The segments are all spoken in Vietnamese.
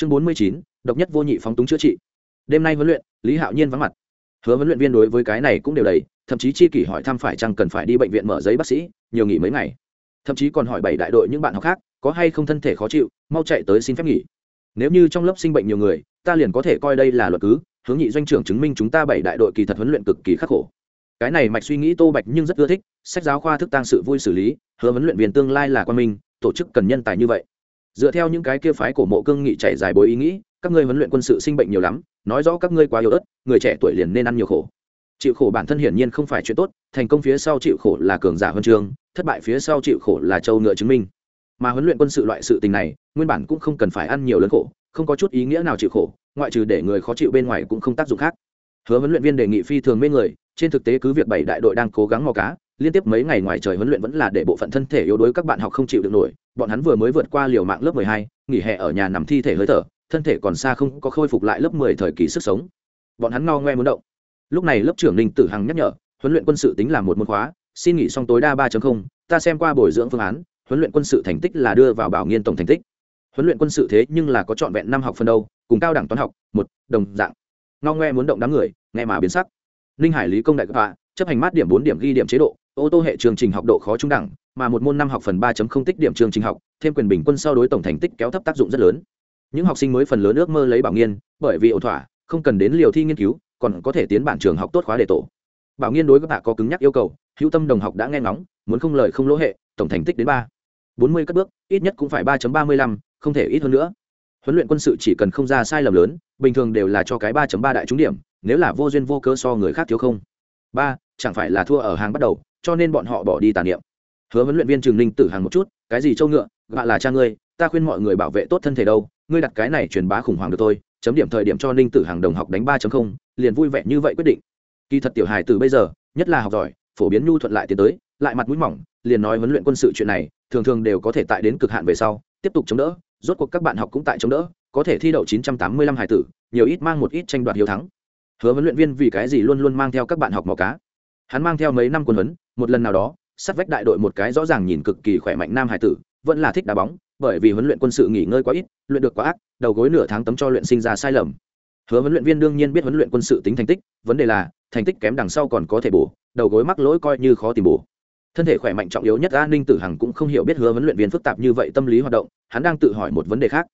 chương bốn mươi chín, độc nhất vô nhị phóng túng chữa trị. Đêm nay huấn luyện, lý hạo nhiên vắng mặt. Hứa huấn luyện viên đối với cái này cũng đều đầy, thậm chí chi kỷ hỏi thăm phải chăng cần phải đi bệnh viện mở giấy bác sĩ, nhiều nghỉ mấy ngày. Thậm chí còn hỏi bảy đại đội những bạn học khác, có hay không thân thể khó chịu, mau chạy tới xin phép nghỉ. Nếu như trong lớp sinh bệnh nhiều người, ta liền có thể coi đây là luật cứ, hướng nhị doanh trưởng chứng minh chúng ta bảy đại đội kỳ thật huấn luyện cực kỳ khắc khổ. Cái này mạch suy nghĩ tô bạch nhưng rất ưa thích, sách giáo khoa thức tăng sự vui xử lý, hứa huấn luyện viên tương lai là quan minh, tổ chức cần nhân tài như vậy dựa theo những cái kia phái cổ mộ cương nghị chạy dài bối ý nghĩ, các ngươi huấn luyện quân sự sinh bệnh nhiều lắm, nói rõ các ngươi quá yếu ớt, người trẻ tuổi liền nên ăn nhiều khổ. Chịu khổ bản thân hiển nhiên không phải chuyện tốt, thành công phía sau chịu khổ là cường giả huân trường thất bại phía sau chịu khổ là châu ngựa chứng minh. Mà huấn luyện quân sự loại sự tình này, nguyên bản cũng không cần phải ăn nhiều lớn khổ, không có chút ý nghĩa nào chịu khổ, ngoại trừ để người khó chịu bên ngoài cũng không tác dụng khác. Hứa huấn luyện viên đề nghị phi thường mê người, trên thực tế cứ việc bảy đại đội đang cố gắng mò cá liên tiếp mấy ngày ngoài trời huấn luyện vẫn là để bộ phận thân thể yếu đuối các bạn học không chịu được nổi, bọn hắn vừa mới vượt qua liều mạng lớp mười hai, nghỉ hè ở nhà nằm thi thể hơi thở, thân thể còn xa không có khôi phục lại lớp mười thời kỳ sức sống. Bọn hắn ngao ngoe muốn động. Lúc này lớp trưởng ninh tử hằng nhắc nhở, huấn luyện quân sự tính là một môn khóa, xin nghỉ xong tối đa ba ta xem qua bồi dưỡng phương án, huấn luyện quân sự thành tích là đưa vào bảo nghiên tổng thành tích. Huấn luyện quân sự thế nhưng là có trọn vẹn năm học phân đâu cùng cao đẳng toán học, một, đồng dạng. Ngao ngoe muốn động đám người, nghe mà biến sắc. Ninh hải lý công đại họa chấp hành mát điểm bốn điểm ghi điểm chế độ ô tô hệ chương trình học độ khó trung đẳng, mà một môn năm học phần ba tích điểm chương trình học, thêm quyền bình quân so đối tổng thành tích kéo thấp tác dụng rất lớn. Những học sinh mới phần lớn ước mơ lấy bảo nghiên, bởi vì ổn thỏa, không cần đến liều thi nghiên cứu, còn có thể tiến bản trường học tốt khóa đề tổ. Bảo nghiên đối với bạn có cứng nhắc yêu cầu, hữu tâm đồng học đã nghe ngóng, muốn không lời không lỗ hệ, tổng thành tích đến ba. Bốn mươi các bước, ít nhất cũng phải ba ba mươi lăm, không thể ít hơn nữa. Huấn luyện quân sự chỉ cần không ra sai lầm lớn, bình thường đều là cho cái ba ba đại trúng điểm, nếu là vô duyên vô cớ so người khác thiếu không. Ba chẳng phải là thua ở hàng bắt đầu, cho nên bọn họ bỏ đi tàn niệm. Hứa huấn luyện viên trường ninh tử hàng một chút, cái gì châu ngựa, gạ là cha ngươi, ta khuyên mọi người bảo vệ tốt thân thể đâu, ngươi đặt cái này truyền bá khủng hoảng được thôi, chấm điểm thời điểm cho ninh tử hàng đồng học đánh ba liền vui vẻ như vậy quyết định. Kỳ thật tiểu hài từ bây giờ, nhất là học giỏi, phổ biến nhu thuận lại tiến tới, lại mặt mũi mỏng, liền nói huấn luyện quân sự chuyện này, thường thường đều có thể tại đến cực hạn về sau, tiếp tục chống đỡ, rốt cuộc các bạn học cũng tại chống đỡ, có thể thi đậu 985 hài tử, nhiều ít mang một ít tranh đoạt hiếu thắng. Hứa huấn luyện viên vì cái gì luôn luôn mang theo các bạn học mò cá? Hắn mang theo mấy năm quân huấn, một lần nào đó, sát vách đại đội một cái rõ ràng nhìn cực kỳ khỏe mạnh nam hải tử, vẫn là thích đá bóng, bởi vì huấn luyện quân sự nghỉ ngơi quá ít, luyện được quá ác, đầu gối nửa tháng tấm cho luyện sinh ra sai lầm. Hứa huấn luyện viên đương nhiên biết huấn luyện quân sự tính thành tích, vấn đề là, thành tích kém đằng sau còn có thể bổ, đầu gối mắc lỗi coi như khó tìm bổ. Thân thể khỏe mạnh trọng yếu nhất an ninh tử hằng cũng không hiểu biết hứa huấn luyện viên phức tạp như vậy tâm lý hoạt động, hắn đang tự hỏi một vấn đề khác.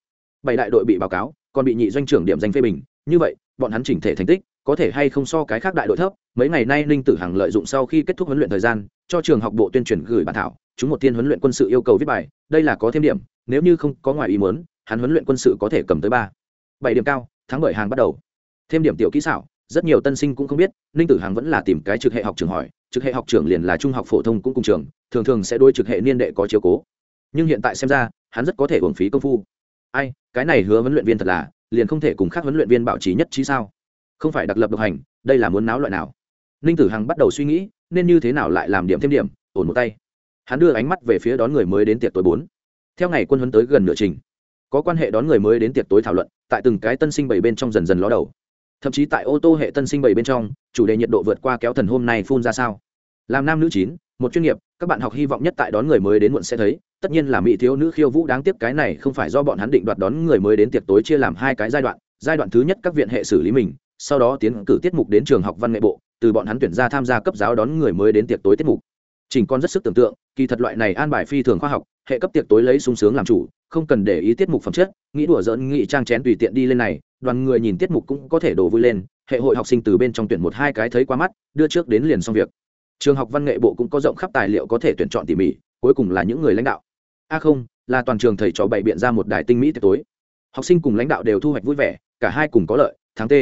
Bảy đại đội bị báo cáo, còn bị nhị doanh trưởng điểm danh phê bình, như vậy, bọn hắn chỉnh thể thành tích có thể hay không so cái khác đại đội thấp, mấy ngày nay ninh tử hằng lợi dụng sau khi kết thúc huấn luyện thời gian, cho trường học bộ tuyên truyền gửi bản thảo, chúng một tiên huấn luyện quân sự yêu cầu viết bài, đây là có thêm điểm, nếu như không có ngoài ý muốn, hắn huấn luyện quân sự có thể cầm tới ba, bảy điểm cao tháng bởi hàng bắt đầu. Thêm điểm tiểu kỹ xảo, rất nhiều tân sinh cũng không biết, ninh tử hằng vẫn là tìm cái trực hệ học trường hỏi, trực hệ học trưởng liền là trung học phổ thông cũng cùng trường, thường thường sẽ đôi trực hệ niên đệ có chiếu cố. Nhưng hiện tại xem ra, hắn rất có thể uổng phí công phu. Ai, cái này hứa huấn luyện viên thật là, liền không thể cùng khác huấn luyện viên bảo trì nhất trí sao? Không phải đặc lập độc hành, đây là muốn náo loại nào? Ninh tử hằng bắt đầu suy nghĩ, nên như thế nào lại làm điểm thêm điểm, ổn một tay. Hắn đưa ánh mắt về phía đón người mới đến tiệc tối bốn. Theo ngày quân huấn tới gần nửa trình, có quan hệ đón người mới đến tiệc tối thảo luận, tại từng cái tân sinh bảy bên trong dần dần ló đầu. Thậm chí tại ô tô hệ tân sinh bảy bên trong, chủ đề nhiệt độ vượt qua kéo thần hôm nay phun ra sao. Làm nam nữ chín, một chuyên nghiệp, các bạn học hy vọng nhất tại đón người mới đến muộn sẽ thấy, tất nhiên là mỹ thiếu nữ khiêu vũ đáng tiếc cái này không phải do bọn hắn định đoạt đón người mới đến tiệc tối chia làm hai cái giai đoạn. Giai đoạn thứ nhất các viện hệ xử lý mình sau đó tiến cử tiết mục đến trường học văn nghệ bộ, từ bọn hắn tuyển ra tham gia cấp giáo đón người mới đến tiệc tối tiết mục. Trình con rất sức tưởng tượng, kỳ thật loại này an bài phi thường khoa học, hệ cấp tiệc tối lấy sung sướng làm chủ, không cần để ý tiết mục phẩm chất, nghĩ đùa dỡn nghị trang chén tùy tiện đi lên này, đoàn người nhìn tiết mục cũng có thể đổ vui lên, hệ hội học sinh từ bên trong tuyển một hai cái thấy qua mắt, đưa trước đến liền xong việc. Trường học văn nghệ bộ cũng có rộng khắp tài liệu có thể tuyển chọn tỉ mỉ, cuối cùng là những người lãnh đạo. A không, là toàn trường thầy trò bày biện ra một đài tinh mỹ tiệc tối. Học sinh cùng lãnh đạo đều thu hoạch vui vẻ, cả hai cùng có lợi tháng t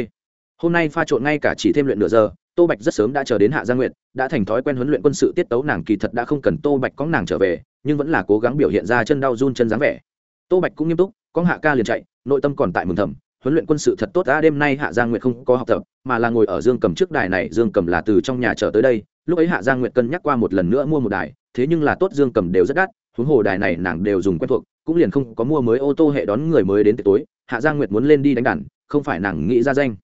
hôm nay pha trộn ngay cả chỉ thêm luyện nửa giờ, tô bạch rất sớm đã chờ đến hạ gia nguyện đã thành thói quen huấn luyện quân sự tiết tấu nàng kỳ thật đã không cần tô bạch có nàng trở về, nhưng vẫn là cố gắng biểu hiện ra chân đau run chân dáng vẻ. Tô bạch cũng nghiêm túc, có hạ ca liền chạy, nội tâm còn tại mừng thầm, huấn luyện quân sự thật tốt đã đêm nay hạ gia nguyệt không có học tập, mà là ngồi ở dương cầm trước đài này, dương cầm là từ trong nhà trở tới đây, lúc ấy hạ gia nguyệt cân nhắc qua một lần nữa mua một đài, thế nhưng là tốt dương cầm đều rất đắt, huống hồ đài này nàng đều dùng quen thuộc, cũng liền không có mua mới ô tô hệ đón người mới đến tối, hạ gia nguyệt muốn lên đi đánh đàn, không phải nàng nghĩ ra danh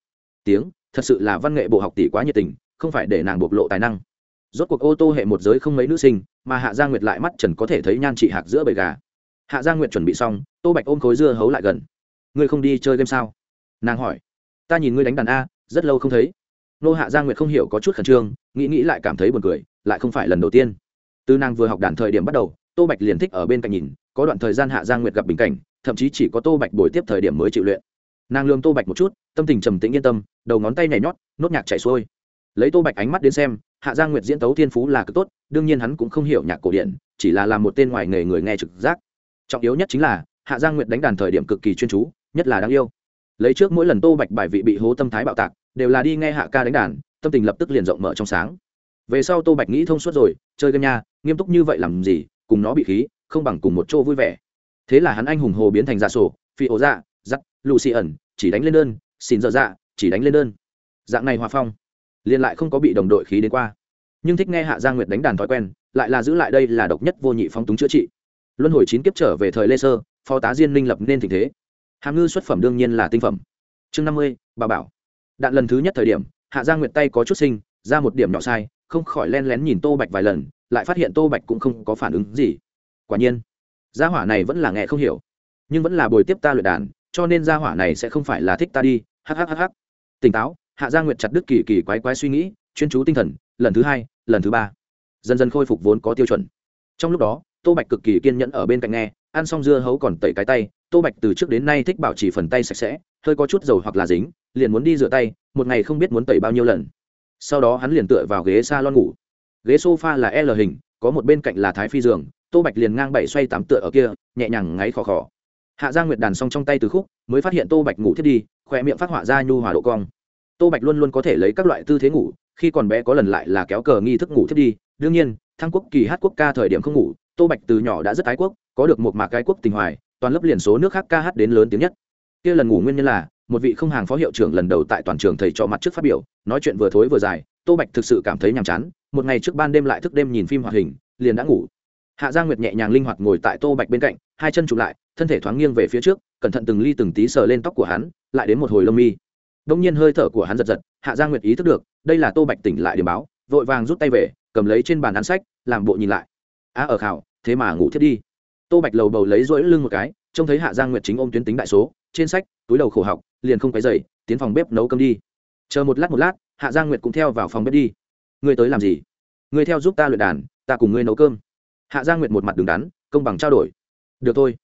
tiếng, thật sự là văn nghệ bộ học tỷ quá nhiệt tình, không phải để nàng bộc lộ tài năng. Rốt cuộc ô tô hệ một giới không mấy nữ sinh, mà hạ gia nguyệt lại mắt trần có thể thấy nhan chị hạc giữa bầy gà. Hạ gia nguyệt chuẩn bị xong, tô bạch ôm khối dưa hấu lại gần. Ngươi không đi chơi game sao? Nàng hỏi. Ta nhìn ngươi đánh đàn a, rất lâu không thấy. Nô hạ gia nguyệt không hiểu có chút khẩn trương, nghĩ nghĩ lại cảm thấy buồn cười, lại không phải lần đầu tiên. Từ nàng vừa học đàn thời điểm bắt đầu, tô bạch liền thích ở bên cạnh nhìn, có đoạn thời gian hạ gia nguyệt gặp bình cảnh, thậm chí chỉ có tô bạch buổi tiếp thời điểm mới chịu luyện. Nàng lương tô bạch một chút tâm tình trầm tĩnh yên tâm, đầu ngón tay nhảy nhót, nốt nhạc chạy xuôi. Lấy tô bạch ánh mắt đến xem, hạ gia nguyệt diễn tấu thiên phú là cực tốt, đương nhiên hắn cũng không hiểu nhạc cổ điển, chỉ là làm một tên ngoài nghề người nghe trực giác. Trọng yếu nhất chính là, hạ gia nguyệt đánh đàn thời điểm cực kỳ chuyên chú, nhất là đáng yêu. Lấy trước mỗi lần tô bạch bài vị bị hố tâm thái bạo tạc, đều là đi nghe hạ ca đánh đàn, tâm tình lập tức liền rộng mở trong sáng. Về sau tô bạch nghĩ thông suốt rồi, chơi game nha, nghiêm túc như vậy làm gì, cùng nó bị khí, không bằng cùng một chỗ vui vẻ. Thế là hắn anh hùng hồ biến thành giả sổ, phi ố dạ giắt lụ xì ẩn chỉ đánh lên đơn xin dở dạ chỉ đánh lên đơn. Dạng này hòa phong, liền lại không có bị đồng đội khí đến qua. Nhưng thích nghe hạ gia nguyệt đánh đàn thói quen, lại là giữ lại đây là độc nhất vô nhị phong túng chữa trị. Luân hồi chín kiếp trở về thời lê sơ, phó tá diên minh lập nên tình thế. Hàm ngư xuất phẩm đương nhiên là tinh phẩm. Chương năm mươi, bà bảo. Đạn lần thứ nhất thời điểm, hạ gia nguyệt tay có chút sinh, ra một điểm nhỏ sai, không khỏi len lén nhìn tô bạch vài lần, lại phát hiện tô bạch cũng không có phản ứng gì. Quả nhiên, gia hỏa này vẫn là nghe không hiểu, nhưng vẫn là bồi tiếp ta luyện đàn cho nên gia hỏa này sẽ không phải là thích ta đi hhhh tỉnh táo, hạ gia nguyệt chặt đứt kỳ kỳ quái quái suy nghĩ, chuyên chú tinh thần, lần thứ hai, lần thứ ba. Dần dần khôi phục vốn có tiêu chuẩn. Trong lúc đó, tô bạch cực kỳ kiên nhẫn ở bên cạnh nghe, ăn xong dưa hấu còn tẩy cái tay, tô bạch từ trước đến nay thích bảo trì phần tay sạch sẽ, hơi có chút dầu hoặc là dính, liền muốn đi rửa tay, một ngày không biết muốn tẩy bao nhiêu lần. Sau đó hắn liền tựa vào ghế s a lon ngủ. Ghế s o f a là l hình, có một bên cạnh là thái phi giường, tô bạch liền ngang bảy xoay tám tựa ở kia, nhẹ nhàng ngáy khò khò hạ gia nguyệt đàn xong trong tay từ khúc, mới phát hiện tô bạch ngủ thiết đi, khỏe miệng phát họa ra nhu hòa độ cong. Tô bạch luôn luôn có thể lấy các loại tư thế ngủ, khi còn bé có lần lại là kéo cờ nghi thức ngủ thiết đi. Đương nhiên, thăng quốc kỳ hát quốc ca thời điểm không ngủ, tô bạch từ nhỏ đã rất ái quốc, có được một mạc cái quốc tình hoài, toàn lớp liền số nước khác ca hát đến lớn tiếng nhất. Kia lần ngủ nguyên nhân là, một vị không hàng phó hiệu trưởng lần đầu tại toàn trường thầy cho mặt trước phát biểu, nói chuyện vừa thối vừa dài, tô bạch thực sự cảm thấy nhàm chán, một ngày trước ban đêm lại thức đêm nhìn phim hoạt hình, liền đã ngủ. Hạ gia nguyệt nhẹ nhàng linh hoạt ngồi tại tô bạch bên cạnh, hai chân chụp lại thân thể thoáng nghiêng về phía trước, cẩn thận từng ly từng tí sờ lên tóc của hắn, lại đến một hồi lông mi. Đông nhiên hơi thở của hắn giật giật, hạ gia nguyệt ý thức được, đây là tô bạch tỉnh lại điểm báo, vội vàng rút tay về, cầm lấy trên bàn ăn sách, làm bộ nhìn lại. Á ở khảo, thế mà ngủ thiết đi. Tô bạch lầu bầu lấy rỗi lưng một cái, trông thấy hạ giang nguyệt chính ôm tuyến tính đại số, trên sách, túi đầu khổ học, liền không cái dậy tiến phòng bếp nấu cơm đi. Chờ một lát một lát, hạ giang nguyệt cũng theo vào phòng bếp đi. Ngươi tới làm gì? Ngươi theo giúp ta luyện đàn, ta cùng ngươi nấu cơm. Hạ giang nguyệt một mặt đứng đắn, công bằng trao đổi. Được thôi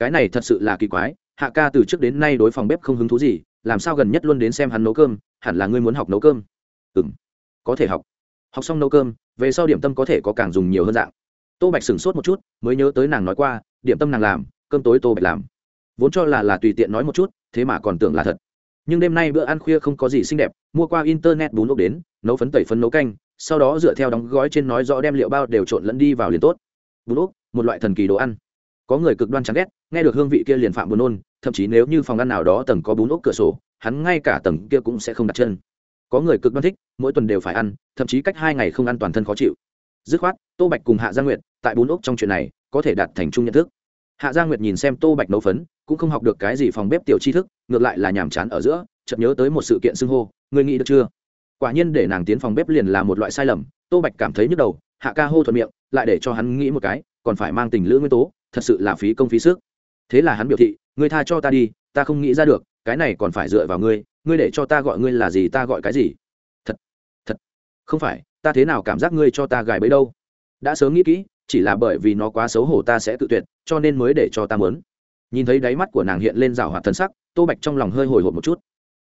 cái này thật sự là kỳ quái, hạ ca từ trước đến nay đối phòng bếp không hứng thú gì, làm sao gần nhất luôn đến xem hắn nấu cơm, hẳn là ngươi muốn học nấu cơm. Ừ m có thể học. Học xong nấu cơm, về sau điểm tâm có thể có càng dùng nhiều hơn dạng. Tô bạch sửng sốt một chút, mới nhớ tới nàng nói qua, điểm tâm nàng làm, cơm tối tô bạch làm. Vốn cho là là tùy tiện nói một chút, thế mà còn tưởng là thật. Nhưng đêm nay bữa ăn khuya không có gì xinh đẹp, mua qua internet bún ốc đến, nấu phấn tẩy phấn nấu canh, sau đó dựa theo đóng gói trên nói rõ đem liệu bao đều trộn lẫn đi vào liền tốt. Bún ốc, một loại thần kỳ đồ ăn có người cực đoan chán ghét, nghe được hương vị kia liền phạm buồn nôn, thậm chí nếu như phòng ăn nào đó tầng có bốn ốc cửa sổ, hắn ngay cả tầng kia cũng sẽ không đặt chân. Có người cực đoan thích, mỗi tuần đều phải ăn, thậm chí cách hai ngày không ăn toàn thân khó chịu. Dứt khoát, tô bạch cùng hạ gia nguyệt, tại bốn ốc trong chuyện này, có thể đạt thành chung nhận thức. Hạ gia nguyệt nhìn xem tô bạch nấu phấn, cũng không học được cái gì phòng bếp tiểu tri thức, ngược lại là nhàm chán ở giữa, chợt nhớ tới một sự kiện xưng hô người nghĩ được chưa? Quả nhiên để nàng tiến phòng bếp liền là một loại sai lầm, tô bạch cảm thấy nhức đầu, hạ ca hô thuận miệng, lại để cho hắn nghĩ một cái, còn phải mang tình lữ nguyên tố thật sự là phí công phí sức. Thế là hắn biểu thị, ngươi tha cho ta đi, ta không nghĩ ra được, cái này còn phải dựa vào ngươi ngươi để cho ta gọi ngươi là gì ta gọi cái gì? Thật thật, không phải, ta thế nào cảm giác ngươi cho ta gài bấy đâu? Đã sớm nghĩ kỹ, chỉ là bởi vì nó quá xấu hổ ta sẽ tự tuyệt, cho nên mới để cho ta mớn nhìn thấy đáy mắt của nàng hiện lên rào hoạt thân sắc, tô bạch trong lòng hơi hồi hộp một chút.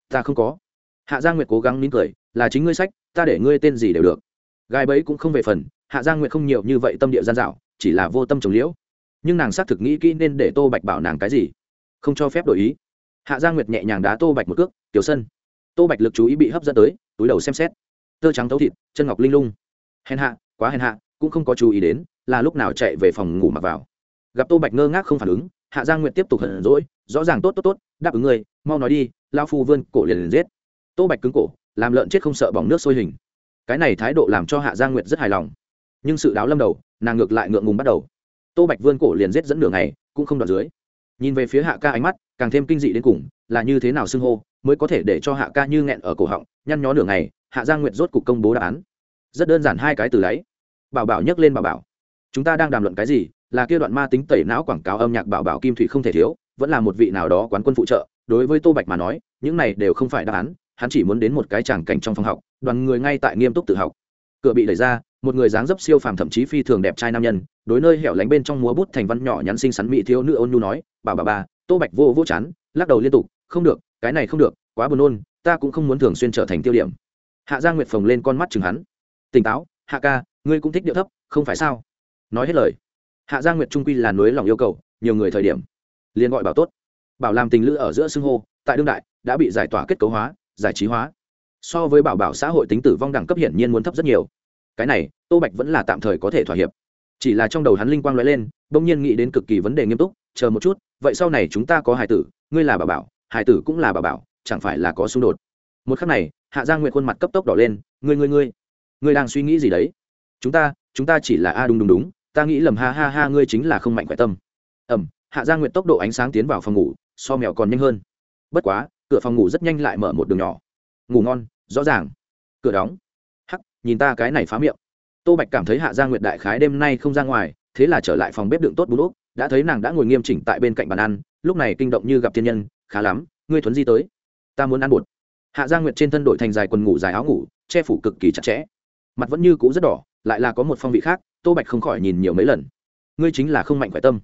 Ta không có. Hạ gia nguyệt cố gắng nín cười, là chính ngươi sách, ta để ngươi tên gì đều được. Gài bấy cũng không về phần, hạ gia nguyệt không nhiều như vậy tâm địa gian dạo, chỉ là vô tâm trồng liễu nhưng nàng xác thực nghĩ kỹ nên để tô bạch bảo nàng cái gì. Không cho phép đổi ý. Hạ gia nguyệt nhẹ nhàng đá tô bạch một cước, tiểu sân tô bạch lực chú ý bị hấp dẫn tới, túi đầu xem xét. Tơ trắng thấu thịt, chân ngọc linh lung. Hèn hạ, quá hèn hạ, cũng không có chú ý đến là lúc nào chạy về phòng ngủ mặc vào. Gặp tô bạch ngơ ngác không phản ứng, hạ giang nguyệt tiếp tục hận rỗi rõ ràng tốt tốt tốt, đáp ứng người mau nói đi lao phu vươn cổ liền liền giết. Tô bạch cứng cổ, làm lợn chết không sợ bỏng nước sôi hình. Cái này thái độ làm cho hạ giang nguyệt rất hài lòng. Nhưng sự đáo lâm đầu, nàng ngược lại ngượng ngùng bắt đầu tô bạch vươn cổ liền rết dẫn đường này cũng không đoạt dưới. Nhìn về phía hạ ca ánh mắt, càng thêm kinh dị đến cùng, là như thế nào xưng hô, mới có thể để cho hạ ca như nghẹn ở cổ họng, nhăn nhó nửa ngày, hạ giang nguyệt rốt cục công bố đáp án. Rất đơn giản hai cái từ lấy. Bảo bảo nhấc lên bảo bảo. Chúng ta đang đàm luận cái gì, là kia đoạn ma tính tẩy não quảng cáo âm nhạc bảo bảo kim thủy không thể thiếu, vẫn là một vị nào đó quán quân phụ trợ. Đối với tô bạch mà nói, những này đều không phải đáp án, hắn chỉ muốn đến một cái tràng cảnh trong phòng học, đoàn người ngay tại nghiêm túc tự học. Cửa bị đẩy ra một người dáng dấp siêu phàm thậm chí phi thường đẹp trai nam nhân, đối nơi hẻo lánh bên trong múa bút thành văn nhỏ nhắn xinh xắn mỹ thiếu nữ ôn nhu nói, bà bà bà, tô bạch vô vô chán, lắc đầu liên tục, không được, cái này không được, quá buồn nôn, ta cũng không muốn thường xuyên trở thành tiêu điểm. Hạ gia nguyệt phồng lên con mắt chừng hắn. Tỉnh táo, hạ ca, ngươi cũng thích điệu thấp, không phải sao? Nói hết lời, hạ gia nguyệt trung quy là nối lòng yêu cầu, nhiều người thời điểm, liền gọi bảo tốt. Bảo làm tình lữ ở giữa xưng hô, tại đương đại, đã bị giải tỏa kết cấu hóa, giải trí hóa. So với bảo bảo xã hội tính tử vong đẳng cấp hiển nhiên muốn thấp rất nhiều cái này, tô bạch vẫn là tạm thời có thể thỏa hiệp. Chỉ là trong đầu hắn linh quang l ó e lên, bỗng nhiên nghĩ đến cực kỳ vấn đề nghiêm túc, chờ một chút, vậy sau này chúng ta có hải tử, ngươi là bà bảo, hải tử cũng là bà bảo, chẳng phải là có xung đột? Một khắc này, hạ giang nguyện khuôn mặt cấp tốc đỏ lên, ngươi ngươi ngươi ngươi đang suy nghĩ gì đấy? Chúng ta chúng ta chỉ là, a, đúng đúng đúng, ta nghĩ lầm, ha ha ha, ngươi chính là không mạnh khỏe tâm. Ẩm hạ giang nguyện tốc độ ánh sáng tiến vào phòng ngủ, so mèo còn nhanh hơn. Bất quá, cửa phòng ngủ rất nhanh lại mở một đường nhỏ. Ngủ ngon, rõ ràng. Cửa đóng nhìn ta cái này phá miệng. Tô bạch cảm thấy hạ gia nguyệt đại khái đêm nay không ra ngoài, thế là trở lại phòng bếp đựng tốt bún úp đã thấy nàng đã ngồi nghiêm chỉnh tại bên cạnh bàn ăn, lúc này kinh động như gặp thiên nhân, khá lắm, ngươi thuấn di tới, ta muốn ăn bột. Hạ gia nguyệt trên thân đội thành dài quần ngủ dài áo ngủ, che phủ cực kỳ chặt chẽ. Mặt vẫn như cũ rất đỏ, lại là có một phong vị khác, tô bạch không khỏi nhìn nhiều mấy lần. Ngươi chính là không mạnh khỏe tâm.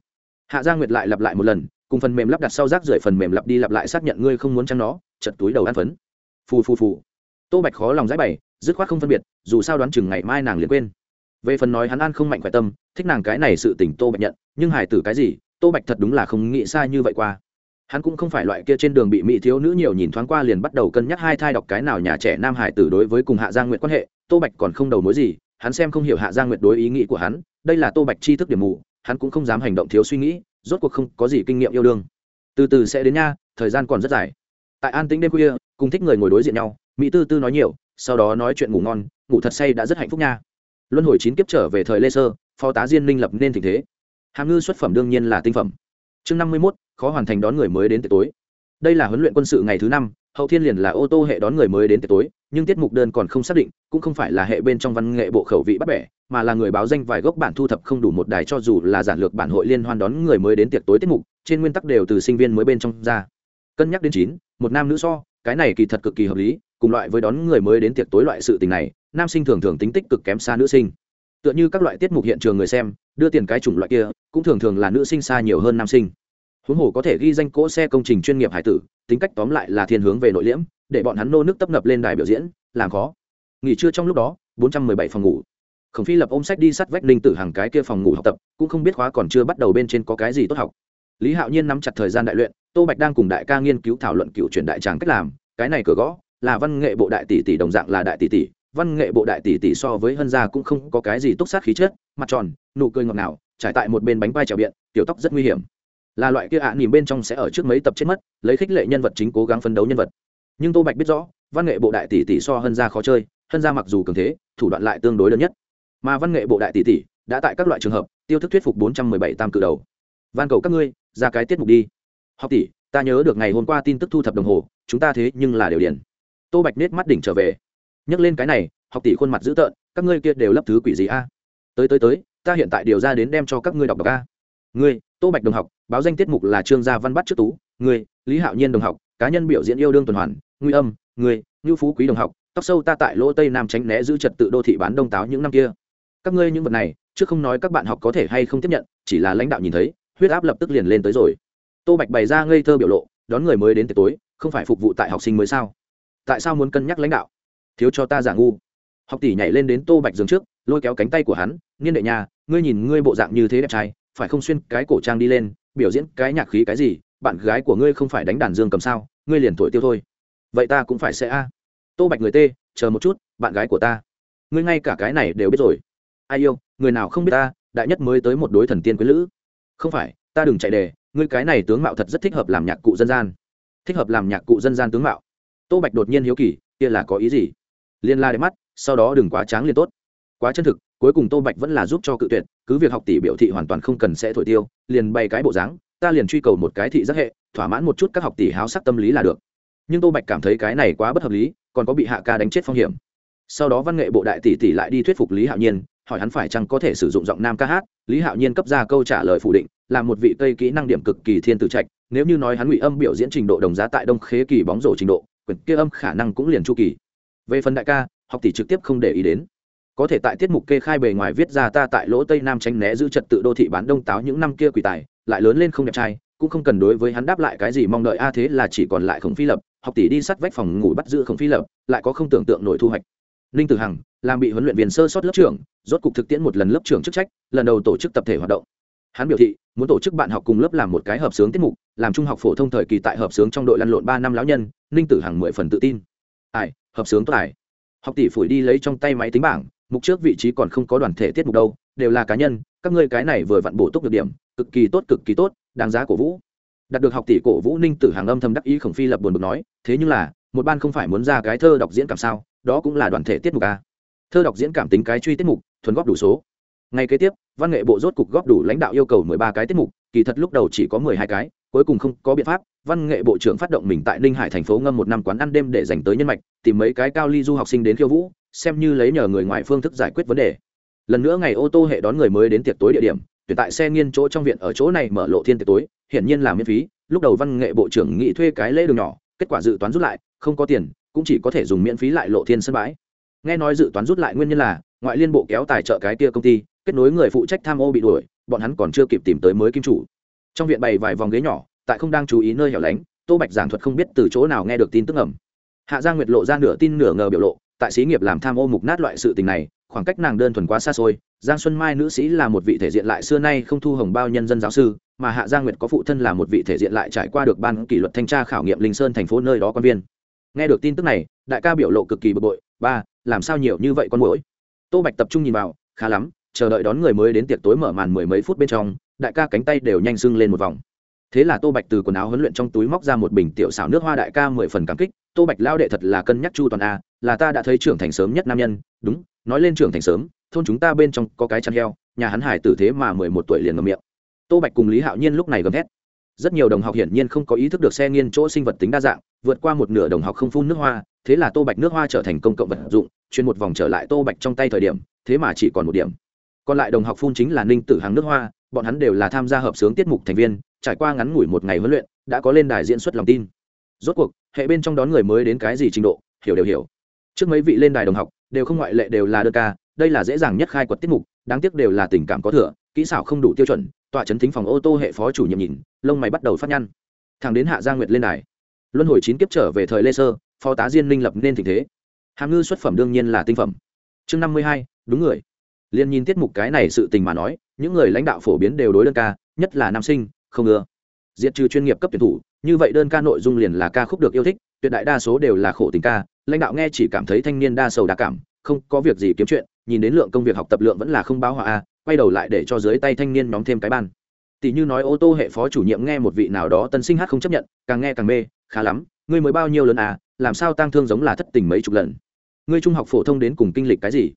Hạ gia nguyệt lại lặp lại một lần, cùng phần mềm lắp đặt sau rác rưởi phần mềm lặp đi lặp lại xác nhận ngươi không muốn chăng nó, chật túi đầu ăn phấn. Phù phù phù. Tô bạch khó lòng giải bày dứt khoát không phân biệt, dù sao đoán chừng ngày mai nàng liền quên. Về phần nói hắn ăn không mạnh khỏe tâm, thích nàng cái này sự tỉnh tô bạch nhận, nhưng hải tử cái gì, tô bạch thật đúng là không nghĩ sai như vậy qua. Hắn cũng không phải loại kia trên đường bị mỹ thiếu nữ nhiều nhìn thoáng qua liền bắt đầu cân nhắc hai thai đọc cái nào nhà trẻ nam hải tử đối với cùng hạ giang nguyện quan hệ, tô bạch còn không đầu mối gì, hắn xem không hiểu hạ giang nguyện đối ý nghĩ của hắn, đây là tô bạch tri thức điểm mù, hắn cũng không dám hành động thiếu suy nghĩ, rốt cuộc không có gì kinh nghiệm yêu đương. Từ từ sẽ đến nha, thời gian còn rất dài. Tại an tĩnh đêm khuya, cùng thích người ngồi đối diện nhau, mỹ tư tư nói nhiều sau đó nói chuyện ngủ ngon, ngủ thật say đã rất hạnh phúc nha. Luân hồi chín kiếp trở về thời lê sơ, phó tá diên minh lập nên tình thế. Hàm ngư xuất phẩm đương nhiên là tinh phẩm. Chương năm mươi mốt, khó hoàn thành đón người mới đến tối. Đây là huấn luyện quân sự ngày thứ năm, hậu thiên liền là ô tô hệ đón người mới đến tối, nhưng tiết mục đơn còn không xác định, cũng không phải là hệ bên trong văn nghệ bộ khẩu vị bắt bẻ, mà là người báo danh vài gốc bản thu thập không đủ một đài cho dù là giản lược bản hội liên hoan đón người mới đến tiệc tối tiết mục, trên nguyên tắc đều từ sinh viên mới bên trong ra. Cân nhắc đến chín, một nam nữ so, cái này kỳ thật cực kỳ hợp lý cùng loại với đón người mới đến tiệc tối loại sự tình này, nam sinh thường thường tính tích cực kém xa nữ sinh. Tựa như các loại tiết mục hiện trường người xem, đưa tiền cái chủng loại kia, cũng thường thường là nữ sinh xa nhiều hơn nam sinh. Huống hồ có thể ghi danh cỗ xe công trình chuyên nghiệp hải tử, tính cách tóm lại là thiên hướng về nội liễm, để bọn hắn nô nước tấp nập lên đài biểu diễn, làm khó. Nghỉ trưa trong lúc đó, bốn trăm mười bảy phòng ngủ. Khổng phi lập ôm sách đi sắt vách ninh tử hàng cái kia phòng ngủ học tập, cũng không biết khóa còn chưa bắt đầu bên trên có cái gì tốt học. Lý hạo nhiên nắm chặt thời gian đại luyện, tô bạch đang cùng đại ca nghiên cứu thảo luận cựu truyền đại tràng cách làm, cái này cửa gõ là văn nghệ bộ đại tỷ tỷ đồng dạng là đại tỷ tỷ văn nghệ bộ đại tỷ tỷ so với hân gia cũng không có cái gì túc sát khí chất mặt tròn nụ cười ngọt ngào trải tại một bên bánh vai trèo biện tiểu tóc rất nguy hiểm. Là loại kia ạ à, nhìn bên trong sẽ ở trước mấy tập chết mất lấy khích lệ nhân vật chính cố gắng phấn đấu nhân vật. Nhưng tô bạch biết rõ văn nghệ bộ đại tỷ tỷ so hân gia khó chơi hân gia mặc dù cường thế thủ đoạn lại tương đối lớn nhất. Mà văn nghệ bộ đại tỷ tỷ đã tại các loại trường hợp tiêu thức thuyết phục bốn trăm mười bảy tam cự đầu. Van cầu các ngươi ra cái tiết mục đi. Học tỷ ta nhớ được ngày hôm qua tin tức thu thập đồng hồ chúng ta thế nhưng là đều điển tô bạch nết mắt đỉnh trở về. Nhắc lên cái này, học tỷ khuôn mặt dữ tợn, các ngươi kia đều lấp thứ quỷ gì a? Tới tới tới, ta hiện tại điều ra đến đem cho các ngươi đọc đọc a. Ngươi, tô bạch đồng học, báo danh tiết mục là trương gia văn bắt trước tú. Ngươi, lý hạo nhiên đồng học, cá nhân biểu diễn yêu đương tuần hoàn. Nguy âm, ngươi, ngưu phú quý đồng học, tóc sâu ta tại lỗ tây nam tránh né giữ trật tự đô thị bán đông táo những năm kia. Các ngươi những vật này, trước không nói các bạn học có thể hay không tiếp nhận, chỉ là lãnh đạo nhìn thấy, huyết áp lập tức liền lên tới rồi. Tô bạch bày ra ngây thơ biểu lộ, đón người mới đến tiệc tối, không phải phục vụ tại học sinh mới sao? Tại sao muốn cân nhắc lãnh đạo? Thiếu cho ta giả ngu. Học tỷ nhảy lên đến tô bạch giường trước, lôi kéo cánh tay của hắn, niên đệ nhà, ngươi nhìn ngươi bộ dạng như thế đẹp trai, phải không xuyên cái cổ trang đi lên, biểu diễn cái nhạc khí cái gì, bạn gái của ngươi không phải đánh đàn dương cầm sao, ngươi liền tuổi tiêu thôi. Vậy ta cũng phải sẽ a. Tô bạch người tê, chờ một chút, bạn gái của ta. Ngươi ngay cả cái này đều biết rồi. Ai yêu, người nào không biết ta, đại nhất mới tới một đối thần tiên quý lữ. Không phải, ta đừng chạy đề, ngươi cái này tướng mạo thật rất thích hợp làm nhạc cụ dân gian. Thích hợp làm nhạc cụ dân gian tướng mạo tô bạch đột nhiên hiếu kỳ, kia là có ý gì? Liên la đẹp mắt, sau đó đừng quá tráng liền tốt. Quá chân thực, cuối cùng tô bạch vẫn là giúp cho cự tuyệt, cứ việc học tỷ biểu thị hoàn toàn không cần sẽ thổi tiêu, liền bày cái bộ dáng, ta liền truy cầu một cái thị giác hệ, thỏa mãn một chút các học tỷ háo sắc tâm lý là được. Nhưng tô bạch cảm thấy cái này quá bất hợp lý, còn có bị hạ ca đánh chết phong hiểm. Sau đó văn nghệ bộ đại tỷ tỷ lại đi thuyết phục lý hạo nhiên, hỏi hắn phải chăng có thể sử dụng giọng nam ca hát, lý hạo nhiên cấp ra câu trả lời phủ định, là một vị tây kỹ năng điểm cực kỳ thiên tử trạch, nếu như nói hắn ngụy âm biểu diễn trình độ đồng giá tại đông khế kỳ bóng rổ trình độ quyển kia âm khả năng cũng liền chu kỳ. Về phần đại ca, học tỷ trực tiếp không để ý đến. Có thể tại tiết mục kê khai bề ngoài viết ra ta tại lỗ tây nam tránh né giữ trật tự đô thị bán đông táo những năm kia quỷ tài, lại lớn lên không đẹp trai, cũng không cần đối với hắn đáp lại cái gì mong đợi, a, thế là chỉ còn lại khổng phi lập, học tỷ đi sắt vách phòng ngủ bắt giữ khổng phi lập, lại có không tưởng tượng nổi thu hoạch. Ninh tử hằng, làm bị huấn luyện viên sơ sót lớp trưởng, rốt cục thực tiễn một lần lớp trưởng chức trách, lần đầu tổ chức tập thể hoạt động hắn biểu thị, muốn tổ chức bạn học cùng lớp làm một cái hợp sướng tiết mục, làm trung học phổ thông thời kỳ tại hợp sướng trong đội lăn lộn ba năm lão nhân, ninh tử hàng mười phần tự tin. Ai, hợp sướng tốt ai? Học tỷ phủi đi lấy trong tay máy tính bảng, mục trước vị trí còn không có đoàn thể tiết mục đâu, đều là cá nhân, các ngươi cái này vừa vặn bổ túc được điểm, cực kỳ tốt, cực kỳ tốt, đáng giá cổ vũ. Đạt được học tỷ cổ vũ, ninh tử hàng âm thầm đắc ý khổng phi lập buồn bực nói, thế nhưng là, một ban không phải muốn ra cái thơ đọc diễn cảm sao, đó cũng là đoàn thể tiết mục a thơ đọc diễn cảm tính cái truy tiết mục, thuần góp đủ số ngay kế tiếp, văn nghệ bộ rốt cục góp đủ lãnh đạo yêu cầu mười ba cái tiết mục, kỳ thật lúc đầu chỉ có mười hai cái, cuối cùng không có biện pháp. Văn nghệ bộ trưởng phát động mình tại ninh hải thành phố ngâm một năm quán ăn đêm để dành tới nhân mạch, tìm mấy cái cao ly du học sinh đến khiêu vũ, xem như lấy nhờ người ngoài phương thức giải quyết vấn đề. Lần nữa ngày ô tô hệ đón người mới đến tiệc tối địa điểm, tuyển tại xe nghiên chỗ trong viện ở chỗ này mở lộ thiên tiệc tối, hiển nhiên là miễn phí. Lúc đầu văn nghệ bộ trưởng nghĩ thuê cái lễ đường nhỏ, kết quả dự toán rút lại, không có tiền, cũng chỉ có thể dùng miễn phí lại lộ thiên sân bãi. Nghe nói dự toán rút lại nguyên nhân là, ngoại liên bộ kéo tài trợ cái kia công ty kết nối người phụ trách tham ô bị đuổi, bọn hắn còn chưa kịp tìm tới mới kim chủ. Trong viện bày vài vòng ghế nhỏ, tại không đang chú ý nơi hẻo lánh, tô bạch giảng thuật không biết từ chỗ nào nghe được tin tức ẩm. Hạ giang nguyệt lộ ra nửa tin nửa ngờ biểu lộ, tại xí nghiệp làm tham ô mục nát loại sự tình này, khoảng cách nàng đơn thuần quá xa xôi, giang xuân mai nữ sĩ là một vị thể diện lại xưa nay không thu hồng bao nhân dân giáo sư, mà hạ giang nguyệt có phụ thân là một vị thể diện lại trải qua được ban kỷ luật thanh tra khảo nghiệm linh sơn thành phố nơi đó quan viên. Nghe được tin tức này, đại ca biểu lộ cực kỳ bực bội, ba, làm sao nhiều như vậy con mũi tô bạch tập trung nhìn vào, khá lắm chờ đợi đón người mới đến tiệc tối mở màn mười mấy phút bên trong, đại ca cánh tay đều nhanh sưng lên một vòng. Thế là tô bạch từ quần áo huấn luyện trong túi móc ra một bình tiểu xảo nước hoa đại ca mười phần cảm kích, tô bạch lao đệ thật là cân nhắc chu toàn a, là ta đã thấy trưởng thành sớm nhất nam nhân. Đúng, nói lên trưởng thành sớm, thôn chúng ta bên trong có cái chăn heo, nhà hắn hải tử thế mà mười một tuổi liền ngầm miệng. Tô bạch cùng lý hạo nhiên lúc này gầm hét rất nhiều đồng học hiển nhiên không có ý thức được xe nghiên chỗ sinh vật tính đa dạng, vượt qua một nửa đồng học không phun nước hoa, thế là tô bạch nước hoa trở thành công cộng vật dụng, chuyên một vòng trở lại tô bạch trong tay thời điểm, thế mà chỉ còn một điểm còn lại đồng học phun chính là ninh tử hàng nước hoa, bọn hắn đều là tham gia hợp sướng tiết mục thành viên, trải qua ngắn ngủi một ngày huấn luyện, đã có lên đài diễn xuất lòng tin. Rốt cuộc, hệ bên trong đón người mới đến cái gì trình độ, hiểu đều hiểu. Trước mấy vị lên đài đồng học, đều không ngoại lệ đều là đơn ca, đây là dễ dàng nhất khai quật tiết mục, đáng tiếc đều là tình cảm có thừa, kỹ xảo không đủ tiêu chuẩn, tọa chấn thính phòng ô tô hệ phó chủ nhiệm nhìn, lông mày bắt đầu phát nhăn. Thằng đến hạ gia nguyệt lên đài, luân hồi chín kiếp trở về thời lê sơ, phó tá diên linh lập nên tình thế. Hàm ngư xuất phẩm đương nhiên là tinh phẩm. Chương năm mươi hai, đúng người liền nhìn tiết mục cái này sự tình mà nói, những người lãnh đạo phổ biến đều đối đơn ca, nhất là nam sinh, không ưa. Diệt trừ chuyên nghiệp cấp tuyển thủ, như vậy đơn ca nội dung liền là ca khúc được yêu thích, tuyệt đại đa số đều là khổ tình ca, lãnh đạo nghe chỉ cảm thấy thanh niên đa sầu đa cảm, không có việc gì kiếm chuyện, nhìn đến lượng công việc học tập lượng vẫn là không báo hòa a, quay đầu lại để cho dưới tay thanh niên nhóm thêm cái ban tỷ như nói ô tô hệ phó chủ nhiệm nghe một vị nào đó tân sinh hát không chấp nhận, càng nghe càng mê, khá lắm, ngươi mới bao nhiêu lần à làm sao tang thương giống là thất tình mấy chục lần. Ngươi trung học phổ thông đến cùng kinh lịch cái gì?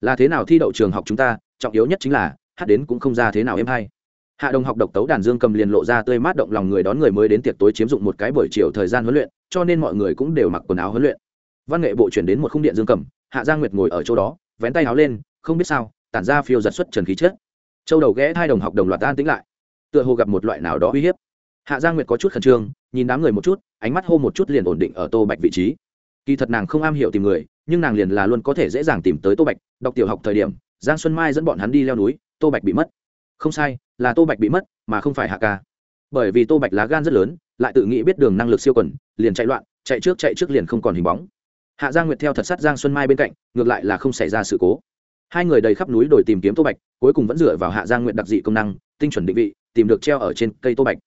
Là thế nào thi đậu trường học chúng ta, trọng yếu nhất chính là, hát đến cũng không ra thế nào em hay. Hạ đồng học độc tấu đàn dương cầm liền lộ ra tươi mát động lòng người đón người mới đến tiệc tối chiếm dụng một cái buổi chiều thời gian huấn luyện, cho nên mọi người cũng đều mặc quần áo huấn luyện. Văn nghệ bộ chuyển đến một khung điện dương cầm, hạ giang nguyệt ngồi ở chỗ đó, vén tay áo lên, không biết sao, tản ra phiêu giật xuất trần khí chết châu đầu ghé hai đồng học đồng loạt an tĩnh lại. Tựa hồ gặp một loại nào đó uy hiếp. Hạ giang nguyệt có chút khẩn trương, nhìn đám người một chút, ánh mắt hô một chút liền ổn định ở tô bạch vị trí kỳ thật nàng không am hiểu tìm người, nhưng nàng liền là luôn có thể dễ dàng tìm tới tô bạch, đọc tiểu học thời điểm, giang xuân mai dẫn bọn hắn đi leo núi, tô bạch bị mất. Không sai, là tô bạch bị mất, mà không phải hạ ca. Bởi vì tô bạch lá gan rất lớn, lại tự nghĩ biết đường năng lực siêu quần, liền chạy loạn, chạy trước chạy trước liền không còn hình bóng. Hạ giang nguyệt theo thật sát giang xuân mai bên cạnh, ngược lại là không xảy ra sự cố. Hai người đầy khắp núi đồi tìm kiếm tô bạch, cuối cùng vẫn dựa vào hạ giang nguyệt đặc dị công năng, tinh chuẩn định vị, tìm được treo ở trên cây tô bạch.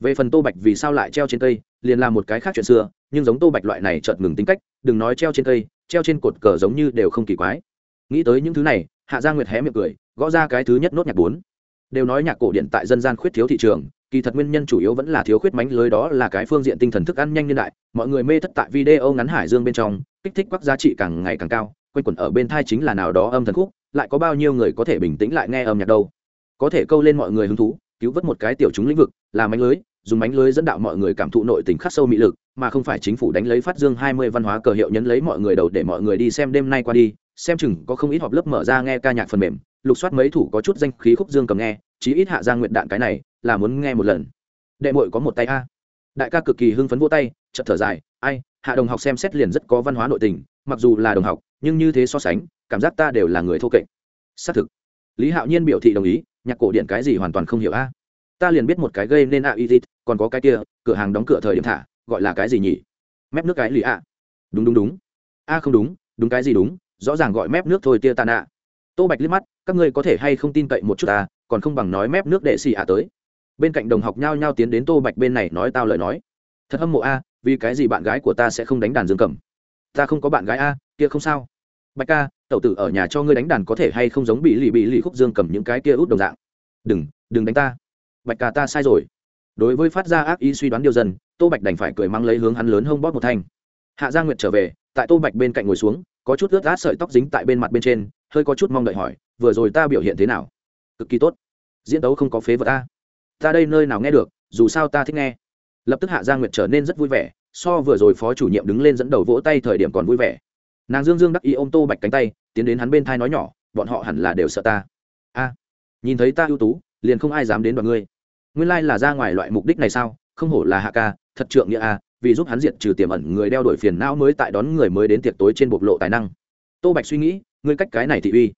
Về phần tô bạch vì sao lại treo trên cây, liền là một cái khác chuyện xưa nhưng giống tô bạch loại này chợt ngừng tính cách, đừng nói treo trên cây, treo trên cột cờ giống như đều không kỳ quái. Nghĩ tới những thứ này, hạ gia nguyệt hé miệng cười, gõ ra cái thứ nhất nốt nhạc bốn. Đều nói nhạc cổ điện tại dân gian khuyết thiếu thị trường, kỳ thật nguyên nhân chủ yếu vẫn là thiếu khuyết mánh lưới đó là cái phương diện tinh thần thức ăn nhanh niên đại, mọi người mê thất tại video ngắn hải dương bên trong, kích thích các giá trị càng ngày càng cao, quanh quẩn ở bên thai chính là nào đó âm thần khúc, lại có bao nhiêu người có thể bình tĩnh lại nghe âm nhạc đâu. Có thể câu lên mọi người hứng thú, cứu vớt một cái tiểu chúng lĩnh vực, là mánh lưới, dùng mánh lưới dẫn đạo mọi người cảm thụ nội tình khắc sâu mị lực mà không phải chính phủ đánh lấy phát dương hai mươi văn hóa cờ hiệu nhấn lấy mọi người đầu để mọi người đi xem đêm nay qua đi, xem chừng có không ít họp lớp mở ra nghe ca nhạc phần mềm, lục soát mấy thủ có chút danh khí khúc dương cầm nghe, chí ít hạ giang nguyện đạn cái này là muốn nghe một lần. Đệ muội có một tay a. Đại ca cực kỳ hưng phấn vỗ tay, chợt thở dài, ai, hạ đồng học xem xét liền rất có văn hóa nội tình, mặc dù là đồng học, nhưng như thế so sánh, cảm giác ta đều là người thô kệch. Xác thực. Lý hạo nhiên biểu thị đồng ý, nhạc cổ điển cái gì hoàn toàn không hiểu a. Ta liền biết một cái gây nên a y còn có cái kia, cửa hàng đóng cửa thời điểm thả gọi là cái gì nhỉ? Mép nước cái lì à? đúng đúng đúng. A, không đúng đúng cái gì đúng, rõ ràng gọi mép nước thôi tia tàn ạ. Tô bạch liếc mắt, các ngươi có thể hay không tin cậy một chút ta, còn không bằng nói mép nước đệ xì ạ tới. Bên cạnh đồng học nhao nhao tiến đến tô bạch bên này nói tao lời nói. Thật hâm mộ a, vì cái gì bạn gái của ta sẽ không đánh đàn dương cầm? Ta không có bạn gái a, kia không sao. Bạch ca, tẩu tử ở nhà cho ngươi đánh đàn có thể hay không giống bị lì bị lì khúc dương cầm những cái kia út đồng dạng? Đừng đừng đánh ta. Bạch ca, ta sai rồi đối với phát ra ác ý suy đoán điều dân, tô bạch đành phải cười mang lấy hướng hắn lớn hông bóp một thanh. Hạ gia nguyệt trở về, tại tô bạch bên cạnh ngồi xuống, có chút ướt át sợi tóc dính tại bên mặt bên trên, hơi có chút mong đợi hỏi, vừa rồi ta biểu hiện thế nào? Cực kỳ tốt. Diễn đấu không có phế vật ta. Ta đây nơi nào nghe được, dù sao ta thích nghe. Lập tức hạ gia nguyệt trở nên rất vui vẻ, so vừa rồi phó chủ nhiệm đứng lên dẫn đầu vỗ tay thời điểm còn vui vẻ. Nàng dương dương đắc ý ôm tô bạch cánh tay, tiến đến hắn bên thai nói nhỏ, bọn họ hẳn là đều sợ ta. A, nhìn thấy ta ưu tú, liền không ai dám đến đoàn ngươi nguyên lai là ra ngoài loại mục đích này sao? Không hổ là hạ ca, thật trượng nghĩa a, vì giúp hắn diệt trừ tiềm ẩn người đeo đổi phiền não mới tại đón người mới đến tiệc tối trên bộc lộ tài năng. Tô bạch suy nghĩ, ngươi cách cái này thị uy,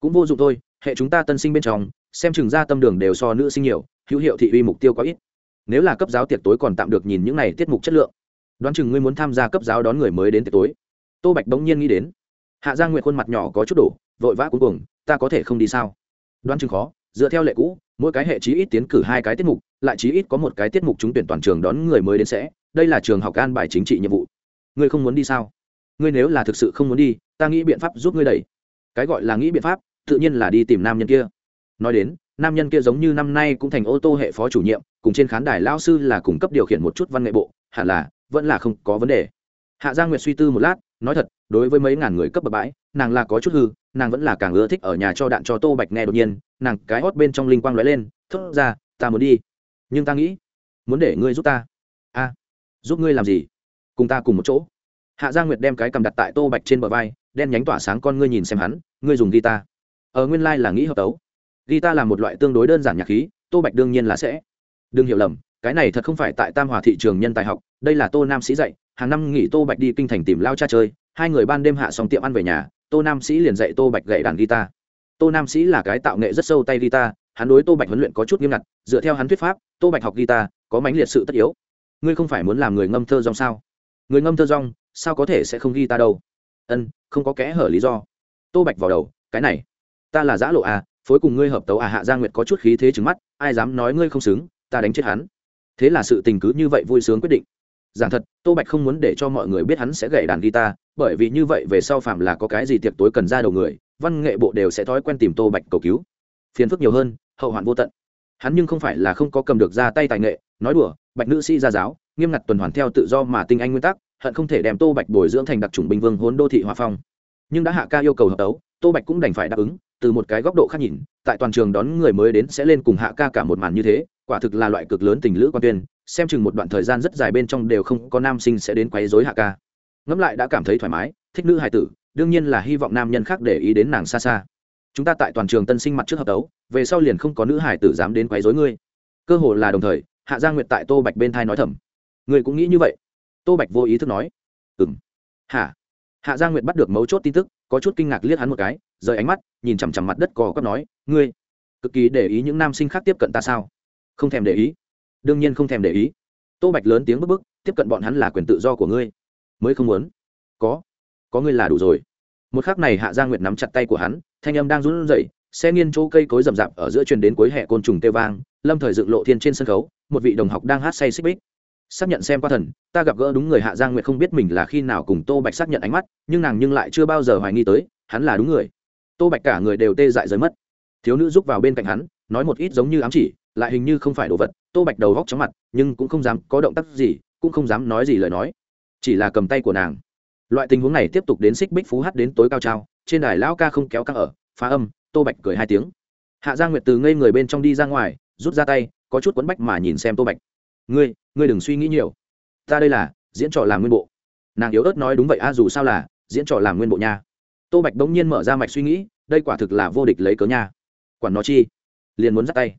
cũng vô dụng thôi, hệ chúng ta tân sinh bên trong, xem chừng ra tâm đường đều so nữ sinh nhiều, hữu hiệu thị uy mục tiêu có ít. Nếu là cấp giáo tiệc tối còn tạm được nhìn những này tiết mục chất lượng, đoán chừng ngươi muốn tham gia cấp giáo đón người mới đến tiệc tối. Tô bạch bỗng nhiên nghĩ đến, hạ gia nguyện khuôn mặt nhỏ có chút đổ, vội vã cuối cùng ta có thể không đi sao? Đoán chừng khó dựa theo lệ cũ, mỗi cái hệ chí ít tiến cử hai cái tiết mục, lại chí ít có một cái tiết mục trúng tuyển toàn trường đón người mới đến sẽ. Đây là trường học an bài chính trị nhiệm vụ. Ngươi không muốn đi sao? Ngươi nếu là thực sự không muốn đi, ta nghĩ biện pháp giúp ngươi đẩy. Cái gọi là nghĩ biện pháp, tự nhiên là đi tìm nam nhân kia. Nói đến, nam nhân kia giống như năm nay cũng thành ô tô hệ phó chủ nhiệm, cùng trên khán đài lao sư là cung cấp điều khiển một chút văn nghệ bộ, hẳn là vẫn là không có vấn đề. Hạ gia nguyệt suy tư một lát nói thật, đối với mấy ngàn người cấp bậc bãi, nàng là có chút hư, nàng vẫn là càng ưa thích ở nhà cho đạn cho tô bạch nghe đột nhiên, nàng cái hót bên trong linh quang lóe lên, thốt ra, ta muốn đi. Nhưng ta nghĩ, muốn để ngươi giúp ta. A, giúp ngươi làm gì? Cùng ta cùng một chỗ. Hạ gia nguyệt đem cái cầm đặt tại tô bạch trên bờ vai, đen nhánh tỏa sáng con ngươi nhìn xem hắn, ngươi dùng guitar. Ở nguyên lai、like、là nghĩ hợp tấu. Ta là một loại tương đối đơn giản nhạc khí, tô bạch đương nhiên là sẽ. Đừng hiểu lầm, cái này thật không phải tại tam hòa thị trường nhân tài học, đây là tô nam sĩ dạy hàng năm nghỉ tô bạch đi kinh thành tìm lao cha chơi, hai người ban đêm hạ xong tiệm ăn về nhà, tô nam sĩ liền dạy tô bạch gậy đàn guitar. Tô nam sĩ là cái tạo nghệ rất sâu tay guitar, hắn đối tô bạch huấn luyện có chút nghiêm ngặt, dựa theo hắn thuyết pháp, tô bạch học guitar, có mánh liệt sự tất yếu. Ngươi không phải muốn làm người ngâm thơ rong sao? Người ngâm thơ rong sao có thể sẽ không guitar đâu? Ân, không có kẽ hở lý do. Tô bạch vào đầu, cái này, ta là giã lộ à phối cùng ngươi hợp tấu à hạ gia nguyệt có chút khí thế trứng mắt, ai dám nói ngươi không xứng, ta đánh chết hắn. Thế là sự tình cứ như vậy vui sướng quyết định giảng thật tô bạch không muốn để cho mọi người biết hắn sẽ gậy đàn guitar bởi vì như vậy về sau phạm là có cái gì tiệc tối cần ra đầu người văn nghệ bộ đều sẽ thói quen tìm tô bạch cầu cứu. Phiền phức nhiều hơn hậu hoạn vô tận. Hắn nhưng không phải là không có cầm được ra tay tài nghệ nói đùa bạch nữ sĩ gia giáo nghiêm ngặt tuần hoàn theo tự do mà tinh anh nguyên tắc hận không thể đem tô bạch bồi dưỡng thành đặc trùng binh vương hốn đô thị hòa phong. Nhưng đã hạ ca yêu cầu hợp đấu, tô bạch cũng đành phải đáp ứng từ một cái góc độ khác nhìn tại toàn trường đón người mới đến sẽ lên cùng hạ ca cả một màn như thế quả thực là loại cực lớn tình lữ quan tuyên xem chừng một đoạn thời gian rất dài bên trong đều không có nam sinh sẽ đến quấy rối hạ ca. Ngẫm lại đã cảm thấy thoải mái, thích nữ hài tử, đương nhiên là hy vọng nam nhân khác để ý đến nàng xa xa. Chúng ta tại toàn trường tân sinh mặt trước hợp đấu, về sau liền không có nữ hài tử dám đến quấy rối ngươi. Cơ hồ là đồng thời, hạ gia nguyệt tại tô bạch bên thai nói thầm. Ngươi cũng nghĩ như vậy? Tô bạch vô ý thức nói. Ừ m hả? Hạ gia nguyệt bắt được mấu chốt tin tức, có chút kinh ngạc liếc hắn một cái, rời ánh mắt, nhìn chằm chằm mặt đất cò cắp nói, ngươi, cực kỳ để ý những nam sinh khác tiếp cận ta sao? Không thèm để ý đương nhiên không thèm để ý. Tô bạch lớn tiếng bức bức, tiếp cận bọn hắn là quyền tự do của ngươi. Mới không muốn. Có. Có ngươi là đủ rồi. Một khắc này hạ gia nguyệt nắm chặt tay của hắn, thanh âm đang run rẩy, xe nghiên chỗ cây cối rậm rạp ở giữa truyền đến cuối hệ côn trùng tê vang, lâm thời dựng lộ thiên trên sân khấu, một vị đồng học đang hát say xích bích. Xác nhận xem qua thần, ta gặp gỡ đúng người hạ giang nguyệt không biết mình là khi nào cùng tô bạch xác nhận ánh mắt, nhưng nàng nhưng lại chưa bao giờ hoài nghi tới, hắn là đúng người. Tô bạch cả người đều tê dại rời mất. Thiếu nữ rúc vào bên cạnh hắn, nói một ít giống như ám chỉ lại hình như không phải đồ vật, tô bạch đầu góc chóng mặt, nhưng cũng không dám có động tác gì, cũng không dám nói gì lời nói. Chỉ là cầm tay của nàng. Loại tình huống này tiếp tục đến xích bích phú hát đến tối cao trao, trên đài lão ca không kéo căng ở, phá âm, tô bạch cười hai tiếng. Hạ gia nguyệt từ ngây người bên trong đi ra ngoài, rút ra tay, có chút quấn bách mà nhìn xem tô bạch. Ngươi ngươi đừng suy nghĩ nhiều. Ta đây là diễn trò làm nguyên bộ. Nàng yếu ớt nói, đúng vậy a, dù sao là diễn trò làm nguyên bộ nha. Tô bạch bỗng nhiên mở ra mạch suy nghĩ, đây quả thực là vô địch lấy cớ nha. Quản nó chi? Liền muốn dắt tay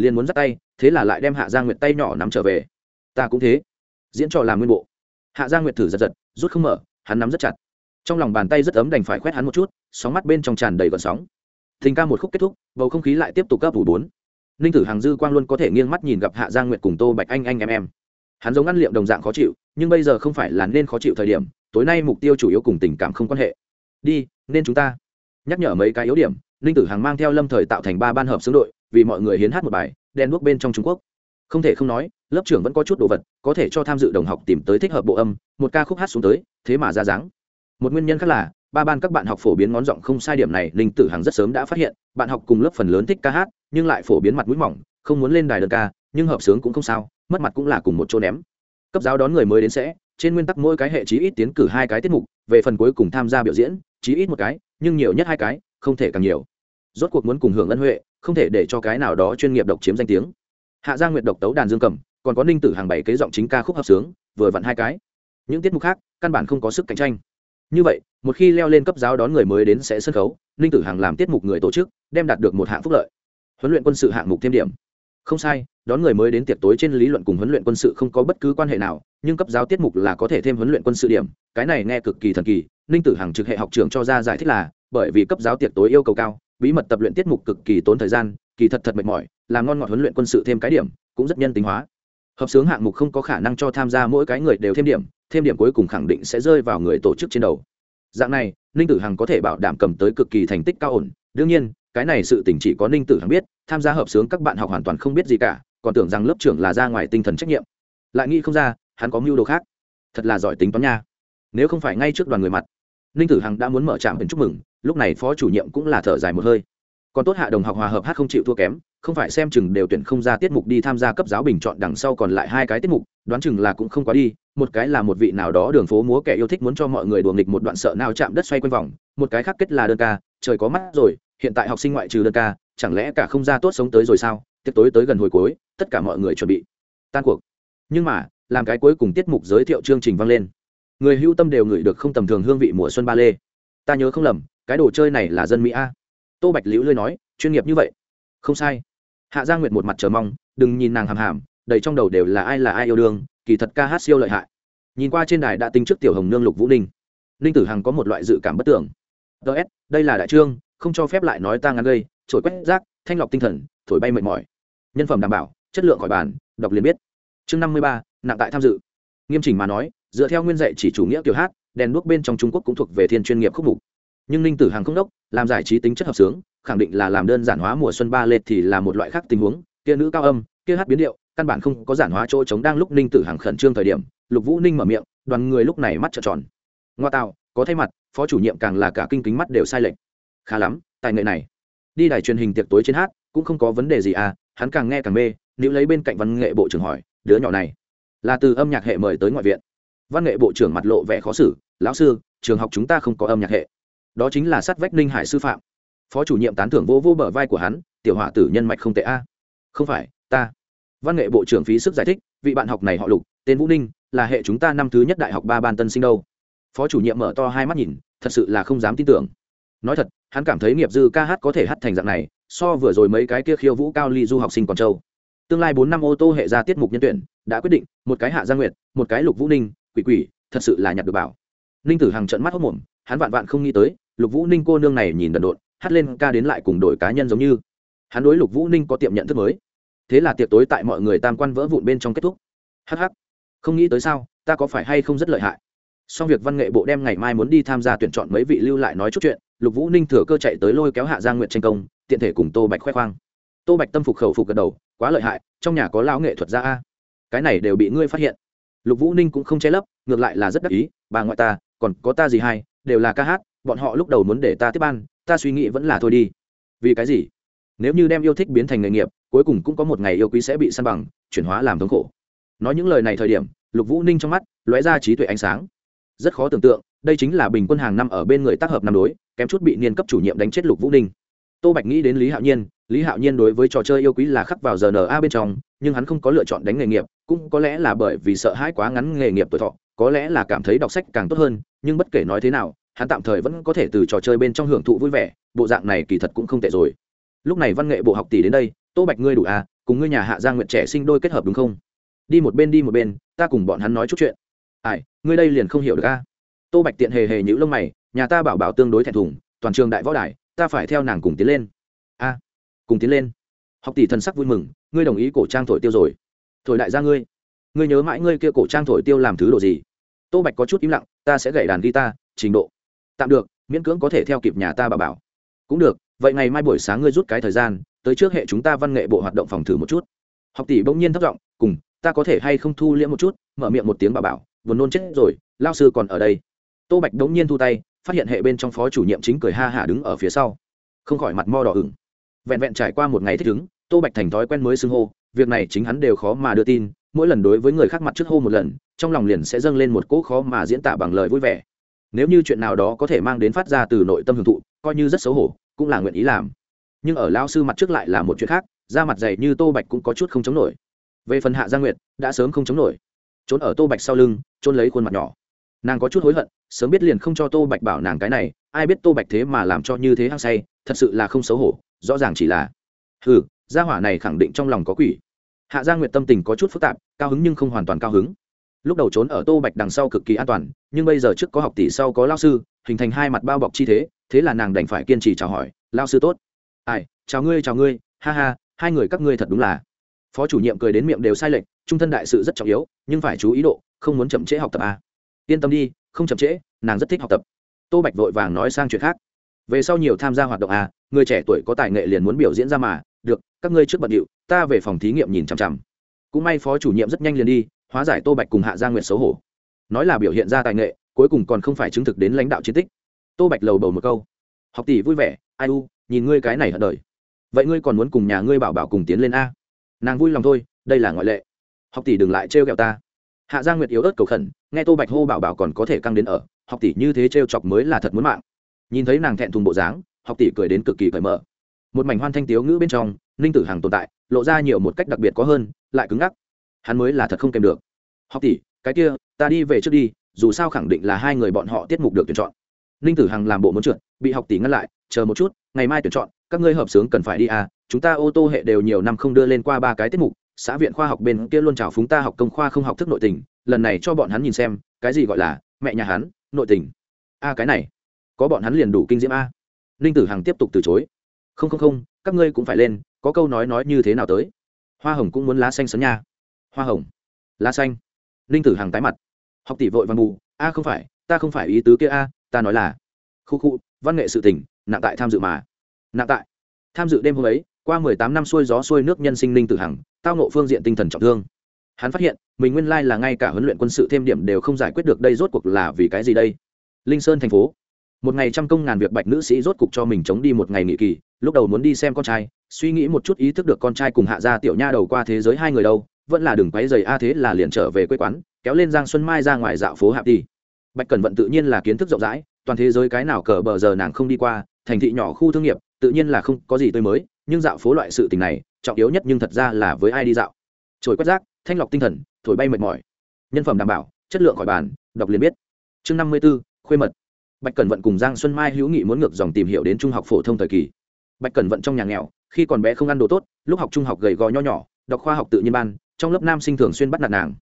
liền muốn dắt tay, thế là lại đem hạ gia nguyệt tay nhỏ nắm trở về. Ta cũng thế. Diễn trò làm nguyên bộ. Hạ gia nguyệt thử giật giật, rút không mở, hắn nắm rất chặt. Trong lòng bàn tay rất ấm đành phải khoét hắn một chút, sóng mắt bên trong tràn đầy gọn sóng. Thình ca một khúc kết thúc, bầu không khí lại tiếp tục cấp ủ bốn. Ninh tử hàng dư quang luôn có thể nghiêng mắt nhìn gặp hạ gia nguyệt cùng tô bạch anh anh em em. Hắn giống ăn liệm đồng dạng khó chịu, nhưng bây giờ không phải là nên khó chịu thời điểm, tối nay mục tiêu chủ yếu cùng tình cảm không quan hệ. Đi, nên chúng ta. Nhắc nhở mấy cái yếu điểm, ninh tử hàng mang theo lâm thời tạo thành ba ban hợp xướng đội vì mọi người hiến hát một bài, đen đuốc bên trong trung quốc. Không thể không nói, lớp trưởng vẫn có chút đồ vật, có thể cho tham dự đồng học tìm tới thích hợp bộ âm, một ca khúc hát xuống tới, thế mà ra dáng. Một nguyên nhân khác là, ba ban các bạn học phổ biến ngón giọng không sai điểm này, ninh tử hằng rất sớm đã phát hiện, bạn học cùng lớp phần lớn thích ca hát, nhưng lại phổ biến mặt mũi mỏng, không muốn lên đài đơn ca, nhưng hợp sướng cũng không sao, mất mặt cũng là cùng một chỗ ném. Cấp giáo đón người mới đến sẽ, trên nguyên tắc mỗi cái hệ chí ít tiến cử hai cái tiết mục, về phần cuối cùng tham gia biểu diễn, chí ít một cái, nhưng nhiều nhất hai cái, không thể càng nhiều. Rốt cuộc muốn cùng hưởng ân huệ không thể để cho cái nào đó chuyên nghiệp độc chiếm danh tiếng. Hạ gia nguyệt độc tấu đàn dương cầm, còn có ninh tử hàng bảy kế giọng chính ca khúc hợp sướng, vừa vặn hai cái. Những tiết mục khác, căn bản không có sức cạnh tranh. Như vậy, một khi leo lên cấp giáo đón người mới đến sẽ sân khấu, ninh tử hàng làm tiết mục người tổ chức, đem đạt được một hạng phúc lợi. Huấn luyện quân sự hạng mục thêm điểm. Không sai, đón người mới đến tiệc tối trên lý luận cùng huấn luyện quân sự không có bất cứ quan hệ nào, nhưng cấp giáo tiết mục là có thể thêm huấn luyện quân sự điểm, cái này nghe cực kỳ thần kỳ, ninh tử hàng trực hệ học trường cho ra giải thích là, bởi vì cấp giáo tiệc tối yêu cầu cao bí mật tập luyện tiết mục cực kỳ tốn thời gian, kỳ thật thật mệt mỏi, làm ngon ngọt huấn luyện quân sự thêm cái điểm, cũng rất nhân tính hóa. Hợp sướng hạng mục không có khả năng cho tham gia mỗi cái người đều thêm điểm thêm điểm cuối cùng khẳng định sẽ rơi vào người tổ chức trên đầu. Dạng này, ninh tử hằng có thể bảo đảm cầm tới cực kỳ thành tích cao ổn. Đương nhiên, cái này sự tình chỉ có ninh tử hằng biết, tham gia hợp sướng các bạn học hoàn toàn không biết gì cả, còn tưởng rằng lớp trưởng là ra ngoài tinh thần trách nhiệm. Lại nghĩ không ra, hắn có mưu đồ khác. Thật là giỏi tính toán nha. Nếu không phải ngay trước đoàn người mặt, ninh tử hằng đã muốn mở trạm ấn chúc mừng lúc này phó chủ nhiệm cũng là thở dài một hơi. Còn tốt hạ đồng học hòa hợp hát không chịu thua kém, không phải xem chừng đều tuyển không ra tiết mục đi tham gia cấp giáo bình chọn đằng sau còn lại hai cái tiết mục, đoán chừng là cũng không quá đi, một cái là một vị nào đó đường phố múa kẻ yêu thích muốn cho mọi người đùa nghịch một đoạn sợ nào chạm đất xoay quanh vòng, một cái khác kết là đơn ca, trời có mắt rồi, hiện tại học sinh ngoại trừ đơn ca, chẳng lẽ cả không ra tốt sống tới rồi sao? Tiếp tối tới gần hồi cuối, tất cả mọi người chuẩn bị tan cuộc. Nhưng mà, làm cái cuối cùng tiết mục giới thiệu chương trình vang lên. Người hưu tâm đều ngửi được không tầm thường hương vị mùa xuân ba lê ta nhớ không lầm cái đồ chơi này là dân mỹ a. Tô bạch liễu lơi nói, chuyên nghiệp như vậy. Không sai. Hạ gia nguyệt một mặt chờ mong, đừng nhìn nàng hàm hàm, đầy trong đầu đều là ai là ai yêu đương, kỳ thật ca hát siêu lợi hại. Nhìn qua trên đài đã tính trước tiểu hồng nương lục vũ ninh. Ninh tử hằng có một loại dự cảm bất tưởng. Ts đây là đại trương, không cho phép lại nói ta ngăn gây trổi quét rác, thanh lọc tinh thần, thổi bay mệt mỏi. Nhân phẩm đảm bảo, chất lượng khỏi bàn, đọc liền biết. Chương năm mươi ba, nặng tại tham dự. Nghiêm chỉnh mà nói, dựa theo nguyên dạy chỉ chủ nghĩa kiểu hát, đèn đuốc bên trong trung quốc cũng thuộc về thiên chuyên nghiệp khúc mục nhưng ninh tử hàng không đốc, làm giải trí tính chất hợp sướng, khẳng định là làm đơn giản hóa mùa xuân ba lệt thì là một loại khác tình huống. Kia nữ cao âm, kia hát biến điệu, căn bản không có giản hóa chỗ trống đang lúc ninh tử hàng khẩn trương thời điểm. Lục vũ ninh mở miệng, đoàn người lúc này mắt trợn tròn. Ngoa tạo, có thay mặt, phó chủ nhiệm càng là cả kinh kính mắt đều sai lệch. Khá lắm, tài nghệ này. Đi đài truyền hình tiệc tối trên hát, cũng không có vấn đề gì à hắn càng nghe càng mê, nếu lấy bên cạnh văn nghệ bộ trưởng hỏi, đứa nhỏ này, là từ âm nhạc hệ mời tới ngoại viện? Văn nghệ bộ trưởng mặt lộ vẻ khó xử, lão sư, trường học chúng ta không có âm nhạc hệ đó chính là sát vách ninh hải sư phạm. Phó chủ nhiệm tán thưởng vô vô bờ vai của hắn, tiểu họa tử nhân mạch không tệ a. Không phải, ta. Văn nghệ bộ trưởng phí sức giải thích, vị bạn học này họ lục, tên vũ ninh, là hệ chúng ta năm thứ nhất đại học ba ban tân sinh đâu. Phó chủ nhiệm mở to hai mắt nhìn, thật sự là không dám tin tưởng. Nói thật, hắn cảm thấy nghiệp dư ca hát có thể hát thành dạng này, so vừa rồi mấy cái kia khiêu vũ cao ly du học sinh còn châu tương lai bốn năm ô tô hệ ra tiết mục nhân tuyển, đã quyết định, một cái hạ gia nguyệt, một cái lục vũ ninh, quỷ quỷ, thật sự là nhặt được bảo. Ninh tử hằng trận mắt hốc mồm, hắn vạn vạn không nghĩ tới lục vũ ninh cô nương này nhìn đần độn, hát lên ca đến lại cùng đổi cá nhân giống như. Hắn đối lục vũ ninh có tiệm nhận thức mới. Thế là tiệc tối tại mọi người tam quan vỡ vụn bên trong kết thúc. Hh không nghĩ tới sao, ta có phải hay không rất lợi hại? Xong việc văn nghệ bộ đem ngày mai muốn đi tham gia tuyển chọn mấy vị lưu lại nói chút chuyện, lục vũ ninh thừa cơ chạy tới lôi kéo hạ gia nguyện tranh công, tiện thể cùng tô bạch khoe khoang. Tô bạch tâm phục khẩu phục gật đầu, quá lợi hại, trong nhà có lão nghệ thuật ra a. Cái này đều bị ngươi phát hiện. Lục vũ ninh cũng không che lấp, ngược lại là rất đắc ý, bà ngoại ta, còn có ta gì hay, đều là ca hát bọn họ lúc đầu muốn để ta tiếp ban, ta suy nghĩ vẫn là thôi đi. Vì cái gì? Nếu như đem yêu thích biến thành nghề nghiệp, cuối cùng cũng có một ngày yêu quý sẽ bị săn bằng, chuyển hóa làm thống khổ. Nói những lời này thời điểm, lục vũ ninh trong mắt lóe ra trí tuệ ánh sáng. Rất khó tưởng tượng, đây chính là bình quân hàng năm ở bên người tác hợp năm đối, kém chút bị niên cấp chủ nhiệm đánh chết lục vũ ninh. Tô bạch nghĩ đến lý hạo nhiên, lý hạo nhiên đối với trò chơi yêu quý là khắc vào giờ rna bên trong, nhưng hắn không có lựa chọn đánh nghề nghiệp, cũng có lẽ là bởi vì sợ hãi quá ngắn nghề nghiệp tuổi thọ, có lẽ là cảm thấy đọc sách càng tốt hơn, nhưng bất kể nói thế nào hắn tạm thời vẫn có thể từ trò chơi bên trong hưởng thụ vui vẻ, bộ dạng này kỳ thật cũng không tệ rồi. Lúc này văn nghệ bộ học tỷ đến đây, tô bạch ngươi đủ à cùng ngươi nhà hạ giang nguyện trẻ sinh đôi kết hợp đúng không? Đi một bên, đi một bên, ta cùng bọn hắn nói chút chuyện. Ai, ngươi đây liền không hiểu được a tô bạch tiện hề hề nhữ lông mày, nhà ta bảo bảo tương đối thẹn thùng, toàn trường đại võ đài, ta phải theo nàng cùng tiến lên. A, cùng tiến lên. Học tỷ thần sắc vui mừng, ngươi đồng ý cổ trang thổi tiêu rồi. Thổi đại gia ngươi ngươi nhớ mãi ngươi kia cổ trang thổi tiêu làm thứ đồ gì? Tô bạch có chút im lặng, ta sẽ gậy đàn guitar, trình độ tạm được, miễn cưỡng có thể theo kịp nhà ta bà bảo. Cũng được, vậy ngày mai buổi sáng ngươi rút cái thời gian, tới trước hệ chúng ta văn nghệ bộ hoạt động phòng thử một chút. Học tỷ bỗng nhiên thất vọng, cùng, ta có thể hay không thu liễm một chút? Mở miệng một tiếng bà bảo vừa nôn chết rồi, lao sư còn ở đây. Tô bạch bỗng nhiên thu tay, phát hiện hệ bên trong phó chủ nhiệm chính cười ha hả đứng ở phía sau. Không khỏi mặt mo đỏ ửng. Vẹn vẹn trải qua một ngày thích ứng, tô bạch thành thói quen mới xưng hô, việc này chính hắn đều khó mà đưa tin, mỗi lần đối với người khác mặt trước hô một lần, trong lòng liền sẽ dâng lên một cỗ khó mà diễn tả bằng lời vui vẻ nếu như chuyện nào đó có thể mang đến phát ra từ nội tâm hưởng thụ, coi như rất xấu hổ, cũng là nguyện ý làm. Nhưng ở lao sư mặt trước lại là một chuyện khác, da mặt dày như tô bạch cũng có chút không chống nổi. Về phần hạ gia nguyệt, đã sớm không chống nổi. Trốn ở tô bạch sau lưng, trốn lấy khuôn mặt nhỏ. Nàng có chút hối hận, sớm biết liền không cho tô bạch bảo nàng cái này, ai biết tô bạch thế mà làm cho như thế hăng say, thật sự là không xấu hổ, rõ ràng chỉ là hừ, gia hỏa này khẳng định trong lòng có quỷ. Hạ gia nguyệt tâm tình có chút phức tạp, cao hứng nhưng không hoàn toàn cao hứng lúc đầu trốn ở tô bạch đằng sau cực kỳ an toàn, nhưng bây giờ trước có học tỷ sau có lao sư, hình thành hai mặt bao bọc chi thế thế là nàng đành phải kiên trì chào hỏi lao sư tốt. Ai, chào ngươi chào ngươi. Ha ha, hai người các ngươi thật đúng là. Phó chủ nhiệm cười đến miệng đều sai lệch, trung thân đại sự rất trọng yếu, nhưng phải chú ý độ, không muốn chậm trễ học tập à. yên tâm đi, không chậm trễ, nàng rất thích học tập. Tô bạch vội vàng nói sang chuyện khác. Về sau nhiều tham gia hoạt động à người trẻ tuổi có tài nghệ liền muốn biểu diễn ra mà, được, các ngươi trước bận điệu, ta về phòng thí nghiệm nhìn chằm chằm. Cũng may phó chủ nhiệm rất nhanh liền đi hóa giải tô bạch cùng hạ gia nguyệt xấu hổ. Nói là biểu hiện ra tài nghệ, cuối cùng còn không phải chứng thực đến lãnh đạo chiến tích. Tô bạch lầu bầu một câu. Học tỷ vui vẻ, ai u, nhìn ngươi cái này hận đời. Vậy ngươi còn muốn cùng nhà ngươi bảo bảo cùng tiến lên a? Nàng vui lòng thôi, đây là ngoại lệ. Học tỷ đừng lại trêu ghẹo ta. Hạ gia nguyệt yếu ớt cầu khẩn, nghe tô bạch hô bảo bảo còn có thể căng đến ở, học tỷ như thế trêu chọc mới là thật muốn mạng. Nhìn thấy nàng thẹn thùng bộ dáng, học tỷ cười đến cực kỳ cởi mở. Một mảnh hoan thanh tiếu ngữ bên trong, ninh tử hằng tồn tại, lộ ra nhiều một cách đặc biệt có hơn, lại cứng ngắc hắn mới là thật không kèm được. Học tỷ, cái kia, ta đi về trước đi, dù sao khẳng định là hai người bọn họ tiết mục được tuyển chọn. Ninh tử hằng làm bộ muốn trượt, bị học tỷ ngăn lại, chờ một chút, ngày mai tuyển chọn, các ngươi hợp sướng cần phải đi à chúng ta ô tô hệ đều nhiều năm không đưa lên qua ba cái tiết mục, xã viện khoa học bên kia luôn chào phúng ta học công khoa không học thức nội tình, lần này cho bọn hắn nhìn xem, cái gì gọi là, mẹ nhà hắn, nội tình. A cái này, có bọn hắn liền đủ kinh diễm a ninh tử hằng tiếp tục từ chối. Không không không, các ngươi cũng phải lên, có câu nói nói như thế nào tới. Hoa hồng cũng muốn lá xanh sấn nha hoa hồng lá xanh ninh tử hằng tái mặt học tỷ vội văn mù a không phải ta không phải ý tứ kia a ta nói là khu khu văn nghệ sự tỉnh, nặng tại tham dự mà nặng tại tham dự đêm hôm ấy qua mười tám năm xuôi gió xuôi nước nhân sinh ninh tử hằng tao nộ phương diện tinh thần trọng thương. Hắn phát hiện mình nguyên lai là ngay cả huấn luyện quân sự thêm điểm đều không giải quyết được đây rốt cuộc là vì cái gì đây? Linh sơn thành phố một ngày trăm công ngàn việc bạch nữ sĩ rốt cục cho mình chống đi một ngày nghỉ kỳ lúc đầu muốn đi xem con trai suy nghĩ một chút ý thức được con trai cùng hạ gia tiểu nha đầu qua thế giới hai người đâu vẫn là đừng quấy giày a, thế là liền trở về quê quán, kéo lên giang xuân mai ra ngoài dạo phố hạp đi bạch cẩn vận tự nhiên là kiến thức rộng rãi, toàn thế giới cái nào cờ bờ giờ nàng không đi qua, thành thị nhỏ khu thương nghiệp, tự nhiên là không có gì tươi mới, nhưng dạo phố loại sự tình này, trọng yếu nhất nhưng thật ra là với ai đi dạo. Trồi quét rác, thanh lọc tinh thần, thổi bay mệt mỏi. Nhân phẩm đảm bảo, chất lượng khỏi bàn, đọc liền biết. Chương năm mươi b ố khuê mật. Bạch cẩn vận cùng giang xuân mai hữu nghị muốn ngược dòng tìm hiểu đến trung học phổ thông thời kỳ. Bạch cẩn vận trong nhà nghèo, khi còn bé không ăn đồ tốt, lúc học trung học gầy gò nho nhỏ, đọc khoa học tự nhiên ban trong lớp nam sinh thường xuyên bắt nạt nàng.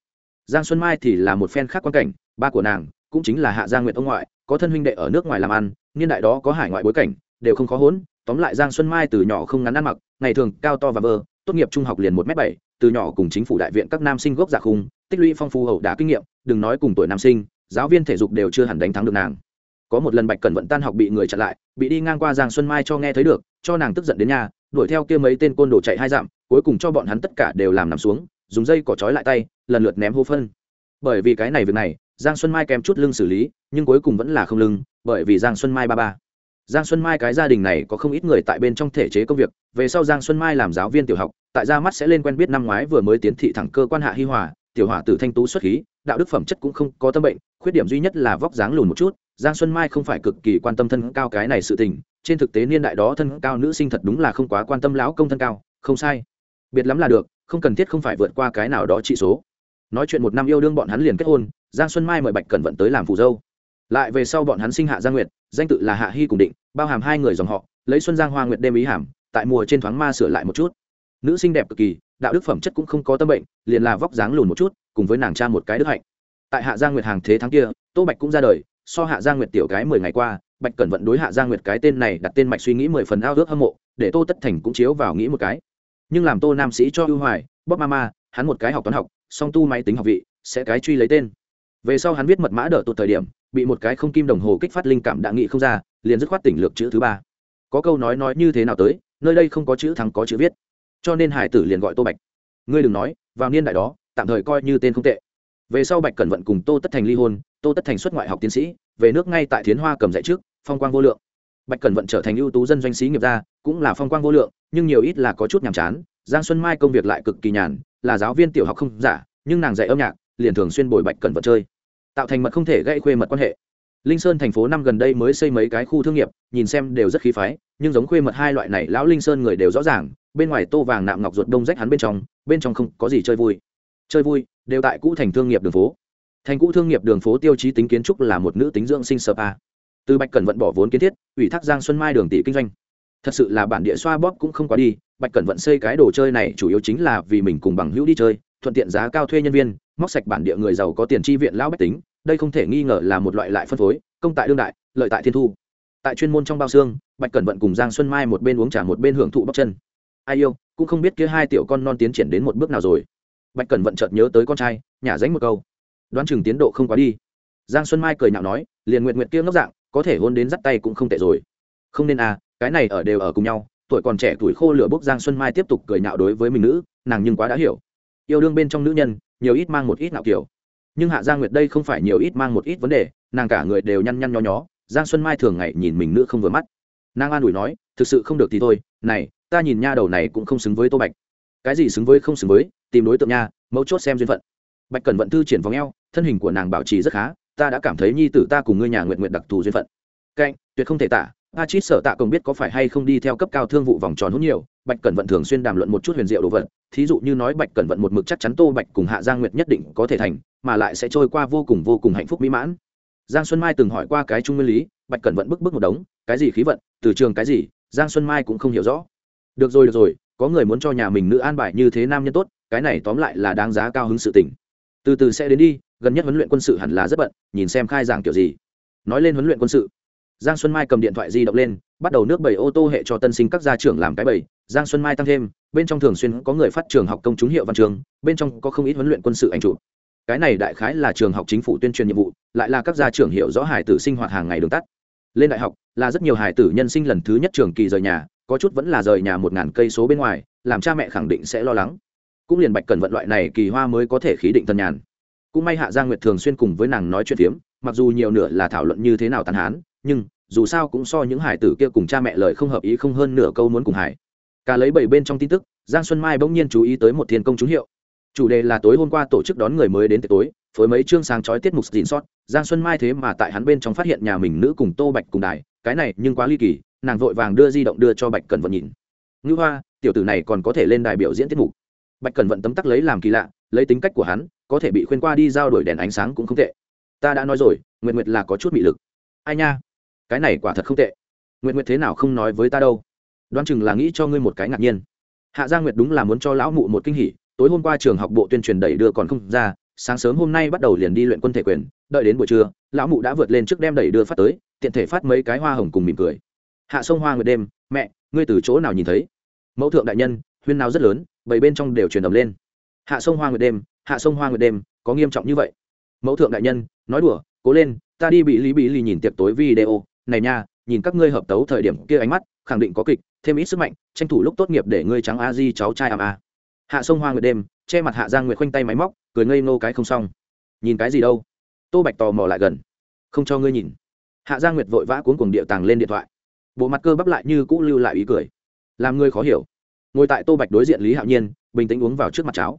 Giang xuân mai thì là một phen khác quan cảnh, ba của nàng cũng chính là hạ gia nguyện ông ngoại, có thân huynh đệ ở nước ngoài làm ăn, niên đại đó có hải ngoại bối cảnh, đều không khó hốn. tóm lại giang xuân mai từ nhỏ không ngắn ăn mặc, ngày thường cao to và vơ, tốt nghiệp trung học liền một m bảy, từ nhỏ cùng chính phủ đại viện các nam sinh gốc giả khung, tích lũy phong phú hậu đã kinh nghiệm, đừng nói cùng tuổi nam sinh, giáo viên thể dục đều chưa hẳn đánh thắng được nàng. Có một lần bạch cẩn vận tan học bị người chặn lại, bị đi ngang qua giang xuân mai cho nghe thấy được, cho nàng tức giận đến nhà, đuổi theo kia mấy tên côn đồ chạy hai dặm, cuối cùng cho bọn hắn tất cả đều làm nằm xuống dùng dây cỏ trói lại tay, lần lượt ném hô phân. Bởi vì cái này việc này, giang xuân mai kèm chút lưng xử lý, nhưng cuối cùng vẫn là không lưng, bởi vì giang xuân mai ba ba. Giang xuân mai cái gia đình này có không ít người tại bên trong thể chế công việc, về sau giang xuân mai làm giáo viên tiểu học, tại ra mắt sẽ lên quen biết năm ngoái vừa mới tiến thị thẳng cơ quan hạ hi hòa, tiểu hỏa tử thanh tú xuất khí, đạo đức phẩm chất cũng không có tâm bệnh, khuyết điểm duy nhất là vóc dáng lùn một chút, giang xuân mai không phải cực kỳ quan tâm thân cao cái này sự tình, trên thực tế niên đại đó thân cao nữ sinh thật đúng là không quá quan tâm lão công thân cao, không sai. Biệt lắm là được không cần thiết không phải vượt qua cái nào đó trị số. Nói chuyện một năm yêu đương bọn hắn liền kết hôn, giang xuân mai mời bạch cẩn vận tới làm phù dâu. Lại về sau bọn hắn sinh hạ giang nguyệt, danh tự là hạ hy cùng định, bao hàm hai người dòng họ, lấy xuân giang hoa nguyệt đêm ý hàm, tại mùa trên thoáng ma sửa lại một chút. Nữ sinh đẹp cực kỳ, đạo đức phẩm chất cũng không có tâm bệnh, liền là vóc dáng lùn một chút, cùng với nàng cha một cái đức hạnh. Tại hạ Giang nguyệt hàng thế tháng kia, tô bạch cũng ra đời, so hạ giang nguyệt tiểu cái mười ngày qua, bạch cẩn vận đối hạ Giang nguyệt cái tên này đặt tên mạch suy nghĩ mười phần ao ước hâm mộ, để tô tất thành cũng chiếu vào nghĩ một cái nhưng làm tô nam sĩ cho ưu hoài, bóp ma hắn một cái học toán học, song tu máy tính học vị, sẽ cái truy lấy tên. Về sau hắn viết mật mã đỡ tụt thời điểm, bị một cái không kim đồng hồ kích phát linh cảm đạ nghị không ra, liền dứt khoát tỉnh lược chữ thứ ba. Có câu nói nói như thế nào tới, nơi đây không có chữ thắng có chữ viết. Cho nên hải tử liền gọi tô bạch. Ngươi đừng nói, vào niên đại đó, tạm thời coi như tên không tệ. Về sau bạch cẩn vận cùng tô tất thành ly hôn, tô tất thành xuất ngoại học tiến sĩ, về nước ngay tại thiến hoa cầm dạy trước, phong quang vô lượng bạch cẩn vận trở thành ưu tú dân doanh sĩ nghiệp gia, cũng là phong quang vô lượng, nhưng nhiều ít là có chút nhàm chán. Giang xuân mai công việc lại cực kỳ nhàn, là giáo viên tiểu học không giả, nhưng nàng dạy âm nhạc, liền thường xuyên bồi bạch cẩn vận chơi. Tạo thành mật không thể gây khuê mật quan hệ. Linh sơn thành phố năm gần đây mới xây mấy cái khu thương nghiệp, nhìn xem đều rất khí phái, nhưng giống khuê mật hai loại này lão linh sơn người đều rõ ràng, bên ngoài tô vàng nạm ngọc ruột đông rách hắn bên trong bên trong không có gì chơi vui. Chơi vui, đều tại cũ thành thương nghiệp đường phố. Thành cũ thương nghiệp đường phố tiêu chí tính kiến trúc là một nữ tính dưỡng sinh spa từ bạch cẩn vận bỏ vốn kiến thiết, ủy thác giang xuân mai đường tỷ kinh doanh. Thật sự là bản địa xoa bóp cũng không quá đi, bạch cẩn vận xây cái đồ chơi này chủ yếu chính là vì mình cùng bằng hữu đi chơi, thuận tiện giá cao thuê nhân viên, móc sạch bản địa người giàu có tiền chi viện lão bách tính, đây không thể nghi ngờ là một loại lại phân phối, công tại đương đại, lợi tại thiên thu. Tại chuyên môn trong bao xương, bạch cẩn vận cùng giang xuân mai một bên uống trà một bên hưởng thụ bóc chân. Ai yêu, cũng không biết kia hai tiểu con non tiến triển đến một bước nào rồi. Bạch cẩn vận chợt nhớ tới con trai, nhả dánh một câu. Đoán chừng tiến độ không quá đi. Giang xuân mai cười nhạo nói, liền nguyện nguyện kia ngốc dạng có thể hôn đến dắt tay cũng không tệ rồi. Không nên à cái này ở đều ở cùng nhau, tuổi còn trẻ tuổi khô lửa bốc giang xuân mai tiếp tục cười nhạo đối với mình nữ, nàng nhưng quá đã hiểu. Yêu đương bên trong nữ nhân, nhiều ít mang một ít nạo kiểu. Nhưng hạ giang nguyệt đây không phải nhiều ít mang một ít vấn đề, nàng cả người đều nhăn nhăn nho nhó, giang xuân mai thường ngày nhìn mình nữ không vừa mắt. Nàng an ủi nói, thực sự không được thì thôi, này, ta nhìn nha đầu này cũng không xứng với tô bạch. Cái gì xứng với không xứng với, tìm đối tượng nha, mấu chốt xem duyên phận. Bạch cần vận thư triển vòng eo, thân hình của nàng bảo trì rất khá ta đã cảm thấy nhi tử ta cùng ngươi nhà nguyện nguyện đặc thù duyên phận. Cạnh, tuyệt không thể tả. A chít sở tạ công biết có phải hay không đi theo cấp cao thương vụ vòng tròn hút nhiều, bạch cẩn vận thường xuyên đàm luận một chút huyền diệu đồ vật. Thí dụ như nói bạch cẩn vận một mực chắc chắn tô bạch cùng hạ giang nguyệt nhất định có thể thành, mà lại sẽ trôi qua vô cùng vô cùng hạnh phúc mỹ mãn. Giang xuân mai từng hỏi qua cái trung nguyên lý, bạch cẩn vận bức bức một đống, cái gì khí vận, từ trường cái gì, giang xuân mai cũng không hiểu rõ. Được rồi được rồi, có người muốn cho nhà mình nữ an bài như thế nam nhân tốt, cái này tóm lại là đáng giá cao hứng sự tình. Từ từ sẽ đến đi gần nhất huấn luyện quân sự hẳn là rất bận, nhìn xem khai giảng kiểu gì. Nói lên huấn luyện quân sự. Giang xuân mai cầm điện thoại di động lên, bắt đầu nước bảy ô tô hệ cho tân sinh các gia trưởng làm cái bảy. Giang xuân mai tăng thêm, bên trong thường xuyên có người phát trường học công chúng hiệu văn trường, bên trong có không ít huấn luyện quân sự ảnh trụ. cái này đại khái là trường học chính phủ tuyên truyền nhiệm vụ, lại là các gia trưởng hiểu rõ hải tử sinh hoạt hàng ngày đường tắt. Lên đại học, là rất nhiều hải tử nhân sinh lần thứ nhất trường kỳ rời nhà, có chút vẫn là rời nhà một ngàn cây số bên ngoài, làm cha mẹ khẳng định sẽ lo lắng. Cũng liền bạch cần vận loại này kỳ hoa mới có thể khí định tân nhàn cũng may hạ giang nguyệt thường xuyên cùng với nàng nói chuyện phiếm, mặc dù nhiều nửa là thảo luận như thế nào tàn hán, nhưng dù sao cũng so những hải tử kia cùng cha mẹ lời không hợp ý không hơn nửa câu muốn cùng hải. Cả lấy bảy bên trong tin tức, giang xuân mai bỗng nhiên chú ý tới một thiên công chúng hiệu. Chủ đề là tối hôm qua tổ chức đón người mới đến tối, phối mấy chương sáng chói tiết mục xin sót giang xuân mai thế mà tại hắn bên trong phát hiện nhà mình nữ cùng tô bạch cùng đài, cái này nhưng quá ly kỳ, nàng vội vàng đưa di động đưa cho bạch cần vận nhìn. Ngữ hoa, tiểu tử này còn có thể lên đài biểu diễn tiết mục. Bạch cần vận tấm tắc lấy làm kỳ lạ, lấy tính cách của hắn có thể bị khuyên qua đi giao đổi đèn ánh sáng cũng không tệ. Ta đã nói rồi, nguyệt nguyệt là có chút bị lực. Ai nha? Cái này quả thật không tệ. Nguyệt nguyệt thế nào không nói với ta đâu? Đoán chừng là nghĩ cho ngươi một cái ngạc nhiên. Hạ gia nguyệt đúng là muốn cho lão mụ một kinh hỉ, tối hôm qua trường học bộ tuyên truyền đẩy đưa còn không ra, sáng sớm hôm nay bắt đầu liền đi luyện quân thể quyền, đợi đến buổi trưa, lão mụ đã vượt lên trước đem đẩy đưa phát tới, tiện thể phát mấy cái hoa hồng cùng mỉm cười. Hạ sông hoa nguyệt đêm, mẹ, ngươi từ chỗ nào nhìn thấy? Mẫu thượng đại nhân, huyên nào rất lớn bảy bên trong đều truyền ầm lên. Hạ sông hoa nguyệt đêm hạ sông hoa nguyệt đêm, có nghiêm trọng như vậy. Mẫu thượng đại nhân, nói đùa, cố lên, ta đi bị lý bị lì nhìn tiệc tối video. Này nha, nhìn các ngươi hợp tấu thời điểm kia ánh mắt, khẳng định có kịch, thêm ít sức mạnh, tranh thủ lúc tốt nghiệp để ngươi trắng a di cháu trai ảm a. Hạ sông hoa nguyệt đêm, che mặt hạ giang nguyệt khoanh tay máy móc, cười ngây nô cái không xong. Nhìn cái gì đâu? Tô bạch tò mò lại gần. Không cho ngươi nhìn. Hạ giang nguyệt vội vã cuốn cuồng địa tàng lên điện thoại. Bộ mặt cơ bắp lại như cũ lưu lại ý cười. Làm ngươi khó hiểu. Ngồi tại tô bạch đối diện lý hạo nhiên, bình tĩnh uống vào trước mặt cháo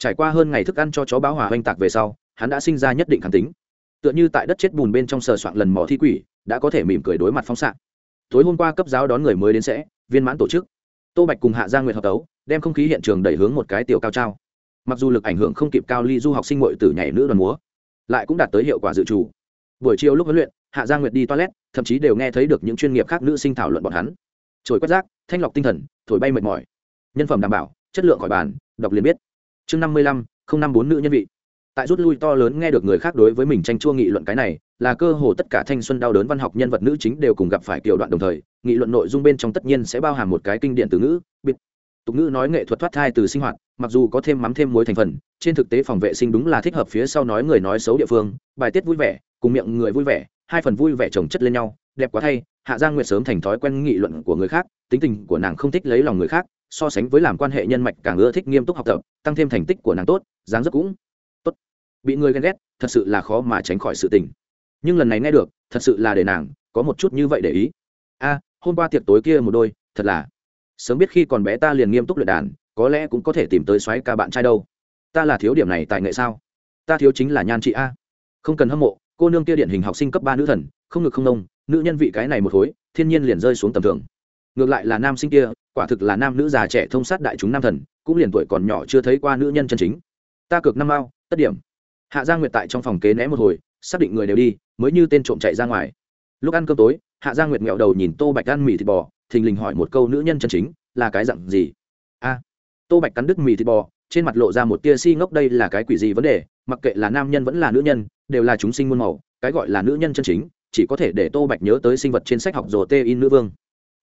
trải qua hơn ngày thức ăn cho chó báo hòa oanh tạc về sau, hắn đã sinh ra nhất định khẳng tính. Tựa như tại đất chết bùn bên trong sờ soạn lần mỏ thi quỷ, đã có thể mỉm cười đối mặt phóng xạ. Tối hôm qua cấp giáo đón người mới đến sẽ, viên mãn tổ chức. Tô bạch cùng hạ gia nguyệt hợp tấu, đem không khí hiện trường đẩy hướng một cái tiểu cao trao. Mặc dù lực ảnh hưởng không kịp cao ly du học sinh ngội từ nhảy nữ đoàn múa, lại cũng đạt tới hiệu quả dự trù. Buổi chiều lúc huấn luyện, hạ gia nguyệt đi toilet, thậm chí đều nghe thấy được những chuyên nghiệp khác nữ sinh thảo luận bọn hắn. Trồi quét rác, thanh lọc tinh thần, thổi bay mệt mỏi. Nhân phẩm đảm bảo, chất lượng khỏi bàn, đọc liền biết chương năm mươi lăm, không năm bốn nữ nhân vị. Tại rút lui to lớn nghe được người khác đối với mình tranh chua nghị luận cái này, là cơ hồ tất cả thanh xuân đau đớn văn học nhân vật nữ chính đều cùng gặp phải kiểu đoạn đồng thời, nghị luận nội dung bên trong tất nhiên sẽ bao hàm một cái kinh điển từ ngữ, bịt. Tục ngữ nói nghệ thuật thoát thai từ sinh hoạt, mặc dù có thêm mắm thêm muối thành phần, trên thực tế phòng vệ sinh đúng là thích hợp phía sau nói người nói xấu địa phương, bài tiết vui vẻ, cùng miệng người vui vẻ, hai phần vui vẻ chồng chất lên nhau, đẹp quá thay, hạ giang nguyệt sớm thành thói quen nghị luận của người khác, tính tình của nàng không thích lấy lòng người khác so sánh với làm quan hệ nhân mạch càng ưa thích nghiêm túc học tập, tăng thêm thành tích của nàng tốt, dáng dấp cũng tốt. Bị người ghen ghét, thật sự là khó mà tránh khỏi sự tình. Nhưng lần này nghe được, thật sự là để nàng có một chút như vậy để ý. A, hôm qua tiệc tối kia một đôi, thật là sớm biết khi còn bé ta liền nghiêm túc luyện đàn, có lẽ cũng có thể tìm tới xoáy ca bạn trai đâu. Ta là thiếu điểm này tại nghệ sao? Ta thiếu chính là nhan chị a. Không cần hâm mộ, cô nương kia điển hình học sinh cấp ba nữ thần, không ngực không nông, nữ nhân vị cái này một khối, thiên nhiên liền rơi xuống tầm thường. Ngược lại là nam sinh kia quả thực là nam nữ già trẻ thông sát đại chúng nam thần, cũng liền tuổi còn nhỏ chưa thấy qua nữ nhân chân chính. Ta cược năm mao, tất điểm. Hạ giang nguyệt tại trong phòng kế né một hồi, xác định người đều đi, mới như tên trộm chạy ra ngoài. Lúc ăn cơm tối, hạ giang nguyệt nghẹo đầu nhìn tô bạch ăn mì thịt bò, thình lình hỏi một câu nữ nhân chân chính, là cái dặn gì? A. Tô bạch cắn đứt mì thịt bò, trên mặt lộ ra một tia si ngốc đây là cái quỷ gì vấn đề, mặc kệ là nam nhân vẫn là nữ nhân, đều là chúng sinh muôn màu, cái gọi là nữ nhân chân chính, chỉ có thể để tô bạch nhớ tới sinh vật trên sách học rồ tê in nữ vương.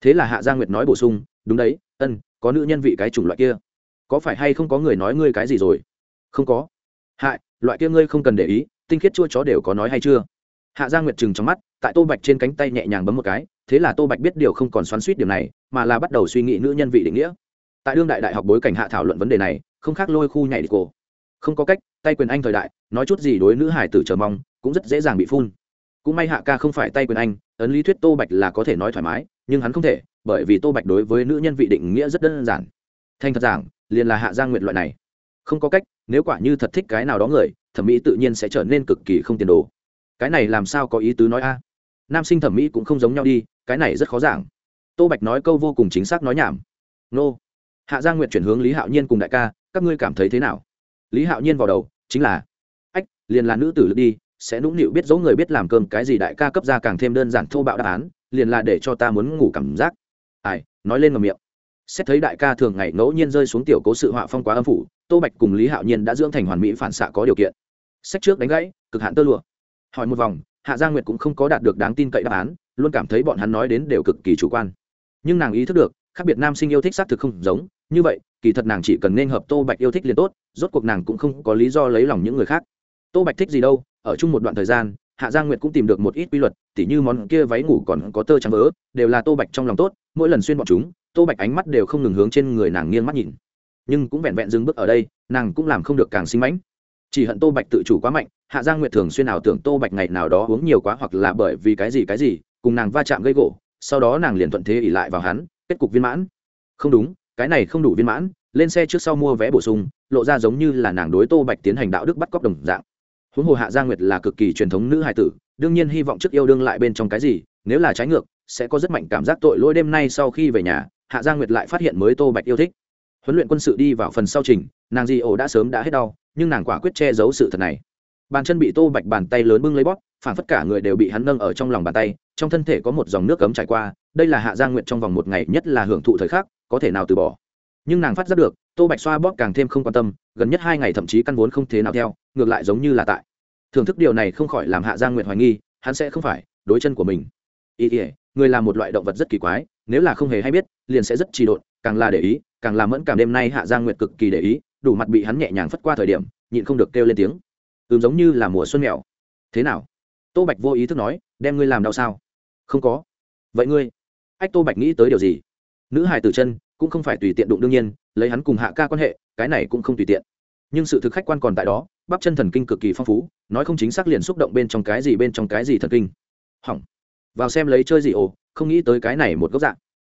Thế là hạ gia nguyệt nói bổ sung đúng đấy, ân, có nữ nhân vị cái chủng loại kia. Có phải hay không có người nói ngươi cái gì rồi? Không có. Hại loại kia ngươi không cần để ý, tinh khiết chua chó đều có nói hay chưa? Hạ gia nguyệt chừng trong mắt, tại tô bạch trên cánh tay nhẹ nhàng bấm một cái, thế là tô bạch biết điều không còn xoắn suýt điều này, mà là bắt đầu suy nghĩ nữ nhân vị định nghĩa. Tại đương đại đại học bối cảnh hạ thảo luận vấn đề này, không khác lôi khu nhảy đi cổ không có cách, tay quyền anh thời đại, nói chút gì đối nữ hải tử chờ mong, cũng rất dễ dàng bị phun cũng may hạ ca không phải tay quyền anh, ấn lý thuyết tô bạch là có thể nói thoải mái, nhưng hắn không thể, bởi vì tô bạch đối với nữ nhân vị định nghĩa rất đơn giản. Thành thật giảng, liền là hạ giang nguyện loại này. Không có cách, nếu quả như thật thích cái nào đó người, thẩm mỹ tự nhiên sẽ trở nên cực kỳ không tiền đồ. Cái này làm sao có ý tứ nói a? Nam sinh thẩm mỹ cũng không giống nhau đi, cái này rất khó giảng. Tô bạch nói câu vô cùng chính xác nói nhảm. Nô. Hạ giang nguyện chuyển hướng lý hạo nhiên cùng đại ca, các ngươi cảm thấy thế nào? Lý hạo nhiên vào đầu, chính là, ách, liền là nữ tử đi sẽ nũng nịu biết dấu người biết làm cơm, cái gì đại ca cấp ra càng thêm đơn giản thô bạo đáp án, liền là để cho ta muốn ngủ cảm giác. Ai, nói lên ngầm miệng. Xét thấy đại ca thường ngày ngẫu nhiên rơi xuống tiểu cố sự họa phong quá âm phủ, tô bạch cùng lý hạo nhiên đã dưỡng thành hoàn mỹ phản xạ có điều kiện. Sách trước đánh gãy, cực hạn tơ lụa. Hỏi một vòng, hạ gia nguyệt cũng không có đạt được đáng tin cậy đáp án, luôn cảm thấy bọn hắn nói đến đều cực kỳ chủ quan. Nhưng nàng ý thức được, khác biệt nam sinh yêu thích xác thực không giống, như vậy, kỳ thật nàng chỉ cần nên hợp tô bạch yêu thích liền tốt, rốt cuộc nàng cũng không có lý do lấy lòng những người khác. Tô bạch thích gì đâu ở chung một đoạn thời gian, hạ giang nguyệt cũng tìm được một ít quy luật, tỉ như món kia váy ngủ còn có tơ trắng vỡ đều là tô bạch trong lòng tốt, mỗi lần xuyên bọn chúng, tô bạch ánh mắt đều không ngừng hướng trên người nàng nghiêng mắt nhìn. Nhưng cũng vẹn vẹn dừng bước ở đây, nàng cũng làm không được càng sinh mãnh. Chỉ hận tô bạch tự chủ quá mạnh, hạ giang nguyệt thường xuyên ảo tưởng tô bạch ngày nào đó uống nhiều quá hoặc là bởi vì cái gì cái gì, cùng nàng va chạm gây gỗ, sau đó nàng liền thuận thế ỉ lại vào hắn, kết cục viên mãn. Không đúng, cái này không đủ viên mãn, lên xe trước sau mua vé bổ sung, lộ ra giống như là nàng đối tô bạch tiến hành đạo đức bắt cóc đồng dạng huống hồ hạ gia nguyệt là cực kỳ truyền thống nữ hài tử, đương nhiên hy vọng trước yêu đương lại bên trong cái gì, nếu là trái ngược, sẽ có rất mạnh cảm giác tội lỗi đêm nay sau khi về nhà, hạ gia nguyệt lại phát hiện mới tô bạch yêu thích. Huấn luyện quân sự đi vào phần sau trình, nàng di ổ đã sớm đã hết đau, nhưng nàng quả quyết che giấu sự thật này. Bàn chân bị tô bạch bàn tay lớn bưng lấy bóp, phản phất cả người đều bị hắn nâng ở trong lòng bàn tay, trong thân thể có một dòng nước cấm trải qua, đây là hạ gia nguyện trong vòng một ngày nhất là hưởng thụ thời khắc, có thể nào từ bỏ. Nhưng nàng phát giác được, tô bạch xoa bóp càng thêm không quan tâm, gần nhất hai ngày thậm chí căn vốn không thế nào theo ngược lại giống như là tại. Thưởng thức điều này không khỏi làm hạ giang nguyện hoài nghi, hắn sẽ không phải đối chân của mình. Ý ỉa người là một loại động vật rất kỳ quái, nếu là không hề hay biết, liền sẽ rất trì độn, càng là để ý, càng là mẫn cảm đêm nay hạ giang nguyện cực kỳ để ý, đủ mặt bị hắn nhẹ nhàng phất qua thời điểm, nhịn không được kêu lên tiếng. Ừm, giống như là mùa xuân mèo. Thế nào? Tô bạch vô ý thức nói, đem ngươi làm đau sao? Không có. Vậy ngươi? Ách, tô bạch nghĩ tới điều gì? Nữ hài tử chân cũng không phải tùy tiện đụng đương nhiên, lấy hắn cùng hạ ca quan hệ, cái này cũng không tùy tiện. Nhưng sự thực khách quan còn tại đó bắp chân thần kinh cực kỳ phong phú, nói không chính xác liền xúc động bên trong cái gì bên trong cái gì thần kinh. Hỏng vào xem lấy chơi gì ồ, không nghĩ tới cái này một góc dạng.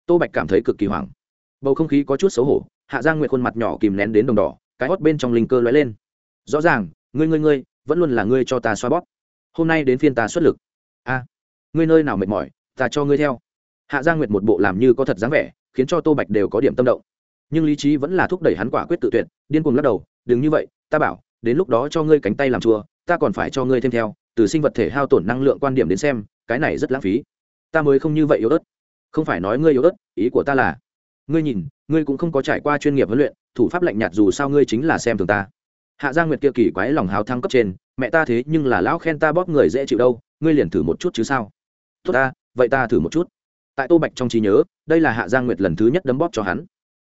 Tô bạch cảm thấy cực kỳ hoảng. Bầu không khí có chút xấu hổ, hạ giang nguyệt khuôn mặt nhỏ kìm nén đến đồng đỏ, cái hót bên trong linh cơ lóe lên. Rõ ràng, ngươi ngươi ngươi, vẫn luôn là ngươi cho ta xoa bóp. Hôm nay đến phiên ta xuất lực. A, ngươi nơi nào mệt mỏi, ta cho ngươi theo. Hạ giang nguyệt một bộ làm như có thật dáng vẻ, khiến cho tô bạch đều có điểm tâm động. Nhưng lý trí vẫn là thúc đẩy hắn quả quyết tự tuyệt, điên cuồng lắc đầu, đừng như vậy, ta bảo đến lúc đó cho ngươi cánh tay làm chùa, ta còn phải cho ngươi thêm theo từ sinh vật thể hao tổn năng lượng quan điểm đến xem cái này rất lãng phí. Ta mới không như vậy yếu ớt. Không phải nói ngươi yếu ớt ý của ta là ngươi nhìn ngươi cũng không có trải qua chuyên nghiệp huấn luyện thủ pháp lạnh nhạt dù sao ngươi chính là xem thường ta. Hạ gia nguyệt kia kỳ quái lòng hào thăng cấp trên mẹ ta thế nhưng là lão khen ta bóp người dễ chịu đâu ngươi liền thử một chút chứ sao? Tốt ta vậy ta thử một chút. Tại tô bạch trong trí nhớ đây là hạ gia nguyệt lần thứ nhất đấm bóp cho hắn.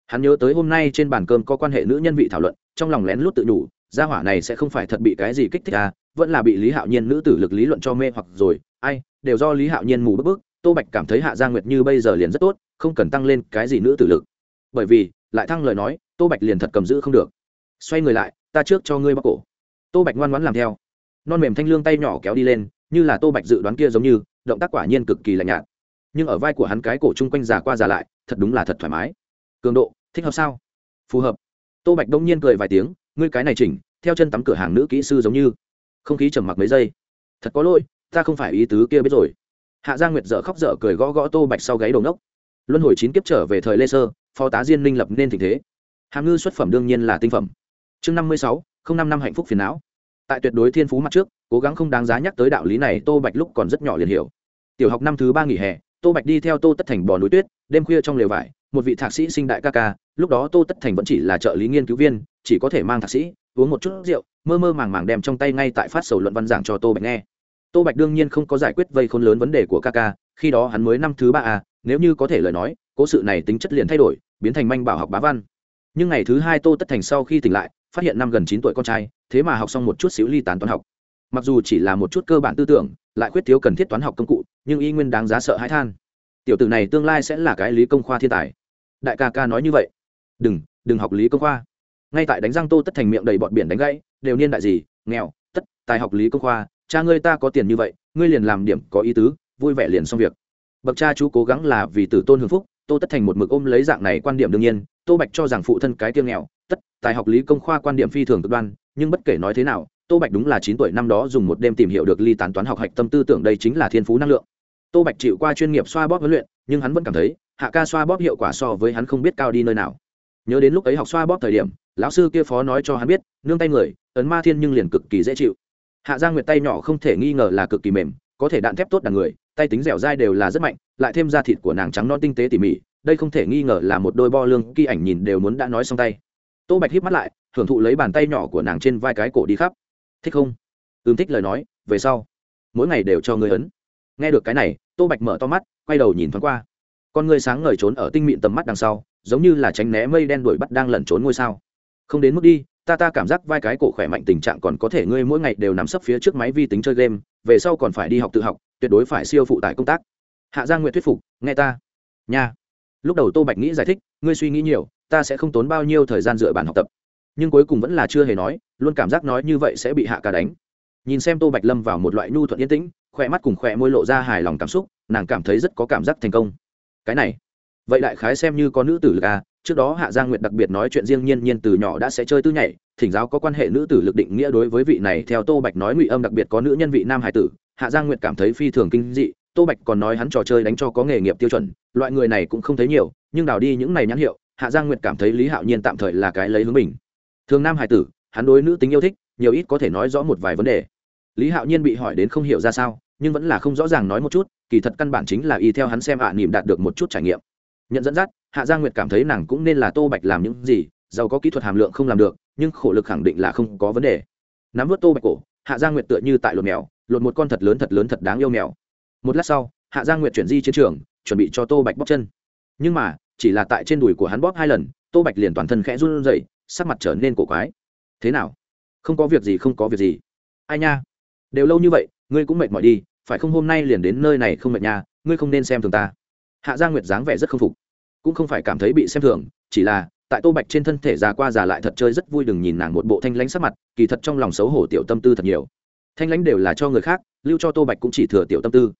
Hắn nhớ tới hôm nay trên bàn cơm có quan hệ nữ nhân vị thảo luận trong lòng lén lút tự nhủ gia hỏa này sẽ không phải thật bị cái gì kích thích à vẫn là bị lý hạo nhiên nữ tử lực lý luận cho mê hoặc rồi. Ai, đều do lý hạo nhiên mù bức bức, tô bạch cảm thấy hạ gia nguyệt như bây giờ liền rất tốt, không cần tăng lên cái gì nữ tử lực. Bởi vì, lại thăng lời nói, tô bạch liền thật cầm giữ không được. Xoay người lại, ta trước cho ngươi bóc cổ. Tô bạch ngoan ngoãn làm theo. Non mềm thanh lương tay nhỏ kéo đi lên, như là tô bạch dự đoán kia giống như, động tác quả nhiên cực kỳ lạnh nhạt. Nhưng ở vai của hắn cái cổ chung quanh già qua già lại, thật đúng là thật thoải mái. Cường độ, thích hợp sao? Phù hợp. Tô bạch đông nhiên cười vài tiếng ngươi cái này chỉnh, theo chân tắm cửa hàng nữ kỹ sư giống như. Không khí trầm mặc mấy giây. Thật có lỗi, ta không phải ý tứ kia biết rồi. Hạ gia nguyệt dở khóc dở cười gõ gõ tô bạch sau gáy đầu nốc luân hồi chín kiếp trở về thời lê sơ, phó tá diên minh lập nên tình thế. Hàm ngư xuất phẩm đương nhiên là tinh phẩm. Chương năm mươi sáu, không năm năm hạnh phúc phiền não. Tại tuyệt đối thiên phú mặt trước, cố gắng không đáng giá nhắc tới đạo lý này, tô bạch lúc còn rất nhỏ liền hiểu. Tiểu học năm thứ ba nghỉ hè, tô bạch đi theo tô tất thành bò núi tuyết, đêm khuya trong lều vải, một vị thạc sĩ sinh đại ca ca lúc đó tô tất thành vẫn chỉ là trợ lý nghiên cứu viên, chỉ có thể mang thạc sĩ, uống một chút rượu, mơ mơ màng màng đem trong tay ngay tại phát sầu luận văn giảng cho tô bạch nghe. Tô bạch đương nhiên không có giải quyết vây khôn lớn vấn đề của ca ca, khi đó hắn mới năm thứ ba a nếu như có thể lời nói, cố sự này tính chất liền thay đổi, biến thành manh bảo học bá văn. Nhưng ngày thứ hai tô tất thành sau khi tỉnh lại, phát hiện năm gần chín tuổi con trai, thế mà học xong một chút xíu ly tán toán học. Mặc dù chỉ là một chút cơ bản tư tưởng, lại khuyết thiếu cần thiết toán học công cụ, nhưng y nguyên đáng giá sợ hãi than. Tiểu tử này tương lai sẽ là cái lý công khoa thiên tài. Đại ca ca nói như vậy đừng đừng học lý công khoa. Ngay tại đánh răng tô tất thành miệng đầy bọn biển đánh gãy, đều niên đại gì, nghèo, tất, tài học lý công khoa, cha ngươi ta có tiền như vậy, ngươi liền làm điểm có ý tứ, vui vẻ liền xong việc. Bậc cha chú cố gắng là vì tử tôn hưng phúc, tô tất thành một mực ôm lấy dạng này quan điểm đương nhiên, tô bạch cho rằng phụ thân cái tiêu nghèo, tất, tài học lý công khoa quan điểm phi thường cực đoan, nhưng bất kể nói thế nào, tô bạch đúng là chín tuổi năm đó dùng một đêm tìm hiểu được ly tán toán học hạch tâm tư tưởng đây chính là thiên phú năng lượng. Tô bạch chịu qua chuyên nghiệp xoa bóp huấn luyện, nhưng hắn vẫn cảm thấy, hạ ca xoa bóp hiệu quả so với hắn không biết cao đi nơi nào nhớ đến lúc ấy học xoa bóp thời điểm, lão sư kia phó nói cho hắn biết, nương tay người, ấn ma thiên nhưng liền cực kỳ dễ chịu. Hạ giang nguyệt tay nhỏ không thể nghi ngờ là cực kỳ mềm, có thể đạn thép tốt đàn người, tay tính dẻo dai đều là rất mạnh, lại thêm da thịt của nàng trắng non tinh tế tỉ mỉ, đây không thể nghi ngờ là một đôi bo lương khi ảnh nhìn đều muốn đã nói xong tay. Tô bạch híp mắt lại, hưởng thụ lấy bàn tay nhỏ của nàng trên vai cái cổ đi khắp. Thích không? Ưng thích lời nói, về sau. Mỗi ngày đều cho người ấn. Nghe được cái này, tô bạch mở to mắt, quay đầu nhìn thoáng qua con người sáng ngời trốn ở tinh mịn tầm mắt đằng sau, giống như là tránh né mây đen đuổi bắt đang lẩn trốn ngôi sao. Không đến mức đi, ta ta cảm giác vai cái cổ khỏe mạnh tình trạng còn có thể ngươi mỗi ngày đều nằm sấp phía trước máy vi tính chơi game, về sau còn phải đi học tự học, tuyệt đối phải siêu phụ tải công tác. Hạ giang nguyện thuyết phục, nghe ta. Nha. Lúc đầu tô bạch nghĩ giải thích, ngươi suy nghĩ nhiều, ta sẽ không tốn bao nhiêu thời gian dựa bản học tập. Nhưng cuối cùng vẫn là chưa hề nói, luôn cảm giác nói như vậy sẽ bị hạ ca đánh. Nhìn xem tô bạch lâm vào một loại nhu thuận yên tĩnh, khỏe mắt cùng khỏe môi lộ ra hài lòng cảm xúc, nàng cảm thấy rất có cảm giác thành công cái này. Vậy đại khái xem như có nữ tử lực à trước đó hạ giang nguyệt đặc biệt nói chuyện riêng nhiên nhiên từ nhỏ đã sẽ chơi tư nhảy, thỉnh giáo có quan hệ nữ tử lực định nghĩa đối với vị này theo tô bạch nói ngụy âm đặc biệt có nữ nhân vị nam hải tử, hạ giang nguyệt cảm thấy phi thường kinh dị, tô bạch còn nói hắn trò chơi đánh cho có nghề nghiệp tiêu chuẩn, loại người này cũng không thấy nhiều, nhưng đào đi những này nhãn hiệu, hạ giang nguyệt cảm thấy lý hạo nhiên tạm thời là cái lấy hướng mình. Thường nam hải tử, hắn đối nữ tính yêu thích, nhiều ít có thể nói rõ một vài vấn đề. Lý hạo nhiên bị hỏi đến không hiểu ra sao nhưng vẫn là không rõ ràng nói một chút kỳ thật căn bản chính là y theo hắn xem ạ à, nỉm đạt được một chút trải nghiệm. Nhận dẫn dắt hạ giang nguyệt cảm thấy nàng cũng nên là tô bạch làm những gì giàu có kỹ thuật hàm lượng không làm được nhưng khổ lực khẳng định là không có vấn đề. Nắm vớt tô bạch cổ hạ giang nguyệt tựa như tại lột mèo lột một con thật lớn thật lớn thật đáng yêu mèo. Một lát sau hạ giang nguyệt chuyển di chiến trường chuẩn bị cho tô bạch bóp chân. Nhưng mà chỉ là tại trên đùi của hắn bóp hai lần tô bạch liền toàn thân khẽ run rẩy sắc mặt trở nên cổ quái. Thế nào? Không có việc gì không có việc gì. Ai nha? Đều lâu như vậy ngươi cũng mệt mỏi đi phải không hôm nay liền đến nơi này không mệt nha, ngươi không nên xem thường ta. Hạ gia nguyệt dáng vẻ rất không phục, cũng không phải cảm thấy bị xem thường, chỉ là, tại tô bạch trên thân thể già qua già lại thật chơi rất vui đừng nhìn nàng một bộ thanh lãnh sắc mặt, kỳ thật trong lòng xấu hổ tiểu tâm tư thật nhiều. Thanh lãnh đều là cho người khác, lưu cho tô bạch cũng chỉ thừa tiểu tâm tư.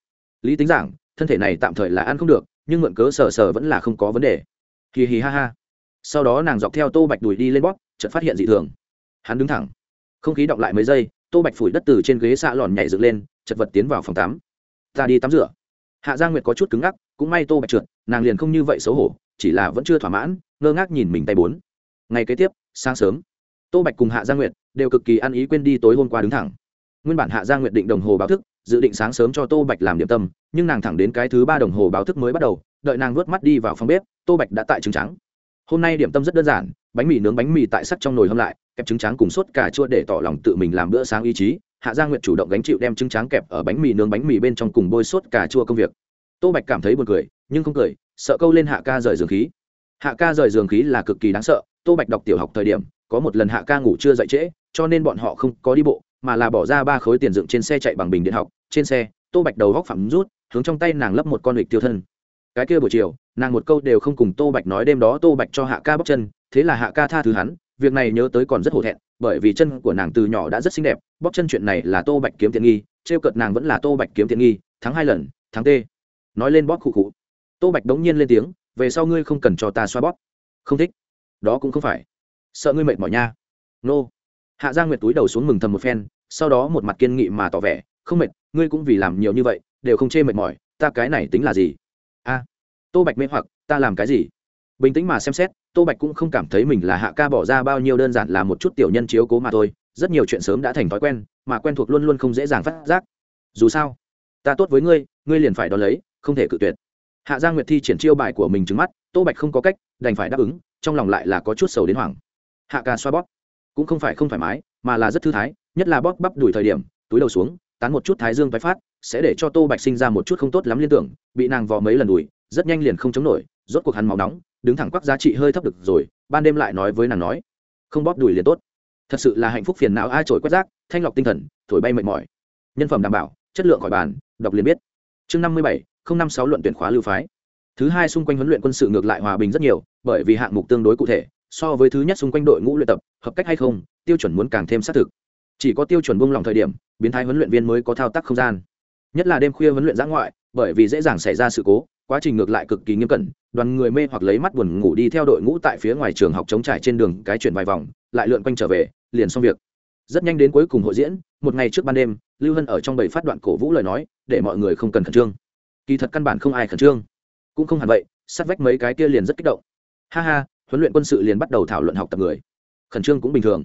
Lý tính giảng, thân thể này tạm thời là ăn không được, nhưng mượn cớ sờ sờ vẫn là không có vấn đề. Hì hì ha ha. Sau đó nàng dọc theo tô bạch đùi đi lên bóp, chợt phát hiện dị thường. Hắn đứng thẳng. Không khí động lại mấy giây, tô bạch phủi đất từ trên ghế xạ lòn nhảy dựng lên chật vật tiến vào phòng tắm. Ta đi tắm rửa. Hạ gia nguyệt có chút cứng ngắc, cũng may tô bạch trượt, nàng liền không như vậy xấu hổ, chỉ là vẫn chưa thỏa mãn, ngơ ngác nhìn mình tay bốn. Ngày kế tiếp, sáng sớm, tô bạch cùng hạ gia nguyệt đều cực kỳ ăn ý quên đi tối hôm qua đứng thẳng. Nguyên bản hạ gia nguyệt định đồng hồ báo thức, dự định sáng sớm cho tô bạch làm điểm tâm, nhưng nàng thẳng đến cái thứ ba đồng hồ báo thức mới bắt đầu, đợi nàng vuốt mắt đi vào phòng bếp, tô bạch đã tại trứng trắng. Hôm nay điểm tâm rất đơn giản, bánh mì nướng bánh mì tại sắc trong nồi hâm lại, kẹp trứng trắng cùng sốt cà chua để tỏ lòng tự mình làm bữa sáng ý chí hạ gia nguyệt chủ động gánh chịu đem trứng trắng kẹp ở bánh mì nướng bánh mì bên trong cùng bôi sốt cà chua công việc. Tô bạch cảm thấy buồn cười, nhưng không cười, sợ câu lên hạ ca rời giường khí. Hạ ca rời giường khí là cực kỳ đáng sợ, tô bạch đọc tiểu học thời điểm, có một lần hạ ca ngủ chưa dậy trễ, cho nên bọn họ không có đi bộ, mà là bỏ ra ba khối tiền dựng trên xe chạy bằng bình điện học. Trên xe, tô bạch đầu góc phạm rút, hướng trong tay nàng lấp một con lịch tiêu thân. Cái kia buổi chiều, nàng một câu đều không cùng tô bạch nói đêm đó tô bạch cho hạ ca bóc chân, thế là hạ ca tha thứ hắn việc này nhớ tới còn rất hổ thẹn, bởi vì chân của nàng từ nhỏ đã rất xinh đẹp, bóp chân chuyện này là tô bạch kiếm tiện nghi, trêu cợt nàng vẫn là tô bạch kiếm tiện nghi, thắng hai lần, thắng tê nói lên bóp khụ khụ. Tô bạch đống nhiên lên tiếng, về sau ngươi không cần cho ta xoa bóp. Không thích. Đó cũng không phải. Sợ ngươi mệt mỏi nha. Nô. Hạ gia nguyệt túi đầu xuống mừng thầm một phen, sau đó một mặt kiên nghị mà tỏ vẻ, không mệt, ngươi cũng vì làm nhiều như vậy, đều không chê mệt mỏi, ta cái này tính là gì? A. Tô bạch mê hoặc, ta làm cái gì? Bình tĩnh mà xem xét tô bạch cũng không cảm thấy mình là hạ ca bỏ ra bao nhiêu đơn giản là một chút tiểu nhân chiếu cố mà thôi, rất nhiều chuyện sớm đã thành thói quen, mà quen thuộc luôn luôn không dễ dàng phát giác. Dù sao, ta tốt với ngươi ngươi liền phải đón lấy, không thể cự tuyệt. Hạ gia nguyệt thi triển chiêu bài của mình trứng mắt, tô bạch không có cách, đành phải đáp ứng, trong lòng lại là có chút sầu đến hoảng. Hạ ca xoa bóp. Cũng không phải không thoải mái, mà là rất thư thái, nhất là bóp bắp đuổi thời điểm, túi đầu xuống, tán một chút thái dương tái phát, sẽ để cho tô bạch sinh ra một chút không tốt lắm liên tưởng, bị nàng vò mấy lần đùi, rất nhanh liền không chống nổi rốt cuộc hắn máu nóng, đứng thẳng quắc giá trị hơi thấp được rồi, ban đêm lại nói với nàng nói, không bóp đùi liền tốt. Thật sự là hạnh phúc phiền não ai trổi quét rác, thanh lọc tinh thần, thổi bay mệt mỏi. Nhân phẩm đảm bảo, chất lượng khỏi bàn, đọc liền biết. Chương năm mươi bảy, không năm sáu luận tuyển khóa lưu phái. Thứ hai xung quanh huấn luyện quân sự ngược lại hòa bình rất nhiều, bởi vì hạng mục tương đối cụ thể, so với thứ nhất xung quanh đội ngũ luyện tập, hợp cách hay không, tiêu chuẩn muốn càng thêm xác thực. Chỉ có tiêu chuẩn buông lỏng thời điểm, biến thái huấn luyện viên mới có thao tác không gian. Nhất là đêm khuya huấn luyện giã ngoại, bởi vì dễ dàng xảy ra sự cố, quá trình ngược lại cực kỳ nghiêm cẩn đoàn người mê hoặc lấy mắt buồn ngủ đi theo đội ngũ tại phía ngoài trường học chống trải trên đường cái chuyển vài vòng, lại lượn quanh trở về, liền xong việc. Rất nhanh đến cuối cùng hội diễn, một ngày trước ban đêm, lưu hân ở trong bầy phát đoạn cổ vũ lời nói, để mọi người không cần khẩn trương. Kỳ thật căn bản không ai khẩn trương. Cũng không hẳn vậy, sát vách mấy cái kia liền rất kích động. Ha ha, huấn luyện quân sự liền bắt đầu thảo luận học tập người. Khẩn trương cũng bình thường.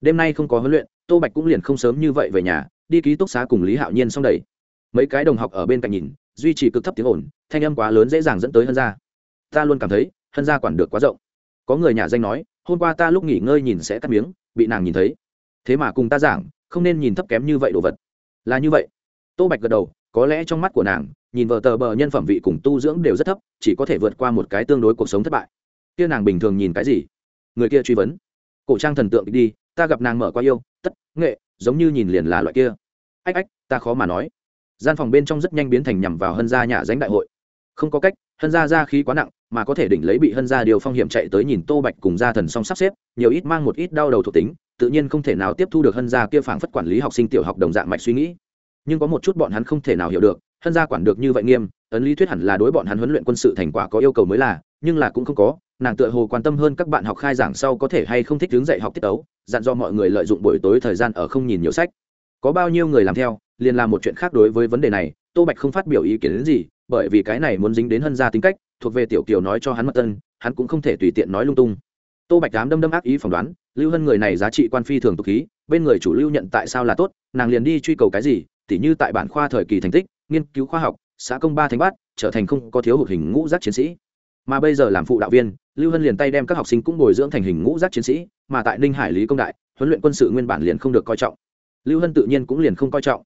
Đêm nay không có huấn luyện, tô bạch cũng liền không sớm như vậy về nhà, đi ký túc xá cùng lý hạo nhiên xong đầy mấy cái đồng học ở bên cạnh nhìn, duy trì cực thấp tiếng ồn, thanh âm quá lớn dễ dàng dẫn tới hân ra ta luôn cảm thấy, hân gia quản được quá rộng. Có người nhà danh nói, hôm qua ta lúc nghỉ ngơi nhìn sẽ cắt miếng, bị nàng nhìn thấy. Thế mà cùng ta giảng, không nên nhìn thấp kém như vậy đồ vật. Là như vậy. Tô bạch gật đầu, có lẽ trong mắt của nàng, nhìn vợ tờ bờ nhân phẩm vị cùng tu dưỡng đều rất thấp, chỉ có thể vượt qua một cái tương đối cuộc sống thất bại. Kia nàng bình thường nhìn cái gì? Người kia truy vấn. Cổ trang thần tượng đi, ta gặp nàng mở qua yêu, tất, nghệ, giống như nhìn liền là loại kia. Ách ách, ta khó mà nói. Gian phòng bên trong rất nhanh biến thành nhằm vào hân gia nhà danh đại hội. Không có cách hân gia ra khí quá nặng, mà có thể đỉnh lấy bị hân gia điều phong hiểm chạy tới nhìn tô bạch cùng gia thần song sắp xếp, nhiều ít mang một ít đau đầu thuộc tính, tự nhiên không thể nào tiếp thu được hân gia kia phảng phất quản lý học sinh tiểu học đồng dạng mạch suy nghĩ. Nhưng có một chút bọn hắn không thể nào hiểu được, hân gia quản được như vậy nghiêm, ấn lý thuyết hẳn là đối bọn hắn huấn luyện quân sự thành quả có yêu cầu mới là, nhưng là cũng không có, nàng tựa hồ quan tâm hơn các bạn học khai giảng sau có thể hay không thích hướng dạy học tiết ấu dặn do mọi người lợi dụng buổi tối thời gian ở không nhìn nhiều sách. Có bao nhiêu người làm theo, liền làm một chuyện khác đối với vấn đề này, tô bạch không phát biểu ý kiến đến gì bởi vì cái này muốn dính đến hân gia tính cách, thuộc về tiểu kiều nói cho hắn mật tân, hắn cũng không thể tùy tiện nói lung tung. Tô bạch đám đâm đâm ác ý phỏng đoán, lưu hân người này giá trị quan phi thường tục khí, bên người chủ lưu nhận tại sao là tốt, nàng liền đi truy cầu cái gì, tỉ như tại bản khoa thời kỳ thành tích, nghiên cứu khoa học, xã công ba thành bát, trở thành không có thiếu hụt hình ngũ giác chiến sĩ. Mà bây giờ làm phụ đạo viên, lưu hân liền tay đem các học sinh cũng bồi dưỡng thành hình ngũ giác chiến sĩ, mà tại ninh hải lý công đại, huấn luyện quân sự nguyên bản liền không được coi trọng. Lưu hân tự nhiên cũng liền không coi trọng.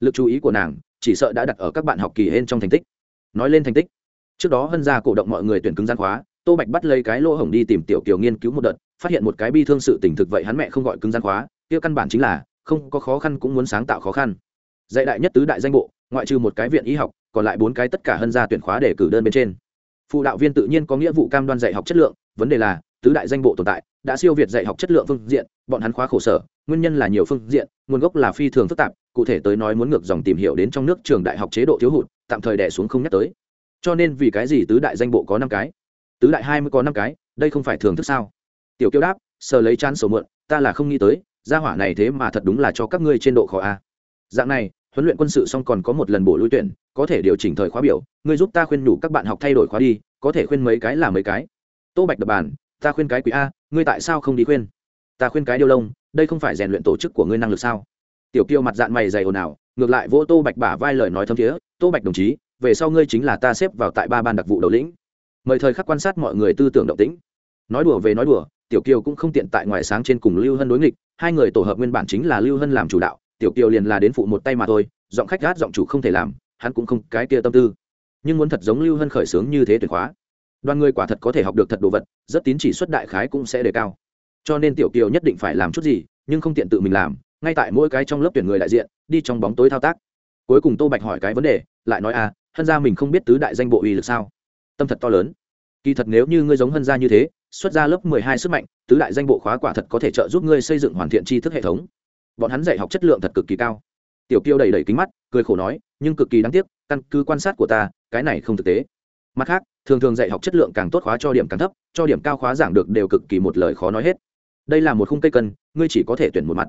Lực chú ý của nàng, chỉ sợ đã đặt ở các bạn học kỳ hên trong thành tích nói lên thành tích. Trước đó hân gia cổ động mọi người tuyển cứng gian khóa, tô bạch bắt lấy cái lỗ hổng đi tìm tiểu kiều nghiên cứu một đợt, phát hiện một cái bi thương sự tình thực vậy hắn mẹ không gọi cứng gian khóa, kia căn bản chính là không có khó khăn cũng muốn sáng tạo khó khăn. Dạy đại nhất tứ đại danh bộ, ngoại trừ một cái viện y học, còn lại bốn cái tất cả hân gia tuyển khóa để cử đơn bên trên. Phụ đạo viên tự nhiên có nghĩa vụ cam đoan dạy học chất lượng, vấn đề là tứ đại danh bộ tồn tại, đã siêu việt dạy học chất lượng phương diện, bọn hắn khóa khổ sở, nguyên nhân là nhiều phương diện, nguồn gốc là phi thường phức tạp, cụ thể tới nói muốn ngược dòng tìm hiểu đến trong nước trường đại học chế độ thiếu hụt tạm thời đẻ xuống không nhắc tới. Cho nên vì cái gì tứ đại danh bộ có năm cái? Tứ đại hai mươi có năm cái, đây không phải thường thức sao? Tiểu kiêu đáp, sờ lấy chán sổ mượn, ta là không nghĩ tới, gia hỏa này thế mà thật đúng là cho các ngươi trên độ khó a. Dạng này, huấn luyện quân sự xong còn có một lần bổ lui tuyển, có thể điều chỉnh thời khóa biểu, ngươi giúp ta khuyên nhủ các bạn học thay đổi khóa đi, có thể khuyên mấy cái là mấy cái. Tô bạch đập bàn, ta khuyên cái quý a, ngươi tại sao không đi khuyên? Ta khuyên cái điêu lông, đây không phải rèn luyện tổ chức của ngươi năng lực sao? Tiểu kiêu mặt dạng mày dày ồn ào, ngược lại vỗ tô bạch bả vai lời nói thâm thiế tô bạch đồng chí, về sau ngươi chính là ta xếp vào tại ba ban đặc vụ đầu lĩnh. Mời thời khắc quan sát mọi người tư tưởng động tĩnh. Nói đùa về nói đùa, tiểu kiều cũng không tiện tại ngoài sáng trên cùng lưu hân đối nghịch, hai người tổ hợp nguyên bản chính là lưu hân làm chủ đạo, tiểu kiều liền là đến phụ một tay mà thôi, giọng khách gát giọng chủ không thể làm, hắn cũng không cái kia tâm tư. Nhưng muốn thật giống lưu hân khởi sướng như thế tuyệt khóa đoàn người quả thật có thể học được thật đồ vật, rất tín chỉ xuất đại khái cũng sẽ đề cao. Cho nên tiểu kiều nhất định phải làm chút gì, nhưng không tiện tự mình làm, ngay tại mỗi cái trong lớp tuyển người đại diện, đi trong bóng tối thao tác cuối cùng tô bạch hỏi cái vấn đề, lại nói à hân ra mình không biết tứ đại danh bộ uy lực sao? Tâm thật to lớn. Kỳ thật nếu như ngươi giống hân ra như thế, xuất ra lớp mười hai sức mạnh, tứ đại danh bộ khóa quả thật có thể trợ giúp ngươi xây dựng hoàn thiện tri thức hệ thống. Bọn hắn dạy học chất lượng thật cực kỳ cao. Tiểu kiêu đầy đầy kính mắt, cười khổ nói, nhưng cực kỳ đáng tiếc, căn cứ quan sát của ta, cái này không thực tế. Mặt khác, thường thường dạy học chất lượng càng tốt khóa cho điểm càng thấp, cho điểm cao khóa giảng được đều cực kỳ một lời khó nói hết. Đây là một khung cây cân, ngươi chỉ có thể tuyển một mặt.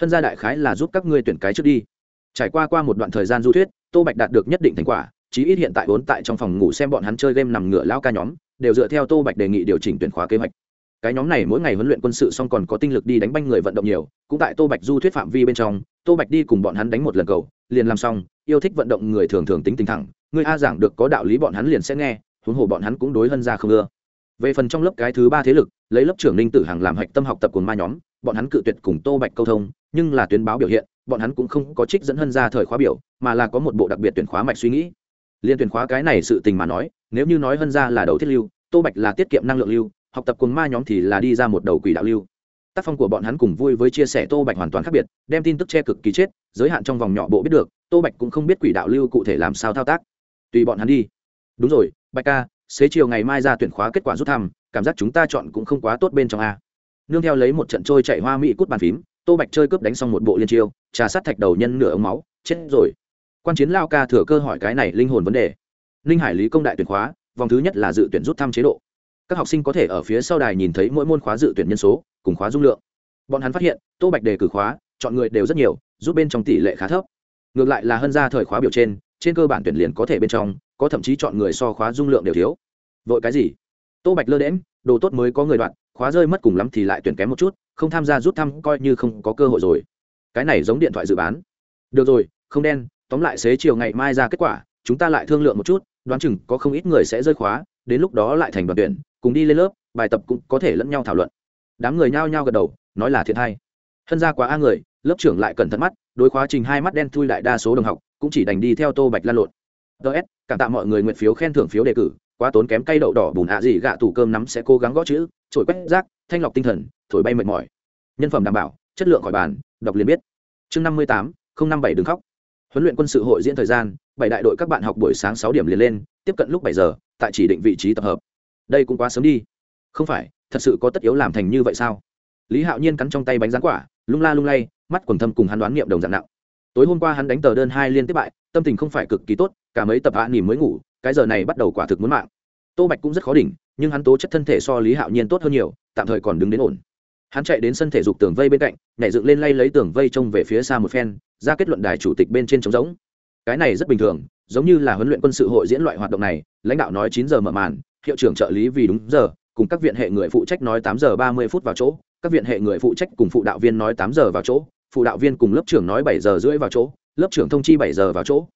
Hân gia đại khái là giúp các ngươi tuyển cái trước đi trải qua qua một đoạn thời gian du thuyết, tô bạch đạt được nhất định thành quả, chí ít hiện tại vốn tại trong phòng ngủ xem bọn hắn chơi game nằm ngửa lao ca nhóm, đều dựa theo tô bạch đề nghị điều chỉnh tuyển khóa kế hoạch. Cái nhóm này mỗi ngày huấn luyện quân sự xong còn có tinh lực đi đánh banh người vận động nhiều, cũng tại tô bạch du thuyết phạm vi bên trong, tô bạch đi cùng bọn hắn đánh một lần cầu, liền làm xong, yêu thích vận động người thường thường tính tình thẳng, người a giảng được có đạo lý bọn hắn liền sẽ nghe, huống hồ bọn hắn cũng đối hơn ra không ưa. Về phần trong lớp cái thứ ba thế lực, lấy lớp trưởng ninh tử hằng làm hạch tâm học tập của ma nhóm, bọn hắn cự tuyệt cùng tô bạch câu thông, nhưng là tuyến báo biểu hiện bọn hắn cũng không có trích dẫn hơn ra thời khóa biểu, mà là có một bộ đặc biệt tuyển khóa mạch suy nghĩ. Liên tuyển khóa cái này sự tình mà nói, nếu như nói hơn ra là đầu thiết lưu, tô bạch là tiết kiệm năng lượng lưu, học tập cùng ma nhóm thì là đi ra một đầu quỷ đạo lưu. Tác phong của bọn hắn cùng vui với chia sẻ tô bạch hoàn toàn khác biệt, đem tin tức che cực kỳ chết, giới hạn trong vòng nhỏ bộ biết được, tô bạch cũng không biết quỷ đạo lưu cụ thể làm sao thao tác. Tùy bọn hắn đi. Đúng rồi, bạch ca, xế chiều ngày mai ra tuyển khóa kết quả rút thăm, cảm giác chúng ta chọn cũng không quá tốt bên trong a. Nương theo lấy một trận trôi chạy hoa mỹ cút bàn phím tô bạch chơi cướp đánh xong một bộ liên chiêu, trà sát thạch đầu nhân nửa ống máu, chết rồi. Quan chiến lao ca thừa cơ hỏi cái này linh hồn vấn đề. Linh hải lý công đại tuyển khóa, vòng thứ nhất là dự tuyển rút thăm chế độ. Các học sinh có thể ở phía sau đài nhìn thấy mỗi môn khóa dự tuyển nhân số, cùng khóa dung lượng. Bọn hắn phát hiện, tô bạch đề cử khóa, chọn người đều rất nhiều, giúp bên trong tỷ lệ khá thấp. Ngược lại là hơn ra thời khóa biểu trên trên cơ bản tuyển liền có thể bên trong, có thậm chí chọn người so khóa dung lượng đều thiếu. Vội cái gì? Tô bạch lơ đễm đồ tốt mới có người đoạn, khóa rơi mất cùng lắm thì lại tuyển kém một chút không tham gia rút thăm coi như không có cơ hội rồi. Cái này giống điện thoại dự bán. Được rồi, không đen, tóm lại xế chiều ngày mai ra kết quả, chúng ta lại thương lượng một chút, đoán chừng có không ít người sẽ rơi khóa, đến lúc đó lại thành đoàn tuyển, cùng đi lên lớp, bài tập cũng có thể lẫn nhau thảo luận. Đám người nhao nhao gật đầu, nói là thiện hay. Thân ra quá a người, lớp trưởng lại cẩn thận mắt, đối khóa trình hai mắt đen thui lại đa số đồng học, cũng chỉ đành đi theo tô bạch lan lộn. Ts cảm tạ mọi người nguyện phiếu khen thưởng phiếu đề cử, quá tốn kém cây đậu đỏ bùn ạ gì gạ tủ cơm nắm sẽ cố gắng gõ chữ trổi quét rác thanh lọc tinh thần, thổi bay mệt mỏi. Nhân phẩm đảm bảo, chất lượng khỏi bàn, đọc liền biết. Chương năm mươi tám, không năm bảy đừng khóc. Huấn luyện quân sự hội diễn thời gian, bảy đại đội các bạn học buổi sáng sáu điểm liền lên, tiếp cận lúc bảy giờ, tại chỉ định vị trí tập hợp. Đây cũng quá sớm đi. Không phải, thật sự có tất yếu làm thành như vậy sao? Lý hạo nhiên cắn trong tay bánh rán quả, lung la lung lay, mắt quần thâm cùng hắn đoán niệm đồng dạng nặng. Tối hôm qua hắn đánh tờ đơn hai liên tiếp bại, tâm tình không phải cực kỳ tốt, cả mấy tập hạ nỉm mới ngủ, cái giờ này bắt đầu quả thực muốn mạng. Tô bạch cũng rất khó đỉnh, nhưng hắn tố chất thân thể so lý hạo nhiên tốt hơn nhiều tạm thời còn đứng đến ổn. Hắn chạy đến sân thể dục tường vây bên cạnh, nhảy dựng lên lay lấy tường vây trông về phía xa một phen, ra kết luận đài chủ tịch bên trên trống giống cái này rất bình thường, giống như là huấn luyện quân sự hội diễn loại hoạt động này, lãnh đạo nói chín giờ mở màn, hiệu trưởng trợ lý vì đúng giờ, cùng các viện hệ người phụ trách nói tám giờ ba mươi phút vào chỗ, các viện hệ người phụ trách cùng phụ đạo viên nói tám giờ vào chỗ, phụ đạo viên cùng lớp trưởng nói bảy giờ rưỡi vào chỗ, lớp trưởng thông chi bảy giờ vào chỗ.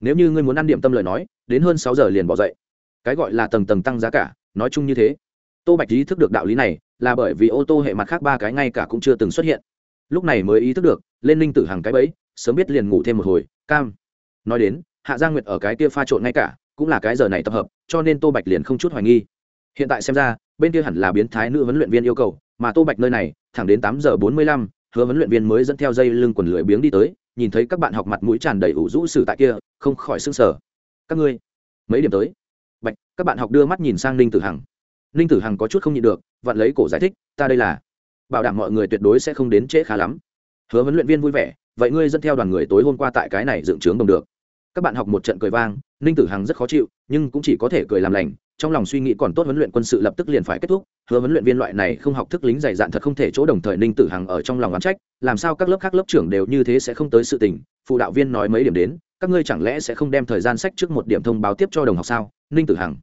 Nếu như ngươi muốn ăn điểm tâm lời nói, đến hơn sáu giờ liền bỏ dậy. Cái gọi là tầng tầng tăng giá cả, nói chung như thế. Tô bạch ý thức được đạo lý này là bởi vì ô tô hệ mặt khác ba cái ngay cả cũng chưa từng xuất hiện. Lúc này mới ý thức được, lên ninh tử hàng cái bẫy, sớm biết liền ngủ thêm một hồi, cam. Nói đến, hạ giang nguyệt ở cái kia pha trộn ngay cả, cũng là cái giờ này tập hợp, cho nên tô bạch liền không chút hoài nghi. Hiện tại xem ra, bên kia hẳn là biến thái nữ huấn luyện viên yêu cầu, mà tô bạch nơi này, thẳng đến tám giờ bốn mươi lăm, hứa huấn luyện viên mới dẫn theo dây lưng quần lưỡi biếng đi tới, nhìn thấy các bạn học mặt mũi tràn đầy ủ rũ sử tại kia, không khỏi s ư n g sở các ngươi, mấy điểm tới? Bạch, các bạn học đưa mắt nhìn sang ninh tử hằng. Ninh tử hằng có chút không nhịn được vặn lấy cổ giải thích, ta đây là bảo đảm mọi người tuyệt đối sẽ không đến trễ khá lắm. Hứa huấn luyện viên vui vẻ, vậy ngươi dẫn theo đoàn người tối hôm qua tại cái này dựng trướng đồng được. Các bạn học một trận cười vang, ninh tử hằng rất khó chịu, nhưng cũng chỉ có thể cười làm lành, trong lòng suy nghĩ còn tốt huấn luyện quân sự lập tức liền phải kết thúc, hứa huấn luyện viên loại này không học thức lính dày dạn thật không thể chỗ đồng thời ninh tử hằng ở trong lòng oán trách, làm sao các lớp khác lớp trưởng đều như thế sẽ không tới sự tình, phụ đạo viên nói mấy điểm đến, các ngươi chẳng lẽ sẽ không đem thời gian sách trước một điểm thông báo tiếp cho đồng học sao? Ninh tử hằng,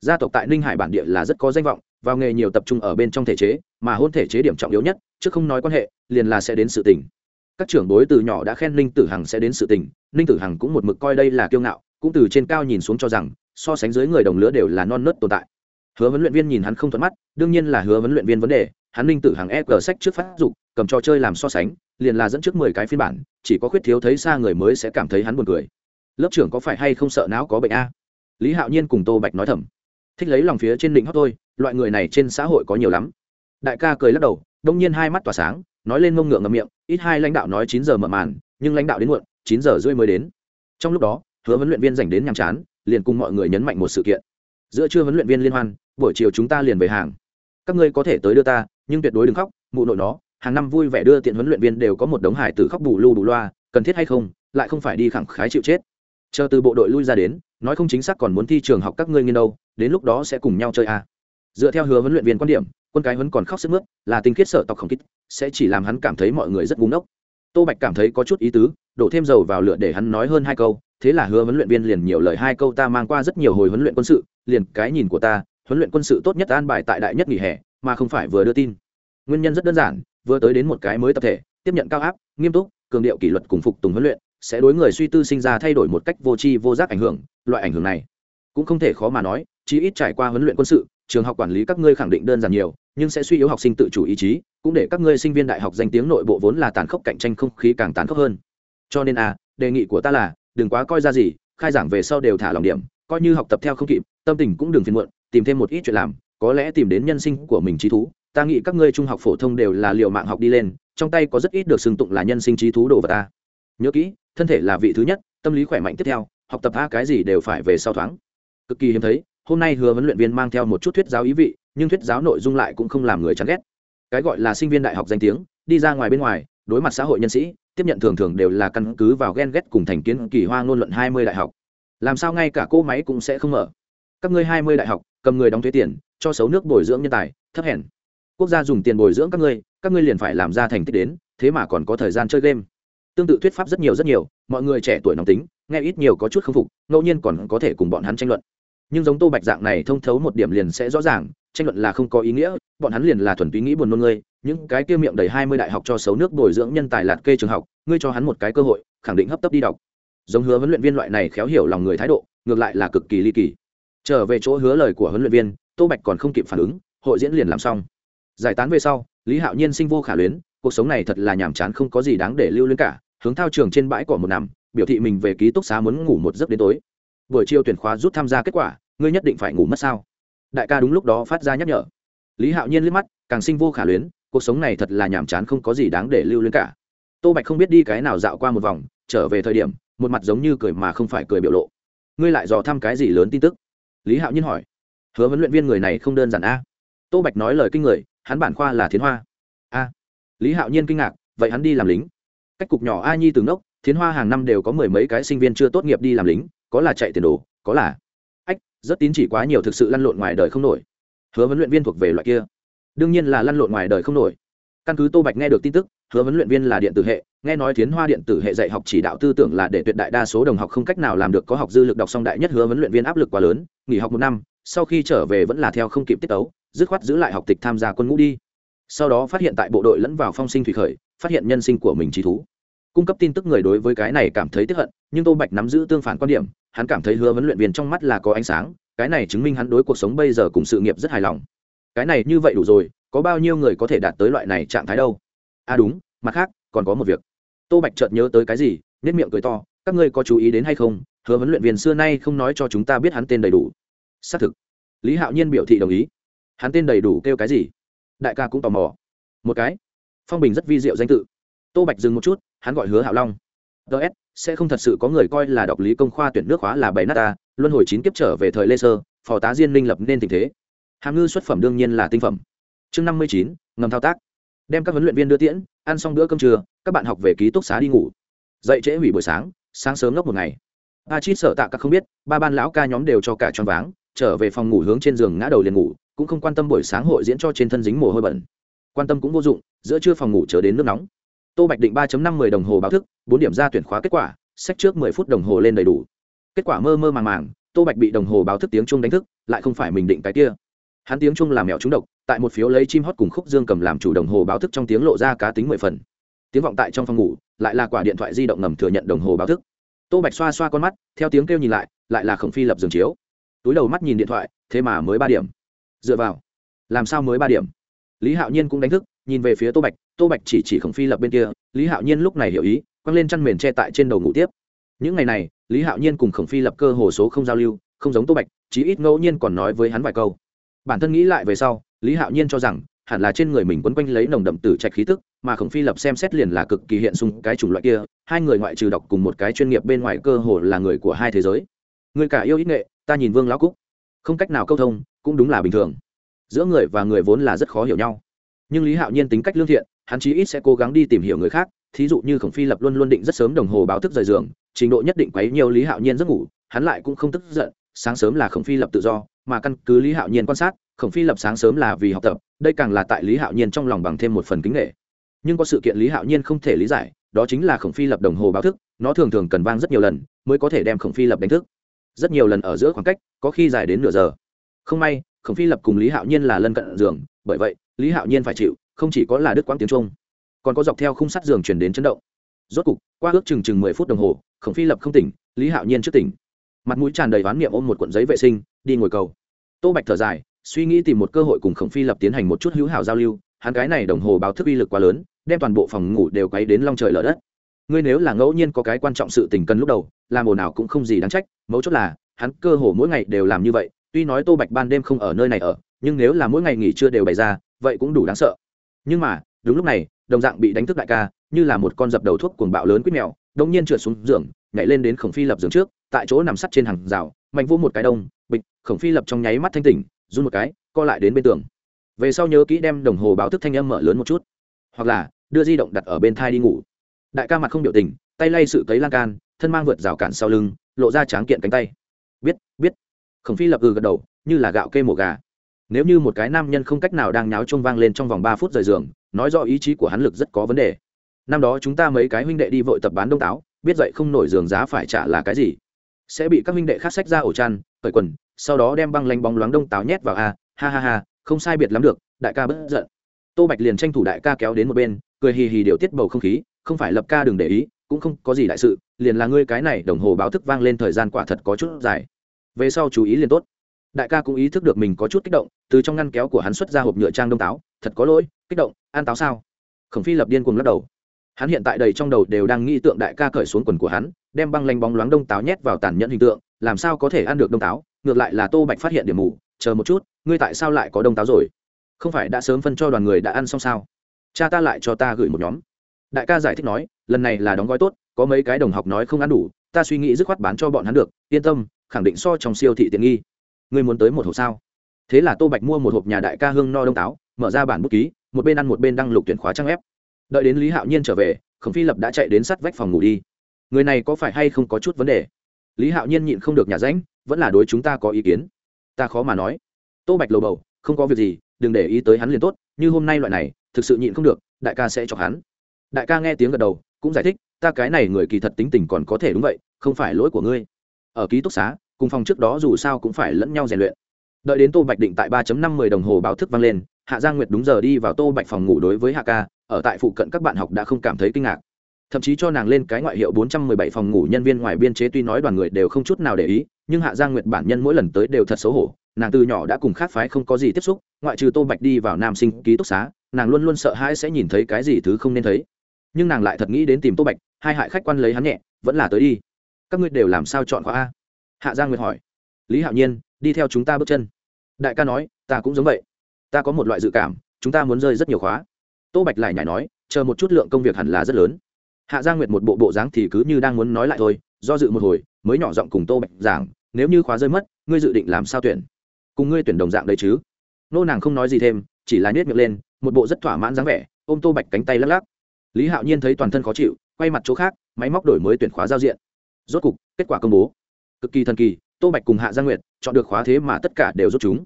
gia tộc tại ninh hải bản địa là rất có danh vọng vào nghề nhiều tập trung ở bên trong thể chế, mà hôn thể chế điểm trọng yếu nhất chứ không nói quan hệ, liền là sẽ đến sự tình. Các trưởng bối từ nhỏ đã khen ninh tử hằng sẽ đến sự tình, ninh tử hằng cũng một mực coi đây là kiêu ngạo, cũng từ trên cao nhìn xuống cho rằng, so sánh dưới người đồng lứa đều là non nớt tồn tại. Hứa huấn luyện viên nhìn hắn không thuận mắt, đương nhiên là hứa huấn luyện viên vấn đề, hắn ninh tử Hằng e g sách trước phát dục, cầm trò chơi làm so sánh, liền là dẫn trước mười cái phiên bản, chỉ có khuyết thiếu thấy xa người mới sẽ cảm thấy hắn buồn cười. Lớp trưởng có phải hay không sợ não có bệnh a? Lý hạo nhiên cùng tô bạch nói thầm thích lấy lòng phía trên định hót thôi loại người này trên xã hội có nhiều lắm. Đại ca cười lắc đầu, đông nhiên hai mắt tỏa sáng, nói lên mông ngựa ngậm miệng, ít hai lãnh đạo nói chín giờ mở màn, nhưng lãnh đạo đến muộn, chín giờ rưỡi mới đến. Trong lúc đó, hứa huấn luyện viên dành đến nhàm chán, liền cùng mọi người nhấn mạnh một sự kiện. Giữa trưa huấn luyện viên liên hoan, buổi chiều chúng ta liền về hàng. Các ngươi có thể tới đưa ta, nhưng tuyệt đối đừng khóc, mụ nội nó, hàng năm vui vẻ đưa tiện huấn luyện viên đều có một đống hải tử khóc bù lu bù loa, cần thiết hay không, lại không phải đi khẳng khái chịu chết chờ từ bộ đội lui ra đến, nói không chính xác còn muốn thi trường học các ngươi nghiên đâu, đến lúc đó sẽ cùng nhau chơi à. dựa theo hứa huấn luyện viên quan điểm, quân cái huấn còn khóc sức mướt, là tinh khiết sợ tộc không kích, sẽ chỉ làm hắn cảm thấy mọi người rất búng ốc tô bạch cảm thấy có chút ý tứ, đổ thêm dầu vào lửa để hắn nói hơn hai câu, thế là hứa huấn luyện viên liền nhiều lời hai câu ta mang qua rất nhiều hồi huấn luyện quân sự, liền cái nhìn của ta, huấn luyện quân sự tốt nhất an bài tại đại nhất nghỉ hè, mà không phải vừa đưa tin nguyên nhân rất đơn giản, vừa tới đến một cái mới tập thể, tiếp nhận cao áp, nghiêm túc, cường điệu kỷ luật cùng phục tùng huấn luyện sẽ đối người suy tư sinh ra thay đổi một cách vô tri vô giác ảnh hưởng, loại ảnh hưởng này. Cũng không thể khó mà nói chỉ ít trải qua huấn luyện quân sự, trường học quản lý các ngươi khẳng định đơn giản nhiều, nhưng sẽ suy yếu học sinh tự chủ ý chí, cũng để các ngươi sinh viên đại học danh tiếng nội bộ vốn là tàn khốc cạnh tranh không khí càng tàn khốc hơn. Cho nên à đề nghị của ta là, đừng quá coi ra gì, khai giảng về sau đều thả lòng điểm, coi như học tập theo không kịp, tâm tình cũng đừng phiền muộn, tìm thêm một ít chuyện làm, có lẽ tìm đến nhân sinh của mình trí thú. Ta nghĩ các ngươi trung học phổ thông đều là liệu mạng học đi lên, trong tay có rất ít được xưng tụng là nhân sinh trí thú đồ vật ta nhớ kỹ, thân thể là vị thứ nhất, tâm lý khỏe mạnh tiếp theo, học tập a cái gì đều phải về sau thoáng. Cực kỳ hiếm thấy, hôm nay hứa huấn luyện viên mang theo một chút thuyết giáo ý vị, nhưng thuyết giáo nội dung lại cũng không làm người chán ghét. Cái gọi là sinh viên đại học danh tiếng, đi ra ngoài bên ngoài, đối mặt xã hội nhân sĩ, tiếp nhận thường thường đều là căn cứ vào ghen ghét cùng thành kiến kỳ hoa ngôn luận hai mươi đại học. Làm sao ngay cả cô máy cũng sẽ không mở. Các ngươi hai mươi đại học, cầm người đóng thuế tiền, cho xấu nước bồi dưỡng nhân tài, thấp hèn. Quốc gia dùng tiền bồi dưỡng các ngươi các ngươi liền phải làm ra thành tích đến, thế mà còn có thời gian chơi game tương tự thuyết pháp rất nhiều rất nhiều, mọi người trẻ tuổi nóng tính, nghe ít nhiều có chút k phục, ngẫu nhiên còn có thể cùng bọn hắn tranh luận. Nhưng giống tô bạch dạng này thông thấu một điểm liền sẽ rõ ràng, tranh luận là không có ý nghĩa, bọn hắn liền là thuần túy nghĩ buồn nôn ngươi, những cái kia miệng đầy hai mươi đại học cho xấu nước bồi dưỡng nhân tài lạt kê trường học, ngươi cho hắn một cái cơ hội, khẳng định hấp tấp đi đọc. Giống hứa huấn luyện viên loại này khéo hiểu lòng người thái độ, ngược lại là cực kỳ ly kỳ. Trở về chỗ hứa lời của huấn luyện viên, tô bạch còn không kịp phản ứng, hội diễn liền làm xong. Giải tán về sau, lý hạo nhiên sinh vô khả luyến, cuộc sống này thật là nhàm chán không có gì đáng để lưu luyến cả hướng thao trường trên bãi cỏ một nằm, biểu thị mình về ký túc xá muốn ngủ một giấc đến tối. Buổi chiều tuyển khóa rút tham gia kết quả, ngươi nhất định phải ngủ mất sao? Đại ca đúng lúc đó phát ra nhắc nhở. Lý hạo nhiên liếc mắt, càng sinh vô khả luyến, cuộc sống này thật là nhàm chán không có gì đáng để lưu luyến cả. Tô bạch không biết đi cái nào dạo qua một vòng, trở về thời điểm, một mặt giống như cười mà không phải cười biểu lộ. Ngươi lại dò thăm cái gì lớn tin tức? Lý hạo nhiên hỏi. Hứa huấn luyện viên người này không đơn giản a. Tô bạch nói lời kinh người, hắn bản khoa là thiến hoa. A. Lý hạo nhiên kinh ngạc, vậy hắn đi làm lính? Cách cục nhỏ a nhi từ ngốc thiến hoa hàng năm đều có mười mấy cái sinh viên chưa tốt nghiệp đi làm lính, có là chạy tiền đồ, có là. Ách, rất tín chỉ quá nhiều thực sự lăn lộn ngoài đời không nổi. Hứa huấn luyện viên thuộc về loại kia. Đương nhiên là lăn lộn ngoài đời không nổi. Căn cứ tô bạch nghe được tin tức, hứa huấn luyện viên là điện tử hệ, nghe nói thiến hoa điện tử hệ dạy học chỉ đạo tư tưởng là để tuyệt đại đa số đồng học không cách nào làm được có học dư lực đọc xong đại nhất hứa huấn luyện viên áp lực quá lớn, nghỉ học một năm, sau khi trở về vẫn là theo không kịp tiết tấu, dứt khoát giữ lại học tịch tham gia quân ngũ đi. Sau đó phát hiện tại bộ đội lẫn vào phong sinh thủy khởi phát hiện nhân sinh của mình trí thú. Cung cấp tin tức người đối với cái này cảm thấy tiếp hận, nhưng tô bạch nắm giữ tương phản quan điểm, hắn cảm thấy hứa huấn luyện viên trong mắt là có ánh sáng, cái này chứng minh hắn đối cuộc sống bây giờ cùng sự nghiệp rất hài lòng. Cái này như vậy đủ rồi, có bao nhiêu người có thể đạt tới loại này trạng thái đâu? À đúng, mặt khác, còn có một việc. Tô bạch chợt nhớ tới cái gì nết miệng cười to, các ngươi có chú ý đến hay không? Hứa huấn luyện viên xưa nay không nói cho chúng ta biết hắn tên đầy đủ. Xác thực. Lý hạo nhiên biểu thị đồng ý. Hắn tên đầy đủ kêu cái gì? Đại ca cũng tò mò. Một cái phong bình rất vi diệu danh tự. Tô bạch dừng một chút, hắn gọi hứa hạo long. Ts sẽ không thật sự có người coi là đọc lý công khoa tuyển nước khóa là bảy nát ta, luân hồi chín kiếp trở về thời lê sơ, phò tá diên minh lập nên tình thế. Hàm ngư xuất phẩm đương nhiên là tinh phẩm. Chương năm mươi chín, ngầm thao tác. Đem các huấn luyện viên đưa tiễn, ăn xong bữa cơm trưa, các bạn học về ký túc xá đi ngủ. Dậy trễ hủy buổi sáng sáng sớm ngốc một ngày. A chít sợ tạ các không biết, ba ban lão ca nhóm đều cho cả tròn váng, trở về phòng ngủ hướng trên giường ngã đầu liền ngủ, cũng không quan tâm buổi sáng hội diễn cho trên thân dính mồ hôi bẩn quan tâm cũng vô dụng, giữa trưa phòng ngủ chờ đến nước nóng. Tô bạch định ba năm mười đồng hồ báo thức, bốn điểm ra tuyển khóa kết quả, sách trước mười phút đồng hồ lên đầy đủ. Kết quả mơ mơ màng màng, tô bạch bị đồng hồ báo thức tiếng chuông đánh thức, lại không phải mình định cái kia. Hắn tiếng chuông làm mèo trúng độc, tại một phiếu lấy chim hót cùng khúc dương cầm làm chủ đồng hồ báo thức trong tiếng lộ ra cá tính mười phần. Tiếng vọng tại trong phòng ngủ, lại là quả điện thoại di động ngầm thừa nhận đồng hồ báo thức. Tô bạch xoa xoa con mắt, theo tiếng kêu nhìn lại lại là khổng phi lập giường chiếu. Túi đầu mắt nhìn điện thoại, thế mà mới ba điểm. Dựa vào. Làm sao mới ba điểm? Lý hạo nhiên cũng đánh thức, nhìn về phía tô bạch tô bạch chỉ chỉ khổng phi lập bên kia, lý hạo nhiên lúc này hiểu ý, quăng lên chăn mền che tại trên đầu ngủ tiếp. Những ngày này, lý hạo nhiên cùng khổng phi lập cơ hồ số không giao lưu, không giống tô bạch, chí ít ngẫu nhiên còn nói với hắn vài câu. Bản thân nghĩ lại về sau, lý hạo nhiên cho rằng, hẳn là trên người mình quấn quanh lấy nồng đậm tử trạch khí tức, mà khổng phi lập xem xét liền là cực kỳ hiện sung cái chủng loại kia, hai người ngoại trừ đọc cùng một cái chuyên nghiệp bên ngoài cơ hồ là người của hai thế giới. Người cả yêu ít nghệ, ta nhìn vương lão cúc. Không cách nào câu thông, cũng đúng là bình thường giữa người và người vốn là rất khó hiểu nhau. Nhưng lý hạo nhiên tính cách lương thiện, hắn chí ít sẽ cố gắng đi tìm hiểu người khác, thí dụ như khổng phi lập luôn luôn định rất sớm đồng hồ báo thức rời giường, trình độ nhất định quấy nhiều lý hạo nhiên giấc ngủ, hắn lại cũng không tức giận, sáng sớm là khổng phi lập tự do, mà căn cứ lý hạo nhiên quan sát, khổng phi lập sáng sớm là vì học tập, đây càng là tại lý hạo nhiên trong lòng bằng thêm một phần kính nghệ nhưng có sự kiện lý hạo nhiên không thể lý giải, đó chính là khổng phi lập đồng hồ báo thức, nó thường thường cần vang rất nhiều lần mới có thể đem khổng phi lập đánh thức. Rất nhiều lần ở giữa khoảng cách, có khi dài đến nửa giờ. Không may khổng phi lập cùng lý hạo nhiên là lân cận giường, bởi vậy, lý hạo nhiên phải chịu, không chỉ có là đứt quãng tiếng trung, còn có dọc theo khung sắt giường chuyển đến chấn động. Rốt cục, qua ước chừng chừng mười phút đồng hồ khổng phi lập không tỉnh, lý hạo nhiên trước tỉnh. Mặt mũi tràn đầy ván miệng ôm một cuộn giấy vệ sinh, đi ngồi cầu. Tô bạch thở dài, suy nghĩ tìm một cơ hội cùng khổng phi lập tiến hành một chút hữu hảo giao lưu, hắn cái này đồng hồ báo thức uy lực quá lớn, đem toàn bộ phòng ngủ đều quấy đến long trời lở đất. Ngươi nếu là ngẫu nhiên có cái quan trọng sự tình cần lúc đầu, làm ồn nào cũng không gì đáng trách, mấu chốt là, hắn cơ hồ mỗi ngày đều làm như vậy tuy nói tô bạch ban đêm không ở nơi này ở, nhưng nếu là mỗi ngày nghỉ trưa đều bày ra, vậy cũng đủ đáng sợ. Nhưng mà, đúng lúc này, đồng dạng bị đánh thức đại ca, như là một con dập đầu thuốc cuồng bạo lớn quýt mèo đông nhiên trượt xuống giường, nhảy lên đến khổng phi lập giường trước, tại chỗ nằm sắt trên hàng rào, mạnh vô một cái đông, bịch, khổng phi lập trong nháy mắt thanh tỉnh, run một cái, co lại đến bên tường. Về sau nhớ kỹ đem đồng hồ báo thức thanh âm mở lớn một chút. Hoặc là, đưa di động đặt ở bên thai đi ngủ. Đại ca mặt không biểu tình, tay lay sự cấy lan can, thân mang vượt rào cản sau lưng, lộ ra tráng kiện cánh tay. Biết biết khổng phi lập ừ gật đầu, như là gạo kê mổ gà. Nếu như một cái nam nhân không cách nào đang nháo trông vang lên trong vòng ba phút rời giường, nói do ý chí của hắn lực rất có vấn đề. Năm đó chúng ta mấy cái huynh đệ đi vội tập bán đông táo, biết dậy không nổi giường giá phải trả là cái gì. Sẽ bị các huynh đệ khác sách ra ổ chăn khởi quần, sau đó đem băng lanh bóng loáng đông táo nhét vào a. Ha ha ha, không sai biệt lắm được, đại ca bất giận. Tô bạch liền tranh thủ đại ca kéo đến một bên, cười hì hì điều tiết bầu không khí, không phải lập ca đừng để ý, cũng không có gì đại sự, liền là ngươi cái này đồng hồ báo thức vang lên thời gian quả thật có chút dài về sau chú ý liền tốt. Đại ca cũng ý thức được mình có chút kích động, từ trong ngăn kéo của hắn xuất ra hộp nhựa trang đông táo, thật có lỗi, kích động, ăn táo sao? Khổng phi lập điên cuồng lắc đầu. Hắn hiện tại đầy trong đầu đều đang nghĩ tượng đại ca cởi xuống quần của hắn, đem băng lanh bóng loáng đông táo nhét vào tàn nhẫn hình tượng, làm sao có thể ăn được đông táo? Ngược lại là tô bạch phát hiện điểm mù, chờ một chút, ngươi tại sao lại có đông táo rồi? Không phải đã sớm phân cho đoàn người đã ăn xong sao? Cha ta lại cho ta gửi một nhóm. Đại ca giải thích nói, lần này là đóng gói tốt, có mấy cái đồng học nói không ăn đủ, ta suy nghĩ dứt khoát bán cho bọn hắn được, yên tâm khẳng định so trong siêu thị tiện nghi. Ngươi muốn tới một hộp sao? Thế là tô bạch mua một hộp nhà đại ca hương no đông táo, mở ra bản bút ký, một bên ăn một bên đăng lục tuyển khóa trang ép đợi đến lý hạo nhiên trở về, khổng phi lập đã chạy đến sát vách phòng ngủ đi. Người này có phải hay không có chút vấn đề? Lý hạo nhiên nhịn không được nhà ránh vẫn là đối chúng ta có ý kiến. Ta khó mà nói. Tô bạch lầu bầu, không có việc gì, đừng để ý tới hắn liền tốt, như hôm nay loại này, thực sự nhịn không được, đại ca sẽ chọc hắn. Đại ca nghe tiếng gật đầu, cũng giải thích, ta cái này người kỳ thật tính tình còn có thể đúng vậy, không phải lỗi của ngươi ở ký túc xá, cùng phòng trước đó dù sao cũng phải lẫn nhau rèn luyện. Đợi đến tô bạch định tại ba năm mươi đồng hồ báo thức vang lên, hạ giang nguyệt đúng giờ đi vào tô bạch phòng ngủ đối với hạ ca, ở tại phụ cận các bạn học đã không cảm thấy kinh ngạc. Thậm chí cho nàng lên cái ngoại hiệu 417 phòng ngủ nhân viên ngoài biên chế tuy nói đoàn người đều không chút nào để ý, nhưng hạ giang nguyệt bản nhân mỗi lần tới đều thật xấu hổ, nàng từ nhỏ đã cùng khác phái không có gì tiếp xúc, ngoại trừ tô bạch đi vào nam sinh ký túc xá, nàng luôn luôn sợ hãi sẽ nhìn thấy cái gì thứ không nên thấy. Nhưng nàng lại thật nghĩ đến tìm tô bạch, hai hại khách quan lấy hắn nhẹ, vẫn là tới đi các ngươi đều làm sao chọn khóa a? Hạ giang nguyệt hỏi. Lý hạo nhiên, đi theo chúng ta bước chân. Đại ca nói, ta cũng giống vậy. Ta có một loại dự cảm, chúng ta muốn rơi rất nhiều khóa. Tô bạch lại nhảy nói, chờ một chút lượng công việc hẳn là rất lớn. Hạ giang nguyệt một bộ bộ dáng thì cứ như đang muốn nói lại thôi, do dự một hồi, mới nhỏ giọng cùng tô bạch giảng, nếu như khóa rơi mất, ngươi dự định làm sao tuyển? Cùng ngươi tuyển đồng dạng đấy chứ? Nô nàng không nói gì thêm, chỉ là nhét miệng lên, một bộ rất thỏa mãn dáng vẻ, ôm tô bạch cánh tay lắc lắc. Lý hạo nhiên thấy toàn thân khó chịu, quay mặt chỗ khác, máy móc đổi mới tuyển khóa giao diện rốt cục, kết quả công bố. Cực kỳ thần kỳ, tô bạch cùng hạ giang nguyệt chọn được khóa thế mà tất cả đều rút chúng.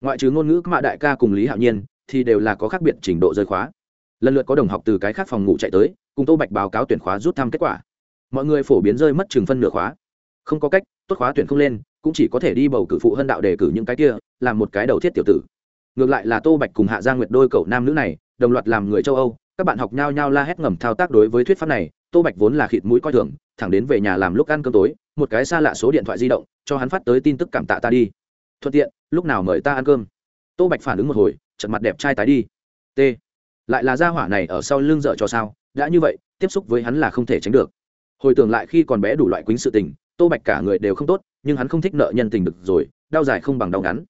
Ngoại trừ ngôn ngữ mạ đại ca cùng lý hạo nhiên thì đều là có khác biệt trình độ rơi khóa. Lần lượt có đồng học từ cái khác phòng ngủ chạy tới, cùng tô bạch báo cáo tuyển khóa rút thăm kết quả. Mọi người phổ biến rơi mất chừng phân nửa khóa. Không có cách, tốt khóa tuyển không lên, cũng chỉ có thể đi bầu cử phụ hân đạo đề cử những cái kia, làm một cái đầu thiết tiểu tử. Ngược lại là tô bạch cùng hạ giang nguyệt đôi cậu nam nữ này, đồng loạt làm người châu âu, các bạn học nhao nhao la hét ngầm thao tác đối với thuyết pháp này tô bạch vốn là khịt mũi coi thường, thẳng đến về nhà làm lúc ăn cơm tối, một cái xa lạ số điện thoại di động, cho hắn phát tới tin tức cảm tạ ta đi. Thuận tiện, lúc nào mời ta ăn cơm? Tô bạch phản ứng một hồi trận mặt đẹp trai tái đi. T. Lại là gia hỏa này ở sau lưng dở cho sao? Đã như vậy, tiếp xúc với hắn là không thể tránh được. Hồi tưởng lại khi còn bé đủ loại quýnh sự tình, tô bạch cả người đều không tốt, nhưng hắn không thích nợ nhân tình được rồi, đau dài không bằng đau ngắn.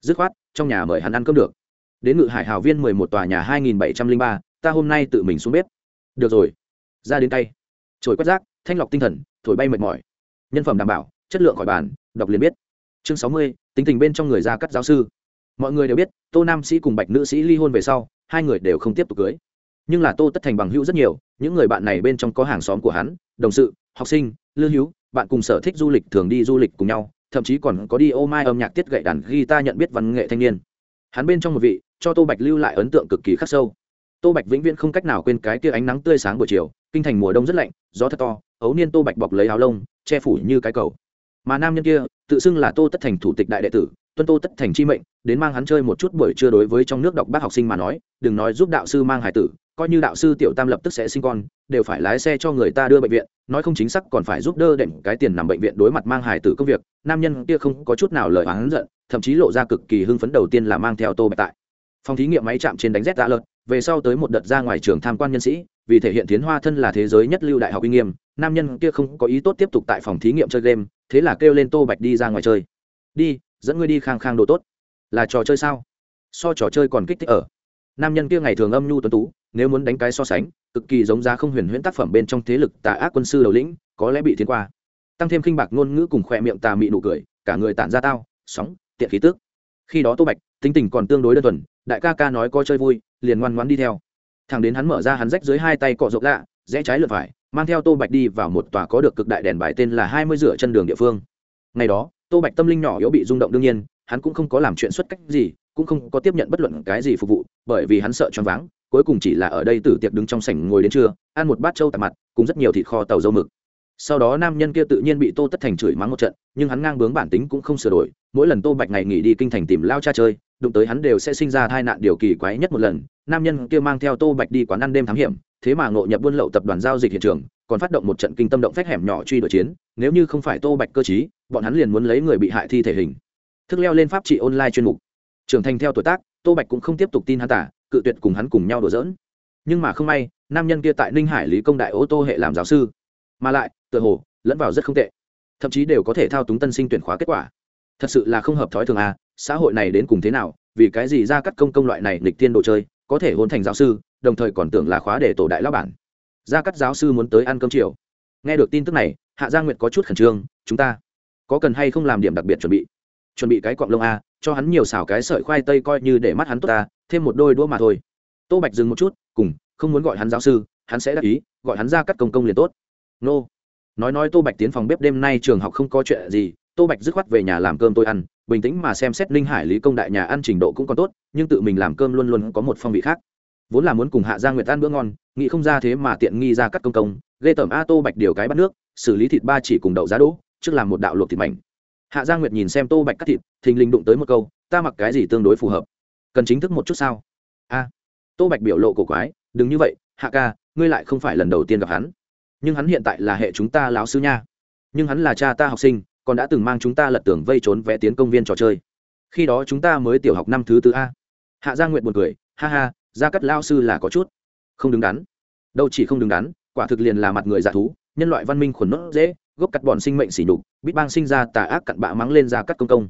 Dứt khoát, trong nhà mời hắn ăn cơm được. Đến ngự hải hào viên mười một tòa nhà hai nghìn bảy trăm linh ba, ta hôm nay tự mình xuống bếp. Được rồi ra đến tay. Trồi quét rác, thanh lọc tinh thần, thổi bay mệt mỏi. Nhân phẩm đảm bảo, chất lượng khỏi bàn, đọc liền biết. Chương sáu mươi, tính tình bên trong người ra cắt giáo sư. Mọi người đều biết, tô nam sĩ cùng bạch nữ sĩ ly hôn về sau, hai người đều không tiếp tục cưới. Nhưng là tô tất thành bằng hữu rất nhiều, những người bạn này bên trong có hàng xóm của hắn, đồng sự, học sinh lưu hữu, bạn cùng sở thích du lịch thường đi du lịch cùng nhau, thậm chí còn có đi ô mai âm nhạc tiết gậy đàn guitar nhận biết văn nghệ thanh niên. Hắn bên trong một vị, cho tô bạch lưu lại ấn tượng cực kỳ khắc sâu. Tô bạch vĩnh viễn không cách nào quên cái kia ánh nắng tươi sáng buổi chiều kinh thành mùa đông rất lạnh, gió thật to, ấu niên tô bạch bọc lấy áo lông, che phủ như cái cầu. Mà nam nhân kia, tự xưng là tô tất thành thủ tịch đại đệ tử, tuân tô tất thành chi mệnh, đến mang hắn chơi một chút buổi trưa đối với trong nước đọc bác học sinh mà nói, đừng nói giúp đạo sư mang hải tử, coi như đạo sư tiểu tam lập tức sẽ sinh con, đều phải lái xe cho người ta đưa bệnh viện, nói không chính xác còn phải giúp đỡ đệm cái tiền nằm bệnh viện đối mặt mang hải tử công việc. Nam nhân kia không có chút nào lời oán giận, thậm chí lộ ra cực kỳ hưng phấn đầu tiên là mang theo tô bạch tại. Phòng thí nghiệm máy chạm trên đánh rét tạ lợt về sau tới một đợt ra ngoài trường tham quan nhân sĩ vì thể hiện tiến hoa thân là thế giới nhất lưu đại học uy nghiêm, nam nhân kia không có ý tốt tiếp tục tại phòng thí nghiệm chơi game, thế là kêu lên tô bạch đi ra ngoài chơi. Đi, dẫn ngươi đi khang khang đồ tốt. Là trò chơi sao? So trò chơi còn kích thích ở. Nam nhân kia ngày thường âm nhu tuấn tú, nếu muốn đánh cái so sánh, cực kỳ giống giá không huyền huyễn tác phẩm bên trong thế lực tà ác quân sư đầu lĩnh, có lẽ bị thiên qua. Tăng thêm khinh bạc ngôn ngữ cùng khoe miệng tà mị nụ cười, cả người tản ra tao, sóng, tiện khí tước khi đó tô bạch, tính tình còn tương đối đơn thuần, đại ca ca nói coi chơi vui, liền ngoan ngoan đi theo thằng đến hắn mở ra hắn rách dưới hai tay cọ rộng lạ, rẽ trái lượt phải, mang theo tô bạch đi vào một tòa có được cực đại đèn bài tên là hai mươi rửa chân đường địa phương. Ngày đó, tô bạch tâm linh nhỏ yếu bị rung động đương nhiên, hắn cũng không có làm chuyện xuất cách gì, cũng không có tiếp nhận bất luận cái gì phục vụ, bởi vì hắn sợ choáng váng, cuối cùng chỉ là ở đây tử tiệc đứng trong sảnh ngồi đến trưa, ăn một bát trâu tạp mặt, cùng rất nhiều thịt kho tàu dâu mực. Sau đó nam nhân kia tự nhiên bị tô tất thành chửi mắng một trận, nhưng hắn ngang bướng bản tính cũng không sửa đổi, mỗi lần tô bạch ngày nghỉ đi kinh thành tìm lao cha chơi, đụng tới hắn đều sẽ sinh ra tai nạn điều kỳ quái nhất một lần nam nhân kia mang theo tô bạch đi quán ăn đêm thám hiểm, thế mà ngộ nhập buôn lậu tập đoàn giao dịch hiện trường, còn phát động một trận kinh tâm động phách hẻm nhỏ truy đuổi chiến, nếu như không phải tô bạch cơ chí bọn hắn liền muốn lấy người bị hại thi thể hình. Thức leo lên pháp trị online chuyên mục. Trưởng thành theo tuổi tác, tô bạch cũng không tiếp tục tin hắn tả, cự tuyệt cùng hắn cùng nhau đùa giỡn. Nhưng mà không may, nam nhân kia tại ninh hải lý công đại ô tô hệ làm giáo sư. Mà lại, tựa hồ, lẫn vào rất không tệ. Thậm chí đều có thể thao túng tân sinh tuyển khóa kết quả. Thật sự là không hợp thói thường à xã hội này đến cùng thế nào, vì cái gì ra cắt công công loại này lịch tiên đồ chơi có thể hôn thành giáo sư, đồng thời còn tưởng là khóa để tổ đại lão bản. Ra cắt giáo sư muốn tới ăn cơm chiều. Nghe được tin tức này, hạ gia nguyệt có chút khẩn trương, chúng ta có cần hay không làm điểm đặc biệt chuẩn bị? Chuẩn bị cái cọng lông a, cho hắn nhiều xào cái sợi khoai tây coi như để mắt hắn tốt ta, thêm một đôi đũa mà thôi. Tô bạch dừng một chút, cùng, không muốn gọi hắn giáo sư, hắn sẽ đáp ý, gọi hắn ra cắt công công liền tốt. Nô. Nói nói tô bạch tiến phòng bếp đêm nay trường học không có chuyện gì, tô bạch dứt khoát về nhà làm cơm tôi ăn bình tĩnh mà xem xét linh hải lý công đại nhà ăn trình độ cũng còn tốt, nhưng tự mình làm cơm luôn luôn có một phong vị khác. Vốn là muốn cùng hạ giang nguyệt ăn bữa ngon, nghĩ không ra thế mà tiện nghi ra cắt công công, ghê tởm a tô bạch điều cái bắt nước, xử lý thịt ba chỉ cùng đậu giá đỗ, trước làm một đạo luộc thịt mảnh. Hạ giang nguyệt nhìn xem tô bạch cắt thịt, thình lình đụng tới một câu, ta mặc cái gì tương đối phù hợp? Cần chính thức một chút sao? A. Tô bạch biểu lộ cổ quái, đừng như vậy, hạ ca, ngươi lại không phải lần đầu tiên gặp hắn. Nhưng hắn hiện tại là hệ chúng ta lão sư nha. Nhưng hắn là cha ta học sinh còn đã từng mang chúng ta lật tường vây trốn vẽ tiến công viên trò chơi. Khi đó chúng ta mới tiểu học năm thứ tư a. Hạ gia nguyện buồn cười, ha ha, gia cắt lao sư là có chút. Không đứng đắn. Đâu chỉ không đứng đắn, quả thực liền là mặt người giả thú, nhân loại văn minh khuẩn nốt dễ, gốc cắt bọn sinh mệnh xỉ nhục, bít bang sinh ra tà ác cặn bạ mắng lên ra cắt công công.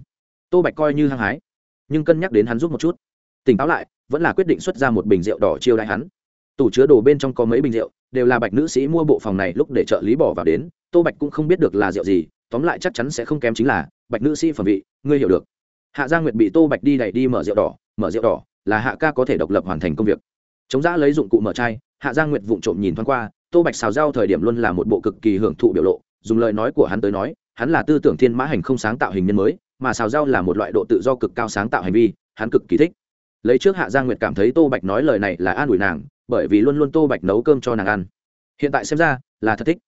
Tô bạch coi như hăng hái, nhưng cân nhắc đến hắn giúp một chút. Tỉnh táo lại, vẫn là quyết định xuất ra một bình rượu đỏ chiêu đại hắn. Tủ chứa đồ bên trong có mấy bình rượu, đều là bạch nữ sĩ mua bộ phòng này lúc để trợ lý bỏ vào đến, tô bạch cũng không biết được là rượu gì tóm lại chắc chắn sẽ không kém chính là, bạch nữ sĩ phẩm vị, ngươi hiểu được. Hạ gia nguyệt bị tô bạch đi đẩy đi mở rượu đỏ, mở rượu đỏ là hạ ca có thể độc lập hoàn thành công việc. Chống giã lấy dụng cụ mở chai, hạ gia nguyệt vụng trộm nhìn thoáng qua, tô bạch xào rau thời điểm luôn là một bộ cực kỳ hưởng thụ biểu lộ, dùng lời nói của hắn tới nói, hắn là tư tưởng thiên mã hành không sáng tạo hình nhân mới, mà xào rau là một loại độ tự do cực cao sáng tạo hành vi, hắn cực kỳ thích. Lấy trước hạ gia nguyệt cảm thấy tô bạch nói lời này là an ủi nàng, bởi vì luôn luôn tô bạch nấu cơm cho nàng ăn. Hiện tại xem ra là thật thích.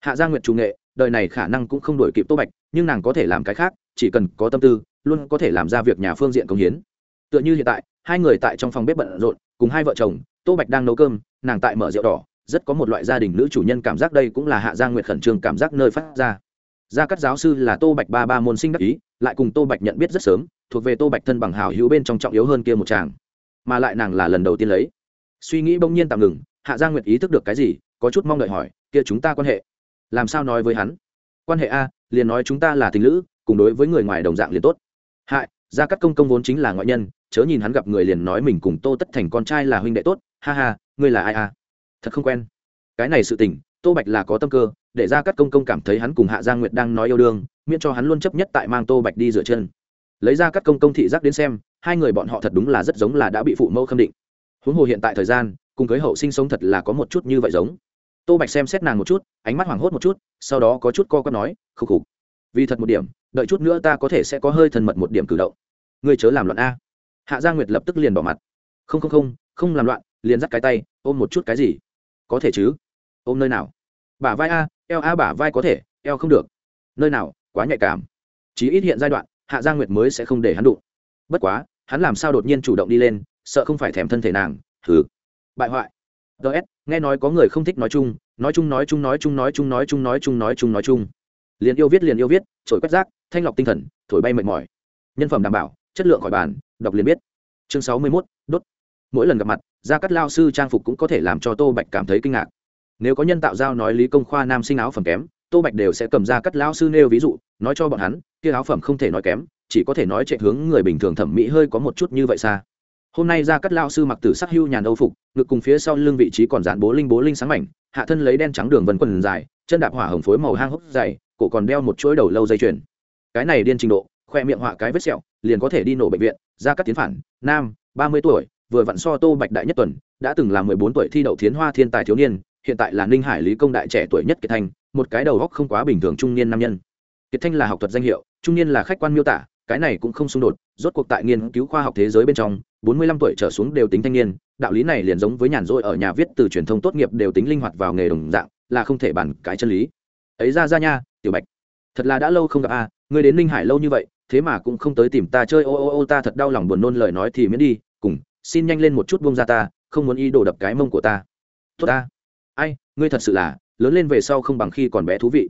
Hạ gia nguyệt chủ nghệ đời này khả năng cũng không đổi kịp tô bạch, nhưng nàng có thể làm cái khác, chỉ cần có tâm tư, luôn có thể làm ra việc nhà phương diện công hiến. Tựa như hiện tại, hai người tại trong phòng bếp bận rộn, cùng hai vợ chồng, tô bạch đang nấu cơm, nàng tại mở rượu đỏ, rất có một loại gia đình nữ chủ nhân cảm giác đây cũng là hạ gia nguyệt khẩn trương cảm giác nơi phát ra. Gia cắt giáo sư là tô bạch ba ba môn sinh đắc ý, lại cùng tô bạch nhận biết rất sớm, thuộc về tô bạch thân bằng hào hữu bên trong trọng yếu hơn kia một chàng. Mà lại nàng là lần đầu tiên lấy. Suy nghĩ bỗng nhiên tạm ngừng, hạ gia nguyệt ý thức được cái gì, có chút mong đợi hỏi, kia chúng ta quan hệ? Làm sao nói với hắn? Quan hệ a, liền nói chúng ta là tình lữ, cùng đối với người ngoài đồng dạng liền tốt. Hại, gia cắt công công vốn chính là ngoại nhân, chớ nhìn hắn gặp người liền nói mình cùng tô tất thành con trai là huynh đệ tốt. Ha ha, ngươi là ai a? Thật không quen. Cái này sự tình, tô bạch là có tâm cơ, để gia cắt công công cảm thấy hắn cùng hạ giang nguyệt đang nói yêu đương, miễn cho hắn luôn chấp nhất tại mang tô bạch đi rửa chân. Lấy ra các công công thị giác đến xem, hai người bọn họ thật đúng là rất giống là đã bị phụ mẫu khâm định. Huống hồ hiện tại thời gian, cùng cưới hậu sinh sống thật là có một chút như vậy giống tô bạch xem xét nàng một chút, ánh mắt hoảng hốt một chút, sau đó có chút co quắp nói khục khục vì thật một điểm, đợi chút nữa ta có thể sẽ có hơi thân mật một điểm cử động. Ngươi chớ làm loạn a. Hạ gia nguyệt lập tức liền bỏ mặt. Không không không không làm loạn, liền dắt cái tay, ôm một chút cái gì? Có thể chứ. Ôm nơi nào? Bả vai a, eo a bả vai có thể, eo không được. Nơi nào, quá nhạy cảm. Chí ít hiện giai đoạn, hạ gia nguyệt mới sẽ không để hắn đụng. Bất quá, hắn làm sao đột nhiên chủ động đi lên, sợ không phải thèm thân thể nàng thử bại hoại. Ts nghe nói có người không thích nói chung nói chung nói chung nói chung nói chung nói chung nói chung nói chung nói chung. Liền yêu viết, liền yêu viết trổi quét rác, thanh lọc tinh thần, thổi bay mệt mỏi. Nhân phẩm đảm bảo, chất lượng khỏi bàn, đọc liền biết. Chương sáu mươi mốt, đốt. Mỗi lần gặp mặt, gia cắt lao sư trang phục cũng có thể làm cho tô bạch cảm thấy kinh ngạc. Nếu có nhân tạo giao nói lý công khoa nam sinh áo phẩm kém, tô bạch đều sẽ cầm ra cắt lao sư nêu ví dụ, nói cho bọn hắn, kia áo phẩm không thể nói kém, chỉ có thể nói chạy hướng người bình thường thẩm mỹ hơi có một chút như vậy xa hôm nay ra cắt lao sư mặc tử sắc hưu nhàn âu phục, ngực cùng phía sau lưng vị trí còn dán bố linh bố linh sáng mảnh, hạ thân lấy đen trắng đường vân quần dài, chân đạp hỏa hồng phối màu hang hốc dày, cổ còn đeo một chuỗi đầu lâu dây chuyền. Cái này điên trình độ, khoe miệng họa cái vết sẹo, liền có thể đi nổ bệnh viện, ra cắt tiến phản, nam, ba mươi tuổi, vừa vặn so tô bạch đại nhất tuần, đã từng là mười bốn tuổi thi đậu thiến hoa thiên tài thiếu niên, hiện tại là ninh hải lý công đại trẻ tuổi nhất kiệt thanh, một cái đầu góc không quá bình thường trung niên nam nhân. Kiệt thanh là học thuật danh hiệu, trung niên là khách quan miêu tả cái này cũng không xung đột rốt cuộc tại nghiên cứu khoa học thế giới bên trong bốn mươi lăm tuổi trở xuống đều tính thanh niên đạo lý này liền giống với nhàn rỗi ở nhà viết từ truyền thông tốt nghiệp đều tính linh hoạt vào nghề đồng dạng là không thể bàn cái chân lý. Ấy ra ra nha tiểu bạch thật là đã lâu không gặp a ngươi đến ninh hải lâu như vậy thế mà cũng không tới tìm ta chơi ô ô ô ta thật đau lòng buồn nôn lời nói thì miễn đi cùng xin nhanh lên một chút buông ra ta không muốn y đổ đập cái mông của ta. Tốt ta. Ai ngươi thật sự là lớn lên về sau không bằng khi còn bé thú vị.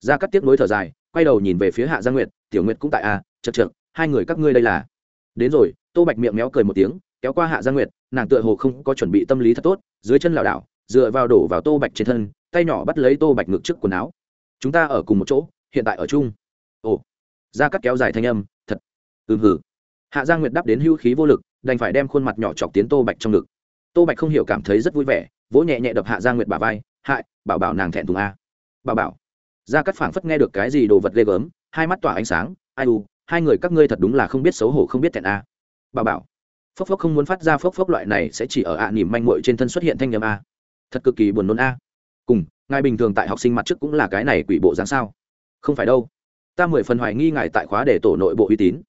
Ra cắt tiếc nối thở dài quay đầu nhìn về phía hạ gia nguyệt tiểu nguyệt cũng tại a à, chật chật hai người các ngươi đây là. Đến rồi, tô bạch miệng méo cười một tiếng, kéo qua hạ gia nguyệt, nàng tựa hồ không có chuẩn bị tâm lý thật tốt, dưới chân lảo đảo, dựa vào đổ vào tô bạch trên thân, tay nhỏ bắt lấy tô bạch ngực trước quần áo. Chúng ta ở cùng một chỗ, hiện tại ở chung. Ồ. Ra cắt kéo dài thanh âm, thật. Ừm hử hạ gia nguyệt đáp đến hưu khí vô lực, đành phải đem khuôn mặt nhỏ chọc tiến tô bạch trong ngực. Tô bạch không hiểu cảm thấy rất vui vẻ, vỗ nhẹ nhẹ đập hạ gia nguyệt bà vai, hại, bảo bảo nàng thẹn thùng a. Bảo bảo. Gia cắt phảng phất nghe được cái gì đồ vật ghê gớm, hai mắt tỏa ánh sáng, ai u hai người các ngươi thật đúng là không biết xấu hổ không biết thẹn a. Bà bảo, phốc phốc không muốn phát ra phốc phốc loại này sẽ chỉ ở ạ à nỉm manh muội trên thân xuất hiện thanh nhầm a. Thật cực kỳ buồn nôn a. Cùng, ngài bình thường tại học sinh mặt trước cũng là cái này quỷ bộ dáng sao? Không phải đâu. Ta mười phần hoài nghi ngài tại khóa để tổ nội bộ uy tín.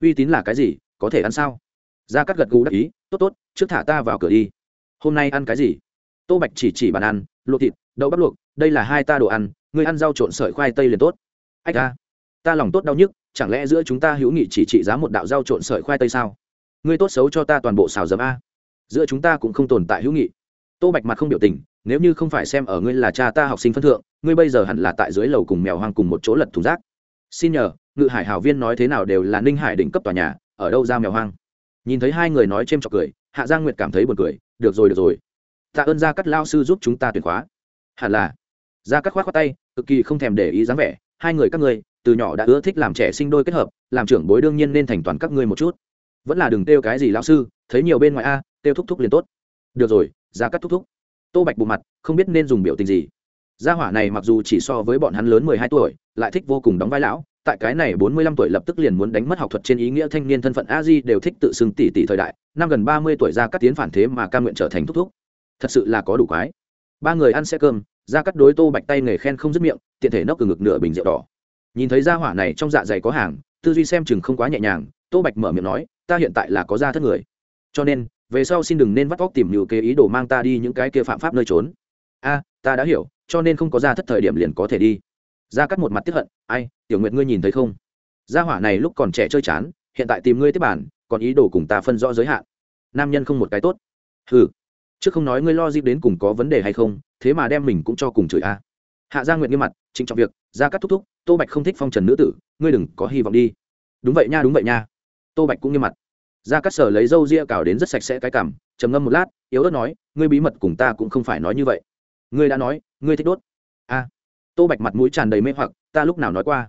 Uy tín là cái gì? Có thể ăn sao? Ra cắt gật gù đắc ý, tốt tốt, trước thả ta vào cửa đi. Hôm nay ăn cái gì? Tô bạch chỉ chỉ bàn ăn luộc thịt, đậu bắp luộc, đây là hai ta đồ ăn người ăn rau trộn sợi khoai tây liền tốt. Ách ta ta lòng tốt đau nhức chẳng lẽ giữa chúng ta hữu nghị chỉ trị giá một đạo rau trộn sợi khoai tây sao? Ngươi tốt xấu cho ta toàn bộ xào dấm a. Giữa chúng ta cũng không tồn tại hữu nghị. Tô bạch mặt không biểu tình, nếu như không phải xem ở ngươi là cha ta học sinh phân thượng, ngươi bây giờ hẳn là tại dưới lầu cùng mèo hoang cùng một chỗ lật thùng rác. Xin nhờ, ngự hải hào viên nói thế nào đều là ninh hải đỉnh cấp tòa nhà, ở đâu ra mèo hoang? Nhìn thấy hai người nói c h ê m trọc cười, hạ giang nguyệt cảm thấy buồn cười, được rồi được rồi. Tạ ơn gia cắt lao sư giúp chúng ta tuyển khóa. Hẳn là. Gia cắt khoát khoát tay, cực kỳ không thèm để ý dáng vẻ, hai người các ngươi từ nhỏ đã ưa thích làm trẻ sinh đôi kết hợp, làm trưởng bối đương nhiên nên thành toàn các ngươi một chút. Vẫn là đừng kêu cái gì lão sư, thấy nhiều bên ngoài a, kêu thúc thúc liền tốt. Được rồi, ra cắt thúc thúc. Tô bạch bù mặt, không biết nên dùng biểu tình gì. Gia hỏa này mặc dù chỉ so với bọn hắn lớn mười hai tuổi, lại thích vô cùng đóng vai lão, tại cái này bốn mươi lăm tuổi lập tức liền muốn đánh mất học thuật trên ý nghĩa thanh niên thân phận a di đều thích tự xưng tỷ tỷ thời đại, năm gần ba mươi tuổi ra cắt tiến phản thế mà ca nguyện trở thành thúc thúc. Thật sự là có đủ quái. Ba người ăn xe cơm, ra cắt đối tô bạch tay nghề khen không dứt miệng, tiện thể nốc từ ngực nửa bình rượu đỏ nhìn thấy gia hỏa này trong dạ dày có hàng, tư duy xem chừng không quá nhẹ nhàng, tô bạch mở miệng nói, ta hiện tại là có gia thất người. Cho nên, về sau xin đừng nên vắt vóc tìm nhiều kế ý đồ mang ta đi những cái kia phạm pháp nơi trốn. A, ta đã hiểu, cho nên không có gia thất thời điểm liền có thể đi. Gia cắt một mặt tiếp hận, ai, tiểu nguyện ngươi nhìn thấy không? Gia hỏa này lúc còn trẻ chơi chán, hiện tại tìm ngươi tiếp bản, còn ý đồ cùng ta phân rõ giới hạn. Nam nhân không một cái tốt. Hừ chứ không nói ngươi lo dịp đến cùng có vấn đề hay không, thế mà đem mình cũng cho cùng chửi a. Hạ gia nguyện nghiêm mặt chính trọng việc, gia cắt thúc thúc tô bạch không thích phong trần nữ tử, ngươi đừng có hy vọng đi. Đúng vậy nha, đúng vậy nha. Tô bạch cũng nghiêm mặt. Ra cắt sở lấy râu ria cào đến rất sạch sẽ cái cảm trầm ngâm một lát, yếu ớt nói, ngươi bí mật cùng ta cũng không phải nói như vậy. Ngươi đã nói, ngươi thích đốt. A. Tô bạch mặt mũi tràn đầy mê hoặc, ta lúc nào nói qua?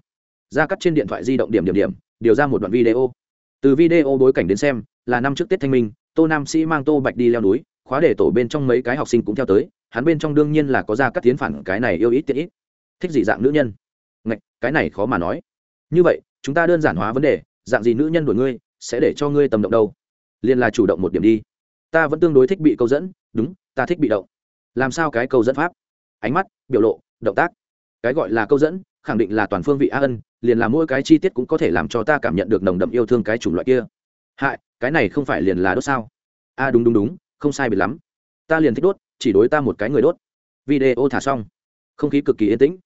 Ra cắt trên điện thoại di động điểm điểm điểm, điều ra một đoạn video. Từ video bối cảnh đến xem, là năm trước tết thanh minh, tô nam sĩ mang tô bạch đi leo núi, khóa để tổ bên trong mấy cái học sinh cũng theo tới, hắn bên trong đương nhiên là có ra cắt tiến phản cái này yêu ít tiện ít. Thích gì dạng nữ nhân? Ngạch, cái này khó mà nói. Như vậy, chúng ta đơn giản hóa vấn đề, dạng gì nữ nhân đuổi ngươi, sẽ để cho ngươi tầm động đâu? Liền là chủ động một điểm đi. Ta vẫn tương đối thích bị câu dẫn, đúng, ta thích bị động. Làm sao cái câu dẫn pháp? Ánh mắt, biểu lộ, động tác. Cái gọi là câu dẫn, khẳng định là toàn phương vị a ân, liền là mỗi cái chi tiết cũng có thể làm cho ta cảm nhận được nồng đậm yêu thương cái chủng loại kia. Hại, cái này không phải liền là đốt sao? A, đúng đúng đúng, không sai biệt lắm. Ta liền thích đốt, chỉ đối ta một cái người đốt. Video thả xong. Không khí cực kỳ yên tĩnh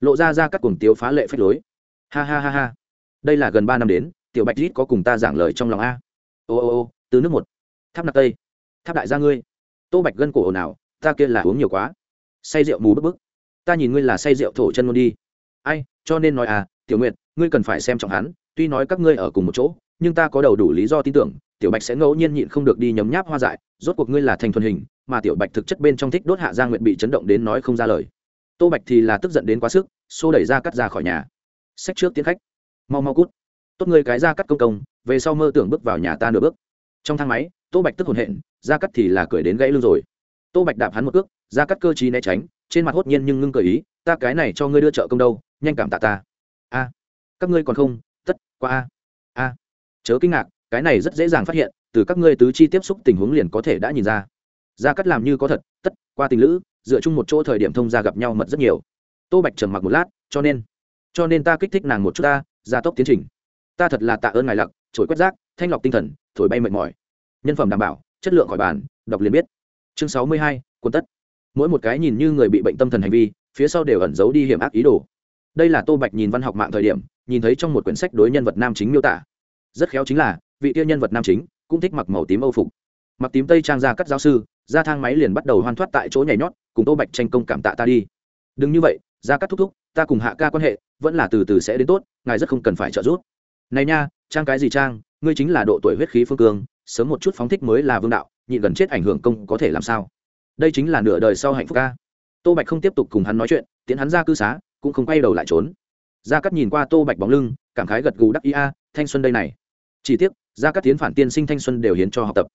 lộ ra ra các cuồng tiếu phá lệ phách lối. Ha ha ha ha. Đây là gần ba năm đến, tiểu bạch rít có cùng ta giảng lời trong lòng a. Ô ô ô từ nước một. Tháp nạc tây. Tháp đại gia ngươi. Tô bạch gân cổ ồn ào, ta kia là uống nhiều quá. Say rượu mù bức bức. Ta nhìn ngươi là say rượu thổ chân luôn đi. Ai, cho nên nói à tiểu nguyệt, ngươi cần phải xem trọng hắn, tuy nói các ngươi ở cùng một chỗ, nhưng ta có đầu đủ lý do tin tưởng, tiểu bạch sẽ ngẫu nhiên nhịn không được đi nhấm nháp hoa dại, rốt cuộc ngươi là thành thuần hình, mà tiểu bạch thực chất bên trong thích đốt hạ gia nguyệt bị chấn động đến nói không ra lời tô bạch thì là tức giận đến quá sức, xô đẩy ra cắt ra khỏi nhà. Sách trước tiến khách. Mau mau cút. Tốt người cái ra cắt công công, về sau mơ tưởng bước vào nhà ta nửa bước. Trong thang máy, tô bạch tức hồn hện ra cắt thì là cười đến gãy lưng rồi. Tô bạch đạp hắn một cước ra cắt cơ chí né tránh, trên mặt hốt nhiên nhưng ngưng cười ý, ta cái này cho ngươi đưa trợ công đâu, nhanh cảm tạ ta. A, các ngươi còn không? Tất, qua a. A. Chớ kinh ngạc, cái này rất dễ dàng phát hiện, từ các ngươi tứ chi tiếp xúc tình huống liền có thể đã nhìn ra. Ra cắt làm như có thật, tất, qua tình lữ dựa chung một chỗ thời điểm thông ra gặp nhau mật rất nhiều. Tô bạch trầm mặc một lát, cho nên cho nên ta kích thích nàng một chút ta, gia tốc tiến trình. Ta thật là tạ ơn ngài lặc, trổi quét rác, thanh lọc tinh thần, thổi bay mệt mỏi. Nhân phẩm đảm bảo, chất lượng khỏi bàn, đọc liền biết. Chương sáu mươi hai quân tất. Mỗi một cái nhìn như người bị bệnh tâm thần hành vi, phía sau đều ẩn giấu đi hiểm ác ý đồ. Đây là tô bạch nhìn văn học mạng thời điểm, nhìn thấy trong một quyển sách đối nhân vật nam chính miêu tả. Rất khéo chính là, vị tiêu nhân vật nam chính cũng thích mặc màu tím âu phục. Mặc tím tây trang ra cắt giáo sư ra thang máy liền bắt đầu hoan thoát tại chỗ nhảy nhót cùng tô bạch tranh công cảm tạ ta đi. Đừng như vậy, ra cắt thúc thúc, ta cùng hạ ca quan hệ, vẫn là từ từ sẽ đến tốt, ngài rất không cần phải trợ giúp. Này nha, trang cái gì trang, ngươi chính là độ tuổi huyết khí phương cương sớm một chút phóng thích mới là vương đạo, nhịn gần chết ảnh hưởng công có thể làm sao? Đây chính là nửa đời sau hạnh phúc ca. Tô bạch không tiếp tục cùng hắn nói chuyện tiến hắn ra cư xá, cũng không quay đầu lại trốn. Gia cắt nhìn qua tô bạch bóng lưng, cảm khái gật gù đắc ý, a, thanh xuân đây này. Chỉ tiếc, gia cắt tiến phản tiên sinh thanh xuân đều hiến cho học tập.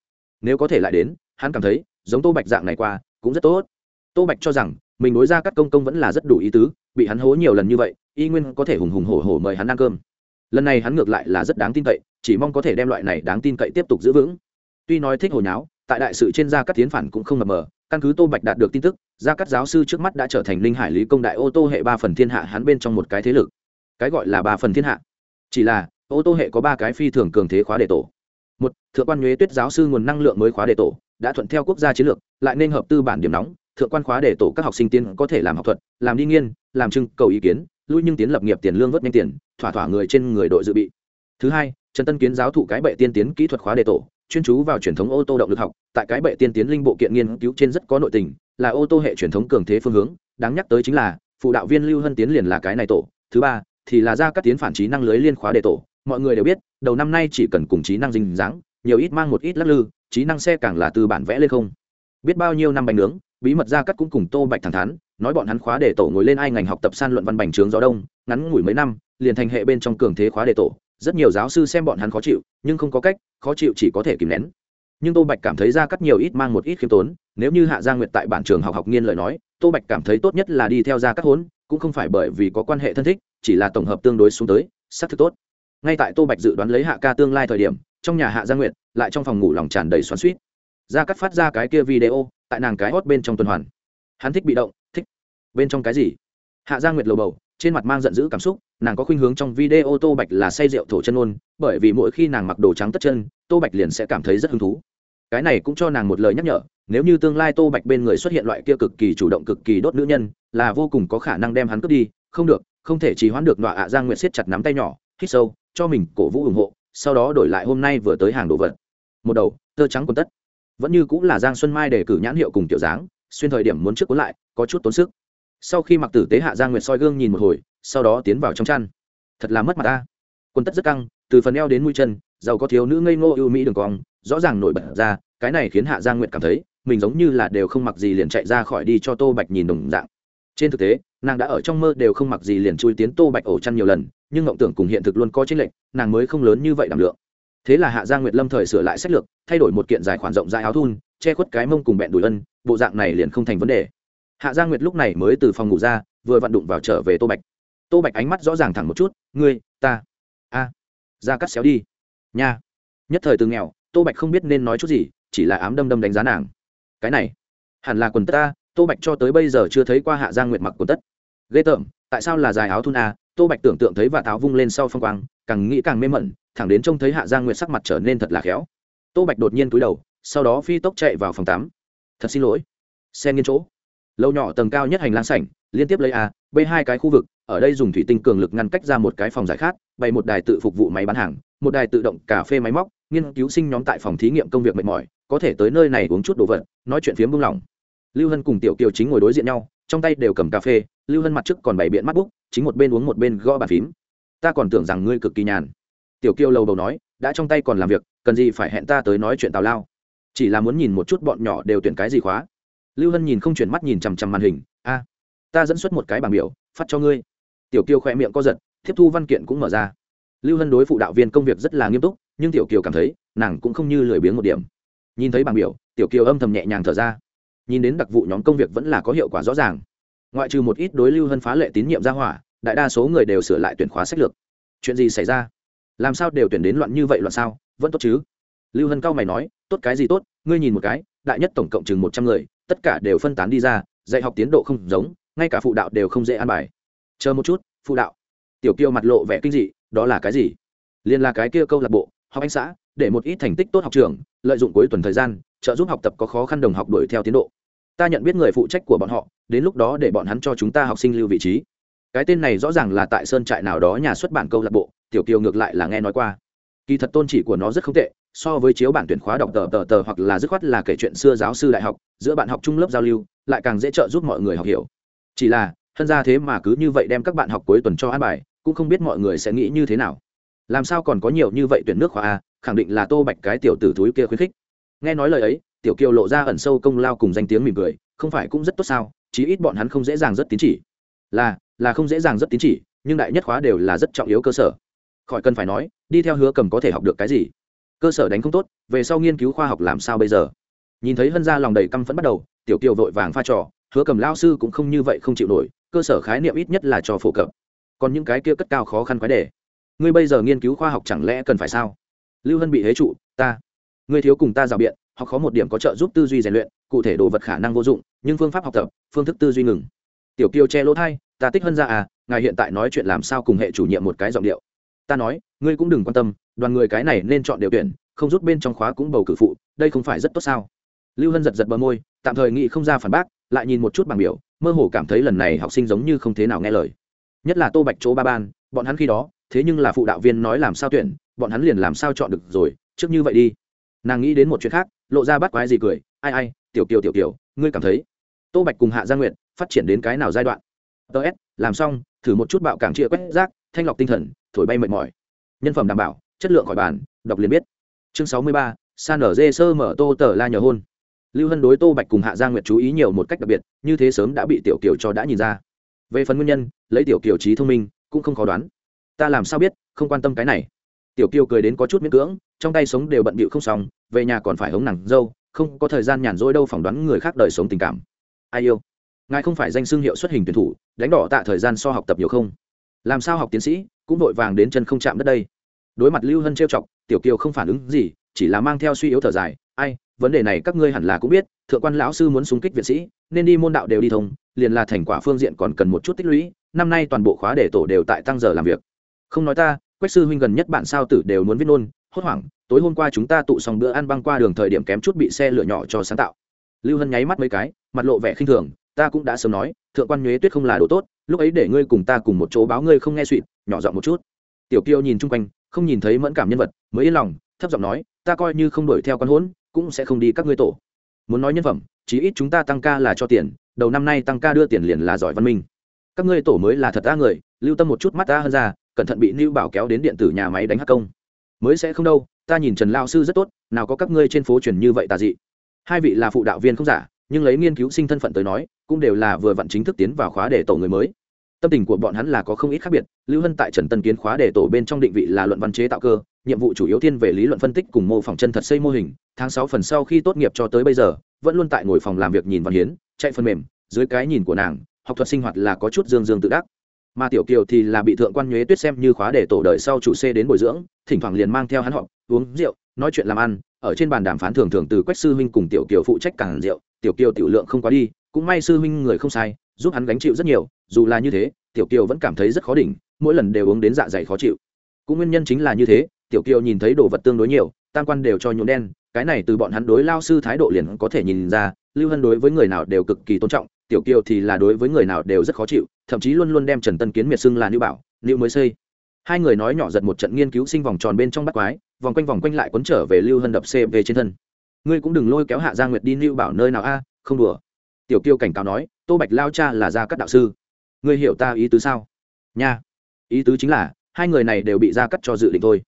Nếu có thể lại đến, hắn cảm thấy, giống tô bạch dạng này qua, cũng rất tốt tô bạch cho rằng, mình đối ra các công công vẫn là rất đủ ý tứ, bị hắn hố nhiều lần như vậy, y nguyên có thể hùng hùng hổ hổ mời hắn ăn cơm. Lần này hắn ngược lại là rất đáng tin cậy, chỉ mong có thể đem loại này đáng tin cậy tiếp tục giữ vững. Tuy nói thích hồi nháo, tại đại sự trên gia cắt tiến phản cũng không mập mờ, căn cứ tô bạch đạt được tin tức, gia cắt giáo sư trước mắt đã trở thành linh hải lý công đại ô tô hệ ba phần thiên hạ hắn bên trong một cái thế lực. Cái gọi là ba phần thiên hạ. Chỉ là, ô tô hệ có ba cái phi thường cường thế khóa đề tổ. Một, thượng quan nhuế tuyết giáo sư nguồn năng lượng mới khóa đề tổ, đã thuận theo quốc gia chiến lược, lại nên hợp tư bản điểm nóng thượng quan khóa để tổ các học sinh tiên có thể làm học thuật, làm đi nghiên, làm trưng, cầu ý kiến, lui nhưng tiến lập nghiệp tiền lương vớt nhanh tiền, thỏa thỏa người trên người đội dự bị. Thứ hai, trần tân kiến giáo thụ cái bệ tiên tiến kỹ thuật khóa đề tổ, chuyên chú vào truyền thống ô tô động lực học, tại cái bệ tiên tiến linh bộ kiện nghiên cứu trên rất có nội tình, là ô tô hệ truyền thống cường thế phương hướng, đáng nhắc tới chính là, phụ đạo viên lưu hân tiến liền là cái này tổ, thứ ba thì là ra các tiến phản trí năng lưới liên khóa đề tổ, mọi người đều biết, đầu năm nay chỉ cần cùng trí năng dinh dáng, nhiều ít mang một ít lắc lư, trí năng xe càng là từ bản vẽ lên không. Biết bao nhiêu năm bánh nướng bí mật ra cắt cũng cùng tô bạch thẳng thắn, nói bọn hắn khóa để tổ ngồi lên ai ngành học tập san luận văn bành trướng gió đông, ngắn ngủi mấy năm, liền thành hệ bên trong cường thế khóa để tổ. Rất nhiều giáo sư xem bọn hắn khó chịu, nhưng không có cách, khó chịu chỉ có thể kìm nén. Nhưng tô bạch cảm thấy ra cắt nhiều ít mang một ít khiêm tốn, nếu như hạ gia nguyệt tại bản trường học học nghiên lời nói, tô bạch cảm thấy tốt nhất là đi theo ra cắt hốn, cũng không phải bởi vì có quan hệ thân thích, chỉ là tổng hợp tương đối xuống tới, xác thực tốt. Ngay tại tô bạch dự đoán lấy hạ ca tương lai thời điểm, trong nhà hạ gia nguyệt, lại trong phòng ngủ lòng tràn đầy xoắn suýt ra cắt phát ra cái kia video, tại nàng cái hót bên trong tuần hoàn. Hắn thích bị động, thích. Bên trong cái gì? Hạ gia nguyệt lầu bầu, trên mặt mang giận dữ cảm xúc, nàng có khuynh hướng trong video tô bạch là say rượu thổ chân ôn bởi vì mỗi khi nàng mặc đồ trắng tất chân, tô bạch liền sẽ cảm thấy rất hứng thú. Cái này cũng cho nàng một lời nhắc nhở, nếu như tương lai tô bạch bên người xuất hiện loại kia cực kỳ chủ động, cực kỳ đốt nữ nhân, là vô cùng có khả năng đem hắn cướp đi. Không được, không thể trì hoãn được nọa ạ giang nguyệt siết chặt nắm tay nhỏ, hít sâu, cho mình cổ vũ ủng hộ, sau đó đổi lại hôm nay vừa tới hàng đồ vật. Một đầu, tơ trắng quần tất vẫn như cũng là giang xuân mai để cử nhãn hiệu cùng tiểu dáng, xuyên thời điểm muốn trước cuốn lại, có chút tốn sức. Sau khi mặc tử tế hạ giang nguyệt soi gương nhìn một hồi, sau đó tiến vào trong chăn. Thật là mất mặt ta. Quần tất rất căng, từ phần eo đến mũi chân, giàu có thiếu nữ ngây ngô ưu mỹ đường cong, rõ ràng nổi bật ra, cái này khiến hạ giang nguyệt cảm thấy, mình giống như là đều không mặc gì liền chạy ra khỏi đi cho tô bạch nhìn đồng dạng. Trên thực tế, nàng đã ở trong mơ đều không mặc gì liền chui tiến tô bạch ổ chăn nhiều lần, nhưng ngộng tưởng cùng hiện thực luôn có chênh lệch, nàng mới không lớn như vậy đảm lượng thế là hạ giang nguyệt lâm thời sửa lại sách lược, thay đổi một kiện dài khoản rộng dài áo thun, che khuất cái mông cùng bẹn đùi ân, bộ dạng này liền không thành vấn đề. Hạ giang nguyệt lúc này mới từ phòng ngủ ra, vừa vặn đụng vào trở về tô bạch. Tô bạch ánh mắt rõ ràng thẳng một chút, ngươi, ta, a, ra cắt xéo đi. Nha. Nhất thời từ nghèo, tô bạch không biết nên nói chút gì, chỉ là ám đâm đâm đánh giá nàng. Cái này, hẳn là quần tất ta, tô bạch cho tới bây giờ chưa thấy qua hạ giang nguyệt mặc quần tất. Ghê tởm, tại sao là dài áo thun a tô bạch tưởng tượng thấy và tháo vung lên sau phong quang, càng nghĩ càng mê mẩn, thẳng đến trông thấy hạ giang nguyệt sắc mặt trở nên thật là khéo. Tô bạch đột nhiên cúi đầu, sau đó phi tốc chạy vào phòng tắm. Thật xin lỗi. Xe nghiên chỗ. Lâu nhỏ tầng cao nhất hành lang sảnh, liên tiếp lấy a, b hai cái khu vực, ở đây dùng thủy tinh cường lực ngăn cách ra một cái phòng giải khát, bày một đài tự phục vụ máy bán hàng, một đài tự động cà phê máy móc, nghiên cứu sinh nhóm tại phòng thí nghiệm công việc mệt mỏi, có thể tới nơi này uống chút đồ vật, nói chuyện phiếm buông lỏng lưu hân cùng tiểu kiều chính ngồi đối diện nhau trong tay đều cầm cà phê, lưu hân mặt trước còn bày biện mắt búc chính một bên uống một bên gõ bàn phím. Ta còn tưởng rằng ngươi cực kỳ nhàn. Tiểu Kiêu lầu đầu nói, đã trong tay còn làm việc, cần gì phải hẹn ta tới nói chuyện tào lao. Chỉ là muốn nhìn một chút bọn nhỏ đều tuyển cái gì khóa. Lưu hân nhìn không chuyển mắt nhìn chằm chằm màn hình, a, ta dẫn xuất một cái bảng biểu, phát cho ngươi. Tiểu kiều khỏe miệng co giật, tiếp thu văn kiện cũng mở ra. Lưu hân đối phụ đạo viên công việc rất là nghiêm túc, nhưng tiểu kiều cảm thấy, nàng cũng không như lười biếng một điểm. Nhìn thấy bảng biểu, tiểu kiều âm thầm nhẹ nhàng thở ra nhìn đến đặc vụ nhóm công việc vẫn là có hiệu quả rõ ràng. Ngoại trừ một ít đối lưu hân phá lệ tín nhiệm ra hỏa, đại đa số người đều sửa lại tuyển khóa sách lược. Chuyện gì xảy ra? Làm sao đều tuyển đến loạn như vậy loạn sao? Vẫn tốt chứ? Lưu hân cao mày nói, tốt cái gì tốt, ngươi nhìn một cái, đại nhất tổng cộng chừng một trăm người, tất cả đều phân tán đi ra, dạy học tiến độ không giống, ngay cả phụ đạo đều không dễ an bài. Chờ một chút, phụ đạo. Tiểu kiêu mặt lộ vẻ kinh dị, đó là cái gì? Liên là cái kia câu lạc bộ, học anh xã, để một ít thành tích tốt học trường, lợi dụng cuối tuần thời gian, trợ giúp học tập có khó khăn đồng học đuổi theo tiến độ ta nhận biết người phụ trách của bọn họ, đến lúc đó để bọn hắn cho chúng ta học sinh lưu vị trí. Cái tên này rõ ràng là tại sơn trại nào đó nhà xuất bản câu lạc bộ, tiểu kiều ngược lại là nghe nói qua. Kỳ thật tôn chỉ của nó rất không tệ, so với chiếu bản tuyển khóa đọc tờ tờ tờ hoặc là dứt khoát là kể chuyện xưa giáo sư đại học, giữa bạn học trung lớp giao lưu, lại càng dễ trợ giúp mọi người học hiểu. Chỉ là, thân ra thế mà cứ như vậy đem các bạn học cuối tuần cho an bài, cũng không biết mọi người sẽ nghĩ như thế nào. Làm sao còn có nhiều như vậy tuyển nước khóa a, khẳng định là tô bạch cái tiểu tử thúi kia khuyến khích. Nghe nói lời ấy tiểu kiều lộ ra ẩn sâu công lao cùng danh tiếng mỉm cười, không phải cũng rất tốt sao, chí ít bọn hắn không dễ dàng rất tín chỉ. Là là không dễ dàng rất tín chỉ, nhưng đại nhất khóa đều là rất trọng yếu cơ sở. Khỏi cần phải nói, đi theo hứa cầm có thể học được cái gì? Cơ sở đánh không tốt, về sau nghiên cứu khoa học làm sao bây giờ? Nhìn thấy hân ra lòng đầy căm phẫn bắt đầu, tiểu kiều vội vàng pha trò, hứa cầm lao sư cũng không như vậy không chịu nổi, cơ sở khái niệm ít nhất là cho phổ cập. Còn những cái kia cất cao khó khăn quái đề. Ngươi bây giờ nghiên cứu khoa học chẳng lẽ cần phải sao? Lưu hân bị hế trụ, ta. Ngươi thiếu cùng ta rào biện học khó một điểm có trợ giúp tư duy rèn luyện, cụ thể đồ vật khả năng vô dụng, nhưng phương pháp học tập, phương thức tư duy ngừng. Tiểu kiều che lỗ thai, ta tích hơn ra à ngài hiện tại nói chuyện làm sao cùng hệ chủ nhiệm một cái giọng điệu. Ta nói, ngươi cũng đừng quan tâm, đoàn người cái này nên chọn điều tuyển, không rút bên trong khóa cũng bầu cử phụ, đây không phải rất tốt sao? Lưu hân giật giật bờ môi, tạm thời nghĩ không ra phản bác, lại nhìn một chút bảng biểu, mơ hồ cảm thấy lần này học sinh giống như không thế nào nghe lời. Nhất là tô bạch chỗ ba ban, bọn hắn khi đó, thế nhưng là phụ đạo viên nói làm sao tuyển, bọn hắn liền làm sao chọn được rồi, trước như vậy đi. Nàng nghĩ đến một chuyện khác lộ ra bắt quái gì cười, ai ai, tiểu kiều tiểu kiều, ngươi cảm thấy tô bạch cùng hạ gia nguyện phát triển đến cái nào giai đoạn? Ts làm xong, thử một chút bạo cảng chia quét rác, thanh lọc tinh thần, thổi bay mệt mỏi. Nhân phẩm đảm bảo, chất lượng khỏi bàn, đọc liền biết. Chương sáu mươi ba, san ở dê sơ mở tô tờ la nhờ hôn. Lưu hân đối tô bạch cùng hạ gia nguyệt chú ý nhiều một cách đặc biệt, như thế sớm đã bị tiểu kiều cho đã nhìn ra. Về phần nguyên nhân, lấy tiểu kiều trí thông minh, cũng không khó đoán. Ta làm sao biết, không quan tâm cái này. Tiểu kiều cười đến có chút miễn cưỡng, trong tay sống đều bận bịu không xong về nhà còn phải hống nặng dâu, không có thời gian nhàn rỗi đâu phỏng đoán người khác đời sống tình cảm. Ai yêu? Ngài không phải danh xương hiệu xuất hình tuyển thủ, đánh đỏ tạ thời gian so học tập nhiều không? Làm sao học tiến sĩ, cũng vội vàng đến chân không chạm đất đây. Đối mặt lưu hân trêu chọc, tiểu kiều không phản ứng gì, chỉ là mang theo suy yếu thở dài. Ai, vấn đề này các ngươi hẳn là cũng biết, thượng quan lão sư muốn xung kích viện sĩ, nên đi môn đạo đều đi thông, liền là thành quả phương diện còn cần một chút tích lũy, năm nay toàn bộ khóa đề tổ đều tại tăng giờ làm việc. Không nói ta, quách sư huynh gần nhất bạn sao tử đều muốn viết nôn hốt hoảng tối hôm qua chúng ta tụ xong bữa ăn băng qua đường thời điểm kém chút bị xe lửa nhỏ cho sáng tạo. Lưu hân nháy mắt mấy cái, mặt lộ vẻ khinh thường, ta cũng đã sớm nói, thượng quan nhuế tuyết không là đồ tốt, lúc ấy để ngươi cùng ta cùng một chỗ báo ngươi không nghe suỵt nhỏ giọng một chút. Tiểu kiêu nhìn chung quanh, không nhìn thấy mẫn cảm nhân vật, mới yên lòng, thấp giọng nói, ta coi như không đuổi theo con hỗn cũng sẽ không đi các ngươi tổ. Muốn nói nhân phẩm, chí ít chúng ta tăng ca là cho tiền, đầu năm nay tăng ca đưa tiền liền là giỏi văn minh. Các ngươi tổ mới là thật ta người, lưu tâm một chút mắt ta hơn ra, cẩn thận bị lưu bảo kéo đến điện tử nhà máy đánh hắc công. Mới sẽ không đâu ta nhìn trần lao sư rất tốt, nào có các ngươi trên phố truyền như vậy tà dị. Hai vị là phụ đạo viên không giả, nhưng lấy nghiên cứu sinh thân phận tới nói, cũng đều là vừa vặn chính thức tiến vào khóa để tổ người mới. Tâm tình của bọn hắn là có không ít khác biệt, lưu hân tại trần tân kiến khóa để tổ bên trong định vị là luận văn chế tạo cơ, nhiệm vụ chủ yếu thiên về lý luận phân tích cùng mô phỏng chân thật xây mô hình, tháng sáu phần sau khi tốt nghiệp cho tới bây giờ, vẫn luôn tại ngồi phòng làm việc nhìn văn hiến, chạy phần mềm, dưới cái nhìn của nàng, học thuật sinh hoạt là có chút dương dương tự đắc mà tiểu kiều thì là bị thượng quan nhuế tuyết xem như khóa để tổ đời sau chủ xe đến bồi dưỡng, thỉnh thoảng liền mang theo hắn họ uống rượu, nói chuyện làm ăn, ở trên bàn đàm phán thường thường từ quách sư huynh cùng tiểu kiều phụ trách càng rượu, tiểu kiều tiểu lượng không quá đi, cũng may sư huynh người không sai, giúp hắn gánh chịu rất nhiều, dù là như thế, tiểu kiều vẫn cảm thấy rất khó đỉnh, mỗi lần đều uống đến dạ dày khó chịu. Cũng nguyên nhân chính là như thế, tiểu kiều nhìn thấy đồ vật tương đối nhiều, tam quan đều cho nhuộm đen, cái này từ bọn hắn đối lao sư thái độ liền có thể nhìn ra lưu hân đối với người nào đều cực kỳ tôn trọng, tiểu kiều thì là đối với người nào đều rất khó chịu, thậm chí luôn luôn đem trần tân kiến miệt xưng là nữ bảo, nữ mới xây. Hai người nói nhỏ giật một trận nghiên cứu sinh vòng tròn bên trong bắt quái, vòng quanh vòng quanh lại quấn trở về lưu hân đập cv trên thân. Ngươi cũng đừng lôi kéo hạ gia nguyệt đi lưu bảo nơi nào a, không đùa. Tiểu kiều cảnh cáo nói, tô bạch lao cha là gia cắt đạo sư. Ngươi hiểu ta ý tứ sao? Nha. Ý tứ chính là, hai người này đều bị gia cắt cho dự định thôi.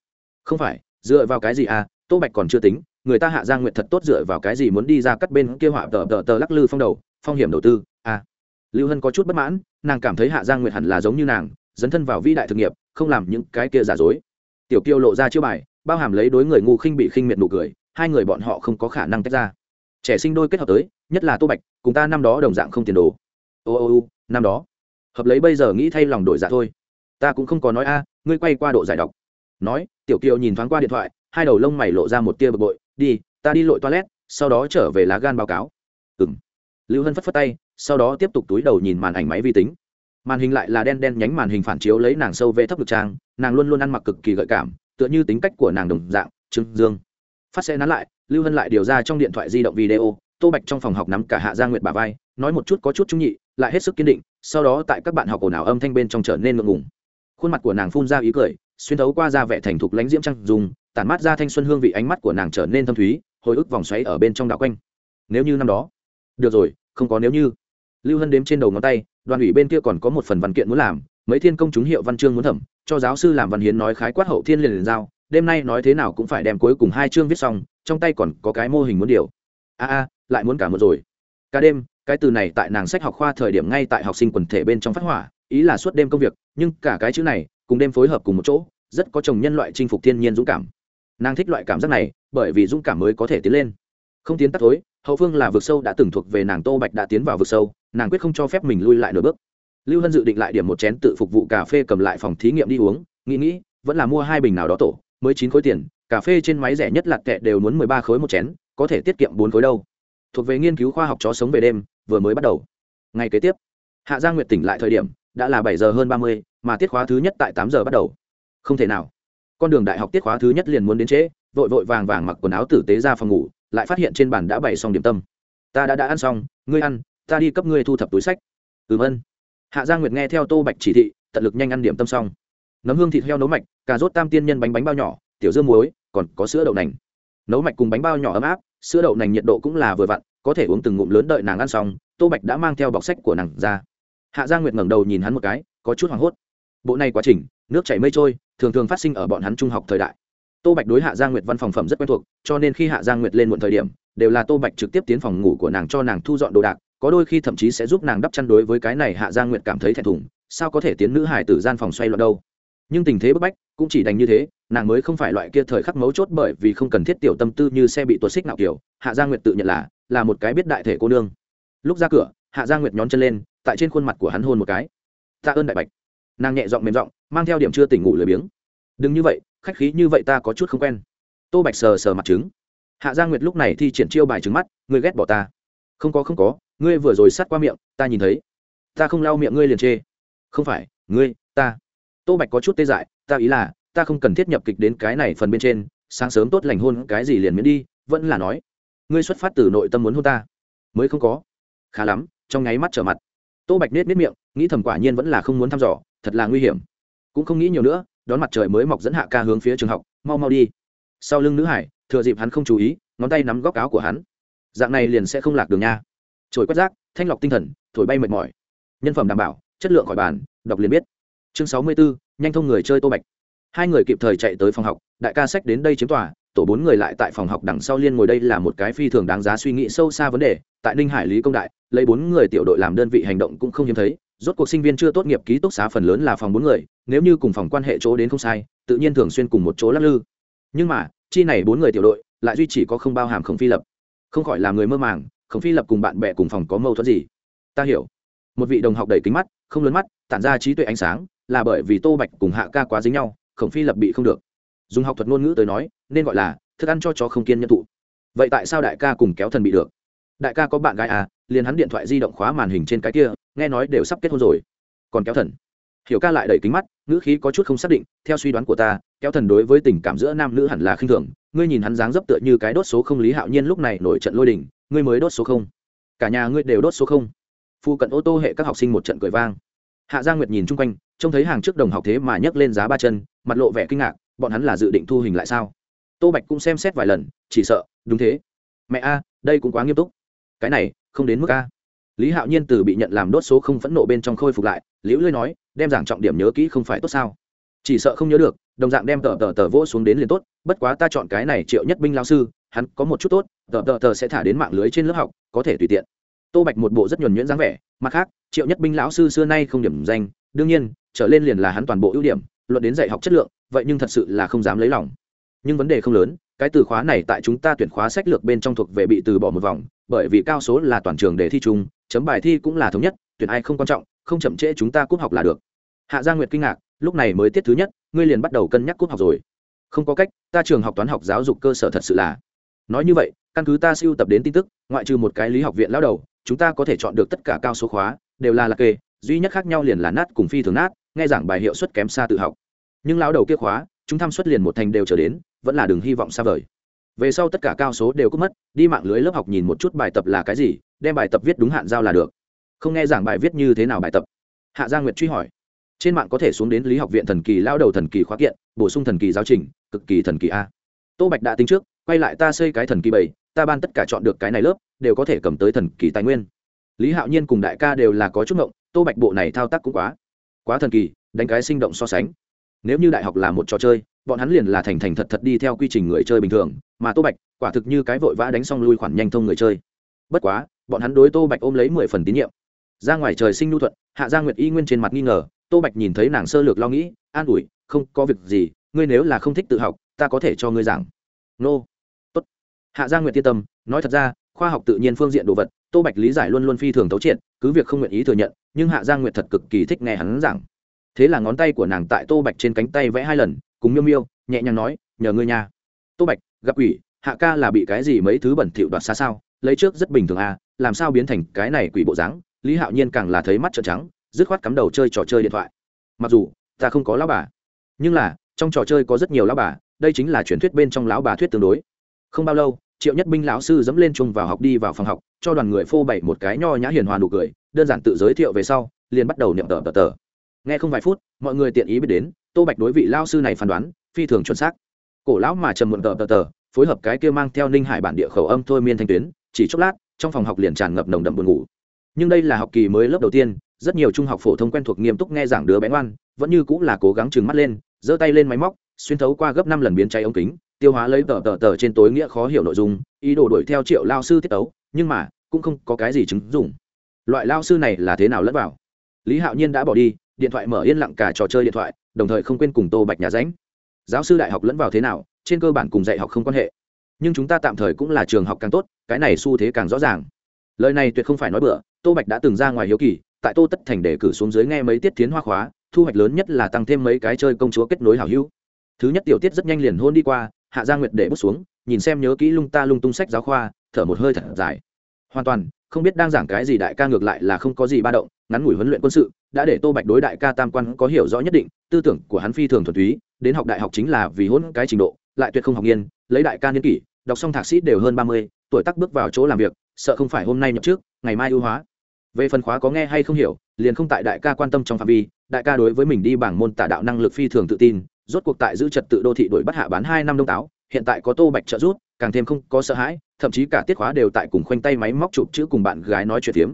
Không phải, dựa vào cái gì à tô bạch còn chưa tính người ta hạ gia nguyệt thật tốt dựa vào cái gì muốn đi ra cắt bên kia họa tờ tờ tờ lắc lư phong đầu, phong hiểm đầu tư à. Lưu hân có chút bất mãn, nàng cảm thấy hạ gia nguyệt hẳn là giống như nàng, dấn thân vào vĩ đại thực nghiệp, không làm những cái kia giả dối. Tiểu kiêu lộ ra chiêu bài, bao hàm lấy đối người ngu khinh bị khinh miệt nụ cười, hai người bọn họ không có khả năng tách ra. Trẻ sinh đôi kết hợp tới, nhất là tô bạch, cùng ta năm đó đồng dạng không tiền đồ. Ô ô ô, năm đó. Hợp lấy bây giờ nghĩ thay lòng đổi dạ thôi. Ta cũng không có nói, a, ngươi quay qua độ giải đọc nói, tiểu kiều nhìn thoáng qua điện thoại, hai đầu lông mày lộ ra một tia bực bội đi, ta đi lội toilet, sau đó trở về lá gan báo cáo. Ừ m lưu hân phất phất tay, sau đó tiếp tục túi đầu nhìn màn ảnh máy vi tính. Màn hình lại là đen đen nhánh màn hình phản chiếu lấy nàng sâu về thấp lực trang, nàng luôn luôn ăn mặc cực kỳ gợi cảm, tựa như tính cách của nàng đồng dạng, trương dương. Phát xe nắn lại, lưu hân lại điều ra trong điện thoại di động video, tô bạch trong phòng học nắm cả hạ gia nguyệt bà vai, nói một chút có chút trung nhị, lại hết sức kiên định, sau đó tại các bạn học ồn ào âm thanh bên trong trở nên ngượng ngùng. Khuôn mặt của nàng phun ra ý cười xuyên thấu qua da vẻ thành thục lãnh diễm trăng dùng, tản mát ra thanh xuân hương vị ánh mắt của nàng trở nên thâm thúy, hồi ức vòng xoáy ở bên trong đạo quanh. Nếu như năm đó, được rồi, không có nếu như. Lưu hân đếm trên đầu ngón tay, đoàn ủy bên kia còn có một phần văn kiện muốn làm, mấy thiên công chúng hiệu văn chương muốn thẩm, cho giáo sư làm văn hiến nói khái quát hậu thiên liền liền giao, đêm nay nói thế nào cũng phải đem cuối cùng hai chương viết xong, trong tay còn có cái mô hình muốn điều. A a, lại muốn cả một rồi. Cả đêm, cái từ này tại nàng sách học khoa thời điểm ngay tại học sinh quần thể bên trong phát hỏa, ý là suốt đêm công việc, nhưng cả cái chữ này, cùng đêm phối hợp cùng một chỗ rất có chồng nhân loại chinh phục thiên nhiên dũng cảm. Nàng thích loại cảm giác này, bởi vì dũng cảm mới có thể tiến lên. Không tiến tắt thối, hậu phương là vực sâu đã từng thuộc về nàng tô bạch đã tiến vào vực sâu, nàng quyết không cho phép mình lui lại nửa bước. Lưu hân dự định lại điểm một chén tự phục vụ cà phê cầm lại phòng thí nghiệm đi uống, nghĩ nghĩ, vẫn là mua hai bình nào đó tổ, mới chín khối tiền, cà phê trên máy rẻ nhất lạc kệ đều muốn mười ba khối một chén, có thể tiết kiệm bốn khối đâu. Thuộc về nghiên cứu khoa học chó sống về đêm, vừa mới bắt đầu. Ngày kế tiếp, hạ giang nguyệt tỉnh lại thời điểm, đã là bảy giờ hơn ba mươi, mà tiết khóa thứ nhất tại tám giờ bắt đầu không thể nào. Con đường đại học tiết khóa thứ nhất liền muốn đến trễ, vội vội vàng vàng mặc quần áo tử tế ra phòng ngủ, lại phát hiện trên bàn đã bày xong điểm tâm. Ta đã đã ăn xong, ngươi ăn, ta đi cấp ngươi thu thập túi sách. Ừm ân. Hạ giang nguyệt nghe theo tô bạch chỉ thị, tận lực nhanh ăn điểm tâm xong. Nấm hương thịt heo nấu mạch, cà rốt tam tiên nhân bánh bánh bao nhỏ, tiểu dương muối, còn có sữa đậu nành. Nấu mạch cùng bánh bao nhỏ ấm áp, sữa đậu nành nhiệt độ cũng là vừa vặn, có thể uống từng ngụm lớn đợi nàng ăn xong, tô bạch đã mang theo bọc sách của nàng ra. Hạ giang nguyệt ngẩng đầu nhìn hắn một cái, có chút hoảng hốt. Bộ này quá trình, nước chảy mây trôi thường thường phát sinh ở bọn hắn trung học thời đại. Tô bạch đối hạ giang nguyệt văn phòng phẩm rất quen thuộc, cho nên khi hạ giang nguyệt lên muộn thời điểm, đều là tô bạch trực tiếp tiến phòng ngủ của nàng cho nàng thu dọn đồ đạc, có đôi khi thậm chí sẽ giúp nàng đắp chăn đối với cái này hạ giang nguyệt cảm thấy thẹn thùng, sao có thể tiến nữ hải tử gian phòng xoay loạn đâu. Nhưng tình thế bức bách cũng chỉ đành như thế, nàng mới không phải loại kia thời khắc mấu chốt bởi vì không cần thiết tiểu tâm tư như xe bị tuột xích nào kiểu, hạ giang nguyệt tự nhận là là một cái biết đại thể cô nương. Lúc ra cửa, hạ giang nguyệt nhón chân lên, tại trên khuôn mặt của hắn hôn một cái. Tạ ơn đại bạch nàng nhẹ giọng mềm giọng, mang theo điểm chưa tỉnh ngủ lười biếng. Đừng như vậy, khách khí như vậy ta có chút không quen. Tô bạch sờ sờ mặt trứng. Hạ Gia nguyệt lúc này thi triển chiêu bài trứng mắt, ngươi ghét bỏ ta. Không có không có, ngươi vừa rồi sát qua miệng, ta nhìn thấy. Ta không lau miệng ngươi liền chê. Không phải, ngươi, ta. Tô bạch có chút tê dại, ta ý là, ta không cần thiết nhập kịch đến cái này phần bên trên, sáng sớm tốt lành hôn cái gì liền miễn đi, vẫn là nói, ngươi xuất phát từ nội tâm muốn hôn ta. Mới không có. Khá lắm, trong nháy mắt trở mặt. Tô bạch nết nết miệng, nghĩ thầm quả nhiên vẫn là không muốn thăm dò thật là nguy hiểm. Cũng không nghĩ nhiều nữa, đón mặt trời mới mọc dẫn hạ ca hướng phía trường học, mau mau đi. Sau lưng nữ hải, thừa dịp hắn không chú ý, ngón tay nắm góc áo của hắn. Dạng này liền sẽ không lạc đường nha. Trồi quét rác, thanh lọc tinh thần, thổi bay mệt mỏi. Nhân phẩm đảm bảo, chất lượng khỏi bàn, đọc liền biết. Chương sáu mươi bốn nhanh thông người chơi tô bạch. Hai người kịp thời chạy tới phòng học, đại ca sách đến đây chiếm tòa, tổ bốn người lại tại phòng học đằng sau liên ngồi đây là một cái phi thường đáng giá suy nghĩ sâu xa vấn đề, tại ninh hải lý công đại lấy bốn người tiểu đội làm đơn vị hành động cũng không hiếm thấy, rốt cuộc sinh viên chưa tốt nghiệp ký túc xá phần lớn là phòng bốn người, nếu như cùng phòng quan hệ chỗ đến không sai, tự nhiên thường xuyên cùng một chỗ lắc lư. Nhưng mà, chi này bốn người tiểu đội lại duy chỉ có không bao hàm khổng phi lập. Không khỏi làm người mơ màng, khổng phi lập cùng bạn bè cùng phòng có mâu thuẫn gì? Ta hiểu. Một vị đồng học đầy kính mắt, không lớn mắt, tản ra trí tuệ ánh sáng, là bởi vì tô bạch cùng hạ ca quá dính nhau, khổng phi lập bị không được. Dùng học thuật ngôn ngữ tới nói, nên gọi là thức ăn cho chó không kiên nhân thụ vậy tại sao đại ca cùng kéo thần bị được? Đại ca có bạn gái à liền hắn điện thoại di động khóa màn hình trên cái kia, nghe nói đều sắp kết hôn rồi. Còn kéo thần. Hiểu ca lại đẩy kính mắt, ngữ khí có chút không xác định, theo suy đoán của ta, kéo thần đối với tình cảm giữa nam nữ hẳn là khinh thường. Ngươi nhìn hắn dáng dấp tựa như cái đốt số không lý hạo nhiên lúc này nổi trận lôi đình, ngươi mới đốt số không. Cả nhà ngươi đều đốt số không. Phu cận ô tô hệ các học sinh một trận cười vang. Hạ gia nguyệt nhìn chung quanh, trông thấy hàng trước đồng học thế mà nhấc lên giá ba chân, mặt lộ vẻ kinh ngạc, bọn hắn là dự định thu hình lại sao? Tô bạch cũng xem xét vài lần, chỉ sợ, đúng thế. Mẹ a, đây cũng quá nghiêm túc. Cái này không đến mức a lý hạo nhiên từ bị nhận làm đốt số không phẫn nộ bên trong khôi phục lại, liễu lưới nói, đem giảng trọng điểm nhớ kỹ không phải tốt sao? Chỉ sợ không nhớ được, đồng dạng đem tờ tờ tờ vỗ xuống đến liền tốt, bất quá ta chọn cái này triệu nhất binh lao sư, hắn có một chút tốt, tờ tờ tờ sẽ thả đến mạng lưới trên lớp học, có thể tùy tiện. Tô bạch một bộ rất nhuẩn nhuyễn dáng vẻ, mặt khác, triệu nhất binh lão sư xưa nay không điểm danh, đương nhiên, trở lên liền là hắn toàn bộ ưu điểm, luận đến dạy học chất lượng, vậy nhưng thật sự là không dám lấy lòng. Nhưng vấn đề không lớn cái từ khóa này tại chúng ta tuyển khóa sách lược bên trong thuộc về bị từ bỏ một vòng, bởi vì cao số là toàn trường đề thi chung, chấm bài thi cũng là thống nhất, tuyển ai không quan trọng, không chậm trễ chúng ta cúp học là được. Hạ gia nguyệt kinh ngạc, lúc này mới tiết thứ nhất, ngươi liền bắt đầu cân nhắc cúp học rồi. Không có cách, ta trường học toán học giáo dục cơ sở thật sự là. Nói như vậy, căn cứ ta siêu tập đến tin tức, ngoại trừ một cái lý học viện lao đầu, chúng ta có thể chọn được tất cả cao số khóa, đều là lạc kê, duy nhất khác nhau liền là nát cùng phi thường nát, nghe giảng bài hiệu suất kém xa tự học. Nhưng lao đầu kia khóa chúng tham suất liền một thành đều trở đến, vẫn là đừng hy vọng xa vời. Về sau tất cả cao số đều cúp mất, đi mạng lưới lớp học nhìn một chút bài tập là cái gì, đem bài tập viết đúng hạn giao là được. Không nghe giảng bài viết như thế nào bài tập? Hạ gia nguyệt truy hỏi. Trên mạng có thể xuống đến lý học viện thần kỳ lao đầu thần kỳ khóa kiện, bổ sung thần kỳ giáo trình, cực kỳ thần kỳ a. Tô bạch đã tính trước, quay lại ta xây cái thần kỳ bảy, ta ban tất cả chọn được cái này lớp, đều có thể cầm tới thần kỳ tài nguyên. Lý hạo nhiên cùng đại ca đều là có chút ngộng, tô bạch bộ này thao tác cũng quá quá thần kỳ, đánh cái sinh động so sánh nếu như đại học là một trò chơi, bọn hắn liền là thành thành thật thật đi theo quy trình người chơi bình thường, mà tô bạch, quả thực như cái vội vã đánh xong lui khoản nhanh thông người chơi. Bất quá, bọn hắn đối tô bạch ôm lấy mười phần tín nhiệm. Ra ngoài trời sinh nhu thuận, hạ gia nguyệt y nguyên trên mặt nghi ngờ, tô bạch nhìn thấy nàng sơ lược lo nghĩ, an ủi, không, có việc gì, ngươi nếu là không thích tự học, ta có thể cho ngươi giảng. Nô. Tốt. Hạ gia nguyệt yên tâm, nói thật ra, khoa học tự nhiên phương diện đồ vật, tô bạch lý giải luôn luôn phi thường tấu triệt, cứ việc không nguyện ý thừa nhận, nhưng hạ gia nguyệt thật cực kỳ thích nghe hắn giảng thế là ngón tay của nàng tại tô bạch trên cánh tay vẽ hai lần, cùng miêu miêu, nhẹ nhàng nói, nhờ ngươi nha. Tô bạch, gặp quỷ, hạ ca là bị cái gì mấy thứ bẩn thỉu đoạt xa sao? Lấy trước rất bình thường à làm sao biến thành cái này quỷ bộ dáng? Lý hạo nhiên càng là thấy mắt trợn trắng, dứt khoát cắm đầu chơi trò chơi điện thoại. Mặc dù, ta không có lão bà, nhưng là, trong trò chơi có rất nhiều lão bà, đây chính là truyền thuyết bên trong lão bà thuyết tương đối. Không bao lâu, triệu nhất binh lão sư dẫm lên chung vào học đi vào phòng học, cho đoàn người phô bày một cái nho nhã hiền hòa nụ cười, đơn giản tự giới thiệu về sau, liền bắt đầu niệm tờ tờ tờ nghe không vài phút, mọi người tiện ý biết đến, tô bạch đối vị lao sư này phán đoán, phi thường chuẩn xác. Cổ lão mà trầm muộn tờ tờ tờ, phối hợp cái kia mang theo ninh hải bản địa khẩu âm thôi miên thanh tuyến, chỉ chốc lát, trong phòng học liền tràn ngập nồng đậm buồn ngủ. Nhưng đây là học kỳ mới lớp đầu tiên, rất nhiều trung học phổ thông quen thuộc nghiêm túc nghe giảng đứa bé ngoan, vẫn như cũng là cố gắng trừng mắt lên, giơ tay lên máy móc, xuyên thấu qua gấp năm lần biến cháy ống kính, tiêu hóa lấy tờ tờ tờ trên tối nghĩa khó hiểu nội dung, ý đồ đuổi theo triệu lao sư tiết tấu, nhưng mà, cũng không có cái gì chứng dụng. Loại lao sư này là thế nào lẫn vào? Lý hạo nhiên đã bỏ đi điện thoại mở yên lặng cả trò chơi điện thoại, đồng thời không quên cùng tô bạch nhà ránh giáo sư đại học lẫn vào thế nào, trên cơ bản cùng dạy học không quan hệ. Nhưng chúng ta tạm thời cũng là trường học càng tốt, cái này xu thế càng rõ ràng. Lời này tuyệt không phải nói bừa, tô bạch đã từng ra ngoài hiếu kỳ, tại tô tất thành để cử xuống dưới nghe mấy tiết tiến hoa khóa, thu hoạch lớn nhất là tăng thêm mấy cái chơi công chúa kết nối hảo hữu. Thứ nhất tiểu tiết rất nhanh liền hôn đi qua, hạ gia nguyệt để bước xuống, nhìn xem nhớ kỹ lung ta lung tung sách giáo khoa, thở một hơi thật dài. Hoàn toàn, không biết đang giảng cái gì đại ca ngược lại là không có gì ba động ngắn ngủi huấn luyện quân sự, đã để tô bạch đối đại ca tam quan có hiểu rõ nhất định, tư tưởng của hắn phi thường thuần túy, đến học đại học chính là vì hôn cái trình độ, lại tuyệt không học nghiên, lấy đại ca niên kỷ, đọc xong thạc sĩ đều hơn ba mươi, tuổi tắc bước vào chỗ làm việc, sợ không phải hôm nay nhập trước, ngày mai ưu hóa. Về phần khóa có nghe hay không hiểu, liền không tại đại ca quan tâm trong phạm vi, đại ca đối với mình đi bảng môn tả đạo năng lực phi thường tự tin, rốt cuộc tại giữ trật tự đô thị đổi bắt hạ bán hai năm đông táo, hiện tại có tô bạch trợ rút càng thêm không có sợ hãi, thậm chí cả tiết khóa đều tại cùng khoanh tay máy móc chụp chữ cùng bạn gái nói chuyện phiếm.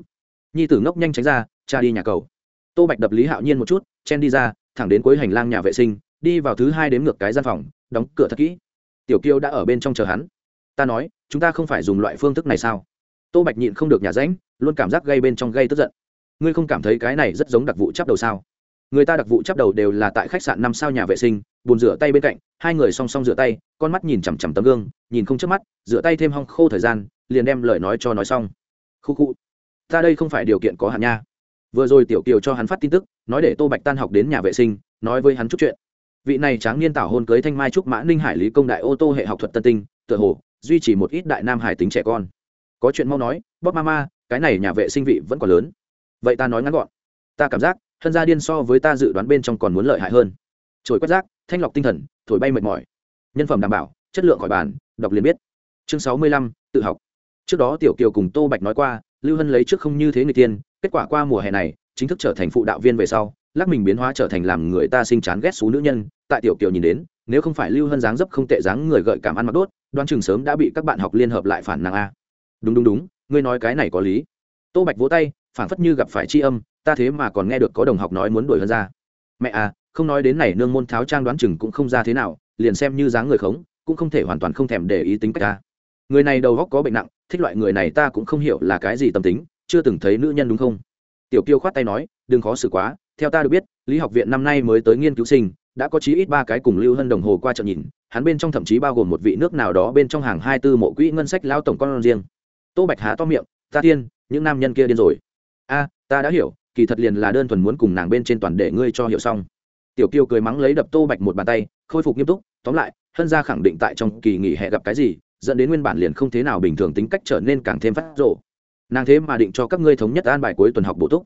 Nhi tử ngốc nhanh tránh ra cha đi nhà cầu. Tô bạch đập lý hạo nhiên một chút, chen đi ra, thẳng đến cuối hành lang nhà vệ sinh, đi vào thứ hai đếm ngược cái gian phòng, đóng cửa thật kỹ. Tiểu kiêu đã ở bên trong chờ hắn. Ta nói, chúng ta không phải dùng loại phương thức này sao? Tô bạch nhịn không được nhà ránh, luôn cảm giác gây bên trong gây tức giận. Ngươi không cảm thấy cái này rất giống đặc vụ chắp đầu sao? Người ta đặc vụ chắp đầu đều là tại khách sạn năm sao nhà vệ sinh bồn rửa tay bên cạnh, hai người song song rửa tay, con mắt nhìn chằm chằm tấm gương, nhìn không chớp mắt, rửa tay thêm hong khô thời gian, liền đem lời nói cho nói xong. Khu khu, ta đây không phải điều kiện có hạn nha vừa rồi tiểu kiều cho hắn phát tin tức, nói để tô bạch tan học đến nhà vệ sinh, nói với hắn chút chuyện. Vị này tráng niên tảo hôn cưới thanh mai trúc mã ninh hải lý công đại ô tô hệ học thuật tân tinh, tựa hồ, duy trì một ít đại nam hải tính trẻ con. Có chuyện mau nói bóp ma ma cái này nhà vệ sinh vị vẫn còn lớn. Vậy ta nói ngắn gọn. Ta cảm giác, thân gia điên so với ta dự đoán bên trong còn muốn lợi hại hơn. Trồi quét rác, thanh lọc tinh thần, thổi bay mệt mỏi. Nhân phẩm đảm bảo, chất lượng khỏi bàn, đọc liền biết. Chương sáu mươi lăm, tự học. Trước đó tiểu kiều cùng tô bạch nói qua, lưu hân lấy trước không như thế người tiên kết quả qua mùa hè này, chính thức trở thành phụ đạo viên về sau, lắc mình biến hóa trở thành làm người ta sinh chán ghét xú nữ nhân. Tại tiểu kiều nhìn đến, nếu không phải lưu hân dáng dấp không tệ dáng người gợi cảm ăn mặc đốt đoan chừng sớm đã bị các bạn học liên hợp lại phản nàng a. Đúng đúng đúng, ngươi nói cái này có lý. Tô bạch vỗ tay phản phất như gặp phải tri âm, ta thế mà còn nghe được có đồng học nói muốn đuổi hơn ra. Mẹ à không nói đến này nương môn tháo trang đoán chừng cũng không ra thế nào, liền xem như dáng người khống, cũng không thể hoàn toàn không thèm để ý tính cách ta. Người này đầu góc có bệnh nặng, thích loại người này ta cũng không hiểu là cái gì tâm tính chưa từng thấy nữ nhân đúng không? Tiểu kiêu khoát tay nói, đừng khó xử quá, theo ta được biết, lý học viện năm nay mới tới nghiên cứu sinh, đã có chí ít ba cái cùng lưu hân đồng hồ qua trận nhìn, hắn bên trong thậm chí bao gồm một vị nước nào đó bên trong hàng hai tư mộ quỹ ngân sách lao tổng con riêng. Tô bạch há to miệng, ta tiên, những nam nhân kia điên rồi. A, ta đã hiểu, kỳ thật liền là đơn thuần muốn cùng nàng bên trên toàn để ngươi cho hiểu xong. Tiểu Kiêu cười mắng lấy đập tô bạch một bàn tay, khôi phục nghiêm túc, tóm lại, hân gia khẳng định tại trong kỳ nghỉ hè gặp cái gì, dẫn đến nguyên bản liền không thế nào bình thường tính cách trở nên càng thêm phát rộ nàng thế mà định cho các ngươi thống nhất an bài cuối tuần học bổ túc.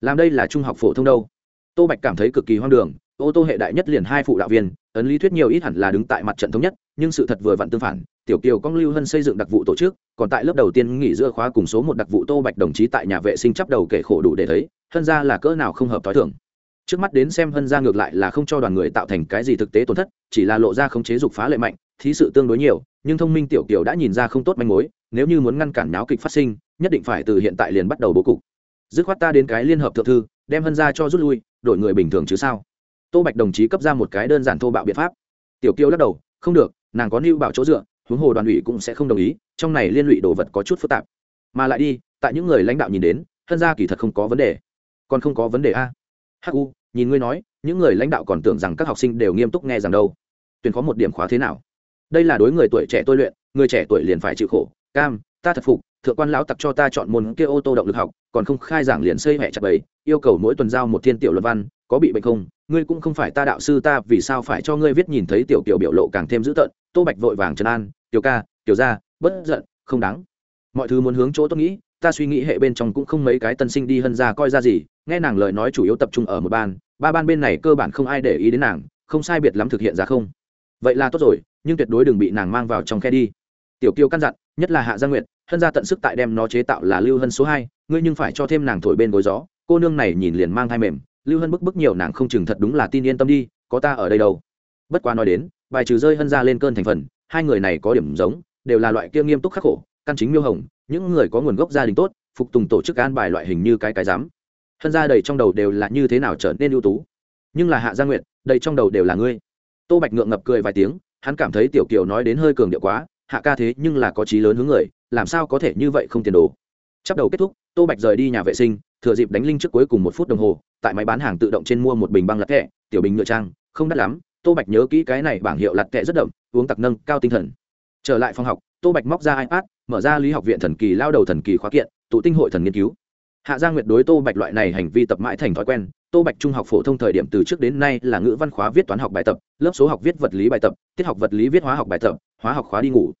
Làm đây là trung học phổ thông đâu? Tô bạch cảm thấy cực kỳ hoang đường, ô tô hệ đại nhất liền hai phụ đạo viên, ấn lý thuyết nhiều ít hẳn là đứng tại mặt trận thống nhất, nhưng sự thật vừa vặn tương phản, tiểu kiều công lưu hân xây dựng đặc vụ tổ chức, còn tại lớp đầu tiên nghỉ giữa khóa cùng số một đặc vụ tô bạch đồng chí tại nhà vệ sinh chắp đầu kể khổ đủ để thấy, hân ra là cỡ nào không hợp t h o i thưởng trước mắt đến xem hân ra ngược lại là không cho đoàn người tạo thành cái gì thực tế tổn thất, chỉ là lộ ra không chế dục phá lệ mạnh, thí sự tương đối nhiều, nhưng thông minh tiểu kiều đã nhìn ra không tốt manh mối, nếu như muốn ngăn cản náo kịch phát sinh nhất định phải từ hiện tại liền bắt đầu bố cục. Dứt khoát ta đến cái liên hợp thượng thư, đem hân ra cho rút lui, đổi người bình thường chứ sao? Tô bạch đồng chí cấp ra một cái đơn giản thô bạo biện pháp. Tiểu kiêu lắc đầu, không được, nàng có lưu bảo chỗ dựa, huống hồ đoàn ủy cũng sẽ không đồng ý, trong này liên lụy đồ vật có chút phức tạp. Mà lại đi, tại những người lãnh đạo nhìn đến, hân gia kỳ thật không có vấn đề. Còn không có vấn đề a. Hu nhìn ngươi nói, những người lãnh đạo còn tưởng rằng các học sinh đều nghiêm túc nghe rằng đâu. Tuyển có một điểm khóa thế nào? Đây là đối người tuổi trẻ tôi luyện, người trẻ tuổi liền phải chịu khổ. Cam, ta thật phục thượng quan lão tặc cho ta chọn môn kia ô tô động lực học, còn không khai giảng liền xây hẹ chặt bầy, yêu cầu mỗi tuần giao một thiên tiểu luật văn, có bị bệnh không? Ngươi cũng không phải ta đạo sư ta, vì sao phải cho ngươi viết nhìn thấy tiểu kiểu biểu lộ càng thêm dữ tợn? Tô bạch vội vàng trấn an, tiểu ca, tiểu ra bất giận, không đáng. Mọi thứ muốn hướng chỗ tôi nghĩ, ta suy nghĩ hệ bên trong cũng không mấy cái tân sinh đi hân ra coi ra gì, nghe nàng lời nói chủ yếu tập trung ở một ban, ba ban bên này cơ bản không ai để ý đến nàng, không sai biệt lắm thực hiện ra không? Vậy là tốt rồi, nhưng tuyệt đối đừng bị nàng mang vào trong khe đi. Tiểu kiều căn dặn, nhất là hạ gia nguyệt hân ra tận sức tại đem nó chế tạo là lưu hân số hai, ngươi nhưng phải cho thêm nàng thổi bên gối gió. Cô nương này nhìn liền mang thai mềm, lưu hân bức bức nhiều nàng không chừng thật đúng là tin yên tâm đi, có ta ở đây đâu. Bất quá nói đến, bài trừ rơi hân ra lên cơn thành phần, hai người này có điểm giống, đều là loại kia nghiêm túc khắc khổ, căn chính miêu hồng, những người có nguồn gốc gia đình tốt, phục tùng tổ chức an bài loại hình như cái cái dám hân ra đầy trong đầu đều là như thế nào trở nên ưu tú. Nhưng là hạ gia nguyện đầy trong đầu đều là ngươi. Tô bạch ngượng ngập cười vài tiếng, hắn cảm thấy tiểu kiều nói đến hơi cường điệu quá, hạ ca thế nhưng là có trí lớn hướng người làm sao có thể như vậy không tiền đồ? Chấp đầu kết thúc, tô bạch rời đi nhà vệ sinh, thừa dịp đánh linh trước cuối cùng một phút đồng hồ, tại máy bán hàng tự động trên mua một bình băng lặt kẹ, tiểu bình nhựa trang, không đắt lắm, tô bạch nhớ kỹ cái này bảng hiệu lặt kẹ rất đậm, uống tặc nâng, cao tinh thần. Trở lại phòng học, tô bạch móc ra ipad, mở ra lý học viện thần kỳ lao đầu thần kỳ khóa kiện, tụ tinh hội thần nghiên cứu. Hạ gia nguyệt đối tô bạch loại này hành vi tập mãi thành thói quen, tô bạch trung học phổ thông thời điểm từ trước đến nay là ngữ văn khóa viết toán học bài tập, lớp số học viết vật lý bài tập, tiết học vật lý viết hóa học bài tập, hóa học khóa đi ngủ.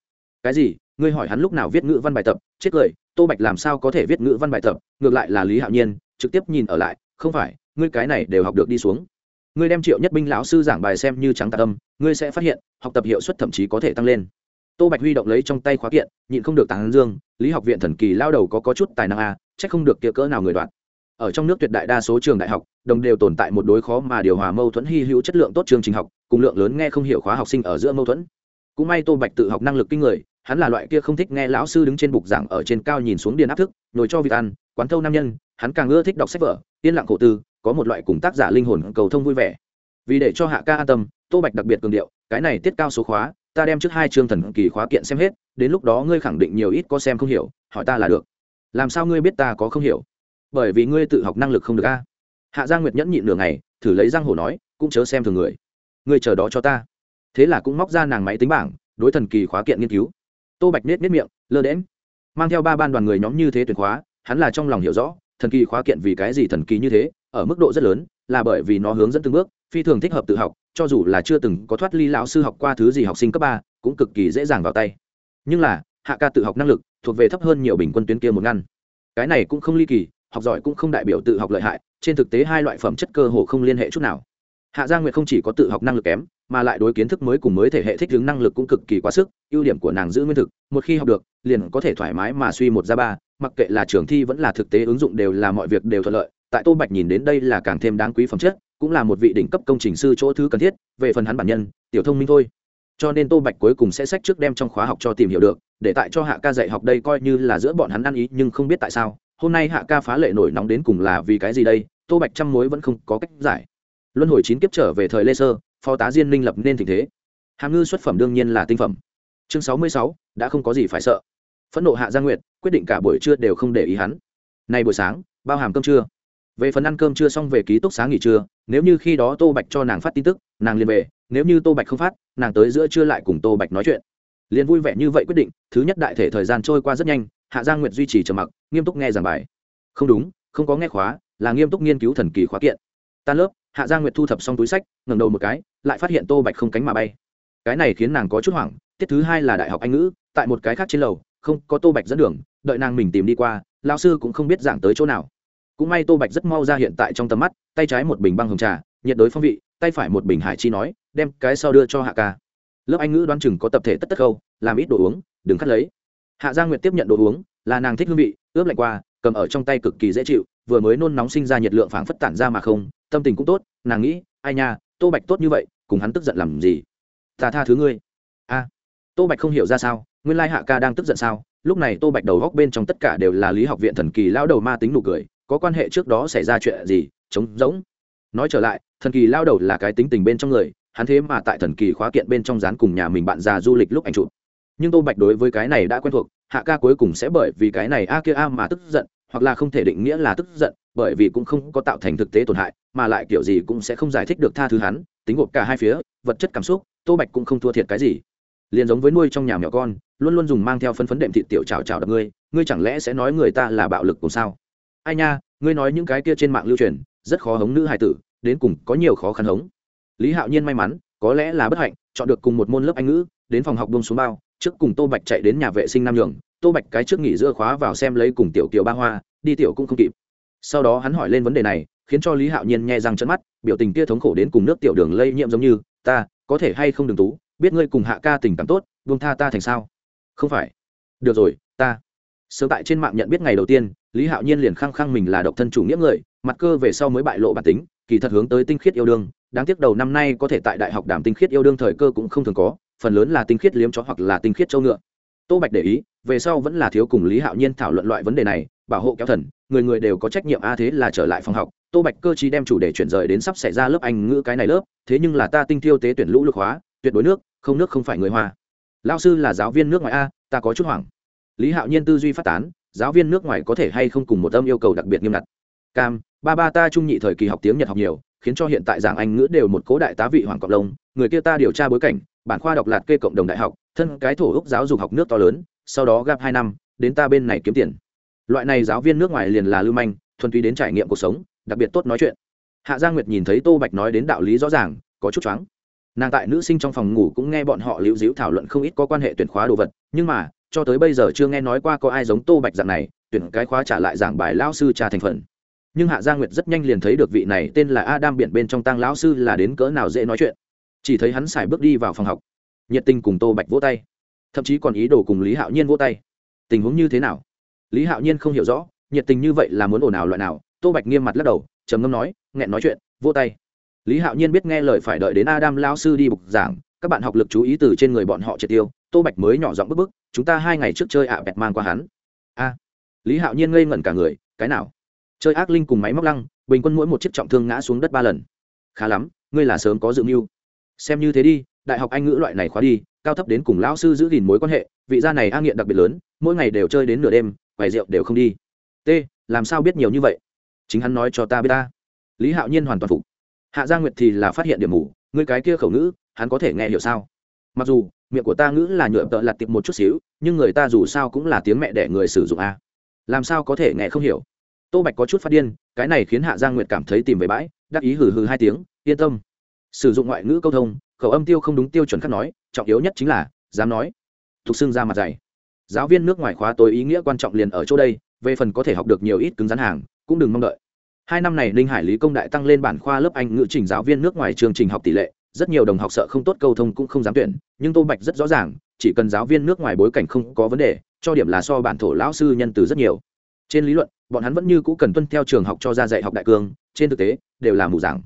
Cái gì? Ngươi hỏi hắn lúc nào viết ngữ văn bài tập chết cười tô bạch làm sao có thể viết ngữ văn bài tập? Ngược lại là lý hạo nhiên trực tiếp nhìn ở lại không phải ngươi cái này đều học được đi xuống. Ngươi đem triệu nhất binh lão sư giảng bài xem như trắng tạ tâm ngươi sẽ phát hiện học tập hiệu suất thậm chí có thể tăng lên. Tô bạch huy động lấy trong tay khóa kiện nhịn không được tán dương lý học viện thần kỳ lao đầu có, có chút tài năng a à, c h ắ c không được kia cỡ nào người đoạn ở trong nước tuyệt đại đa số trường đại học đồng đều tồn tại một đối khó mà điều hòa mâu thuẫn hy hữu chất lượng tốt trường trình học cùng lượng lớn nghe không hiểu khóa học sinh ở giữa mâu thuẫn. Cũng may tô bạch tự học năng lực kinh người hắn là loại kia không thích nghe lão sư đứng trên bục giảng ở trên cao nhìn xuống điền áp thức, nhồi cho việc ăn, quán thâu nam nhân, hắn càng ưa thích đọc sách vở, yên lặng khổ tư, có một loại cùng tác giả linh hồn cầu thông vui vẻ. Vì để cho hạ ca an tâm, tô bạch đặc biệt cường điệu, cái này tiết cao số khóa, ta đem trước hai chương thần kỳ khóa kiện xem hết, đến lúc đó ngươi khẳng định nhiều ít có xem không hiểu, hỏi ta là được. Làm sao ngươi biết ta có không hiểu? Bởi vì ngươi tự học năng lực không được a. Hạ gia nguyệt nhẫn nhịn nửa ngày, thử lấy răng hổ nói, cũng chớ xem thường người. Ngươi chờ đó cho ta. Thế là cũng móc ra nàng máy tính bảng, đối thần kỳ khóa kiện nghiên cứu tô bạch nết nết miệng, lơ đễm mang theo ba ban đoàn người nhóm như thế tuyển khóa, hắn là trong lòng hiểu rõ, thần kỳ khóa kiện vì cái gì thần kỳ như thế, ở mức độ rất lớn, là bởi vì nó hướng dẫn từng bước, phi thường thích hợp tự học, cho dù là chưa từng có thoát ly lão sư học qua thứ gì học sinh cấp ba, cũng cực kỳ dễ dàng vào tay. Nhưng là, hạ ca tự học năng lực, thuộc về thấp hơn nhiều bình quân tuyến kia một ngăn. Cái này cũng không ly kỳ, học giỏi cũng không đại biểu tự học lợi hại, trên thực tế hai loại phẩm chất cơ hồ không liên hệ chút nào. Hạ gia nguyệt không chỉ có tự học năng lực kém mà lại đối kiến thức mới cùng mới thể hệ thích ứng năng lực cũng cực kỳ quá sức, ưu điểm của nàng giữ nguyên thực, một khi học được, liền có thể thoải mái mà suy một ra ba, mặc kệ là trường thi vẫn là thực tế ứng dụng đều là mọi việc đều thuận lợi. Tại tô bạch nhìn đến đây là càng thêm đáng quý phẩm chất, cũng là một vị đỉnh cấp công trình sư chỗ thứ cần thiết, về phần hắn bản nhân, tiểu thông minh thôi. Cho nên tô bạch cuối cùng sẽ sách trước đem trong khóa học cho tìm hiểu được, để tại cho hạ ca dạy học đây coi như là giữa bọn hắn ăn ý, nhưng không biết tại sao, hôm nay hạ ca phá lệ nổi nóng đến cùng là vì cái gì đây, tô bạch trăm mối vẫn không có cách giải. Luân hồi chín kiếp trở về thời lê sơ phó tá diên minh lập nên tình thế. Hàm ngư xuất phẩm đương nhiên là tinh phẩm. Chương sáu mươi sáu, đã không có gì phải sợ. Phẫn nộ hạ gia nguyệt, quyết định cả buổi trưa đều không để ý hắn. Nay buổi sáng, bao hàm cơm trưa. Về phần ăn cơm trưa xong về ký túc xá nghỉ trưa, nếu như khi đó tô bạch cho nàng phát tin tức, nàng liền về, nếu như tô bạch không phát, nàng tới giữa trưa lại cùng tô bạch nói chuyện. Liền vui vẻ như vậy quyết định, thứ nhất đại thể thời gian trôi qua rất nhanh, hạ giang nguyệt duy trì trầm mặc, nghiêm túc nghe giảng bài. Không đúng, không có nghe khóa, là nghiêm túc nghiên cứu thần kỳ khóa kiện. Tan lớp hạ giang nguyệt thu thập xong túi sách, ngẩng đầu một cái, lại phát hiện tô bạch không cánh mà bay. Cái này khiến nàng có chút hoảng, tiết thứ hai là đại học anh ngữ, tại một cái khác trên lầu, không có tô bạch dẫn đường, đợi nàng mình tìm đi qua lao sư cũng không biết giảng tới chỗ nào. Cũng may tô bạch rất mau ra hiện tại trong tầm mắt, tay trái một bình băng hồng trà, nhiệt đối phong vị, tay phải một bình hải chi nói, đem cái sau đưa cho hạ ca. Lớp anh ngữ đoán chừng có tập thể tất tất khâu, làm ít đồ uống, đừng cắt lấy. Hạ gia nguyệt tiếp nhận đồ uống, là nàng thích hương vị, ướp lạnh qua, cầm ở trong tay cực kỳ dễ chịu vừa mới nôn nóng sinh ra nhiệt lượng phảng phất tản ra mà không, tâm tình cũng tốt, nàng nghĩ, ai nha, tô bạch tốt như vậy, cùng hắn tức giận làm gì? Ta tha thứ ngươi. A, tô bạch không hiểu ra sao, nguyên lai hạ ca đang tức giận sao? Lúc này tô bạch đầu góc bên trong tất cả đều là lý học viện thần kỳ lao đầu ma tính nụ cười, có quan hệ trước đó xảy ra chuyện gì, trống rỗng. Nói trở lại, thần kỳ lao đầu là cái tính tình bên trong người, hắn thế mà tại thần kỳ khóa kiện bên trong dán cùng nhà mình bạn già du lịch lúc anh chụp. Nhưng tô bạch đối với cái này đã quen thuộc, hạ ca cuối cùng sẽ bởi vì cái này a kia a mà tức giận hoặc là không thể định nghĩa là tức giận, bởi vì cũng không có tạo thành thực tế tổn hại, mà lại kiểu gì cũng sẽ không giải thích được tha thứ hắn, tính gộp cả hai phía, vật chất cảm xúc, tô bạch cũng không thua thiệt cái gì. Liền giống với nuôi trong nhà mèo con, luôn luôn dùng mang theo phân phấn đệm thịt tiểu trào trào đập ngươi ngươi chẳng lẽ sẽ nói người ta là bạo lực cùng sao? Ai nha, ngươi nói những cái kia trên mạng lưu truyền, rất khó hống nữ hài tử, đến cùng có nhiều khó khăn hống. Lý hạo nhiên may mắn, có lẽ là bất hạnh, chọn được cùng một môn lớp anh ngữ, đến phòng học bông xuống bao, trước cùng tô bạch chạy đến nhà vệ sinh nam nhường, tô bạch cái trước nghỉ giữa khóa vào xem lấy cùng tiểu kiều ba hoa đi tiểu cũng không kịp. Sau đó hắn hỏi lên vấn đề này, khiến cho lý hạo nhiên nghe răng chân mắt, biểu tình kia thống khổ đến cùng nước tiểu đường lây nhiễm giống như, ta, có thể hay không đường tú, biết ngươi cùng hạ ca tình cảm tốt, buông tha ta thành sao? Không phải. Được rồi, ta. Sớm tại trên mạng nhận biết ngày đầu tiên, lý hạo nhiên liền khăng khăng mình là độc thân chủ nghĩa người, mặt cơ về sau mới bại lộ bản tính, kỳ thật hướng tới tinh khiết yêu đương. Đáng tiếc đầu năm nay có thể tại đại học đảm tinh khiết yêu đương thời cơ cũng không thường có, phần lớn là tinh khiết liếm chó hoặc là tinh khiết châu ngựa. Tô bạch để ý, về sau vẫn là thiếu cùng lý hạo nhiên thảo luận loại vấn đề này bảo hộ kéo thần, người người đều có trách nhiệm, a thế là trở lại phòng học. Tô bạch cơ chí đem chủ đề chuyển rời đến sắp xảy ra lớp anh ngữ cái này lớp, thế nhưng là ta tinh thiêu tế tuyển lũ lục hóa, tuyệt đối nước, không nước không phải người hoa. Lao sư là giáo viên nước ngoài a, ta có chút hoảng. Lý hạo nhiên tư duy phát tán, giáo viên nước ngoài có thể hay không cùng một âm yêu cầu đặc biệt nghiêm ngặt. Cam, ba ba ta trung nhị thời kỳ học tiếng nhật học nhiều, khiến cho hiện tại giảng anh ngữ đều một cố đại tá vị hoàng cộng lông, người kia ta điều tra bối cảnh, bản khoa đọc lạt kê cộng đồng đại học, thân cái thổ ốc giáo dục học nước to lớn, sau đó gặp hai năm, đến ta bên này kiếm tiền loại này giáo viên nước ngoài liền là lưu manh, thuần túy đến trải nghiệm cuộc sống, đặc biệt tốt nói chuyện. Hạ gia nguyệt nhìn thấy tô bạch nói đến đạo lý rõ ràng, có chút choáng. Nàng tại nữ sinh trong phòng ngủ cũng nghe bọn họ liễu díu thảo luận không ít có quan hệ tuyển khóa đồ vật, nhưng mà, cho tới bây giờ chưa nghe nói qua có ai giống tô bạch dạng này, tuyển cái khóa trả lại giảng bài lao sư trà thành phần. Nhưng hạ gia nguyệt rất nhanh liền thấy được vị này tên là adam biển bên trong tăng lão sư là đến cỡ nào dễ nói chuyện. Chỉ thấy hắn xài bước đi vào phòng học. Nhiệt tình cùng tô bạch vỗ tay. Thậm chí còn ý đồ cùng lý hạo nhiên vỗ tay. Tình huống như thế nào? Lý hạo nhiên không hiểu rõ, nhiệt tình như vậy là muốn ồn ào loại nào, tô bạch nghiêm mặt lắc đầu, trầm ngâm nói, nghẹn nói chuyện vô tay. Lý hạo nhiên biết nghe lời phải đợi đến adam lao sư đi bục giảng, các bạn học lực chú ý từ trên người bọn họ triệt tiêu, tô bạch mới nhỏ giọng bức bức, chúng ta hai ngày trước chơi ạ bẹt mang qua hắn. A. Lý hạo nhiên ngây ngẩn cả người, cái nào? Chơi ác linh cùng máy móc lăng, bình quân mỗi một chiếc trọng thương ngã xuống đất ba lần. Khá lắm, ngươi là sớm có dự mưu. Xem như thế đi, đại học anh ngữ loại này khóa đi, cao thấp đến cùng lão sư giữ gìn mối quan hệ, vị gia này a nghiện đặc biệt lớn, mỗi ngày đều chơi đến nửa đêm quầy rượu đều không đi. T, làm sao biết nhiều như vậy? Chính hắn nói cho ta biết ta. Lý hạo nhiên hoàn toàn phục. Hạ gia nguyệt thì là phát hiện điểm mù, ngươi cái kia khẩu ngữ, hắn có thể nghe hiểu sao? Mặc dù, miệng của ta ngữ là nhựa tợ lặt tiệp một chút xíu, nhưng người ta dù sao cũng là tiếng mẹ đẻ người sử dụng a. Làm sao có thể nghe không hiểu? Tô bạch có chút phát điên, cái này khiến hạ giang nguyệt cảm thấy tìm về bãi, đắc ý hừ hừ hai tiếng, yên tâm. Sử dụng ngoại ngữ câu thông, khẩu âm tiêu không đúng tiêu chuẩn khác nói, trọng yếu nhất chính là, dám nói. Thuộc xương ra mặt dày giáo viên nước ngoài khóa tối ý nghĩa quan trọng liền ở chỗ đây, về phần có thể học được nhiều ít cứng rắn hàng, cũng đừng mong đợi. Hai năm này ninh hải lý công đại tăng lên bản khoa lớp anh ngữ trình giáo viên nước ngoài chương trình học tỷ lệ, rất nhiều đồng học sợ không tốt câu thông cũng không dám tuyển, nhưng tô bạch rất rõ ràng, chỉ cần giáo viên nước ngoài bối cảnh không có vấn đề, cho điểm là so bản thổ lão sư nhân từ rất nhiều. Trên lý luận, bọn hắn vẫn như cũ cần tuân theo trường học cho ra dạy học đại cương, trên thực tế, đều là mù giảng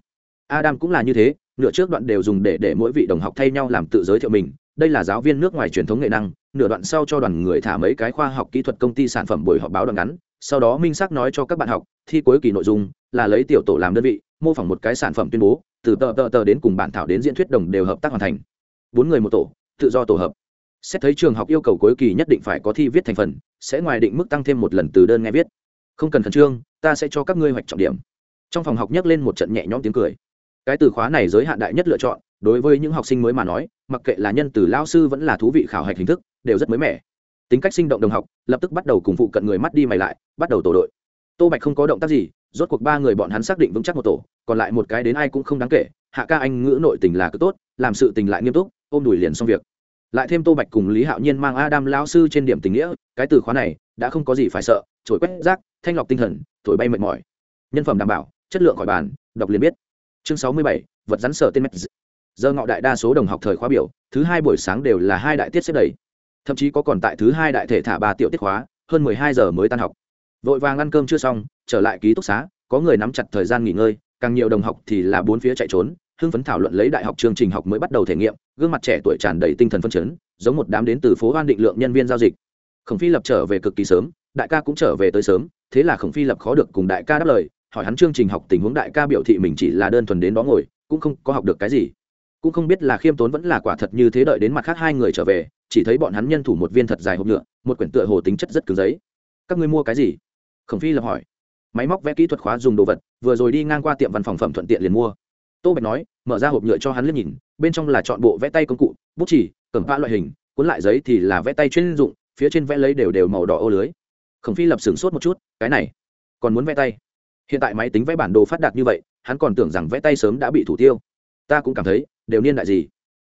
adam cũng là như thế, nửa trước đoạn đều dùng để để mỗi vị đồng học thay nhau làm tự giới thiệu mình, đây là giáo viên nước ngoài truyền thống nghệ năng nửa đoạn sau cho đoàn người thả mấy cái khoa học kỹ thuật công ty sản phẩm buổi họp báo đoạn ngắn, sau đó minh xác nói cho các bạn học, thi cuối kỳ nội dung là lấy tiểu tổ làm đơn vị, mô phỏng một cái sản phẩm tuyên bố, từ tờ tờ tờ đến cùng bản thảo đến diễn thuyết đồng đều hợp tác hoàn thành. Bốn người một tổ, tự do tổ hợp. Xét thấy trường học yêu cầu cuối kỳ nhất định phải có thi viết thành phần, sẽ ngoài định mức tăng thêm một lần từ đơn nghe viết. Không cần khẩn trương, ta sẽ cho các ngươi hoạch trọng điểm. Trong phòng học nhắc lên một trận nhẹ nhõm tiếng cười. Cái từ khóa này giới hạn đại nhất lựa chọn đối với những học sinh mới mà nói, mặc kệ là nhân từ lao sư vẫn là thú vị khảo hạch hình thức, đều rất mới mẻ. Tính cách sinh động đồng học, lập tức bắt đầu cùng phụ cận người mắt đi mày lại, bắt đầu tổ đội. Tô bạch không có động tác gì, rốt cuộc ba người bọn hắn xác định vững chắc một tổ, còn lại một cái đến ai cũng không đáng kể, hạ ca anh ngữ nội tình là cứ tốt, làm sự tình lại nghiêm túc, ôm đùi liền xong việc. Lại thêm tô bạch cùng lý hạo nhiên mang adam lao sư trên điểm tình nghĩa, cái từ khóa này, đã không có gì phải sợ trổi quét rác, thanh lọc tinh thần, thổi bay mệt mỏi. Nhân phẩm đảm bảo, chất lượng khỏi bàn, đọc liền biết. Chương sáu mươi bảy, vật rắn sở tên mét giờ ngọ đại đa số đồng học thời khóa biểu, thứ hai buổi sáng đều là hai đại tiết xếp đầy. Thậm chí có còn tại thứ hai đại thể thả ba tiểu tiết khóa, hơn mười hai giờ mới tan học. Vội vàng ăn cơm chưa xong, trở lại ký túc xá, có người nắm chặt thời gian nghỉ ngơi, càng nhiều đồng học thì là bốn phía chạy trốn, hưng phấn thảo luận lấy đại học chương trình học mới bắt đầu thể nghiệm, gương mặt trẻ tuổi tràn đầy tinh thần phân chấn, giống một đám đến từ phố hoan định lượng nhân viên giao dịch. Khổng phi lập trở về cực kỳ sớm, đại ca cũng trở về tới sớm, thế là khổng phi lập khó được cùng đại ca đáp lời, hỏi hắn chương trình học tình huống đại ca biểu thị mình chỉ là đơn thuần đến đó ngồi, cũng không có học được cái gì cũng không biết là khiêm tốn vẫn là quả thật như thế đợi đến mặt khác hai người trở về, chỉ thấy bọn hắn nhân thủ một viên thật dài hộp nhựa, một quyển tựa hồ tính chất rất cứng giấy. Các ngươi mua cái gì? Khổng phi lập hỏi. Máy móc, vẽ kỹ thuật khóa dùng đồ vật, vừa rồi đi ngang qua tiệm văn phòng phẩm thuận tiện liền mua. Tô bạch nói, mở ra hộp nhựa cho hắn liếc nhìn, bên trong là chọn bộ vẽ tay công cụ, bút chỉ cầm pha loại hình, cuốn lại giấy thì là vẽ tay chuyên dụng, phía trên vẽ lấy đều đều màu đỏ ô lưới. Khổng phi lập sửng sốt một chút, cái này, còn muốn vẽ tay? Hiện tại máy tính vẽ bản đồ phát đạt như vậy, hắn còn tưởng rằng vẽ tay sớm đã bị thủ tiêu. Ta cũng cảm thấy đều niên đại gì.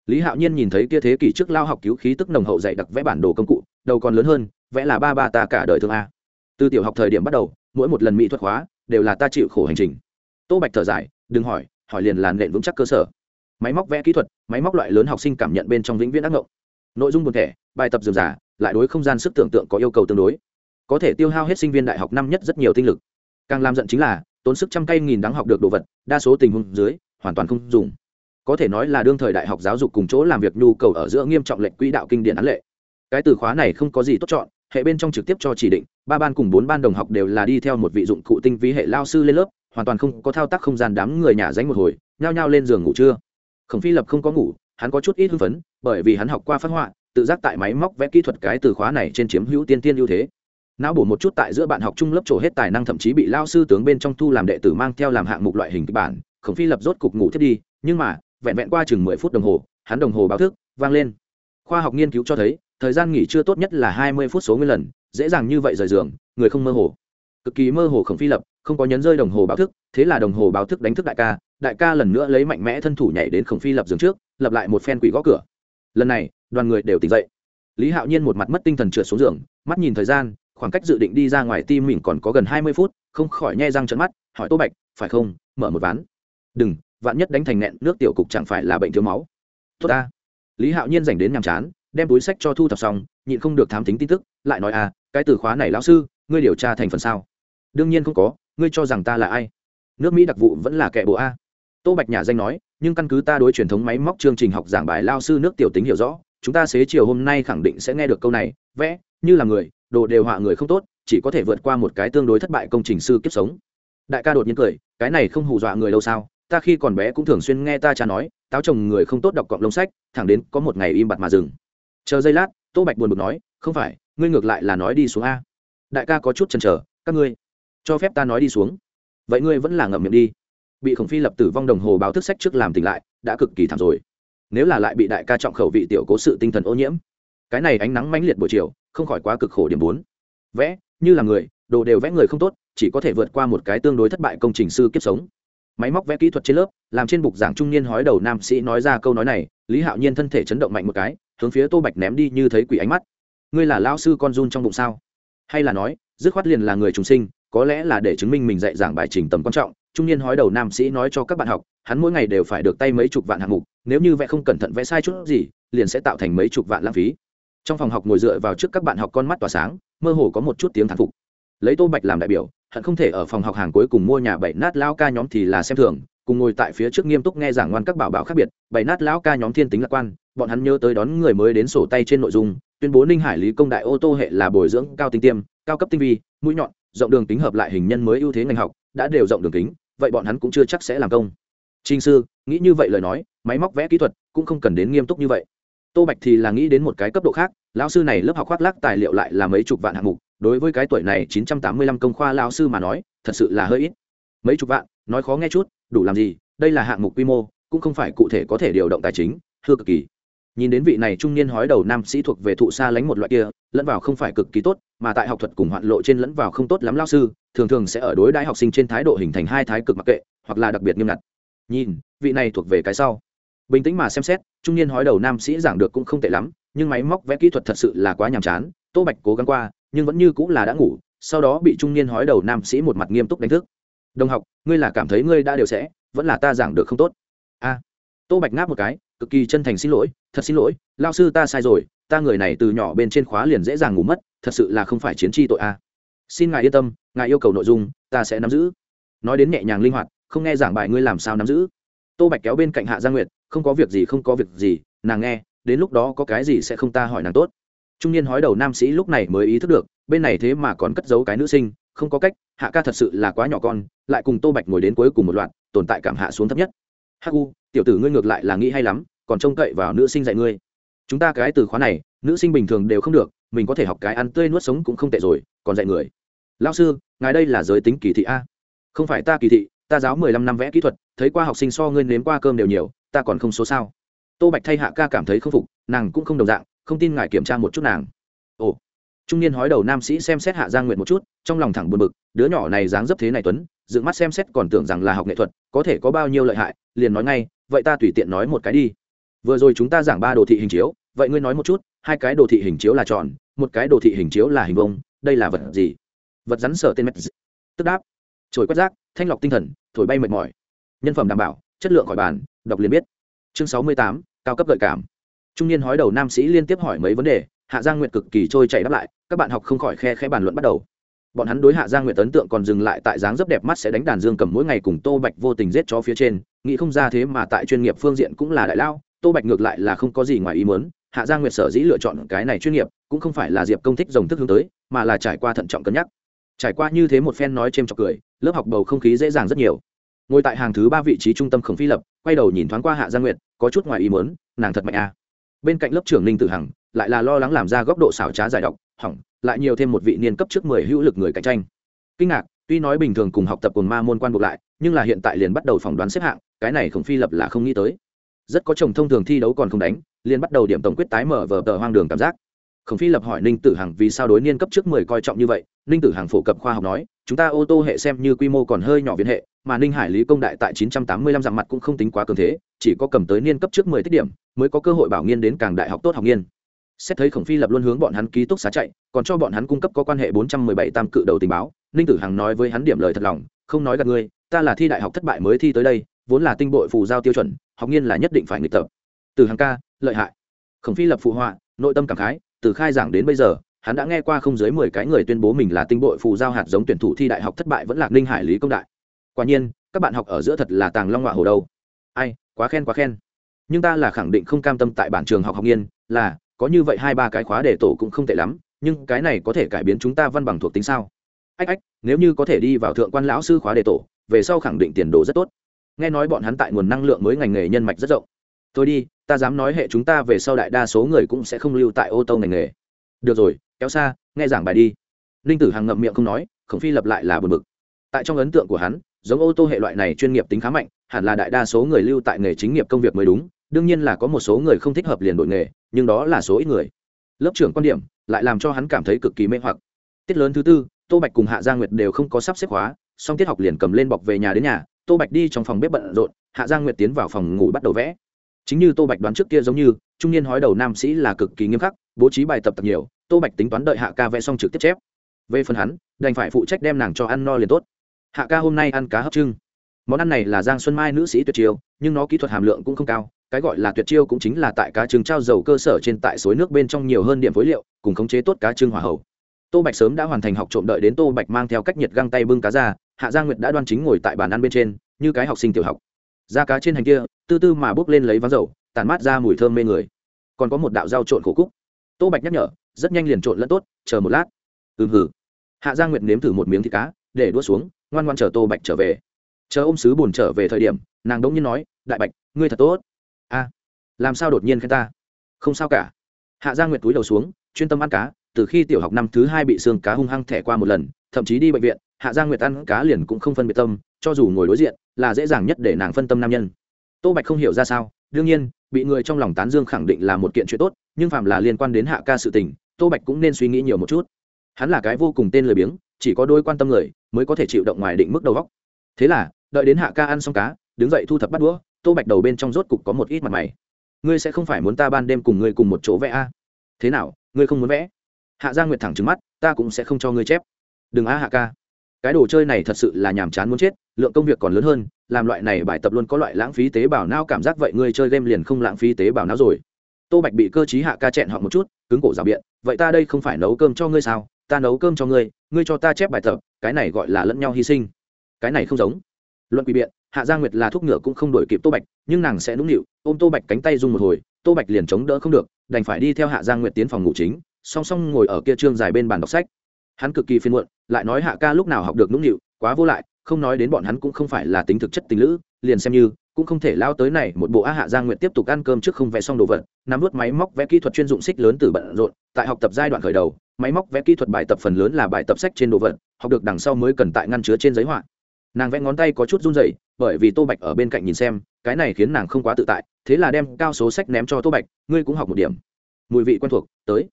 Lý hạo nhiên nhìn thấy kia thế kỷ trước lao học cứu khí tức nồng hậu dạy đặc vẽ bản đồ công cụ, đầu còn lớn hơn, vẽ là ba ba ta cả đời thương a. Từ tiểu học thời điểm bắt đầu, mỗi một lần mỹ thuật hóa, đều là ta chịu khổ hành trình. Tô bạch thở dài, đừng hỏi hỏi liền là nện vững chắc cơ sở. Máy móc vẽ kỹ thuật, máy móc loại lớn học sinh cảm nhận bên trong vĩnh viễn ác ngộng. Nội dung buồn thẻ, bài tập dườm giả lại đối không gian sức tưởng tượng có yêu cầu tương đối. Có thể tiêu hao hết sinh viên đại học năm nhất rất nhiều tinh lực. Càng làm giận chính là, tốn sức trăm cây nghìn đáng học được đồ vật, đa số tình huống dưới, hoàn toàn không dùng có thể nói là đương thời đại học giáo dục cùng chỗ làm việc nhu cầu ở giữa nghiêm trọng lệnh quỹ đạo kinh điển án lệ. Cái từ khóa này không có gì tốt chọn, hệ bên trong trực tiếp cho chỉ định, ba ban cùng bốn ban đồng học đều là đi theo một vị dụng cụ tinh vi hệ lao sư lên lớp, hoàn toàn không có thao tác không gian đám người nhà dánh một hồi, nhao nhao lên giường ngủ trưa. Khổng phi lập không có ngủ, hắn có chút ít hưng phấn, bởi vì hắn học qua phát họa, tự giác tại máy móc vẽ kỹ thuật cái từ khóa này trên chiếm hữu tiên tiên ưu thế. Não bổ một chút tại giữa bạn học chung lớp trổ hết tài năng thậm chí bị lao sư tướng bên trong thu làm đệ tử mang theo làm hạng mục loại hình kịch bản, khổng phi lập rốt cục ngủ thiết đi, nhưng mà vẹn vẹn qua chừng mười phút đồng hồ, hắn đồng hồ báo thức vang lên. Khoa học nghiên cứu cho thấy, thời gian nghỉ trưa tốt nhất là hai mươi phút số nguyên lần, dễ dàng như vậy rời giường, người không mơ hồ. Cực kỳ mơ hồ khổng phi lập, không có nhấn rơi đồng hồ báo thức, thế là đồng hồ báo thức đánh thức đại ca đại ca lần nữa lấy mạnh mẽ thân thủ nhảy đến khổng phi lập giường trước, lập lại một phen quỷ gõ cửa. Lần này, đoàn người đều tỉnh dậy. Lý hạo nhiên một mặt mất tinh thần trượt xuống giường, mắt nhìn thời gian, khoảng cách dự định đi ra ngoài tim mình còn có gần hai mươi phút, không khỏi nhe răng trận mắt, hỏi tô bạch, phải không? Mở một ván. Đừng vạn nhất đánh thành nẹn nước tiểu cục chẳng phải là bệnh thiếu máu. Tốt ta. Lý hạo nhiên dành đến nhàm chán, đem túi sách cho thu thập xong, nhịn không được thám tính tin tức, lại nói à cái từ khóa này lão sư, ngươi điều tra thành phần sao? Đương nhiên không có, ngươi cho rằng ta là ai? Nước mỹ đặc vụ vẫn là kẻ bộ a. Tô bạch nhà danh nói, nhưng căn cứ ta đối truyền thống máy móc chương trình học giảng bài lao sư nước tiểu tính hiểu rõ, chúng ta xế chiều hôm nay khẳng định sẽ nghe được câu này, vẽ, như là người, đồ đều họa người không tốt, chỉ có thể vượt qua một cái tương đối thất bại công trình sư kiếp sống. Đại ca đột nhiên cười, cái này không hù dọa người đâu sao ta khi còn bé cũng thường xuyên nghe ta cha nói, táo chồng người không tốt đọc cọng lông sách, thẳng đến có một ngày im bặt mà dừng. Chờ giây lát, tô bạch buồn bực nói, không phải, ngươi ngược lại là nói đi xuống a. Đại ca có chút chần chờ, các ngươi cho phép ta nói đi xuống. Vậy ngươi vẫn là ngậm miệng đi. Bị khổng phi lập tử vong đồng hồ báo thức sách trước làm tỉnh lại, đã cực kỳ thảm rồi. Nếu là lại bị đại ca trọng khẩu vị tiểu cố sự tinh thần ô nhiễm, cái này ánh nắng mãnh liệt buổi chiều, không khỏi quá cực khổ điểm bốn. Vẽ, như là người, đồ đều vẽ người không tốt, chỉ có thể vượt qua một cái tương đối thất bại công trình sư kiếp sống máy móc vẽ kỹ thuật trên lớp, làm trên bục giảng trung niên hói đầu nam sĩ nói ra câu nói này, lý hạo nhiên thân thể chấn động mạnh một cái, hướng phía tô bạch ném đi như thấy quỷ ánh mắt. Ngươi là lao sư con run trong bụng sao? Hay là nói, dứt khoát liền là người trùng sinh, có lẽ là để chứng minh mình dạy giảng bài trình tầm quan trọng, trung niên hói đầu nam sĩ nói cho các bạn học, hắn mỗi ngày đều phải được tay mấy chục vạn hạng mục, nếu như vẽ không cẩn thận vẽ sai chút gì, liền sẽ tạo thành mấy chục vạn lãng phí. Trong phòng học ngồi dựa vào trước các bạn học con mắt tỏa sáng, mơ hồ có một chút tiếng thán phục. Lấy tô bạch làm đại biểu hận không thể ở phòng học hàng cuối cùng mua nhà bảy nát lao ca nhóm thì là xem thường, cùng ngồi tại phía trước nghiêm túc nghe giảng ngoan các bảo bảo khác biệt, bảy nát lão ca nhóm thiên tính lạc quan, bọn hắn nhớ tới đón người mới đến sổ tay trên nội dung, tuyên bố ninh hải lý công đại ô tô hệ là bồi dưỡng cao tinh tiêm, cao cấp tinh vi, mũi nhọn, rộng đường tính hợp lại hình nhân mới ưu thế ngành học, đã đều rộng đường kính, vậy bọn hắn cũng chưa chắc sẽ làm công. Trình sư, nghĩ như vậy lời nói, máy móc vẽ kỹ thuật cũng không cần đến nghiêm túc như vậy. Tô bạch thì là nghĩ đến một cái cấp độ khác, lão sư này lớp học khoác lác tài liệu lại là mấy chục vạn hạng mục đối với cái tuổi này, chín trăm tám mươi lăm công khoa lão sư mà nói, thật sự là hơi ít. Mấy chục vạn, nói khó nghe chút, đủ làm gì, đây là hạng mục quy mô, cũng không phải cụ thể có thể điều động tài chính, thưa cực kỳ. Nhìn đến vị này trung niên hói đầu nam sĩ thuộc về thụ xa lánh một loại kia, lẫn vào không phải cực kỳ tốt, mà tại học thuật cùng hoạn lộ trên lẫn vào không tốt lắm lão sư, thường thường sẽ ở đối đãi học sinh trên thái độ hình thành hai thái cực mặc kệ, hoặc là đặc biệt nghiêm ngặt. Nhìn, vị này thuộc về cái sau. Bình tĩnh mà xem xét, trung niên hói đầu nam sĩ giảng được cũng không tệ lắm, nhưng máy móc vẽ kỹ thuật thật sự là quá nhàm chán, tô bạch cố gắng qua nhưng vẫn như cũng là đã ngủ, sau đó bị trung niên hói đầu nam sĩ một mặt nghiêm túc đánh thức. Đồng học, ngươi là cảm thấy ngươi đã đều sẽ, vẫn là ta giảng được không tốt? A. Tô bạch ngáp một cái, cực kỳ chân thành xin lỗi, thật xin lỗi lao sư ta sai rồi, ta người này từ nhỏ bên trên khóa liền dễ dàng ngủ mất, thật sự là không phải chiến tri tội a. Xin ngài yên tâm, ngài yêu cầu nội dung, ta sẽ nắm giữ. Nói đến nhẹ nhàng linh hoạt, không nghe giảng bài ngươi làm sao nắm giữ? Tô bạch kéo bên cạnh hạ gia nguyệt, không có việc gì, không có việc gì, nàng nghe, đến lúc đó có cái gì sẽ không ta hỏi nàng tốt? Trung niên hói đầu nam sĩ lúc này mới ý thức được, bên này thế mà còn cất giấu cái nữ sinh, không có cách, hạ ca thật sự là quá nhỏ con, lại cùng tô bạch ngồi đến cuối cùng một loạt, tồn tại cảm hạ xuống thấp nhất. Hắc u, tiểu tử ngươi ngược lại là nghĩ hay lắm, còn trông cậy vào nữ sinh dạy ngươi. Chúng ta cái từ khóa này, nữ sinh bình thường đều không được, mình có thể học cái ăn tươi nuốt sống cũng không tệ rồi, còn dạy người. Lao sư, ngài đây là giới tính kỳ thị a. Không phải ta kỳ thị, ta giáo mười lăm năm vẽ kỹ thuật, thấy qua học sinh so ngươi nếm qua cơm đều nhiều, ta còn không số sao. Tô bạch thay hạ ca cảm thấy k phục, nàng cũng không đồng dạng không tin ngài kiểm tra một chút nàng. Ồ. Trung niên hói đầu nam sĩ xem xét hạ giang nguyện một chút, trong lòng thẳng buồn bực, đứa nhỏ này dáng dấp thế này tuấn, dựng mắt xem xét còn tưởng rằng là học nghệ thuật, có thể có bao nhiêu lợi hại, liền nói ngay, vậy ta tùy tiện nói một cái đi. Vừa rồi chúng ta giảng ba đồ thị hình chiếu, vậy ngươi nói một chút, hai cái đồ thị hình chiếu là tròn, một cái đồ thị hình chiếu là hình vông đây là vật gì? Vật rắn sở tên mét tức đáp. Trồi quét rác, thanh lọc tinh thần, thổi bay mệt mỏi. Nhân phẩm đảm bảo, chất lượng khỏi bàn, đọc liền biết. Chương sáu mươi tám, cao cấp gợi cảm trung niên hói đầu nam sĩ liên tiếp hỏi mấy vấn đề, hạ giang nguyệt cực kỳ trôi chảy đáp lại, các bạn học không khỏi khe khẽ bàn luận bắt đầu. Bọn hắn đối hạ giang nguyệt ấn tượng còn dừng lại tại dáng dấp đẹp mắt sẽ đánh đàn dương cầm mỗi ngày cùng tô bạch vô tình giết chó phía trên, nghĩ không ra thế mà tại chuyên nghiệp phương diện cũng là đại lao, tô bạch ngược lại là không có gì ngoài ý muốn, hạ giang nguyệt sở dĩ lựa chọn cái này chuyên nghiệp, cũng không phải là diệp công thích dòng thức hướng tới, mà là trải qua thận trọng cân nhắc. Trải qua như thế một phen nói c h cười, lớp học bầu không khí dễ dàng rất nhiều. Ngồi tại hàng thứ ba vị trí trung tâm khổng phi lập, quay đầu nhìn thoáng qua hạ giang nguyệt, có chút ngoài ý muốn, nàng thật mạnh à bên cạnh lớp trưởng ninh tử hằng, lại là lo lắng làm ra góc độ xảo trá giải độc, hỏng, lại nhiều thêm một vị niên cấp trước mười hữu lực người cạnh tranh. Kinh ngạc, tuy nói bình thường cùng học tập cùng ma môn quan buộc lại, nhưng là hiện tại liền bắt đầu phỏng đoán xếp hạng, cái này khổng phi lập là không nghĩ tới. Rất có chồng thông thường thi đấu còn không đánh, liền bắt đầu điểm tổng quyết tái mở vờ tờ hoang đường cảm giác. Khổng phi lập hỏi ninh tử hằng vì sao đối niên cấp trước mười coi trọng như vậy, ninh tử hằng phổ cập khoa học nói chúng ta ô tô hệ xem như quy mô còn hơi nhỏ viện hệ, mà ninh hải lý công đại tại chín trăm tám mươi lăm dặm mặt cũng không tính quá cường thế, chỉ có cầm tới niên cấp trước mười tích điểm, mới có cơ hội bảo nghiên đến càng đại học tốt học nghiên. Xét thấy khổng phi lập luôn hướng bọn hắn ký túc xá chạy, còn cho bọn hắn cung cấp có quan hệ bốn trăm mười bảy tam cự đầu tình báo, ninh tử hằng nói với hắn điểm lời thật lòng, không nói gạt ngươi, ta là thi đại học thất bại mới thi tới đây, vốn là tinh bội phù giao tiêu chuẩn, học nghiên là nhất định phải nghịch tập. Từ hàng ca, lợi hại. Khổng phi lập phụ họa, nội tâm cảm khái, từ khai giảng đến bây giờ hắn đã nghe qua không dưới mười cái người tuyên bố mình là tinh bội phù giao hạt giống tuyển thủ thi đại học thất bại vẫn là ninh hải lý công đại. Quả nhiên, các bạn học ở giữa thật là tàng long họa hồ đâu. Ai, quá khen quá khen. Nhưng ta là khẳng định không cam tâm tại bản trường học học nghiên, là, có như vậy hai ba cái khóa để tổ cũng không tệ lắm, nhưng cái này có thể cải biến chúng ta văn bằng thuộc tính sao? Ách ách, nếu như có thể đi vào thượng quan lão sư khóa đề tổ, về sau khẳng định tiền đồ rất tốt. Nghe nói bọn hắn tại nguồn năng lượng mới ngành nghề nhân mạch rất rộng. Thôi đi, ta dám nói hệ chúng ta về sau đại đa số người cũng sẽ không lưu tại ô tô ngành nghề. Được rồi kéo xa nghe giảng bài đi. Ninh tử hằng ngậm miệng không nói khổng phi lập lại là buồn bực. Tại trong ấn tượng của hắn giống ô tô hệ loại này chuyên nghiệp tính khá mạnh hẳn là đại đa số người lưu tại nghề chính nghiệp công việc mới đúng đương nhiên là có một số người không thích hợp liền đổi nghề nhưng đó là số ít người. Lớp trưởng quan điểm lại làm cho hắn cảm thấy cực kỳ mê hoặc. Tiết lớn thứ tư tô bạch cùng hạ gia nguyệt đều không có sắp xếp hóa, song tiết học liền cầm lên bọc về nhà đến nhà tô bạch đi trong phòng bếp bận rộn hạ gia nguyệt tiến vào phòng ngủ bắt đầu vẽ. Chính như tô bạch đoán trước kia giống như trung niên hói đầu nam sĩ là cực kỳ nghiêm khắc bố trí bài tập tập nhiều tô bạch tính toán đợi hạ ca vẽ xong trực tiếp chép. Về phần hắn, đành phải phụ trách đem nàng cho ăn no liền tốt. Hạ ca hôm nay ăn cá hấp trưng. Món ăn này là giang xuân mai nữ sĩ tuyệt chiêu, nhưng nó kỹ thuật hàm lượng cũng không cao, cái gọi là tuyệt chiêu cũng chính là tại cá trứng trao dầu cơ sở trên tại suối nước bên trong nhiều hơn điểm phối liệu, cùng khống chế tốt cá trưng hỏa hậu. Tô bạch sớm đã hoàn thành học trộm đợi đến tô bạch mang theo cách nhiệt găng tay bưng cá ra, hạ gia nguyệt đã đoan chính ngồi tại bàn ăn bên trên, như cái học sinh tiểu học. Da cá trên hành kia, tư tư mà bốc lên lấy ván dầu tàn mát ra mùi thơm mê người. Còn có một đạo dao trộn khổ cúc. Tô bạch nhắc nhở rất nhanh liền trộn lẫn tốt, chờ một lát. Ừm hử hạ gia nguyệt nếm thử một miếng thịt cá, để đua xuống, ngoan ngoan chờ tô bạch trở về. Chờ ôm sứ buồn trở về thời điểm, nàng đống nhiên nói, đại bạch, ngươi thật tốt. A, làm sao đột nhiên khen ta? Không sao cả. Hạ gia nguyệt túi đầu xuống, chuyên tâm ăn cá, từ khi tiểu học năm thứ hai bị xương cá hung hăng thẻ qua một lần, thậm chí đi bệnh viện, hạ gia nguyệt ăn cá liền cũng không phân biệt tâm, cho dù ngồi đối diện, là dễ dàng nhất để nàng phân tâm nam nhân. Tô bạch không hiểu ra sao, đương nhiên, bị người trong lòng tán dương khẳng định là một kiện chuyện tốt nhưng phạm là liên quan đến hạ ca sự tình, tô bạch cũng nên suy nghĩ nhiều một chút. Hắn là cái vô cùng tên lười biếng, chỉ có đôi quan tâm người mới có thể chịu động ngoài định mức đầu góc thế là, đợi đến hạ ca ăn xong cá, đứng dậy thu thập bắt đũa, tô bạch đầu bên trong rốt cục có một ít mặt mày. Ngươi sẽ không phải muốn ta ban đêm cùng ngươi cùng một chỗ vẽ a à? thế nào, ngươi không muốn vẽ? Hạ gia nguyệt thẳng trứng mắt, ta cũng sẽ không cho ngươi chép. Đừng a hạ ca. Cái đồ chơi này thật sự là nhàm chán muốn chết, lượng công việc còn lớn hơn, làm loại này bài tập luôn có loại lãng phí tế bào não cảm giác vậy ngươi chơi game liền không lãng phí tế bào não rồi tô bạch bị cơ t hạ ca chẹn họ một chút, cứng cổ rào biện, vậy ta đây không phải nấu cơm cho ngươi sao? Ta nấu cơm cho ngươi ngươi cho ta chép bài tập, cái này gọi là lẫn nhau hy sinh. Cái này không giống. Luận quỷ biện, hạ gia nguyệt là thuốc ngựa cũng không đổi kịp tô bạch, nhưng nàng sẽ nũng nịu, ôm tô bạch cánh tay dùng một hồi, tô bạch liền chống đỡ không được, đành phải đi theo hạ gia nguyệt tiến phòng ngủ chính, song song ngồi ở kia trương dài bên bàn đọc sách. Hắn cực kỳ phiên muộn, lại nói hạ ca lúc nào học được nũng nịu, quá vô lại, không nói đến bọn hắn cũng không phải là tính thực chất tình lữ, liền xem như cũng không thể lao tới này, một bộ á hạ gia nguyện tiếp tục ăn cơm trước không vẽ xong đồ vật, nắm vút máy móc vẽ kỹ thuật chuyên dụng xích lớn từ bận rộn, tại học tập giai đoạn khởi đầu, máy móc vẽ kỹ thuật bài tập phần lớn là bài tập sách trên đồ vật, học được đằng sau mới cần tại ngăn chứa trên giấy họa. Nàng vẽ ngón tay có chút run rẩy, bởi vì tô bạch ở bên cạnh nhìn xem, cái này khiến nàng không quá tự tại, thế là đem cao số sách ném cho tô bạch, ngươi cũng học một điểm. Mùi vị quen thuộc, tới.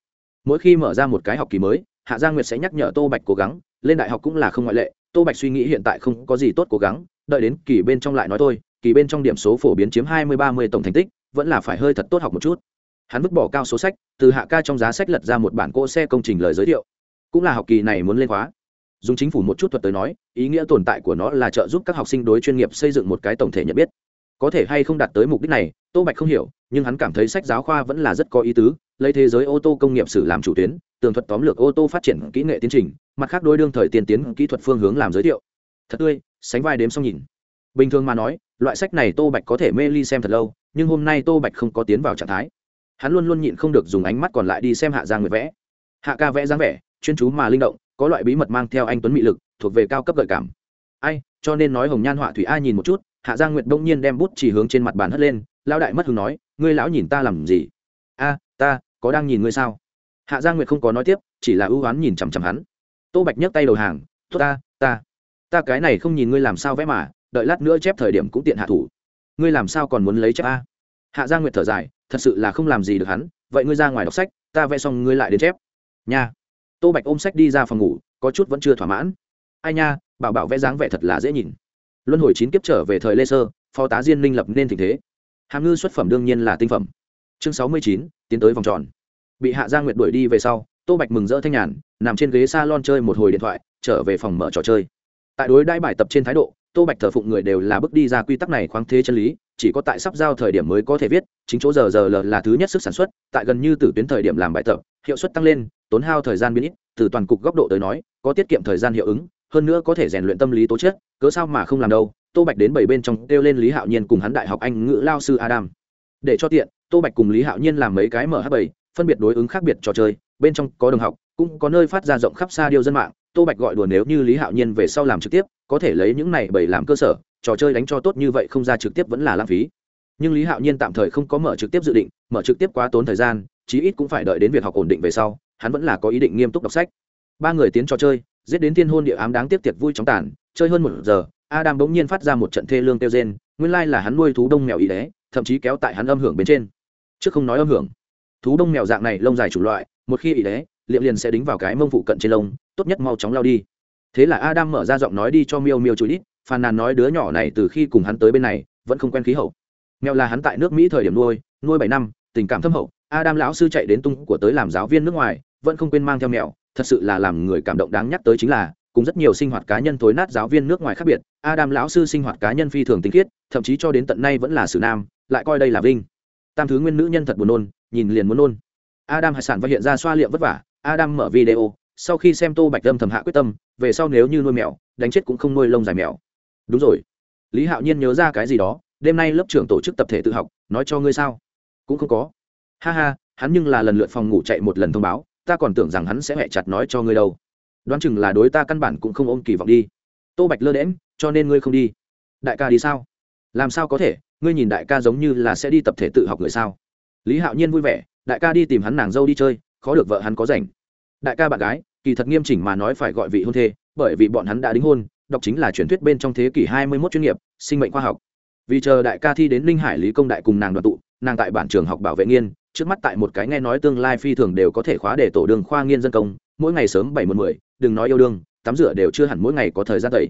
Mỗi khi mở ra một cái học kỳ mới, hạ gia nguyệt sẽ nhắc nhở tô bạch cố gắng, lên đại học cũng là không ngoại lệ, tô bạch suy nghĩ hiện tại không có gì tốt cố gắng, đợi đến kỳ bên trong lại nói thôi kỳ bên trong điểm số phổ biến chiếm hai mươi ba mươi tổng thành tích, vẫn là phải hơi thật tốt học một chút. Hắn vứt bỏ cao số sách, từ hạ ca trong giá sách lật ra một bản cỗ xe công trình lời giới thiệu. Cũng là học kỳ này muốn lên khóa. Dùng chính phủ một chút thuật tới nói, ý nghĩa tồn tại của nó là trợ giúp các học sinh đối chuyên nghiệp xây dựng một cái tổng thể nhận biết. Có thể hay không đạt tới mục đích này, tô bạch không hiểu, nhưng hắn cảm thấy sách giáo khoa vẫn là rất có ý tứ, lấy thế giới ô tô công nghiệp sử làm chủ tuyến, tường thuật tóm lược ô tô phát triển kỹ nghệ tiến trình, mặt khác đôi đương thời tiên tiến kỹ thuật phương hướng làm giới thiệu. Thật tươi, sánh vai đếm xong nhìn. Bình thường mà nói loại sách này tô bạch có thể mê ly xem thật lâu, nhưng hôm nay tô bạch không có tiến vào trạng thái. Hắn luôn luôn nhịn không được dùng ánh mắt còn lại đi xem hạ giang người vẽ. Hạ ca vẽ dáng vẻ, chuyên chú mà linh động, có loại bí mật mang theo anh tuấn mị lực, thuộc về cao cấp gợi cảm. Ai, cho nên nói hồng nhan họa thủy ai nhìn một chút, hạ giang nguyệt đông nhiên đem bút chỉ hướng trên mặt bàn hất lên, lão đại mất hứng nói, ngươi lão nhìn ta làm gì? A, ta, có đang nhìn ngươi sao? Hạ giang nguyệt không có nói tiếp, chỉ là ưu oán nhìn chằm chằm hắn. Tô bạch nhấc tay đầu hàng, tốt ta ta ta cái này không nhìn ngươi làm sao vẽ mà đợi lát nữa chép thời điểm cũng tiện hạ thủ. Ngươi làm sao còn muốn lấy chép a? Hạ giang nguyệt thở dài, thật sự là không làm gì được hắn, vậy ngươi ra ngoài đọc sách, ta vẽ xong ngươi lại đến chép. Nha. Tô bạch ôm sách đi ra phòng ngủ, có chút vẫn chưa thỏa mãn. Ai nha, bảo bảo vẽ dáng vẻ thật là dễ nhìn. Luân hồi chín kiếp trở về thời lê sơ, phó tá diên minh lập nên tình thế. Hàm ngư xuất phẩm đương nhiên là tinh phẩm. Chương sáu mươi chín, tiến tới vòng tròn. Bị hạ gia nguyệt đuổi đi về sau, tô bạch mừng rỡ thanh nhàn, nằm trên ghế s a lon chơi một hồi điện thoại, trở về phòng mở trò chơi. Tại đối đãi bài tập trên thái độ tô bạch thờ phụng người đều là bước đi ra quy tắc này khoáng thế chân lý, chỉ có tại sắp giao thời điểm mới có thể viết, chính chỗ giờ giờ l là thứ nhất sức sản xuất, tại gần như từ tuyến thời điểm làm bài tập, hiệu suất tăng lên, tốn hao thời gian biến ít, từ toàn cục góc độ tới nói, có tiết kiệm thời gian hiệu ứng, hơn nữa có thể rèn luyện tâm lý tố chất, cớ sao mà không làm đâu, tô bạch đến bảy bên trong kêu lên lý hạo nhiên cùng hắn đại học anh ngữ lao sư adam. Để cho tiện, tô bạch cùng lý hạo nhiên làm mấy cái mở bảy, phân biệt đối ứng khác biệt trò chơi, bên trong có đồng học, cũng có nơi phát ra rộng khắp xa điêu dân mạng, tô bạch gọi đùa nếu như lý hạo nhiên về sau làm trực tiếp có thể lấy những này bảy làm cơ sở, trò chơi đánh cho tốt như vậy không ra trực tiếp vẫn là lãng phí. Nhưng lý hạo nhiên tạm thời không có mở trực tiếp dự định, mở trực tiếp quá tốn thời gian, chí ít cũng phải đợi đến việc học ổn định về sau, hắn vẫn là có ý định nghiêm túc đọc sách. Ba người tiến trò chơi, giết đến thiên hôn địa ám đáng tiếp tiệc vui chóng tàn, chơi hơn một giờ, adam bỗng nhiên phát ra một trận thê lương kêu gen nguyên lai là hắn nuôi thú đông mèo ý đế, thậm chí kéo tại hắn âm hưởng bên trên. Trước không nói âm hưởng, thú đông mèo dạng này lông dài chủ loại, một khi ý đế, liệm liền sẽ đính vào cái mông phụ cận trên lông, tốt nhất mau chóng lao đi thế là adam mở ra giọng nói đi cho miêu miêu chú ít phàn nàn nói đứa nhỏ này từ khi cùng hắn tới bên này, vẫn không quen khí hậu. Mèo là hắn tại nước mỹ thời điểm nuôi nuôi bảy năm, tình cảm thâm hậu, adam lão sư chạy đến tung của tới làm giáo viên nước ngoài, vẫn không quên mang theo mèo, thật sự là làm người cảm động đáng nhắc tới chính là, cùng rất nhiều sinh hoạt cá nhân thối nát giáo viên nước ngoài khác biệt, adam lão sư sinh hoạt cá nhân phi thường tinh khiết, thậm chí cho đến tận nay vẫn là sử nam, lại coi đây là vinh. Tam thứ nguyên nữ nhân thật buồn nôn, nhìn liền muốn nôn. Adam hải sản và hiện ra xoa liệm vất vả, adam mở video sau khi xem tô bạch âm thầm hạ quyết tâm, về sau nếu như nuôi mèo, đánh chết cũng không nuôi lông dài mèo. Đúng rồi. Lý hạo nhiên nhớ ra cái gì đó, đêm nay lớp trưởng tổ chức tập thể tự học, nói cho ngươi sao? Cũng không có. Ha ha, hắn nhưng là lần lượt phòng ngủ chạy một lần thông báo, ta còn tưởng rằng hắn sẽ hẹ chặt nói cho ngươi đâu. Đoán chừng là đối ta căn bản cũng không ôm kỳ vọng đi. Tô bạch lơ đễm cho nên ngươi không đi. Đại ca đi sao? Làm sao có thể, ngươi nhìn đại ca giống như là sẽ đi tập thể tự học người sao? Lý hạo nhiên vui vẻ, đại ca đi tìm hắn nàng dâu đi chơi, khó được vợ hắn có rảnh đại ca bạn gái, kỳ thật nghiêm chỉnh mà nói phải gọi vị hôn thê, bởi vì bọn hắn đã đính hôn, đọc chính là truyền thuyết bên trong thế kỷ hai mươi 21 chuyên nghiệp, sinh mệnh khoa học vì chờ đại ca thi đến linh hải lý công đại cùng nàng đoàn tụ, nàng tại bản trường học bảo vệ nghiên, trước mắt tại một cái nghe nói tương lai phi thường đều có thể khóa để tổ đường khoa nghiên dân công, mỗi ngày sớm bảy một mười, đừng nói yêu đương, tắm rửa đều chưa hẳn mỗi ngày có thời gian tẩy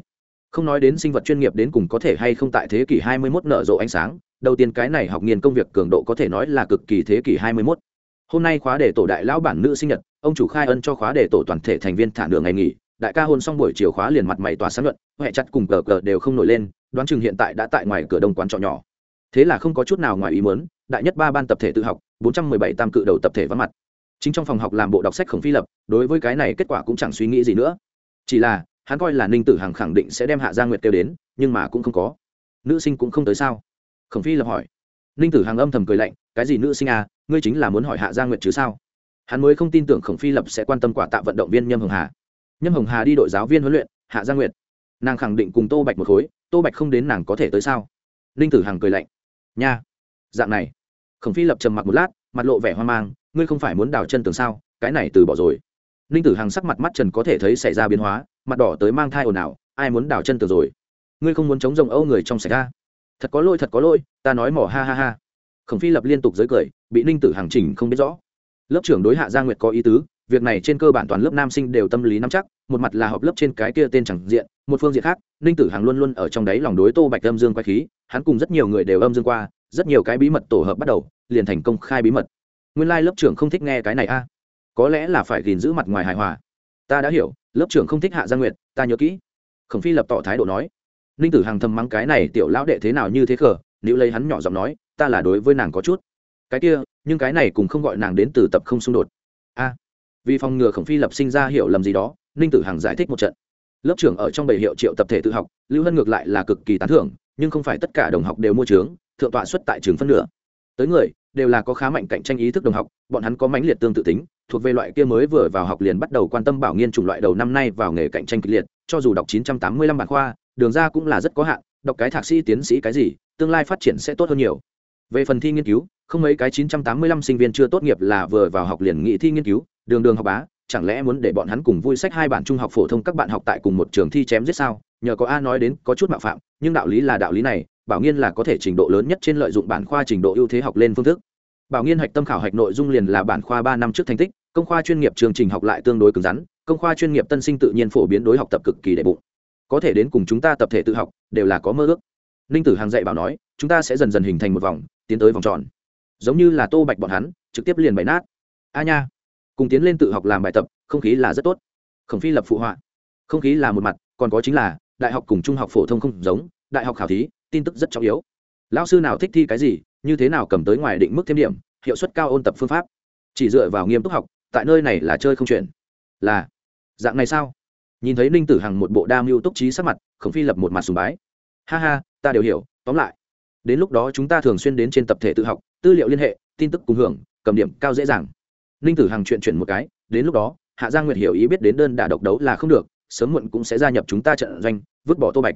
không nói đến sinh vật chuyên nghiệp đến cùng có thể hay không tại thế kỷ hai mươi 21 nở rộ ánh sáng, đầu tiên cái này học nghiên công việc cường độ có thể nói là cực kỳ thế kỷ hai mươi 21 hôm nay khóa để tổ đại lão bản nữ sinh nhật, ông chủ khai ân cho khóa để tổ toàn thể thành viên thả nửa ngày nghỉ. Đại ca hôn xong buổi chiều khóa liền mặt mày tỏa sáng luận huệ chặt cùng cờ cờ đều không nổi lên, đoán chừng hiện tại đã tại ngoài cửa đông quán trọ nhỏ. Thế là không có chút nào ngoài ý muốn, đại nhất ba ban tập thể tự học, bốn trăm mười bảy tam cự đầu tập thể vắng mặt. Chính trong phòng học làm bộ đọc sách khổng phi lập, đối với cái này kết quả cũng chẳng suy nghĩ gì nữa. Chỉ là, hắn coi là ninh tử hằng khẳng định sẽ đem hạ gia nguyệt kêu đến, nhưng mà cũng không có. Nữ sinh cũng không tới sao? Khổng phi lập hỏi. Ninh tử hằng âm thầm cười lạnh, cái gì nữ sinh à ngươi chính là muốn hỏi hạ gia nguyệt chứ sao? Hắn mới không tin tưởng khổng phi lập sẽ quan tâm quả tạ vận động viên nhâm hồng hà. Nhâm hồng hà đi đội giáo viên huấn luyện, hạ gia nguyệt. Nàng khẳng định cùng tô bạch một khối, tô bạch không đến nàng có thể tới sao? Ninh tử hằng cười lạnh. Nha, dạng này. Khổng phi lập trầm mặc một lát, mặt lộ vẻ hoang mang, ngươi không phải muốn đào chân tường sao? Cái này từ bỏ rồi. Ninh tử hằng sắc mặt mắt trần có thể thấy xảy ra biến hóa, mặt đỏ tới mang thai ồn ào, ai muốn đào chân tường rồi? Ngươi không muốn chống rồng âu người trong xảy ra thật có lỗi, thật có lỗi, ta nói mỏ, ha ha ha. Khổng phi lập liên tục giới cười bị ninh tử hàng chỉnh không biết rõ. Lớp trưởng đối hạ gia nguyệt có ý tứ, việc này trên cơ bản toàn lớp nam sinh đều tâm lý nắm chắc, một mặt là họp lớp trên cái kia tên chẳng diện, một phương diện khác, ninh tử hàng luôn luôn ở trong đáy lòng đối tô bạch âm dương quay khí, hắn cùng rất nhiều người đều âm dương qua, rất nhiều cái bí mật tổ hợp bắt đầu, liền thành công khai bí mật. Nguyên lai、like、lớp trưởng không thích nghe cái này a. À? Có lẽ là phải gìn giữ mặt ngoài hài hòa. Ta đã hiểu, lớp trưởng không thích hạ gia nguyệt, ta nhớ kỹ. Khổng phi lập tỏ thái độ nói. Ninh tử hàng thầm mắng cái này tiểu lão đệ thế nào như thế khờ nếu lấy hắn nhỏ giọng nói, ta là đối với nàng có chút cái kia, nhưng cái này cũng không gọi nàng đến từ tập không xung đột. A, vì phòng ngừa khổng phi lập sinh ra hiểu lầm gì đó, ninh tử hằng giải thích một trận. Lớp trưởng ở trong bảy hiệu triệu tập thể tự học, lưu hân ngược lại là cực kỳ tán thưởng, nhưng không phải tất cả đồng học đều mua trướng thượng tọa xuất tại trường phân nửa. Tới người, đều là có khá mạnh cạnh tranh ý thức đồng học, bọn hắn có mãnh liệt tương tự tính, thuộc về loại kia mới vừa vào học liền bắt đầu quan tâm bảo nghiên chủng loại đầu năm nay vào nghề cạnh tranh kịch liệt, cho dù đọc 985 bản khoa, đường ra cũng là rất có hạn, đọc cái thạc sĩ tiến sĩ cái gì, tương lai phát triển sẽ tốt hơn nhiều. Về phần thi nghiên cứu không mấy cái 985 sinh viên chưa tốt nghiệp là vừa vào học liền nghị thi nghiên cứu, đường đường học bá, chẳng lẽ muốn để bọn hắn cùng vui sách hai bản trung học phổ thông các bạn học tại cùng một trường thi chém giết sao? Nhờ có a nói đến có chút mạo phạm, nhưng đạo lý là đạo lý này, bảo nghiên là có thể trình độ lớn nhất trên lợi dụng bản khoa trình độ ưu thế học lên phương thức. Bảo nghiên hạch tâm khảo hạch nội dung liền là bản khoa ba năm trước thành tích, công khoa chuyên nghiệp chương trình học lại tương đối cứng rắn, công khoa chuyên nghiệp tân sinh tự nhiên phổ biến đối học tập cực kỳ đệ bụng. Có thể đến cùng chúng ta tập thể tự học, đều là có mơ ước. Ninh tử hàng dạy bảo nói, chúng ta sẽ dần dần hình thành một vòng, tiến tới vòng tròn giống như là tô bạch bọn hắn, trực tiếp liền bày nát. A nha, cùng tiến lên tự học làm bài tập, không khí là rất tốt. Khổng phi lập phụ họa. Không khí là một mặt, còn có chính là, đại học cùng trung học phổ thông không giống, đại học khảo thí, tin tức rất trọng yếu. Lão sư nào thích thi cái gì, như thế nào cầm tới ngoài định mức thêm điểm, hiệu suất cao ôn tập phương pháp. Chỉ dựa vào nghiêm túc học, tại nơi này là chơi không chuyển là, dạng này sao? Nhìn thấy ninh tử hằng một bộ đa mưu túc trí sắc mặt, khổng phi lập một mặt sùng bái. Ha ha, ta đều hiểu, tóm lại. Đến lúc đó chúng ta thường xuyên đến trên tập thể tự học tư liệu liên hệ, tin tức cùng hưởng, cầm điểm cao dễ dàng. Ninh tử hằng chuyện chuyển một cái, đến lúc đó, hạ giang nguyệt hiểu ý biết đến đơn đả độc đấu là không được, sớm muộn cũng sẽ gia nhập chúng ta trận doanh, vứt bỏ tô bạch.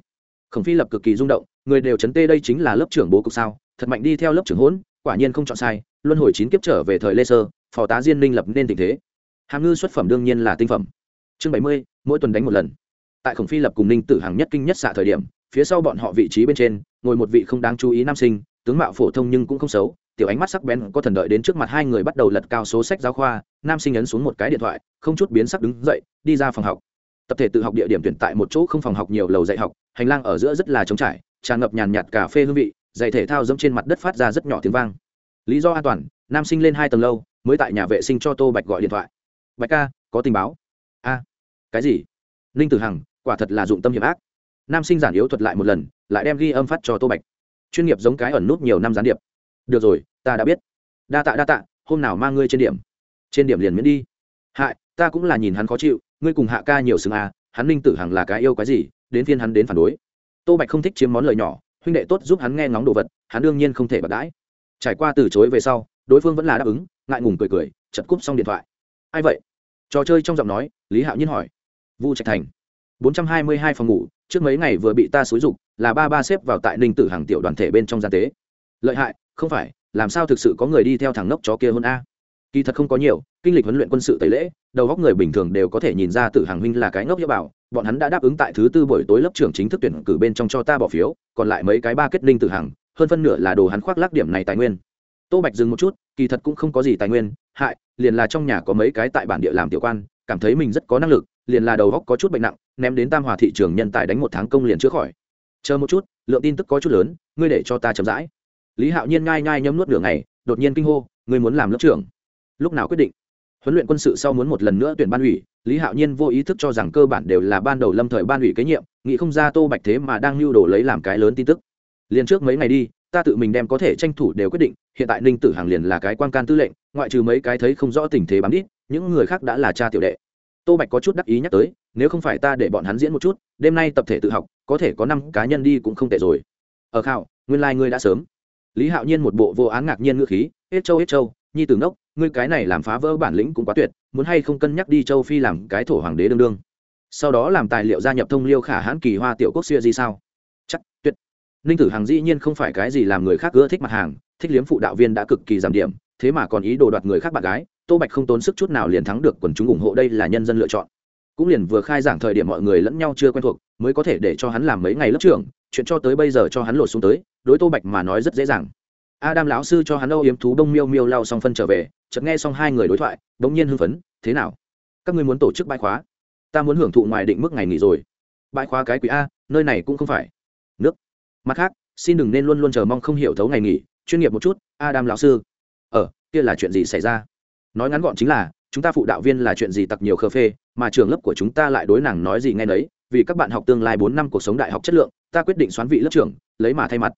Khổng phi lập cực kỳ rung động, người đều chấn tê đây chính là lớp trưởng bố cục sao, thật mạnh đi theo lớp trưởng hỗn, quả nhiên không chọn sai, luân hồi chín kiếp trở về thời lê sơ, phò tá diên ninh lập nên tình thế. Hàm ngư xuất phẩm đương nhiên là tinh phẩm. Chương bảy mươi, mỗi tuần đánh một lần. Tại khổng phi lập cùng ninh tử hàng nhất kinh nhất xạ thời điểm, phía sau bọn họ vị trí bên trên, ngồi một vị không đáng chú ý nam sinh, tướng mạo phổ thông nhưng cũng không xấu tiểu ánh mắt sắc bén có thần đợi đến trước mặt hai người bắt đầu lật cao số sách giáo khoa, nam sinh ấn xuống một cái điện thoại, không chút biến sắc đứng dậy, đi ra phòng học. Tập thể tự học địa điểm tuyển tại một chỗ không phòng học nhiều lầu dạy học, hành lang ở giữa rất là trống trải, tràn ngập nhàn nhạt cà phê hương vị, dạy thể thao dẫm trên mặt đất phát ra rất nhỏ tiếng vang. Lý do an toàn, nam sinh lên hai tầng lâu, mới tại nhà vệ sinh cho tô bạch gọi điện thoại. Bạch ca, có tình báo. A, cái gì? Ninh tử hằng, quả thật là dụng tâm hiểm ác. Nam sinh giản yếu thuật lại một lần, lại đem ghi âm phát cho tô bạch. Chuyên nghiệp giống cái ẩn nút nhiều năm gián điệp được rồi, ta đã biết. Đa tạ đa tạ, hôm nào mang ngươi trên điểm. Trên điểm liền miễn đi. Hại, ta cũng là nhìn hắn khó chịu, ngươi cùng hạ ca nhiều xương à hắn ninh tử hằng là cái yêu cái gì, đến phiên hắn đến phản đối. Tô bạch không thích chiếm món lời nhỏ, huynh đệ tốt giúp hắn nghe ngóng đồ vật, hắn đương nhiên không thể bạc đãi. Trải qua từ chối về sau, đối phương vẫn là đáp ứng, ngại ngùng cười cười, chật cúp xong điện thoại. Ai vậy? Trò chơi trong giọng nói, lý hạo nhiên hỏi. Vu trạch thành. bốn trăm hai mươi hai phòng ngủ, trước mấy ngày vừa bị ta xúi dục, là ba ba xếp vào tại ninh tử hàng tiểu đoàn thể bên trong gian tế lợi hại, không phải, làm sao thực sự có người đi theo thằng nốc chó kia hơn a? Kỳ thật không có nhiều, kinh lịch huấn luyện quân sự tẩy lễ, đầu góc người bình thường đều có thể nhìn ra tử hàng huynh là cái ngốc hiệu bảo, bọn hắn đã đáp ứng tại thứ tư buổi tối lớp trưởng chính thức tuyển cử bên trong cho ta bỏ phiếu, còn lại mấy cái ba kết linh tử hàng, hơn phân nửa là đồ hắn khoác lác điểm này tài nguyên. Tô bạch dừng một chút, kỳ thật cũng không có gì tài nguyên, hại, liền là trong nhà có mấy cái tại bản địa làm tiểu quan, cảm thấy mình rất có năng lực, liền là đầu góc có chút bệnh nặng, ném đến tam hòa thị trường nhân tài đánh một tháng công liền chữa khỏi. Chờ một chút, lượng tin tức có chút lớn, ngươi để cho ta chậm rãi lý hạo nhiên ngai ngai nhấm nuốt đường này đột nhiên kinh hô, ngươi muốn làm lớp trưởng? Lúc nào quyết định? Huấn luyện quân sự sau muốn một lần nữa tuyển ban ủy, lý hạo nhiên vô ý thức cho rằng cơ bản đều là ban đầu lâm thời ban ủy kế nhiệm, nghĩ không ra tô bạch thế mà đang lưu đồ lấy làm cái lớn tin tức. Liền trước mấy ngày đi, ta tự mình đem có thể tranh thủ đều quyết định, hiện tại ninh tử hàng liền là cái quan can tư lệnh, ngoại trừ mấy cái thấy không rõ tình thế bám đít, những người khác đã là cha tiểu đệ. Tô bạch có chút đắc ý nhắc tới, nếu không phải ta để bọn hắn diễn một chút, đêm nay tập thể tự học, có thể có năm cá nhân đi cũng không tệ rồi. Ở khảo, nguyên lai、like、ngươi đã sớm lý hạo nhiên một bộ vô án ngạc nhiên ngữ khí, hết châu hết châu nhi tử ngốc, ngươi cái này làm phá vỡ bản lĩnh cũng quá tuyệt, muốn hay không cân nhắc đi châu phi làm cái thổ hoàng đế đương đương. Sau đó làm tài liệu gia nhập thông liêu khả hãn kỳ hoa tiểu quốc xưa gì sao? Chắc, tuyệt. Ninh tử hàng dĩ nhiên không phải cái gì làm người khác ưa thích mặt hàng, thích liếm phụ đạo viên đã cực kỳ giảm điểm, thế mà còn ý đồ đoạt người khác bạn gái, tô bạch không tốn sức chút nào liền thắng được quần chúng ủng hộ đây là nhân dân lựa chọn. Cũng liền vừa khai giảng thời điểm mọi người lẫn nhau chưa quen thuộc, mới có thể để cho hắn làm mấy ngày lớp trưởng chuyện cho tới bây giờ cho hắn lột xuống tới, đối tô bạch mà nói rất dễ dàng. Adam lão sư cho hắn âu yếm thú đông miêu miêu lao xong phân trở về, chợt nghe xong hai người đối thoại, bỗng nhiên hưng phấn, thế nào? Các ngươi muốn tổ chức bãi khóa? Ta muốn hưởng thụ ngoài định mức ngày nghỉ rồi. Bãi khóa cái quỷ a, nơi này cũng không phải. Nước. Mặt khác, xin đừng nên luôn luôn chờ mong không hiểu thấu ngày nghỉ, chuyên nghiệp một chút, adam lão sư. Ờ kia là chuyện gì xảy ra? Nói ngắn gọn chính là, chúng ta phụ đạo viên là chuyện gì tặc nhiều khờ phê, mà trường lớp của chúng ta lại đối nàng nói gì ngay đấy vì các bạn học tương lai bốn năm cuộc sống đại học chất lượng, ta quyết định xoán vị lớp trưởng, lấy mà thay mặt.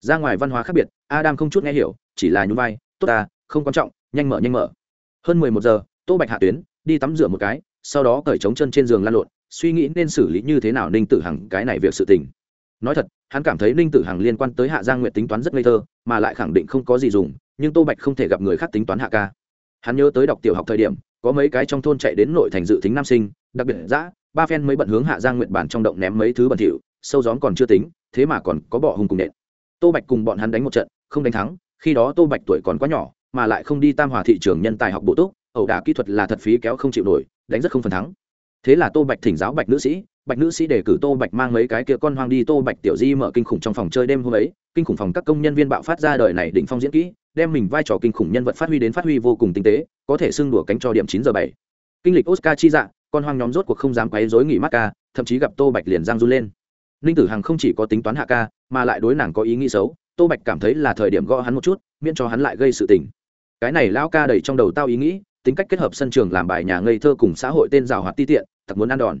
Ra ngoài văn hóa khác biệt, adam không chút nghe hiểu, chỉ là nhún vai, tốt ta, không quan trọng, nhanh mở nhanh mở. Hơn mười một giờ, tô bạch hạ tuyến, đi tắm rửa một cái, sau đó cởi trống chân trên giường lăn lộn, suy nghĩ nên xử lý như thế nào ninh tử hằng cái này việc sự tình. Nói thật, hắn cảm thấy ninh tử hằng liên quan tới hạ giang nguyện tính toán rất ngây thơ, mà lại khẳng định không có gì dùng, nhưng tô bạch không thể gặp người khác tính toán hạ ca. Hắn nhớ tới đọc tiểu học thời điểm, có mấy cái trong thôn chạy đến nội thành dự tính nam sinh, đặc biệt giã ba phen mới bận hướng hạ giang nguyện bản trong động ném mấy thứ bẩn thỉu, sâu gióm còn chưa tính, thế mà còn có bỏ hung cùng nện. Tô bạch cùng bọn hắn đánh một trận, không đánh thắng, khi đó tô bạch tuổi còn quá nhỏ, mà lại không đi tam hòa thị trường nhân tài học bổ túc, ẩu đả kỹ thuật là thật phí kéo không chịu nổi, đánh rất không phần thắng. Thế là tô bạch thỉnh giáo bạch nữ sĩ, bạch nữ sĩ đề cử tô bạch mang mấy cái kia con hoang đi, tô bạch tiểu di mở kinh khủng trong phòng chơi đêm hôm ấy, kinh khủng phòng các công nhân viên bạo phát ra đời này định phong diễn kỹ, đem mình vai trò kinh khủng nhân vật phát huy đến phát huy vô cùng tinh tế, có thể xưng đùa cánh cho điểm chín giờ bảy. Kinh lịch oscar chi dạ con hoang nhóm rốt cuộc không dám quấy rối nghỉ mát ca, thậm chí gặp tô bạch liền giang run lên. Ninh tử hằng không chỉ có tính toán hạ ca, mà lại đối nàng có ý nghĩ xấu. Tô bạch cảm thấy là thời điểm gõ hắn một chút, miễn cho hắn lại gây sự tình. Cái này lão ca đầy trong đầu tao ý nghĩ, tính cách kết hợp sân trường làm bài nhà ngây thơ cùng xã hội tên rào hoạt ti tiện, thật muốn ăn đòn.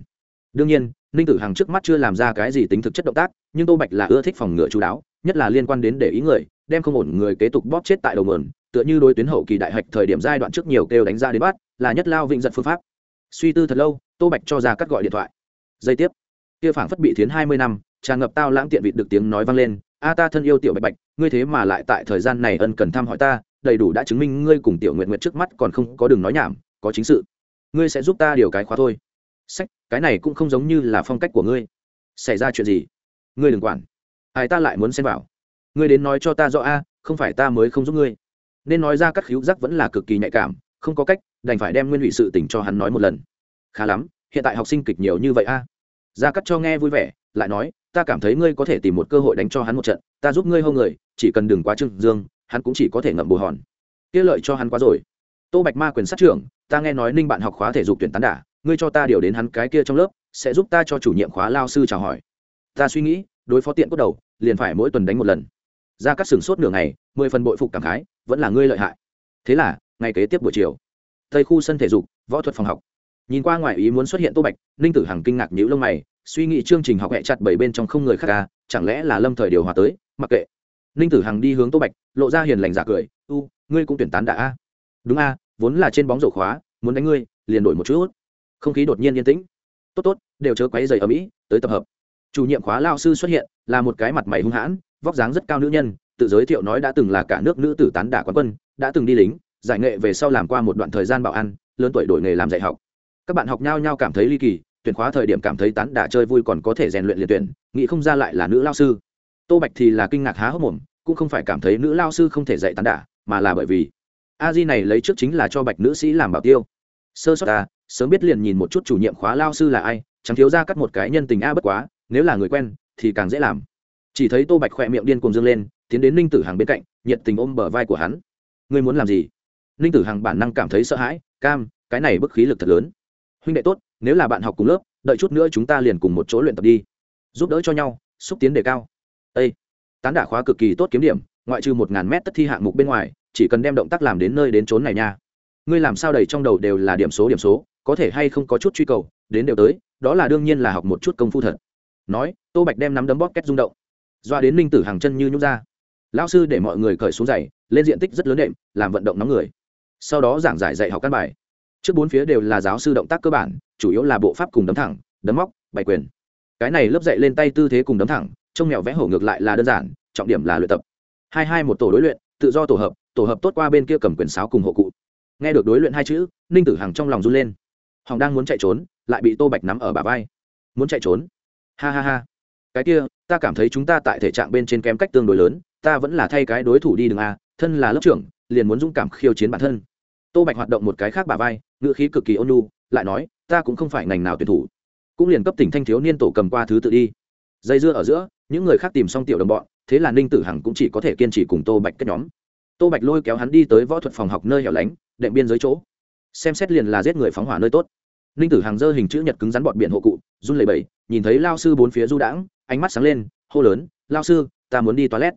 Đương nhiên, ninh tử hằng trước mắt chưa làm ra cái gì tính thực chất động tác, nhưng tô bạch là ưa thích phòng ngựa chú đáo, nhất là liên quan đến để ý người, đem không ổn người kế tục bóp chết tại đầu mườn tựa như đối tuyến hậu kỳ đại hạch thời điểm giai đoạn trước nhiều kêu đánh ra đến bắt, là nhất lao vịnh giật phương pháp suy tư thật lâu, tô bạch cho ra cắt gọi điện thoại. Giây tiếp, kia phảng phất bị thiến hai mươi năm, tràn ngập tao lãng tiện vịt được tiếng nói vang lên. A ta thân yêu tiểu bạch bạch, ngươi thế mà lại tại thời gian này ân cần thăm hỏi ta, đầy đủ đã chứng minh ngươi cùng tiểu nguyện nguyện trước mắt còn không có đường nói nhảm, có chính sự. Ngươi sẽ giúp ta điều cái khóa thôi. Sách, cái này cũng không giống như là phong cách của ngươi. Xảy ra chuyện gì? Ngươi đừng quản. Ai ta lại muốn xem vào. Ngươi đến nói cho ta rõ a, không phải ta mới không giúp ngươi. Nên nói ra các khíu giác vẫn là cực kỳ nhạy cảm, không có cách đành phải đem nguyên ủy sự tình cho hắn nói một lần. Khá lắm, hiện tại học sinh kịch nhiều như vậy a. Ra cắt cho nghe vui vẻ, lại nói, ta cảm thấy ngươi có thể tìm một cơ hội đánh cho hắn một trận, ta giúp ngươi hô người, chỉ cần đừng quá trưng dương, hắn cũng chỉ có thể ngậm bồ hòn. Kia lợi cho hắn quá rồi. Tô bạch ma quyền sát trưởng, ta nghe nói ninh bạn học khóa thể dục tuyển tán đả, ngươi cho ta điều đến hắn cái kia trong lớp, sẽ giúp ta cho chủ nhiệm khóa lao sư chào hỏi. Ta suy nghĩ, đối phó tiện cốt đầu, liền phải mỗi tuần đánh một lần. Ra cắt sừng sốt nửa ngày, mười phần bội phục cảm khái, vẫn là ngươi lợi hại. Thế là, ngày kế tiếp buổi chiều tây khu sân thể dục, võ thuật phòng học. Nhìn qua ngoài ý muốn xuất hiện tô bạch, ninh tử hằng kinh ngạc nhữ lông mày, suy nghĩ chương trình học hẹ chặt bảy bên trong không người khác ca chẳng lẽ là lâm thời điều hòa tới, mặc kệ. Ninh tử hằng đi hướng tô bạch, lộ ra hiền lành giả cười, u, ngươi cũng tuyển tán đã a đúng a vốn là trên bóng rổ khóa, muốn đánh ngươi, liền đổi một chút. Không khí đột nhiên yên tĩnh. Tốt tốt, đều chớ quấy dày ở mỹ, tới tập hợp. Chủ nhiệm khóa lao sư xuất hiện, là một cái mặt mày hung hãn, vóc dáng rất cao nữ nhân, tự giới thiệu nói đã từng là cả nước nữ tử tán đả quán quân, đã từng đi lính giải nghệ về sau làm qua một đoạn thời gian bảo ăn lớn tuổi đổi nghề làm dạy học. Các bạn học nhau nhau cảm thấy ly kỳ, tuyển khóa thời điểm cảm thấy tán đả chơi vui còn có thể rèn luyện liền tuyển, nghĩ không ra lại là nữ lao sư. Tô bạch thì là kinh ngạc há hốc mồm, cũng không phải cảm thấy nữ lao sư không thể dạy tán đả, mà là bởi vì a di này lấy trước chính là cho bạch nữ sĩ làm bảo tiêu. Sơ sót ta, sớm biết liền nhìn một chút chủ nhiệm khóa lao sư là ai, chẳng thiếu ra cắt một cái nhân tình a bất quá, nếu là người quen, thì càng dễ làm. Chỉ thấy tô bạch khỏe miệng điên cuồng dâng lên, tiến đến ninh tử hàng bên cạnh, nhiệt tình ôm bờ vai của hắn. Ngươi muốn làm gì? Ninh tử hằng bản năng cảm thấy sợ hãi, cam, cái này bức khí lực thật lớn. Huynh đệ tốt, nếu là bạn học cùng lớp, đợi chút nữa chúng ta liền cùng một chỗ luyện tập đi. Giúp đỡ cho nhau, xúc tiến đề cao. Â tán đả khóa cực kỳ tốt kiếm điểm, ngoại trừ một ngàn mét tất thi hạng mục bên ngoài, chỉ cần đem động tác làm đến nơi đến trốn này nha. Ngươi làm sao đầy trong đầu đều là điểm số điểm số, có thể hay không có chút truy cầu, đến đều tới, đó là đương nhiên là học một chút công phu thật. Nói, tô bạch đem nắm đấm bóp két rung động. Doa đến ninh tử hàng chân như nhúc ra. Lão sư để mọi người cởi xuống giày, lên diện tích rất lớn đệm, làm vận động nóng người sau đó giảng giải dạy học căn bài. Trước bốn phía đều là giáo sư động tác cơ bản, chủ yếu là bộ pháp cùng đấm thẳng, đấm móc bày quyền. Cái này lớp dạy lên tay tư thế cùng đấm thẳng, trông mèo vẽ hổ ngược lại là đơn giản, trọng điểm là luyện tập. Hai hai một tổ đối luyện, tự do tổ hợp tổ hợp tốt qua bên kia cầm quyền sáo cùng hộ cụ. Nghe được đối luyện hai chữ, ninh tử hằng trong lòng run lên. Hòng đang muốn chạy trốn, lại bị tô bạch nắm ở bà vai. Muốn chạy trốn? Ha ha ha. Cái kia, ta cảm thấy chúng ta tại thể trạng bên trên kém cách tương đối lớn, ta vẫn là thay cái đối thủ đi đường a à, thân là lớp trưởng, liền muốn dũng cảm khiêu chiến bản thân tô bạch hoạt động một cái khác bà vai ngựa khí cực kỳ ôn nhu lại nói ta cũng không phải ngành nào tuyển thủ. Cũng liền cấp tỉnh thanh thiếu niên tổ cầm qua thứ tự đi. Dây dưa ở giữa những người khác tìm xong tiểu đồng bọn thế là ninh tử hằng cũng chỉ có thể kiên trì cùng tô bạch kết nhóm. Tô bạch lôi kéo hắn đi tới võ thuật phòng học nơi hẻo lánh đệm biên giới chỗ. Xem xét liền là giết người phóng hỏa nơi tốt. Ninh tử hằng dơ hình chữ nhật cứng rắn bọn biển hộ cụ run lầy bẩy, nhìn thấy lao sư bốn phía du đãng ánh mắt sáng lên hô lớn lao sư ta muốn đi toilet.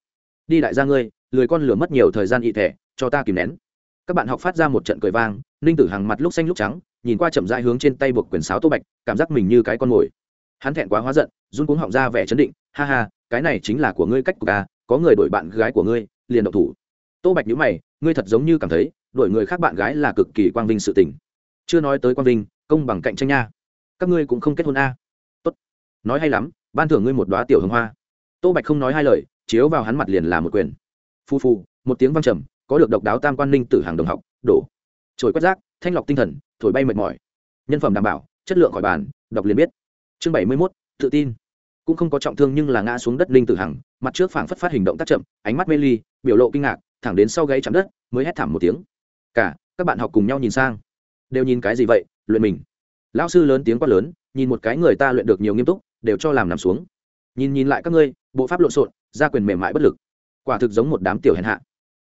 Đi đại gia ngươi lười con lửa mất nhiều thời gian ị thẻ cho ta kìm nén các bạn học phát ra một trận cười vang, ninh tử hằng mặt lúc xanh lúc trắng, nhìn qua chậm rãi hướng trên tay buộc quyển sáo tô bạch, cảm giác mình như cái con mồi. Hắn thẹn quá hóa giận, run cuống họng ra vẻ chấn định, ha ha, cái này chính là của ngươi cách của ca có người đổi bạn gái của ngươi, liền độc thủ. Tô bạch nhữ mày, ngươi thật giống như cảm thấy đổi người khác bạn gái là cực kỳ quang vinh sự tình. Chưa nói tới quang vinh, công bằng cạnh tranh nha. Các ngươi cũng không kết hôn a. Tốt. Nói hay lắm, ban thưởng ngươi một đoá tiểu hương hoa. Tô bạch không nói hai lời, chiếu vào hắn mặt liền là một quyền. Phu phu một tiếng văng trầm có được độc đáo tam quan ninh tử hàng đồng học, đổ. Trồi quét rác, thanh lọc tinh thần, thổi bay mệt mỏi. Nhân phẩm đảm bảo, chất lượng khỏi bàn, đọc liền biết. Chương bảy mươi mốt, tự tin. Cũng không có trọng thương nhưng là ngã xuống đất ninh tử hằng, mặt trước phảng phất phát hình động tác chậm, ánh mắt mê ly, biểu lộ kinh ngạc, thẳng đến sau gáy chạm đất, mới hét thảm một tiếng. Cả, các bạn học cùng nhau nhìn sang. Đều nhìn cái gì vậy? Luyện mình. Lão sư lớn tiếng quát lớn, nhìn một cái người ta luyện được nhiều nghiêm túc, đều cho làm nằm xuống. Nhìn nhìn lại các ngươi, bộ pháp lộn xộn, gia quyền mềm mại bất lực. Quả thực giống một đám tiểu hèn hạ.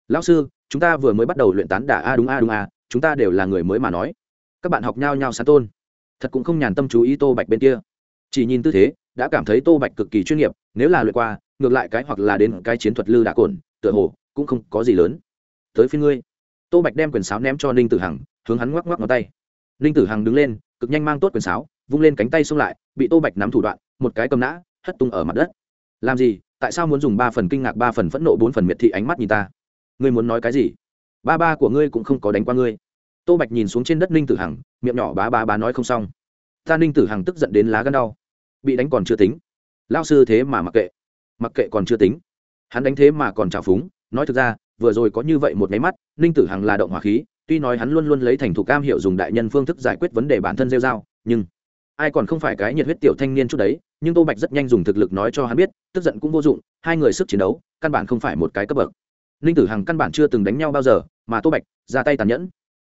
Lão sư chúng ta vừa mới bắt đầu luyện tán đả a đúng a đúng a, chúng ta đều là người mới mà nói. Các bạn học nhau nhau sán tôn. Thật cũng không nhàn tâm chú ý tô bạch bên kia. Chỉ nhìn tư thế, đã cảm thấy tô bạch cực kỳ chuyên nghiệp, nếu là luyện qua, ngược lại cái hoặc là đến cái chiến thuật lư đã cồn tựa hồ cũng không có gì lớn. Tới phía ngươi. Tô bạch đem quyền sáo ném cho ninh tử hằng, hướng hắn ngoắc ngoắc ngón tay. Ninh tử hằng đứng lên, cực nhanh mang tốt quyền sáo, vung lên cánh tay xông lại, bị tô bạch nắm thủ đoạn, một cái cầm nã, hất tung ở mặt đất. Làm gì? Tại sao muốn dùng ba phần kinh ngạc, ba phần phẫn nộ, bốn phần miệt thị ánh mắt nhìn ta? Ngươi muốn nói cái gì? Ba ba của ngươi cũng không có đánh qua ngươi. Tô bạch nhìn xuống trên đất ninh tử hằng, miệng nhỏ bá bá bá nói không xong. Ta ninh tử hằng tức giận đến lá gân đau. Bị đánh còn chưa tính. Lao sư thế mà mặc kệ. Mặc kệ còn chưa tính. Hắn đánh thế mà còn trào phúng. Nói thực ra, vừa rồi có như vậy một máy mắt, ninh tử hằng là động hỏa khí, tuy nói hắn luôn luôn lấy thành thục cam hiệu dùng đại nhân phương thức giải quyết vấn đề bản thân rêu dao nhưng ai còn không phải cái nhiệt huyết tiểu thanh niên chút đấy, nhưng tô bạch rất nhanh dùng thực lực nói cho hắn biết, tức giận cũng vô dụng, hai người sức chiến đấu, căn bản không phải một cái cấp bậc ninh tử hằng căn bản chưa từng đánh nhau bao giờ, mà tô bạch ra tay tàn nhẫn.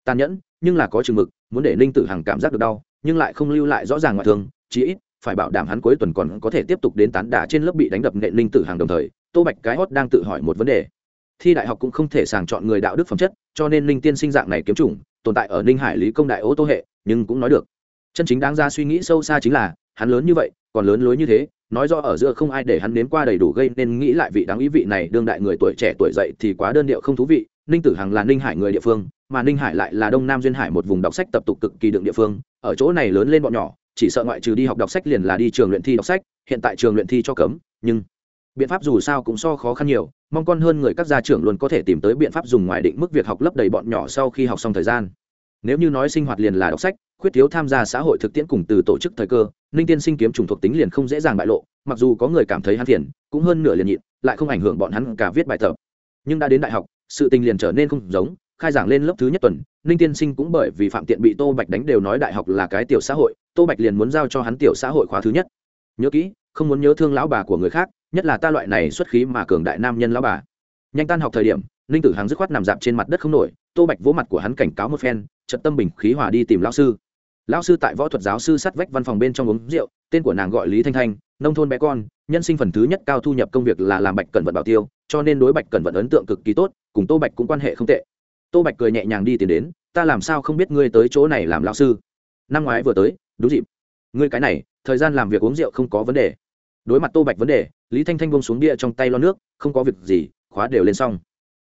Tàn nhẫn, nhưng là có chừng mực, muốn để ninh tử hằng cảm giác được đau, nhưng lại không lưu lại rõ ràng ngoại thương, chí ít phải bảo đảm hắn cuối tuần còn có thể tiếp tục đến tán đả trên lớp bị đánh đập nệ ninh tử hằng đồng thời, tô bạch cái hót đang tự hỏi một vấn đề. Thi đại học cũng không thể sàng chọn người đạo đức phẩm chất, cho nên ninh tiên sinh dạng này kiếm chủng, tồn tại ở ninh hải lý công đại ô tô hệ, nhưng cũng nói được. Chân chính đáng ra suy nghĩ sâu xa chính là, hắn lớn như vậy, còn lớn lối như thế nói do ở giữa không ai để hắn nếm qua đầy đủ gây nên nghĩ lại vị đáng ý vị này, đương đại người tuổi trẻ tuổi dậy thì quá đơn điệu không thú vị. Ninh tử hằng là ninh hải người địa phương, mà ninh hải lại là đông nam duyên hải một vùng đọc sách tập tục cực kỳ đựng địa phương. Ở chỗ này lớn lên bọn nhỏ, chỉ sợ ngoại trừ đi học đọc sách liền là đi trường luyện thi đọc sách, hiện tại trường luyện thi cho cấm, nhưng biện pháp dù sao cũng so khó khăn nhiều. Mong con hơn người các gia trưởng luôn có thể tìm tới biện pháp dùng ngoài định mức việc học lấp đầy bọn nhỏ sau khi học xong thời gian. Nếu như nói sinh hoạt liền là đọc sách khuyết thiếu tham gia xã hội thực tiễn cùng từ tổ chức thời cơ, ninh tiên sinh kiếm trùng thuộc tính liền không dễ dàng bại lộ, mặc dù có người cảm thấy hắn phiền, cũng hơn nửa liền nhịn, lại không ảnh hưởng bọn hắn cả viết bài tập. Nhưng đã đến đại học, sự tình liền trở nên không giống, khai giảng lên lớp thứ nhất tuần, ninh tiên sinh cũng bởi vì phạm tiện bị tô bạch đánh đều nói đại học là cái tiểu xã hội, tô bạch liền muốn giao cho hắn tiểu xã hội khóa thứ nhất. Nhớ kỹ, không muốn nhớ thương lão bà của người khác, nhất là ta loại này xuất khí mà cường đại nam nhân lão bà. Nhanh tan học thời điểm, ninh tử hằng dứt khoát nằm dạp trên mặt đất không nổi, tô bạch vỗ mặt của hắn cảnh cáo một phen trận tâm bình khí hòa đi tìm lão sư lão sư tại võ thuật giáo sư sát vách văn phòng bên trong uống rượu, tên của nàng gọi lý thanh thanh, nông thôn bé con, nhân sinh phần thứ nhất cao thu nhập công việc là làm bạch cẩn vận bảo tiêu, cho nên đối bạch cẩn vận ấn tượng cực kỳ tốt, cùng tô bạch cũng quan hệ không tệ. Tô bạch cười nhẹ nhàng đi tìm đến, ta làm sao không biết ngươi tới chỗ này làm lão sư? Năm ngoái vừa tới, đúng dịp. Ngươi cái này, thời gian làm việc uống rượu không có vấn đề. Đối mặt tô bạch vấn đề, lý thanh thanh bông xuống bia trong tay lo nước, không có việc gì, khóa đều lên xong.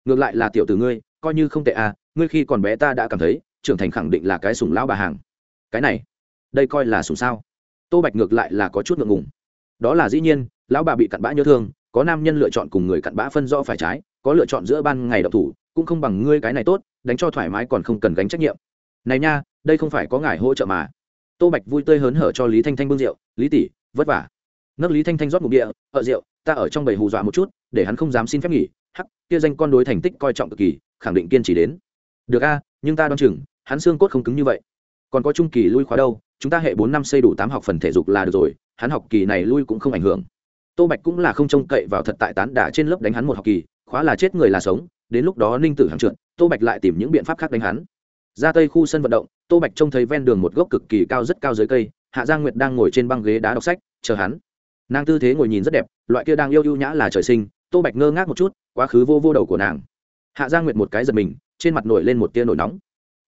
Ngược lại là tiểu từ ngươi, coi như không tệ à ngươi khi còn bé ta đã cảm thấy, trưởng thành khẳng định là cái sùng lão bà hàng cái này, đây coi là sùng sao? Tô bạch ngược lại là có chút ngượng ngùng. Đó là dĩ nhiên, lão bà bị cặn bã nhớ thương, có nam nhân lựa chọn cùng người cặn bã phân rõ phải trái, có lựa chọn giữa ban ngày độc thủ, cũng không bằng ngươi cái này tốt, đánh cho thoải mái còn không cần gánh trách nhiệm. Này nha, đây không phải có ngài hỗ trợ mà. Tô bạch vui tươi hớn hở cho lý thanh thanh bưng rượu, lý tỷ, vất vả. Nấc lý thanh thanh rót một địa ở ờ, rượu, ta ở trong bầy hù dọa một chút, để hắn không dám xin phép nghỉ, hắc, kia danh con đối thành tích coi trọng cực kỳ, khẳng định kiên trì đến. Được a, nhưng ta đoán chừng, hắn xương cốt không cứng như vậy còn có trung kỳ lui khóa đâu, chúng ta hệ bốn năm xây đủ tám học phần thể dục là được rồi, hắn học kỳ này lui cũng không ảnh hưởng. Tô bạch cũng là không trông cậy vào thật tại tán đả trên lớp đánh hắn một học kỳ, khóa là chết người là sống, đến lúc đó ninh tử hàng trượt, tô bạch lại tìm những biện pháp khác đánh hắn. Ra tây khu sân vận động, tô bạch trông thấy ven đường một gốc cực kỳ cao rất cao dưới cây, hạ giang nguyệt đang ngồi trên băng ghế đá đọc sách, chờ hắn. Nàng tư thế ngồi nhìn rất đẹp, loại kia đang yêu ưu nhã là trời sinh, tô bạch ngơ ngác một chút, quá khứ vô vô đầu của nàng. Hạ giang nguyệt một cái giật mình, trên mặt nổi lên một tia nổi nóng.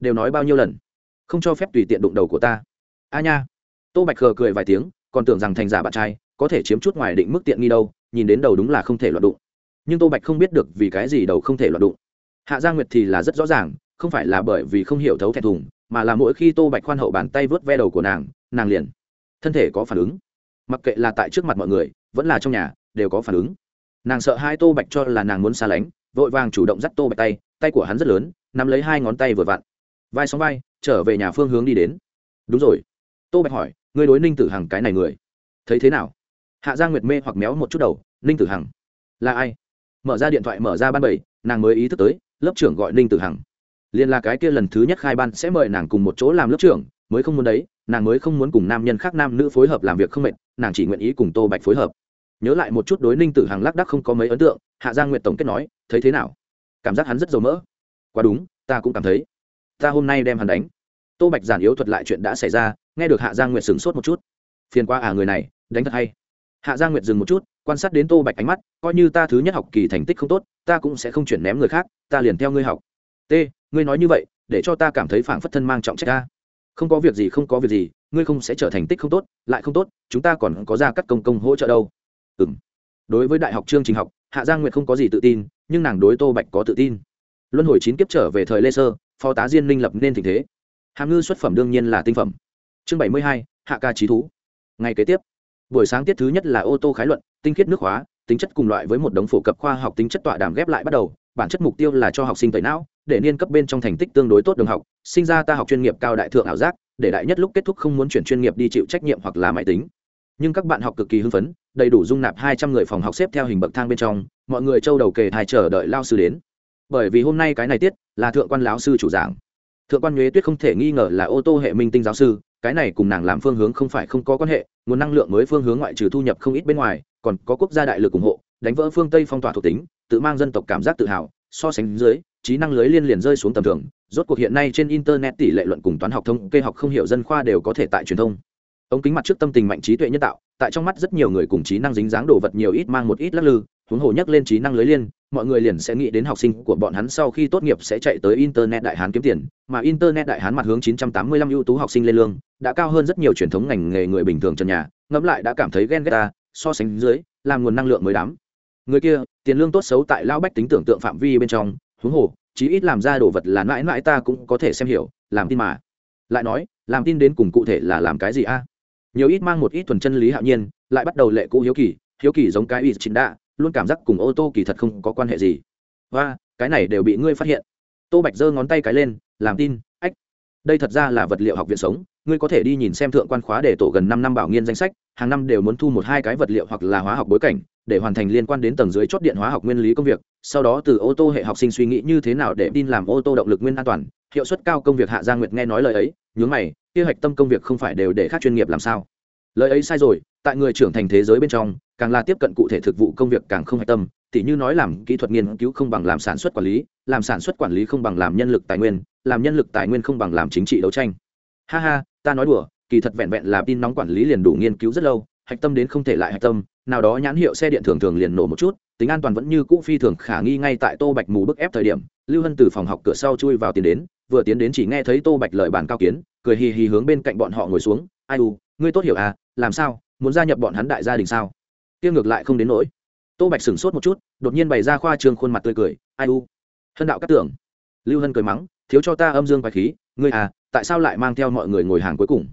Đều nói bao nhiêu lần? Không cho phép tùy tiện đụng đầu của ta. A nha. Tô bạch khờ cười vài tiếng, còn tưởng rằng thành giả bạn trai, có thể chiếm chút ngoài định mức tiện nghi đâu, nhìn đến đầu đúng là không thể loạn đụng. Nhưng tô bạch không biết được vì cái gì đầu không thể loạn đụng. Hạ giang nguyệt thì là rất rõ ràng, không phải là bởi vì không hiểu thấu thẹn thùng, mà là mỗi khi tô bạch khoan hậu bàn tay vớt ve đầu của nàng nàng liền thân thể có phản ứng. Mặc kệ là tại trước mặt mọi người, vẫn là trong nhà, đều có phản ứng. Nàng sợ hai tô bạch cho là nàng muốn xa lánh, vội vàng chủ động dắt tô bạch tay tay của hắn rất lớn, nắm lấy hai ngón tay vừa vặn vai sóng vai, trở về nhà phương hướng đi đến. Đúng rồi. Tô bạch hỏi, ngươi đối ninh tử hằng cái này người, thấy thế nào? Hạ giang nguyệt mê hoặc méo một chút đầu, ninh tử hằng, là ai? Mở ra điện thoại mở ra ban bảy, nàng mới ý thức tới, lớp trưởng gọi ninh tử hằng. Liền là cái kia lần thứ nhất khai ban sẽ mời nàng cùng một chỗ làm lớp trưởng, mới không muốn đấy, nàng mới không muốn cùng nam nhân khác nam nữ phối hợp làm việc không mệt, nàng chỉ nguyện ý cùng tô bạch phối hợp. Nhớ lại một chút đối ninh tử hằng lác đắc không có mấy ấn tượng, hạ giang nguyệt tổng kết nói, thấy thế nào? Cảm giác hắn rất dầu mỡ. Quá đúng, ta cũng cảm thấy ta hôm nay đem hắn đánh. Tô bạch giản yếu thuật lại chuyện đã xảy ra, nghe được hạ giang nguyệt sửng sốt một chút. Phiền qua à người này, đánh thật hay. Hạ giang nguyệt dừng một chút, quan sát đến tô bạch ánh mắt, coi như ta thứ nhất học kỳ thành tích không tốt, ta cũng sẽ không chuyển ném người khác, ta liền theo ngươi học. T, ngươi nói như vậy, để cho ta cảm thấy phảng phất thân mang trọng trách ta. Không có việc gì, không có việc gì, ngươi không sẽ trở thành tích không tốt, lại không tốt, chúng ta còn có ra cắt công công hỗ trợ đâu. Ừ m đối với đại học chương trình học, hạ giang nguyệt không có gì tự tin, nhưng nàng đối tô bạch có tự tin. Luân hồi chín kiếp trở về thời lê sơ phó tá diên minh lập nên tình thế. Hàm ngư xuất phẩm đương nhiên là tinh phẩm. Chương bảy mươi hai, hạ ca trí thú. Ngày kế tiếp, buổi sáng tiết thứ nhất là ô tô khái luận, tinh khiết nước hóa, tính chất cùng loại với một đống phổ cập khoa học tính chất tọa đàm ghép lại bắt đầu, bản chất mục tiêu là cho học sinh tẩy não, để niên cấp bên trong thành tích tương đối tốt đường học, sinh ra ta học chuyên nghiệp cao đại thượng ảo giác, để đại nhất lúc kết thúc không muốn chuyển chuyên nghiệp đi chịu trách nhiệm hoặc là máy tính. Nhưng các bạn học cực kỳ hưng phấn, đầy đủ dung nạp hai trăm người phòng học xếp theo hình bậc thang bên trong, mọi người châu đầu kề thai chờ đợi lao sư đến. Bởi vì hôm nay cái này tiết là thượng quan lão sư chủ giảng. Thượng quan nhuế tuyết không thể nghi ngờ là ô tô hệ minh tinh giáo sư, cái này cùng nàng làm phương hướng không phải không có quan hệ, nguồn năng lượng mới phương hướng ngoại trừ thu nhập không ít bên ngoài, còn có quốc gia đại lực ủng hộ, đánh vỡ phương tây phong tỏa thuộc tính, tự mang dân tộc cảm giác tự hào, so sánh dưới, trí năng lưới liên liền rơi xuống tầm thường, rốt cuộc hiện nay trên internet tỷ lệ luận cùng toán học thông kê học không hiểu dân khoa đều có thể tại truyền thông. Ống kính mặt trước tâm tình mạnh trí tuệ nhân tạo, tại trong mắt rất nhiều người cùng trí năng dính dáng đồ vật nhiều ít mang một ít lắc lư huống hồ nhắc lên trí năng lưới liên, mọi người liền sẽ nghĩ đến học sinh của bọn hắn sau khi tốt nghiệp sẽ chạy tới internet đại hán kiếm tiền, mà internet đại hán mặt hướng 985 ưu tú học sinh lên lương, đã cao hơn rất nhiều truyền thống ngành nghề người bình thường trần nhà, ngẫm lại đã cảm thấy ghen ghét ta, so sánh dưới, làm nguồn năng lượng mới đám người kia, tiền lương tốt xấu tại lao bách tính tưởng tượng phạm vi bên trong, huống hồ, chí ít làm ra đồ vật là mãi mãi ta cũng có thể xem hiểu, làm tin mà. Lại nói, làm tin đến cùng cụ thể là làm cái gì a? Nhiều ít mang một ít thuần chân lý hạo nhiên, lại bắt đầu lệ cũ hiếu kỳ hiếu kỳ giống cái ủy chính đạ luôn cảm giác cùng ô tô kỳ thật không có quan hệ gì. Và cái này đều bị ngươi phát hiện. Tô bạch giơ ngón tay cái lên, làm tin, ách. Đây thật ra là vật liệu học viện sống, ngươi có thể đi nhìn xem thượng quan khóa để tổ gần năm năm bảo nghiên danh sách, hàng năm đều muốn thu một hai cái vật liệu hoặc là hóa học bối cảnh, để hoàn thành liên quan đến tầng dưới chốt điện hóa học nguyên lý công việc, sau đó từ ô tô hệ học sinh suy nghĩ như thế nào để tin làm ô tô động lực nguyên an toàn, hiệu suất cao công việc hạ gia nguyệt nghe nói lời ấy, nhướng mày, kế hoạch tâm công việc không phải đều để khác chuyên nghiệp làm sao? Lời ấy sai rồi tại người trưởng thành thế giới bên trong, càng là tiếp cận cụ thể thực vụ công việc càng không hạch tâm, tỉ như nói làm kỹ thuật nghiên cứu không bằng làm sản xuất quản lý, làm sản xuất quản lý không bằng làm nhân lực tài nguyên, làm nhân lực tài nguyên không bằng làm chính trị đấu tranh. Ha ha, ta nói đùa, kỳ thật vẹn vẹn là tin nóng quản lý liền đủ nghiên cứu rất lâu, hạch tâm đến không thể lại hạch tâm, nào đó nhãn hiệu xe điện thường thường liền nổ một chút, tính an toàn vẫn như cũ phi thường khả nghi ngay tại tô bạch mù bức ép thời điểm, lưu hân từ phòng học cửa sau chui vào tiến đến, vừa tiến đến chỉ nghe thấy tô bạch lời bàn cao kiến, cười hì hì hướng bên cạnh bọn họ ngồi xuống, ai u, ngươi tốt hiểu à làm sao muốn gia nhập bọn hắn đại gia đình sao? Kia ngược lại không đến nỗi. Tô bạch sửng sốt một chút, đột nhiên bày ra khoa trương khuôn mặt tươi cười, ai u? Hân đạo cắt tưởng. Lưu hân cười mắng, thiếu cho ta âm dương bài khí, ngươi à tại sao lại mang theo mọi người ngồi hàng cuối cùng?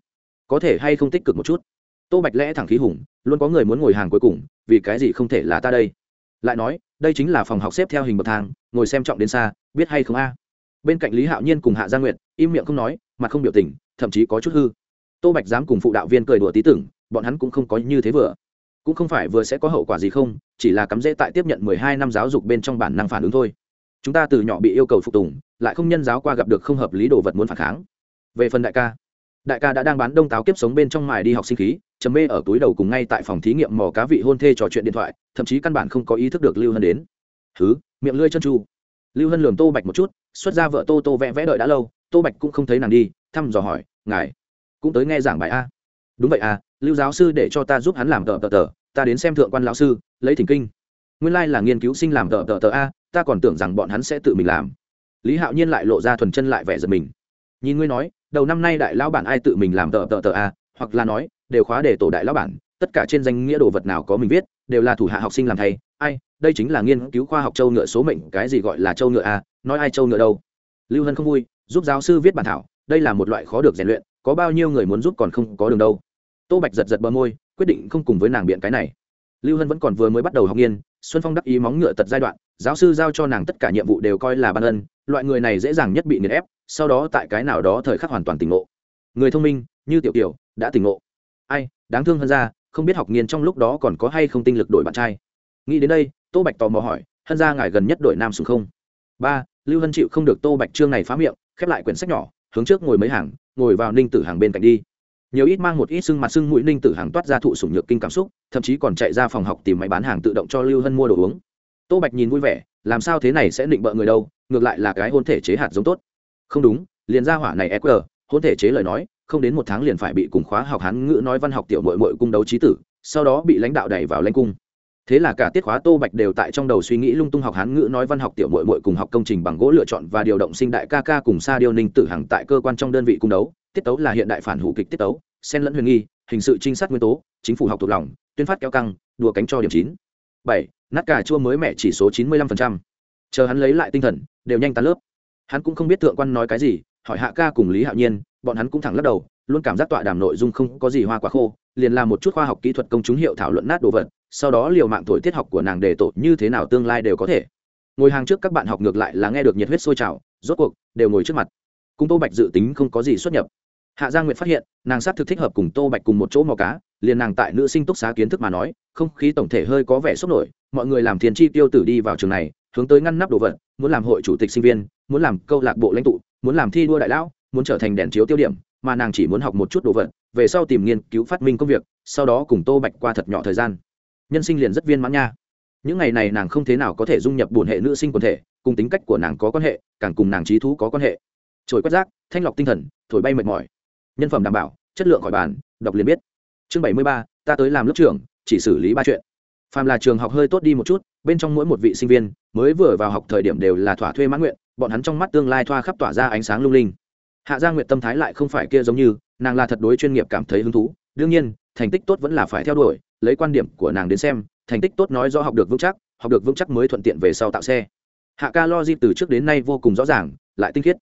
Có thể hay không tích cực một chút? Tô bạch lẽ thẳng khí hùng, luôn có người muốn ngồi hàng cuối cùng, vì cái gì không thể là ta đây? Lại nói, đây chính là phòng học xếp theo hình bậc thang, ngồi xem trọng đến xa, biết hay không a? Bên cạnh lý hạo nhiên cùng hạ gia nguyệt, im miệng không nói, mặt không biểu tình, thậm chí có chút hư. Tô bạch dám cùng phụ đạo viên cười đùa tí tưởng bọn hắn cũng không có như thế vừa. Cũng không phải vừa sẽ có hậu quả gì không, chỉ là cắm dễ tại tiếp nhận mười hai năm giáo dục bên trong bản năng phản ứng thôi. Chúng ta từ nhỏ bị yêu cầu phục tùng, lại không nhân giáo qua gặp được không hợp lý đồ vật muốn phản kháng. Về phần đại ca đại ca đã đang bán đông táo kiếp sống bên trong mài đi học sinh khí chấm mê ở túi đầu cùng ngay tại phòng thí nghiệm mò cá vị hôn thê trò chuyện điện thoại, thậm chí căn bản không có ý thức được lưu hân đến. Thứ miệng lưỡi chân tru. Lưu hân lường tô bạch một chút, xuất ra vợ tô tô vẽ vẽ đợi đã lâu, tô bạch cũng không thấy nàng đi, thăm dò hỏi, ngài cũng tới nghe giảng bài a? Đúng vậy à lưu giáo sư để cho ta giúp hắn làm tờ tờ tờ, ta đến xem thượng quan lão sư, lấy thỉnh kinh. Nguyên lai、like、là nghiên cứu sinh làm tờ tờ tờ a, ta còn tưởng rằng bọn hắn sẽ tự mình làm. Lý hạo nhiên lại lộ ra thuần chân lại vẻ giật mình. Nhìn ngươi nói, đầu năm nay đại lão bản ai tự mình làm tờ tờ tờ a, hoặc là nói, đều khóa để tổ đại lão bản, tất cả trên danh nghĩa đồ vật nào có mình viết, đều là thủ hạ học sinh làm thầy ai, đây chính là nghiên cứu khoa học châu ngựa số mệnh, cái gì gọi là châu ngựa a, nói ai châu ngựa đâu. Lưu hân không vui, giúp giáo sư viết bản thảo, đây là một loại khó được rèn luyện, có bao nhiêu người muốn giúp còn không có đường đâu tô bạch giật giật bờ môi, quyết định không cùng với nàng biện cái này. Lưu hân vẫn còn vừa mới bắt đầu học nghiên, xuân phong đắc ý móng ngựa tật giai đoạn, giáo sư giao cho nàng tất cả nhiệm vụ đều coi là ban ân, loại người này dễ dàng nhất bị nghiền ép, sau đó tại cái nào đó thời khắc hoàn toàn tỉnh ngộ. Người thông minh, như tiểu tiểu đã tỉnh ngộ. Ai, đáng thương hơn ra không biết học nghiên trong lúc đó còn có hay không tinh lực đổi bạn trai. Nghĩ đến đây, tô bạch tò mò hỏi, hân ra ngài gần nhất đổi nam xuống không? Ba, lưu hân chịu không được tô bạch trương này phá miệng, khép lại quyển sách nhỏ, hướng trước ngồi mấy hàng, ngồi vào ninh tử hàng bên cạnh đi nhiều ít mang một ít sưng mặt sưng mũi ninh tử hàng toát ra thụ sủng nhược kinh cảm xúc, thậm chí còn chạy ra phòng học tìm máy bán hàng tự động cho lưu hân mua đồ uống. Tô bạch nhìn vui vẻ, làm sao thế này sẽ định bợ người đâu, ngược lại là cái hôn thể chế hạt giống tốt. Không đúng, liền ra hỏa này eqr hôn thể chế lời nói, không đến một tháng liền phải bị cùng khóa học hán ngữ nói văn học tiểu mội mội cung đấu trí tử, sau đó bị lãnh đạo đẩy vào lãnh cung. Thế là cả tiết khóa tô bạch đều tại trong đầu suy nghĩ lung tung học hán ngữ nói văn học tiểu mội mội cùng học công trình bằng gỗ lựa chọn và điều động sinh đại ca ca cùng sa điêu ninh tử hằng tại cơ quan trong đơn vị cung đấu tiết tấu là hiện đại phản hủ kịch tiết tấu, xen lẫn huyền nghi, hình sự trinh sát nguyên tố, chính phủ học thuộc lòng, tuyên phát kéo căng, đùa cánh cho điểm chín. Bảy, nát cà chua mới mẹ chỉ số chín mươi lăm phần trăm. Chờ hắn lấy lại tinh thần, đều nhanh tan lớp. Hắn cũng không biết thượng quan nói cái gì, hỏi hạ ca cùng lý hạo nhiên, bọn hắn cũng thẳng lắc đầu, luôn cảm giác tọa đàm nội dung không có gì hoa quá khô, liền làm một chút khoa học kỹ thuật công chúng hiệu thảo luận nát đồ vật, sau đó liều mạng thổi tiết học của nàng đề tổ như thế nào tương lai đều có thể. Ngồi hàng trước các bạn học ngược lại là nghe được nhiệt huyết sôi trào, rốt cuộc, đều ngồi trước mặt. Cung tô bạch dự tính không có gì xuất nhập hạ gia nguyệt phát hiện, nàng sắp thực thích hợp cùng tô bạch cùng một chỗ mò cá, liền nàng tại nữ sinh túc xá kiến thức mà nói, không khí tổng thể hơi có vẻ sốc nổi, mọi người làm thiền chi tiêu tử đi vào trường này, hướng tới ngăn nắp đồ vật, muốn làm hội chủ tịch sinh viên, muốn làm câu lạc bộ lãnh tụ, muốn làm thi đua đại lão, muốn trở thành đèn chiếu tiêu điểm, mà nàng chỉ muốn học một chút đồ vật, về sau tìm nghiên cứu phát minh công việc, sau đó cùng tô bạch qua thật nhỏ thời gian. Nhân sinh liền rất viên mãn nha. Những ngày này nàng không thế nào có thể dung nhập bổn hệ nữ sinh quần thể, cùng tính cách của nàng có quan hệ, càng cùng nàng trí thú có quan hệ. Trồi quét rác, thanh lọc tinh thần, thổi bay mệt mỏi nhân phẩm đảm bảo, chất lượng khỏi bàn, đọc liền biết. Chương bảy mươi ba, ta tới làm lớp trưởng, chỉ xử lý ba chuyện. Phàm là trường học hơi tốt đi một chút, bên trong mỗi một vị sinh viên, mới vừa vào học thời điểm đều là thỏa thuê mãn nguyện, bọn hắn trong mắt tương lai thoa khắp tỏa ra ánh sáng lung linh. Hạ gia nguyện tâm thái lại không phải kia giống như, nàng là thật đối chuyên nghiệp cảm thấy hứng thú, đương nhiên, thành tích tốt vẫn là phải theo đuổi, lấy quan điểm của nàng đến xem, thành tích tốt nói do học được vững chắc, học được vững chắc mới thuận tiện về sau tạo xe. Hạ ca lo di từ trước đến nay vô cùng rõ ràng, lại tinh khiết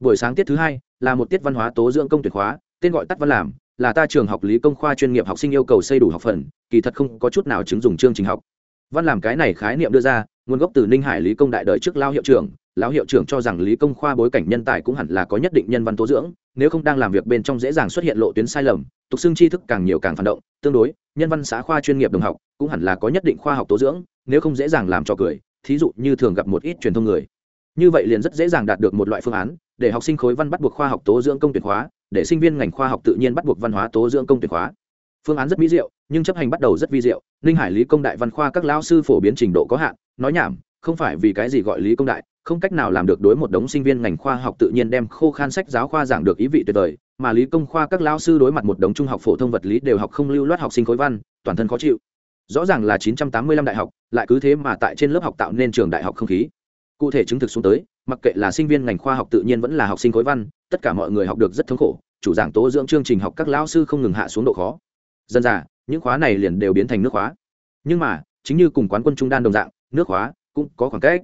buổi sáng tiết thứ hai, là một tiết văn hóa tố dưỡng công tuyển khóa, tên gọi tắt văn làm, là ta trường học lý công khoa chuyên nghiệp học sinh yêu cầu xây đủ học phần, kỳ thật không có chút nào chứng dùng chương trình học. Văn làm cái này khái niệm đưa ra, nguồn gốc từ ninh hải lý công đại đời trước lao hiệu trưởng, lão hiệu trưởng cho rằng lý công khoa bối cảnh nhân tài cũng hẳn là có nhất định nhân văn tố dưỡng, nếu không đang làm việc bên trong dễ dàng xuất hiện lộ tuyến sai lầm, tục xưng tri thức càng nhiều càng phản động, tương đối, nhân văn xã khoa chuyên nghiệp đồng học cũng hẳn là có nhất định khoa học tố dưỡng, nếu không dễ dàng làm cho cười, thí dụ như thường gặp một ít truyền thông người. Như vậy liền rất dễ dàng đạt được một loại phương án để học sinh khối văn bắt buộc khoa học tố dưỡng công tuyển khóa, để sinh viên ngành khoa học tự nhiên bắt buộc văn hóa tố dưỡng công tuyển khóa. Phương án rất mỹ diệu, nhưng chấp hành bắt đầu rất vi diệu. Ninh hải lý công đại văn khoa các lao sư phổ biến trình độ có hạn, nói nhảm, không phải vì cái gì gọi lý công đại, không cách nào làm được đối một đống sinh viên ngành khoa học tự nhiên đem khô khan sách giáo khoa giảng được ý vị tuyệt vời, mà lý công khoa các lao sư đối mặt một đống trung học phổ thông vật lý đều học không lưu loát học sinh khối văn, toàn thân khó chịu. Rõ ràng là 985 đại học, lại cứ thế mà tại trên lớp học tạo nên trường đại học không khí cụ thể chứng thực xuống tới, mặc kệ là sinh viên ngành khoa học tự nhiên vẫn là học sinh khối văn, tất cả mọi người học được rất thống khổ, chủ giảng tố dưỡng chương trình học các lão sư không ngừng hạ xuống độ khó. Dân già, những khóa này liền đều biến thành nước khóa. Nhưng mà, chính như cùng quán quân trung đan đồng dạng, nước khóa cũng có khoảng cách.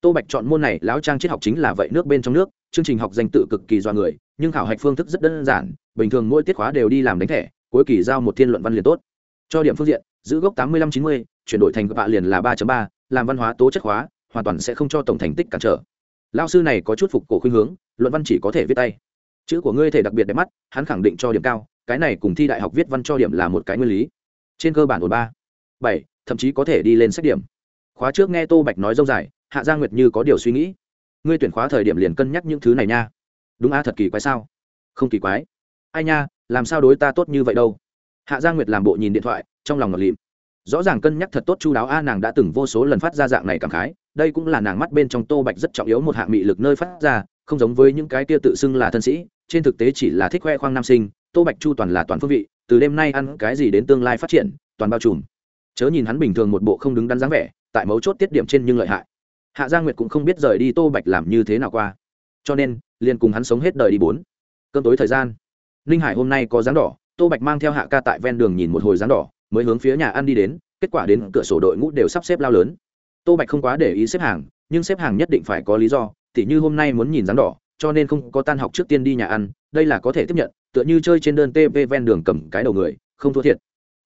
Tô bạch chọn môn này, lão trang triết học chính là vậy nước bên trong nước, chương trình học danh tự cực kỳ do người, nhưng khảo hạch phương thức rất đơn giản, bình thường mỗi tiết khóa đều đi làm đánh thẻ, cuối kỳ giao một thiên luận văn liền tốt. Cho điểm phương diện, giữ gốc tám mươi lăm chín mươi, chuyển đổi thành bạ liền là ba ba, làm văn hóa tố chất khóa hoàn toàn sẽ không cho tổng thành tích cản trở. Lao sư này có chút phục cổ khuynh hướng, luận văn chỉ có thể viết tay. Chữ của ngươi thể đặc biệt đẹp mắt, hắn khẳng định cho điểm cao, cái này cùng thi đại học viết văn cho điểm là một cái nguyên lý. Trên cơ bản ổn ba. Bảy, thậm chí có thể đi lên xét điểm. Khóa trước nghe tô bạch nói dâu dài, hạ gia nguyệt như có điều suy nghĩ. Ngươi tuyển khóa thời điểm liền cân nhắc những thứ này nha. Đúng a, thật kỳ quái sao? Không kỳ quái. Ai nha, làm sao đối ta tốt như vậy đâu? Hạ gia nguyệt làm bộ nhìn điện thoại, trong lòng ngọt lịm. Rõ ràng cân nhắc thật tốt chu đáo a, nàng đã từng vô số lần phát ra dạng này cảm khái đây cũng là nàng mắt bên trong tô bạch rất trọng yếu một hạng mị lực nơi phát ra, không giống với những cái kia tự xưng là thân sĩ, trên thực tế chỉ là thích khoe khoang nam sinh, tô bạch chu toàn là toàn phương vị, từ đêm nay ăn cái gì đến tương lai phát triển, toàn bao trùm. Chớ nhìn hắn bình thường một bộ không đứng đắn dáng vẻ, tại mấu chốt tiết điểm trên nhưng lợi hại. Hạ gia nguyệt cũng không biết rời đi tô bạch làm như thế nào qua. Cho nên, liền cùng hắn sống hết đời đi bốn. Cơm tối thời gian, ninh hải hôm nay có dáng đỏ, tô bạch mang theo hạ ca tại ven đường nhìn một hồi dáng đỏ, mới hướng phía nhà ăn đi đến, kết quả đến cửa sổ đội ngũ đều sắp xếp lao lớn tô bạch không quá để ý xếp hàng, nhưng xếp hàng nhất định phải có lý do, tỉ như hôm nay muốn nhìn dáng đỏ, cho nên không có tan học trước tiên đi nhà ăn, đây là có thể tiếp nhận, tựa như chơi trên đơn tv ven đường cầm cái đầu người, không thua thiệt.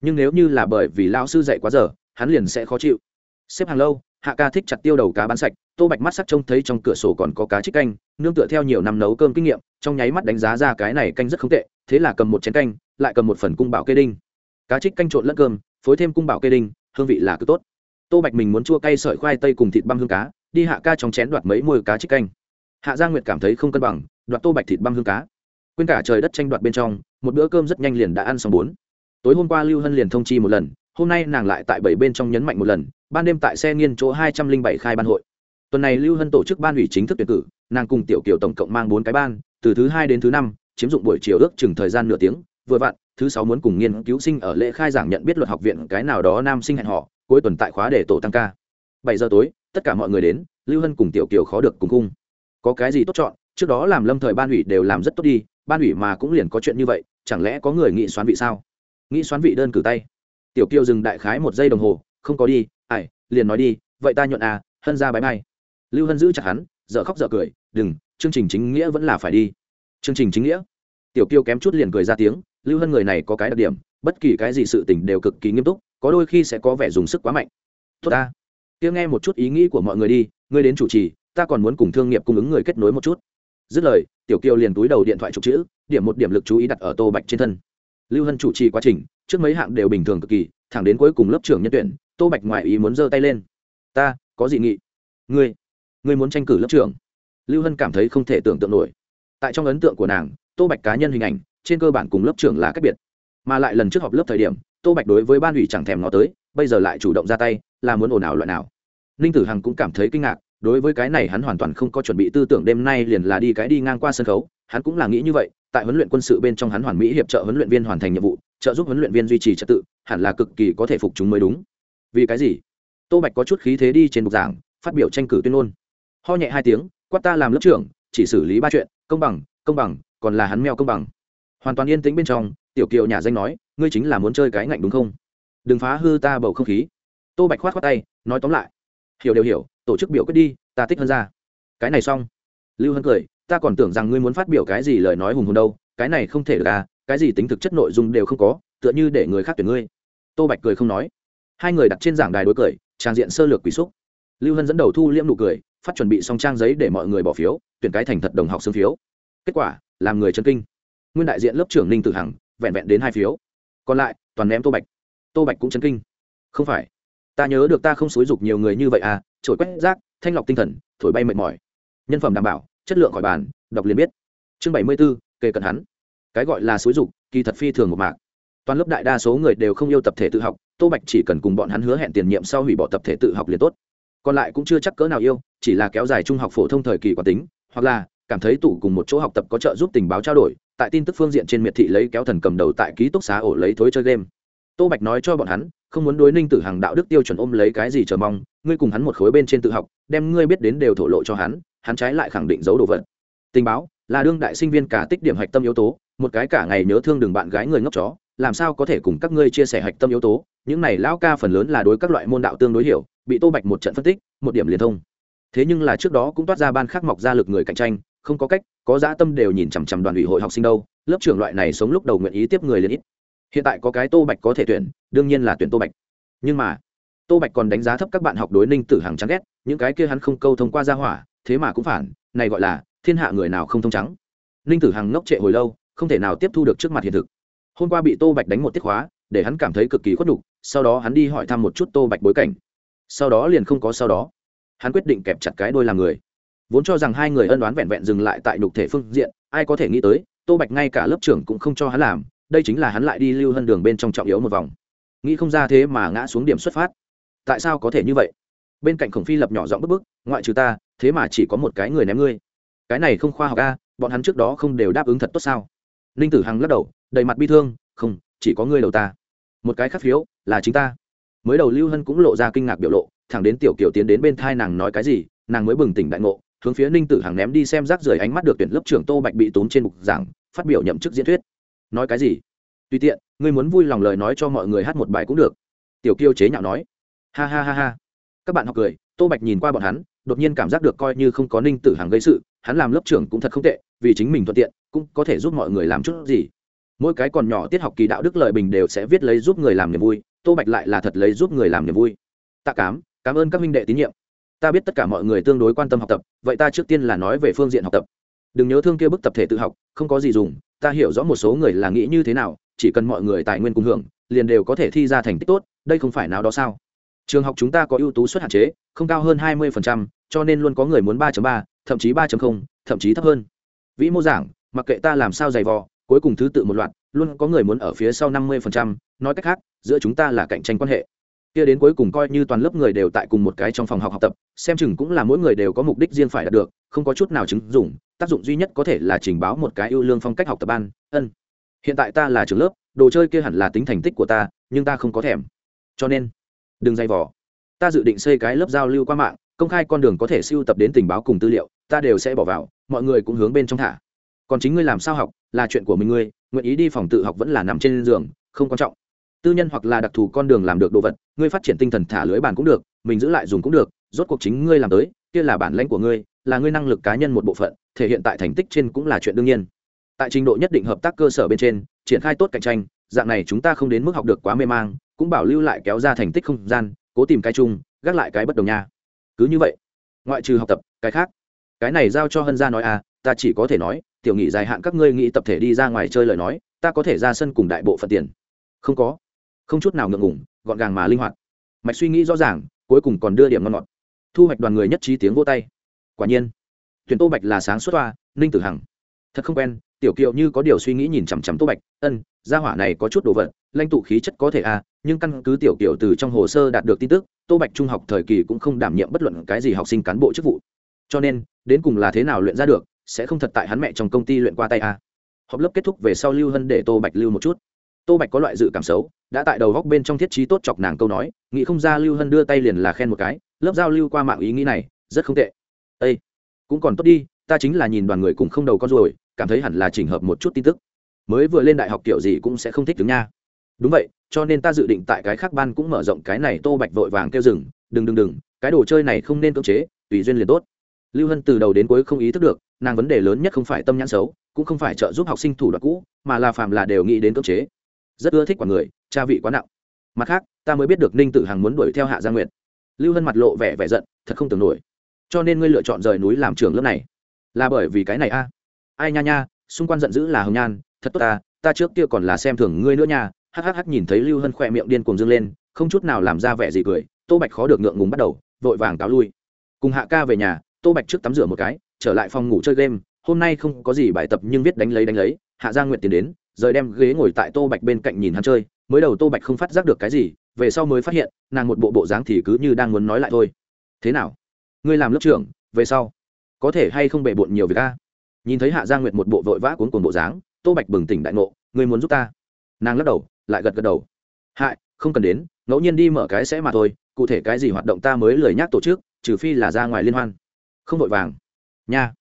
Nhưng nếu như là bởi vì lão sư dạy quá giờ, hắn liền sẽ khó chịu. Xếp hàng lâu, hạ ca thích chặt tiêu đầu cá bán sạch, tô bạch mắt sắc trông thấy trong cửa sổ còn có cá trích canh, nương tựa theo nhiều năm nấu cơm kinh nghiệm, trong nháy mắt đánh giá ra cái này canh rất không tệ, thế là cầm một chén canh, lại cầm một phần cung bảo kê đinh. Cá trích canh trộn lẫn cơm, phối thêm cung bảo kê đinh, hương vị là cứ tốt tô bạch mình muốn chua cay sợi khoai tây cùng thịt băm hương cá, đi hạ ca trong chén đoạt mấy môi cá trích canh. Hạ gia nguyệt cảm thấy không cân bằng, đoạt tô bạch thịt băm hương cá. Quên cả trời đất tranh đoạt bên trong, một bữa cơm rất nhanh liền đã ăn xong bốn. Tối hôm qua lưu hân liền thông chi một lần, hôm nay nàng lại tại bảy bên trong nhấn mạnh một lần, ban đêm tại xe nghiên chỗ hai trăm linh bảy khai ban hội. Tuần này lưu hân tổ chức ban ủy chính thức tuyển cử, nàng cùng tiểu kiều tổng cộng mang bốn cái ban, từ thứ hai đến thứ năm, chiếm dụng buổi chiều ước chừng thời gian nửa tiếng, vừa vặn, thứ sáu muốn cùng nghiên cứu sinh ở lễ khai giảng nhận biết luật học viện cái nào đó nam sinh hẹn họ cuối tuần tại khóa để tổ tăng ca. Bảy giờ tối, tất cả mọi người đến, lưu hân cùng tiểu kiều khó được cùng cung. Có cái gì tốt chọn, trước đó làm lâm thời ban ủy đều làm rất tốt đi, ban ủy mà cũng liền có chuyện như vậy, chẳng lẽ có người nghị xoán vị sao? Nghĩ xoán vị đơn cử tay. Tiểu kiều dừng đại khái một giây đồng hồ, không có đi, ai, liền nói đi, vậy ta nhuận à hân ra bãi bay lưu hân giữ chặt hắn dợ khóc dợ cười, đừng, chương trình chính nghĩa vẫn là phải đi. Chương trình chính nghĩa? Tiểu kiều kém chút liền cười ra tiếng, lưu hân người này có cái đặc điểm, bất kỳ cái gì sự tình đều cực kỳ nghiêm túc có đôi khi sẽ có vẻ dùng sức quá mạnh. Tốt ta. Tiếng nghe một chút ý nghĩ của mọi người đi, ngươi đến chủ trì, ta còn muốn cùng thương nghiệp cung ứng người kết nối một chút. Dứt lời, tiểu kiều liền túi đầu điện thoại chụp chữ, điểm một điểm lực chú ý đặt ở tô bạch trên thân. Lưu hân chủ trì quá trình, trước mấy hạng đều bình thường cực kỳ, thẳng đến cuối cùng lớp trưởng nhân tuyển, tô bạch ngoại ý muốn giơ tay lên. Ta, có gì nghị. Ngươi ngươi muốn tranh cử lớp trưởng. Lưu hân cảm thấy không thể tưởng tượng nổi. Tại trong ấn tượng của nàng, tô bạch cá nhân hình ảnh, trên cơ bản cùng lớp trưởng là cách biệt. Mà lại lần trước họp lớp thời điểm tô bạch đối với ban ủy chẳng thèm ngó tới, bây giờ lại chủ động ra tay, là muốn ồn ào loại nào. Ninh tử hằng cũng cảm thấy kinh ngạc, đối với cái này hắn hoàn toàn không có chuẩn bị tư tưởng đêm nay liền là đi cái đi ngang qua sân khấu, hắn cũng là nghĩ như vậy, tại huấn luyện quân sự bên trong hắn hoàn mỹ hiệp trợ huấn luyện viên hoàn thành nhiệm vụ, trợ giúp huấn luyện viên duy trì trật tự, hẳn là cực kỳ có thể phục chúng mới đúng. Vì cái gì? Tô bạch có chút khí thế đi trên bục giảng, phát biểu tranh cử tuyên ngôn. Ho nhẹ hai tiếng, quát ta làm lớp trưởng, chỉ xử lý ba chuyện, công bằng công bằng, còn là hắn meo công bằng. Hoàn toàn yên tĩnh bên trong, tiểu kiều nhà danh nói ngươi chính là muốn chơi cái ngạnh đúng không? Đừng phá hư ta bầu không khí. Tô bạch khoát khoát tay, nói tóm lại, hiểu đều hiểu, tổ chức biểu quyết đi, ta thích hơn ra. Cái này xong. Lưu hân cười, ta còn tưởng rằng ngươi muốn phát biểu cái gì lời nói hùng hồn đâu, cái này không thể được à cái gì tính thực chất nội dung đều không có, tựa như để người khác tuyển ngươi. Tô bạch cười không nói. Hai người đặt trên giảng đài đối cười, trang diện sơ lược quỷ xúc. Lưu hân dẫn đầu thu liễm nụ cười, phát chuẩn bị xong trang giấy để mọi người bỏ phiếu, tuyển cái thành thật đồng học xương phiếu. Kết quả, làm người chân kinh. Nguyên đại diện lớp trưởng ninh tử hằng, vẹn vẹn đến hai phiếu còn lại, toàn ném tô bạch. Tô bạch cũng chấn kinh. Không phải. Ta nhớ được ta không xúi dục nhiều người như vậy à trổi quét rác, thanh lọc tinh thần, thổi bay mệt mỏi. Nhân phẩm đảm bảo, chất lượng khỏi bàn, đọc liền biết. Chương bảy mươi b ố kề cận hắn. Cái gọi là xúi dục, kỳ thật phi thường một mạc. Toàn lớp đại đa số người đều không yêu tập thể tự học, tô bạch chỉ cần cùng bọn hắn hứa hẹn tiền nhiệm sau hủy bỏ tập thể tự học liền tốt. Còn lại cũng chưa chắc cỡ nào yêu, chỉ là kéo dài trung học phổ thông thời kỳ quản tính, hoặc là cảm thấy tủ cùng một chỗ học tập có trợ giúp tình báo trao đổi tại tin tức phương diện trên miệt thị lấy kéo thần cầm đầu tại ký túc xá ổ lấy thối chơi game. Tô bạch nói cho bọn hắn, không muốn đối ninh tử hàng đạo đức tiêu chuẩn ôm lấy cái gì chờ mong, ngươi cùng hắn một khối bên trên tự học, đem ngươi biết đến đều thổ lộ cho hắn hắn trái lại khẳng định giấu đồ vật. Tình báo, là đương đại sinh viên cả tích điểm hạch tâm yếu tố, một cái cả ngày nhớ thương đường bạn gái người ngốc chó, làm sao có thể cùng các ngươi chia sẻ hạch tâm yếu tố, những này lão ca phần lớn là đối các loại môn đạo tương đối hiểu, bị tô bạch một trận phân tích, một điểm liền thông. Thế nhưng là trước đó cũng toát ra ban khác mọc ra lực người cạnh tranh, không có cách có dã tâm đều nhìn chằm chằm đoàn ủy hội học sinh đâu, lớp trưởng loại này sống lúc đầu nguyện ý tiếp người liền ít. Hiện tại có cái tô bạch có thể tuyển, đương nhiên là tuyển tô bạch. Nhưng mà, tô bạch còn đánh giá thấp các bạn học đối ninh tử hằng chán ghét, những cái kia hắn không câu thông qua ra hỏa, thế mà cũng phản, này gọi là, thiên hạ người nào không thông trắng. Ninh tử hằng ngốc trệ hồi lâu, không thể nào tiếp thu được trước mặt hiện thực. Hôm qua bị tô bạch đánh một tiết hóa để hắn cảm thấy cực kỳ khuất nhục, sau đó hắn đi hỏi thăm một chút tô bạch bối cảnh. Sau đó liền không có sau đó. Hắn quyết định kẹp chặt cái đôi làm người vốn cho rằng hai người ân đoán vẹn vẹn dừng lại tại nhục thể phương diện, ai có thể nghĩ tới, tô bạch ngay cả lớp trưởng cũng không cho hắn làm, đây chính là hắn lại đi lưu hơn đường bên trong trọng yếu một vòng. Nghĩ không ra thế mà ngã xuống điểm xuất phát. Tại sao có thể như vậy? Bên cạnh khổng phi lập nhỏ giọng bức bức, ngoại trừ ta, thế mà chỉ có một cái người ném ngươi. Cái này không khoa học a, bọn hắn trước đó không đều đáp ứng thật tốt sao? Ninh tử hằng lắc đầu, đầy mặt bi thương, không, chỉ có ngươi đầu ta. Một cái khác phiếu, là chính ta. Mới đầu lưu hân cũng lộ ra kinh ngạc biểu lộ, thẳng đến tiểu kiều tiến đến bên thai nàng nói cái gì, nàng mới bừng tỉnh đại ngộ hướng phía ninh tử hằng ném đi xem rác rưởi ánh mắt được tuyển lớp trưởng tô bạch bị tốn trên mục giảng, phát biểu nhậm chức diễn thuyết. Nói cái gì? Tùy tiện, ngươi muốn vui lòng lời nói cho mọi người hát một bài cũng được. Tiểu kiêu chế nhạo nói. Ha ha ha ha. Các bạn học cười, tô bạch nhìn qua bọn hắn, đột nhiên cảm giác được coi như không có ninh tử hằng gây sự, hắn làm lớp trưởng cũng thật không tệ, vì chính mình thuận tiện, cũng có thể giúp mọi người làm chút gì. Mỗi cái còn nhỏ tiết học kỳ đạo đức lợi bình đều sẽ viết lấy giúp người làm niềm vui, tô bạch lại là thật lấy giúp người làm niềm vui. Tạ cám, cảm ơn các minh đệ tín nhiệm ta biết tất cả mọi người tương đối quan tâm học tập, vậy ta trước tiên là nói về phương diện học tập. Đừng nhớ thương kia bức tập thể tự học, không có gì dùng, ta hiểu rõ một số người là nghĩ như thế nào, chỉ cần mọi người tài nguyên cùng hưởng, liền đều có thể thi ra thành tích tốt, đây không phải nào đó sao? Trường học chúng ta có ưu tú suất hạn chế, không cao hơn hai mươi cho nên luôn có người muốn ba ba, thậm chí ba thậm chí thấp hơn. Vĩ mô giảng, mặc kệ ta làm sao dày vò, cuối cùng thứ tự một loạt, luôn có người muốn ở phía sau năm mươi nói cách khác, giữa chúng ta là cạnh tranh quan hệ kia đến cuối cùng coi như toàn lớp người đều tại cùng một cái trong phòng học học tập, xem chừng cũng là mỗi người đều có mục đích riêng phải đạt được, không có chút nào chứng dụng, tác dụng duy nhất có thể là trình báo một cái ưu lương phong cách học tập ban, ân. Hiện tại ta là trường lớp, đồ chơi kia hẳn là tính thành tích của ta, nhưng ta không có thèm. Cho nên, đừng dây vỏ ta dự định xây cái lớp giao lưu qua mạng, công khai con đường có thể siêu tập đến tình báo cùng tư liệu, ta đều sẽ bỏ vào, mọi người cũng hướng bên trong thả. Còn chính ngươi làm sao học, là chuyện của mình ngươi, nguyện ý đi phòng tự học vẫn là nằm trên giường, không quan trọng tư nhân hoặc là đặc thù con đường làm được đồ vật, ngươi phát triển tinh thần thả lưới bàn cũng được, mình giữ lại dùng cũng được, rốt cuộc chính ngươi làm tới, kia là bản lãnh của ngươi, là ngươi năng lực cá nhân một bộ phận, thể hiện tại thành tích trên cũng là chuyện đương nhiên. Tại trình độ nhất định hợp tác cơ sở bên trên, triển khai tốt cạnh tranh, dạng này chúng ta không đến mức học được quá mê mang, cũng bảo lưu lại kéo ra thành tích không gian, cố tìm cái chung, gác lại cái bất đồng nha. Cứ như vậy, ngoại trừ học tập, cái khác. Cái này giao cho hân gia nói à ta chỉ có thể nói, tiểu nghị dài hạn các ngươi nghĩ tập thể đi ra ngoài chơi lời nói, ta có thể ra sân cùng đại bộ phận tiền. Không có không chút nào ngượng ngủng gọn gàng mà linh hoạt. Mạch suy nghĩ rõ ràng, cuối cùng còn đưa điểm ngon ngọt. Thu hoạch đoàn người nhất trí tiếng vô tay. Quả nhiên, tuyển tô bạch là sáng suốt toa, ninh tử hằng. Thật không quen, tiểu kiều như có điều suy nghĩ nhìn chằm chằm tô bạch, ân, gia hỏa này có chút đồ vật lanh tụ khí chất có thể à nhưng căn cứ tiểu kiều từ trong hồ sơ đạt được tin tức, tô bạch trung học thời kỳ cũng không đảm nhiệm bất luận cái gì học sinh cán bộ chức vụ. Cho nên, đến cùng là thế nào luyện ra được, sẽ không thật tại hắn mẹ trong công ty luyện qua tay à. họp lớp kết thúc về sau lưu hân để tô bạch lưu một chút. Tô bạch có loại dự cảm xấu đã tại đầu góc bên trong thiết trí tốt chọc nàng câu nói, nghĩ không ra lưu hân đưa tay liền là khen một cái, lớp giao lưu qua mạng ý nghĩ này, rất không tệ. Â cũng còn tốt đi, ta chính là nhìn đoàn người cùng không đầu con rồi cảm thấy hẳn là chỉnh hợp một chút tin tức. Mới vừa lên đại học kiểu gì cũng sẽ không thích đứng nha. Đúng vậy, cho nên ta dự định tại cái khác ban cũng mở rộng cái này tô bạch vội vàng kêu rừng đừng đừng đừng, cái đồ chơi này không nên cưỡng chế, tùy duyên liền tốt. Lưu hân từ đầu đến cuối không ý thức được, nàng vấn đề lớn nhất không phải tâm nhãn xấu, cũng không phải trợ giúp học sinh thủ đoạn cũ, mà là phàm là đều nghĩ đến cưỡng chế. Rất ưa thích quả người cha vị quá nặng. Mặt khác, ta mới biết được ninh tử hằng muốn đuổi theo hạ gia nguyệt. Lưu hân mặt lộ vẻ vẻ giận, thật không tưởng nổi. Cho nên ngươi lựa chọn rời núi làm trường lớp này. Là bởi vì cái này a? Ai nha nha, xung quanh giận dữ là hồng nhan, thật tốt ta ta trước kia còn là xem thường ngươi nữa nha. Hhh nhìn thấy lưu hân khỏe miệng điên cuồng dâng lên, không chút nào làm ra vẻ gì cười, tô bạch khó được ngượng ngùng bắt đầu, vội vàng cáo lui. Cùng hạ ca về nhà, tô bạch trước tắm rửa một cái, trở lại phòng ngủ chơi game, hôm nay không có gì bài tập nhưng viết đánh lấy đánh lấy, hạ gia nguyện tiến đến rời đem ghế ngồi tại tô bạch bên cạnh nhìn hắn chơi, mới đầu tô bạch không phát giác được cái gì, về sau mới phát hiện, nàng một bộ bộ dáng thì cứ như đang muốn nói lại thôi. Thế nào? Ngươi làm lớp trưởng, về sau có thể hay không bề bộn nhiều việc a? Nhìn thấy hạ gia nguyệt một bộ vội vã cuốn cuồng bộ dáng, tô bạch bừng tỉnh đại ngộ, ngươi muốn giúp ta? Nàng lắc đầu, lại gật gật đầu. Hại không cần đến, ngẫu nhiên đi mở cái sẽ mà thôi, cụ thể cái gì hoạt động ta mới lười nhác tổ chức, trừ phi là ra ngoài liên hoan. Không vội vàng. Nha,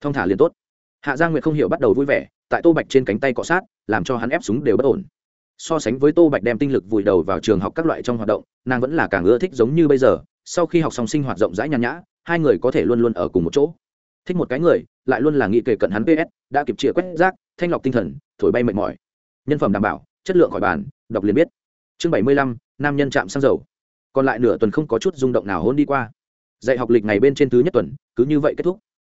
thông thả liền tốt. Hạ gia nguyệt không hiểu bắt đầu vui vẻ, tại tô bạch trên cánh tay cọ sát làm cho hắn ép súng đều bất ổn. So sánh với tô bạch đem tinh lực vùi đầu vào trường học các loại trong hoạt động, nàng vẫn là càng ưa thích giống như bây giờ, sau khi học xong sinh hoạt rộng rãi nhàn nhã, hai người có thể luôn luôn ở cùng một chỗ. Thích một cái người, lại luôn là nghĩ kể cận hắn ps đã kịp chĩa quét rác, thanh lọc tinh thần, thổi bay mệt mỏi. Nhân phẩm đảm bảo, chất lượng khỏi bàn, đọc liền biết. Chương bảy mươi lăm, nam nhân chạm xăng dầu. Còn lại nửa tuần không có chút rung động nào hôn đi qua. Dạy học lịch ngày bên trên thứ nhất tuần, cứ như vậy kết thúc.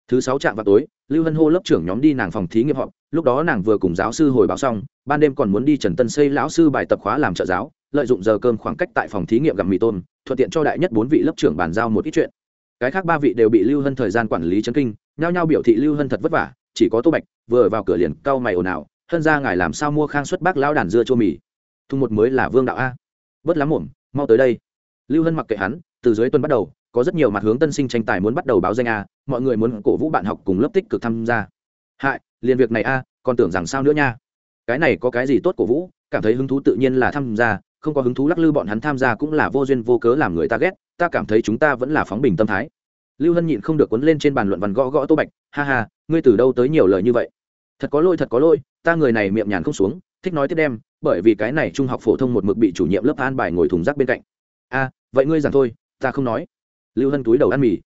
Thứ sáu trạm vào tối lưu hân hô lớp trưởng nhóm đi nàng phòng thí nghiệm họp lúc đó nàng vừa cùng giáo sư hồi báo xong ban đêm còn muốn đi trần tân xây lão sư bài tập khóa làm trợ giáo lợi dụng giờ cơm khoảng cách tại phòng thí nghiệm gặp mì tôm thuận tiện cho đại nhất bốn vị lớp trưởng bàn giao một ít chuyện. Cái khác ba vị đều bị lưu hân thời gian quản lý chấn kinh nhao nhao biểu thị lưu hân thật vất vả chỉ có tô bạch vừa vào cửa liền cau mày ồn ào hân ra ngài làm sao mua khang xuất bác lão đàn dưa chua mì? Thùng một mới là vương đạo a. Bớt lắm muộn, mau tới đây. Lưu hân mặc kệ hắn từ dưới tuần bắt đầu có rất nhiều mặt hướng tân sinh tranh tài muốn bắt đầu báo danh a, mọi người muốn cổ vũ bạn học cùng lớp tích cực tham gia. Hại, liền việc này a, còn tưởng rằng sao nữa nha. Cái này có cái gì tốt cổ vũ, cảm thấy hứng thú tự nhiên là tham gia, không có hứng thú lắc lư bọn hắn tham gia cũng là vô duyên vô cớ làm người ta ghét, ta cảm thấy chúng ta vẫn là phóng bình tâm thái. Lưu hân nhịn không được cuốn lên trên bàn luận văn gõ gõ tô bạch, ha ha, ngươi từ đâu tới nhiều lời như vậy? Thật có lỗi, thật có lỗi, ta người này miệng nhàn không xuống, thích nói tiếp đem, bởi vì cái này trung học phổ thông một mực bị chủ nhiệm lớp an bài ngồi thùng rác bên cạnh. A, vậy ngươi rằng thôi, ta không nói lưu hân túi đầu ăn mì.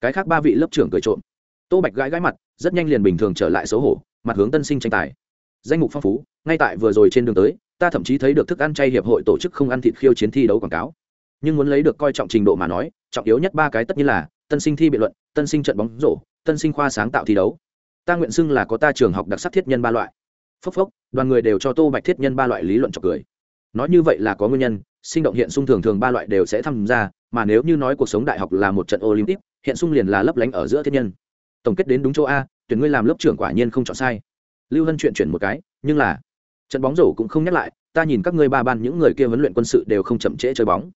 Cái khác ba vị lớp trưởng cười trộm. Tô bạch gãi gãi mặt, rất nhanh liền bình thường trở lại xấu hổ, mặt hướng tân sinh tranh tài. Danh mục phong phú, ngay tại vừa rồi trên đường tới, ta thậm chí thấy được thức ăn chay hiệp hội tổ chức không ăn thịt khiêu chiến thi đấu quảng cáo. Nhưng muốn lấy được coi trọng trình độ mà nói, trọng yếu nhất ba cái tất nhiên là, tân sinh thi biện luận, tân sinh trận bóng rổ, tân sinh khoa sáng tạo thi đấu. Ta nguyện xưng là có ta trường học đặc sắc thiết nhân ba loại. Phốc phốc, đoàn người đều cho tô bạch thiết nhân ba loại lý luận trọc cười. Nói như vậy là có nguyên nhân sinh động hiện sung thường thường ba loại đều sẽ tham gia, mà nếu như nói cuộc sống đại học là một trận olympic, hiện sung liền là lấp lánh ở giữa thiên nhân. Tổng kết đến đúng chỗ a, tuyển ngươi làm lớp trưởng quả nhiên không chọn sai. Lưu hân chuyện chuyển một cái, nhưng là, trận bóng rổ cũng không nhắc lại, ta nhìn các ngươi ba ban những người kia huấn luyện quân sự đều không chậm trễ chơi bóng.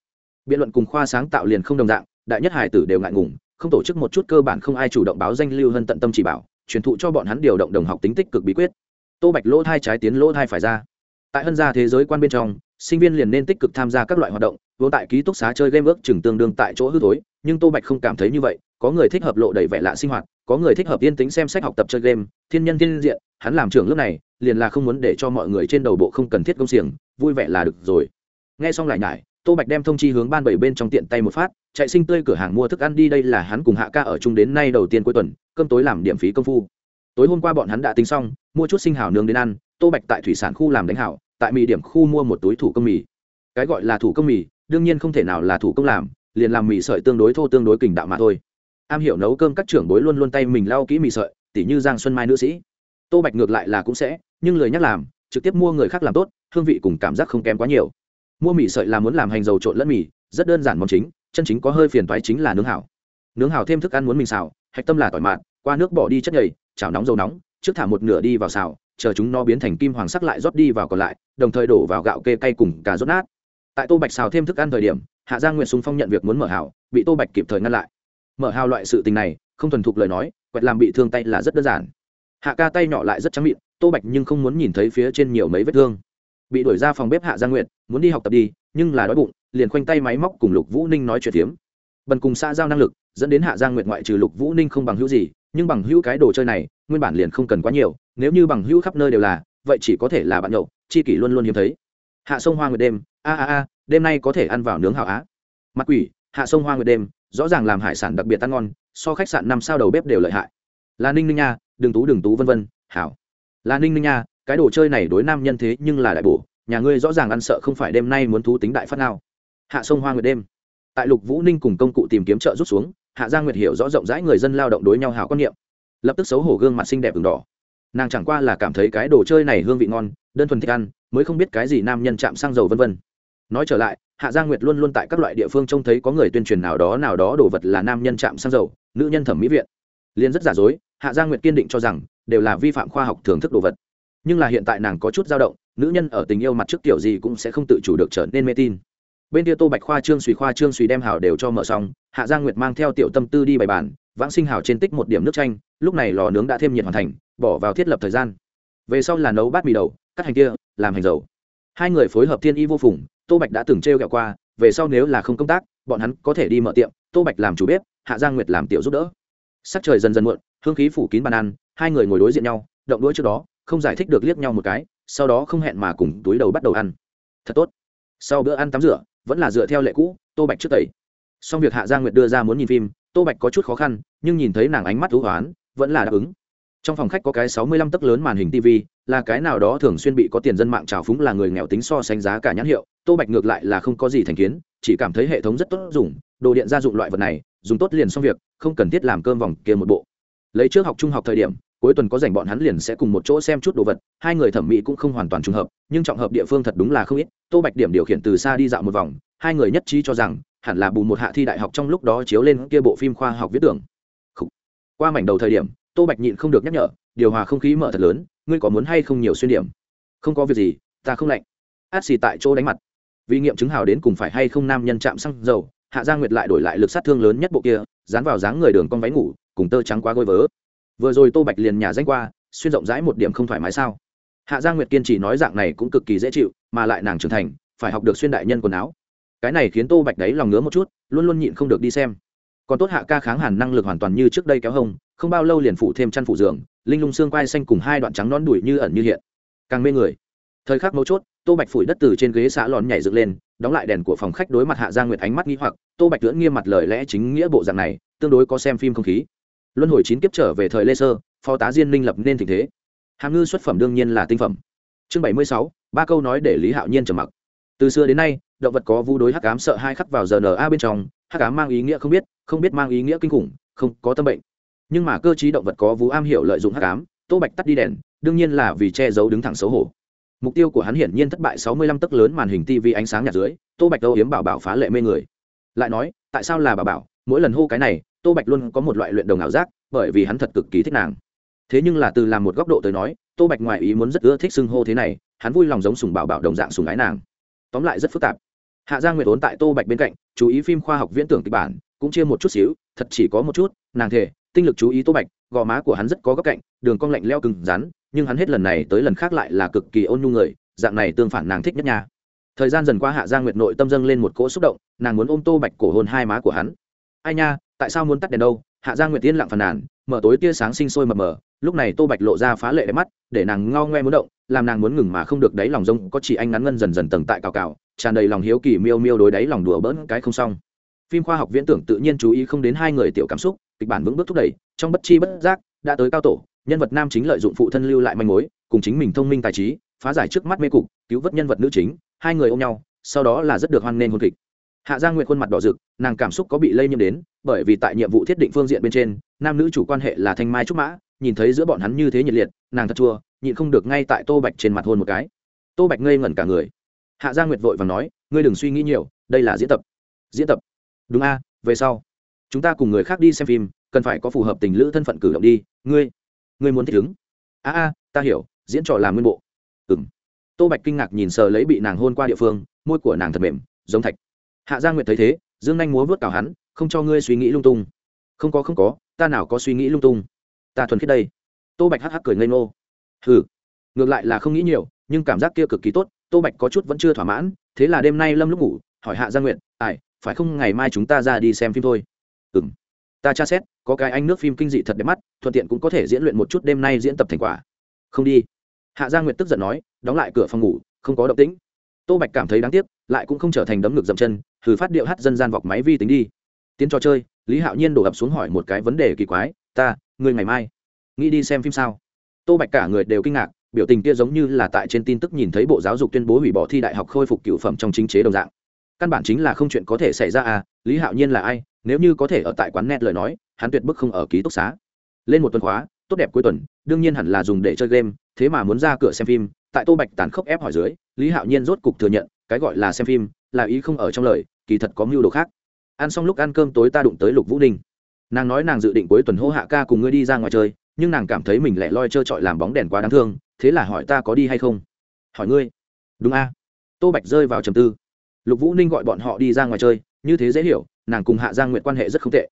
Biện luận cùng khoa sáng tạo liền không đồng dạng, đại nhất hải tử đều ngại ngùng, không tổ chức một chút cơ bản không ai chủ động báo danh lưu hân tận tâm chỉ bảo, truyền thụ cho bọn hắn điều động đồng học tính tích cực bí quyết. Tô bạch lỗ thai trái tiến lỗ thai phải ra. Tại hân gia thế giới quan bên trong sinh viên liền nên tích cực tham gia các loại hoạt động, vốn tại ký túc xá chơi game ước chừng tương đương tại chỗ hư tối nhưng tô bạch không cảm thấy như vậy, có người thích hợp lộ đầy vẻ lạ sinh hoạt, có người thích hợp yên tính xem sách học tập chơi game, thiên nhân thiên diện, hắn làm trưởng lớp này, liền là không muốn để cho mọi người trên đầu bộ không cần thiết công xiềng, vui vẻ là được rồi. Nghe xong lại nhải, tô bạch đem thông chi hướng ban bảy bên trong tiện tay một phát, chạy sinh tươi cửa hàng mua thức ăn đi, đây là hắn cùng hạ ca ở chung đến nay đầu tiên cuối tuần, cơm tối làm điểm phí công phu. Tối hôm qua bọn hắn đã tính xong, mua chút sinh hảo nướng đến ăn, tô bạch tại thủy sản khu làm đánh hảo tại mì điểm khu mua một túi thủ công mì. Cái gọi là thủ công mì, đương nhiên không thể nào là thủ công làm, liền làm mì sợi tương đối thô tương đối kình đạo mà thôi. Am hiểu nấu cơm các trưởng bối luôn luôn tay mình lau kỹ mì sợi, tỉ như giang xuân mai nữ sĩ. Tô bạch ngược lại là cũng sẽ, nhưng lời nhắc làm, trực tiếp mua người khác làm tốt, hương vị cùng cảm giác không kém quá nhiều. Mua mì sợi là muốn làm hành dầu trộn lẫn mì, rất đơn giản món chính, chân chính có hơi phiền toái chính là nướng hảo. Nướng hảo thêm thức ăn muốn mình xào, hạch tâm là tỏi mạt, qua nước bỏ đi chất nhầy, chảo nóng dầu nóng, trước thả một nửa đi vào xào, chờ chúng nó biến thành kim hoàng sắc lại rót đi vào còn lại đồng thời đổ vào gạo kê cay cùng cả rốt nát. Tại tô bạch xào thêm thức ăn thời điểm hạ giang nguyệt súng phong nhận việc muốn mở hào, bị tô bạch kịp thời ngăn lại. Mở hào loại sự tình này không thuần thục lời nói quẹt làm bị thương tay là rất đơn giản. Hạ ca tay nhỏ lại rất trắng mịn tô bạch nhưng không muốn nhìn thấy phía trên nhiều mấy vết thương. Bị đuổi ra phòng bếp hạ giang nguyệt muốn đi học tập đi nhưng là đói bụng liền khoanh tay máy móc cùng lục vũ ninh nói chuyện tiếm bần cùng xã giao năng lực dẫn đến hạ giang nguyệt ngoại trừ lục vũ ninh không bằng hữu gì nhưng bằng hữu cái đồ chơi này nguyên bản liền không cần quá nhiều nếu như bằng hữu khắp nơi đều là vậy chỉ có thể là bạn nhậu chi kỷ luôn luôn hiếm thấy. Hạ sông hoa nguyệt đêm, a a a, đêm nay có thể ăn vào nướng hảo á. Mặt quỷ, hạ sông hoa nguyệt đêm, rõ ràng làm hải sản đặc biệt ăn ngon, so khách sạn năm sao đầu bếp đều lợi hại. Là ninh ninh nha, đừng tú đừng tú vân vân, hảo. Là ninh ninh nha, cái đồ chơi này đối nam nhân thế nhưng là đại bổ, nhà ngươi rõ ràng ăn sợ không phải đêm nay muốn thú tính đại phát nào hạ sông hoa nguyệt đêm. Tại lục vũ ninh cùng công cụ tìm kiếm trợ rút xuống, hạ giang nguyệt hiểu rõ rộng rãi người dân lao động đối nhau hảo quan niệm. Lập tức xấu hổ gương mặt xinh đẹp v đỏ nàng chẳng qua là cảm thấy cái đồ chơi này hương vị ngon, đơn thuần thích ăn, mới không biết cái gì nam nhân chạm xăng dầu vân vân. Nói trở lại, hạ giang nguyệt luôn luôn tại các loại địa phương trông thấy có người tuyên truyền nào đó nào đó đồ vật là nam nhân chạm xăng dầu, nữ nhân thẩm mỹ viện. Liên rất giả dối, hạ giang nguyệt kiên định cho rằng, đều là vi phạm khoa học thưởng thức đồ vật. Nhưng là hiện tại nàng có chút dao động, nữ nhân ở tình yêu mặt trước tiểu gì cũng sẽ không tự chủ được trở nên mê tin. Bên kia tô bạch khoa trương suy khoa trương suy đem hào đều cho mở xong, hạ giang nguyệt mang theo tiểu tâm tư đi bày bàn vãng sinh hào trên tích một điểm nước chanh, lúc này lò nướng đã thêm nhiệt hoàn thành, bỏ vào thiết lập thời gian. Về sau là nấu bát mì đầu, cắt hành kia, làm hành dầu. Hai người phối hợp thiên y vô phùng, tô bạch đã từng t r e o kẹo qua, về sau nếu là không công tác, bọn hắn có thể đi mở tiệm, tô bạch làm chủ bếp, hạ giang nguyệt làm tiểu giúp đỡ. Sắc trời dần dần muộn, hương khí phủ kín bàn ăn, hai người ngồi đối diện nhau, động đũa trước đó, không giải thích được liếc nhau một cái, sau đó không hẹn mà cùng túi đầu bắt đầu ăn. Thật tốt. Sau bữa ăn tắm rửa, vẫn là dựa theo lệ cũ, tô bạch trước tẩy. Xong việc hạ giang nguyệt đưa ra muốn nhìn phim tô bạch có chút khó khăn, nhưng nhìn thấy nàng ánh mắt thú hoán, vẫn là đáp ứng. Trong phòng khách có cái sáu mươi lăm tấc lớn màn hình tv là cái nào đó thường xuyên bị có tiền dân mạng trào phúng là người nghèo tính so sánh giá cả nhãn hiệu, tô bạch ngược lại là không có gì thành kiến, chỉ cảm thấy hệ thống rất tốt dùng, đồ điện gia dụng loại vật này, dùng tốt liền xong việc, không cần thiết làm cơm vòng kia một bộ. Lấy trước học trung học thời điểm, cuối tuần có dành bọn hắn liền sẽ cùng một chỗ xem chút đồ vật, hai người thẩm mỹ cũng không hoàn toàn trùng hợp, nhưng trọng hợp địa phương thật đúng là không ít, tô bạch điểm điều khiển từ xa đi dạo một vòng, hai người nhất trí cho rằng hẳn là bù một hạ thi đại học trong lúc đó chiếu lên kia bộ phim khoa học viết tưởng. Qua mảnh đầu thời điểm, tô bạch nhịn không được nhắc nhở, điều hòa không khí mở thật lớn, ngươi có muốn hay không nhiều xuyên điểm? Không có việc gì, ta không lạnh. Át xì tại chỗ đánh mặt. Vì nghiệm chứng hào đến cùng phải hay không nam nhân chạm xăng dầu, hạ giang nguyệt lại đổi lại lực sát thương lớn nhất bộ kia, dán vào dáng người đường con váy ngủ, cùng tơ trắng quá gối vớ. Vừa rồi tô bạch liền nhà danh qua, xuyên rộng rãi một điểm không thoải mái sao? Hạ giang nguyệt kiên trì nói dạng này cũng cực kỳ dễ chịu, mà lại nàng trưởng thành, phải học được xuyên đại nhân quần áo cái này khiến tô bạch đấy lòng ngứa một chút, luôn luôn nhịn không được đi xem. Còn tốt hạ ca kháng hàn năng lực hoàn toàn như trước đây kéo hông, không bao lâu liền phủ thêm chăn phủ giường, linh lung xương quai xanh cùng hai đoạn trắng nón đùi như ẩn như hiện. Càng mê người. Thời khắc mấu chốt, tô bạch phủi đất từ trên ghế xã lòn nhảy dựng lên, đóng lại đèn của phòng khách đối mặt hạ gia nguyệt ánh mắt nghi hoặc, tô bạch lưỡng nghiêm mặt lời lẽ chính nghĩa bộ dạng này, tương đối có xem phim không khí. Luân hồi chín kiếp trở về thời lê sơ, phó tá diên minh lập nên tình thế. Hàm ngư xuất phẩm đương nhiên là tinh phẩm. Chương bảy mươi sáu, ba câu nói để lý hạo nhiên trầm mặc. Từ xưa đến nay động vật có vu đối hắc ám sợ hai khắc vào giờ na bên trong, hắc ám mang ý nghĩa không biết không biết mang ý nghĩa kinh khủng, không có tâm bệnh. Nhưng mà cơ trí động vật có vú am hiểu lợi dụng hắc ám, tô bạch tắt đi đèn, đương nhiên là vì che giấu đứng thẳng xấu hổ. Mục tiêu của hắn hiển nhiên thất bại sáu mươi lăm tấc lớn màn hình tv ánh sáng nhạt dưới, tô bạch đâu yếm bảo bảo phá lệ mê người. Lại nói, tại sao là bảo bảo? Mỗi lần hô cái này, tô bạch luôn có một loại luyện đồng ảo giác, bởi vì hắn thật cực kỳ thích nàng. Thế nhưng là từ làm một góc độ tới nói, tô bạch ngoài ý muốn rất ưa thích xưng hô thế này, hắn vui lòng giống sùng bảo bảo đồng dạng sùng ái nàng. Tóm lại rất phức tạp hạ giang nguyệt ốn tại tô bạch bên cạnh, chú ý phim khoa học viễn tưởng kịch bản, cũng chia một chút xíu, thật chỉ có một chút, nàng thể tinh lực chú ý tô bạch, gò má của hắn rất có góc cạnh, đường cong lạnh leo cứng rắn, nhưng hắn hết lần này tới lần khác lại là cực kỳ ôn nhu người, dạng này tương phản nàng thích nhất nha. Thời gian dần qua hạ giang nguyệt nội tâm dâng lên một cỗ xúc động, nàng muốn ôm tô bạch cổ hôn hai má của hắn. Ai nha, tại sao muốn tắt đèn đâu? Hạ giang nguyệt tiên lặng phàn nàn, mở tối tia sáng sinh sôi mờ mờ, lúc này tô bạch lộ ra phá lệ đẹp mắt, để nàng ngao ngoe muốn động, làm nàng muốn ngừng mà không được đáy lòng rông, có chỉ anh ngắn ngân dần dần tầng tại cào cào, tràn đầy lòng hiếu kỳ miêu miêu đối đáy lòng đùa bỡn cái không xong. Phim khoa học viễn tưởng tự nhiên chú ý không đến hai người tiểu cảm xúc, kịch bản vững bước thúc đẩy, trong bất chi bất giác, đã tới cao tổ, nhân vật nam chính lợi dụng phụ thân lưu lại manh mối, cùng chính mình thông minh tài trí, phá giải trước mắt mê cục, cứu vớt nhân vật nữ chính, hai người ôm nhau, sau đó là rất được hoan nghênh hôn kịch hạ giang nguyện khuôn mặt đỏ rực, nàng cảm xúc có bị lây nhiễm đến, bởi vì tại nhiệm vụ thiết định phương diện bên trên, nam nữ chủ quan hệ là thanh mai trúc mã, nhìn thấy giữa bọn hắn như thế nhiệt liệt, nàng thật chua nhịn không được ngay tại tô bạch trên mặt hôn một cái. Tô bạch ngây ngẩn cả người. Hạ gia nguyệt vội và nói, ngươi đừng suy nghĩ nhiều, đây là diễn tập. Diễn tập? Đúng a, về sau. Chúng ta cùng người khác đi xem phim, cần phải có phù hợp tình lữ thân phận cử động đi. Ngươi ngươi muốn thích ứng? A a, ta hiểu, diễn trò làm nguyên bộ. Ừ m tô bạch kinh ngạc nhìn sờ lấy bị nàng hôn qua địa phương, môi của nàng thật mềm, giống thạch hạ gia nguyệt thấy thế, dương anh múa vớt cào hắn, không cho ngươi suy nghĩ lung tung. Không có không có, ta nào có suy nghĩ lung tung? Ta thuần khiết đây. Tô bạch hắc hắc cười ngây ngô. Hừ, ngược lại là không nghĩ nhiều, nhưng cảm giác kia cực kỳ tốt, tô bạch có chút vẫn chưa thỏa mãn, thế là đêm nay lâm lúc ngủ, hỏi hạ gia nguyện ai, phải không ngày mai chúng ta ra đi xem phim thôi? Ừ m ta tra xét, có cái anh nước phim kinh dị thật đẹp mắt, thuận tiện cũng có thể diễn luyện một chút đêm nay diễn tập thành quả. Không đi. Hạ gia nguyệt tức giận nói, đóng lại cửa phòng ngủ, không có động tĩnh. Tô bạch cảm thấy đáng tiếc lại cũng không trở thành đấm ngực dậm chân, thử phát điệu hát dân gian vọc máy vi tính đi. Tiến trò chơi, lý hạo nhiên đổ ập xuống hỏi một cái vấn đề kỳ quái, ta người ngày mai nghĩ đi xem phim sao? Tô bạch cả người đều kinh ngạc, biểu tình kia giống như là tại trên tin tức nhìn thấy bộ giáo dục tuyên bố hủy bỏ thi đại học khôi phục cựu phẩm trong chính chế đồng dạng. Căn bản chính là không chuyện có thể xảy ra à lý hạo nhiên là ai, nếu như có thể ở tại quán net lời nói, hắn tuyệt bức không ở ký túc xá. Lên một tuần khóa, tốt đẹp cuối tuần, đương nhiên hẳn là dùng để chơi game, thế mà muốn ra cửa xem phim, tại tô bạch tàn khốc ép hỏi dưới, lý hạo nhiên rốt cục thừa nhận cái gọi là xem phim, là ý không ở trong lời, kỳ thật có mưu đồ khác. Ăn xong lúc ăn cơm tối ta đụng tới lục vũ ninh. Nàng nói nàng dự định cuối tuần hô hạ ca cùng ngươi đi ra ngoài chơi, nhưng nàng cảm thấy mình lại loi trơ trọi làm bóng đèn quá đáng thương, thế là hỏi ta có đi hay không? Hỏi ngươi. Đúng a. Tô bạch rơi vào trầm tư. Lục vũ ninh gọi bọn họ đi ra ngoài chơi, như thế dễ hiểu, nàng cùng hạ giang nguyện quan hệ rất không tệ.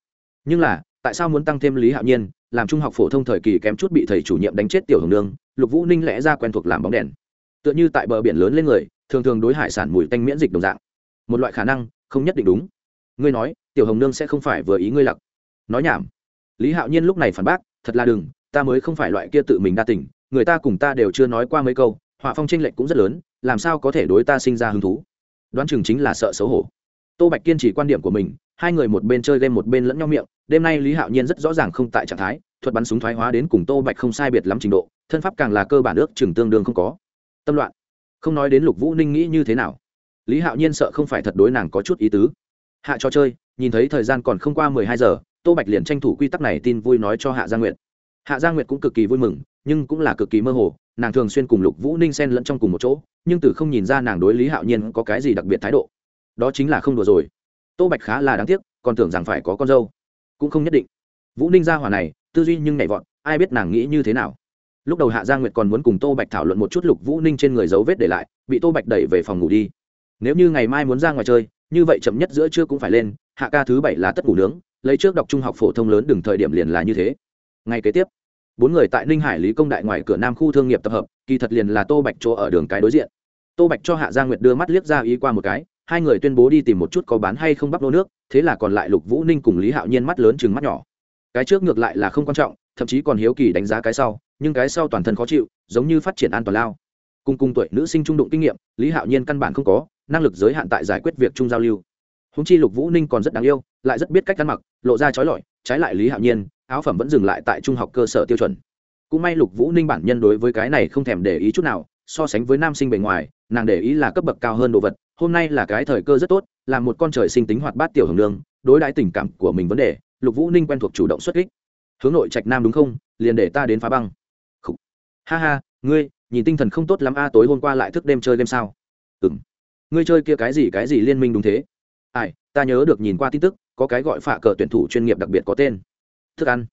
Nhưng là, tại sao muốn tăng thêm lý hạo nhiên, làm trung học phổ thông thời kỳ kém chút bị thầy chủ nhiệm đánh chết tiểu hồng nương, lục vũ ninh lẽ ra quen thuộc làm bóng đèn. Tựa như tại bờ biển lớn lên người thường thường đối hải sản mùi tanh miễn dịch đồng dạng. Một loại khả năng, không nhất định đúng. Ngươi nói, tiểu hồng nương sẽ không phải vừa ý ngươi lặc. Nói nhảm. Lý hạo nhiên lúc này phản bác, thật là đừng, ta mới không phải loại kia tự mình đa tình, người ta cùng ta đều chưa nói qua mấy câu, họa phong tranh lệch cũng rất lớn, làm sao có thể đối ta sinh ra hứng thú? Đoán chừng chính là sợ xấu hổ. Tô bạch kiên trì quan điểm của mình, hai người một bên chơi game một bên lẫn nhau miệng, đêm nay lý hạo nhiên rất rõ ràng không tại trạng thái, thuật bắn súng thoái hóa đến cùng tô bạch không sai biệt lắm trình độ, thân pháp càng là cơ bản ước chừng tương đương không có. Tâm loạn không nói đến lục vũ ninh nghĩ như thế nào. Lý hạo nhiên sợ không phải thật đối nàng có chút ý tứ. Hạ cho chơi, nhìn thấy thời gian còn không qua mười hai giờ, tô bạch liền tranh thủ quy tắc này tin vui nói cho hạ gia nguyệt. Hạ gia nguyệt cũng cực kỳ vui mừng, nhưng cũng là cực kỳ mơ hồ, nàng thường xuyên cùng lục vũ ninh xen lẫn trong cùng một chỗ, nhưng từ không nhìn ra nàng đối lý hạo nhiên có cái gì đặc biệt thái độ. Đó chính là không đùa rồi. Tô bạch khá là đáng tiếc, còn tưởng rằng phải có con dâu. Cũng không nhất định. Vũ ninh ra hỏa này, tư duy nhưng nhảy vọt, ai biết nàng nghĩ như thế nào lúc đầu hạ gia nguyệt còn muốn cùng tô bạch thảo luận một chút lục vũ ninh trên người dấu vết để lại, bị tô bạch đẩy về phòng ngủ đi. Nếu như ngày mai muốn ra ngoài chơi, như vậy chậm nhất giữa trưa cũng phải lên, hạ ca thứ bảy là tất ngủ nướng, lấy trước đọc trung học phổ thông lớn đừng thời điểm liền là như thế. Ngay kế tiếp, bốn người tại ninh hải lý công đại ngoài cửa nam khu thương nghiệp tập hợp, kỳ thật liền là tô bạch chỗ ở đường cái đối diện. Tô bạch cho hạ gia nguyệt đưa mắt liếc ra ý qua một cái, hai người tuyên bố đi tìm một chút có bán hay không bắp lô nước, thế là còn lại lục vũ ninh cùng lý hạo nhiên mắt lớn chừng mắt nhỏ. Cái trước ngược lại là không quan trọng, thậm chí còn hiếu kỳ đánh giá cái sau nhưng cái sau toàn thân khó chịu, giống như phát triển an toàn lao. Cùng cùng tuổi nữ sinh trung đụng kinh nghiệm, lý hạo nhiên căn bản không có năng lực giới hạn tại giải quyết việc chung giao lưu. Húng chi lục vũ ninh còn rất đáng yêu, lại rất biết cách ăn mặc, lộ ra trói lọi, trái lại lý hạo nhiên, áo phẩm vẫn dừng lại tại trung học cơ sở tiêu chuẩn. Cũng may lục vũ ninh bản nhân đối với cái này không thèm để ý chút nào, so sánh với nam sinh bề ngoài, nàng để ý là cấp bậc cao hơn đồ vật, hôm nay là cái thời cơ rất tốt, là một con trời sinh tính hoạt bát tiểu hồng lương đối đãi tình cảm của mình vấn đề, lục vũ ninh quen thuộc chủ động xuất kích. Hướng nội trạch nam đúng không? Liền để ta đến phá băng ha ha, ngươi, nhìn tinh thần không tốt lắm a, tối hôm qua lại thức đêm chơi đêm sao? Ừng ngươi chơi kia cái gì cái gì liên minh đúng thế? Ai, ta nhớ được nhìn qua tin tức, có cái gọi phạ cờ tuyển thủ chuyên nghiệp đặc biệt có tên. Thức ăn.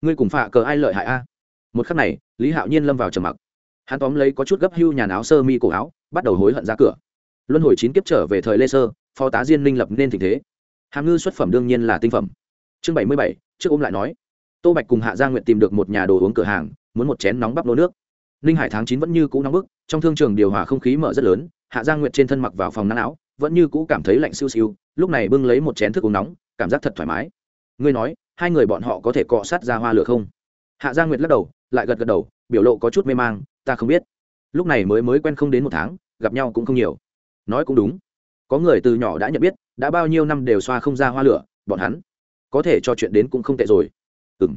Ngươi cùng phạ cờ ai lợi hại a? Một khắc này, lý hạo nhiên lâm vào trầm mặc. Hắn tóm lấy có chút gấp hưu nhà áo sơ mi cổ áo, bắt đầu hối hận ra cửa. Luân hồi chín kiếp trở về thời lê sơ, phó tá diên minh lập nên tình thế. Hàm ngư xuất phẩm đương nhiên là tinh phẩm. Chương bảy mươi bảy, trước ôm lại nói. Tô bạch cùng hạ gia nguyện tìm được một nhà đồ uống cửa hàng muốn một chén nóng bắp lô nước. Ninh hải tháng chín vẫn như cũ nóng bức, trong thương trường điều hòa không khí mở rất lớn, hạ gia Nguyệt trên thân mặc vào phòng nắng áo, vẫn như cũ cảm thấy lạnh siêu siêu, lúc này bưng lấy một chén thức uống nóng, cảm giác thật thoải mái. Ngươi nói, hai người bọn họ có thể cọ sát ra hoa lửa không? Hạ gia nguyệt lắc đầu, lại gật gật đầu, biểu lộ có chút mê mang, ta không biết. Lúc này mới mới quen không đến một tháng, gặp nhau cũng không nhiều. Nói cũng đúng. Có người từ nhỏ đã nhận biết, đã bao nhiêu năm đều xoa không ra hoa lửa, bọn hắn có thể cho chuyện đến cũng không tệ rồi. Ừng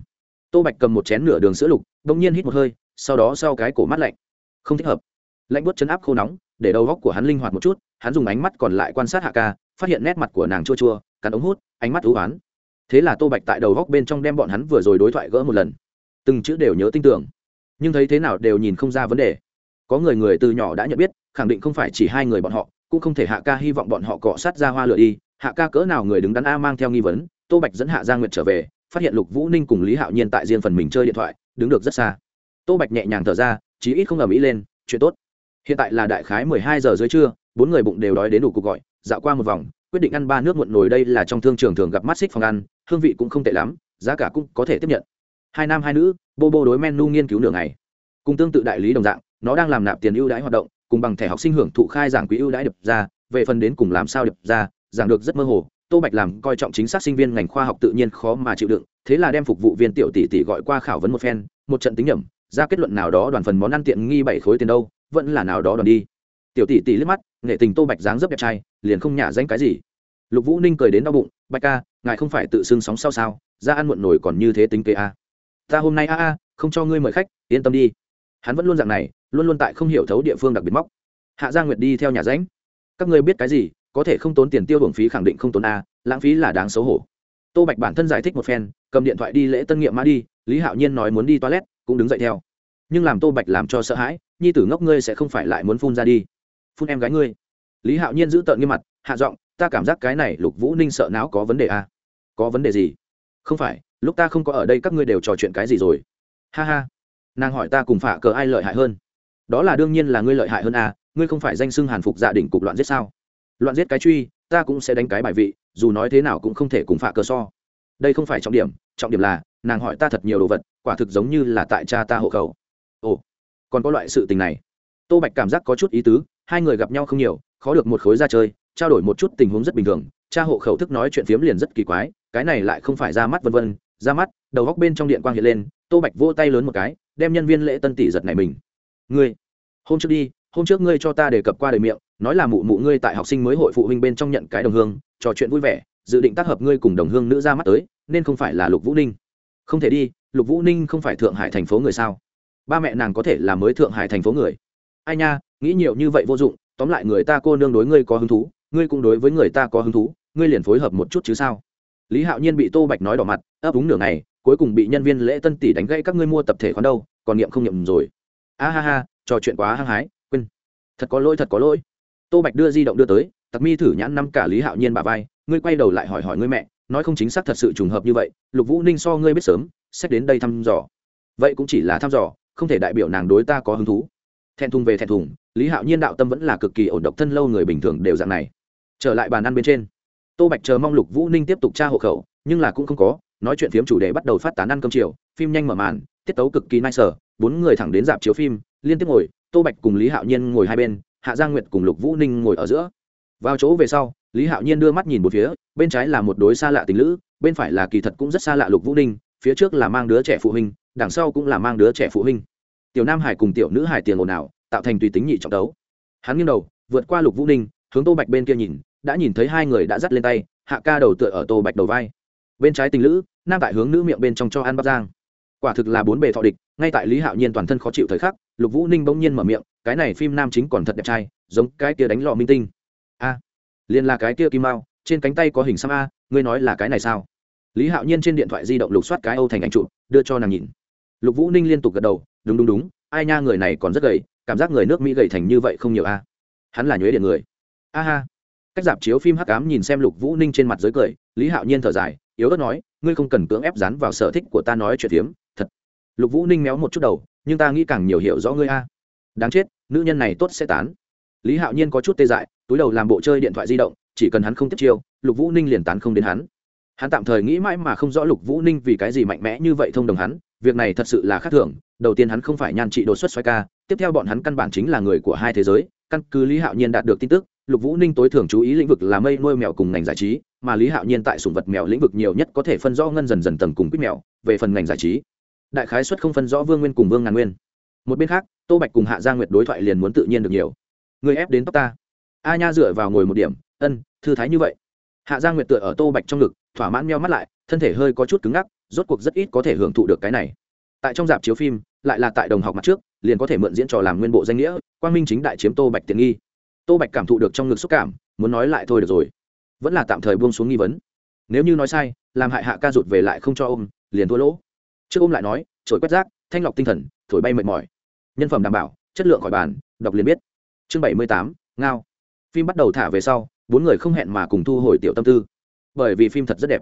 tô bạch cầm một chén nửa đường sữa lục đông nhiên hít một hơi, sau đó sau cái cổ mắt lạnh. Không thích hợp. Lạnh bớt chấn áp khô nóng, để đầu góc của hắn linh hoạt một chút, hắn dùng ánh mắt còn lại quan sát hạ ca, phát hiện nét mặt của nàng chua chua, cắn ống hút, ánh mắt thú oán thế là tô bạch tại đầu góc bên trong đem bọn hắn vừa rồi đối thoại gỡ một lần. Từng chữ đều nhớ tin tưởng. Nhưng thấy thế nào đều nhìn không ra vấn đề. Có người người từ nhỏ đã nhận biết, khẳng định không phải chỉ hai người bọn họ, cũng không thể hạ ca hy vọng bọn họ cọ sát ra hoa lửa đi. Hạ ca cỡ nào người đứng đắn a mang theo nghi vấn, tô bạch dẫn hạ gia nguyệt trở về, phát hiện lục vũ ninh cùng lý hạo nhiên tại riêng phần mình chơi điện thoại đứng được rất xa. Tô bạch nhẹ nhàng thở ra, chí ít không ầm ĩ lên, chuyện tốt. Hiện tại là đại khái mười hai giờ dưới trưa, bốn người bụng đều đói đến đủ cuộc gọi, dạo qua một vòng, quyết định ăn ba nước muộn nồi đây là trong thương trường thường gặp mắt xích phòng ăn, hương vị cũng không tệ lắm, giá cả cũng có thể tiếp nhận. Hai nam hai nữ, bô bô đối menu nghiên cứu nửa ngày. Cùng tương tự đại lý đồng dạng, nó đang làm nạp tiền ưu đãi hoạt động, cùng bằng thẻ học sinh hưởng thụ khai giảng quỹ ưu đãi đập ra, về phần đến cùng làm sao đập ra, giảng được rất mơ hồ, tô bạch làm coi trọng chính xác sinh viên ngành khoa học tự nhiên khó mà chịu đựng thế là đem phục vụ viên tiểu tỷ tỷ gọi qua khảo vấn một phen, một trận tính nhẩm, ra kết luận nào đó đoàn phần món ăn tiện nghi bảy khối tiền đâu, vẫn là nào đó đoàn đi. Tiểu tỷ tỷ liếc mắt, nghệ tình tô bạch dáng rất đẹp trai, liền không nhả danh cái gì. Lục vũ ninh cười đến đau bụng, bạch ca, ngài không phải tự xưng sóng sao sao, ra ăn muộn nổi còn như thế tính kế a. Ta hôm nay a a, không cho ngươi mời khách, yên tâm đi. Hắn vẫn luôn dạng này, luôn luôn tại không hiểu thấu địa phương đặc biệt móc. Hạ gia nguyệt đi theo nhà ránh các ngươi biết cái gì, có thể không tốn tiền tiêu hưởng phí khẳng định không tốn a, lãng phí là đáng xấu hổ tô bạch bản thân giải thích một phen, cầm điện thoại đi lễ tân nghiệm mã đi, lý hạo nhiên nói muốn đi toilet, cũng đứng dậy theo. Nhưng làm tô bạch làm cho sợ hãi, nhi tử ngốc ngươi sẽ không phải lại muốn phun ra đi. Phun em gái ngươi. Lý hạo nhiên giữ tợn nghiêm mặt, hạ giọng, ta cảm giác cái này lục vũ ninh sợ não có vấn đề à? có vấn đề gì? Không phải, lúc ta không có ở đây các ngươi đều trò chuyện cái gì rồi. Ha ha. Nàng hỏi ta cùng phả cờ ai lợi hại hơn? Đó là đương nhiên là ngươi lợi hại hơn à ngươi không phải danh xưng hàn phục dạ gia đình cục loạn giết sao? Loạn giết cái truy ta cũng sẽ đánh cái bài vị, dù nói thế nào cũng không thể cùng phạ cơ so. Đây không phải trọng điểm trọng điểm là, nàng hỏi ta thật nhiều đồ vật, quả thực giống như là tại cha ta hộ khẩu. Ồ, còn có loại sự tình này. Tô bạch cảm giác có chút ý tứ, hai người gặp nhau không nhiều, khó được một khối ra chơi, trao đổi một chút tình huống rất bình thường, cha hộ khẩu thức nói chuyện phiếm liền rất kỳ quái, cái này lại không phải ra mắt vân vân, ra mắt, đầu góc bên trong điện quang hiện lên, tô bạch vỗ tay lớn một cái, đem nhân viên lễ tân tỷ giật này mình. Ngươi, hôm trước đi, hôm trước ngươi cho ta đề cập qua đời miệng nói là mụ mụ ngươi tại học sinh mới hội phụ huynh bên trong nhận cái đồng hương, trò chuyện vui vẻ, dự định tác hợp ngươi cùng đồng hương nữ ra mắt tới, nên không phải là lục vũ ninh. Không thể đi, lục vũ ninh không phải thượng hải thành phố người sao? Ba mẹ nàng có thể là mới thượng hải thành phố người. Ai nha, nghĩ nhiều như vậy vô dụng, tóm lại người ta cô nương đối ngươi có hứng thú, ngươi cũng đối với người ta có hứng thú, ngươi liền phối hợp một chút chứ sao? Lý hạo nhiên bị tô bạch nói đỏ mặt, ấp úng nửa ngày, cuối cùng bị nhân viên lễ tân tỷ đánh gãy các ngươi mua tập thể khoán đâu, còn nghiệm không nghiệm rồi. A ha ha, trò chuyện quá hăng hái, quên. Thật có lỗi, thật có lỗi tô bạch đưa di động đưa tới, tặc mi thử nhãn năm cả lý hạo nhiên bà vai, ngươi quay đầu lại hỏi hỏi ngươi mẹ, nói không chính xác thật sự trùng hợp như vậy, lục vũ ninh so ngươi biết sớm xét đến đây thăm dò. Vậy cũng chỉ là thăm dò, không thể đại biểu nàng đối ta có hứng thú. Thẹn thùng về thẹn thùng, lý hạo nhiên đạo tâm vẫn là cực kỳ ổn độc, thân lâu người bình thường đều dạng này. Trở lại bàn ăn bên trên, tô bạch chờ mong lục vũ ninh tiếp tục tra hộ khẩu, nhưng là cũng không có, nói chuyện phiếm chủ đề bắt đầu phát tán ăn cơm chiều, phim nhanh mở màn, tiết tấu cực kỳ nai sở bốn người thẳng đến dạp chiếu phim, liên tiếp ngồi, tô bạch cùng lý hạo nhiên ngồi hai bên hạ giang nguyệt cùng lục vũ ninh ngồi ở giữa. Vào chỗ về sau, lý hạo nhiên đưa mắt nhìn một phía, bên trái là một đối xa lạ tình lữ, bên phải là kỳ thật cũng rất xa lạ lục vũ ninh, phía trước là mang đứa trẻ phụ huynh, đằng sau cũng là mang đứa trẻ phụ huynh. Tiểu nam hải cùng tiểu nữ hải tiền ồn ào, tạo thành tùy tính nhị trọng đấu. Hắn nghiêng đầu, vượt qua lục vũ ninh, hướng tô bạch bên kia nhìn, đã nhìn thấy hai người đã dắt lên tay, hạ ca đầu tựa ở tô bạch đầu vai. Bên trái tình lữ, nam tại hướng nữ miệng bên trong cho ăn bắp giang quả thực là bốn bề thọ địch, ngay tại lý hạo nhiên toàn thân khó chịu thời khắc, lục vũ ninh bỗng nhiên mở miệng cái này phim nam chính còn thật đẹp trai giống cái kia đánh lọ minh tinh. A à, liền là cái kia kim mao trên cánh tay có hình xăm a ngươi nói là cái này sao? Lý hạo nhiên trên điện thoại di động lục soát cái âu thành ảnh trụ đưa cho nàng nhìn. Lục vũ ninh liên tục gật đầu đúng đúng đúng ai nha người này còn rất gầy cảm giác người nước mỹ gầy thành như vậy không nhiều a. Hắn là nhuế điện người. A ha. Cách dạp chiếu phim hắc ám nhìn xem lục vũ ninh trên mặt giới cười lý hạo nhiên thở dài yếu ớt nói ngươi không cần cưỡng ép dán vào sở thích của ta nói chuyện hiếm, thật. Lục vũ ninh méo một chút đầu nhưng ta nghĩ càng nhiều hiểu rõ ngươi a đáng chết, nữ nhân này tốt sẽ tán. Lý hạo nhiên có chút tê dại, túi đầu làm bộ chơi điện thoại di động, chỉ cần hắn không tiếp chiêu, lục vũ ninh liền tán không đến hắn. Hắn tạm thời nghĩ mãi mà không rõ lục vũ ninh vì cái gì mạnh mẽ như vậy thông đồng hắn, việc này thật sự là khác thường, đầu tiên hắn không phải nhan trị đột xuất xoay ca, tiếp theo bọn hắn căn bản chính là người của hai thế giới, căn cứ lý hạo nhiên đạt được tin tức, lục vũ ninh tối thường chú ý lĩnh vực là mây nuôi mèo cùng ngành giải trí, mà lý hạo nhiên tại sùng vật mèo lĩnh vực nhiều nhất có thể phân rõ ngân dần dần tầng cùng quýt mèo, về phần ngành giải trí. Đại khái xuất không phân rõ vương nguyên cùng vương ngàn nguyên một bên khác, tô bạch cùng hạ gia nguyệt đối thoại liền muốn tự nhiên được nhiều. Người ép đến tóc ta. A nha dựa vào ngồi một điểm, ân, thư thái như vậy. Hạ gia nguyệt tựa ở tô bạch trong ngực, thỏa mãn meo mắt lại, thân thể hơi có chút cứng ngắc, rốt cuộc rất ít có thể hưởng thụ được cái này. Tại trong dạp chiếu phim, lại là tại đồng học mặt trước, liền có thể mượn diễn trò làm nguyên bộ danh nghĩa, quang minh chính đại chiếm tô bạch tiện nghi. Tô bạch cảm thụ được trong ngực xúc cảm, muốn nói lại thôi được rồi. Vẫn là tạm thời buông xuống nghi vấn. Nếu như nói sai, làm hại hạ ca rụt về lại không cho ôm, liền thua lỗ. Trước ôm lại nói trội quét rác, thanh lọc tinh thần, thổi bay mệt mỏi nhân phẩm đảm bảo, chất lượng khỏi bàn, đọc liền biết. Chương bảy mươi tám, ngao. Phim bắt đầu thả về sau, bốn người không hẹn mà cùng thu hồi tiểu tâm tư. Bởi vì phim thật rất đẹp.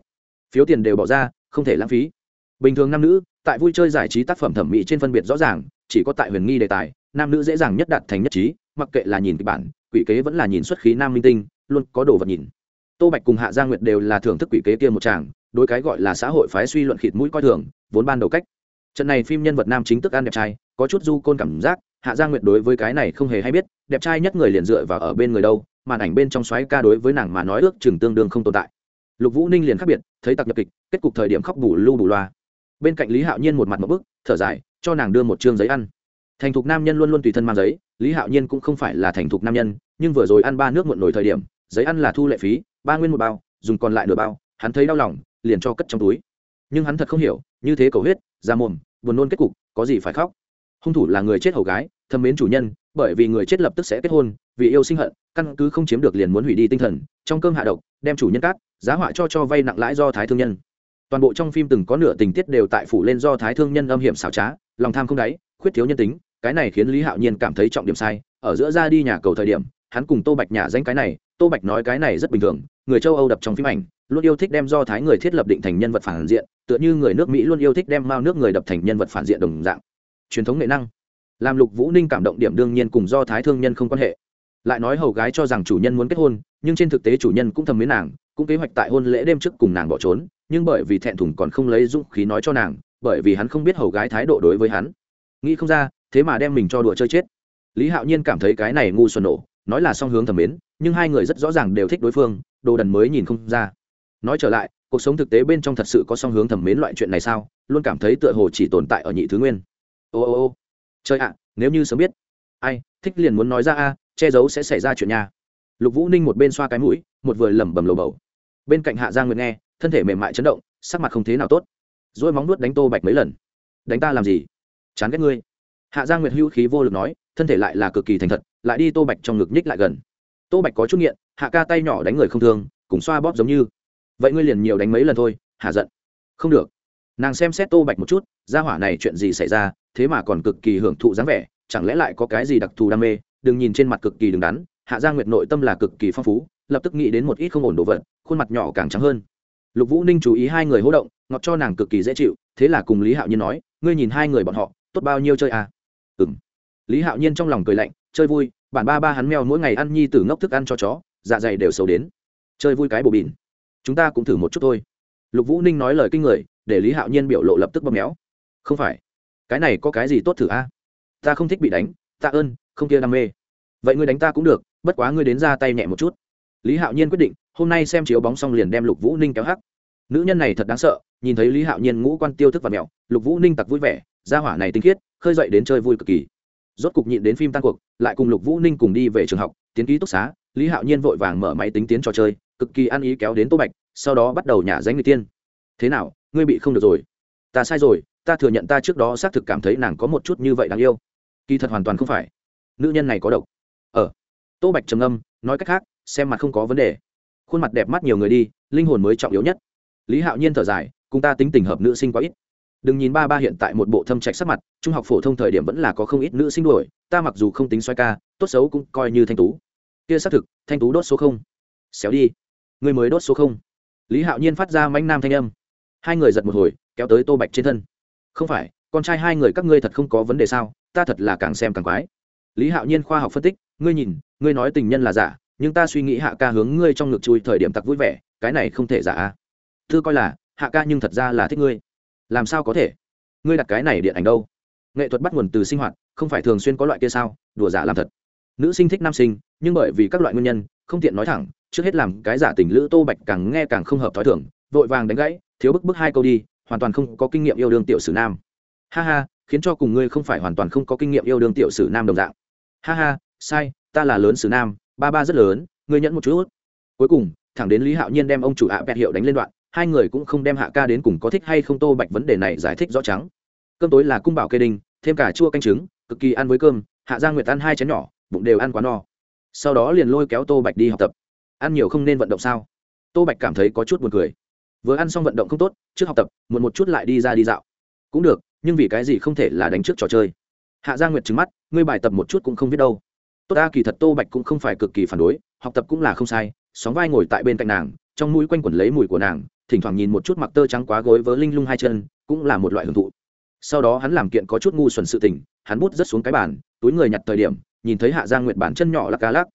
Phiếu tiền đều bỏ ra, không thể lãng phí. Bình thường nam nữ, tại vui chơi giải trí tác phẩm thẩm mỹ trên phân biệt rõ ràng, chỉ có tại huyền nghi đề tài, nam nữ dễ dàng nhất đạt thành nhất trí, mặc kệ là nhìn kịch bản, quỷ kế vẫn là nhìn xuất khí nam minh tinh, luôn có đồ vật nhìn. Tô bạch cùng hạ gia nguyệt đều là thưởng thức quỷ kế kia một chàng đối cái gọi là xã hội phái suy luận khịt mũi coi thường, vốn ban đầu cách trận này phim nhân vật nam chính tức ăn đẹp trai, có chút du côn cảm giác, hạ gia nguyệt đối với cái này không hề hay biết, đẹp trai nhất người liền dựa vào ở bên người đâu, màn ảnh bên trong xoáy ca đối với nàng mà nói ước chừng tương đương không tồn tại. Lục vũ ninh liền khác biệt, thấy tặc nhập kịch, kết cục thời điểm khóc bù lưu bù loa. Bên cạnh lý hạo nhiên một mặt một bức, thở dài, cho nàng đưa một chương giấy ăn. Thành thục nam nhân luôn luôn tùy thân mang giấy, lý hạo nhiên cũng không phải là thành thục nam nhân, nhưng vừa rồi ăn ba nước muộn nổi thời điểm, giấy ăn là thu lệ phí, ba nguyên một bao, dùng còn lại nửa bao, hắn thấy đau lòng, liền cho cất trong túi. Nhưng hắn thật không hiểu, như thế cầu huyết da mồm buồn nôn kết cục, có gì phải khóc? Hung thủ là người chết hầu gái, thâm mến chủ nhân, bởi vì người chết lập tức sẽ kết hôn, vì yêu sinh hận, căn cứ không chiếm được liền muốn hủy đi tinh thần, trong cơm hạ độc, đem chủ nhân cát, giá họa cho cho vay nặng lãi do thái thương nhân. Toàn bộ trong phim từng có nửa tình tiết đều tại phủ lên do thái thương nhân âm hiểm xảo trá, lòng tham không đáy, khuyết thiếu nhân tính, cái này khiến lý hạo nhiên cảm thấy trọng điểm sai, ở giữa ra đi nhà cầu thời điểm, hắn cùng tô bạch nhà danh cái này, tô bạch nói cái này rất bình thường, người châu âu đập trong phim ảnh luôn yêu thích đem do thái người thiết lập định thành nhân vật phản diện, tựa như người nước mỹ luôn yêu thích đem mao nước người đập thành nhân vật phản diện đồng dạng. Truyền thống nghệ năng. Làm lục vũ ninh cảm động điểm đương nhiên cùng do thái thương nhân không quan hệ. Lại nói hầu gái cho rằng chủ nhân muốn kết hôn, nhưng trên thực tế chủ nhân cũng thầm mến nàng, cũng kế hoạch tại hôn lễ đêm trước cùng nàng bỏ trốn, nhưng bởi vì thẹn thùng còn không lấy dũng khí nói cho nàng, bởi vì hắn không biết hầu gái thái độ đối với hắn. Nghĩ không ra, thế mà đem mình cho đùa chơi chết. Lý hạo nhiên cảm thấy cái này ngu xuẩn nổ, nói là song hướng thầm mến, nhưng hai người rất rõ ràng đều thích đối phương, đồ đần mới nhìn không ra nói trở lại, cuộc sống thực tế bên trong thật sự có song hướng thầm mến loại chuyện này sao? Luôn cảm thấy tựa hồ chỉ tồn tại ở nhị thứ nguyên. Ô ô ô. Chơi ạ, nếu như sớm biết. Ai, thích liền muốn nói ra a, che giấu sẽ xảy ra chuyện nhà. lục vũ ninh một bên xoa cái mũi, một vừa lẩm bẩm lầu bầu. Bên cạnh hạ giang nguyệt nghe, thân thể mềm mại chấn động, sắc mặt không thế nào tốt. Dỗi móng nuốt đánh tô bạch mấy lần. Đánh ta làm gì? Chán ghét ngươi. Hạ giang nguyệt hữu khí vô lực nói, thân thể lại là cực kỳ thành thật, lại đi tô bạch trong ngực nhích lại gần. Tô bạch có chút nghiện, hạ ca tay nhỏ đánh người không thương, cùng xoa bóp giống như vậy ngươi liền nhiều đánh mấy lần thôi hà giận? Không được. Nàng xem xét tô bạch một chút ra hỏa này chuyện gì xảy ra, thế mà còn cực kỳ hưởng thụ dáng vẻ, chẳng lẽ lại có cái gì đặc thù đam mê? Đừng nhìn trên mặt cực kỳ đứng đắn, hạ giang nguyệt nội tâm là cực kỳ phong phú, lập tức nghĩ đến một ít không ổn đồ vật, khuôn mặt nhỏ càng trắng hơn. Lục vũ ninh chú ý hai người hỗ động, ngọt cho nàng cực kỳ dễ chịu, thế là cùng lý hạo nhiên nói, ngươi nhìn hai người bọn họ, tốt bao nhiêu chơi à? Ừ m lý hạo nhiên trong lòng cười lạnh, chơi vui, bản ba ba hắn mèo mỗi ngày ăn nhi từ ngốc thức ăn cho chó dạ dày đều xấu đến. Chơi vui cái bổ bỉn chúng ta cũng thử một chút thôi. Lục vũ ninh nói lời kinh người, để lý hạo nhiên biểu lộ lập tức bóp méo. Không phải. Cái này có cái gì tốt thử a? À? ta không thích bị đánh, tạ ơn, không kia đam mê. Vậy ngươi đánh ta cũng được, bất quá ngươi đến ra tay nhẹ một chút. Lý hạo nhiên quyết định, hôm nay xem chiếu bóng xong liền đem lục vũ ninh kéo hắc. Nữ nhân này thật đáng sợ, nhìn thấy lý hạo nhiên ngũ quan tiêu thức và mẹo, lục vũ ninh tặc vui vẻ, gia hỏa này tinh khiết, khơi dậy đến chơi vui cực kỳ. Rốt cục nhịn đến phim tan cuộc, lại cùng lục vũ ninh cùng đi về trường học, tiến ký túc xá, lý hạo nhiên vội vàng mở máy tính tiến trò chơi cực kỳ ăn ý kéo đến tô bạch, sau đó bắt đầu nhả danh người tiên. Thế nào, ngươi bị không được rồi? Ta sai rồi, ta thừa nhận ta trước đó xác thực cảm thấy nàng có một chút như vậy đáng yêu. Kỳ thật hoàn toàn không phải. Nữ nhân này có độc. Ờ. Tô bạch trầm âm nói cách khác, xem mặt không có vấn đề. Khuôn mặt đẹp mắt nhiều người đi, linh hồn mới trọng yếu nhất. Lý hạo nhiên thở dài, cùng ta tính tình hợp nữ sinh quá ít. Đừng nhìn ba ba hiện tại một bộ thâm trạch sắc mặt, trung học phổ thông thời điểm vẫn là có không ít nữ sinh đuổi, ta mặc dù không tính xoay ca, tốt xấu cũng coi như thanh tú. Kia xác thực, thanh tú đốt số không. Xéo đi người mới đốt số không. Lý hạo nhiên phát ra manh nam thanh âm. Hai người giật một hồi, kéo tới tô bạch trên thân. Không phải, con trai hai người các ngươi thật không có vấn đề sao? Ta thật là càng xem càng quái. Lý hạo nhiên khoa học phân tích, ngươi nhìn, ngươi nói tình nhân là giả, nhưng ta suy nghĩ hạ ca hướng ngươi trong ngực chui thời điểm tặc vui vẻ, cái này không thể giả a. Thư coi là, hạ ca nhưng thật ra là thích ngươi. Làm sao có thể? Ngươi đặt cái này điện ảnh đâu? Nghệ thuật bắt nguồn từ sinh hoạt, không phải thường xuyên có loại kia sao? Đùa giả làm thật. Nữ sinh thích nam sinh, nhưng bởi vì các loại nguyên nhân, không tiện nói thẳng trước hết làm cái giả tình lữ tô bạch càng nghe càng không hợp t h ó i thưởng vội vàng đánh gãy, thiếu bức bức hai câu đi, hoàn toàn không có kinh nghiệm yêu đương tiểu sử nam. Ha ha, khiến cho cùng ngươi không phải hoàn toàn không có kinh nghiệm yêu đương tiểu sử nam đồng dạng. Ha ha, sai, ta là lớn sử nam, ba ba rất lớn, ngươi nhẫn một chút. Cuối cùng, thẳng đến lý hạo nhiên đem ông chủ ạ bẹt hiệu đánh lên đoạn, hai người cũng không đem hạ ca đến cùng có thích hay không tô bạch vấn đề này giải thích rõ trắng. Cơm tối là cung bảo kê đinh, thêm cả chua canh trứng, cực kỳ ăn với cơm, hạ Gia nguyệt ăn hai chén nhỏ, bụng đều ăn quá no. Sau đó liền lôi kéo tô bạch đi học tập ăn nhiều không nên vận động sao? Tô bạch cảm thấy có chút buồn cười. Vừa ăn xong vận động không tốt, trước học tập, muộn một chút lại đi ra đi dạo. Cũng được, nhưng vì cái gì không thể là đánh trước trò chơi? Hạ gia nguyệt trứng mắt, ngươi bài tập một chút cũng không biết đâu. Tốt ta, kỳ thật tô bạch cũng không phải cực kỳ phản đối, học tập cũng là không sai, sóng vai ngồi tại bên cạnh nàng, trong mũi quanh quẩn lấy mùi của nàng, thỉnh thoảng nhìn một chút mặc tơ trắng quá gối vớ linh lung hai chân, cũng là một loại hưởng thụ. Sau đó hắn làm kiện có chút ngu xuẩn sự tình, hắn bút rất xuống cái bàn, túi người nhặt thời điểm, nhìn thấy hạ gia nguyệt bản chân nhỏ lắc cá lắc.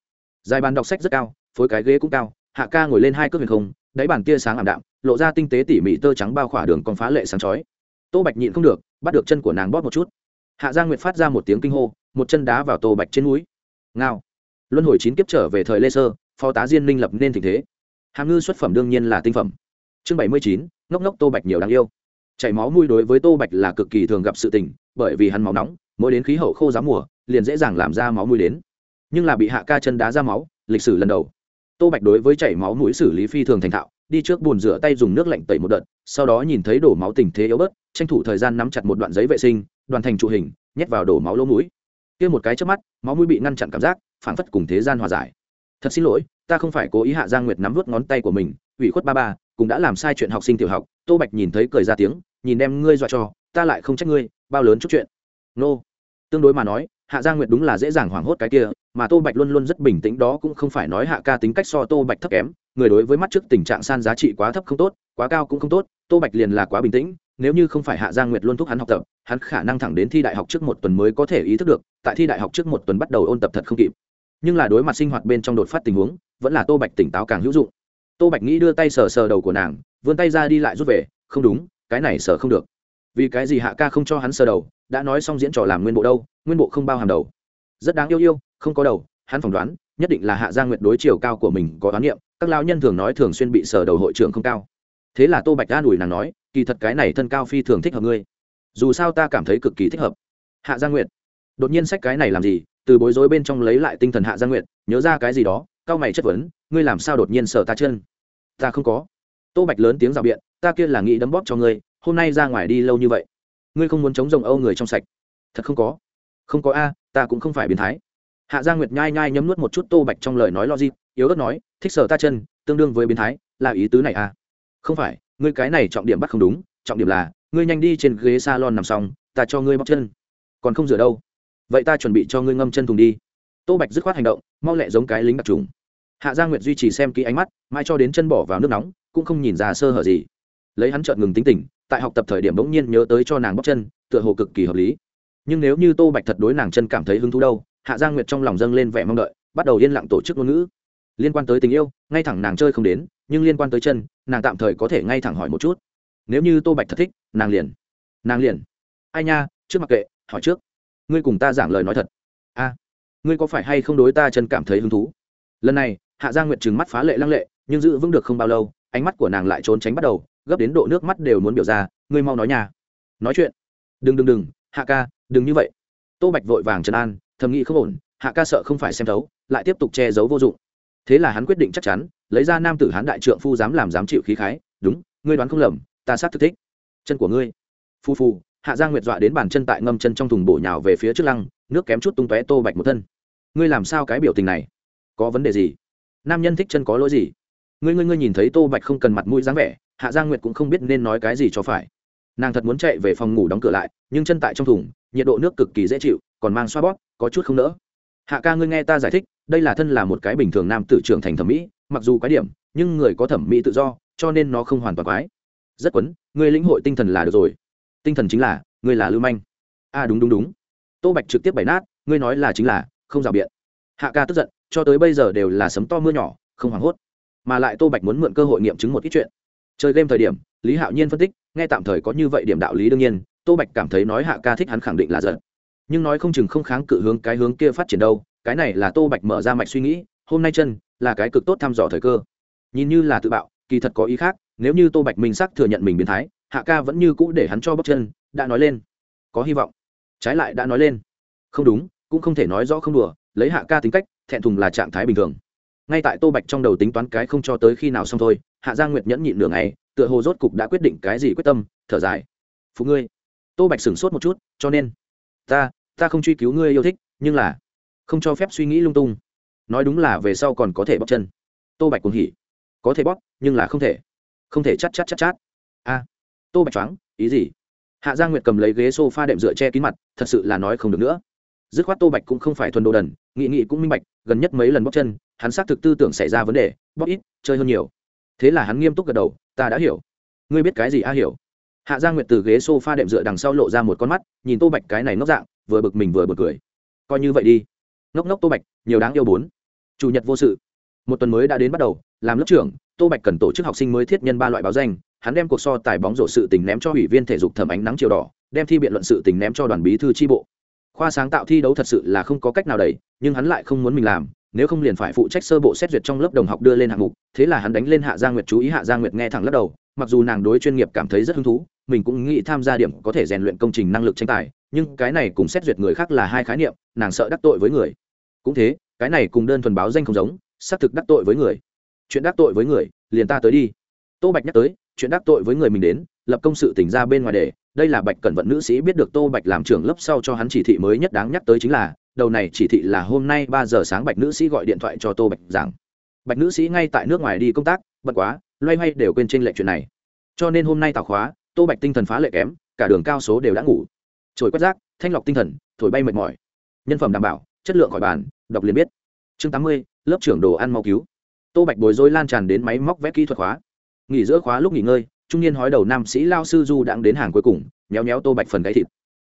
Dài bàn đọc sách rất cao phối cái ghế cũng cao, hạ ca ngồi lên hai cước huyền không, đáy bàn tia sáng ảm đạm, lộ ra tinh tế tỉ mỉ tơ trắng bao khỏa đường còn phá lệ sáng chói. Tô bạch nhịn không được, bắt được chân của nàng bóp một chút. Hạ gia nguyệt phát ra một tiếng kinh hô, một chân đá vào tô bạch trên núi ngao. Luân hồi chín kiếp trở về thời lê sơ, phó tá diên minh lập nên tình thế. Hàm ngư xuất phẩm đương nhiên là tinh phẩm. Chương bảy mươi chín, ngốc ngốc tô bạch nhiều đáng yêu. Chảy máu mùi đối với tô bạch là cực kỳ thường gặp sự tình, bởi vì hắn máu nóng, mỗi đến khí hậu khô giá mùa, liền dễ dàng làm ra máu mùi đến. Nhưng là bị hạ ca chân đá ra máu, lịch sử lần đầu tô bạch đối với chảy máu mũi xử lý phi thường thành thạo, đi trước bồn rửa tay dùng nước lạnh tẩy một đợt, sau đó nhìn thấy đổ máu tình thế yếu bớt, tranh thủ thời gian nắm chặt một đoạn giấy vệ sinh, đoàn thành trụ hình, nhét vào đổ máu lỗ mũi. Kia một cái trước mắt, máu mũi bị ngăn chặn cảm giác phản phất cùng thế gian hòa giải. Thật xin lỗi, ta không phải cố ý hạ giang nguyệt nắm vút ngón tay của mình, ủy khuất ba ba, cũng đã làm sai chuyện học sinh tiểu học, tô bạch nhìn thấy cười ra tiếng, nhìn đem ngươi dọa cho, ta lại không trách ngươi, bao lớn chút chuyện. Nô. Tương đối mà nói, hạ giang nguyệt đúng là dễ dàng hoảng hốt cái kia mà tô bạch luôn luôn rất bình tĩnh, đó cũng không phải nói hạ ca tính cách so tô bạch thấp kém, người đối với mắt trước tình trạng san giá trị quá thấp không tốt, quá cao cũng không tốt, tô bạch liền là quá bình tĩnh, nếu như không phải hạ giang nguyệt luôn thúc hắn học tập, hắn khả năng thẳng đến thi đại học trước một tuần mới có thể ý thức được, tại thi đại học trước một tuần bắt đầu ôn tập thật không kịp. Nhưng là đối mặt sinh hoạt bên trong đột phát tình huống, vẫn là tô bạch tỉnh táo càng hữu dụng. Tô bạch nghĩ đưa tay sờ sờ đầu của nàng, vươn tay ra đi lại rút về, không đúng, cái này sờ không được. Vì cái gì hạ ca không cho hắn sờ đầu, đã nói xong diễn trò làm nguyên bộ đâu, nguyên bộ không bao hàm đầu. Rất đáng yêu yêu không có đầu, hắn phỏng đoán, nhất định là hạ gia nguyệt đối chiều cao của mình có đoán niệm, các lao nhân thường nói thường xuyên bị sở đầu hội trưởng không cao. Thế là tô bạch an ủi nàng nói, kỳ thật cái này thân cao phi thường thích hợp ngươi. Dù sao ta cảm thấy cực kỳ thích hợp. Hạ gia nguyệt. Đột nhiên sách cái này làm gì? Từ bối rối bên trong lấy lại tinh thần hạ gia nguyệt, nhớ ra cái gì đó, cao mày chất vấn, ngươi làm sao đột nhiên sờ ta chân? Ta không có. Tô bạch lớn tiếng rào biện, ta kia là nghĩ đấm bóp cho ngươi, hôm nay ra ngoài đi lâu như vậy. Ngươi không muốn chống rồng âu người trong sạch. Thật không có. Không có a, ta cũng không phải biến thái hạ gia nguyệt nhai nhai nhấm nuốt một chút tô bạch trong lời nói logic, yếu ớt nói, thích sờ ta chân, tương đương với biến thái, là ý tứ này à? Không phải, ngươi cái này trọng điểm bắt không đúng, trọng điểm là, ngươi nhanh đi trên ghế salon nằm xong, ta cho ngươi bóc chân. Còn không rửa đâu. Vậy ta chuẩn bị cho ngươi ngâm chân thùng đi. Tô bạch dứt khoát hành động, mau lẹ giống cái lính đặc trùng. Hạ gia nguyệt duy trì xem kỹ ánh mắt, mai cho đến chân bỏ vào nước nóng, cũng không nhìn ra sơ hở gì. Lấy hắn trợn ngừng tính tình, tại học tập thời điểm bỗng nhiên nhớ tới cho nàng bóc chân, tựa hồ cực kỳ hợp lý. Nhưng nếu như tô bạch thật đối nàng chân cảm thấy hứng thú đâu hạ giang nguyệt trong lòng dâng lên vẻ mong đợi, bắt đầu yên lặng tổ chức ngôn ngữ. Liên quan tới tình yêu, ngay thẳng nàng chơi không đến, nhưng liên quan tới chân, nàng tạm thời có thể ngay thẳng hỏi một chút. Nếu như tô bạch thật thích, nàng liền. Nàng liền. Ai nha, trước mặc kệ, hỏi trước. Ngươi cùng ta giảng lời nói thật. A, ngươi có phải hay không đối ta chân cảm thấy hứng thú? Lần này, hạ giang nguyệt trừng mắt phá lệ lăng lệ, nhưng giữ vững được không bao lâu, ánh mắt của nàng lại trốn tránh bắt đầu, gấp đến độ nước mắt đều muốn biểu ra, ngươi mau nói nhà nói chuyện. Đừng đừng đừng, hạ ca, đừng như vậy. Tô bạch vội vàng trấn an thầm nghĩ không ổn, hạ ca sợ không phải xem thấu, lại tiếp tục che giấu vô dụng. Thế là hắn quyết định chắc chắn, lấy ra nam tử hán đại trượng phu dám làm dám chịu khí khái, đúng, ngươi đoán không lầm, ta sát thực thích. Chân của ngươi. Phu phu, hạ giang nguyệt dọa đến bàn chân tại ngâm chân trong thùng bổ nhào về phía trước lăng, nước kém chút tung tóe tô bạch một thân. Ngươi làm sao cái biểu tình này? Có vấn đề gì? Nam nhân thích chân có lỗi gì? Ngươi ngươi ngươi nhìn thấy tô bạch không cần mặt mũi dáng vẻ, hạ giang nguyệt cũng không biết nên nói cái gì cho phải. Nàng thật muốn chạy về phòng ngủ đóng cửa lại, nhưng chân tại trong thùng, nhiệt độ nước cực kỳ dễ chịu, còn mang xoa bóp có chút không nỡ. Hạ ca ngươi nghe ta giải thích đây là thân là một cái bình thường nam tử trưởng thành thẩm mỹ mặc dù quái điểm nhưng người có thẩm mỹ tự do cho nên nó không hoàn toàn quái. Rất quấn ngươi lĩnh hội tinh thần là được rồi. Tinh thần chính là ngươi là lưu manh. A à, đúng đúng đúng. Tô bạch trực tiếp bày nát ngươi nói là chính là không rào biện. Hạ ca tức giận cho tới bây giờ đều là sấm to mưa nhỏ không hoảng hốt. Mà lại tô bạch muốn mượn cơ hội nghiệm chứng một ít chuyện. Chơi game thời điểm lý hạo nhiên phân tích nghe tạm thời có như vậy điểm đạo lý đương nhiên tô bạch cảm thấy nói hạ ca thích hắn khẳng định là giận nhưng nói không chừng không kháng cự hướng cái hướng kia phát triển đâu, cái này là tô bạch mở ra mạch suy nghĩ, hôm nay chân là cái cực tốt thăm dò thời cơ. Nhìn như là tự bạo, kỳ thật có ý khác, nếu như tô bạch minh sắc thừa nhận mình biến thái, hạ ca vẫn như cũ để hắn cho bóc chân, đã nói lên. Có hy vọng. Trái lại đã nói lên. Không đúng, cũng không thể nói rõ không đùa, lấy hạ ca tính cách, thẹn thùng là trạng thái bình thường. Ngay tại tô bạch trong đầu tính toán cái không cho tới khi nào xong thôi, hạ giang nguyệt nhẫn nhịn đường này tựa hồ rốt cục đã quyết định cái gì quyết tâm, thở dài. Phụ ngươi. Tô bạch sửng sốt một chút, cho nên ta ta không truy cứu ngươi yêu thích, nhưng là không cho phép suy nghĩ lung tung. Nói đúng là về sau còn có thể bóc chân. Tô bạch cuồng hỉ. Có thể bóp, nhưng là không thể. Không thể chắt chắt chắt chát. A. Tô bạch choáng, ý gì? Hạ gia nguyệt cầm lấy ghế s o f a đệm dựa che kín mặt, thật sự là nói không được nữa. Dứt khoát tô bạch cũng không phải thuần đồ đần, nghị nghị cũng minh bạch, gần nhất mấy lần bóc chân, hắn xác thực tư tưởng xảy ra vấn đề bóc ít, chơi hơn nhiều. Thế là hắn nghiêm túc gật đầu, ta đã hiểu. Ngươi biết cái gì a hiểu? Hạ gia nguyệt từ ghế s o f a đệm dựa đằng sau lộ ra một con mắt, nhìn tô bạch cái này ngốc dạng, vừa bực mình vừa bực cười. Coi như vậy đi. Ngốc ngốc tô bạch, nhiều đáng yêu bốn. Chủ nhật vô sự. Một tuần mới đã đến bắt đầu, làm lớp trưởng, tô bạch cần tổ chức học sinh mới thiết nhân ba loại báo danh, hắn đem cuộc so tài bóng rổ sự tình ném cho ủy viên thể dục thẩm ánh nắng chiều đỏ, đem thi biện luận sự tình ném cho đoàn bí thư tri bộ. Khoa sáng tạo thi đấu thật sự là không có cách nào đẩy, nhưng hắn lại không muốn mình làm, nếu không liền phải phụ trách sơ bộ xét duyệt trong lớp đồng học đưa lên hạng mục, thế là hắn đánh lên hạ gia nguyệt chú ý hạ gia nguyệt nghe thẳng lắc đầu mặc dù nàng đối chuyên nghiệp cảm thấy rất hứng thú, mình cũng nghĩ tham gia điểm có thể rèn luyện công trình năng lực tranh tài, nhưng cái này cùng xét duyệt người khác là hai khái niệm, nàng sợ đắc tội với người. Cũng thế, cái này cùng đơn thuần báo danh không giống, xác thực đắc tội với người. Chuyện đắc tội với người, liền ta tới đi. Tô bạch nhắc tới, chuyện đắc tội với người mình đến, lập công sự tỉnh ra bên ngoài để, đây là bạch cẩn vận nữ sĩ biết được tô bạch làm trưởng lớp sau cho hắn chỉ thị mới nhất đáng nhắc tới chính là, đầu này chỉ thị là hôm nay ba giờ sáng bạch nữ sĩ gọi điện thoại cho tô bạch giảng. Bạch nữ sĩ ngay tại nước ngoài đi công tác bận quá loay hoay đều quên trên lệ chuyện này. Cho nên hôm nay tào khóa, tô bạch tinh thần phá lệ kém, cả đường cao số đều đã ngủ. Trồi quét rác, thanh lọc tinh thần, thổi bay mệt mỏi. Nhân phẩm đảm bảo, chất lượng khỏi bàn, đọc liền biết. Chương tám mươi, lớp trưởng đồ ăn mau cứu. Tô bạch bồi dối lan tràn đến máy móc vẽ kỹ thuật khóa. Nghỉ giữa khóa lúc nghỉ ngơi, trung niên hói đầu nam sĩ lao sư du đãng đến hàng cuối cùng, méo méo tô bạch phần gáy thịt.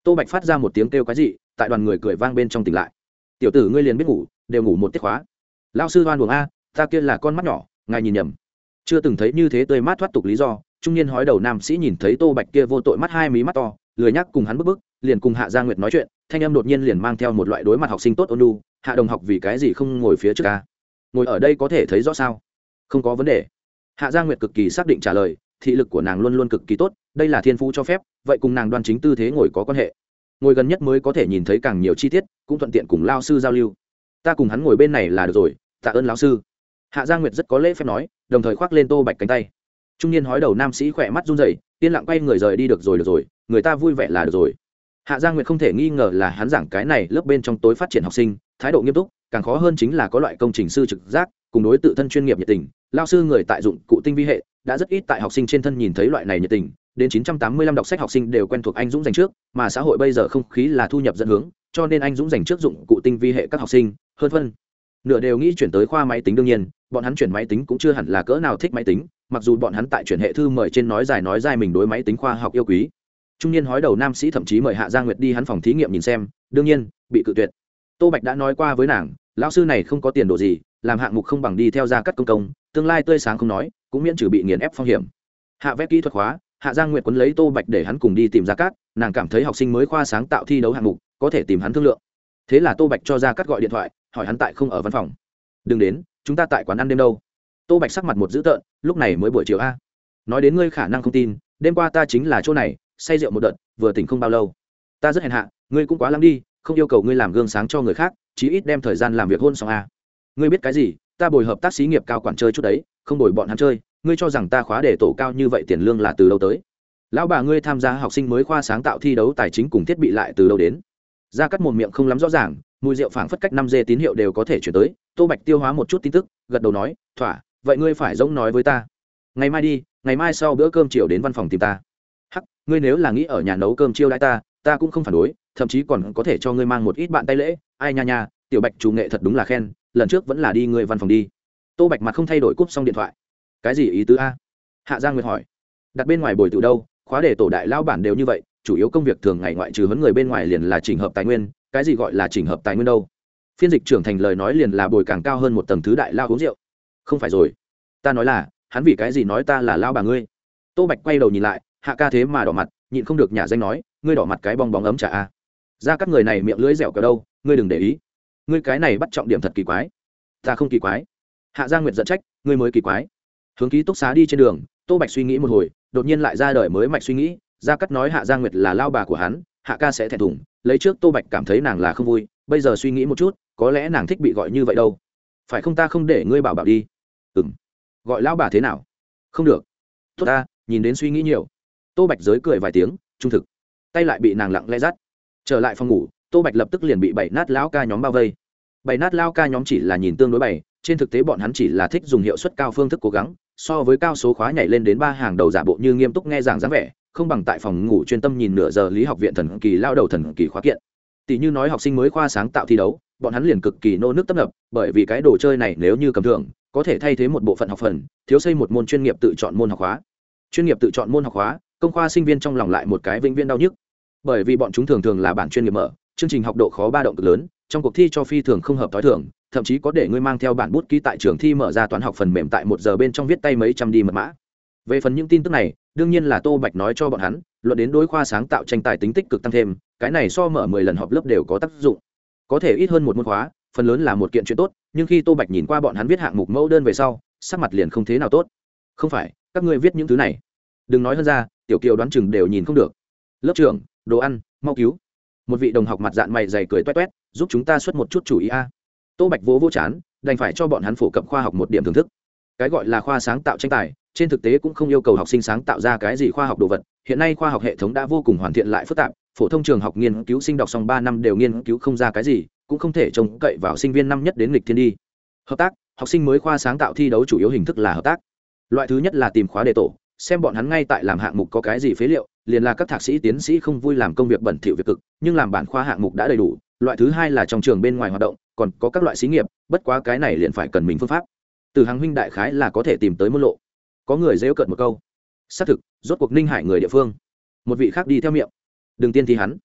Tô bạch phát ra một tiếng kêu cái gì tại đoàn người cười vang bên trong tỉnh lại. Tiểu tử ngươi liền biết ngủ, đều ngủ một tiết khóa. Lao sư đoan buồng a, ta kia là con mắt nhỏ, ngài nhìn nhầm chưa từng thấy như thế tươi mát thoát tục lý do, trung niên hói đầu nam sĩ nhìn thấy tô bạch kia vô tội mắt hai mí mắt to, lười nhắc cùng hắn bức bức liền cùng hạ gia nguyệt nói chuyện, thanh em đột nhiên liền mang theo một loại đối mặt học sinh tốt ôn lu hạ đồng học vì cái gì không ngồi phía trước ca? Ngồi ở đây có thể thấy rõ sao? Không có vấn đề. Hạ gia nguyệt cực kỳ xác định trả lời, thị lực của nàng luôn luôn cực kỳ tốt, đây là thiên phú cho phép, vậy cùng nàng đoan chính tư thế ngồi có quan hệ. Ngồi gần nhất mới có thể nhìn thấy càng nhiều chi tiết, cũng thuận tiện cùng lao sư giao lưu. Ta cùng hắn ngồi bên này là được rồi, tạ ơn lão sư. Hạ gia nguyệt rất có lễ phép nói đồng thời khoác lên tô bạch cánh tay. Trung niên hói đầu nam sĩ khỏe mắt run rẩy, yên lặng quay người rời đi được rồi được rồi, người ta vui vẻ là được rồi. Hạ gia nguyệt không thể nghi ngờ là hắn giảng cái này lớp bên trong tối phát triển học sinh, thái độ nghiêm túc, càng khó hơn chính là có loại công trình sư trực giác, cùng đối tự thân chuyên nghiệp nhiệt tình. Lao sư người tại dụng cụ tinh vi hệ, đã rất ít tại học sinh trên thân nhìn thấy loại này nhiệt tình. Đến 985 đọc sách học sinh đều quen thuộc anh dũng dành trước, mà xã hội bây giờ không khí là thu nhập dẫn hướng, cho nên anh dũng dành trước dụng cụ tinh vi hệ các học sinh, hơn phân nửa đều nghĩ chuyển tới khoa máy tính đương nhiên, bọn hắn chuyển máy tính cũng chưa hẳn là cỡ nào thích máy tính, mặc dù bọn hắn tại chuyển hệ thư mời trên nói dài nói dài mình đối máy tính khoa học yêu quý. Trung niên hói đầu nam sĩ thậm chí mời hạ gia nguyệt đi hắn phòng thí nghiệm nhìn xem, đương nhiên, bị cự tuyệt. Tô bạch đã nói qua với nàng, lão sư này không có tiền đồ gì, làm hạng mục không bằng đi theo gia cắt công công, tương lai tươi sáng không nói, cũng miễn trừ bị nghiền ép phong hiểm. Hạ vét kỹ thuật hóa hạ giang nguyệt quấn lấy tô bạch để hắn cùng đi tìm gia cát nàng cảm thấy học sinh mới khoa sáng tạo thi đấu hạng mục, có thể tìm hắn thương lượng. Thế là tô bạch cho gia cát gọi điện thoại hỏi hắn tại không ở văn phòng. Đừng đến, chúng ta tại quán ăn đêm đâu. Tô bạch sắc mặt một dữ tợn, lúc này mới buổi chiều a. Nói đến ngươi khả năng không tin, đêm qua ta chính là chỗ này, say rượu một đợt, vừa tỉnh không bao lâu. Ta rất hèn hạ, ngươi cũng quá lắm đi, không yêu cầu ngươi làm gương sáng cho người khác, chí ít đem thời gian làm việc hôn xong a. Ngươi biết cái gì, ta bồi hợp tác xí nghiệp cao quản chơi chút đấy, không bồi bọn hắn chơi, ngươi cho rằng ta khóa để tổ cao như vậy tiền lương là từ đâu tới? Lão bà ngươi tham gia học sinh mới khoa sáng tạo thi đấu tài chính cùng thiết bị lại từ đâu đến? Ra cắt một miệng không lắm rõ ràng mùi rượu phảng phất cách năm dê tín hiệu đều có thể chuyển tới, tô bạch tiêu hóa một chút tin tức, gật đầu nói, thỏa, vậy ngươi phải giống nói với ta. Ngày mai đi, ngày mai sau bữa cơm chiều đến văn phòng tìm ta. Hắc, ngươi nếu là nghĩ ở nhà nấu cơm chiêu đãi ta ta cũng không phản đối, thậm chí còn có thể cho ngươi mang một ít bạn tay lễ. Ai nha nha, tiểu bạch chủ nghệ thật đúng là khen, lần trước vẫn là đi ngươi văn phòng đi. Tô bạch mặt không thay đổi cúp xong điện thoại. Cái gì ý tứ a? Hạ giang nguyệt hỏi. Đặt bên ngoài bồi tự đâu, khóa để tổ đại lao bản đều như vậy chủ yếu công việc thường ngày ngoại trừ huấn người bên ngoài liền là chỉnh hợp tài nguyên, cái gì gọi là chỉnh hợp tài nguyên đâu? Phiên dịch trưởng thành lời nói liền là bồi càng cao hơn một tầng thứ đại lao uống rượu. Không phải rồi. Ta nói là, hắn vì cái gì nói ta là lao bà ngươi? Tô bạch quay đầu nhìn lại, hạ ca thế mà đỏ mặt, nhịn không được nhà danh nói, ngươi đỏ mặt cái bong bóng ấm trả a. Ra các người này miệng lưỡi dẻo cờ đâu, ngươi đừng để ý. Ngươi cái này bắt trọng điểm thật kỳ quái. Ta không kỳ quái. Hạ gia nguyệt giận trách, ngươi mới kỳ quái. Hướng ký túc xá đi trên đường, tô bạch suy nghĩ một hồi, đột nhiên lại ra đời mới mạch suy nghĩ gia cắt nói hạ gia nguyệt là lao bà của hắn, hạ ca sẽ thẹn thùng, lấy trước tô bạch cảm thấy nàng là không vui, bây giờ suy nghĩ một chút, có lẽ nàng thích bị gọi như vậy đâu. Phải không ta không để ngươi bảo bảo đi? Ừ m gọi lao bà thế nào? Không được. Tốt ta, nhìn đến suy nghĩ nhiều. Tô bạch giới cười vài tiếng, trung thực. Tay lại bị nàng lặng lẽ dắt. Trở lại phòng ngủ, tô bạch lập tức liền bị bảy nát lão ca nhóm bao vây. Bảy nát lao ca nhóm chỉ là nhìn tương đối bảy trên thực tế bọn hắn chỉ là thích dùng hiệu suất cao phương thức cố gắng, so với cao số khóa nhảy lên đến ba hàng đầu giả bộ như nghiêm túc nghe giảng dáng vẻ không bằng tại phòng ngủ chuyên tâm nhìn nửa giờ lý học viện thần kỳ lao đầu thần kỳ khóa kiện. Tỷ như nói học sinh mới khoa sáng tạo thi đấu, bọn hắn liền cực kỳ nô nước tấp nập, bởi vì cái đồ chơi này nếu như cầm thưởng, có thể thay thế một bộ phận học phần, thiếu xây một môn chuyên nghiệp tự chọn môn học hóa. Chuyên nghiệp tự chọn môn học hóa, công khoa sinh viên trong lòng lại một cái vĩnh viên đau nhức. Bởi vì bọn chúng thường thường là bản chuyên nghiệp mở, chương trình học độ khó ba động cực lớn, trong cuộc thi cho phi thường không hợp t h i thường, thậm chí có để ngươi mang theo bản bút ký tại trường thi mở ra toán học phần mềm tại một giờ bên trong viết tay mấy trăm đi mật mã về phần những tin tức này, đương nhiên là tô bạch nói cho bọn hắn, luận đến đối khoa sáng tạo tranh tài tính tích cực tăng thêm, cái này so mở mười lần họp lớp đều có tác dụng. Có thể ít hơn một môn khóa, phần lớn là một kiện chuyện tốt, nhưng khi tô bạch nhìn qua bọn hắn viết hạng mục mẫu đơn về sau, sắc mặt liền không thế nào tốt. Không phải, các ngươi viết những thứ này. Đừng nói hơn ra, tiểu kiều đoán chừng đều nhìn không được. Lớp trưởng, đồ ăn, mau cứu. Một vị đồng học mặt dạng mày dày cười toét toét, giúp chúng ta xuất một chút chủ ý a. Tô bạch vỗ vỗ chán, đành phải cho bọn hắn phổ cập khoa học một điểm thưởng thức. Cái gọi là khoa sáng tạo tranh tài trên thực tế cũng không yêu cầu học sinh sáng tạo ra cái gì khoa học đồ vật, hiện nay khoa học hệ thống đã vô cùng hoàn thiện lại phức tạp, phổ thông trường học nghiên cứu sinh đọc xong ba năm đều nghiên cứu không ra cái gì, cũng không thể trông cậy vào sinh viên năm nhất đến lịch thiên đi. Hợp tác, học sinh mới khoa sáng tạo thi đấu chủ yếu hình thức là hợp tác. Loại thứ nhất là tìm khóa đề tổ, xem bọn hắn ngay tại làm hạng mục có cái gì phế liệu, liền là các thạc sĩ tiến sĩ không vui làm công việc bẩn thỉu việc cực, nhưng làm bản khoa hạng mục đã đầy đủ. Loại thứ hai là trong trường bên ngoài hoạt động, còn có các loại xí nghiệp, bất quá cái này liền phải cần mình phương pháp. Từ hàng huynh đại khái là có thể tìm tới môn lộ có người dễu cợt một câu. Xác thực, rốt cuộc ninh hải người địa phương. Một vị khác đi theo miệng. Đừng tiên thi hắn.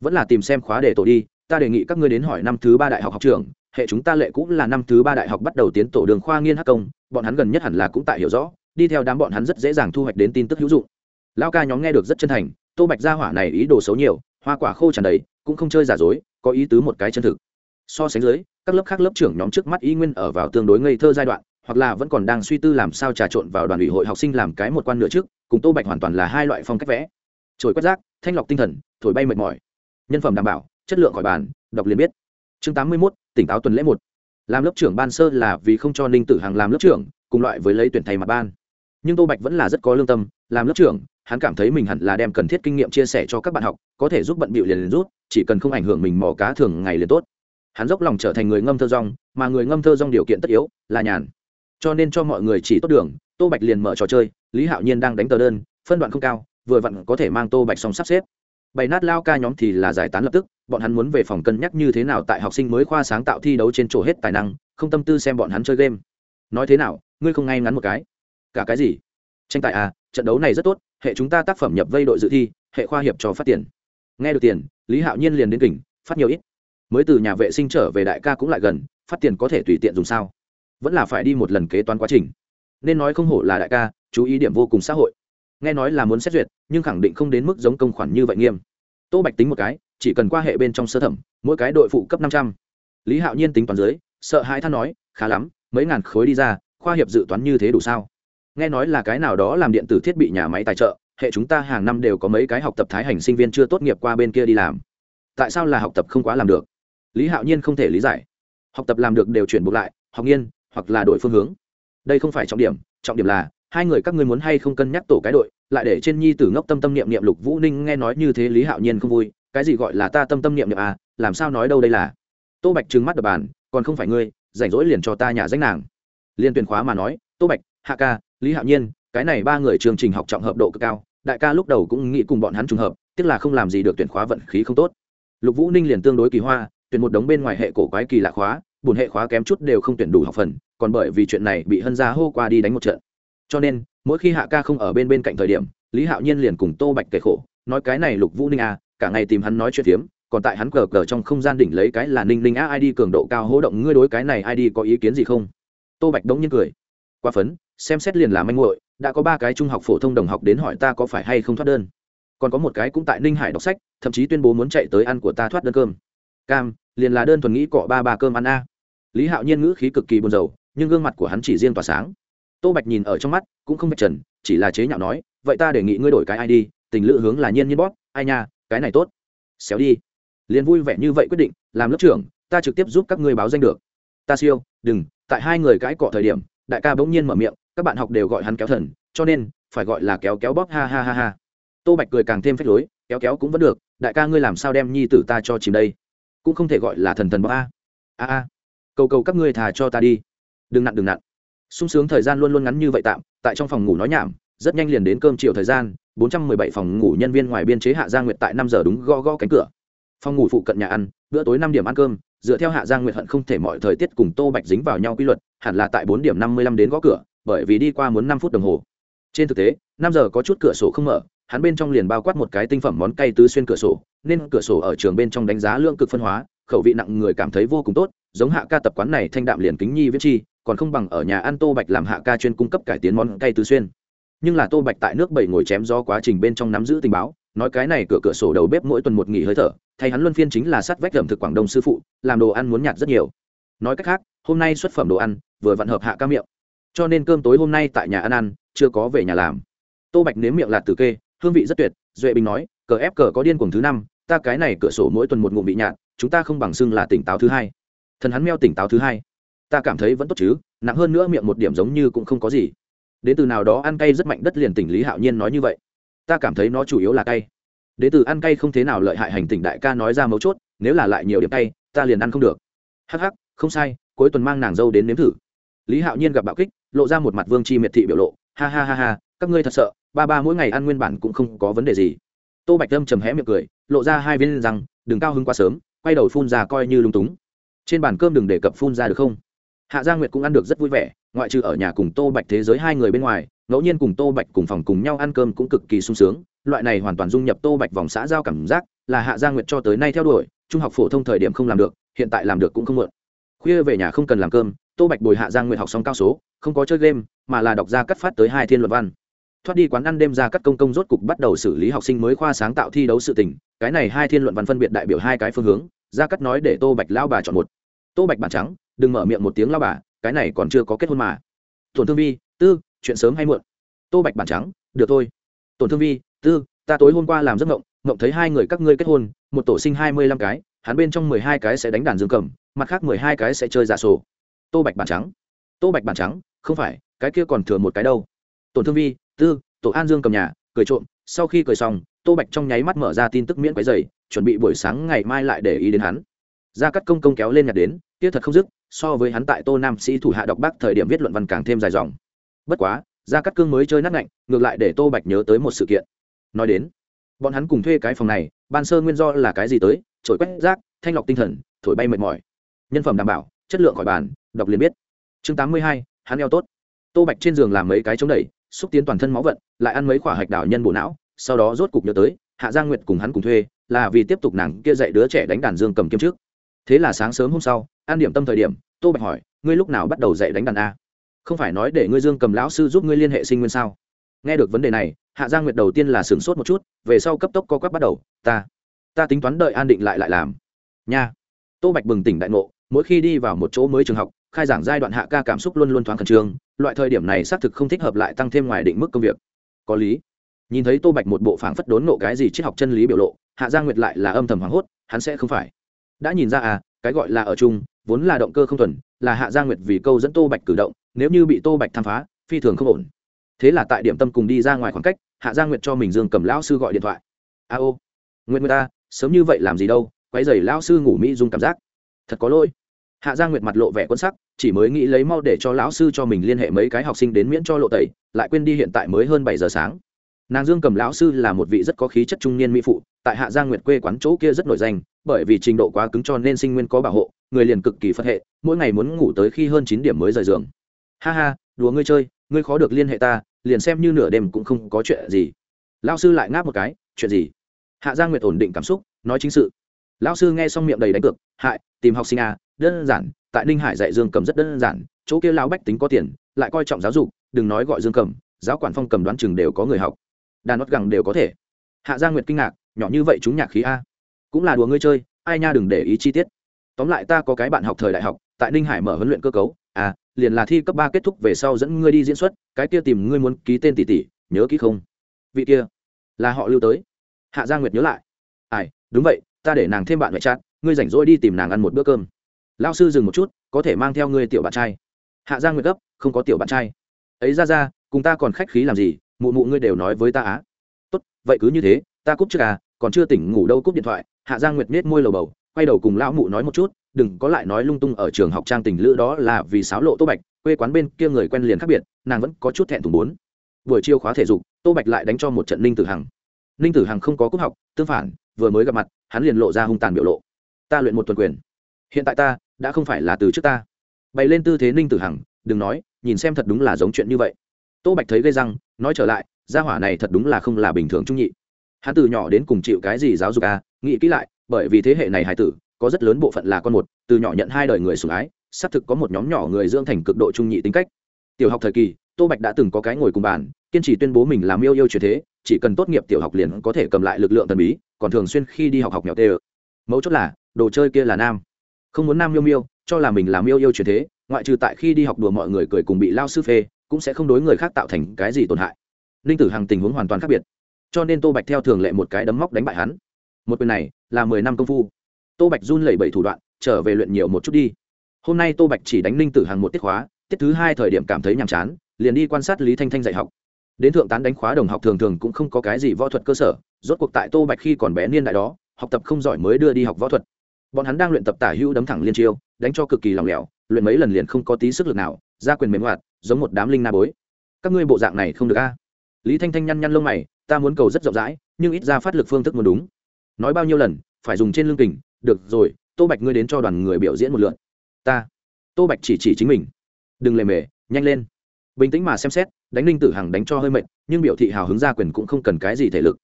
Vẫn là tìm xem khóa để tổ đi, ta đề nghị các ngươi đến hỏi năm thứ ba đại học học trường, hệ chúng ta lệ cũng là năm thứ ba đại học bắt đầu tiến tổ đường khoa nghiên hắc công, bọn hắn gần nhất hẳn là cũng tại hiểu rõ, đi theo đám bọn hắn rất dễ dàng thu hoạch đến tin tức hữu dụng. Lao ca nhóm nghe được rất chân thành, tô bạch gia hỏa này ý đồ xấu nhiều, hoa quả khô tràn đầy, cũng không chơi giả dối, có ý tứ một cái chân thực. So sánh dưới, các lớp khác lớp trưởng nhóm trước mắt y nguyên ở vào tương đối ngây thơ giai đoạn hoặc là vẫn còn đang suy tư làm sao trà trộn vào đoàn ủy hội học sinh làm cái một quan nửa trước, cùng tô bạch hoàn toàn là hai loại phong cách vẽ. Trồi quét rác, thanh lọc tinh thần, thổi bay mệt mỏi. Nhân phẩm đảm bảo, chất lượng khỏi bàn, đọc liền biết. Chương tám mươi mốt, tỉnh táo tuần lễ một. Làm lớp trưởng ban sơ là vì không cho ninh tử hằng làm lớp trưởng, cùng loại với lấy tuyển thầy mặt ban. Nhưng tô bạch vẫn là rất có lương tâm, làm lớp trưởng, hắn cảm thấy mình hẳn là đem cần thiết kinh nghiệm chia sẻ cho các bạn học, có thể giúp bận bịu liền liền rút, chỉ cần không ảnh hưởng mình mò cá thường ngày liền tốt. Hắn dốc lòng trở thành người ngâm thơ rong, mà người ngâm thơ rong điều kiện tất yếu là nhàn cho nên cho mọi người chỉ tốt đường, tô bạch liền mở trò chơi, lý hạo nhiên đang đánh tờ đơn, phân đoạn không cao, vừa vặn có thể mang tô bạch xong sắp xếp. Bày nát lao ca nhóm thì là giải tán lập tức, bọn hắn muốn về phòng cân nhắc như thế nào tại học sinh mới khoa sáng tạo thi đấu trên chỗ hết tài năng, không tâm tư xem bọn hắn chơi game. Nói thế nào, ngươi không ngay ngắn một cái. Cả cái gì? Tranh tài à trận đấu này rất tốt, hệ chúng ta tác phẩm nhập vây đội dự thi, hệ khoa hiệp cho phát tiền. Nghe được tiền, lý hạo nhiên liền đến kỉnh, phát nhiều ít. Mới từ nhà vệ sinh trở về đại ca cũng lại gần, phát tiền có thể tùy tiện dùng sao? Vẫn là phải đi một lần kế toán quá trình. Nên nói không hổ là đại ca, chú ý điểm vô cùng xã hội. Nghe nói là muốn xét duyệt, nhưng khẳng định không đến mức giống công khoản như vậy nghiêm. Tô bạch tính một cái, chỉ cần qua hệ bên trong sơ thẩm, mỗi cái đội phụ cấp năm trăm. Lý hạo nhiên tính toán dưới, sợ hai than nói, khá lắm, mấy ngàn khối đi ra, khoa hiệp dự toán như thế đủ sao? Nghe nói là cái nào đó làm điện tử thiết bị nhà máy tài trợ, hệ chúng ta hàng năm đều có mấy cái học tập thái hành sinh viên chưa tốt nghiệp qua bên kia đi làm. Tại sao là học tập không quá làm được? Lý hạo nhiên không thể lý giải. Học tập làm được đều chuyển buộc lại, học nghiên hoặc là đổi phương hướng. Đây không phải trọng điểm trọng điểm là, hai người các ngươi muốn hay không cân nhắc tổ cái đội, lại để trên nhi tử ngốc tâm tâm niệm niệm lục vũ ninh nghe nói như thế lý hạo nhiên không vui, cái gì gọi là ta tâm tâm niệm niệm à làm sao nói đâu đây là. Tô bạch trừng mắt đập bàn, còn không phải ngươi, rảnh rỗi liền cho ta nhà danh nàng. Liên tuyển khóa mà nói, tô bạch, hạ ca, lý hạo nhiên, cái này ba người chương trình học trọng hợp độ cực cao, đại ca lúc đầu cũng nghĩ cùng bọn hắn trùng hợp, tiếc là không làm gì được tuyển khóa vận khí không tốt. Lục vũ ninh liền tương đối kỳ hoa, tuyển một đống bên ngoài hệ cổ quái kỳ lạ khóa bổn hệ khóa kém chút đều không tuyển đủ học phần, còn bởi vì chuyện này bị hân gia hô qua đi đánh một trận. Cho nên, mỗi khi hạ ca không ở bên bên cạnh thời điểm, lý hạo nhiên liền cùng tô bạch kể khổ, nói cái này lục vũ ninh à cả ngày tìm hắn nói chuyện phiếm, còn tại hắn cờ cờ trong không gian đỉnh lấy cái là ninh ninh a id cường độ cao hỗ động, ngươi đối cái này id có ý kiến gì không? Tô bạch đống nhiên cười. Qua phấn, xem xét liền là manh muội, đã có ba cái trung học phổ thông đồng học đến hỏi ta có phải hay không thoát đơn. Còn có một cái cũng tại ninh hải đọc sách, thậm chí tuyên bố muốn chạy tới ăn của ta thoát đơn cơm. Cam, liền là đơn thuần nghĩ cọ ba ba cơm ăn a lý hạo nhiên ngữ khí cực kỳ buồn rầu, nhưng gương mặt của hắn chỉ riêng tỏa sáng. Tô bạch nhìn ở trong mắt, cũng không bạch trần, chỉ là chế nhạo nói, vậy ta đề nghị ngươi đổi cái ai đi, tình lữ hướng là nhiên nhiên bóp, ai nha, cái này tốt. Xéo đi. Liền vui vẻ như vậy quyết định, làm lớp trưởng, ta trực tiếp giúp các ngươi báo danh được. Ta siêu, đừng, tại hai người cãi cọ thời điểm, đại ca bỗng nhiên mở miệng, các bạn học đều gọi hắn kéo thần, cho nên, phải gọi là kéo kéo bóp, ha ha ha ha. Tô bạch cười càng thêm phách lối, kéo kéo cũng vẫn được, đại ca ngươi làm sao đem nhi tử ta cho chìm đây? Cũng không thể gọi là thần thần bóp a. A a cầu cầu các ngươi thà cho ta đi. Đừng nặn đừng nặn. Sung sướng thời gian luôn luôn ngắn như vậy tạm, tại trong phòng ngủ nói nhảm, rất nhanh liền đến cơm chiều thời gian, bốn trăm mười bảy phòng ngủ nhân viên ngoài biên chế hạ giang nguyệt tại năm giờ đúng gõ gõ cánh cửa. Phòng ngủ phụ cận nhà ăn, bữa tối năm điểm ăn cơm, dựa theo hạ giang nguyệt hận không thể mọi thời tiết cùng tô bạch dính vào nhau quy luật, hẳn là tại bốn điểm năm mươi lăm đến gõ cửa, bởi vì đi qua muốn năm phút đồng hồ. Trên thực tế, năm giờ có chút cửa sổ không mở, hắn bên trong liền bao quát một cái tinh phẩm món cay tứ xuyên cửa sổ, nên cửa sổ ở trường bên trong đánh giá lượng cực phân hóa, khẩu vị nặng người cảm thấy vô cùng tốt giống hạ ca tập quán này thanh đạm liền kính nhi viết chi, còn không bằng ở nhà ăn tô bạch làm hạ ca chuyên cung cấp cải tiến món cay tứ xuyên. Nhưng là tô bạch tại nước bảy ngồi chém do quá trình bên trong nắm giữ tình báo, nói cái này cửa cửa sổ đầu bếp mỗi tuần một nghỉ hơi thở, thay hắn luân phiên chính là sát vách ẩm thực quảng đông sư phụ, làm đồ ăn muốn nhạt rất nhiều. Nói cách khác, hôm nay xuất phẩm đồ ăn, vừa vặn hợp hạ ca miệng. Cho nên cơm tối hôm nay tại nhà ăn ăn, chưa có về nhà làm. Tô bạch nếm miệng lạt tử kê, hương vị rất tuyệt, duệ bình nói, cờ ép cờ có điên cuồng thứ năm, ta cái này cửa sổ mỗi tuần một ngụm bị nhạt, chúng ta không bằng xưng là tỉnh táo thứ hai thần hắn meo tỉnh táo thứ hai. Ta cảm thấy vẫn tốt chứ nặng hơn nữa miệng một điểm giống như cũng không có gì. Đến từ nào đó ăn cay rất mạnh đất liền tỉnh lý hạo nhiên nói như vậy. Ta cảm thấy nó chủ yếu là cay. Đến từ ăn cay không thế nào lợi hại hành tỉnh đại ca nói ra mấu chốt nếu là lại nhiều điểm cay ta liền ăn không được. Hắc hắc không sai cuối tuần mang nàng dâu đến nếm thử. Lý hạo nhiên gặp bạo kích lộ ra một mặt vương chi miệt thị biểu lộ. Ha ha ha ha các ngươi thật sợ ba ba mỗi ngày ăn nguyên bản cũng không có vấn đề gì. Tô bạch lâm trầm hé miệng cười lộ ra hai viên răng, đừng cao hứng quá sớm quay đầu phun ra coi như lung túng trên bàn cơm đừng để cập phun ra được không? Hạ gia nguyệt cũng ăn được rất vui vẻ, ngoại trừ ở nhà cùng tô bạch thế giới hai người bên ngoài, ngẫu nhiên cùng tô bạch cùng phòng cùng nhau ăn cơm cũng cực kỳ sung sướng. Loại này hoàn toàn dung nhập tô bạch vòng xã giao cảm giác, là hạ gia nguyệt cho tới nay theo đuổi, trung học phổ thông thời điểm không làm được, hiện tại làm được cũng không mượn khuya về nhà không cần làm cơm, tô bạch bồi hạ gia nguyệt học xong cao số, không có chơi game, mà là đọc ra cắt phát tới hai thiên luật văn. Thoát đi quán ăn đêm ra cắt công công rốt cục bắt đầu xử lý học sinh mới khoa sáng tạo thi đấu sự tình, cái này hai thiên luận văn phân biệt đại biểu hai cái phương hướng, ra cắt nói để tô bạch lao bà chọn một tô bạch bản trắng, đừng mở miệng một tiếng lao bà, cái này còn chưa có kết hôn mà. Tổn thương vi, tư, chuyện sớm hay muộn? Tô bạch bản trắng, được thôi. Tổn thương vi, tư, ta tối hôm qua làm giấc ngộng ngộng thấy hai người các ngươi kết hôn, một tổ sinh hai mươi lăm cái, hắn bên trong mười hai cái sẽ đánh đàn dương cầm, mặt khác mười hai cái sẽ chơi giả sổ. Tô bạch bản trắng. Tô bạch bản trắng, không phải, cái kia còn thừa một cái đâu. Tổn thương vi, tư, tổ an dương cầm nhà, cười trộm, sau khi cười xong, tô bạch trong nháy mắt mở ra tin tức miễn quấy dày chuẩn bị buổi sáng ngày mai lại để ý đến hắn. Ra cắt công công kéo lên nhặt đến tiết thật không dứt, so với hắn tại tô nam sĩ thủ hạ đọc bác thời điểm viết luận văn càng thêm dài dòng. Bất quá ra cắt cương mới chơi nát ngạnh, ngược lại để tô bạch nhớ tới một sự kiện. Nói đến, bọn hắn cùng thuê cái phòng này, ban sơ nguyên do là cái gì tới trổi quét rác, thanh lọc tinh thần, thổi bay mệt mỏi. Nhân phẩm đảm bảo, chất lượng khỏi bàn, đọc liền biết. Chương tám mươi hai, hắn eo tốt. Tô bạch trên giường làm mấy cái chống đẩy, xúc tiến toàn thân máu vận, lại ăn mấy quả hạch đảo nhân bộ não, sau đó rốt cục nhớ tới, hạ Gia nguyệt cùng hắn cùng thuê, là vì tiếp tục nàng kia dạy đứa trẻ đánh đàn dương cầm kiếm trước thế là sáng sớm hôm sau, an điểm tâm thời điểm, tô bạch hỏi, ngươi lúc nào bắt đầu dạy đánh đàn a? Không phải nói để ngươi dương cầm lão sư giúp ngươi liên hệ sinh nguyên sao? Nghe được vấn đề này, hạ giang nguyệt đầu tiên là sửng sốt một chút, về sau cấp tốc co quắp bắt đầu, ta ta tính toán đợi an định lại lại làm. Nha. Tô bạch bừng tỉnh đại ngộ, mỗi khi đi vào một chỗ mới trường học, khai giảng giai đoạn hạ ca cảm xúc luôn luôn thoáng khẩn trương, loại thời điểm này xác thực không thích hợp lại tăng thêm ngoài định mức công việc. Có lý. Nhìn thấy tô bạch một bộ phảng phất đốn nộ cái gì triết học chân lý biểu lộ, hạ giang nguyệt lại là âm thầm hoảng hốt, hắn sẽ không phải đã nhìn ra à cái gọi là ở chung, vốn là động cơ không thuần, là hạ giang nguyệt vì câu dẫn tô bạch cử động, nếu như bị tô bạch tham phá, phi thường không ổn. Thế là tại điểm tâm cùng đi ra ngoài khoảng cách, hạ giang nguyệt cho mình dương cầm lão sư gọi điện thoại. A ô nguyện người ta, sớm như vậy làm gì đâu quay dày lão sư ngủ mỹ dung cảm giác. Thật có lỗi. Hạ giang nguyệt mặt lộ vẻ quân sắc, chỉ mới nghĩ lấy mau để cho lão sư cho mình liên hệ mấy cái học sinh đến miễn cho lộ tẩy, lại quên đi hiện tại mới hơn bảy giờ sáng nàng dương cầm lão sư là một vị rất có khí chất trung niên mỹ phụ, tại hạ giang nguyệt quê quán chỗ kia rất nổi danh, bởi vì trình độ quá cứng cho nên sinh nguyên có bảo hộ, người liền cực kỳ phật hệ, mỗi ngày muốn ngủ tới khi hơn chín điểm mới rời giường. Ha ha, đùa ngươi chơi, ngươi khó được liên hệ ta, liền xem như nửa đêm cũng không có chuyện gì. Lão sư lại ngáp một cái, chuyện gì? Hạ giang nguyệt ổn định cảm xúc, nói chính sự. Lão sư nghe xong miệng đầy đánh cược, hại, tìm học sinh à đơn giản, tại ninh hải dạy dương cầm rất đơn giản, chỗ kia lão bách tính có tiền, lại coi trọng giáo dục, đừng nói gọi dương cầm, giáo quản phong cầm đoán chừng đều có người học đàn nót gẳng đều có thể. Hạ gia nguyệt kinh ngạc, nhỏ như vậy chúng nhạc khí a. Cũng là đùa ngươi chơi, ai nha đừng để ý chi tiết. Tóm lại ta có cái bạn học thời đại học, tại ninh hải mở huấn luyện cơ cấu. À liền là thi cấp ba kết thúc về sau dẫn ngươi đi diễn xuất, cái kia tìm ngươi muốn ký tên tỷ tỷ, nhớ kỹ không? Vị kia, là họ lưu tới. Hạ gia nguyệt nhớ lại. Ai, đúng vậy, ta để nàng thêm bạn ngoại trát ngươi rảnh rỗi đi tìm nàng ăn một bữa cơm. Lao sư dừng một chút, có thể mang theo ngươi tiểu bạn trai. Hạ gia nguyệt gấp, không có tiểu bạn trai. Ấy ra ra, cùng ta còn khách khí làm gì? Mụ mụ ngươi đều nói với ta á. Tốt, vậy cứ như thế, ta cúp trước à còn chưa tỉnh ngủ đâu cúp điện thoại, hạ giang nguyệt nết môi lầu bầu, quay đầu cùng lão mụ nói một chút, đừng có lại nói lung tung ở trường học trang tình lữ đó là vì sáo lộ tô bạch, quê quán bên kia người quen liền khác biệt, nàng vẫn có chút thẹn thùng bốn. Buổi chiều khóa thể dục, tô bạch lại đánh cho một trận ninh tử hằng. Ninh tử hằng không có cúp học, tương phản, vừa mới gặp mặt, hắn liền lộ ra hung tàn biểu lộ. Ta luyện một tuần quyền. Hiện tại ta, đã không phải là từ trước ta. Bày lên tư thế ninh tử hằng, đừng nói, nhìn xem thật đúng là giống chuyện như vậy. Tô bạch thấy gây răng nói trở lại, gia hỏa này thật đúng là không là bình thường trung nhị. Hắn từ nhỏ đến cùng chịu cái gì giáo dục à? Nghĩ kỹ lại, bởi vì thế hệ này hải tử, có rất lớn bộ phận là con một, từ nhỏ nhận hai đời người sủng ái, xác thực có một nhóm nhỏ người dưỡng thành cực độ trung nhị tính cách. Tiểu học thời kỳ, tô bạch đã từng có cái ngồi cùng bàn, kiên trì tuyên bố mình làm yêu yêu truyền thế, chỉ cần tốt nghiệp tiểu học liền có thể cầm lại lực lượng thần bí, còn thường xuyên khi đi học học nhỏ tê ơ. Mấu chốt là, đồ chơi kia là nam. Không muốn nam miêu miêu, cho là mình làm yêu yêu truyền thế, ngoại trừ tại khi đi học đùa mọi người cười cùng bị lao sư phê cũng sẽ không đối người khác tạo thành cái gì tổn hại. Ninh tử hằng tình huống hoàn toàn khác biệt. Cho nên tô bạch theo thường lệ một cái đấm móc đánh bại hắn. Một quyền này là mười năm công phu. Tô bạch run lẩy bẩy thủ đoạn, trở về luyện nhiều một chút đi. Hôm nay tô bạch chỉ đánh ninh tử hằng một tiết khóa, tiết thứ hai thời điểm cảm thấy nhàm chán, liền đi quan sát lý thanh thanh dạy học. Đến thượng tán đánh khóa đồng học thường thường cũng không có cái gì võ thuật cơ sở, rốt cuộc tại tô bạch khi còn bé niên đại đó, học tập không giỏi mới đưa đi học võ thuật. Bọn hắn đang luyện tập tả hữu đấm thẳng liên chiêu, đánh cho cực kỳ lòng lẻo, luyện mấy lần liền không có tí sức lực nào, ra quyền mềm hoạt giống một đám linh na bối. Các ngươi bộ dạng này không được a. Lý thanh thanh nhăn nhăn lông mày, ta muốn cầu rất rộng rãi, nhưng ít ra phát lực phương thức muốn đúng. Nói bao nhiêu lần, phải dùng trên lương kình, được rồi, tô bạch ngươi đến cho đoàn người biểu diễn một lượn ta. Tô bạch chỉ chỉ chính mình. Đừng lề mề, nhanh lên. Bình tĩnh mà xem xét, đánh ninh tử hằng đánh cho hơi mệt, nhưng biểu thị hào hứng ra quyền cũng không cần cái gì thể lực.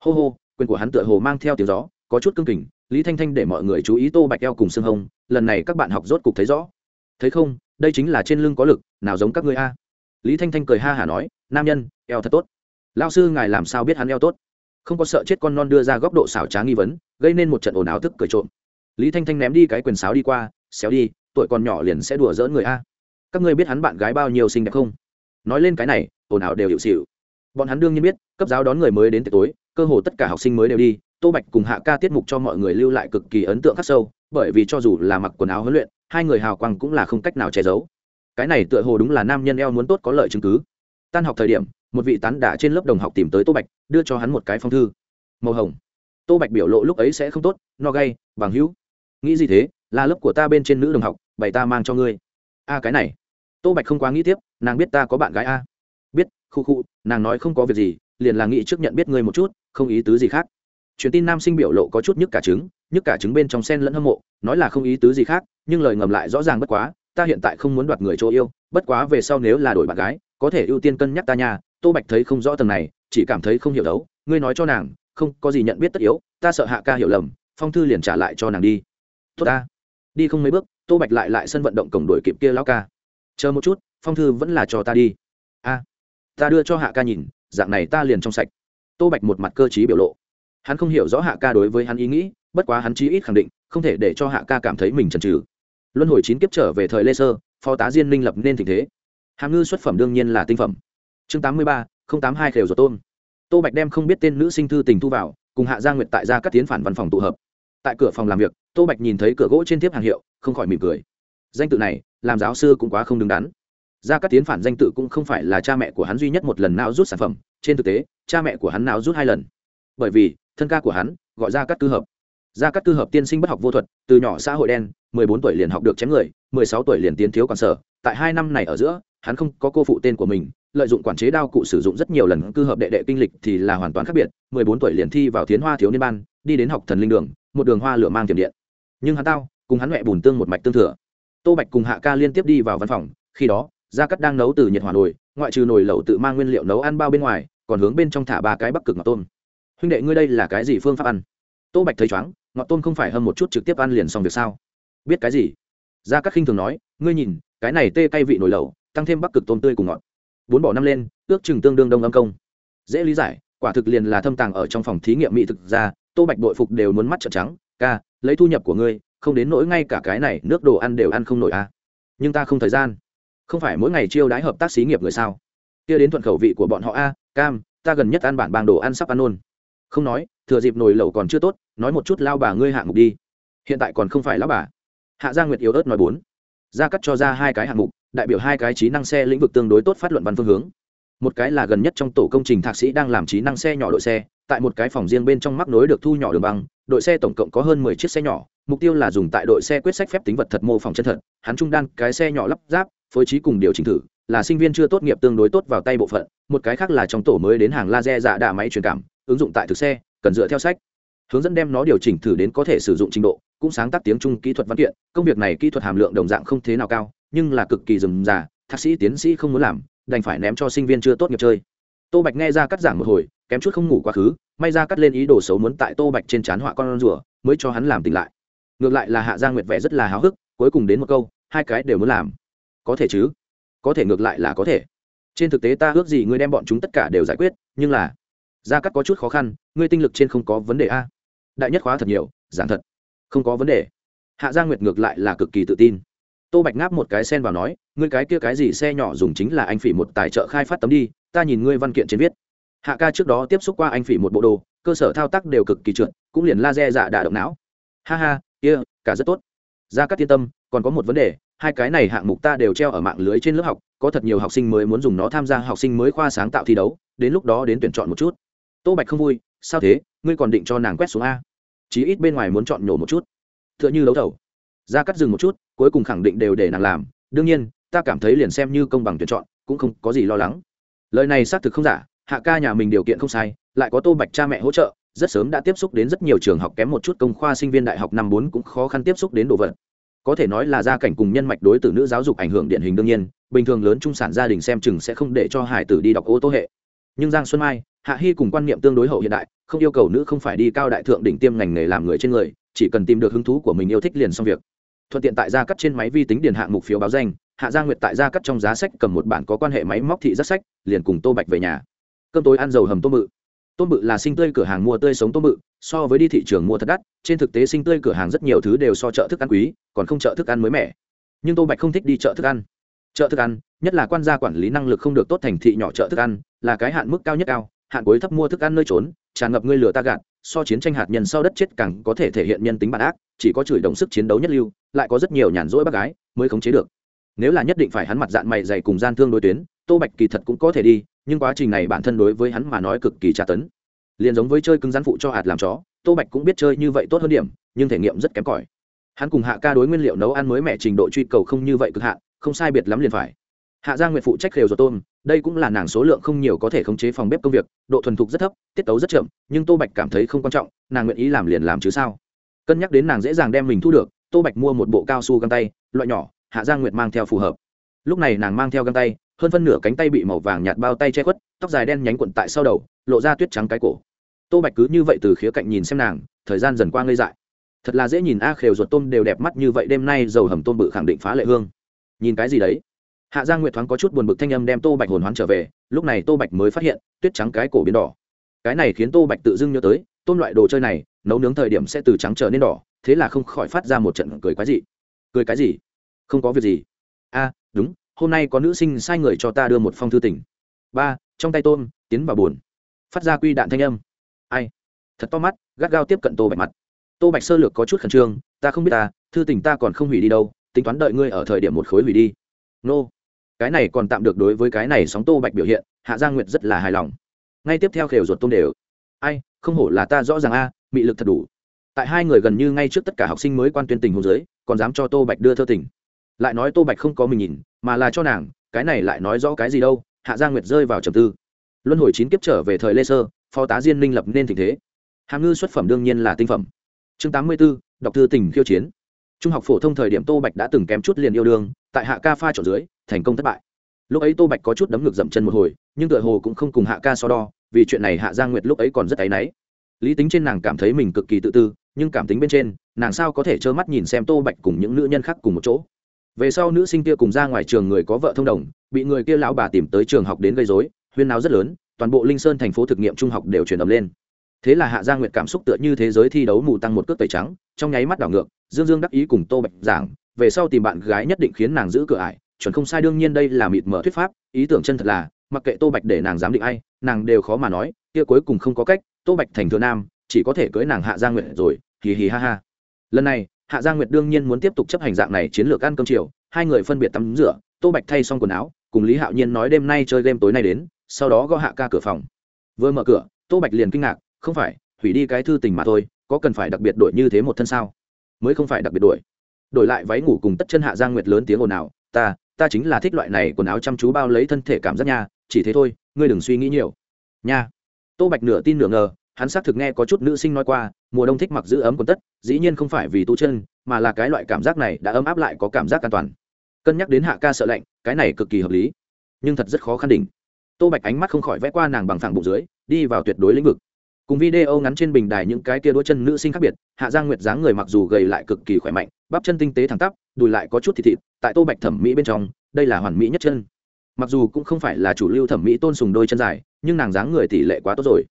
Hô hô, quyền của hắn tựa hồ mang theo tiếng gió, có chút cương kình, lý thanh thanh để mọi người chú ý tô bạch eo cùng xương hông, lần này các bạn học rốt cục thấy rõ. Thấy không đây chính là trên lưng có lực, nào giống các ngươi a? Lý thanh thanh cười ha hả nói, nam nhân, eo thật tốt. Lao sư ngài làm sao biết hắn eo tốt? Không có sợ chết con non đưa ra góc độ xảo trá nghi vấn, gây nên một trận ồn áo thức cười trộm. Lý thanh thanh ném đi cái quyền sáo đi qua, xéo đi, tuổi còn nhỏ liền sẽ đùa dỡn người a. Các ngươi biết hắn bạn gái bao nhiêu xinh đẹp không? Nói lên cái này, ồn ào đều hiệu xịu. Bọn hắn đương nhiên biết, cấp giáo đón người mới đến tối, cơ hồ tất cả học sinh mới đều đi, tô bạch cùng hạ ca tiết mục cho mọi người lưu lại cực kỳ ấn tượng khắc sâu, bởi vì cho dù là mặc quần áo huấn luyện hai người hào quang cũng là không cách nào che giấu. Cái này tựa hồ đúng là nam nhân eo muốn tốt có lợi chứng cứ. Tan học thời điểm, một vị tán đả trên lớp đồng học tìm tới tô bạch, đưa cho hắn một cái phong thư. Màu hồng. Tô bạch biểu lộ lúc ấy sẽ không tốt, no gay, bằng hữu. Nghĩ gì thế? Là lớp của ta bên trên nữ đồng học, bày ta mang cho ngươi. A, cái này. Tô bạch không quá nghĩ tiếp, nàng biết ta có bạn gái a. Biết, khu khu, nàng nói không có việc gì, liền là nghĩ trước nhận biết ngươi một chút, không ý tứ gì khác. Truyền tin nam sinh biểu lộ có chút nhức cả trứng nhức cả trứng bên trong sen lẫn hâm mộ, nói là không ý tứ gì khác, nhưng lời ngầm lại rõ ràng bất quá, ta hiện tại không muốn đoạt người chỗ yêu, bất quá về sau nếu là đổi bạn gái, có thể ưu tiên cân nhắc ta nha. tô bạch thấy không rõ tầng này, chỉ cảm thấy không hiểu đấu, ngươi nói cho nàng, không, có gì nhận biết tất yếu, ta sợ hạ ca hiểu lầm, phong thư liền trả lại cho nàng đi. Tốt ta. Đi không mấy bước, tô bạch lại lại sân vận động cổng đuổi kịp kia lão ca. Chờ một chút, phong thư vẫn là cho ta đi. A. Ta đưa cho hạ ca nhìn, dạng này ta liền trong sạch. Tô bạch một mặt cơ t biểu lộ. Hắn không hiểu rõ hạ ca đối với hắn ý nghĩ bất quá hắn chí ít khẳng định, không thể để cho hạ ca cảm thấy mình chần trừ luân hồi chín kiếp trở về thời lê sơ, phó tá diên minh lập nên tình thế. Hàm ngư xuất phẩm đương nhiên là tinh phẩm. Chương tám mươi ba, không tám hai khều rủ tôm. Tô bạch đem không biết tên nữ sinh thư tình thu vào, cùng hạ gia nguyệt tại gia các tiến phản văn phòng tụ hợp. Tại cửa phòng làm việc, tô bạch nhìn thấy cửa gỗ trên thiếp hàng hiệu, không khỏi mỉm cười. Danh tự này, làm giáo sư cũng quá không đứng đắn. Gia các tiến phản danh tự cũng không phải là cha mẹ của hắn duy nhất một lần nào rút sản phẩm, trên thực tế, cha mẹ của hắn nào rút hai lần. Bởi vì, thân ca của hắn gọi ra các tư hợp gia cát tư hợp tiên sinh bất học vô thuật, từ nhỏ xã hội đen, mười bốn tuổi liền học được chém người, mười sáu tuổi liền tiến thiếu quản sở. Tại hai năm này ở giữa, hắn không có cô phụ tên của mình, lợi dụng quản chế đao cụ sử dụng rất nhiều lần cư hợp đệ đệ kinh lịch thì là hoàn toàn khác biệt. mười bốn tuổi liền thi vào tiến hoa thiếu niên ban, đi đến học thần linh đường, một đường hoa lửa mang tiềm điện. Nhưng hắn tao, cùng hắn mẹ bùn tương một mạch tương thừa. Tô bạch cùng hạ ca liên tiếp đi vào văn phòng, khi đó, gia cắt đang nấu từ nhiệt hỏa nồi, ngoại trừ nồi lẩu tự mang nguyên liệu nấu ăn bao bên ngoài, còn hướng bên trong thả ba cái bắc cực ngọc tôm. Huynh đệ ngươi đây là cái gì phương pháp ăn? Tô bạch thấy chóng ngọt tôm không phải hâm một chút trực tiếp ăn liền xong việc sao? Biết cái gì? Gia các khinh thường nói, ngươi nhìn, cái này tê cay vị nổi lẩu, tăng thêm bắc cực tôm tươi cùng ngọt. Bốn bỏ năm lên, ước chừng tương đương đông âm công. Dễ lý giải, quả thực liền là thâm tàng ở trong phòng thí nghiệm mỹ thực ra tô bạch đội phục đều muốn mắt trợn trắng, ca, lấy thu nhập của ngươi, không đến nỗi ngay cả cái này nước đồ ăn đều ăn không nổi à. nhưng ta không thời gian. Không phải mỗi ngày chiêu đái hợp tác xí nghiệp người sao? Kia đến thuận khẩu vị của bọn họ a, cam, ta gần nhất ăn bản bàng đồ ăn sắp ăn luôn không nói, thừa dịp nồi lẩu còn chưa tốt, nói một chút lao bà ngươi hạng mục đi. Hiện tại còn không phải lão bà. Hạ gia nguyệt yếu ớt nói bốn. Gia cắt cho ra hai cái hạng mục, đại biểu hai cái trí năng xe lĩnh vực tương đối tốt phát luận văn phương hướng. Một cái là gần nhất trong tổ công trình thạc sĩ đang làm trí năng xe nhỏ đội xe, tại một cái phòng riêng bên trong mắc nối được thu nhỏ đường băng, đội xe tổng cộng có hơn mười chiếc xe nhỏ, mục tiêu là dùng tại đội xe quyết sách phép tính vật thật mô phỏng chân thật, hắn trung đan cái xe nhỏ lắp ráp, phối trí cùng điều chỉnh thử là sinh viên chưa tốt nghiệp tương đối tốt vào tay bộ phận, một cái khác là trong tổ mới đến hàng laser dạ đạ máy truyền cảm, ứng dụng tại thực xe, cần dựa theo sách. Hướng dẫn đem nó điều chỉnh thử đến có thể sử dụng trình độ, cũng sáng tác tiếng trung kỹ thuật văn kiện, công việc này kỹ thuật hàm lượng đồng dạng không thế nào cao, nhưng là cực kỳ rườm rà, thạc sĩ tiến sĩ không muốn làm, đành phải ném cho sinh viên chưa tốt nghiệp chơi. Tô bạch nghe ra cắt giảng một hồi, kém chút không ngủ quá khứ, may ra cắt lên ý đồ xấu muốn tại tô bạch trên chán họa con rùa, mới cho hắn làm tỉnh lại. Ngược lại là hạ giang nguyệt vẻ rất là háo hức, cuối cùng đến một câu, hai cái đều muốn làm. Có thể chứ? Có thể ngược lại là có thể. Trên thực tế ta ước gì ngươi đem bọn chúng tất cả đều giải quyết nhưng là gia cắt có chút khó khăn ngươi tinh lực trên không có vấn đề a. Đại nhất khóa thật nhiều giảng thật không có vấn đề. Hạ gia nguyệt ngược lại là cực kỳ tự tin. Tô bạch ngáp một cái sen vào nói ngươi cái kia cái gì xe nhỏ dùng chính là anh phỉ một tài trợ khai phát tấm đi ta nhìn ngươi văn kiện trên viết. Hạ ca trước đó tiếp xúc qua anh phỉ một bộ đồ cơ sở thao tác đều cực kỳ trượt cũng liền laser dạ đà động não. Ha ha kia、yeah, cả rất tốt. Gia cắt yên tâm còn có một vấn đề hai cái này hạng mục ta đều treo ở mạng lưới trên lớp học, có thật nhiều học sinh mới muốn dùng nó tham gia học sinh mới khoa sáng tạo thi đấu, đến lúc đó đến tuyển chọn một chút. Tô bạch không vui, sao thế, ngươi còn định cho nàng quét xuống a. Chí ít bên ngoài muốn chọn nhổ một chút. T h ư ợ n h ư đấu thầu. Ra cắt dừng một chút, cuối cùng khẳng định đều để nàng làm. Đương nhiên, ta cảm thấy liền xem như công bằng tuyển chọn, cũng không có gì lo lắng. Lời này xác thực không giả, hạ ca nhà mình điều kiện không sai, lại có tô bạch cha mẹ hỗ trợ, rất sớm đã tiếp xúc đến rất nhiều trường học kém một chút công khoa sinh viên đại học năm bốn cũng khó khăn tiếp xúc đến đồ vật có thể nói là gia cảnh cùng nhân mạch đối tử nữ giáo dục ảnh hưởng điển hình đương nhiên, bình thường lớn trung sản gia đình xem chừng sẽ không để cho hải tử đi đọc ô tô hệ. Nhưng giang xuân mai, hạ hy cùng quan niệm tương đối hậu hiện đại, không yêu cầu nữ không phải đi cao đại thượng đỉnh tiêm ngành nghề làm người trên người, chỉ cần tìm được hứng thú của mình yêu thích liền xong việc. Thuận tiện tại gia cắt trên máy vi tính điền hạng mục phiếu báo danh, hạ gia nguyệt tại gia cắt trong giá sách cầm một bản có quan hệ máy móc thị giác sách, liền cùng tô bạch về nhà. Cơm tối ăn dầu hầm tôm bự. Tôm bự là sinh tươi cửa hàng mua tươi sống tôm bự so với đi thị trường mua thật đắt, trên thực tế sinh tươi cửa hàng rất nhiều thứ đều so chợ thức ăn quý, còn không chợ thức ăn mới mẻ. Nhưng tô bạch không thích đi chợ thức ăn. Chợ thức ăn, nhất là quan gia quản lý năng lực không được tốt thành thị nhỏ chợ thức ăn, là cái hạn mức cao nhất cao, hạn cuối thấp mua thức ăn nơi trốn, tràn ngập ngươi lừa ta gạt, so chiến tranh hạt nhân sau đất chết càng có thể thể hiện nhân tính bản ác, chỉ có chửi động sức chiến đấu nhất lưu, lại có rất nhiều nhàn rỗi bác gái mới khống chế được. Nếu là nhất định phải hắn mặt dạng mày dày cùng gian thương đối tuyến, tô bạch kỳ thật cũng có thể đi, nhưng quá trình này bản thân đối với hắn mà nói cực kỳ tra tấn liền giống với chơi cứng rắn phụ cho hạt làm chó, tô bạch cũng biết chơi như vậy tốt hơn điểm, nhưng thể nghiệm rất kém cỏi. Hắn cùng hạ ca đối nguyên liệu nấu ăn mới mẻ trình độ truy cầu không như vậy cực hạn, không sai biệt lắm liền phải. Hạ gia nguyện phụ trách khều ruột tôm, đây cũng là nàng số lượng không nhiều có thể khống chế phòng bếp công việc, độ thuần thục rất thấp, tiết tấu rất chậm, nhưng tô bạch cảm thấy không quan trọng, nàng nguyện ý làm liền làm chứ sao. Cân nhắc đến nàng dễ dàng đem mình thu được, tô bạch mua một bộ cao su găng tay, loại nhỏ, hạ gia nguyệt mang theo phù hợp. Lúc này nàng mang theo găng tay, hơn phân nửa cánh tay bị màu vàng nhạt bao tay che khuất, tóc dài đen nhánh quận tại sau đầu, lộ ra tuyết trắng cái cổ tô bạch cứ như vậy từ khía cạnh nhìn xem nàng, thời gian dần qua ngây dại. Thật là dễ nhìn a, khều ruột tôm đều đẹp mắt như vậy, đêm nay dầu hầm tôm bự khẳng định phá lệ hương. Nhìn cái gì đấy? Hạ giang nguyệt thoáng có chút buồn bực thanh âm đem tô bạch hồn hoán trở về, lúc này tô bạch mới phát hiện, tuyết trắng cái cổ biến đỏ. Cái này khiến tô bạch tự dưng nhớ tới, tôm loại đồ chơi này, nấu nướng thời điểm sẽ từ trắng trở nên đỏ, thế là không khỏi phát ra một trận cười quái dị. cười cái gì? Không có việc gì. A, đúng, hôm nay có nữ sinh sai người cho ta đưa một phong thư tỉnh ba, trong tay tôm, tiến vào buồn. Phát ra quy đạn thanh âm ai? Thật to mắt, gắt gao tiếp cận tô bạch mặt. Tô bạch sơ lược có chút khẩn trương, ta không biết ta, thư tình ta còn không hủy đi đâu, tính toán đợi ngươi ở thời điểm một khối hủy đi. Nô. Cái này còn tạm được đối với cái này sóng tô bạch biểu hiện, hạ giang nguyệt rất là hài lòng. Ngay tiếp theo khều ruột tôm đều. Ai, không hổ là ta rõ ràng a, mị lực thật đủ. Tại hai người gần như ngay trước tất cả học sinh mới quan tuyên tình hồ dưới, còn dám cho tô bạch đưa thơ tình. Lại nói tô bạch không có mình nhìn, mà là cho nàng, cái này lại nói rõ cái gì đâu, hạ giang nguyệt rơi vào trầm tư. Luân hồi chín kiếp trở về thời lê sơ phó tá diên minh lập nên tình thế. Hàm ngư xuất phẩm đương nhiên là tinh phẩm. Chương tám mươi b ố đọc thư tình khiêu chiến. Trung học phổ thông thời điểm tô bạch đã từng kém chút liền yêu đương, tại hạ ca pha trộn dưới, thành công thất bại. Lúc ấy tô bạch có chút đấm ngực dậm chân một hồi, nhưng tựa hồ cũng không cùng hạ ca so đo, vì chuyện này hạ giang nguyệt lúc ấy còn rất áy náy. Lý tính trên nàng cảm thấy mình cực kỳ tự tư, nhưng cảm tính bên trên, nàng sao có thể trơ mắt nhìn xem tô bạch cùng những nữ nhân khác cùng một chỗ. Về sau nữ sinh kia cùng ra ngoài trường người có vợ thông đồng, bị người kia lão bà tìm tới trường học đến gây dối huyên náo rất lớn toàn bộ linh sơn thành phố thực nghiệm trung học đều truyền ầm lên. Thế là hạ giang nguyệt cảm xúc tựa như thế giới thi đấu mù tăng một cước tẩy trắng, trong nháy mắt đảo ngược, dương dương đắc ý cùng tô bạch giảng, về sau tìm bạn gái nhất định khiến nàng giữ cửa ải, chuẩn không sai đương nhiên đây là mịt mở thuyết pháp, ý tưởng chân thật là, mặc kệ tô bạch để nàng dám định ai, nàng đều khó mà nói, kia cuối cùng không có cách, tô bạch thành thừa nam, chỉ có thể cưới nàng hạ giang nguyệt rồi, hì hì ha ha. Lần này, hạ giang nguyệt đương nhiên muốn tiếp tục chấp hành dạng này chiến lược ăn cơm chiều, hai người phân biệt tắm rửa, tô bạch thay xong quần áo, cùng lý hạo nhiên nói đêm nay chơi game tối nay đến sau đó gõ hạ ca cửa phòng. Vừa mở cửa, tô bạch liền kinh ngạc, không phải, hủy đi cái thư tình mà thôi, có cần phải đặc biệt đổi như thế một thân sao? Mới không phải đặc biệt đổi. Đổi lại váy ngủ cùng tất chân hạ giang nguyệt lớn tiếng ồn ào, ta ta chính là thích loại này quần áo chăm chú bao lấy thân thể cảm giác nha, chỉ thế thôi, ngươi đừng suy nghĩ nhiều. Nha. Tô bạch nửa tin nửa ngờ, hắn xác thực nghe có chút nữ sinh nói qua, mùa đông thích mặc giữ ấm quần tất, dĩ nhiên không phải vì tu chân, mà là cái loại cảm giác này đã ấm áp lại có cảm giác an toàn. Cân nhắc đến hạ ca sợ lạnh, cái này cực kỳ hợp lý, nhưng thật rất khó khăn đỉnh tô bạch ánh mắt không khỏi vẽ qua nàng bằng phẳng bụng dưới, đi vào tuyệt đối lĩnh vực. Cùng video ngắn trên bình đài những cái kia đôi chân nữ sinh khác biệt, hạ giang nguyệt dáng người mặc dù gầy lại cực kỳ khỏe mạnh, bắp chân tinh tế thẳng tắp, đùi lại có chút thịt thịt, tại tô bạch thẩm mỹ bên trong, đây là hoàn mỹ nhất chân. Mặc dù cũng không phải là chủ lưu thẩm mỹ tôn sùng đôi chân dài, nhưng nàng dáng người tỷ lệ quá tốt rồi.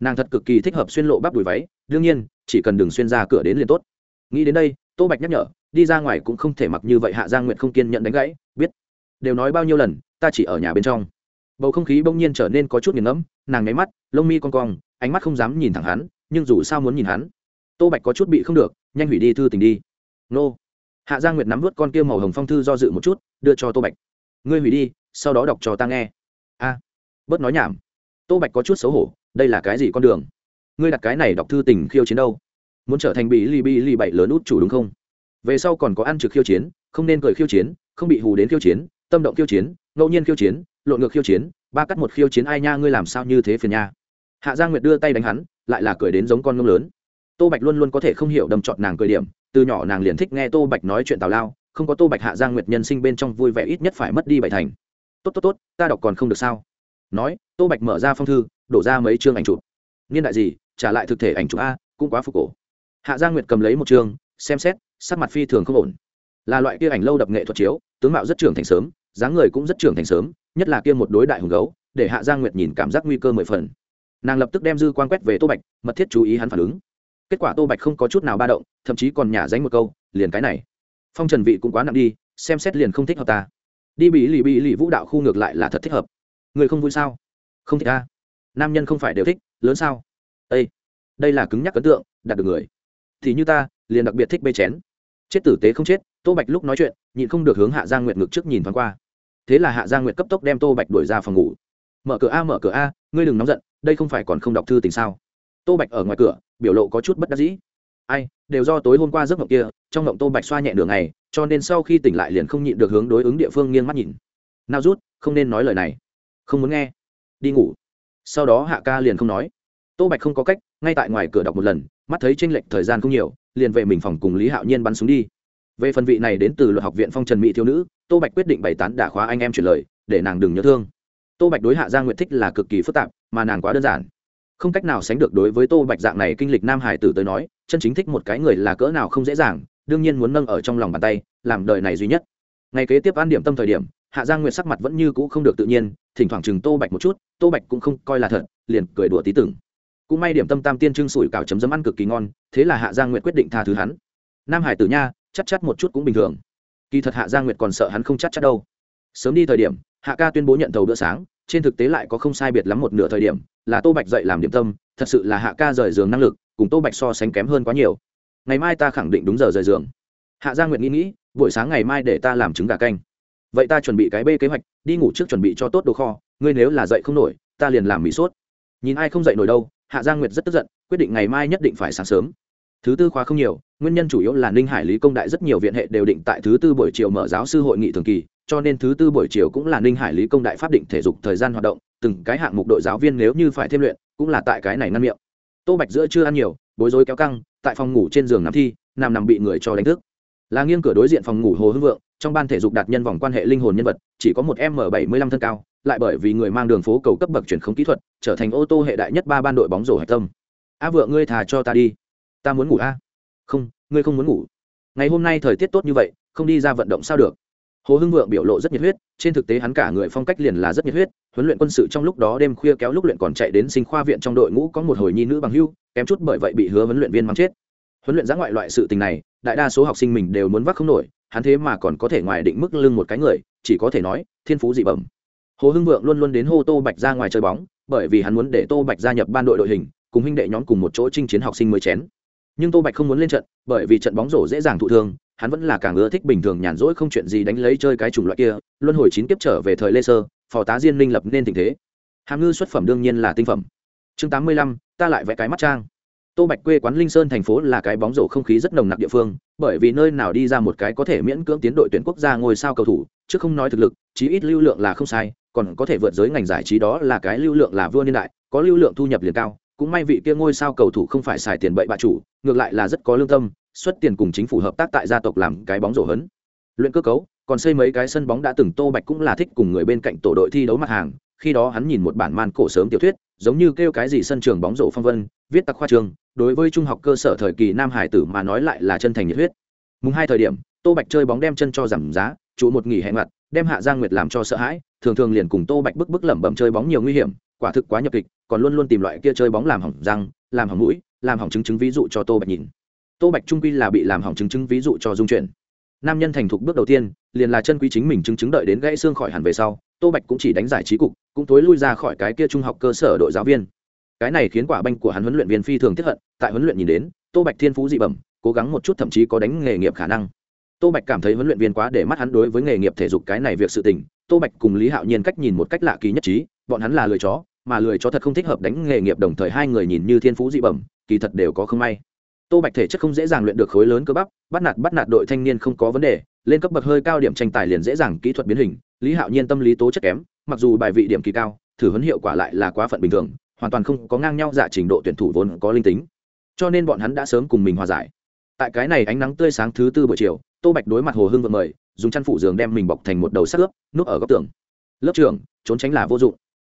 Nàng thật cực kỳ thích hợp xuyên lộ bắp đùi váy, đương nhiên, chỉ cần đừng xuyên ra cửa đến liền tốt. Nghĩ đến đây, tô bạch nhắc nhở, đi ra ngoài cũng không thể mặc như vậy, hạ giang nguyệt không kiên nhận đánh gãy, biết, đều nói bao nhiêu lần, ta chỉ ở nhà bên trong bầu không khí bỗng nhiên trở nên có chút nghiền ngẫm, nàng nháy mắt, lông mi con cong, ánh mắt không dám nhìn thẳng hắn, nhưng dù sao muốn nhìn hắn, tô bạch có chút bị không được, nhanh hủy đi thư tình đi. Nô. Hạ Gia nguyệt nắm vớt con kia màu hồng phong thư do dự một chút, đưa cho tô bạch. Ngươi hủy đi, sau đó đọc cho ta nghe. A. Bớt nói nhảm. Tô bạch có chút xấu hổ, đây là cái gì con đường? Ngươi đặt cái này đọc thư tình khiêu chiến đâu? Muốn trở thành bị li bi li bảy lớn út chủ đúng không? Về sau còn có ăn trực khiêu chiến, không nên cười khiêu chiến, không bị hù đến khiêu chiến tâm động khiêu chiến, ngẫu nhiên khiêu chiến, lộn ngược khiêu chiến, ba cắt một khiêu chiến ai nha, ngươi làm sao như thế phiền nha. Hạ giang nguyệt đưa tay đánh hắn, lại là cười đến giống con ngông lớn. Tô bạch luôn luôn có thể không hiểu đầm chọn nàng cười điểm, từ nhỏ nàng liền thích nghe tô bạch nói chuyện tào lao, không có tô bạch hạ giang nguyệt nhân sinh bên trong vui vẻ ít nhất phải mất đi bảy thành. Tốt tốt tốt, ta đọc còn không được sao? Nói, tô bạch mở ra phong thư, đổ ra mấy chương ảnh chụp. Niên đại gì, trả lại thực thể ảnh chụp a, cũng quá phục cổ. Hạ giang nguyệt cầm lấy một chương, xem xét, sắc mặt phi thường không ổn. Là loại kia ảnh lâu đập nghệ thuật chiếu, tướng mạo rất trưởng thành sớm dáng người cũng rất trưởng thành sớm, nhất là kia một đối đại hùng gấu, để hạ giang nguyệt nhìn cảm giác nguy cơ mười phần. Nàng lập tức đem dư quan quét về tô bạch, mật thiết chú ý hắn phản ứng. Kết quả tô bạch không có chút nào ba động, thậm chí còn nhả dánh một câu, liền cái này. Phong trần vị cũng quá nặng đi, xem xét liền không thích hợp ta. Đi bị lì bị lì vũ đạo khu ngược lại là thật thích hợp. Người không vui sao? Không thích ta. Nam nhân không phải đều thích, lớn sao? Ây đây là cứng nhắc ấn tượng, đạt được người. Thì như ta, liền đặc biệt thích bê chén. Chết tử tế không chết, tô bạch lúc nói chuyện, nhịn không được hướng hạ giang nguyệt ngực trước nhìn thoáng qua thế là hạ giang nguyệt cấp tốc đem tô bạch đuổi ra phòng ngủ. Mở cửa a, mở cửa a, ngươi đừng nóng giận, đây không phải còn không đọc thư tình sao? Tô bạch ở ngoài cửa, biểu lộ có chút bất đắc dĩ. Ai, đều do tối hôm qua giấc mộng kia, trong mộng tô bạch xoa nhẹ đường này cho nên sau khi tỉnh lại liền không nhịn được hướng đối ứng địa phương nghiêng mắt nhìn. Nào rút, không nên nói lời này. Không muốn nghe. Đi ngủ. Sau đó hạ ca liền không nói. Tô bạch không có cách, ngay tại ngoài cửa đọc một lần, mắt thấy tranh lệch thời gian không nhiều, liền về mình phòng cùng lý hạo nhiên bắn súng đi về phần vị này đến từ luật học viện phong trần mỹ thiếu nữ, tô bạch quyết định bày tán đả khóa anh em chuyển lời, để nàng đừng nhớ thương. Tô bạch đối hạ gia nguyện thích là cực kỳ phức tạp, mà nàng quá đơn giản. Không cách nào sánh được đối với tô bạch dạng này kinh lịch nam hải tử tới nói, chân chính thích một cái người là cỡ nào không dễ dàng, đương nhiên muốn nâng ở trong lòng bàn tay, làm đời này duy nhất. Ngày kế tiếp ăn điểm tâm thời điểm, hạ giang nguyệt sắc mặt vẫn như cũ không được tự nhiên, thỉnh thoảng chừng tô bạch một chút, tô bạch cũng không coi là thật, liền cười đùa tí tưởng cũng may điểm tâm tam tiên trưng sủi cào chấm dấm ăn cực kỳ ngon, thế là hạ giang nguyệt quyết định tha thứ hắn. Nam hải tử nha chắc chắc một chút cũng bình thường. Kỳ thật hạ giang nguyệt còn sợ hắn không chắc chắc đâu. Sớm đi thời điểm, hạ ca tuyên bố nhận thầu bữa sáng, trên thực tế lại có không sai biệt lắm một nửa thời điểm, là tô bạch dậy làm điểm tâm, thật sự là hạ ca rời giường năng lực, cùng tô bạch so sánh kém hơn quá nhiều. Ngày mai ta khẳng định đúng giờ rời giường. Hạ gia Nguyệt nghĩ nghĩ, buổi sáng ngày mai để ta làm trứng gà canh. Vậy ta chuẩn bị cái bê kế hoạch, đi ngủ trước chuẩn bị cho tốt đồ kho, ngươi nếu là dậy không nổi, ta liền làm mỹ sốt. Nhìn ai không dậy nổi đâu, hạ gia nguyệt rất tức giận, quyết định ngày mai nhất định phải sáng sớm thứ tư khóa không nhiều, nguyên nhân chủ yếu là ninh hải lý công đại rất nhiều viện hệ đều định tại thứ tư buổi chiều mở giáo sư hội nghị thường kỳ, cho nên thứ tư buổi chiều cũng là ninh hải lý công đại pháp định thể dục thời gian hoạt động, từng cái hạng mục đội giáo viên nếu như phải thêm luyện, cũng là tại cái này ngăn miệng. Tô bạch giữa chưa ăn nhiều, bối rối kéo căng, tại phòng ngủ trên giường nằm thi, nằm nằm bị người cho đánh thức. Là nghiêng cửa đối diện phòng ngủ hồ hưng vượng, trong ban thể dục đạt nhân vòng quan hệ linh hồn nhân vật, chỉ có một m bảy mươi lăm thân cao, lại bởi vì người mang đường phố cầu cấp bậc truyền không kỹ thuật, trở thành ô tô hệ đại nhất ba ban đội bóng rổ hạch tâm. A vượng, ngươi thà cho ta đi ta muốn ngủ a. Không, ngươi không muốn ngủ. Ngày hôm nay thời tiết tốt như vậy, không đi ra vận động sao được? Hồ hưng vượng biểu lộ rất nhiệt huyết, trên thực tế hắn cả người phong cách liền là rất nhiệt huyết, huấn luyện quân sự trong lúc đó đêm khuya kéo lúc luyện còn chạy đến sinh khoa viện trong đội ngũ có một hồi nhi nữ bằng hưu, kém chút bởi vậy bị hứa huấn luyện viên mắng chết. Huấn luyện giã ngoại loại sự tình này, đại đa số học sinh mình đều muốn vác không nổi, hắn thế mà còn có thể ngoài định mức lưng một cái người, chỉ có thể nói, thiên phú dị bẩm. Hồ hưng vượng luôn luôn đến hô tô bạch ra ngoài chơi bóng, bởi vì hắn muốn để tô bạch gia nhập ban đội đội hình, cùng huynh đệ nhóm cùng một chỗ chinh chiến học sinh mới chén nhưng tô bạch không muốn lên trận, bởi vì trận bóng rổ dễ dàng thụ thương, hắn vẫn là càng ưa thích bình thường nhàn rỗi không chuyện gì đánh lấy chơi cái chủng loại kia, luân hồi chín kiếp trở về thời lê sơ phò tá diên minh lập nên tình thế. Hàm ngư xuất phẩm đương nhiên là tinh phẩm. Chương tám mươi lăm, ta lại vẽ cái mắt trang. Tô bạch quê quán linh sơn thành phố là cái bóng rổ không khí rất nồng nặc địa phương, bởi vì nơi nào đi ra một cái có thể miễn cưỡng tiến đội tuyển quốc gia ngôi sao cầu thủ, chứ không nói thực lực, chí ít lưu lượng là không sai, còn có thể vượt giới ngành giải trí đó là cái lưu lượng là vua niên đại, có lưu lượng thu nhập liền cao cũng may vị kia ngôi sao cầu thủ không phải xài tiền bậy bạ chủ, ngược lại là rất có lương tâm, xuất tiền cùng chính phủ hợp tác tại gia tộc làm cái bóng rổ hấn. Luyện cơ cấu, còn xây mấy cái sân bóng đã từng tô bạch cũng là thích cùng người bên cạnh tổ đội thi đấu mặt hàng, khi đó hắn nhìn một bản man cổ sớm tiểu thuyết, giống như kêu cái gì sân trường bóng rổ phong vân, viết tặc khoa trường, đối với trung học cơ sở thời kỳ nam hải tử mà nói lại là chân thành nhiệt huyết. Mùng hai thời điểm, tô bạch chơi bóng đem chân cho giảm giá, trụ một nghỉ hẹn mặt, đem hạ giang nguyệt làm cho sợ hãi, thường thường liền cùng tô bạch bức bức lẩm bẩm chơi bóng nhiều nguy hiểm quả thực quá nhập kịch, còn luôn luôn tìm loại kia chơi bóng làm hỏng răng, làm hỏng mũi, làm hỏng chứng chứng ví dụ cho tô bạch nhìn. Tô bạch trung quy là bị làm hỏng chứng chứng ví dụ cho dung chuyển. Nam nhân thành thục bước đầu tiên, liền là chân quý chính mình chứng chứng đợi đến gãy xương khỏi hẳn về sau, tô bạch cũng chỉ đánh giải trí cục, cũng tối lui ra khỏi cái kia trung học cơ sở đội giáo viên. Cái này khiến quả banh của hắn huấn luyện viên phi thường tiếp hận, tại huấn luyện nhìn đến, tô bạch thiên phú dị bẩm, cố gắng một chút thậm chí có đánh nghề nghiệp khả năng. Tô bạch cảm thấy huấn luyện viên quá để mắt hắn đối với nghề nghiệp thể dục cái này việc sự tình, tô bạch cùng lý hạo nhiên cách nhìn một cách lạ kỳ nhất trí, bọn hắn là lười chó mà lười chó thật không thích hợp đánh nghề nghiệp đồng thời hai người nhìn như thiên phú dị bẩm, kỳ thật đều có không may. Tô bạch thể chất không dễ dàng luyện được khối lớn cơ bắp, bắt nạt bắt nạt đội thanh niên không có vấn đề, lên cấp bậc hơi cao điểm tranh tài liền dễ dàng kỹ thuật biến hình, lý hạo nhiên tâm lý tố chất kém, mặc dù bài vị điểm kỳ cao, thử huấn hiệu quả lại là quá phận bình thường, hoàn toàn không có ngang nhau dạ trình độ tuyển thủ vốn có linh tính. Cho nên bọn hắn đã sớm cùng mình hòa giải. Tại cái này ánh nắng tươi sáng thứ tư buổi chiều, tô bạch đối mặt hồ hưng vợ mời, dùng chăn phủ giường đem mình bọc thành một đầu sắc ướp, núp ở góc tường. Lớp trưởng, trốn tránh là vô dụng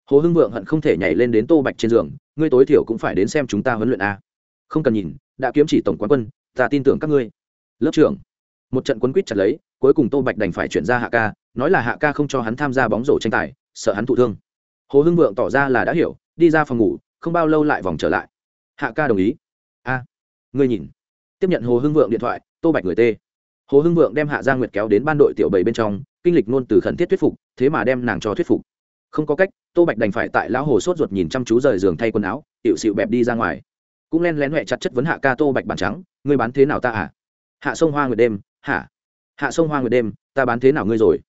hồ hưng vượng hận không thể nhảy lên đến tô bạch trên giường, ngươi tối thiểu cũng phải đến xem chúng ta huấn luyện a. Không cần nhìn, đã kiếm chỉ tổng quán quân, ta tin tưởng các ngươi. Lớp trưởng. Một trận quấn quýt chặt lấy, cuối cùng tô bạch đành phải chuyển ra hạ ca, nói là hạ ca không cho hắn tham gia bóng rổ tranh tài, sợ hắn thụ thương. Hồ hưng vượng tỏ ra là đã hiểu, đi ra phòng ngủ, không bao lâu lại vòng trở lại. Hạ ca đồng ý. A, ngươi nhìn. Tiếp nhận hồ hưng vượng điện thoại, tô bạch người tê. Hồ hưng vượng đem hạ gia nguyệt kéo đến ban đội tiểu bảy bên trong, kinh lịch ngôn từ khẩn thiết thuyết phục, thế mà đem nàng cho thuyết phục. Không có cách tô bạch đành phải tại lão hồ sốt ruột nhìn chăm chú rời giường thay quần áo hiệu xịu bẹp đi ra ngoài. Cũng len lén huệ chặt chất vấn hạ ca tô bạch bàn trắng, ngươi bán thế nào ta à? Hạ sông hoa nguyệt đêm, hả? Hạ sông hoa nguyệt đêm, ta bán thế nào ngươi rồi?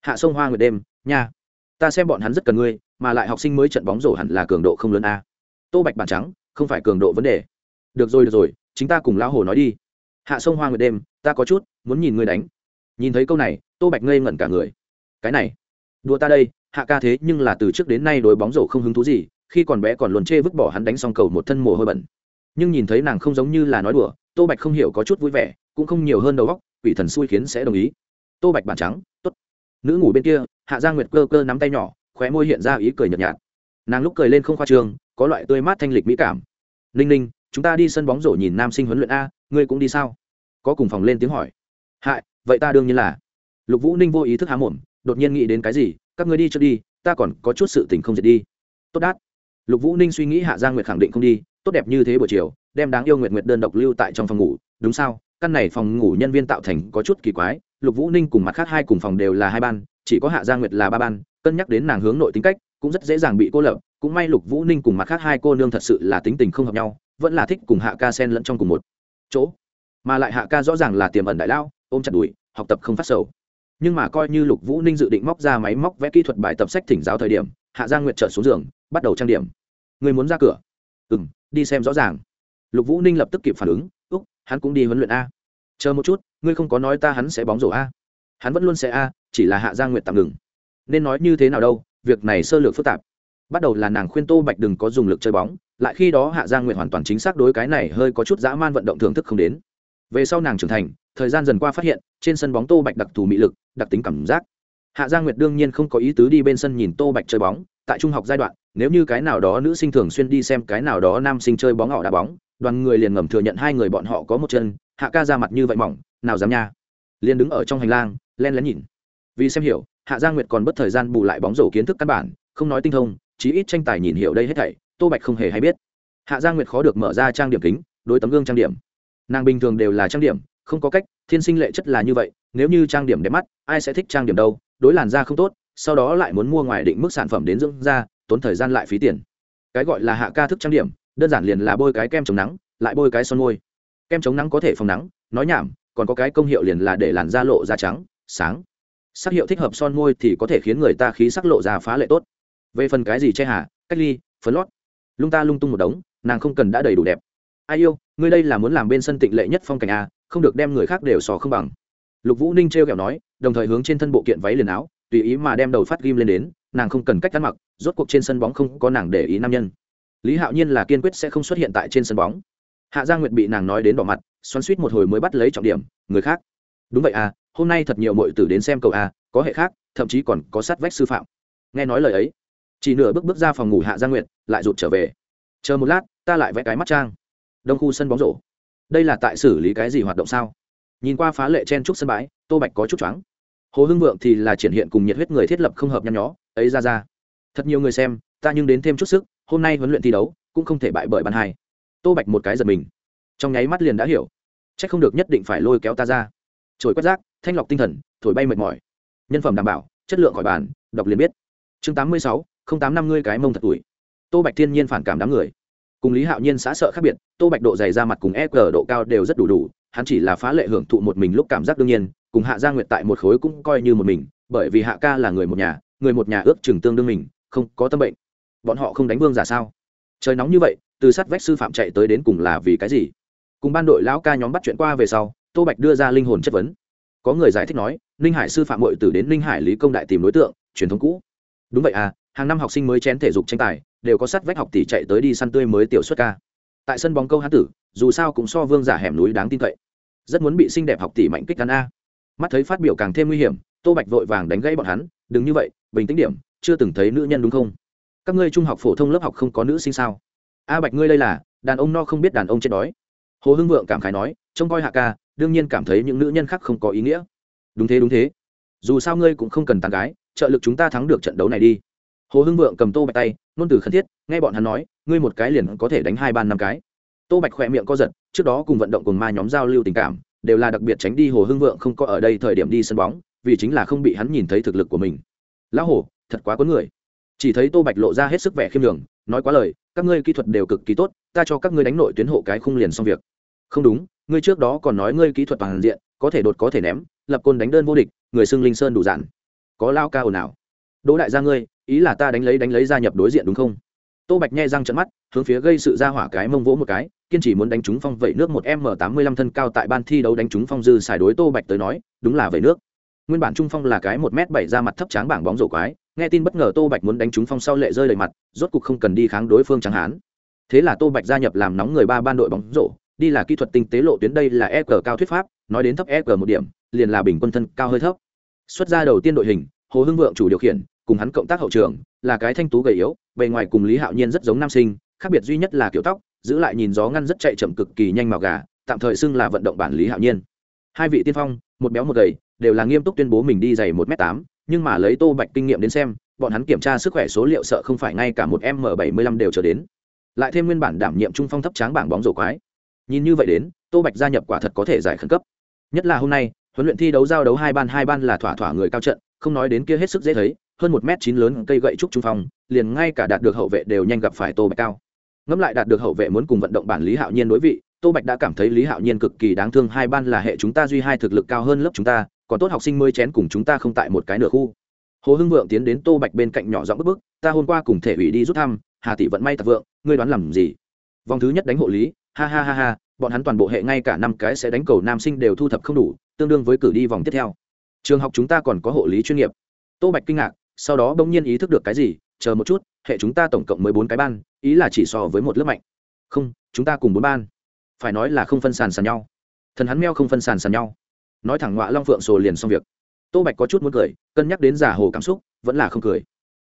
Hạ sông hoa nguyệt đêm, nha, ta xem bọn hắn rất cần ngươi, mà lại học sinh mới trận bóng rổ hẳn là cường độ không lớn a. Tô bạch bàn trắng, không phải cường độ vấn đề. Được rồi được rồi, chính ta cùng lão hồ nói đi. Hạ sông hoa nguyệt đêm, ta có chút muốn nhìn ngươi đánh. Nhìn thấy câu này, tô bạch ngây ngẩn cả người. Cái này, đùa ta đây hạ ca thế nhưng là từ trước đến nay đối bóng rổ không hứng thú gì, khi còn bé còn luôn chê vứt bỏ hắn đánh xong cầu một thân mồ hôi bẩn. Nhưng nhìn thấy nàng không giống như là nói đùa, tô bạch không hiểu có chút vui vẻ, cũng không nhiều hơn đầu góc quỷ thần xui khiến sẽ đồng ý. Tô bạch bản trắng t ố t nữ ngủ bên kia, hạ gia nguyệt cơ cơ nắm tay nhỏ, khóe môi hiện ra ý cười nhợt nhạt. Nàng lúc cười lên không khoa trương, có loại tươi mát thanh lịch mỹ cảm. Ninh ninh, chúng ta đi sân bóng rổ nhìn nam sinh huấn luyện a, ngươi cũng đi sao? Có cùng phòng lên tiếng hỏi. Hại, vậy ta đương nhiên là. Lục vũ ninh vô ý thức há mồm, đột nhiên nghĩ đến cái gì các ngươi đi cho đi, ta còn có chút sự tình không diệt đi. Tốt đát. Lục vũ ninh suy nghĩ hạ giang nguyệt khẳng định không đi, tốt đẹp như thế buổi chiều, đem đáng yêu nguyệt nguyệt đơn độc lưu tại trong phòng ngủ. Đúng sao, căn này phòng ngủ nhân viên tạo thành có chút kỳ quái, lục vũ ninh cùng mặt khác hai cùng phòng đều là hai ban, chỉ có hạ giang nguyệt là ba ban, cân nhắc đến nàng hướng nội tính cách, cũng rất dễ dàng bị cô lập. Cũng may lục vũ ninh cùng mặt khác hai cô nương thật sự là tính tình không hợp nhau, vẫn là thích cùng hạ ca sen lẫn trong cùng một chỗ. Mà lại hạ ca rõ ràng là tiềm ẩn đại lao, ôm chặt đùi học tập không phát sầu nhưng mà coi như lục vũ ninh dự định móc ra máy móc vẽ kỹ thuật bài tập sách thỉnh giáo thời điểm, hạ giang nguyệt trở xuống giường, bắt đầu trang điểm. Người muốn ra cửa? Ừ m đi xem rõ ràng. Lục vũ ninh lập tức kịp phản ứng, úc, hắn cũng đi huấn luyện a. Chờ một chút, ngươi không có nói ta hắn sẽ bóng rổ a. Hắn vẫn luôn sẽ a, chỉ là hạ giang nguyệt tạm ngừng. Nên nói như thế nào đâu, việc này sơ lược phức tạp. Bắt đầu là nàng khuyên tô bạch đừng có dùng lực chơi bóng, lại khi đó hạ giang nguyệt hoàn toàn chính xác đối cái này hơi có chút dã man vận động thưởng thức không đến về sau nàng trưởng thành, thời gian dần qua phát hiện, trên sân bóng tô bạch đặc thù mị lực, đặc tính cảm giác. Hạ gia nguyệt đương nhiên không có ý tứ đi bên sân nhìn tô bạch chơi bóng, tại trung học giai đoạn, nếu như cái nào đó nữ sinh thường xuyên đi xem cái nào đó nam sinh chơi bóng, họ đá bóng, đoàn người liền ngầm thừa nhận hai người bọn họ có một chân, hạ ca ra mặt như vậy mỏng, nào dám nha. Liền đứng ở trong hành lang, len lén nhìn. Vì xem hiểu, hạ gia nguyệt còn bất thời gian bù lại bóng rổ kiến thức căn bản, không nói tinh thông, chí ít tranh tài nhìn hiểu đây hết thảy, tô bạch không hề hay biết. Hạ gia nguyệt khó được mở ra trang điểm kính, đối tấm gương trang điểm nàng bình thường đều là trang điểm, không có cách, thiên sinh lệ chất là như vậy, nếu như trang điểm đẹp mắt, ai sẽ thích trang điểm đâu, đối làn da không tốt, sau đó lại muốn mua ngoài định mức sản phẩm đến dưỡng da, tốn thời gian lại phí tiền. Cái gọi là hạ ca thức trang điểm, đơn giản liền là bôi cái kem chống nắng, lại bôi cái son môi. Kem chống nắng có thể phòng nắng, nói nhảm, còn có cái công hiệu liền là để làn da lộ da trắng, sáng. Sắc hiệu thích hợp son môi thì có thể khiến người ta khí sắc lộ ra phá lệ tốt. Về phần cái gì che hà, cách ly, phấn lót, lung ta lung tung một đống, nàng không cần đã đầy đủ đẹp ai yêu ngươi đây là muốn làm bên sân tịnh lệ nhất phong cảnh a không được đem người khác đều sò không bằng. Lục vũ ninh t r kẹo nói đồng thời hướng trên thân bộ kiện váy liền áo tùy ý mà đem đầu phát ghim lên đến nàng không cần cách ăn mặc rốt cuộc trên sân bóng không có nàng để ý nam nhân. Lý hạo nhiên là kiên quyết sẽ không xuất hiện tại trên sân bóng. Hạ gia nguyệt bị nàng nói đến đỏ mặt xoắn suýt một hồi mới bắt lấy trọng điểm người khác. Đúng vậy à hôm nay thật nhiều mọi tử đến xem cầu à, có hệ khác thậm chí còn có sát vách sư phạm. Nghe nói lời ấy chỉ nửa bước bước ra phòng ngủ hạ gia nguyệt lại rụt trở về. Chờ một lát ta lại vẽ cái mắt trang đông khu sân bóng rổ. Đây là tại xử lý cái gì hoạt động sao? Nhìn qua phá lệ chen trúc sân bãi, tô bạch có chút choáng. Hồ hưng vượng thì là triển hiện cùng nhiệt huyết người thiết lập không hợp nhăn nhó, ấy ra ra. Thật nhiều người xem, ta nhưng đến thêm chút sức, hôm nay huấn luyện thi đấu cũng không thể bại bởi bàn hai. Tô bạch một cái giật mình. Trong nháy mắt liền đã hiểu. C h ắ c không được nhất định phải lôi kéo ta ra. Trồi quét rác, thanh lọc tinh thần, thổi bay mệt mỏi. Nhân phẩm đảm bảo, chất lượng khỏi bàn, đọc liền biết. Chương tám mươi sáu, không tám năm ngươi cái mông thật tuổi. Tô bạch thiên nhiên phản cảm đám người cùng lý hạo nhiên xã sợ khác biệt tô bạch độ dày ra mặt cùng e g độ cao đều rất đủ đủ hắn chỉ là phá lệ hưởng thụ một mình lúc cảm giác đương nhiên cùng hạ gia nguyệt tại một khối cũng coi như một mình bởi vì hạ ca là người một nhà người một nhà ước chừng tương đương mình không có tâm bệnh bọn họ không đánh vương giả sao trời nóng như vậy từ sát vách sư phạm chạy tới đến cùng là vì cái gì cùng ban đội lão ca nhóm bắt chuyện qua về sau tô bạch đưa ra linh hồn chất vấn có người giải thích nói ninh hải sư phạm hội từ đến ninh hải lý công đại tìm đối tượng truyền thống cũ đúng vậy à hàng năm học sinh mới chén thể dục tranh tài đều có sát vách học tỷ chạy tới đi săn tươi mới tiểu xuất ca. Tại sân bóng câu hán tử, dù sao cũng so vương giả hẻm núi đáng tin cậy. Rất muốn bị xinh đẹp học tỷ mạnh kích cắn a. Mắt thấy phát biểu càng thêm nguy hiểm, tô bạch vội vàng đánh gãy bọn hắn, đừng như vậy, bình tĩnh điểm, chưa từng thấy nữ nhân đúng không? Các ngươi trung học phổ thông lớp học không có nữ sinh sao? A bạch ngươi đây là, đàn ông no không biết đàn ông chết đói. Hồ hưng vượng cảm khái nói, trông coi hạ ca, đương nhiên cảm thấy những nữ nhân khác không có ý nghĩa. Đúng thế đúng thế. Dù sao ngươi cũng không cần tàn gái, trợ lực chúng ta thắng được trận đấu này đi hồ hưng vượng cầm tô bạch tay, nôn từ khẩn thiết, nghe bọn hắn nói, ngươi một cái liền có thể đánh hai ban năm cái. Tô bạch khỏe miệng co giật, trước đó cùng vận động cùng ma nhóm giao lưu tình cảm, đều là đặc biệt tránh đi hồ hưng vượng không có ở đây thời điểm đi sân bóng, vì chính là không bị hắn nhìn thấy thực lực của mình. Lão hồ, thật quá cuốn người. Chỉ thấy tô bạch lộ ra hết sức vẻ khiêm đường nói quá lời, các ngươi kỹ thuật đều cực kỳ tốt, ta cho các ngươi đánh nội tuyến hộ cái khung liền xong việc. Không đúng, ngươi trước đó còn nói ngươi kỹ thuật toàn diện, có thể đột có thể ném, lập côn đánh đơn vô địch, người xưng linh sơn đủ dạn. Có lao cao nào? Đỗ đại gia ngươi ý là ta đánh lấy đánh lấy gia nhập đối diện đúng không? Tô bạch nhai răng trận mắt, hướng phía gây sự ra hỏa cái mông vỗ một cái, kiên trì muốn đánh trúng phong vẩy nước một m tám mươi lăm thân cao tại ban thi đấu đánh trúng phong dư xài đối tô bạch tới nói, đúng là vẩy nước. Nguyên bản trung phong là cái một m bảy ra mặt thấp tráng bảng bóng rổ quái, nghe tin bất ngờ tô bạch muốn đánh trúng phong sau lệ rơi đầy mặt, rốt cục không cần đi kháng đối phương trắng hán thế là tô bạch gia nhập làm nóng người ba ban đội bóng rổ, đi là kỹ thuật tinh tế lộ tuyến đây là e cờ cao thuyết pháp, nói đến thấp e cờ một điểm, liền là bình quân thân cao hơi thấp. Xuất ra đầu tiên đội hình, hồ hưng vượng chủ điều khiển cùng hắn cộng tác hậu trường, là cái thanh tú gầy yếu, bề ngoài cùng lý hạo nhiên rất giống nam sinh, khác biệt duy nhất là kiểu tóc, giữ lại nhìn gió ngăn rất chạy chậm cực kỳ nhanh màu gà, tạm thời xưng là vận động bản lý hạo nhiên. Hai vị tiên phong, một béo một gầy, đều là nghiêm túc tuyên bố mình đi dày một m tám, nhưng mà lấy tô bạch kinh nghiệm đến xem, bọn hắn kiểm tra sức khỏe số liệu sợ không phải ngay cả một m bảy mươi lăm đều trở đến. Lại thêm nguyên bản đảm nhiệm trung phong thấp tráng bảng bóng rổ quái. Nhìn như vậy đến, tô bạch gia nhập quả thật có thể giải khẩn cấp. Nhất là hôm nay, huấn luyện thi đấu giao đấu hai ban hai ban là thỏa thỏa người cao trận, không nói đến kia hết sức dễ thấy hơn một m chín lớn cây gậy trúc trung phong, liền ngay cả đạt được hậu vệ đều nhanh gặp phải tô bạch cao. Ngẫm lại đạt được hậu vệ muốn cùng vận động bản lý hạo nhiên đối vị, tô bạch đã cảm thấy lý hạo nhiên cực kỳ đáng thương, hai ban là hệ chúng ta duy hai thực lực cao hơn lớp chúng ta, còn tốt học sinh mới chén cùng chúng ta không tại một cái nửa khu. Hồ hưng vượng tiến đến tô bạch bên cạnh nhỏ giọng bức bức, ta hôm qua cùng thể ủy đi rút thăm, hà tỷ vận may tạc vượng, ngươi đoán làm gì? Vòng thứ nhất đánh hộ lý, ha ha ha ha, bọn hắn toàn bộ hệ ngay cả năm cái sẽ đánh cầu nam sinh đều thu thập không đủ, tương đương với cử đi vòng tiếp theo. Trường học chúng ta còn có hộ lý chuyên nghiệp. Tô bạch kinh ngạc sau đó bỗng nhiên ý thức được cái gì, chờ một chút, hệ chúng ta tổng cộng mới bốn cái ban, ý là chỉ so với một lớp mạnh. Không, chúng ta cùng bốn ban. Phải nói là không phân sàn sàn nhau. Thần hắn meo không phân sàn sàn nhau. Nói thẳng ngoạ long phượng sồ liền xong việc. Tô bạch có chút muốn cười, cân nhắc đến giả hồ cảm xúc, vẫn là không cười.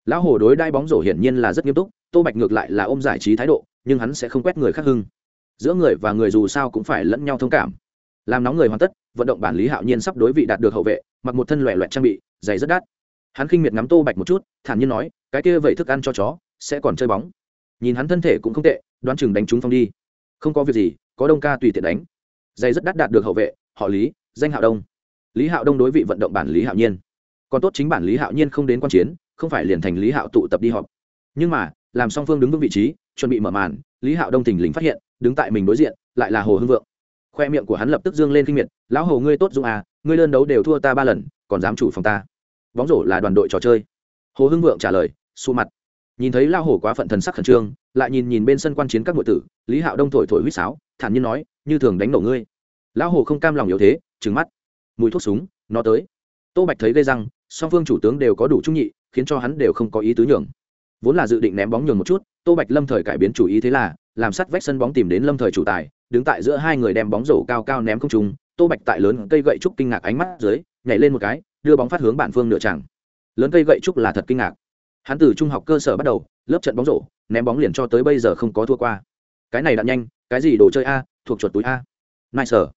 Lão hồ đối đai bóng rổ hiển nhiên là rất nghiêm túc, tô bạch ngược lại là ôm giải trí thái độ, nhưng hắn sẽ không quét người khác hưng. Giữa người và người dù sao cũng phải lẫn nhau thông cảm. Làm nóng người hoàn tất, vận động bản lý hạo nhiên sắp đối vị đạt được hậu vệ, mặc một thân loẹ loẹt trang bị, giày rất đắt hắn khinh miệt ngắm tô bạch một chút, thản nhiên nói, cái kia vậy thức ăn cho chó, sẽ còn chơi bóng. Nhìn hắn thân thể cũng không tệ, đoán chừng đánh trúng phong đi. Không có việc gì, có đông ca tùy tiện đánh. Dây rất đắt đạt được hậu vệ, họ lý, danh hạo đông. Lý hạo đông đối vị vận động bản lý hạo nhiên. Còn tốt chính bản lý hạo nhiên không đến quan chiến, không phải liền thành lý hạo tụ tập đi họp. Nhưng mà, làm song phương đứng vững vị trí, chuẩn bị mở màn, lý hạo đông thình lình phát hiện, đứng tại mình đối diện, lại là hồ hưng vượng. Khoe miệng của hắn lập tức dương lên kinh miệt, lão hồ ngươi tốt dung à ngươi đơn đấu đều thua ta ba lần, còn dám chủ phòng ta? Bóng rổ là đoàn đội trò chơi. Hồ hưng vượng trả lời xu mặt. Nhìn thấy lao hổ quá phận thần sắc khẩn trương, lại nhìn nhìn bên sân quan chiến các ngụy tử, lý hạo đông thổi thổi huýt sáo, thản nhiên nói, như thường đánh nổ ngươi. Lão hổ không cam lòng yếu thế trứng mắt. Mùi thuốc súng, nó tới. Tô bạch thấy gây răng, song phương chủ tướng đều có đủ trung nhị, khiến cho hắn đều không có ý tứ nhường. Vốn là dự định ném bóng nhường một chút, tô bạch lâm thời cải biến chủ ý thế là, làm sắt vách sân bóng tìm đến lâm thời chủ tài, đứng tại giữa hai người đem bóng rổ cao cao ném không trùng tô bạch tại lớn cây gậy trúc kinh ngạc ánh mắt dưới nhảy lên một cái, đưa bóng phát hướng bản phương nửa tràng. Lớn cây gậy trúc là thật kinh ngạc. Hắn từ trung học cơ sở bắt đầu, lớp trận bóng rổ, ném bóng liền cho tới bây giờ không có thua qua. Cái này đạn nhanh, cái gì đồ chơi a, thuộc chuột túi a. Nai sở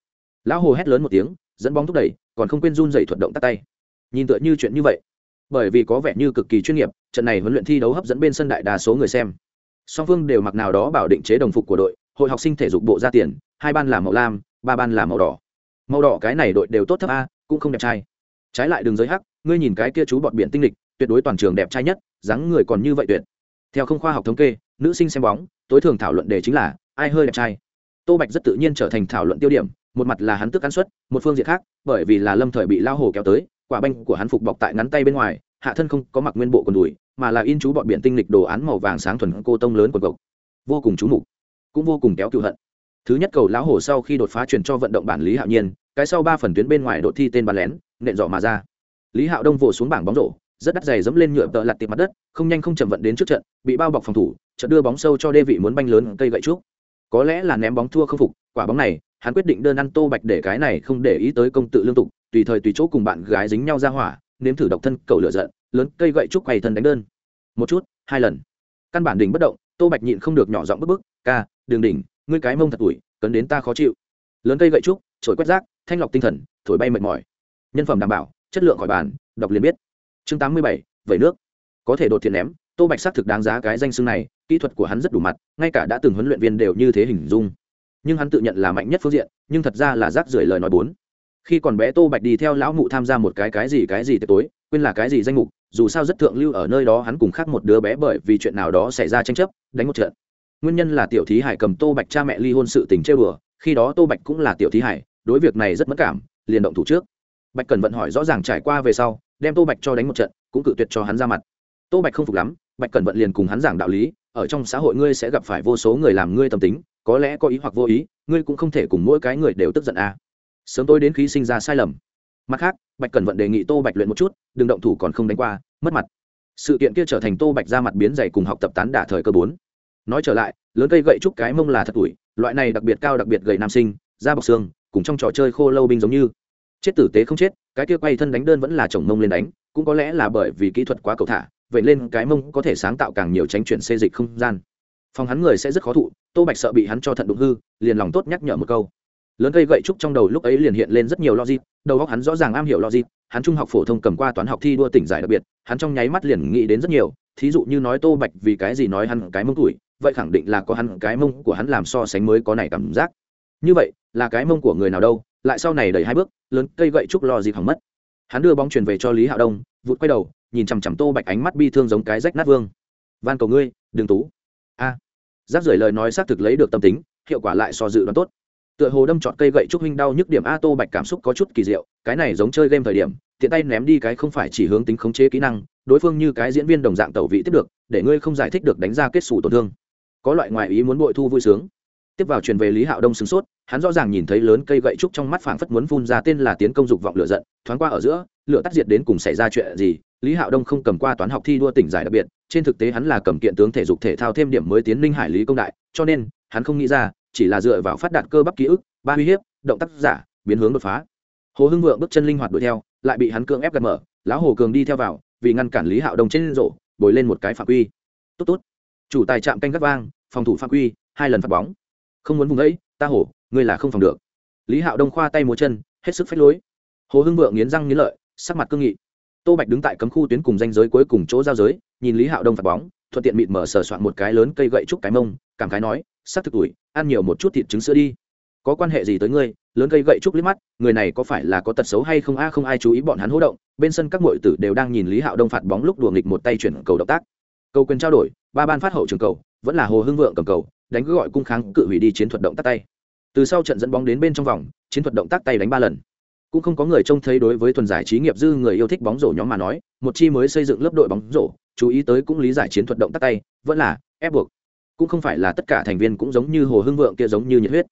lão hồ hét lớn một tiếng, dẫn bóng thúc đẩy, còn không quên run dày thuật động tắt tay. Nhìn tựa như chuyện như vậy. Bởi vì có vẻ như cực kỳ chuyên nghiệp, trận này huấn luyện thi đấu hấp dẫn bên sân đại đa số người xem. Song phương đều mặc nào đó bảo định chế đồng phục của đội, hội học sinh thể dục bộ ra tiền, hai ban là màu lam, ba ban là màu đỏ. Màu đỏ cái này đội đều tốt thấp a cũng không đẹp trai. Trái lại đường giới hắc ngươi nhìn cái kia chú bọn biển tinh lịch tuyệt đối toàn trường đẹp trai nhất dáng người còn như vậy tuyệt. Theo không khoa học thống kê nữ sinh xem bóng tối thường thảo luận đề chính là ai hơi đẹp trai. Tô bạch rất tự nhiên trở thành thảo luận tiêu điểm một mặt là hắn tức cắn suất, một phương diện khác bởi vì là lâm thời bị lao hồ kéo tới quả banh của hắn phục bọc tại ngắn tay bên ngoài hạ thân không có mặc nguyên bộ quần đùi mà là in chú bọn biển tinh lịch đồ án màu vàng sáng thuần cô tông lớn quần cộc vô cùng chú mục cũng vô cùng kéo cựu hận. Thứ nhất cầu lão hồ sau khi đột phá chuyển cho vận động bản lý hạo nhiên cái sau ba phần tuyến bên ngoài đội thi tên bắn lén, nện dọ mà ra. Lý hạo đông vồ xuống bảng bóng rổ, rất đắt dày dẫm lên nhựa tợ lặt tiệp mặt đất, không nhanh không chậm vận đến trước trận, bị bao bọc phòng thủ trận đưa bóng sâu cho đê vị muốn banh lớn cây gậy trúc. Có lẽ là ném bóng thua không phục, quả bóng này, hắn quyết định đơn ăn tô bạch để cái này không để ý tới công tự lương tục, tùy thời tùy chỗ cùng bạn gái dính nhau ra hỏa, nếm thử độc thân cầu lửa giận, lớn cây gậy trúc quay thân đánh đơn. Một chút, hai lần. Căn bản đỉnh bất động, tô bạch nhịn không được nhỏ giọng bức bức, ca, đường đỉnh, ngươi cái mông thật tuổi, cấn đến ta khó chịu. Lớn cây gậy trúc trổi quét rác thanh lọc tinh thần, thổi bay mệt mỏi. Nhân phẩm đảm bảo, chất lượng khỏi bàn, đọc liền biết. Chương tám mươi bảy, vẩy nước. Có thể đột thiện ném, tô bạch xác thực đáng giá cái danh xưng này, kỹ thuật của hắn rất đủ mặt, ngay cả đã từng huấn luyện viên đều như thế hình dung. Nhưng hắn tự nhận là mạnh nhất phương diện, nhưng thật ra là rác rưởi lời nói bốn. Khi còn bé tô bạch đi theo lão mụ tham gia một cái cái gì cái gì tối, quên là cái gì danh mục, dù sao rất thượng lưu ở nơi đó hắn cùng khác một đứa bé bởi vì chuyện nào đó xảy ra tranh chấp, đánh một trận. Nguyên nhân là tiểu thí hải cầm tô bạch cha mẹ ly hôn sự tình chơi bừa khi đó tô bạch cũng là tiểu thí hải đối việc này rất mất cảm, liền động thủ trước. Bạch cần vận hỏi rõ ràng trải qua về sau, đem tô bạch cho đánh một trận, cũng cự tuyệt cho hắn ra mặt. Tô bạch không phục lắm, bạch cần vận liền cùng hắn giảng đạo lý, ở trong xã hội ngươi sẽ gặp phải vô số người làm ngươi tâm tính, có lẽ có ý hoặc vô ý, ngươi cũng không thể cùng mỗi cái người đều tức giận a à. sớm tôi đến khi sinh ra sai lầm. Mặt khác, bạch Cần vận đề nghị tô bạch luyện một chút, đừng động thủ còn không đánh qua, mất mặt. Sự kiện kia trở thành tô bạch ra mặt biến dày cùng học tập tán đả thời cơ bốn. Nói trở lại, lớn cây gậy trúc cái mông là thật tuổi, loại này đặc biệt cao đặc biệt gầy nam sinh, da bọc xương cùng trong trò chơi khô lâu binh giống như. Chết tử tế không chết, cái kia quay thân đánh đơn vẫn là chồng mông lên đánh, cũng có lẽ là bởi vì kỹ thuật quá cầu thả, vậy lên cái mông có thể sáng tạo càng nhiều tránh chuyển xê dịch không gian. Phòng hắn người sẽ rất khó thụ, tô bạch sợ bị hắn cho thận đụng hư, liền lòng tốt nhắc nhở một câu. Lớn cây gậy trúc trong đầu lúc ấy liền hiện lên rất nhiều logic, đầu góc hắn rõ ràng am hiểu logic, hắn trung học phổ thông cầm qua toán học thi đua tỉnh giải đặc biệt, hắn trong nháy mắt liền nghĩ đến rất nhiều, thí dụ như nói tô bạch vì cái gì nói hắn cái mông tuổi, vậy khẳng định là có hắn cái mông của hắn làm so sánh mới có này cảm giác như vậy, là cái mông của người nào đâu, lại sau này đẩy hai bước, lớn cây gậy trúc lò gì hỏng mất. Hắn đưa bóng truyền về cho lý hạo đông, vụt quay đầu, nhìn chằm chằm tô bạch ánh mắt bi thương giống cái rách nát vương. Van cầu ngươi, đừng tú. A. Giáp rời lời nói xác thực lấy được tâm tính, hiệu quả lại so dự đoán tốt. Tựa hồ đâm chọn cây gậy trúc huynh đau nhức điểm a tô bạch cảm xúc có chút kỳ diệu, cái này giống chơi game thời điểm, tiện tay ném đi cái không phải chỉ hướng tính khống chế kỹ năng, đối phương như cái diễn viên đồng dạng tẩu vị tiếp được, để ngươi không giải thích được đánh ra kết xù tổn thương. Có loại ngoại ý muốn bội thu vui sướng tiếp vào truyền về lý hạo đông sửng sốt, hắn rõ ràng nhìn thấy lớn cây gậy trúc trong mắt phảng phất muốn phun ra tên là tiến công dục vọng lửa giận, thoáng qua ở giữa, lửa tắt diệt đến cùng xảy ra chuyện gì, lý hạo đông không cầm qua toán học thi đua tỉnh giải đặc biệt, trên thực tế hắn là cầm kiện tướng thể dục thể thao thêm điểm mới tiến linh hải lý công đại, cho nên, hắn không nghĩ ra, chỉ là dựa vào phát đạt cơ bắp ký ức, ba uy hiếp, động tác giả, biến hướng đột phá. Hồ hưng vượng bước chân linh hoạt đuổi theo, lại bị hắn cưỡng ép gạt mở, lão hồ cường đi theo vào, vì ngăn cản lý hạo đông trên rổ, bồi lên một cái phạm quy. Tốt tốt. Chủ tài chạm canh gắt vang, phòng thủ phạm quy, hai lần phạt bóng không muốn vùng ấy, ta hổ, ngươi là không phòng được. Lý hạo đông khoa tay múa chân, hết sức phách lối. Hồ hưng vượng nghiến răng nghiến lợi, sắc mặt cương nghị. Tô bạch đứng tại cấm khu tuyến cùng danh giới cuối cùng chỗ giao giới, nhìn lý hạo đông phạt bóng, thuận tiện mịt mở sờ soạn một cái lớn cây gậy trúc cái mông, cảm khái nói sắc thực tuổi, ăn nhiều một chút thịt trứng sữa đi. Có quan hệ gì tới ngươi? Lớn cây gậy trúc liếc mắt, người này có phải là có tật xấu hay không? A, không ai chú ý bọn hắn hỗ động. Bên sân các m tử đều đang nhìn lý hạo đông phạt bóng lúc đùa nghịch một tay chuyển cầu động tác. Cầu quyền trao đổi, ba ban phát hậu trường cầu, vẫn là hồ hưng vượng cầm cầu đánh cứ gọi cung kháng cự hủy đi chiến thuật động tác tay. Từ sau trận dẫn bóng đến bên trong vòng, chiến thuật động tác tay đánh ba lần. Cũng không có người trông thấy đối với thuần giải trí nghiệp dư người yêu thích bóng rổ nhóm mà nói, một chi mới xây dựng lớp đội bóng rổ, chú ý tới cũng lý giải chiến thuật động tác tay, vẫn là ép buộc. Cũng không phải là tất cả thành viên cũng giống như hồ hưng vượng kia giống như nhiệt huyết.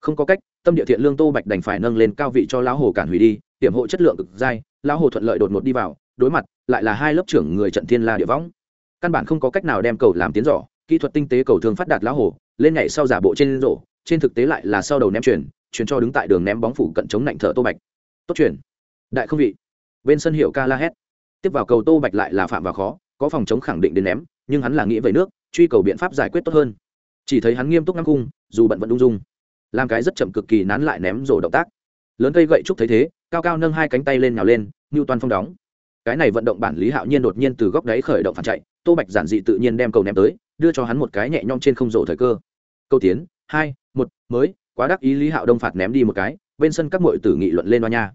Không có cách, tâm địa thiện lương tô bạch đành phải nâng lên cao vị cho lão hồ cản hủy đi hiểm hộ chất lượng cực dai, lão hồ thuận lợi đột ngột đi vào, đối mặt, lại là hai lớp trưởng người trận thiên la địa võng. Căn bản không có cách nào đem cầu làm tiến giỏ kỹ thuật tinh tế cầu thường phát đạt lão hổ, lên nhảy sau giả bộ trên rổ, trên thực tế lại là sau đầu ném chuyển chuyển cho đứng tại đường ném bóng phủ cận chống lạnh thở tô bạch. Tốt chuyển đại không vị. Bên sân hiệu ca la hét. Tiếp vào cầu tô bạch lại là phạm vào khó, có phòng chống khẳng định đến ném, nhưng hắn là nghĩ về nước, truy cầu biện pháp giải quyết tốt hơn. Chỉ thấy hắn nghiêm túc ngắm cung dù bận vẫn ung dung. Làm cái rất chậm cực kỳ nán lại ném rổ động tác. Lớn cây gậy trúc thấy thế, cao cao nâng hai cánh tay lên nhào lên, như toàn phong đóng. Cái này vận động bản lý hạo nhiên đột nhiên từ góc đáy khởi động phản chạy, tô bạch giản dị tự nhiên đem cầu ném tới đưa cho hắn một cái nhẹ nhõm trên không rổ thời cơ. Câu tiến, hai, một, mới, quá đắc ý lý hạo đông phạt ném đi một cái, bên sân các mội tử nghị luận lên đoa nha.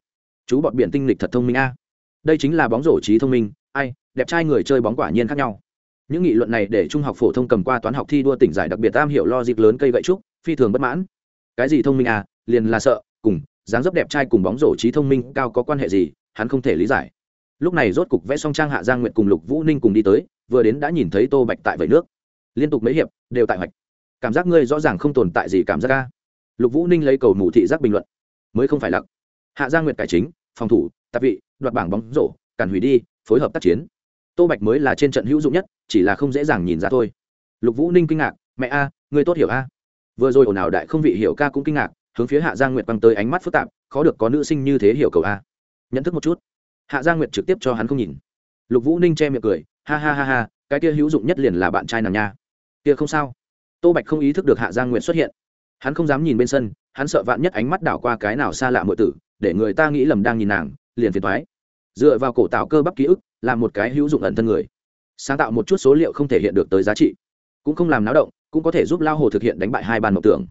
Chú bọn biển tinh lịch thật thông minh a. Đây chính là bóng rổ trí thông minh, ai, đẹp trai người chơi bóng quả nhiên khác nhau. Những nghị luận này để trung học phổ thông cầm qua toán học thi đua tỉnh giải đặc biệt tam hiểu lo dịp lớn cây gậy trúc, phi thường bất mãn. Cái gì thông minh à liền là sợ, cùng, dáng dấp đẹp trai cùng bóng rổ trí thông minh cao có quan hệ gì, hắn không thể lý giải. Lúc này rốt cục vẽ xong trang hạ giang nguyện cùng lục vũ ninh cùng đi tới, vừa đến đã nhìn thấy tô bạch tại vậy nước liên tục mấy hiệp, đều tại hoạch. Cảm giác ngươi rõ ràng không tồn tại gì cảm giác ca lục vũ ninh lấy cầu mù thị giác bình luận. Mới không phải lặc. Hạ giang nguyệt cải chính, phòng thủ, tạp vị, đoạt bảng bóng rổ, cản hủy đi, phối hợp tác chiến. Tô bạch mới là trên trận hữu dụng nhất, chỉ là không dễ dàng nhìn ra thôi. Lục vũ ninh kinh ngạc, mẹ a, ngươi tốt hiểu a. Vừa rồi ồn ào đại không vị hiểu ca cũng kinh ngạc, hướng phía hạ giang nguyệt băng tới ánh mắt phức tạp, khó được có nữ sinh như thế hiểu cầu a. Nhận thức một chút. Hạ giang nguyệt trực tiếp cho hắn không nhìn. Lục vũ ninh che miệng cười, ha ha ha ha, cái kia hữu dụng nhất liền là bạn trai nàng nha kia không sao. Tô bạch không ý thức được hạ giang nguyệt xuất hiện. Hắn không dám nhìn bên sân, hắn sợ vạn nhất ánh mắt đảo qua cái nào xa lạ mọi tử, để người ta nghĩ lầm đang nhìn nàng, liền phiền thoái dựa vào cổ tạo cơ bắp ký ức, là một cái hữu dụng ẩn thân người. Sáng tạo một chút số liệu không thể hiện được tới giá trị. Cũng không làm náo động, cũng có thể giúp lao hồ thực hiện đánh bại hai bàn mộng tưởng.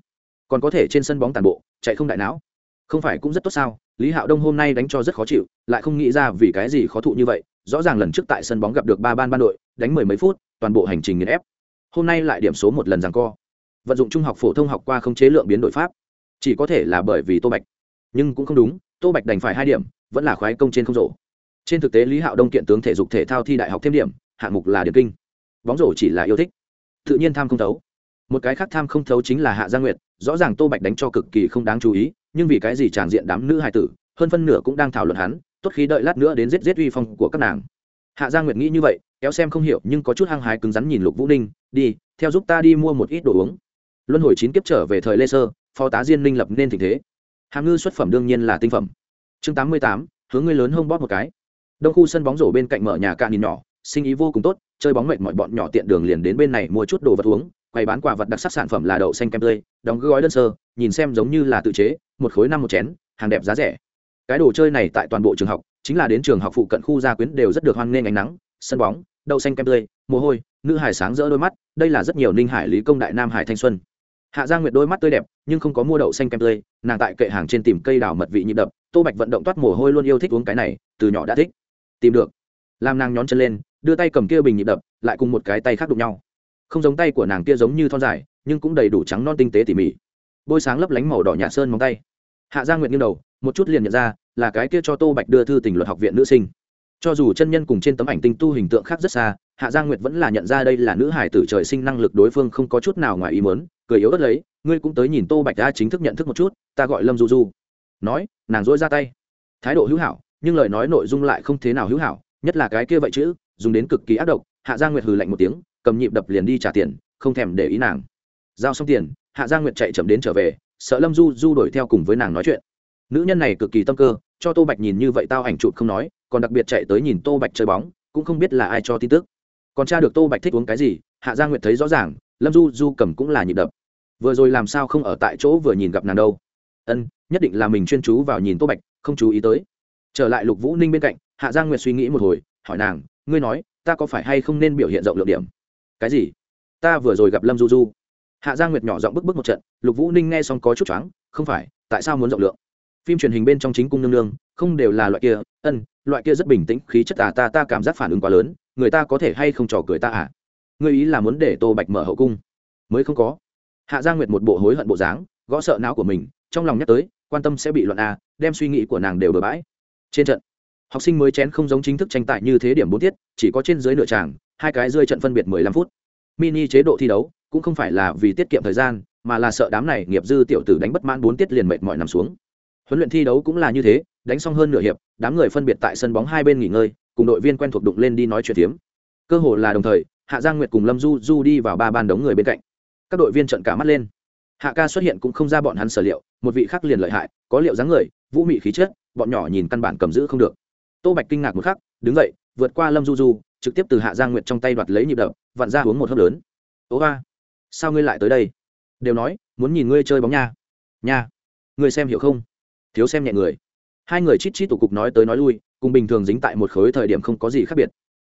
Còn có thể trên sân bóng tàn bộ, chạy không đại não. Không phải cũng rất tốt sao? Lý hạo đông hôm nay đánh cho rất khó chịu, lại không nghĩ ra vì cái gì khó thụ như vậy, rõ ràng lần trước tại sân bóng gặp được ba ban ban đội, đánh mười mấy phút, toàn bộ hành trình nghiền ép hôm nay lại điểm số một lần rằng co. Vận dụng trung học phổ thông học qua không chế lượng biến đổi pháp. Chỉ có thể là bởi vì tô bạch. Nhưng cũng không đúng, tô bạch đành phải hai điểm, vẫn là khoái công trên không rổ. Trên thực tế lý hạo đông kiện tướng thể dục thể thao thi đại học thêm điểm, hạng mục là điểm kinh. Bóng rổ chỉ là yêu thích. Tự nhiên tham không thấu. Một cái khác tham không thấu chính là hạ gia nguyệt, rõ ràng tô bạch đánh cho cực kỳ không đáng chú ý, nhưng vì cái gì tràn diện đám nữ hai tử, hơn phân nửa cũng đang thảo luận hắn, tốt khí đợi lát nữa đến giết giết uy phong của các nàng. Hạ gia nguyệt nghĩ như vậy kéo xem không hiểu nhưng có chút hăng hái cứng rắn nhìn lục vũ ninh, đi, theo giúp ta đi mua một ít đồ uống. Luân hồi chín kiếp trở về thời lê sơ, phó tá diên minh lập nên tình thế. Hàm ngư xuất phẩm đương nhiên là tinh phẩm. Chương tám mươi tám, hướng người lớn hông bóp một cái. Đông khu sân bóng rổ bên cạnh mở nhà cạn nhìn nhỏ, sinh ý vô cùng tốt, chơi bóng mệt mọi bọn nhỏ tiện đường liền đến bên này mua chút đồ vật uống, quầy bán quà vật đặc sắc sản phẩm là đậu xanh kem tươi, đóng gói đơn sơ, nhìn xem giống như là tự chế, một khối năm một chén, hàng đẹp giá rẻ. Cái đồ chơi này tại toàn bộ trường học, chính là đến trường học phụ cận khu gia quyến đều rất được hoan nghênh ánh nắng sân bóng, đậu xanh kem tươi, mồ hôi, nữ hải sáng rỡ đôi mắt, đây là rất nhiều ninh hải lý công đại nam hải thanh xuân. Hạ giang nguyệt đôi mắt tươi đẹp, nhưng không có mua đậu xanh kem tươi, nàng tại kệ hàng trên tìm cây đào mật vị nhịp đập, tô bạch vận động toát mồ hôi luôn yêu thích uống cái này, từ nhỏ đã thích. Tìm được. Làm nàng nhón chân lên, đưa tay cầm kia bình nhịp đập, lại cùng một cái tay khác đụng nhau. Không giống tay của nàng kia giống như thon dài, nhưng cũng đầy đủ trắng non tinh tế tỉ mỉ. Bôi sáng lấp lánh màu đỏ nhạt sơn móng tay. Hạ gia nguyệt nghiêng đầu, một chút liền nhận ra là cái kia cho tô bạch đưa thư tình luật học viện nữ sinh cho dù chân nhân cùng trên tấm ảnh tinh tu hình tượng khác rất xa, hạ gia nguyệt vẫn là nhận ra đây là nữ hải tử trời sinh năng lực đối phương không có chút nào ngoài ý mớn cười yếu ớt lấy, ngươi cũng tới nhìn tô bạch đã chính thức nhận thức một chút, ta gọi lâm du du. Nói, nàng dỗi ra tay. Thái độ hữu hảo, nhưng lời nói nội dung lại không thế nào hữu hảo, nhất là cái kia vậy chữ dùng đến cực kỳ ác độc, hạ gia nguyệt hừ lạnh một tiếng, cầm nhịp đập liền đi trả tiền, không thèm để ý nàng. Giao xong tiền, hạ gia nguyệt chạy chậm đến trở về, sợ lâm du du đuổi theo cùng với nàng nói chuyện. Nữ nhân này cực kỳ tâm cơ, cho tô bạch nhìn như vậy tao ảnh chụp không nói còn đặc biệt chạy tới nhìn tô bạch chơi bóng, cũng không biết là ai cho tin tức. Còn cha được tô bạch thích uống cái gì, hạ gia nguyệt thấy rõ ràng, lâm du du cầm cũng là nhịp đập. Vừa rồi làm sao không ở tại chỗ vừa nhìn gặp nàng đâu. Ân, nhất định là mình chuyên chú vào nhìn tô bạch, không chú ý tới. Trở lại lục vũ ninh bên cạnh, hạ giang nguyệt suy nghĩ một hồi, hỏi nàng, ngươi nói, ta có phải hay không nên biểu hiện rộng lượng điểm? Cái gì? Ta vừa rồi gặp lâm du du. Hạ giang nguyệt nhỏ giọng bức bức một trận, lục vũ ninh nghe xong có chút choáng, không phải, tại sao muốn rộng lượng? Phim truyền hình bên trong chính cung nương nương, không đều là loại kia, ân, loại kia rất bình tĩnh, khí chất à ta ta cảm giác phản ứng quá lớn, người ta có thể hay không trò cười ta à? Người ý là muốn để tô bạch mở hậu cung? Mới không có. Hạ gia nguyệt một bộ hối hận bộ dáng, gõ sợ não của mình, trong lòng nhắc tới, quan tâm sẽ bị loạn a à, đem suy nghĩ của nàng đều bừa bãi. Trên trận, học sinh mới chén không giống chính thức tranh tài như thế điểm bốn tiết, chỉ có trên dưới nửa tràng, hai cái rơi trận phân biệt mười lăm phút. Mini chế độ thi đấu, cũng không phải là vì tiết kiệm thời gian, mà là sợ đám này nghiệp dư tiểu tử đánh bất mãn bốn tiết liền mệt mỏi nằm xuống huấn luyện thi đấu cũng là như thế, đánh xong hơn nửa hiệp, đám người phân biệt tại sân bóng hai bên nghỉ ngơi, cùng đội viên quen thuộc đụng lên đi nói chuyện tiếm cơ hồ là đồng thời, hạ giang nguyệt cùng lâm du du đi vào ba ban đống người bên cạnh. Các đội viên trận cả mắt lên. Hạ ca xuất hiện cũng không ra bọn hắn sở liệu, một vị khác liền lợi hại, có liệu dáng người, vũ mị khí chất, bọn nhỏ nhìn căn bản cầm giữ không được. Tô bạch kinh ngạc một khắc, đứng dậy, vượt qua lâm du du, trực tiếp từ hạ giang nguyệt trong tay đoạt lấy nhịp đập, vặn ra uống một hớp lớn. Ố ba, sao ngươi lại tới đây? Đều nói, muốn nhìn ngươi chơi bóng nha. Nha, ngươi xem hiểu không? Thiếu xem nhẹ người. Hai người chít chít tụ cục nói tới nói lui, cùng bình thường dính tại một khối thời điểm không có gì khác biệt.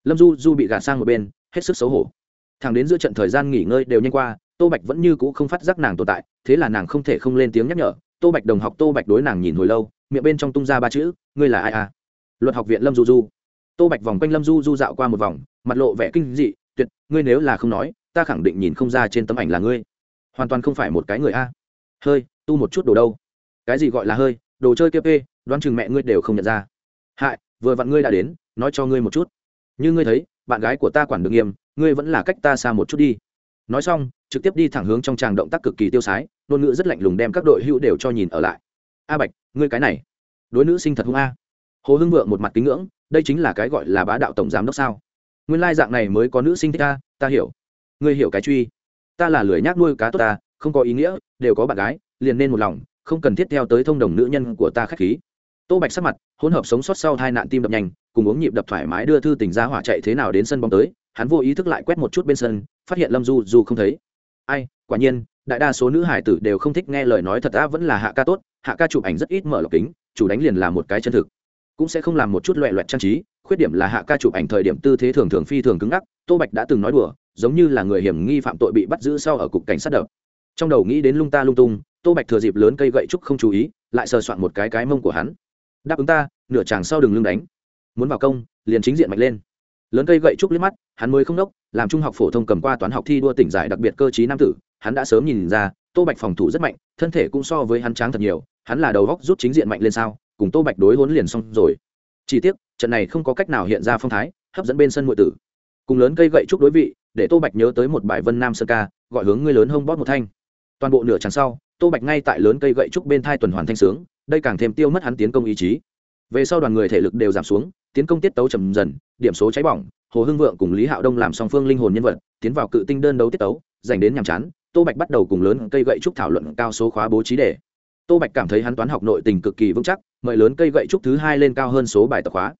Lâm du du bị gạt sang một bên, hết sức xấu hổ. Thằng đến giữa trận thời gian nghỉ ngơi đều nhanh qua, tô bạch vẫn như c ũ không phát giác nàng tồn tại, thế là nàng không thể không lên tiếng nhắc nhở, tô bạch đồng học tô bạch đối nàng nhìn hồi lâu, miệng bên trong tung ra ba chữ, ngươi là ai à? Luật học viện lâm du du. Tô bạch vòng quanh lâm du du dạo qua một vòng, mặt lộ vẻ kinh dị, tuyệt, ngươi nếu là không nói, ta khẳng định nhìn không ra trên tấm ảnh là ngươi. Hoàn toàn không phải một cái người a. Hơi, tu một chút đồ đâu. Cái gì gọi là hơi? Đồ chơi kp đoán chừng mẹ ngươi đều không nhận ra. Hại, vừa vặn ngươi đã đến, nói cho ngươi một chút. Như ngươi thấy, bạn gái của ta quản được nghiêm, ngươi vẫn là cách ta xa một chút đi. Nói xong, trực tiếp đi thẳng hướng trong tràng động tác cực kỳ tiêu sái, ngôn ngữ rất lạnh lùng đem các đội hữu đều cho nhìn ở lại. A bạch, ngươi cái này, đối nữ sinh thật hung a. Hồ hưng vượng một mặt kính ngưỡng, đây chính là cái gọi là bá đạo tổng giám đốc sao? Nguyên lai dạng này mới có nữ sinh thích ta ta hiểu. Ngươi hiểu cái truy. Ta là lười nhác nuôi cá tốt ta, không có ý nghĩa, đều có bạn gái, liền nên một lòng không cần thiết theo tới thông đồng nữ nhân của ta khách khí. Tô bạch sắc mặt, hỗn hợp sống sót sau hai nạn tim đập nhanh, cùng uống nhịp đập thoải mái đưa thư tình ra hỏa chạy thế nào đến sân bóng tới, hắn vô ý thức lại quét một chút bên sân, phát hiện lâm du du không thấy. Ai, quả nhiên, đại đa số nữ hải tử đều không thích nghe lời nói thật ta vẫn là hạ ca tốt, hạ ca chụp ảnh rất ít mở lọc kính, chủ đánh liền là một cái chân thực. Cũng sẽ không làm một chút loẹ loẹt trang trí, khuyết điểm là hạ ca chụp ảnh thời điểm tư thế thường thường phi thường cứng ngắc, tô bạch đã từng nói đùa, giống như là người hiểm nghi phạm tội bị bắt giữ sau ở cục cảnh sát đập. Trong đầu nghĩ đến lung ta lung tung tô bạch thừa dịp lớn cây gậy trúc không chú ý, lại sờ soạn một cái cái mông của hắn. Đáp ứng ta, nửa chàng sau đường lưng đánh. Muốn vào công, liền chính diện mạnh lên. Lớn cây gậy trúc liếc mắt, hắn mới không đốc làm trung học phổ thông cầm qua toán học thi đua tỉnh giải đặc biệt cơ chí nam tử, hắn đã sớm nhìn ra, tô bạch phòng thủ rất mạnh, thân thể cũng so với hắn tráng thật nhiều, hắn là đầu góc rút chính diện mạnh lên sao, cùng tô bạch đối hốn liền xong rồi. Chỉ tiếc, trận này không có cách nào hiện ra phong thái, hấp dẫn bên sân ngụy tử. Cùng lớn cây gậy trúc đối vị, để tô bạch nhớ tới một bài vân nam sơn ca, gọi hướng ngươi lớn hông bóp một thanh. Toàn bộ nửa chàng sau tô bạch ngay tại lớn cây gậy trúc bên thai tuần hoàn thanh sướng, đây càng thêm tiêu mất hắn tiến công ý chí. Về sau đoàn người thể lực đều giảm xuống, tiến công tiết tấu trầm dần, điểm số cháy bỏng, hồ hưng vượng cùng lý hạo đông làm song phương linh hồn nhân vật, tiến vào cự tinh đơn đấu tiết tấu dành đến nhàm chán, tô bạch bắt đầu cùng lớn cây gậy trúc thảo luận cao số khóa bố trí đề. Tô bạch cảm thấy hắn toán học nội tình cực kỳ vững chắc, mời lớn cây gậy trúc thứ hai lên cao hơn số bài tập khóa.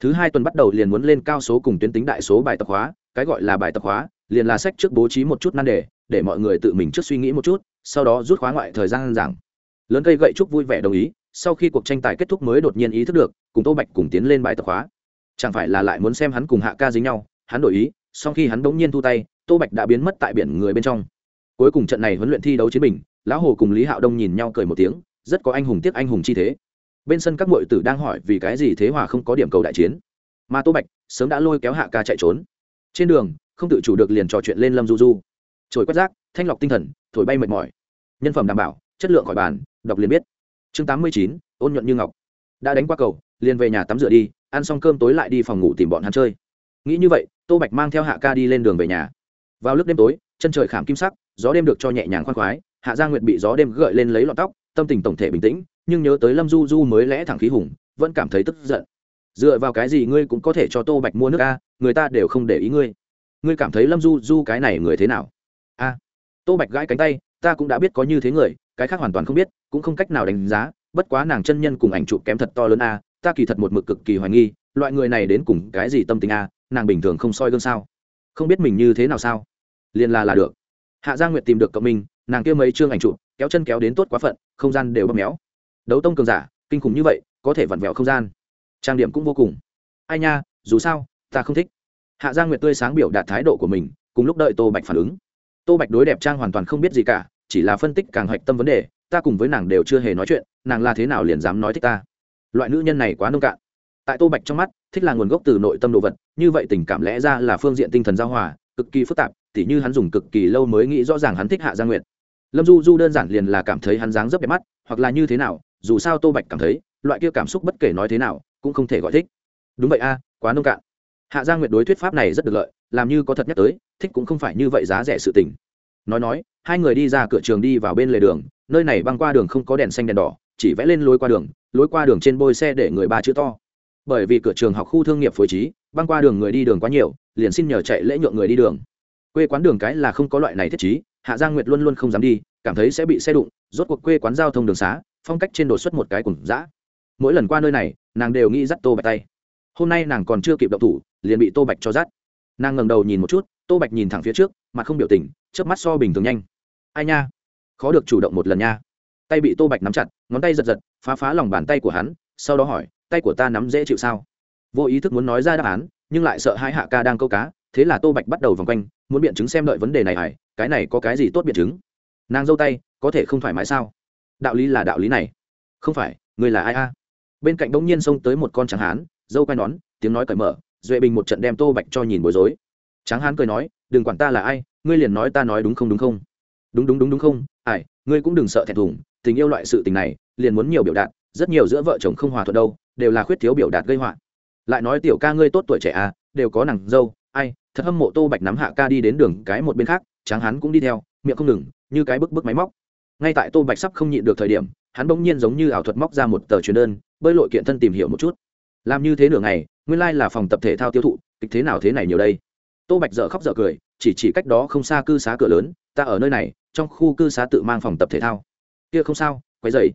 Thứ hai tuần bắt đầu liền muốn lên cao số cùng tuyến tính đại số bài tập khóa, cái gọi là bài tập khóa, liền là sách trước bố trí một chút nan đề, để mọi người tự mình trước suy nghĩ một chút sau đó rút khóa ngoại thời gian giảng. Lớn cây gậy trúc vui vẻ đồng ý, sau khi cuộc tranh tài kết thúc mới đột nhiên ý thức được, cùng tô bạch cùng tiến lên bài tập khóa. Chẳng phải là lại muốn xem hắn cùng hạ ca dính nhau, hắn đổi ý, sau khi hắn bỗng nhiên thu tay, tô bạch đã biến mất tại biển người bên trong. Cuối cùng trận này huấn luyện thi đấu chiến bình, lão hồ cùng lý hạo đông nhìn nhau cười một tiếng, rất có anh hùng tiếc anh hùng chi thế. Bên sân các m tử đang hỏi vì cái gì thế hòa không có điểm cầu đại chiến. Mà tô bạch sớm đã lôi kéo hạ ca chạy trốn. Trên đường, không tự chủ được liền trò chuyện lên lâm du du trồi quét rác, thanh lọc tinh thần, thổi bay mệt mỏi. Nhân phẩm đảm bảo, chất lượng khỏi bàn, đọc liền biết. Chương tám mươi chín, ôn nhuận như ngọc. Đã đánh qua cầu, liền về nhà tắm rửa đi, ăn xong cơm tối lại đi phòng ngủ tìm bọn hắn chơi. Nghĩ như vậy, tô bạch mang theo hạ ca đi lên đường về nhà. Vào lúc đêm tối, chân trời khảm kim sắc, gió đêm được cho nhẹ nhàng khoan khoái, hạ gia nguyệt bị gió đêm gợi lên lấy lọn tóc, tâm tình tổng thể bình tĩnh, nhưng nhớ tới lâm du du mới lẽ thẳng khí hùng, vẫn cảm thấy tức giận. Dựa vào cái gì ngươi cũng có thể cho tô bạch mua nước ca người ta đều không để ý ngươi. Ngươi cảm thấy lâm du du cái này người thế nào? Tô bạch gãi cánh tay, ta cũng đã biết có như thế người, cái khác hoàn toàn không biết, cũng không cách nào đánh giá, bất quá nàng chân nhân cùng ảnh chụp kém thật to lớn a, ta kỳ thật một mực cực kỳ hoài nghi, loại người này đến cùng cái gì tâm tình a, nàng bình thường không soi gương sao? Không biết mình như thế nào sao? Liền là là được. Hạ gia nguyệt tìm được cậu mình, nàng kia mấy chương ảnh chụp, kéo chân kéo đến tốt quá phận, không gian đều bóp méo. Đấu tông cường giả, kinh khủng như vậy, có thể vặn vẹo không gian. Trang điểm cũng vô cùng. Ai nha, dù sao, ta không thích. Hạ gia nguyệt tươi sáng biểu đạt thái độ của mình, cùng lúc đợi tô bạch phản ứng tô bạch đối đẹp trang hoàn toàn không biết gì cả, chỉ là phân tích càng hạch tâm vấn đề, ta cùng với nàng đều chưa hề nói chuyện, nàng là thế nào liền dám nói thích ta. Loại nữ nhân này quá nông cạn. Tại tô bạch trong mắt, thích là nguồn gốc từ nội tâm đồ vật, như vậy tình cảm lẽ ra là phương diện tinh thần giao hòa, cực kỳ phức tạp, tỉ như hắn dùng cực kỳ lâu mới nghĩ rõ ràng hắn thích hạ gia nguyệt. Lâm du du đơn giản liền là cảm thấy hắn dáng rất đẹp mắt, hoặc là như thế nào, dù sao tô bạch cảm thấy, loại kia cảm xúc bất kể nói thế nào, cũng không thể gọi thích. Đúng vậy a, quá nông cạn. Hạ gia nguyệt đối thuyết pháp này rất được lợi làm như có thật nhắc tới, thích cũng không phải như vậy giá rẻ sự tình. Nói nói, hai người đi ra cửa trường đi vào bên lề đường, nơi này băng qua đường không có đèn xanh đèn đỏ, chỉ vẽ lên lối qua đường, lối qua đường trên bôi xe để người ba chữ to. Bởi vì cửa trường học khu thương nghiệp phối trí, băng qua đường người đi đường quá nhiều, liền xin nhờ chạy lễ nhượng người đi đường. Quê quán đường cái là không có loại này thiết chí hạ giang nguyệt luôn luôn không dám đi, cảm thấy sẽ bị xe đụng, rốt cuộc quê quán giao thông đường xá, phong cách trên đột xuất một cái cùng dã. Mỗi lần qua nơi này, nàng đều nghĩ dắt tô bạch tay. Hôm nay nàng còn chưa kịp động thủ, liền bị tô bạch cho dắt nàng ngẩng đầu nhìn một chút, tô bạch nhìn thẳng phía trước, mặt không biểu tình, chớp mắt so bình thường nhanh. Ai nha? Khó được chủ động một lần nha. Tay bị tô bạch nắm chặt, ngón tay giật giật, phá phá lòng bàn tay của hắn, sau đó hỏi, tay của ta nắm dễ chịu sao? Vô ý thức muốn nói ra đáp án, nhưng lại sợ hai hạ ca đang câu cá, thế là tô bạch bắt đầu vòng quanh, muốn biện chứng xem đợi vấn đề này hải cái này có cái gì tốt biện chứng? Nàng giâu tay, có thể không thoải mái sao? Đạo lý là đạo lý này. Không phải người là ai a? Bên cạnh bỗng nhiên xông tới một con tráng hán, dâu quay nón, tiếng nói cởi mở duệ bình một trận đem tô bạch cho nhìn bối rối. Tráng hán cười nói, đừng quản ta là ai, ngươi liền nói ta nói đúng không đúng không? Đúng đúng đúng đúng không? Ai, ngươi cũng đừng sợ thẹn thùng, tình yêu loại sự tình này, liền muốn nhiều biểu đạt, rất nhiều giữa vợ chồng không hòa thuận đâu, đều là khuyết thiếu biểu đạt gây họa. Lại nói tiểu ca ngươi tốt tuổi trẻ à đều có nàng dâu, ai, thật hâm mộ tô bạch nắm hạ ca đi đến đường cái một bên khác. Tráng hán cũng đi theo, miệng không ngừng, như cái bức bức máy móc. Ngay tại tô bạch sắp không nhịn được thời điểm, hắn bỗng nhiên giống như ảo thuật móc ra một tờ truyền đơn, bơi lội kiện thân tìm hiểu một chút. Làm như thế nửa ngày nguyên lai là phòng tập thể thao tiêu thụ, kịch thế nào thế này nhiều đây? Tô bạch dợ khóc dợ cười, chỉ chỉ cách đó không xa cư xá cửa lớn, ta ở nơi này, trong khu cư xá tự mang phòng tập thể thao. Kia không sao quay dậy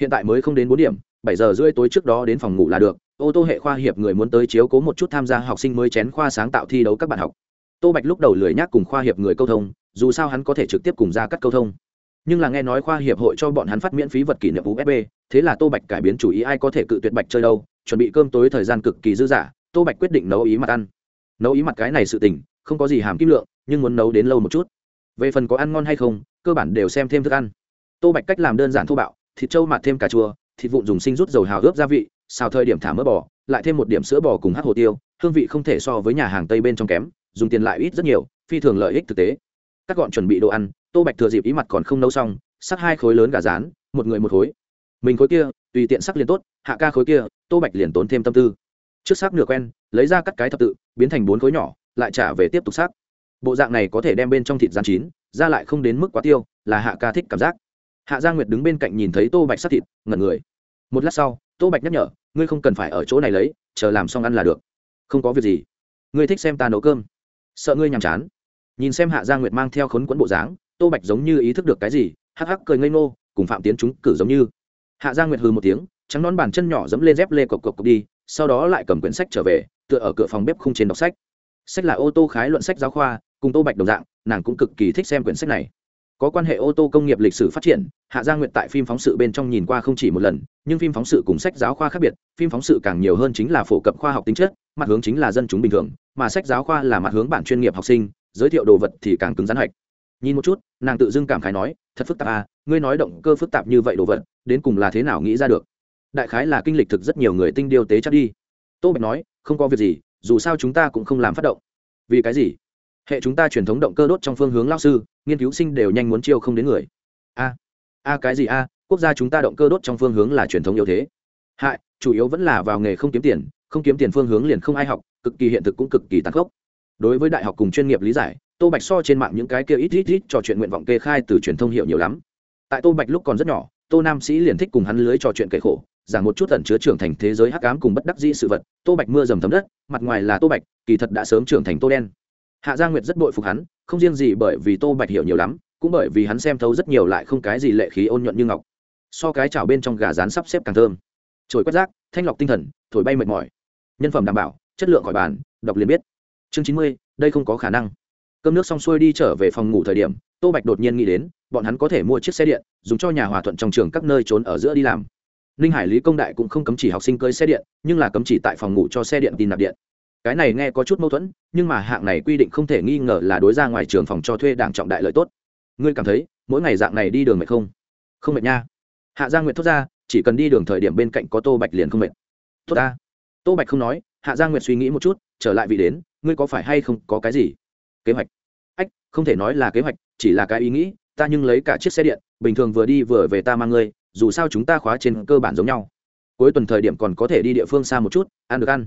hiện tại mới không đến bốn điểm, bảy giờ rưỡi tối trước đó đến phòng ngủ là được, ô tô hệ khoa hiệp người muốn tới chiếu cố một chút tham gia học sinh mới chén khoa sáng tạo thi đấu các bạn học. Tô bạch lúc đầu lười nhác cùng khoa hiệp người câu thông, dù sao hắn có thể trực tiếp cùng ra cắt câu thông. Nhưng là nghe nói khoa hiệp hội cho bọn hắn phát miễn phí vật kỷ niệm usb thế là tô bạch cải biến chủ ý ai có thể cự tuyệt bạch chơi đâu chuẩn bị cơm tối thời gian cực kỳ dư dả, tô bạch quyết định nấu ý mặt ăn. Nấu ý mặt cái này sự tình, không có gì hàm kim lượng, nhưng muốn nấu đến lâu một chút. Về phần có ăn ngon hay không, cơ bản đều xem thêm thức ăn. Tô bạch cách làm đơn giản thô bạo, thịt trâu mặt thêm cà chua, thịt vụn dùng sinh rút dầu hào ướp gia vị, xào thời điểm thả mỡ bò, lại thêm một điểm sữa bò cùng hát hồ tiêu, hương vị không thể so với nhà hàng tây bên trong kém, dùng tiền lại ít rất nhiều, phi thường lợi ích thực tế. Các gọn chuẩn bị đồ ăn, tô bạch thừa dịp ý mặt còn không nấu xong, sắc hai khối lớn gà rán, một người một khối mình khối kia, tùy tiện sắc liền tốt, hạ ca khối kia, tô bạch liền tốn thêm tâm tư. Trước sắc nửa quen, lấy ra cắt cái thập tự, biến thành bốn khối nhỏ, lại trả về tiếp tục sắc. Bộ dạng này có thể đem bên trong thịt rán chín, ra lại không đến mức quá tiêu, là hạ ca thích cảm giác. Hạ gia nguyệt đứng bên cạnh nhìn thấy tô bạch sắc thịt, ngẩn người. Một lát sau, tô bạch nhắc nhở, ngươi không cần phải ở chỗ này lấy, chờ làm xong ăn là được. Không có việc gì. Ngươi thích xem ta nấu cơm. Sợ ngươi nhàm chán. Nhìn xem hạ gia nguyệt mang theo khốn quẫn bộ dáng, tô bạch giống như ý thức được cái gì, hắc hắc cười ngây ngô, cùng phạm tiến chúng cử giống như hạ gia nguyệt hừ một tiếng, trắng nón bàn chân nhỏ dẫm lên dép lê cộc cộc cộc đi, sau đó lại cầm quyển sách trở về, tựa ở cửa phòng bếp khung trên đọc sách. Sách là ô tô khái luận sách giáo khoa, cùng tô bạch đồng dạng, nàng cũng cực kỳ thích xem quyển sách này. Có quan hệ ô tô công nghiệp lịch sử phát triển, hạ gia nguyệt tại phim phóng sự bên trong nhìn qua không chỉ một lần, nhưng phim phóng sự cùng sách giáo khoa khác biệt, phim phóng sự càng nhiều hơn chính là phổ cập khoa học tính chất, mặt hướng chính là dân chúng bình thường, mà sách giáo khoa là mặt hướng bản chuyên nghiệp học sinh, giới thiệu đồ vật thì càng cứng rắn hạch. Nhìn một chút, nàng tự dưng cảm khái nói, thật phức tạp à ngươi nói động cơ phức tạp như vậy đồ vật đến cùng là thế nào nghĩ ra được. Đại khái là kinh lịch thực rất nhiều người tinh điều tế chắc đi. Tô bạch nói, không có việc gì, dù sao chúng ta cũng không làm phát động. Vì cái gì? Hệ chúng ta truyền thống động cơ đốt trong phương hướng lao sư, nghiên cứu sinh đều nhanh muốn chiêu không đến người. A a cái gì a, quốc gia chúng ta động cơ đốt trong phương hướng là truyền thống yếu thế. Hại, chủ yếu vẫn là vào nghề không kiếm tiền, không kiếm tiền phương hướng liền không ai học, cực kỳ hiện thực cũng cực kỳ tăng khốc. Đối với đại học cùng chuyên nghiệp lý giải, tô bạch so trên mạng những cái kia ít ít ít trò chuyện nguyện vọng kê khai từ truyền thông hiệu nhiều lắm. Tại tô bạch lúc còn rất nhỏ tô nam sĩ liền thích cùng hắn lưới trò chuyện kể khổ, giảng một chút tận chứa trưởng thành thế giới hắc ám cùng bất đắc dĩ sự vật. Tô bạch mưa dầm thấm đất, mặt ngoài là tô bạch, kỳ thật đã sớm trưởng thành tô đen. Hạ gia nguyệt rất bội phục hắn, không riêng gì bởi vì tô bạch hiểu nhiều lắm, cũng bởi vì hắn xem thấu rất nhiều lại không cái gì lệ khí ôn nhuận như ngọc. So cái chảo bên trong gà rán sắp xếp càng thơm. Trồi quét rác, thanh lọc tinh thần, thổi bay mệt mỏi. Nhân phẩm đảm bảo, chất lượng khỏi bàn, đọc liền biết. Chương chín mươi, đây không có khả năng cơm nước xong xuôi đi trở về phòng ngủ thời điểm, tô bạch đột nhiên nghĩ đến, bọn hắn có thể mua chiếc xe điện, dùng cho nhà hòa thuận trong trường các nơi trốn ở giữa đi làm. Ninh hải lý công đại cũng không cấm chỉ học sinh cưới xe điện, nhưng là cấm chỉ tại phòng ngủ cho xe điện tin nạp điện. Cái này nghe có chút mâu thuẫn, nhưng mà hạng này quy định không thể nghi ngờ là đối ra ngoài trường phòng cho thuê đảng trọng đại lợi tốt. Ngươi cảm thấy, mỗi ngày dạng này đi đường mệt không? Không mệt nha. Hạ gia nguyệt thốt ra, chỉ cần đi đường thời điểm bên cạnh có tô bạch liền không mệt. Tốt ta. Tô bạch không nói, hạ gia nguyệt suy nghĩ một chút, trở lại vị đến, ngươi có phải hay không có cái gì? Kế hoạch. Ách, không thể nói là kế hoạch, chỉ là cái ý nghĩ, ta nhưng lấy cả chiếc xe điện, bình thường vừa đi vừa về ta mang ngươi, dù sao chúng ta khóa trên cơ bản giống nhau. Cuối tuần thời điểm còn có thể đi địa phương xa một chút, ăn được ăn.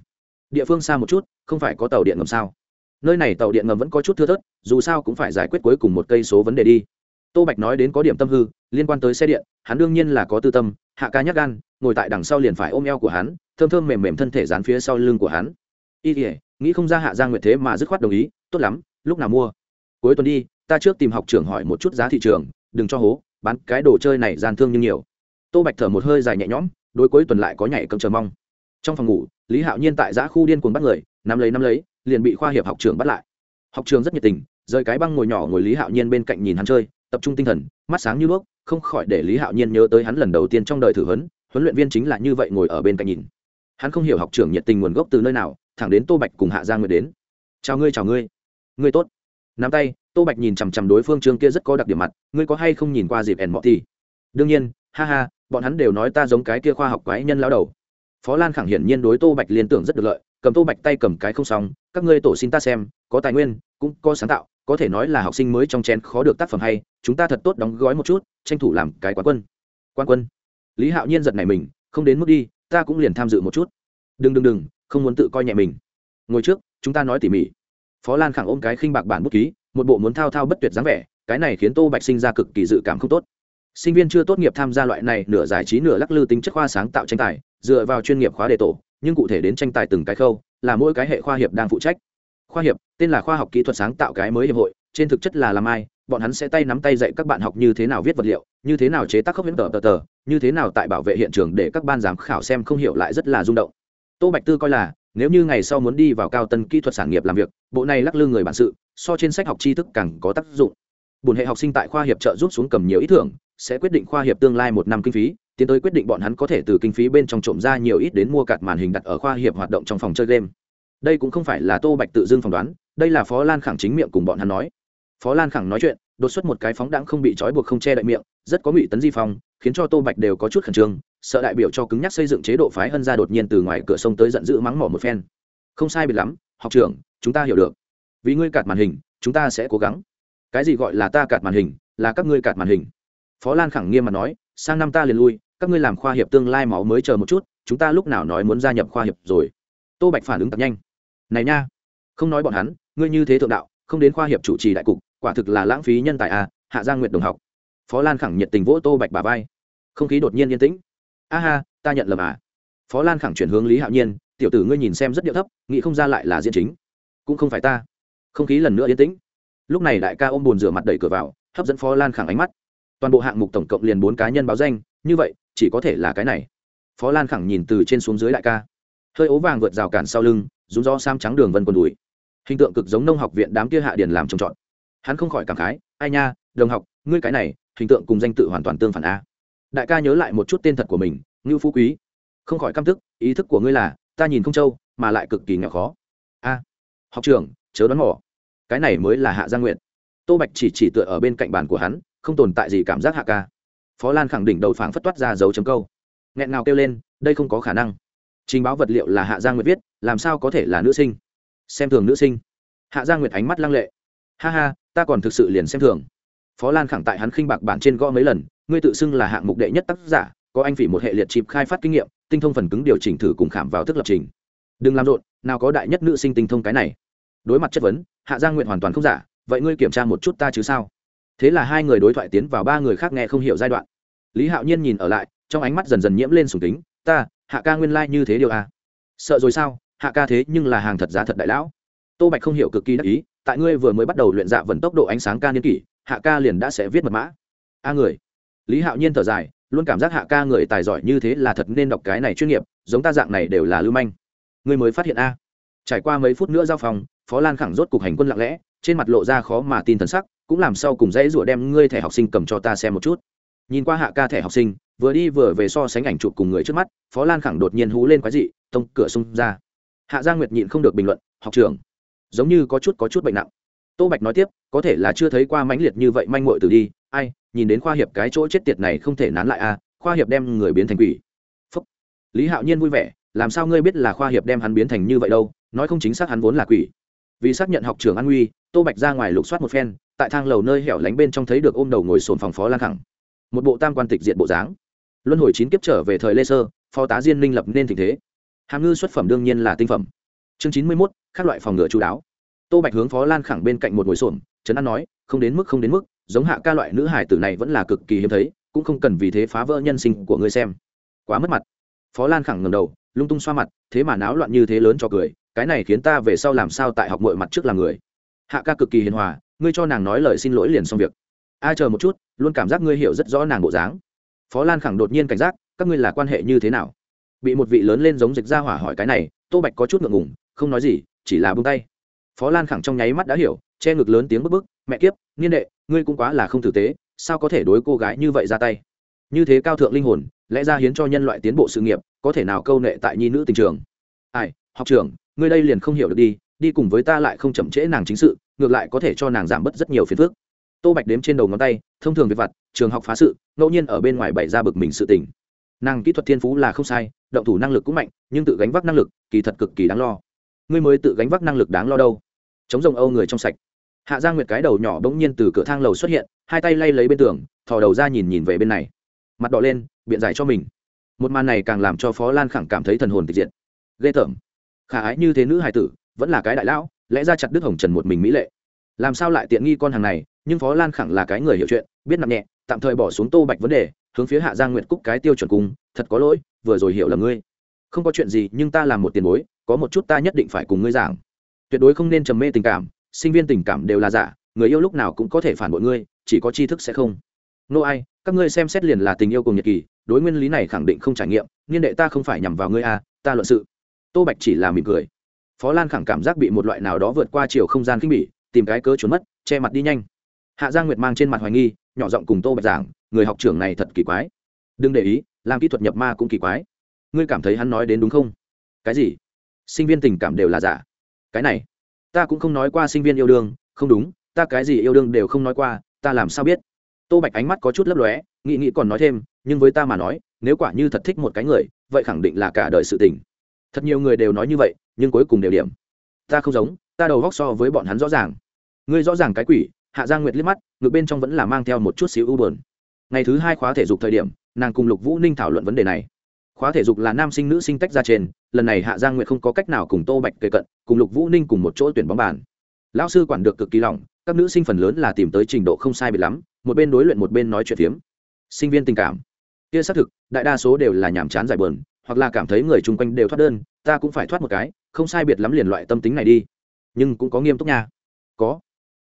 Địa phương xa một chút, không phải có tàu điện ngầm sao? Nơi này tàu điện ngầm vẫn có chút thưa thớt, dù sao cũng phải giải quyết cuối cùng một cây số vấn đề đi. Tô bạch nói đến có điểm tâm hư, liên quan tới xe điện, hắn đương nhiên là có tư tâm, hạ ca nhắc gan, ngồi tại đằng sau liền phải ôm eo của hắn, thơm thơm mềm mềm thân thể dán phía sau lưng của hắn. Y nghĩ không ra hạ giang nguyệt thế mà dứt khoát đồng ý, tốt lắm lúc nào mua? Cuối tuần đi, ta trước tìm học trưởng hỏi một chút giá thị trường, đừng cho hố, bán cái đồ chơi này gian thương như nhiều. Tô bạch thở một hơi dài nhẹ nhõm đôi cuối tuần lại có nhảy cầm chờ mong. Trong phòng ngủ, lý hạo nhiên tại giã khu điên cuồng bắt người, nắm lấy nắm lấy, liền bị khoa hiệp học trường bắt lại. Học trường rất nhiệt tình, rời cái băng ngồi nhỏ ngồi lý hạo nhiên bên cạnh nhìn hắn chơi, tập trung tinh thần, mắt sáng như đuốc, không khỏi để lý hạo nhiên nhớ tới hắn lần đầu tiên trong đời thử huấn huấn luyện viên chính là như vậy ngồi ở bên cạnh nhìn. Hắn không hiểu học trưởng nhiệt tình nguồn gốc từ nơi nào, thẳng đến tô bạch cùng hạ giang nguyệt đến. Chào ngươi chào ngươi ngươi tốt. Nắm tay, tô bạch nhìn chằm chằm đối phương trương kia rất có đặc điểm mặt, ngươi có hay không nhìn qua dịp ẻn mọ thì? Đương nhiên, ha ha, bọn hắn đều nói ta giống cái kia khoa học quái nhân lao đầu. Phó lan khẳng hiển nhiên đối tô bạch liên tưởng rất được lợi, cầm tô bạch tay cầm cái không xong, các ngươi tổ xin ta xem, có tài nguyên, cũng có sáng tạo, có thể nói là học sinh mới trong chén khó được tác phẩm hay, chúng ta thật tốt đóng gói một chút, tranh thủ làm cái quán quân. Quan quân? Lý hạo nhiên giật này mình, không đến mức đi, ta cũng liền tham dự một chút. Đừng đừng đừng, không muốn tự coi nhẹ mình. Ngồi trước, chúng ta nói tỉ mỉ phó lan khẳng ôm cái khinh bạc bản bút ký, một bộ muốn thao thao bất tuyệt dáng vẻ, cái này khiến tô bạch sinh ra cực kỳ dự cảm không tốt. Sinh viên chưa tốt nghiệp tham gia loại này nửa giải trí nửa lắc lư tính chất khoa sáng tạo tranh tài, dựa vào chuyên nghiệp khóa đề tổ, nhưng cụ thể đến tranh tài từng cái khâu, là mỗi cái hệ khoa hiệp đang phụ trách. Khoa hiệp, tên là khoa học kỹ thuật sáng tạo cái mới hiệp hội, trên thực chất là làm ai, bọn hắn sẽ tay nắm tay dạy các bạn học như thế nào viết vật liệu, như thế nào chế tác khốc viễn tờ tờ tờ, như thế nào tại bảo vệ hiện trường để các ban giám khảo xem không hiểu lại rất là rung động. Tô bạch tư coi là nếu như ngày sau muốn đi vào cao tân kỹ thuật sản nghiệp làm việc, bộ này lắc lư người bản sự, so trên sách học tri thức càng có tác dụng. Bùn hệ học sinh tại khoa hiệp trợ giúp xuống cầm nhiều ý tưởng sẽ quyết định khoa hiệp tương lai một năm kinh phí, tiến tới quyết định bọn hắn có thể từ kinh phí bên trong trộm ra nhiều ít đến mua cạt màn hình đặt ở khoa hiệp hoạt động trong phòng chơi game. Đây cũng không phải là tô bạch tự dưng phỏng đoán, đây là phó lan khẳng chính miệng cùng bọn hắn nói. Phó lan khẳng nói chuyện, đột xuất một cái phóng đãng không bị trói buộc không che đậy miệng, rất có ngụy tấn di phong khiến cho tô bạch đều có chút khẩn trương, sợ đại biểu cho cứng nhắc xây dựng chế độ phái hân ra đột nhiên từ ngoài cửa sông tới giận dữ mắng mỏ một phen. Không sai biệt lắm, học trưởng, chúng ta hiểu được. Vì ngươi cạt màn hình, chúng ta sẽ cố gắng. Cái gì gọi là ta cạt màn hình, là các ngươi cạt màn hình. Phó lan khẳng nghiêm mà nói, sang năm ta liền lui, các ngươi làm khoa hiệp tương lai máu mới chờ một chút, chúng ta lúc nào nói muốn gia nhập khoa hiệp rồi. Tô bạch phản ứng tập nhanh. Này nha, không nói bọn hắn, ngươi như thế thượng đạo, không đến khoa hiệp chủ trì đại cục, quả thực là lãng phí nhân tài à hạ giang nguyện đồng học. Phó lan khẳng nhiệt tình vỗ tô bạch bà vai không khí đột nhiên yên tĩnh. A ha, ta nhận lầm à? Phó lan khẳng chuyển hướng lý hạo nhiên, tiểu tử ngươi nhìn xem rất điệu thấp, nghĩ không ra lại là diễn chính. Cũng không phải ta. Không khí lần nữa yên tĩnh. Lúc này đại ca ôm bồn rửa mặt đẩy cửa vào, hấp dẫn phó lan khẳng ánh mắt. Toàn bộ hạng mục tổng cộng liền bốn cá nhân báo danh, như vậy, chỉ có thể là cái này. Phó lan khẳng nhìn từ trên xuống dưới đại ca. Hơi ố vàng vượt rào cản sau lưng, rúng do sam trắng đường vân quần đùi. Hình tượng cực giống nông học viện đám kia hạ điền làm trồng trọt. Hắn không khỏi cảm khái, ai nha, đồng học, ngươi cái này, hình tượng cùng danh tự hoàn toàn tương phản a đại ca nhớ lại một chút tên thật của mình, ngưu phú quý. Không khỏi căm thức ý thức của ngươi là, ta nhìn không trâu, mà lại cực kỳ nghèo khó. A, học trường chớ đoán mỏ cái này mới là hạ gia nguyện tô bạch chỉ chỉ tựa ở bên cạnh bàn của hắn, không tồn tại gì cảm giác hạ ca. Phó lan khẳng định đầu phảng phất toát ra dấu chấm câu. Nghẹn ngào kêu lên, đây không có khả năng. Trình báo vật liệu là hạ gia nguyệt viết, làm sao có thể là nữ sinh? Xem thường nữ sinh. Hạ gia nguyệt ánh mắt lăng lệ. Ha ha, ta còn thực sự liền xem thường. Phó lan khẳng tại hắn khinh bạc bản trên gõ mấy lần ngươi tự xưng là hạng mục đệ nhất tác giả, có anh phỉ một hệ liệt chịp khai phát kinh nghiệm, tinh thông phần cứng điều chỉnh thử cùng khảm vào thức lập trình. Đừng làm rộn, nào có đại nhất nữ sinh tinh thông cái này. Đối mặt chất vấn, hạ giang nguyện hoàn toàn không giả, vậy ngươi kiểm tra một chút ta chứ sao? Thế là hai người đối thoại tiến vào ba người khác nghe không hiểu giai đoạn. Lý hạo nhiên nhìn ở lại, trong ánh mắt dần dần nhiễm lên sùng tính ta, hạ ca nguyên lai、like、như thế điều à. sợ rồi sao? Hạ ca thế nhưng là hàng thật giá thật đại lão. Tô bạch không hiểu cực kỳ đắc ý, tại ngươi vừa mới bắt đầu luyện dạ vần tốc độ ánh sáng ca niên kỷ, hạ ca liền đã sẽ viết mật mã. A người lý hạo nhiên thở dài, luôn cảm giác hạ ca người tài giỏi như thế là thật nên đọc cái này chuyên nghiệp, giống ta dạng này đều là lưu manh. Người mới phát hiện a. Trải qua mấy phút nữa giao phòng, phó lan khẳng rốt cục hành quân lặng lẽ, trên mặt lộ ra khó mà tin thần sắc, cũng làm sau cùng dãy rủa đem ngươi thẻ học sinh cầm cho ta xem một chút. Nhìn qua hạ ca thẻ học sinh, vừa đi vừa về so sánh ảnh chụp cùng người trước mắt, phó lan khẳng đột nhiên hú lên quái dị, tông cửa xung ra. Hạ giang nguyệt nhịn không được bình luận, học trường giống như có chút có chút bệnh nặng. Tô bạch nói tiếp, có thể là chưa thấy qua mãnh liệt như vậy, manh mội từ đi ai nhìn đến khoa hiệp cái chỗ chết tiệt này không thể nán lại a à, khoa hiệp đem người biến thành quỷ. Phúc. lý hạo nhiên vui vẻ làm sao ngươi biết là khoa hiệp đem hắn biến thành như vậy đâu nói không chính xác hắn vốn là quỷ. Vì xác nhận học trường an nguy tô bạch ra ngoài lục soát một phen tại thang lầu nơi hẻo lánh bên trong thấy được ôm đầu ngồi sồn phòng phó lan khẳng. Một bộ tam quan tịch diện bộ dáng. Luân hồi chín kiếp trở về thời lê sơ phó tá diên minh lập nên tình thế. Hàm ngư xuất phẩm đương nhiên là tinh phẩm. Chương chín mươi mốt các loại phòng ngựa chú đáo. Tô bạch hướng phó lan khẳng bên cạnh một ngồi sồn, trấn an nói không đến mức không đến mức giống hạ ca loại nữ hải tử này vẫn là cực kỳ hiếm thấy, cũng không cần vì thế phá vỡ nhân sinh của ngươi xem. Quá mất mặt. Phó lan khẳng ngầm đầu, lung tung xoa mặt, thế mà náo loạn như thế lớn cho cười, cái này khiến ta về sau làm sao tại học mọi mặt trước là người. Hạ ca cực kỳ hiền hòa, ngươi cho nàng nói lời xin lỗi liền xong việc. Ai chờ một chút, luôn cảm giác ngươi hiểu rất rõ nàng bộ dáng. Phó lan khẳng đột nhiên cảnh giác, các ngươi là quan hệ như thế nào? Bị một vị lớn lên giống dịch ra hỏa hỏi cái này, tô bạch có chút ngượng ngùng, không nói gì, chỉ là bông tay. Phó lan khẳng trong nháy mắt đã hiểu, che ngực lớn tiếng bức bức, mẹ kiếp, niên đệ ngươi cũng quá là không tử tế, sao có thể đối cô gái như vậy ra tay? Như thế cao thượng linh hồn, lẽ ra hiến cho nhân loại tiến bộ sự nghiệp, có thể nào câu nệ tại nhi nữ tình trường? Ai, học trưởng, ngươi đây liền không hiểu được đi đi cùng với ta lại không chậm trễ nàng chính sự, ngược lại có thể cho nàng giảm bớt rất nhiều phiền phức. Tô bạch đếm trên đầu ngón tay, thông thường về vặt, trường học phá sự, ngẫu nhiên ở bên ngoài bày ra bực mình sự tình. Nàng kỹ thuật thiên phú là không sai, động thủ năng lực cũng mạnh, nhưng tự gánh vác năng lực, kỳ thật cực kỳ đáng lo. Ngươi mới tự gánh vác năng lực đáng lo đâu? Chống rồng âu người trong sạch hạ giang nguyệt cái đầu nhỏ bỗng nhiên từ cửa thang lầu xuất hiện, hai tay lay lấy bên tường, thò đầu ra nhìn nhìn về bên này. Mặt đỏ lên, biện giải cho mình. Một màn này càng làm cho phó lan khẳng cảm thấy thần hồn tịch diện ghê tởm. Khả ái như thế nữ hài tử, vẫn là cái đại lão, lẽ ra chặt Đức hồng trần một mình mỹ lệ. Làm sao lại tiện nghi con hàng này, nhưng phó lan khẳng là cái người hiểu chuyện, biết nặng nhẹ, tạm thời bỏ xuống tô bạch vấn đề, hướng phía hạ giang nguyệt cúc cái tiêu chuẩn cung thật có lỗi, vừa rồi hiểu là ngươi. Không có chuyện gì, nhưng ta làm một tiền bối, có một chút ta nhất định phải cùng ngươi giảng. Tuyệt đối không nên trầm mê tình cảm sinh viên tình cảm đều là giả người yêu lúc nào cũng có thể phản bội ngươi chỉ có tri thức sẽ không. Nô ai các ngươi xem xét liền là tình yêu cùng nhật kỳ đối nguyên lý này khẳng định không trải nghiệm niên đệ ta không phải nhằm vào ngươi a à, ta luận sự. Tô bạch chỉ là mỉm cười. Phó lan khẳng cảm giác bị một loại nào đó vượt qua chiều không gian kinh bỉ tìm cái cớ trốn mất che mặt đi nhanh. Hạ giang nguyệt mang trên mặt hoài nghi nhỏ giọng cùng tô bạch giảng người học trưởng này thật kỳ quái. Đừng để ý làm kỹ thuật nhập ma cũng kỳ quái. Ngươi cảm thấy hắn nói đến đúng không? Cái gì? Sinh viên tình cảm đều là giả. Cái này ta cũng không nói qua sinh viên yêu đương, không đúng, ta cái gì yêu đương đều không nói qua, ta làm sao biết? Tô bạch ánh mắt có chút lấp lóe, nghĩ nghĩ còn nói thêm, nhưng với ta mà nói, nếu quả như thật thích một cái người, vậy khẳng định là cả đời sự tình. Thật nhiều người đều nói như vậy, nhưng cuối cùng đều điểm. Ta không giống, ta đầu góc so với bọn hắn rõ ràng. Ngươi rõ ràng cái quỷ, hạ giang nguyệt liếc mắt ngược bên trong vẫn là mang theo một chút xíu u bờn ngày thứ hai khóa thể dục thời điểm, nàng cùng lục vũ ninh thảo luận vấn đề này khóa thể dục là nam sinh nữ sinh tách ra trên, lần này hạ giang nguyệt không có cách nào cùng tô bạch kề cận, cùng lục vũ ninh cùng một chỗ tuyển bóng bàn. Lão sư quản được cực kỳ lòng các nữ sinh phần lớn là tìm tới trình độ không sai biệt lắm, một bên đối luyện một bên nói chuyện phiếm. Sinh viên tình cảm. Kia xác thực, đại đa số đều là nhàm chán giải bờn hoặc là cảm thấy người chung quanh đều thoát đơn, ta cũng phải thoát một cái, không sai biệt lắm liền loại tâm tính này đi. Nhưng cũng có nghiêm túc nha. Có.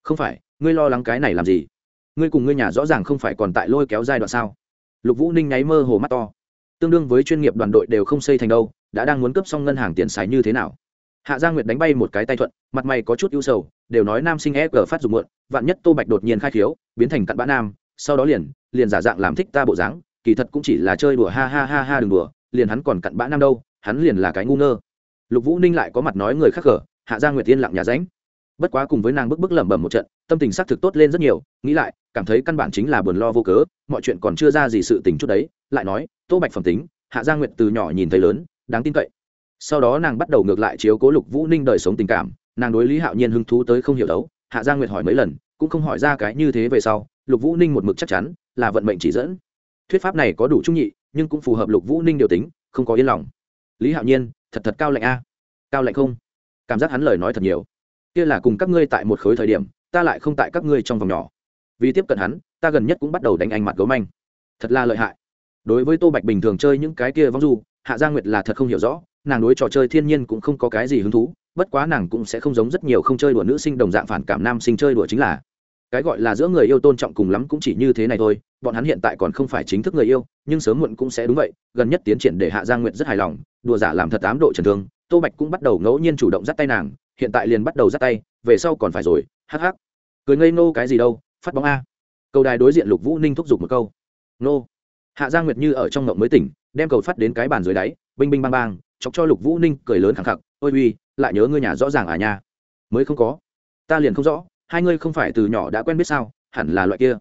Không phải, ngươi lo lắng cái này làm gì? Ngươi cùng ngươi nhà rõ ràng không phải còn tại lôi kéo giai đoạn sao? Lục vũ ninh nháy mơ hồ mắt to tương đương với chuyên nghiệp đoàn đội đều không xây thành đâu, đã đang muốn cấp xong ngân hàng tiền xài như thế nào. Hạ gia nguyệt đánh bay một cái tay thuận, mặt mày có chút ưu sầu, đều nói nam sinh e g phát dùng muộn, vạn nhất tô bạch đột nhiên khai khiếu, biến thành cặn bã nam, sau đó liền liền giả dạng làm thích ta bộ dáng, kỳ thật cũng chỉ là chơi đùa, ha ha ha ha đừng đùa, liền hắn còn cặn bã nam đâu, hắn liền là cái ngu ngơ. Lục vũ ninh lại có mặt nói người khác cờ hạ gia nguyệt yên lặng nhà ránh. Bất quá cùng với nàng bức bức lẩm bẩm một trận, tâm tình xác thực tốt lên rất nhiều, nghĩ lại, cảm thấy căn bản chính là buồn lo vô cớ, mọi chuyện còn chưa ra gì sự tình chút đấy, lại nói tô bạch phẩm tính, hạ gia nguyệt từ nhỏ nhìn thấy lớn, đáng tin cậy. Sau đó nàng bắt đầu ngược lại chiếu cố lục vũ ninh đời sống tình cảm, nàng đối lý hạo nhiên hứng thú tới không hiểu đấu, hạ gia nguyệt hỏi mấy lần, cũng không hỏi ra cái như thế về sau, lục vũ ninh một mực chắc chắn là vận mệnh chỉ dẫn. Thuyết pháp này có đủ trung nhị, nhưng cũng phù hợp lục vũ ninh điều tính, không có yên lòng. Lý hạo nhiên, thật thật cao lạnh a. Cao lạnh không? Cảm giác hắn lời nói thật nhiều. Kia là cùng các ngươi tại một khối thời điểm, ta lại không tại các ngươi trong vòng nhỏ. Vì tiếp cận hắn, ta gần nhất cũng bắt đầu đánh anh mặt gấu manh. Thật là lợi hại đối với tô bạch bình thường chơi những cái kia vong du, hạ gia nguyệt là thật không hiểu rõ, nàng đối trò chơi thiên nhiên cũng không có cái gì hứng thú, bất quá nàng cũng sẽ không giống rất nhiều không chơi đùa nữ sinh đồng dạng phản cảm nam sinh chơi đùa chính là. Cái gọi là giữa người yêu tôn trọng cùng lắm cũng chỉ như thế này thôi, bọn hắn hiện tại còn không phải chính thức người yêu, nhưng sớm muộn cũng sẽ đúng vậy, gần nhất tiến triển để hạ giang nguyệt rất hài lòng, đùa giả làm thật tám độ trần thương, tô bạch cũng bắt đầu ngẫu nhiên chủ động dắt tay nàng, hiện tại liền bắt đầu dắt tay, về sau còn phải rồi, hắc hắc. Cười ngây nô cái gì đâu, phát bóng a. Câu đài đối diện lục vũ ninh thúc giục một câu. Nô hạ giang nguyệt như ở trong ngộng mới tỉnh, đem cầu phát đến cái bàn dưới đáy, binh binh bang bang, chọc cho lục vũ ninh cười lớn khẳng khặc, ôi uy, lại nhớ ngươi nhà rõ ràng à nha. Mới không có. Ta liền không rõ, hai ngươi không phải từ nhỏ đã quen biết sao, hẳn là loại kia.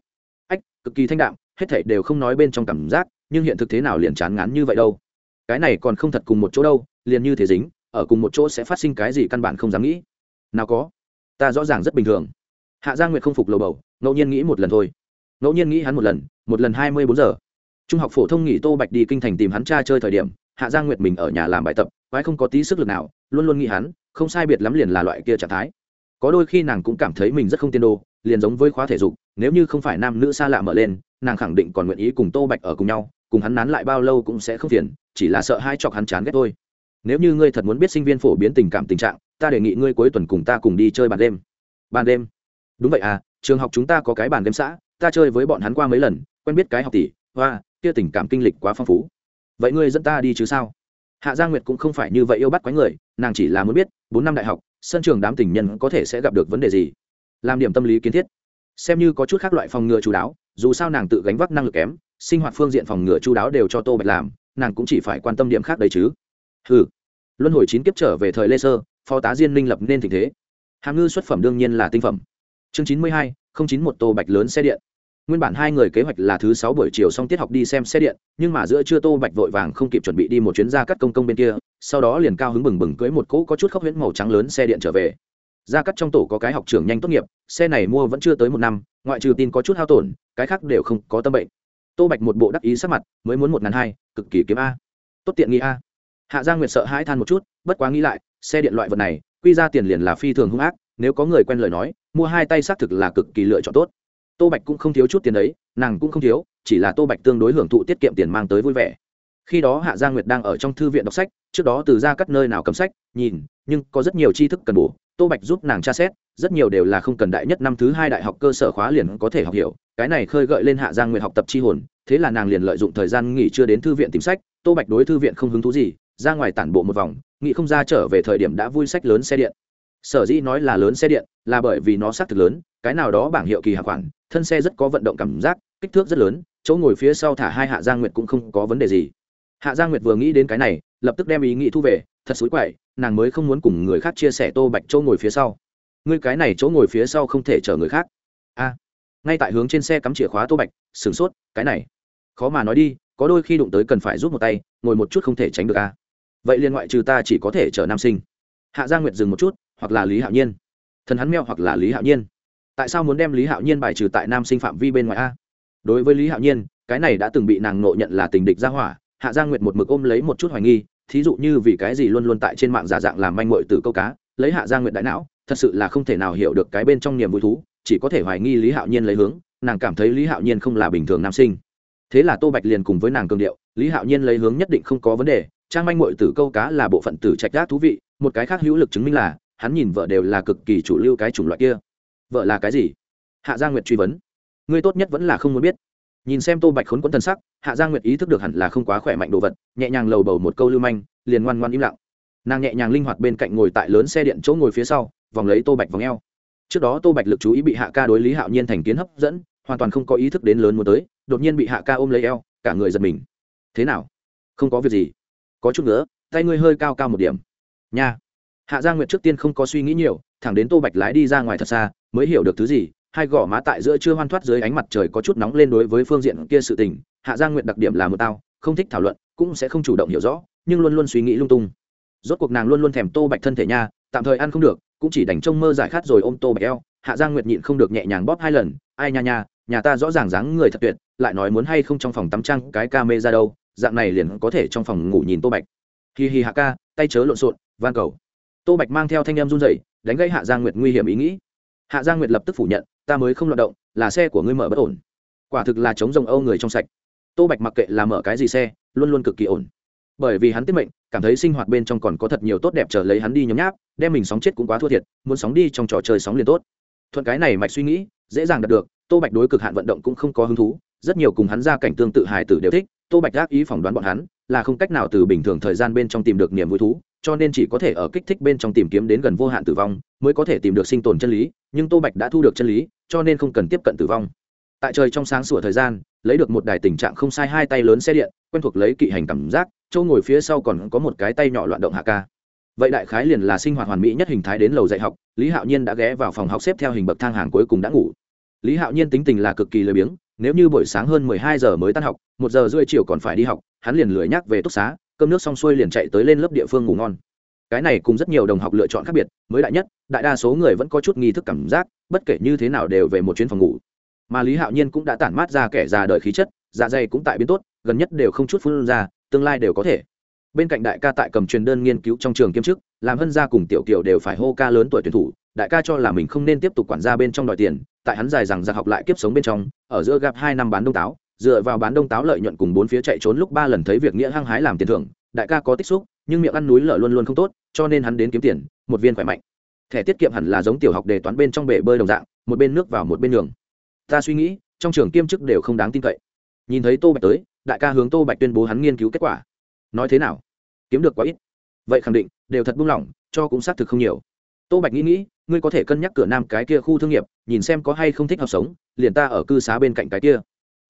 Ách, cực kỳ thanh đạm, hết thảy đều không nói bên trong cảm giác, nhưng hiện thực thế nào liền chán ngán như vậy đâu. Cái này còn không thật cùng một chỗ đâu, liền như thế dính, ở cùng một chỗ sẽ phát sinh cái gì căn bản không dám nghĩ. Nào có. Ta rõ ràng rất bình thường. Hạ gia nguyệt không phục lầu bầu, ngẫu nhiên nghĩ một lần thôi. Ngẫu nhiên nghĩ hắn một lần một lần hai mươi bốn giờ trung học phổ thông nghỉ tô bạch đi kinh thành tìm hắn cha chơi thời điểm, hạ gia nguyệt mình ở nhà làm bài tập, quái không có tí sức lực nào, luôn luôn nghĩ hắn, không sai biệt lắm liền là loại kia trạng thái. Có đôi khi nàng cũng cảm thấy mình rất không tiên đồ, liền giống với khóa thể dục, nếu như không phải nam nữ xa lạ mở lên, nàng khẳng định còn nguyện ý cùng tô bạch ở cùng nhau, cùng hắn nán lại bao lâu cũng sẽ không phiền, chỉ là sợ hai chọc hắn chán ghét thôi. Nếu như ngươi thật muốn biết sinh viên phổ biến tình cảm tình trạng, ta đề nghị ngươi cuối tuần cùng ta cùng đi chơi bàn đêm. Bàn đêm? Đúng vậy à trường học chúng ta có cái bàn đêm xã, ta chơi với bọn hắn qua mấy lần, quen biết cái học tỷ, hoa kia tình cảm kinh lịch quá phong phú. Vậy ngươi dẫn ta đi chứ sao? Hạ gia nguyệt cũng không phải như vậy yêu bắt quái người, nàng chỉ là muốn biết, bốn năm đại học, sân trường đám tình nhân có thể sẽ gặp được vấn đề gì? Làm điểm tâm lý kiến thiết. Xem như có chút khác loại phòng ngừa chú đáo, dù sao nàng tự gánh vác năng lực kém, sinh hoạt phương diện phòng ngừa chú đáo đều cho tô bạch làm, nàng cũng chỉ phải quan tâm điểm khác đấy chứ. Ừ luân hồi chín kiếp trở về thời lê sơ, phó tá diên minh lập nên tình thế. Hàm ngư xuất phẩm đương nhiên là tinh phẩm. Chương chín mươi hai, không chín một tô bạch lớn xe điện nguyên bản hai người kế hoạch là thứ sáu buổi chiều xong tiết học đi xem xe điện, nhưng mà giữa trưa tô bạch vội vàng không kịp chuẩn bị đi một chuyến ra cắt công công bên kia, sau đó liền cao hứng bừng bừng cưới một cỗ có chút khóc huyễn màu trắng lớn xe điện trở về. Ra cắt trong tổ có cái học trường nhanh tốt nghiệp, xe này mua vẫn chưa tới một năm, ngoại trừ tin có chút hao tổn, cái khác đều không có tâm bệnh. Tô bạch một bộ đắc ý sắc mặt, mới muốn một ngàn hai, cực kỳ kiếm a. Tốt tiện nghi a. Hạ giang nguyệt sợ hãi than một chút, bất quá nghĩ lại, xe điện loại vật này, quy ra tiền liền là phi thường hung ác, nếu có người quen lời nói, mua hai tay xác thực là cực kỳ lựa chọn tốt tô bạch cũng không thiếu chút tiền đấy nàng cũng không thiếu, chỉ là tô bạch tương đối hưởng thụ tiết kiệm tiền mang tới vui vẻ. Khi đó hạ gia nguyệt đang ở trong thư viện đọc sách, trước đó từ ra cắt nơi nào cầm sách, nhìn, nhưng có rất nhiều tri thức cần bổ. Tô bạch giúp nàng tra xét, rất nhiều đều là không cần đại nhất năm thứ hai đại học cơ sở khóa liền có thể học hiểu. Cái này khơi gợi lên hạ giang nguyệt học tập tri hồn, thế là nàng liền lợi dụng thời gian nghỉ chưa đến thư viện tìm sách. Tô bạch đối thư viện không hứng thú gì, ra ngoài tản bộ một vòng, nghĩ không ra trở về thời điểm đã vui sách lớn xe điện. Sở dĩ nói là lớn xe điện, là bởi vì nó xác thực lớn, cái nào đó bảng hiệu kỳ hạ khoản thân xe rất có vận động cảm giác, kích thước rất lớn, chỗ ngồi phía sau thả hai hạ giang nguyệt cũng không có vấn đề gì. Hạ giang nguyệt vừa nghĩ đến cái này, lập tức đem ý nghĩ thu về, thật xúi quậy, nàng mới không muốn cùng người khác chia sẻ tô bạch chỗ ngồi phía sau. Ngươi cái này chỗ ngồi phía sau không thể chở người khác. A. À, ngay tại hướng trên xe cắm chìa khóa tô bạch, sửng sốt, cái này, khó mà nói đi, có đôi khi đụng tới cần phải rút một tay, ngồi một chút không thể tránh được a. À. Vậy liên ngoại trừ ta chỉ có thể chở nam sinh. Hạ giang nguyệt dừng một chút, hoặc là lý hạo nhiên. Thần hắn meo hoặc là lý hạo nhiên tại sao muốn đem lý hạo nhiên bài trừ tại nam sinh phạm vi bên ngoài a? Đối với lý hạo nhiên, cái này đã từng bị nàng nộ nhận là tình địch ra hỏa, hạ giang nguyệt một mực ôm lấy một chút hoài nghi, thí dụ như vì cái gì luôn luôn tại trên mạng giả dạng làm manh mội từ câu cá, lấy hạ giang nguyệt đại não, thật sự là không thể nào hiểu được cái bên trong niềm vui thú, chỉ có thể hoài nghi lý hạo nhiên lấy hướng, nàng cảm thấy lý hạo nhiên không là bình thường nam sinh. Thế là tô bạch liền cùng với nàng cường điệu, lý hạo nhiên lấy hướng nhất định không có vấn đề, trang manh mội từ câu cá là bộ phận tử trạch gác thú vị, một cái khác hữu lực chứng minh là, hắn nhìn vợ đều là cực kỳ chủ lưu cái chủng loại kia vợ là cái gì? Hạ gia nguyệt truy vấn. Ngươi tốt nhất vẫn là không muốn biết. Nhìn xem tô bạch khốn quẫn thần sắc, hạ gia nguyệt ý thức được hẳn là không quá khỏe mạnh đồ vật, nhẹ nhàng lầu bầu một câu lưu manh, liền ngoan ngoan im lặng. Nàng nhẹ nhàng linh hoạt bên cạnh ngồi tại lớn xe điện chỗ ngồi phía sau, vòng lấy tô bạch vòng e o trước đó tô bạch lực chú ý bị hạ ca đối lý hạo nhiên thành kiến hấp dẫn, hoàn toàn không có ý thức đến lớn muốn tới, đột nhiên bị hạ ca ôm lấy eo, cả người giật mình. Thế nào? Không có việc gì. Có chút nữa, tay ngươi hơi cao cao một điểm. Nha. Hạ gia nguyệt trước tiên không có suy nghĩ nhiều thẳng đến tô bạch lái đi ra ngoài thật xa, mới hiểu được thứ gì, hai gò má tại giữa chưa hoan thoát dưới ánh mặt trời có chút nóng lên đối với phương diện kia sự tình, hạ gia nguyệt đặc điểm là một tao, không thích thảo luận, cũng sẽ không chủ động hiểu rõ, nhưng luôn luôn suy nghĩ lung tung. Rốt cuộc nàng luôn luôn thèm tô bạch thân thể nha, tạm thời ăn không được, cũng chỉ đành trông mơ giải khát rồi ôm tô bạch eo, hạ giang nguyệt nhịn không được nhẹ nhàng bóp hai lần, ai nha nha, nhà ta rõ ràng dáng người thật tuyệt, lại nói muốn hay không trong phòng tắm trăng cái ca mê ra đâu, dạng này liền có thể trong phòng ngủ nhìn tô bạch. Hi hi hạ ca, tay chớ lộn xộn, van cầu tô bạch mang theo thanh em run dậy đánh gây hạ giang nguyệt nguy hiểm ý nghĩ. Hạ giang nguyệt lập tức phủ nhận, ta mới không loạt động, là xe của ngươi mở bất ổn. Quả thực là chống rồng âu người trong sạch. Tô bạch mặc kệ là mở cái gì xe, luôn luôn cực kỳ ổn. Bởi vì hắn tiết mệnh, cảm thấy sinh hoạt bên trong còn có thật nhiều tốt đẹp chờ lấy hắn đi nhấm nháp, đem mình sóng chết cũng quá thua thiệt, muốn sóng đi trong trò chơi sóng liền tốt. Thuận cái này mạch suy nghĩ, dễ dàng đạt được, tô bạch đối cực hạn vận động cũng không có hứng thú, rất nhiều cùng hắn ra cảnh tương tự hài tử đều thích, tô bạch gác ý phỏng đoán bọn hắn, là không cách nào từ bình thường thời gian bên trong tìm được niềm vui thú cho nên chỉ có thể ở kích thích bên trong tìm kiếm đến gần vô hạn tử vong mới có thể tìm được sinh tồn chân lý, nhưng tô bạch đã thu được chân lý, cho nên không cần tiếp cận tử vong. Tại trời trong sáng sủa thời gian, lấy được một đài tình trạng không sai hai tay lớn xe điện, quen thuộc lấy kỵ hành cảm giác châu ngồi phía sau còn có một cái tay nhỏ loạn động hạ ca. Vậy đại khái liền là sinh hoạt hoàn mỹ nhất hình thái đến lầu dạy học, lý hạo nhiên đã ghé vào phòng học xếp theo hình bậc thang hàng cuối cùng đã ngủ. Lý hạo nhiên tính tình là cực kỳ lười biếng, nếu như buổi sáng hơn mười hai giờ mới tan học, một giờ rưỡi chiều còn phải đi học, hắn liền lười nhắc về túc xá cơm nước xong xuôi liền chạy tới lên lớp địa phương ngủ ngon. Cái này cùng rất nhiều đồng học lựa chọn khác biệt, mới đại nhất, đại đa số người vẫn có chút nghi thức cảm giác, bất kể như thế nào đều về một chuyến phòng ngủ. Mà lý hạo nhiên cũng đã tản mát ra kẻ già đời khí chất dạ dày cũng tại biến tốt, gần nhất đều không chút phun ra, tương lai đều có thể. Bên cạnh đại ca tại cầm truyền đơn nghiên cứu trong trường kiêm chức, làm hân gia cùng tiểu kiều đều phải hô ca lớn tuổi tuyển thủ, đại ca cho là mình không nên tiếp tục quản gia bên trong đòi tiền, tại hắn dài rằng giặc học lại kiếp sống bên trong, ở giữa gặp hai năm bán đông táo dựa vào bán đông táo lợi nhuận cùng bốn phía chạy trốn lúc ba lần thấy việc nghĩa hăng hái làm tiền thưởng, đại ca có tích xúc, nhưng miệng ăn núi lở luôn luôn không tốt, cho nên hắn đến kiếm tiền, một viên khỏe mạnh. Thẻ tiết kiệm hẳn là giống tiểu học đề toán bên trong bể bơi đồng dạng, một bên nước vào một bên đường ta suy nghĩ, trong trường kiêm chức đều không đáng tin cậy. Nhìn thấy tô bạch tới, đại ca hướng tô bạch tuyên bố hắn nghiên cứu kết quả. Nói thế nào? Kiếm được quá ít. Vậy khẳng định, đều thật buông lỏng, cho cũng xác thực không nhiều. Tô bạch nghĩ nghĩ, ngươi có thể cân nhắc cửa nam cái kia khu thương nghiệp, nhìn xem có hay không thích hợp sống, liền ta ở cư xá bên cạnh cái kia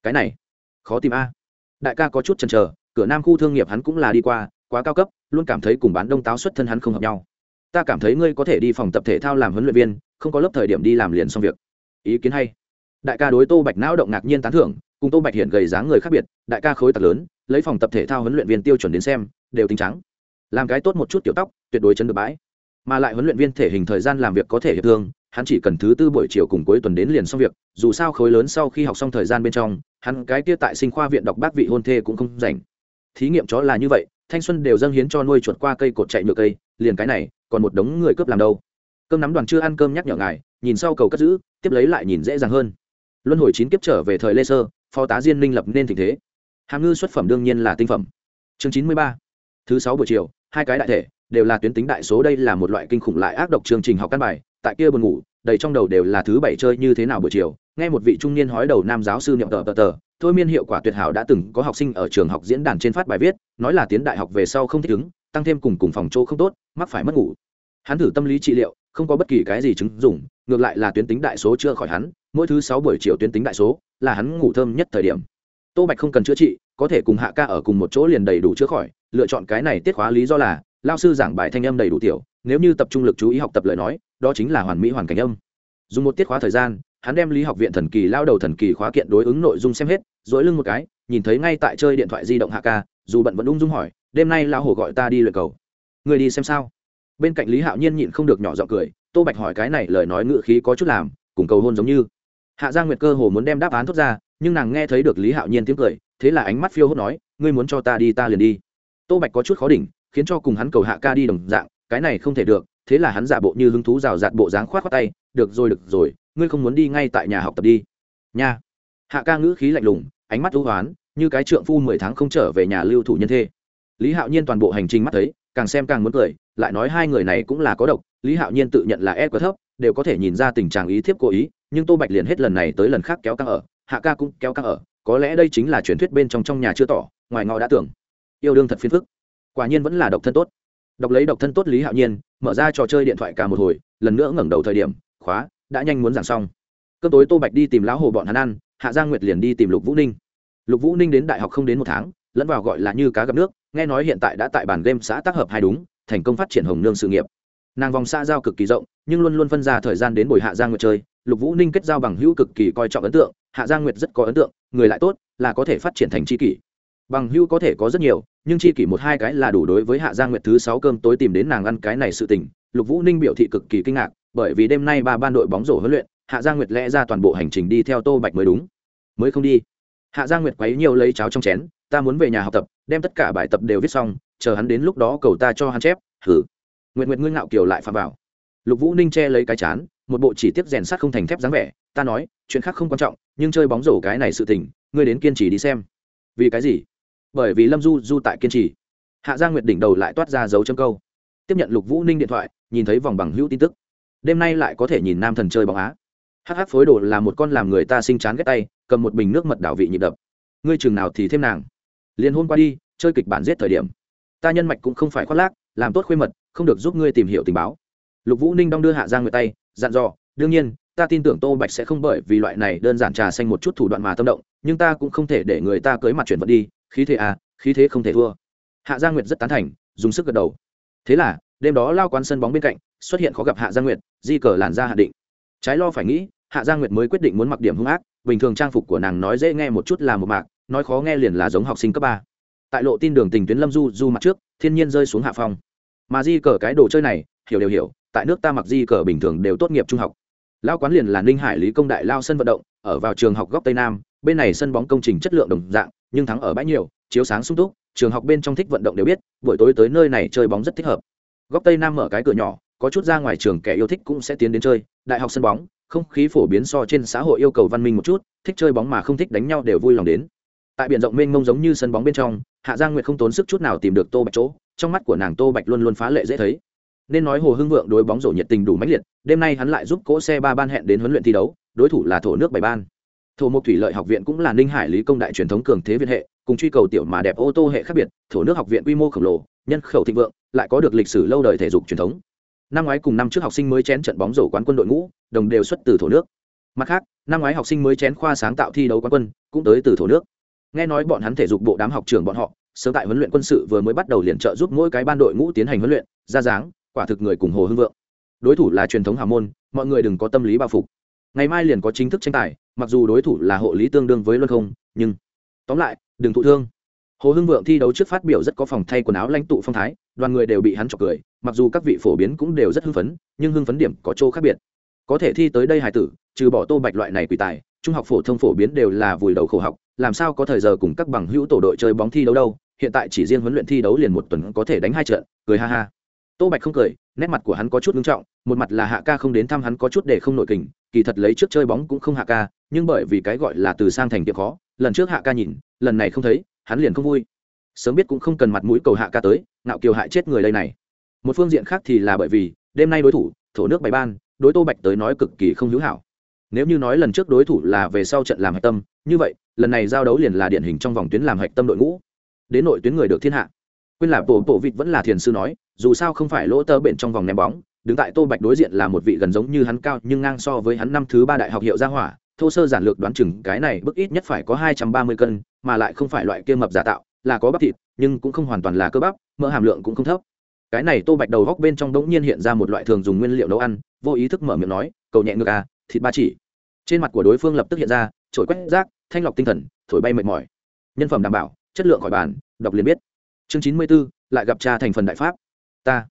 cái này, khó tìm a. Đại ca có chút chần chờ, cửa nam khu thương nghiệp hắn cũng là đi qua, quá cao cấp, luôn cảm thấy cùng bán đông táo xuất thân hắn không hợp nhau. Ta cảm thấy ngươi có thể đi phòng tập thể thao làm huấn luyện viên, không có lớp thời điểm đi làm liền xong việc. Ý kiến hay. Đại ca đối tô bạch não động ngạc nhiên tán thưởng, cùng tô bạch hiện gầy dáng người khác biệt, đại ca khối tạc lớn, lấy phòng tập thể thao huấn luyện viên tiêu chuẩn đến xem, đều tính trắng. Làm cái tốt một chút tiểu tóc, tuyệt đối chấn được bãi. Mà lại huấn luyện viên thể hình thời gian làm việc có thể hiệp thương hắn chỉ cần thứ tư buổi chiều cùng cuối tuần đến liền xong việc, dù sao khối lớn sau khi học xong thời gian bên trong, hắn cái kia tại sinh khoa viện đọc bác vị hôn thê cũng không rảnh. Thí nghiệm chó là như vậy, thanh xuân đều dâng hiến cho nuôi chuột qua cây cột chạy nhựa cây, liền cái này, còn một đống người cướp làm đâu? Cơm nắm đoàn chưa ăn cơm nhắc nhở ngài, nhìn sau cầu cất giữ, tiếp lấy lại nhìn dễ dàng hơn. Luân hồi chín kiếp trở về thời lê sơ, phó tá diên minh lập nên tình thế. Hàm ngư xuất phẩm đương nhiên là tinh phẩm. Chương chín mươi ba, thứ sáu buổi chiều, hai cái đại thể, đều là tuyến tính đại số đây là một loại kinh khủng lại ác độc chương trình học căn bài tại kia buồn ngủ, đầy trong đầu đều là thứ bảy chơi như thế nào buổi chiều, nghe một vị trung niên hói đầu nam giáo sư niệm tờ tờ tờ, thôi miên hiệu quả tuyệt hảo đã từng có học sinh ở trường học diễn đàn trên phát bài viết, nói là tiến đại học về sau không thích ứng, tăng thêm cùng cùng phòng chỗ không tốt, mắc phải mất ngủ. Hắn thử tâm lý trị liệu, không có bất kỳ cái gì chứng dùng ngược lại là tuyến tính đại số chưa khỏi hắn, mỗi thứ sáu buổi chiều tuyến tính đại số là hắn ngủ thơm nhất thời điểm. Tô bạch không cần chữa trị, có thể cùng hạ ca ở cùng một chỗ liền đầy đủ chữa khỏi, lựa chọn cái này tiết khóa lý do là, lao sư giảng bài thanh âm đầy đủ tiểu nếu như tập trung lực chú ý học tập lời nói, đó chính là hoàn mỹ hoàn cảnh âm. Dùng một tiết khóa thời gian, hắn đem lý học viện thần kỳ lao đầu thần kỳ khóa kiện đối ứng nội dung xem hết, dỗi lưng một cái, nhìn thấy ngay tại chơi điện thoại di động hạ ca dù bận vẫn ung dung hỏi, đêm nay lão hổ gọi ta đi luyện cầu. Người đi xem sao? Bên cạnh lý hạo nhiên nhịn không được nhỏ giọng cười, tô bạch hỏi cái này lời nói ngự khí có chút làm, cùng cầu hôn giống như. Hạ giang nguyệt cơ hồ muốn đem đáp án thốt ra, nhưng nàng nghe thấy được lý hạo nhiên tiếng cười, thế là ánh mắt phiêu hốt nói, ngươi muốn cho ta đi ta liền đi. Tô bạch có chút khó đỉnh, khiến cho cùng hắn cầu hạ ca đi đồng dạng cái này không thể được, thế là hắn giả bộ như hứng thú rào rạt bộ dáng khoát khoát tay, được rồi được rồi, ngươi không muốn đi ngay tại nhà học tập đi. Nha. Hạ ca ngữ khí lạnh lùng, ánh mắt hữu hoán, như cái trượng phu mười tháng không trở về nhà lưu thủ nhân thê. Lý hạo nhiên toàn bộ hành trình mắt thấy, càng xem càng muốn cười, lại nói hai người này cũng là có độc, lý hạo nhiên tự nhận là e quá thấp, đều có thể nhìn ra tình trạng ý thiếp cố ý, nhưng tô bạch liền hết lần này tới lần khác kéo căng ở, hạ ca cũng kéo căng ở, có lẽ đây chính là truyền thuyết bên trong trong nhà chưa tỏ, ngoài ngọ đã tưởng. Yêu đương thật phiền phức. Quả nhiên vẫn là độc thân tốt đọc lấy độc thân tốt lý hạo nhiên, mở ra trò chơi điện thoại cả một hồi, lần nữa ngẩng đầu thời điểm, khóa, đã nhanh muốn giảng xong. Cơn tối tô bạch đi tìm lão hồ bọn hắn ăn, hạ giang nguyệt liền đi tìm lục vũ ninh. Lục vũ ninh đến đại học không đến một tháng, lẫn vào gọi là như cá gặp nước, nghe nói hiện tại đã tại bản game xã tác hợp hai đúng, thành công phát triển hồng nương sự nghiệp. Nàng vòng xã giao cực kỳ rộng, nhưng luôn luôn phân ra thời gian đến buổi hạ giang nguyệt chơi. Lục vũ ninh kết giao bằng hữu cực kỳ coi trọng ấn tượng, hạ giang nguyệt rất có ấn tượng, người lại tốt, là có thể phát triển thành tri kỷ bằng hữu có thể có rất nhiều, nhưng chi kỷ một hai cái là đủ đối với hạ giang nguyệt thứ sáu cơm tối tìm đến nàng ăn cái này sự tình. Lục vũ ninh biểu thị cực kỳ kinh ngạc, bởi vì đêm nay ba ban đội bóng rổ huấn luyện, hạ giang nguyệt lẽ ra toàn bộ hành trình đi theo tô bạch mới đúng. Mới không đi. Hạ giang nguyệt quấy nhiều lấy cháo trong chén, ta muốn về nhà học tập, đem tất cả bài tập đều viết xong, chờ hắn đến lúc đó cầu ta cho hắn chép. Thử nguyệt nguyệt ngươi ngạo kiều lại phạm vào. Lục vũ ninh che lấy cái chán, một bộ chỉ tiết rèn sắt không thành thép dáng vẻ, ta nói, chuyện khác không quan trọng, nhưng chơi bóng rổ cái này sự tình, ngươi đến kiên trì đi xem. Vì cái gì? Bởi vì lâm du du tại kiên trì. Hạ giang nguyệt đỉnh đầu lại toát ra dấu chân câu. Tiếp nhận lục vũ ninh điện thoại, nhìn thấy vòng bằng hữu tin tức. Đêm nay lại có thể nhìn nam thần chơi bóng á. Hh phối đồ là một con làm người ta sinh chán ghét tay, cầm một bình nước mật đảo vị nhịp đập. Ngươi chừng nào thì thêm nàng. Liền hôn qua đi, chơi kịch bản giết thời điểm. Ta nhân mạch cũng không phải khoác lác, làm tốt khuê mật, không được giúp ngươi tìm hiểu tình báo. Lục vũ ninh đong đưa hạ giang người tay, dặn dò, đương nhiên, ta tin tưởng tô bạch sẽ không bởi vì loại này đơn giản trà xanh một chút thủ đoạn mà tâm động, nhưng ta cũng không thể để người ta cưới mặt chuyển vận đi khí thế à khí thế không thể thua. Hạ gia nguyệt rất tán thành, dùng sức gật đầu. Thế là, đêm đó lao quán sân bóng bên cạnh, xuất hiện khó gặp hạ gia nguyệt, di cờ làn ra hạ định. Trái lo phải nghĩ, hạ gia nguyệt mới quyết định muốn mặc điểm hung ác, bình thường trang phục của nàng nói dễ nghe một chút là một mạc, nói khó nghe liền là giống học sinh cấp ba. Tại lộ tin đường tình tuyến lâm du du mặt trước, thiên nhiên rơi xuống hạ phong. Mà di cờ cái đồ chơi này, hiểu đều hiểu, tại nước ta mặc di cờ bình thường đều tốt nghiệp trung học. Lao quán liền là ninh hải lý công đại lao sân vận động, ở vào trường học góc tây nam, bên này sân bóng công trình chất lượng đồng dạng nhưng thắng ở bãi nhiều, chiếu sáng sung túc, trường học bên trong thích vận động đều biết, buổi tối tới nơi này chơi bóng rất thích hợp. Góc tây nam mở cái cửa nhỏ, có chút ra ngoài trường kẻ yêu thích cũng sẽ tiến đến chơi, đại học sân bóng, không khí phổ biến so trên xã hội yêu cầu văn minh một chút, thích chơi bóng mà không thích đánh nhau đều vui lòng đến. Tại biển rộng mênh mông giống như sân bóng bên trong, hạ giang nguyệt không tốn sức chút nào tìm được tô bạch chỗ, trong mắt của nàng tô bạch luôn luôn phá lệ dễ thấy. Nên nói hồ hưng vượng đối bóng rổ nhiệt tình đủ mãnh liệt, đêm nay hắn lại giúp cỗ xe ba ban hẹn đến huấn luyện thi đấu, đối thủ là thổ nước bảy ban thổ mộc thủy lợi học viện cũng là ninh hải lý công đại truyền thống cường thế viện hệ, cùng truy cầu tiểu mà đẹp ô tô hệ khác biệt, thổ nước học viện quy mô khổng lồ, nhân khẩu thịnh vượng, lại có được lịch sử lâu đời thể dục truyền thống. Năm ngoái cùng năm trước học sinh mới chén trận bóng rổ quán quân đội ngũ, đồng đều xuất từ thổ nước. Mặt khác, năm ngoái học sinh mới chén khoa sáng tạo thi đấu quán quân, cũng tới từ thổ nước. Nghe nói bọn hắn thể dục bộ đám học trường bọn họ, sớm tại huấn luyện quân sự vừa mới bắt đầu liền trợ giúp mỗi cái ban đội ngũ tiến hành huấn luyện, ra dáng, quả thực người cùng hồ hưng vượng. Đối thủ là truyền thống hào môn, mọi người đừng có tâm lý bao phục. Ngày mai liền có chính thức tranh tài mặc dù đối thủ là hộ lý tương đương với luân không, nhưng, tóm lại, đừng thụ thương. Hồ hưng vượng thi đấu trước phát biểu rất có phòng thay quần áo lãnh tụ phong thái, đoàn người đều bị hắn chọc cười, mặc dù các vị phổ biến cũng đều rất hưng phấn, nhưng hưng phấn điểm có chỗ khác biệt. Có thể thi tới đây hài tử, trừ bỏ tô bạch loại này quỷ tài, trung học phổ thông phổ biến đều là vùi đầu khổ học, làm sao có thời giờ cùng các bằng hữu tổ đội chơi bóng thi đấu đâu, hiện tại chỉ riêng huấn luyện thi đấu liền một tuần có thể đánh hai trận, cười ha ha. Tô bạch không cười, nét mặt của hắn có chút nghiêm trọng, một mặt là hạ ca không đến thăm hắn có chút để không nội kình kỳ thật lấy trước chơi bóng cũng không hạ ca, nhưng bởi vì cái gọi là từ sang thành tiệm khó, lần trước hạ ca nhìn, lần này không thấy, hắn liền không vui. Sớm biết cũng không cần mặt mũi cầu hạ ca tới nạo kiều hại chết người đây này. Một phương diện khác thì là bởi vì, đêm nay đối thủ, thổ nước bày ban, đối tô bạch tới nói cực kỳ không hữu hảo. Nếu như nói lần trước đối thủ là về sau trận làm hạch tâm, như vậy, lần này giao đấu liền là điển hình trong vòng tuyến làm hạch tâm đội ngũ. Đến nội tuyến người được thiên hạ. Quên là bộ bộ vịt vẫn là thiền sư nói, dù sao không phải lỗ tơ bện trong vòng ném bóng đứng tại tô bạch đối diện là một vị gần giống như hắn cao, nhưng ngang so với hắn năm thứ ba đại học hiệu gia hỏa. Thô sơ giản lược đoán chừng cái này bức ít nhất phải có hai trăm ba mươi cân, mà lại không phải loại kia mập giả tạo, là có bắp thịt, nhưng cũng không hoàn toàn là cơ bắp, mỡ hàm lượng cũng không thấp. Cái này tô bạch đầu góc bên trong đống nhiên hiện ra một loại thường dùng nguyên liệu nấu ăn, vô ý thức mở miệng nói, cầu nhẹ ngược à thịt ba chỉ. Trên mặt của đối phương lập tức hiện ra trổi quét rác, thanh lọc tinh thần, thổi bay mệt mỏi. Nhân phẩm đảm bảo, chất lượng khỏi bàn, đọc liền biết. Chương chín mươi b ố lại gặp cha thành phần đại pháp. Ta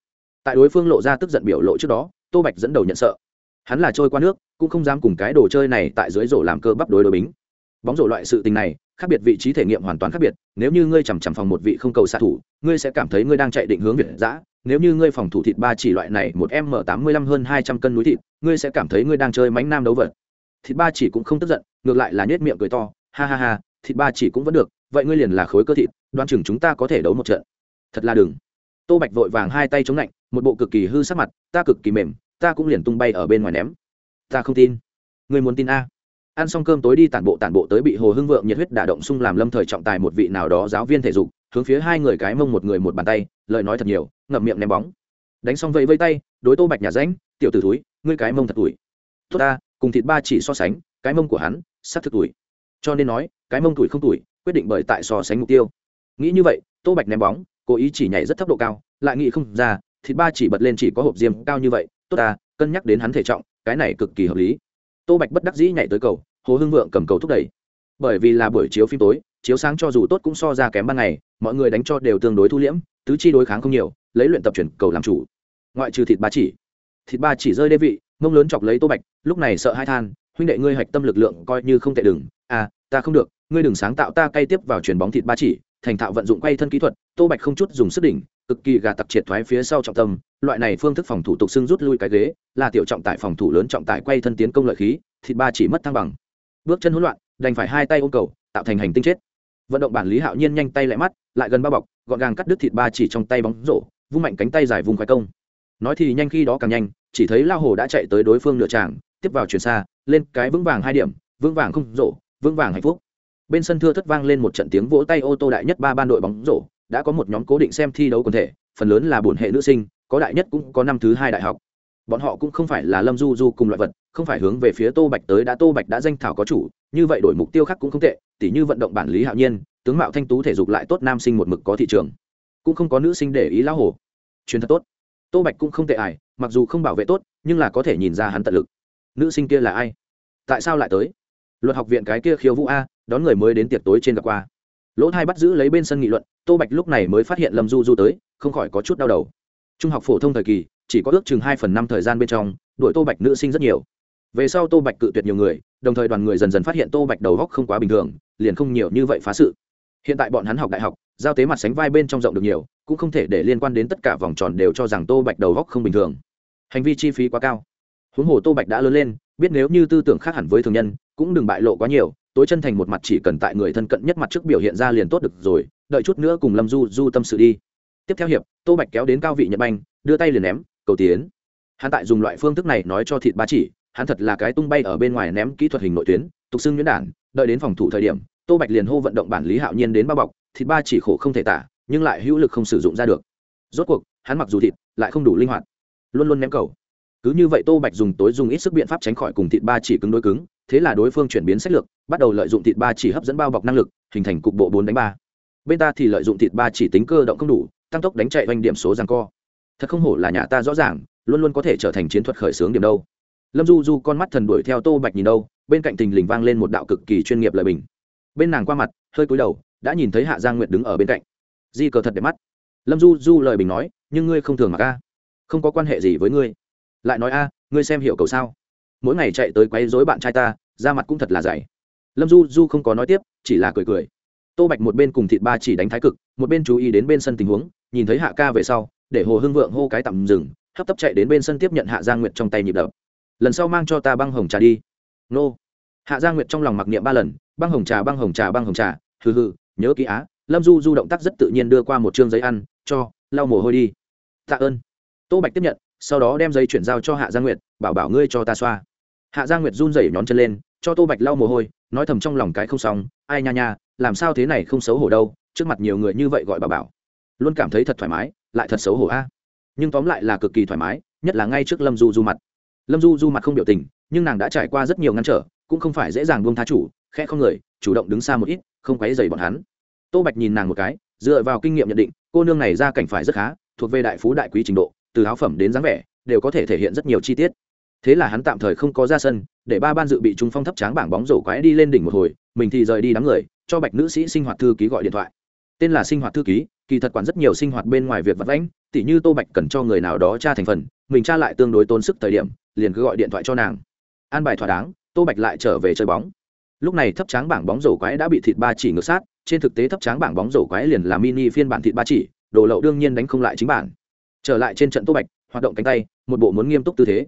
tại đối phương lộ ra tức giận biểu lộ trước đó, tô bạch dẫn đầu nhận sợ. Hắn là trôi qua nước, cũng không dám cùng cái đồ chơi này tại dưới rổ làm cơ bắp đối đối bính. Bóng rổ loại sự tình này, khác biệt vị trí thể nghiệm hoàn toàn khác biệt, nếu như ngươi chằm chằm phòng một vị không cầu xạ thủ, ngươi sẽ cảm thấy ngươi đang chạy định hướng việt giã, nếu như ngươi phòng thủ thịt ba chỉ loại này một m tám mươi lăm hơn hai trăm cân núi thịt, ngươi sẽ cảm thấy ngươi đang chơi mánh nam đấu vật. Thịt ba chỉ cũng không tức giận, ngược lại là nhét miệng cười to, ha ha ha, thịt ba chỉ cũng vẫn được, vậy ngươi liền là khối cơ thịt, đoan chừng chúng ta có thể đấu một trận. Thật là đừng. Tô bạch vội vàng hai tay chống lạnh một bộ cực kỳ hư sắc mặt, ta cực kỳ mềm, ta cũng liền tung bay ở bên ngoài ném. Ta không tin. Người muốn tin a. Ăn xong cơm tối đi tản bộ tản bộ tới bị hồ hưng vượng nhiệt huyết đả động sung làm lâm thời trọng tài một vị nào đó giáo viên thể dục, hướng phía hai người cái mông một người một bàn tay, lời nói thật nhiều, ngậm miệng ném bóng. Đánh xong vẫy vây tay, đối tô bạch nhà ránh tiểu t ử túi ngươi cái mông thật tuổi. Tốt ta, cùng thịt ba chỉ so sánh, cái mông của hắn sắc thực tuổi. Cho nên nói, cái mông tuổi không tuổi, quyết định bởi tại so sánh mục tiêu. Nghĩ như vậy, tô bạch ném bóng, cố ý chỉ nhảy rất thấp độ cao, lại nghĩ không ra thịt ba chỉ bật lên chỉ có hộp diêm cao như vậy, tốt ta, cân nhắc đến hắn thể trọng, cái này cực kỳ hợp lý. Tô bạch bất đắc dĩ nhảy tới cầu, hồ hưng vượng cầm cầu thúc đẩy. Bởi vì là buổi chiếu phim tối, chiếu sáng cho dù tốt cũng so ra kém ban ngày, mọi người đánh cho đều tương đối thu liễm, tứ chi đối kháng không nhiều, lấy luyện tập chuyển cầu làm chủ. Ngoại trừ thịt ba chỉ. Thịt ba chỉ rơi đê vị, mông lớn chọc lấy tô bạch, lúc này sợ hai than, huynh đệ ngươi hạch tâm lực lượng coi như không tệ đừng. À ta không được, ngươi đừng sáng tạo ta cay tiếp vào chuyền bóng thịt ba chỉ thành thạo vận dụng quay thân kỹ thuật, tô bạch không chút dùng sức đỉnh, cực kỳ gà tặc triệt thoái phía sau trọng tâm, loại này phương thức phòng thủ tục xưng rút lui cái ghế, là tiểu trọng tải phòng thủ lớn trọng tải quay thân tiến công lợi khí, thịt ba chỉ mất thăng bằng. Bước chân hỗn loạn, đành phải hai tay ôm cầu, tạo thành hành tinh chết. Vận động bản lý hạo nhiên nhanh tay lại mắt, lại gần bao bọc, gọn gàng cắt đứt thịt ba chỉ trong tay bóng rổ, vung mạnh cánh tay dài vùng khoai công. Nói thì nhanh khi đó càng nhanh, chỉ thấy lao hồ đã chạy tới đối phương nửa tràng, tiếp vào chuyển xa, lên cái vững vàng hai điểm, vững vàng không rổ, vững vàng hạnh phúc bên sân thưa thất vang lên một trận tiếng vỗ tay ô tô đại nhất ba ban đội bóng rổ, đã có một nhóm cố định xem thi đấu quần thể, phần lớn là bổn hệ nữ sinh, có đại nhất cũng có năm thứ hai đại học. Bọn họ cũng không phải là lâm du du cùng loại vật, không phải hướng về phía tô bạch tới đã tô bạch đã danh thảo có chủ, như vậy đổi mục tiêu khác cũng không tệ, tỉ như vận động bản lý hạo nhiên, tướng mạo thanh tú thể dục lại tốt nam sinh một mực có thị trường. Cũng không có nữ sinh để ý lão hồ truyền thật tốt. Tô bạch cũng không tệ ải mặc dù không bảo vệ tốt, nhưng là có thể nhìn ra hắn tận lực. Nữ sinh kia là ai? Tại sao lại tới? Luật học viện cái kia khiêu vũ a, đón người mới đến tiệc tối trên gặp qua. Lỗ thai bắt giữ lấy bên sân nghị luận, tô bạch lúc này mới phát hiện lâm du du tới, không khỏi có chút đau đầu. Trung học phổ thông thời kỳ, chỉ có ước chừng hai phần năm thời gian bên trong đội tô bạch nữ sinh rất nhiều. Về sau tô bạch cự tuyệt nhiều người, đồng thời đoàn người dần dần phát hiện tô bạch đầu góc không quá bình thường, liền không nhiều như vậy phá sự. Hiện tại bọn hắn học đại học, giao tế mặt sánh vai bên trong rộng được nhiều, cũng không thể để liên quan đến tất cả vòng tròn đều cho rằng tô bạch đầu góc không bình thường. Hành vi chi phí quá cao. Huống hồ tô bạch đã lớn lên, biết nếu như tư tưởng khác hẳn với thường nhân cũng đừng bại lộ quá nhiều, tối chân thành một mặt chỉ cần tại người thân cận nhất mặt trước biểu hiện ra liền tốt được rồi, đợi chút nữa cùng lâm du du tâm sự đi. Tiếp theo hiệp, tô bạch kéo đến cao vị nhật banh, đưa tay liền ném, cầu tiến. Hắn tại dùng loại phương thức này nói cho thịt ba chỉ, hắn thật là cái tung bay ở bên ngoài ném kỹ thuật hình nội tuyến, tục xưng nhuyễn đản, đợi đến phòng thủ thời điểm, tô bạch liền hô vận động bản lý hạo nhiên đến bao bọc, thịt ba chỉ khổ không thể tả, nhưng lại hữu lực không sử dụng ra được. Rốt cuộc, hắn mặc dù thịt, lại không đủ linh hoạt, luôn luôn ném cầu. Cứ như vậy tô bạch dùng tối dùng ít sức biện pháp tránh khỏi cùng thịt ba chỉ cứng đối cứng thế là đối phương chuyển biến sách lược, bắt đầu lợi dụng thịt ba chỉ hấp dẫn bao bọc năng lực, hình thành cục bộ bốn đánh ba. Bên ta thì lợi dụng thịt ba chỉ tính cơ động không đủ, tăng tốc đánh chạy oanh điểm số giang co. Thật không hổ là nhà ta rõ ràng, luôn luôn có thể trở thành chiến thuật khởi xướng điểm đâu. Lâm du du con mắt thần đuổi theo tô bạch nhìn đâu, bên cạnh tình lình vang lên một đạo cực kỳ chuyên nghiệp lời bình. Bên nàng qua mặt, hơi cúi đầu, đã nhìn thấy hạ giang nguyệt đứng ở bên cạnh. Di cờ thật đẹp mắt. Lâm du du lời bình nói, nhưng ngươi không thường mặc a. Không có quan hệ gì với ngươi. Lại nói a, ngươi xem hiểu cầu sao? Mỗi ngày chạy tới quấy rối bạn trai ta, da mặt cũng thật là dày. Lâm du du không có nói tiếp, chỉ là cười cười. Tô bạch một bên cùng thịt ba chỉ đánh thái cực, một bên chú ý đến bên sân tình huống, nhìn thấy hạ ca về sau, để hồ hưng vượng hô cái tạm dừng, hấp tấp chạy đến bên sân tiếp nhận hạ giang nguyệt trong tay nhịp đập. Lần sau mang cho ta băng hồng trà đi. Nô. Hạ giang nguyệt trong lòng mặc niệm ba lần, băng hồng trà, băng hồng trà, băng hồng trà. Hừ hừ, nhớ kỹ á. Lâm du du động tác rất tự nhiên đưa qua một chương giấy ăn, cho, lau mồ hôi đi. Tạ ơn. Tô bạch tiếp nhận sau đó đem giấy chuyển giao cho hạ giang nguyệt, bảo bảo ngươi cho ta xoa. Hạ giang nguyệt run rẩy nhón chân lên, cho tô bạch lau mồ hôi, nói thầm trong lòng cái không xong, ai nha nha, làm sao thế này không xấu hổ đâu, trước mặt nhiều người như vậy gọi bảo bảo. Luôn cảm thấy thật thoải mái, lại thật xấu hổ a. Nhưng tóm lại là cực kỳ thoải mái, nhất là ngay trước lâm du du mặt. Lâm du du mặt không biểu tình, nhưng nàng đã trải qua rất nhiều ngăn trở, cũng không phải dễ dàng buông tha chủ khe không người, chủ động đứng xa một ít, không quấy dày bọn hắn. Tô bạch nhìn nàng một cái, dựa vào kinh nghiệm nhận định, cô nương này ra cảnh phải rất khá, thuộc về đại phú đại quý trình độ từ áo phẩm đến dáng vẻ, đều có thể thể hiện rất nhiều chi tiết. Thế là hắn tạm thời không có ra sân, để ba ban dự bị trung phong thấp tráng bảng bóng rổ quái đi lên đỉnh một hồi, mình thì rời đi đám người, cho bạch nữ sĩ sinh hoạt thư ký gọi điện thoại. Tên là sinh hoạt thư ký, kỳ thật quản rất nhiều sinh hoạt bên ngoài việc vật lãnh tỉ như tô bạch cần cho người nào đó tra thành phần, mình tra lại tương đối tốn sức thời điểm, liền cứ gọi điện thoại cho nàng. An bài thỏa đáng, tô bạch lại trở về chơi bóng. Lúc này thấp tráng bảng bóng rổ quái đã bị thịt ba chỉ ngược sát, trên thực tế thấp tráng bảng bóng rổ quái liền là mini phiên bản thịt ba chỉ, đồ lậu đương nhiên đánh không lại chính bản trở lại trên trận tô bạch hoạt động cánh tay một bộ muốn nghiêm túc tư thế.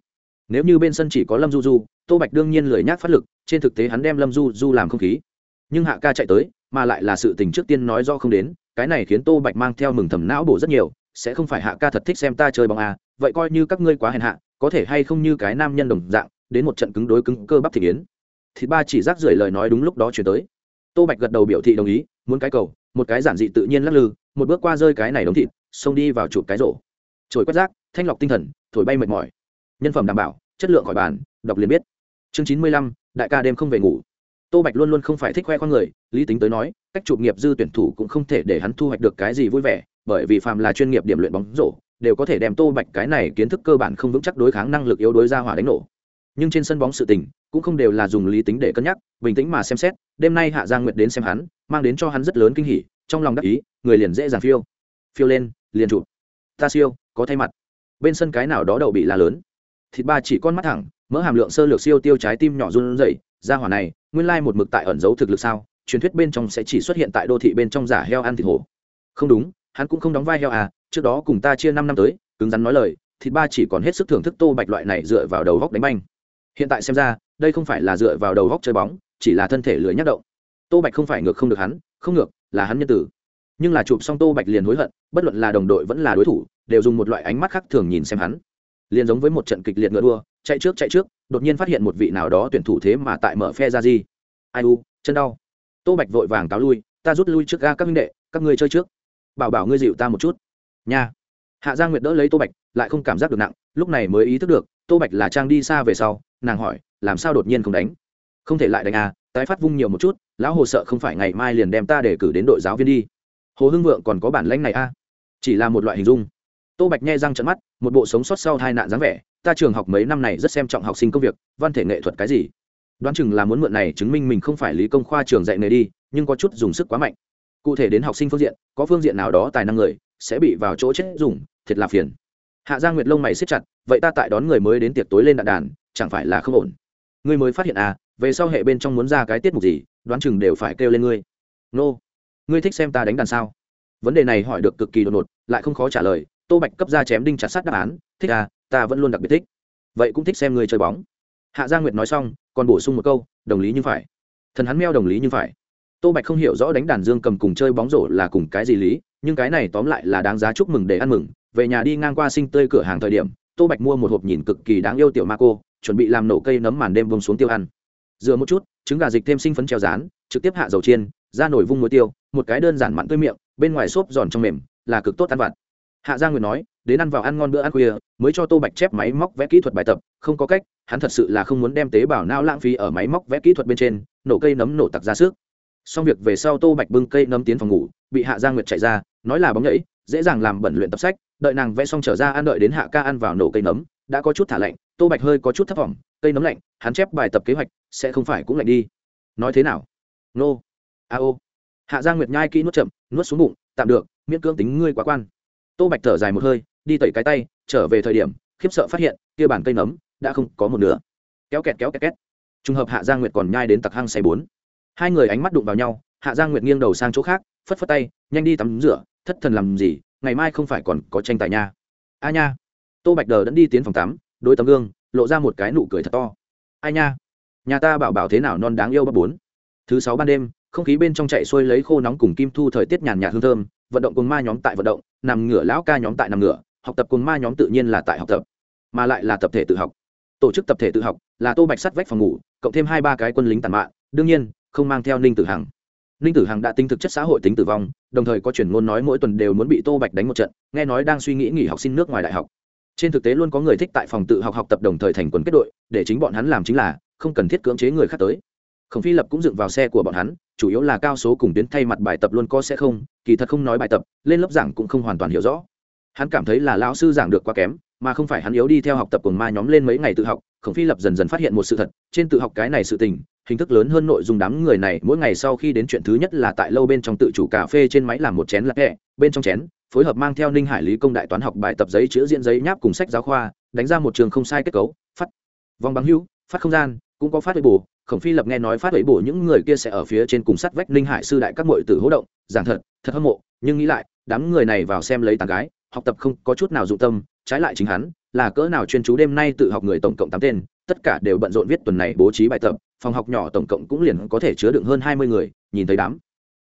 Nếu như bên sân chỉ có lâm du du tô bạch đương nhiên lười nhác phát lực trên thực tế hắn đem lâm du du làm không khí. Nhưng hạ ca chạy tới mà lại là sự tình trước tiên nói do không đến cái này khiến tô bạch mang theo mừng thầm não bổ rất nhiều sẽ không phải hạ ca thật thích xem ta chơi bóng à, vậy coi như các ngươi quá hèn hạ có thể hay không như cái nam nhân đồng dạng đến một trận cứng đối cứng cơ bắp thị kiến thì ba chỉ rác rưởi lời nói đúng lúc đó chuyển tới. Tô bạch gật đầu biểu thị đồng ý muốn cái cầu một cái giản dị tự nhiên lắc lư một bước qua rơi cái này đống thịt xông đi vào chụp cái rổ trồi quét rác, thanh lọc tinh thần, thổi bay mệt mỏi. Nhân phẩm đảm bảo, chất lượng khỏi bàn, đọc liền biết. Chương chín mươi lăm, đại ca đêm không về ngủ. Tô bạch luôn luôn không phải thích khoe con người, lý tính tới nói, cách chụp nghiệp dư tuyển thủ cũng không thể để hắn thu hoạch được cái gì vui vẻ, bởi vì phàm là chuyên nghiệp điểm luyện bóng rổ, đều có thể đem tô bạch cái này kiến thức cơ bản không vững chắc đối kháng năng lực yếu đối ra hỏa đánh nổ. Nhưng trên sân bóng sự tình, cũng không đều là dùng lý tính để cân nhắc, bình tĩnh mà xem xét, đêm nay hạ giang nguyệt đến xem hắn, mang đến cho hắn rất lớn kinh hỉ, trong lòng đắc ý, người liền dễ dàng phiêu. Phiêu lên, liền chụp. Ta siêu có thay mặt. Bên sân cái nào đó đậu bị la lớn. Thịt ba chỉ con mắt thẳng, mỡ hàm lượng sơ lược siêu tiêu trái tim nhỏ run rẩy. Ra hỏa này, nguyên lai một mực tại ẩn giấu thực lực sao? Truyền thuyết bên trong sẽ chỉ xuất hiện tại đô thị bên trong giả heo ăn thịt hổ. Không đúng, hắn cũng không đóng vai heo à trước đó cùng ta chia năm năm tới, cứng rắn nói lời, thịt ba chỉ còn hết sức thưởng thức tô bạch loại này dựa vào đầu góc đánh banh. Hiện tại xem ra, đây không phải là dựa vào đầu góc chơi bóng, chỉ là thân thể lưới nhắc động. Tô bạch không phải ngược không được hắn, không ngược, là hắn nhân tử. Nhưng là chụp xong tô bạch liền hối hận, bất luận là đồng đội vẫn là đối thủ đều dùng một loại ánh mắt khác thường nhìn xem hắn. Liền giống với một trận kịch liệt ngựa đua, chạy trước chạy trước, đột nhiên phát hiện một vị nào đó tuyển thủ thế mà tại mở phe ra gì. Ai u, chân đau. Tô bạch vội vàng cáo lui, ta rút lui trước ga các minh đệ, các ngươi chơi trước. Bảo bảo ngươi dịu ta một chút. Nha. Hạ giang nguyệt đỡ lấy tô bạch, lại không cảm giác được nặng, lúc này mới ý thức được, tô bạch là trang đi xa về sau, nàng hỏi, làm sao đột nhiên không đánh? Không thể lại đánh à tái phát vung nhiều một chút, lão hồ sợ không phải ngày mai liền đem ta để cử đến đội giáo viên đi. Hồ hưng vượng còn có bản lãnh này à? Chỉ là một loại hình dung tô bạch nghe răng trận mắt, một bộ sống sót sau hai nạn dáng vẻ, ta trường học mấy năm này rất xem trọng học sinh công việc, văn thể nghệ thuật cái gì? Đoán chừng là muốn mượn này chứng minh mình không phải lý công khoa trường dạy nghề đi, nhưng có chút dùng sức quá mạnh. Cụ thể đến học sinh phương diện, có phương diện nào đó tài năng người sẽ bị vào chỗ chết dùng, thiệt là phiền. Hạ giang nguyệt lông mày siết chặt, vậy ta tại đón người mới đến tiệc tối lên đạn đàn, chẳng phải là không ổn? Ngươi mới phát hiện à về sau hệ bên trong muốn ra cái tiết mục gì, đoán chừng đều phải kêu lên ngươi. Nô, ngươi thích xem ta đánh đàn sao? Vấn đề này hỏi được cực kỳ đột ngột, lại không khó trả lời tô bạch cấp ra chém đinh chặt sát đáp án, thích à ta vẫn luôn đặc biệt thích. Vậy cũng thích xem người chơi bóng. Hạ gia nguyệt nói xong, còn bổ sung một câu, đồng lý như phải. Thần hắn meo đồng lý như phải. Tô bạch không hiểu rõ đánh đàn dương cầm cùng chơi bóng rổ là cùng cái gì lý, nhưng cái này tóm lại là đáng giá chúc mừng để ăn mừng. Về nhà đi ngang qua sinh tươi cửa hàng thời điểm, tô bạch mua một hộp nhìn cực kỳ đáng yêu tiểu ma cô, chuẩn bị làm nổ cây nấm màn đêm vông xuống tiêu ăn. Dựa một chút, trứng gà dịch thêm sinh phấn treo rán, trực tiếp hạ dầu chiên, ra nổi vung muối tiêu, một cái đơn giản mặn tươi miệng, bên ngoài xốp giòn trong mềm, là cực tốt ăn vặt hạ giang nguyệt nói, đến ăn vào ăn ngon bữa ăn khuya, mới cho tô bạch chép máy móc vẽ kỹ thuật bài tập, không có cách, hắn thật sự là không muốn đem tế bào não lãng phí ở máy móc vẽ kỹ thuật bên trên, nổ cây nấm nổ tặc ra sức. Xong việc về sau tô bạch bưng cây nấm tiến phòng ngủ, bị hạ giang nguyệt chạy ra, nói là bóng nhẫy dễ dàng làm bẩn luyện tập sách, đợi nàng vẽ xong trở ra ăn đợi đến hạ ca ăn vào nổ cây nấm, đã có chút thả lạnh, tô bạch hơi có chút thấp vọng cây nấm lạnh, hắn chép bài tập kế hoạch, sẽ không phải cũng lạnh đi. Nói thế nào? Nô. A ô. Hạ giang nguyệt nhai kỹ nuốt chậm, nuốt xuống bụng, tạm được, miễn cưỡng tính ngươi quá quan tô bạch thở dài một hơi, đi tẩy cái tay, trở về thời điểm, khiếp sợ phát hiện, kia bản cây nấm, đã không có một nửa. Kéo kẹt kéo kẹt két trùng hợp hạ giang nguyệt còn nhai đến tặc hăng say bốn. Hai người ánh mắt đụng vào nhau, hạ giang nguyệt nghiêng đầu sang chỗ khác, phất phất tay, nhanh đi tắm rửa, thất thần làm gì, ngày mai không phải còn có tranh tài nha. A nha. Tô bạch đờ đẫn đi tiến phòng tắm, đôi tấm gương, lộ ra một cái nụ cười thật to. Ai nha. Nhà ta bảo bảo thế nào non đáng yêu bắp bốn. Thứ sáu ban đêm, không khí bên trong chạy xuôi lấy khô nóng cùng kim thu thời tiết nhàn nhạt hương thơm vận động cùng ma nhóm tại vận động, nằm ngửa lão ca nhóm tại nằm ngửa, học tập cùng ma nhóm tự nhiên là tại học tập, mà lại là tập thể tự học. Tổ chức tập thể tự học là tô bạch sắt vách phòng ngủ, cộng thêm hai ba cái quân lính tàn mạng đương nhiên, không mang theo ninh tử hằng. Ninh tử hằng đã tinh thực chất xã hội tính tử vong, đồng thời có chuyển ngôn nói mỗi tuần đều muốn bị tô bạch đánh một trận, nghe nói đang suy nghĩ nghỉ học sinh nước ngoài đại học. Trên thực tế luôn có người thích tại phòng tự học học tập đồng thời thành quần kết đội, để chính bọn hắn làm chính là, không cần thiết cưỡng chế người khác tới khổng phi lập cũng dựng vào xe của bọn hắn chủ yếu là cao số cùng tuyến thay mặt bài tập luôn có sẽ không kỳ thật không nói bài tập lên lớp giảng cũng không hoàn toàn hiểu rõ. Hắn cảm thấy là lão sư giảng được quá kém mà không phải hắn yếu đi theo học tập cùng ma nhóm lên mấy ngày tự học khổng phi lập dần dần phát hiện một sự thật trên tự học cái này sự tình hình thức lớn hơn nội dung đám người này mỗi ngày sau khi đến chuyện thứ nhất là tại lâu bên trong tự chủ cà phê trên máy làm một chén lạc hẹ bên trong chén phối hợp mang theo ninh hải lý công đại toán học bài tập giấy chữ diễn giấy nháp cùng sách giáo khoa đánh ra một trường không sai kết cấu phát vòng bằng hưu, phát không gian cũng có phát bù khổng phi lập nghe nói phát ấy bổ những người kia sẽ ở phía trên cùng sắt vách ninh hải sư đại các mội tử hỗ động, giảng thật thật hâm mộ, nhưng nghĩ lại, đám người này vào xem lấy tàn gái, học tập không có chút nào dụng tâm, trái lại chính hắn, là cỡ nào chuyên chú đêm nay tự học người tổng cộng tám tên, tất cả đều bận rộn viết tuần này bố trí bài tập, phòng học nhỏ tổng cộng cũng liền có thể chứa đựng hơn hai mươi người, nhìn thấy đám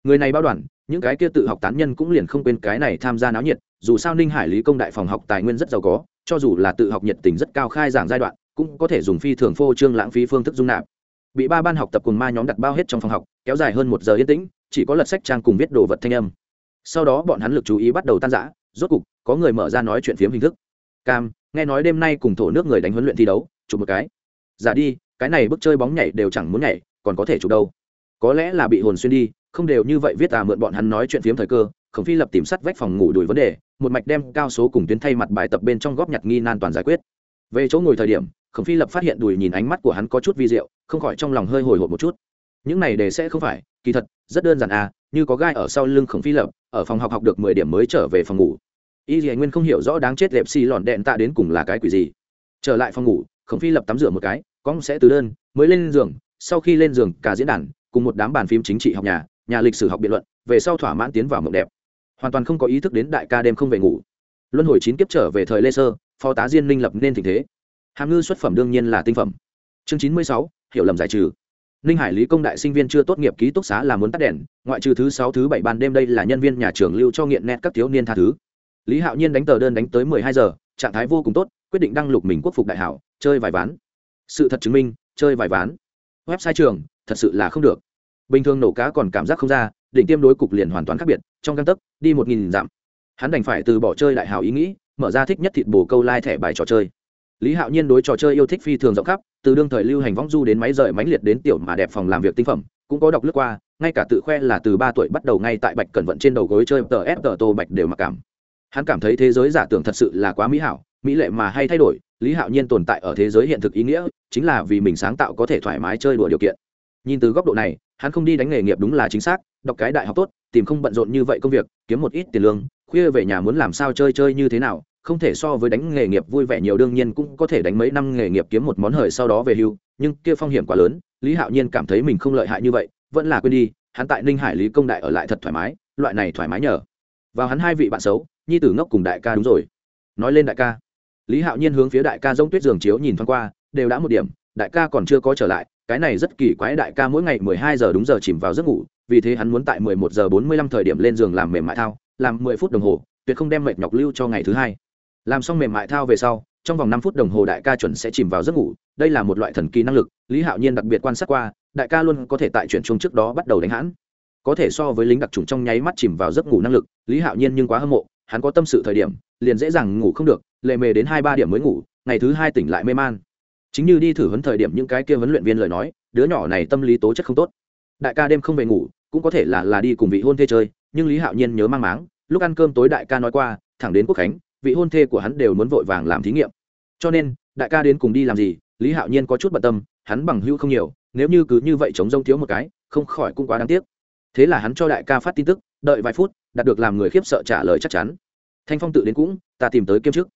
người này bao đoàn, những cái kia tự học tán nhân cũng liền không quên cái này tham gia náo nhiệt, dù sao ninh hải lý công đại phòng học tài nguyên rất giàu có, cho dù là tự học nhiệt tình rất cao khai giảng giai đoạn, cũng có thể dùng phi thường phô trương lãng phí phương thức dung nạp bị ba ban học tập cùng ma nhóm đặt bao hết trong phòng học, kéo dài hơn một giờ yên tĩnh, chỉ có lật sách trang cùng viết đồ vật thanh âm. Sau đó bọn hắn lực chú ý bắt đầu tan rã, rốt cục, có người mở ra nói chuyện phiếm hình thức. Cam, nghe nói đêm nay cùng thổ nước người đánh huấn luyện thi đấu, chụp một cái. Giả đi, cái này bức chơi bóng nhảy đều chẳng muốn nhảy, còn có thể chụp đâu. Có lẽ là bị hồn xuyên đi, không đều như vậy viết à mượn bọn hắn nói chuyện phiếm thời cơ, khổng phi lập tìm sắt vách phòng ngủ đuổi vấn đề, một mạch đem cao số cùng tuyến thay mặt bài tập bên trong góp nhặt nghi nan toàn giải quyết. Về chỗ ngồi thời điểm khổng phi lập phát hiện đùi nhìn ánh mắt của hắn có chút vi diệu, không khỏi trong lòng hơi hồi hộp một chút. Những này đề sẽ không phải, kỳ thật, rất đơn giản à như có gai ở sau lưng khổng phi lập, ở phòng học học được mười điểm mới trở về phòng ngủ. Y dì nguyên không hiểu rõ đáng chết lẹp xì lòn đèn tạ đến cùng là cái quỷ gì. Trở lại phòng ngủ, khổng phi lập tắm rửa một cái, cong sẽ từ đơn, mới lên giường. Sau khi lên giường, cả diễn đàn, cùng một đám bàn phim chính trị học nhà nhà lịch sử học biện luận, về sau thỏa mãn tiến vào mộng đẹp. Hoàn toàn không có ý thức đến đại ca đêm không về ngủ. Luân hồi chín kiếp trở về thời lê sơ, phó tá diên minh lập nên tình thế hàm ngư xuất phẩm đương nhiên là tinh phẩm. Chương chín mươi sáu, hiểu lầm giải trừ. Ninh hải lý công đại sinh viên chưa tốt nghiệp ký túc xá là muốn tắt đèn, ngoại trừ thứ sáu, thứ bảy ban đêm đây là nhân viên nhà trường lưu cho nghiện nét các thiếu niên tha thứ. Lý hạo nhiên đánh tờ đơn đánh tới mười hai giờ, trạng thái vô cùng tốt, quyết định đăng lục mình quốc phục đại hảo, chơi vài ván. Sự thật chứng minh, chơi vài ván. Website trường, thật sự là không được. Bình thường nổ cá còn cảm giác không ra định tiêm đối cục liền hoàn toàn khác biệt, trong căn tấc, đi một nghìn dặm. Hắn đành phải từ bỏ chơi đại hảo ý nghĩ, mở ra thích nhất thịt bồ câu lai thẻ bài trò chơi lý hạo nhiên đối trò chơi yêu thích phi thường rộng khắp, từ đương thời lưu hành võng du đến máy rời mánh liệt đến tiểu mà đẹp phòng làm việc tinh phẩm, cũng có đọc lướt qua, ngay cả tự khoe là từ ba tuổi bắt đầu ngay tại bạch cẩn vận trên đầu gối chơi tờ ép tờ tô bạch đều mặc cảm. Hắn cảm thấy thế giới giả tưởng thật sự là quá mỹ hảo, mỹ lệ mà hay thay đổi, lý hạo nhiên tồn tại ở thế giới hiện thực ý nghĩa, chính là vì mình sáng tạo có thể thoải mái chơi đùa điều kiện. Nhìn từ góc độ này, hắn không đi đánh nghề nghiệp đúng là chính xác, đọc cái đại học tốt, tìm không bận rộn như vậy công việc, kiếm một ít tiền lương, khuya về nhà muốn làm sao chơi chơi như thế nào không thể so với đánh nghề nghiệp vui vẻ nhiều, đương nhiên cũng có thể đánh mấy năm nghề nghiệp kiếm một món hời sau đó về hưu, nhưng kia phong hiểm quá lớn, lý hạo nhiên cảm thấy mình không lợi hại như vậy, vẫn là quên đi, hắn tại ninh hải lý công đại ở lại thật thoải mái, loại này thoải mái nhờ. Vào hắn hai vị bạn xấu, nhi tử ngốc cùng đại ca đúng rồi. Nói lên đại ca. Lý hạo nhiên hướng phía đại ca giống tuyết giường chiếu nhìn thoáng qua, đều đã một điểm, đại ca còn chưa có trở lại, cái này rất kỳ quái, đại ca mỗi ngày mười hai giờ đúng giờ chìm vào giấc ngủ, vì thế hắn muốn tại mười một giờ bốn mươi lăm thời điểm lên giường làm mềm mại thao, làm mười phút đồng hồ, tuyệt không đem mệt nhọc lưu cho ngày thứ hai làm xong mềm mại thao về sau, trong vòng năm phút đồng hồ đại ca chuẩn sẽ chìm vào giấc ngủ. Đây là một loại thần kỳ năng lực, lý hạo nhiên đặc biệt quan sát qua, đại ca luôn có thể tại chuyển chung trước đó bắt đầu đánh hãn. Có thể so với lính đặc trùng trong nháy mắt chìm vào giấc ngủ năng lực, lý hạo nhiên nhưng quá hâm mộ, hắn có tâm sự thời điểm, liền dễ dàng ngủ không được, lệ mề đến hai ba điểm mới ngủ, ngày thứ hai tỉnh lại mê man. Chính như đi thử huấn thời điểm những cái kia huấn luyện viên lời nói, đứa nhỏ này tâm lý tố chất không tốt. Đại ca đêm không về ngủ, cũng có thể là là đi cùng vị hôn thê chơi, nhưng lý hạo nhiên nhớ mang máng, lúc ăn cơm tối đại ca nói qua, thẳng đến quốc khánh vị hôn thê của hắn đều muốn vội vàng làm thí nghiệm. Cho nên, đại ca đến cùng đi làm gì, lý hạo nhiên có chút bận tâm, hắn bằng hữu không nhiều, nếu như cứ như vậy chống rông thiếu một cái, không khỏi cũng quá đáng tiếc. Thế là hắn cho đại ca phát tin tức, đợi vài phút, đạt được làm người khiếp sợ trả lời chắc chắn. Thanh phong tự đến cũng, ta tìm tới kiêm chức.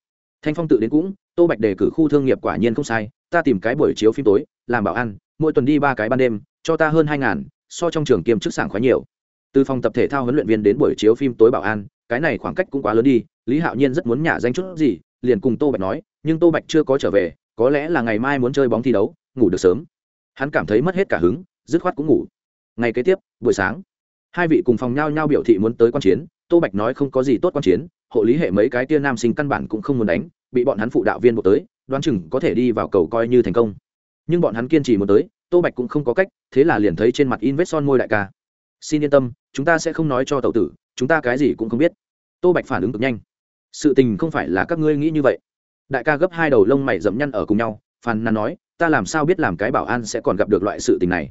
Thanh phong tự đến cũng, tô bạch đề cử khu thương nghiệp quả nhiên không sai, ta tìm cái buổi chiếu phim tối, làm bảo ăn, mỗi tuần đi ba cái ban đêm, cho ta hơn hai ngàn, so trong trường kiêm chức sảng khoái nhiều. Từ phòng tập thể thao huấn luyện viên đến buổi chiếu phim tối bảo an cái này khoảng cách cũng quá lớn đi, lý hạo nhiên rất muốn nhả danh chút gì, liền cùng tô bạch nói, nhưng tô bạch chưa có trở về, có lẽ là ngày mai muốn chơi bóng thi đấu, ngủ được sớm. Hắn cảm thấy mất hết cả hứng, dứt khoát cũng ngủ. Ngày kế tiếp, buổi sáng, hai vị cùng phòng nhau nhau biểu thị muốn tới quan chiến, tô bạch nói không có gì tốt quan chiến, hộ lý hệ mấy cái tia nam sinh căn bản cũng không muốn đánh, bị bọn hắn phụ đạo viên buộc tới, đoán chừng có thể đi vào cầu coi như thành công. Nhưng bọn hắn kiên trì muốn tới, tô bạch cũng không có cách, thế là liền thấy trên mặt in vết son môi đại ca. Xin yên tâm, chúng ta sẽ không nói cho tàu tử chúng ta cái gì cũng không biết. Tô bạch phản ứng cực nhanh. Sự tình không phải là các ngươi nghĩ như vậy. Đại ca gấp hai đầu lông mày dẫm nhăn ở cùng nhau, phàn nàn nói, ta làm sao biết làm cái bảo an sẽ còn gặp được loại sự tình này?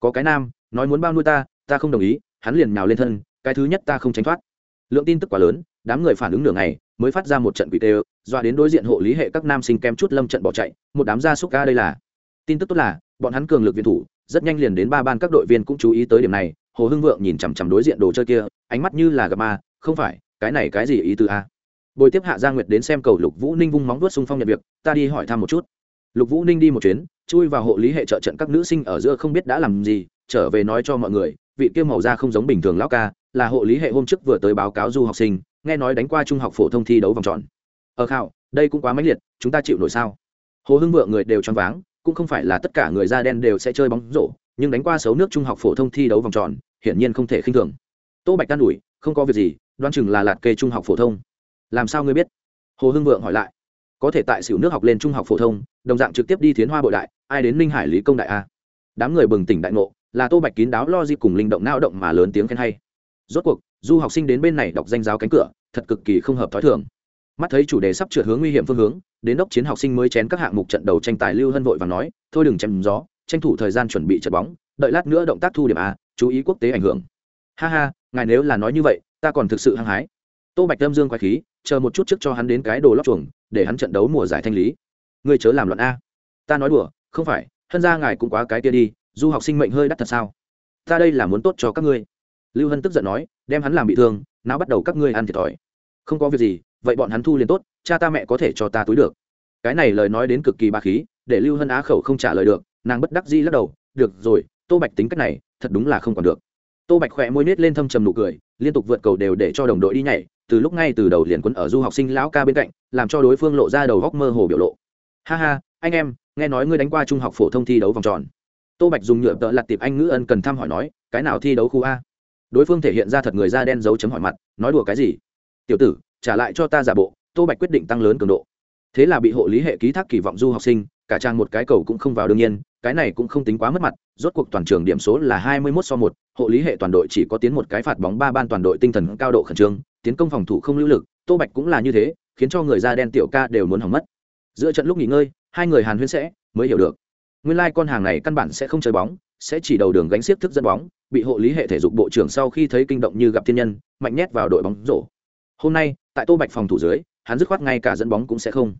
Có cái nam, nói muốn bao nuôi ta ta không đồng ý, hắn liền nhào lên thân, cái thứ nhất ta không tránh thoát. Lượng tin tức quá lớn, đám người phản ứng nửa ngày, mới phát ra một trận quỷ tê doa đến đối diện hộ lý hệ các nam sinh kem chút lâm trận bỏ chạy, một đám gia súc ca đây là. Tin tức tốt là, bọn hắn cường lực viên thủ, rất nhanh liền đến ba ban các đội viên cũng chú ý tới điểm này hồ hưng vượng nhìn chằm chằm đối diện đồ chơi kia, ánh mắt như là gặp ma, không phải, cái này cái gì ý tư a? Bồi tiếp hạ gia nguyệt đến xem cầu lục vũ ninh vung móng vuốt xung phong nhận việc, ta đi hỏi thăm một chút. Lục vũ ninh đi một chuyến, chui vào hộ lý hệ trợ trận các nữ sinh ở giữa không biết đã làm gì, trở về nói cho mọi người, vị kia màu da không giống bình thường lão ca, là hộ lý hệ hôm trước vừa tới báo cáo du học sinh, nghe nói đánh qua trung học phổ thông thi đấu vòng tròn. Ở ờ khảo, đây cũng quá mãnh liệt, chúng ta chịu nổi sao? Hồ hưng vượng người đều choáng váng, cũng không phải là tất cả người da đen đều sẽ chơi bóng rổ nhưng đánh qua xấu nước trung học phổ thông thi đấu vòng tròn, hiển nhiên không thể khinh thường. Tô bạch đan ủi, không có việc gì đoan chừng là lạt kê trung học phổ thông. Làm sao ngươi biết? Hồ hưng vượng hỏi lại. Có thể tại xỉu nước học lên trung học phổ thông, đồng dạng trực tiếp đi thiến hoa bội đại, ai đến ninh hải lý công đại a? Đám người bừng tỉnh đại ngộ, là tô bạch kín đáo lo di cùng linh động nao động mà lớn tiếng khen hay. Rốt cuộc, du học sinh đến bên này đọc danh giáo cánh cửa, thật cực kỳ không hợp t h ó i thường. Mắt thấy chủ đề sắp trượt hướng nguy hiểm phương hướng, đến đốc chiến học sinh mới chén các hạng mục trận đầu tranh tài lưu hân vội và nói, thôi đừng chém gió tranh thủ thời gian chuẩn bị trận bóng, đợi lát nữa động tác thu điểm a, chú ý quốc tế ảnh hưởng. Ha ha, ngài nếu là nói như vậy, ta còn thực sự hăng hái. Tô bạch lâm dương quái khí, chờ một chút trước cho hắn đến cái đồ lóc chuồng, để hắn trận đấu mùa giải thanh lý. Ngươi chớ làm loạn a. Ta nói đùa, không phải thân ra ngài cũng quá cái kia đi, du học sinh mệnh hơi đắt thật sao? Ta đây là muốn tốt cho các ngươi. Lưu hân tức giận nói, đem hắn làm bị thương não bắt đầu các ngươi ăn thiệt thòi. Không có việc gì, vậy bọn hắn thu liền tốt, cha ta mẹ có thể cho ta túi được. Cái này lời nói đến cực kỳ ba khí, để lưu hân á khẩu không trả lời được nàng bất đắc di lắc đầu, được rồi, tô bạch tính cách này, thật đúng là không còn được. Tô bạch khỏe môi nết lên thâm trầm nụ cười, liên tục vượt cầu đều để cho đồng đội đi nhảy, từ lúc ngay từ đầu liền quấn ở du học sinh lão ca bên cạnh, làm cho đối phương lộ ra đầu góc mơ hồ biểu lộ. Ha ha, anh em, nghe nói ngươi đánh qua trung học phổ thông thi đấu vòng tròn. Tô bạch dùng nhựa tợ lặt tiệp anh ngữ ân cần thăm hỏi nói, cái nào thi đấu khu a? Đối phương thể hiện ra thật người da đen dấu chấm hỏi mặt, nói đùa cái gì? Tiểu tử, trả lại cho ta giả bộ. Tô bạch quyết định tăng lớn cường độ. Thế là bị hộ lý hệ ký thác kỳ vọng du học sinh cả trang một cái cầu cũng không vào đương nhiên, cái này cũng không tính quá mất mặt, rốt cuộc toàn trường điểm số là hai mươi 21 so một, hộ lý hệ toàn đội chỉ có tiến một cái phạt bóng ba ban toàn đội tinh thần cao độ khẩn trương, tiến công phòng thủ không lưu lực, tô bạch cũng là như thế, khiến cho người da đen tiểu ca đều muốn hỏng mất. Giữa trận lúc nghỉ ngơi, hai người hàn huyên sẽ mới hiểu được. Nguyên lai con hàng này căn bản sẽ không chơi bóng, sẽ chỉ đầu đường gánh xiếc thức dẫn bóng, bị hộ lý hệ thể dục bộ trưởng sau khi thấy kinh động như gặp thiên nhân, mạnh nhét vào đội bóng rổ. Hôm nay, tại tô bạch phòng thủ dưới, hắn dứt khoát ngay cả dẫn bóng cũng sẽ không.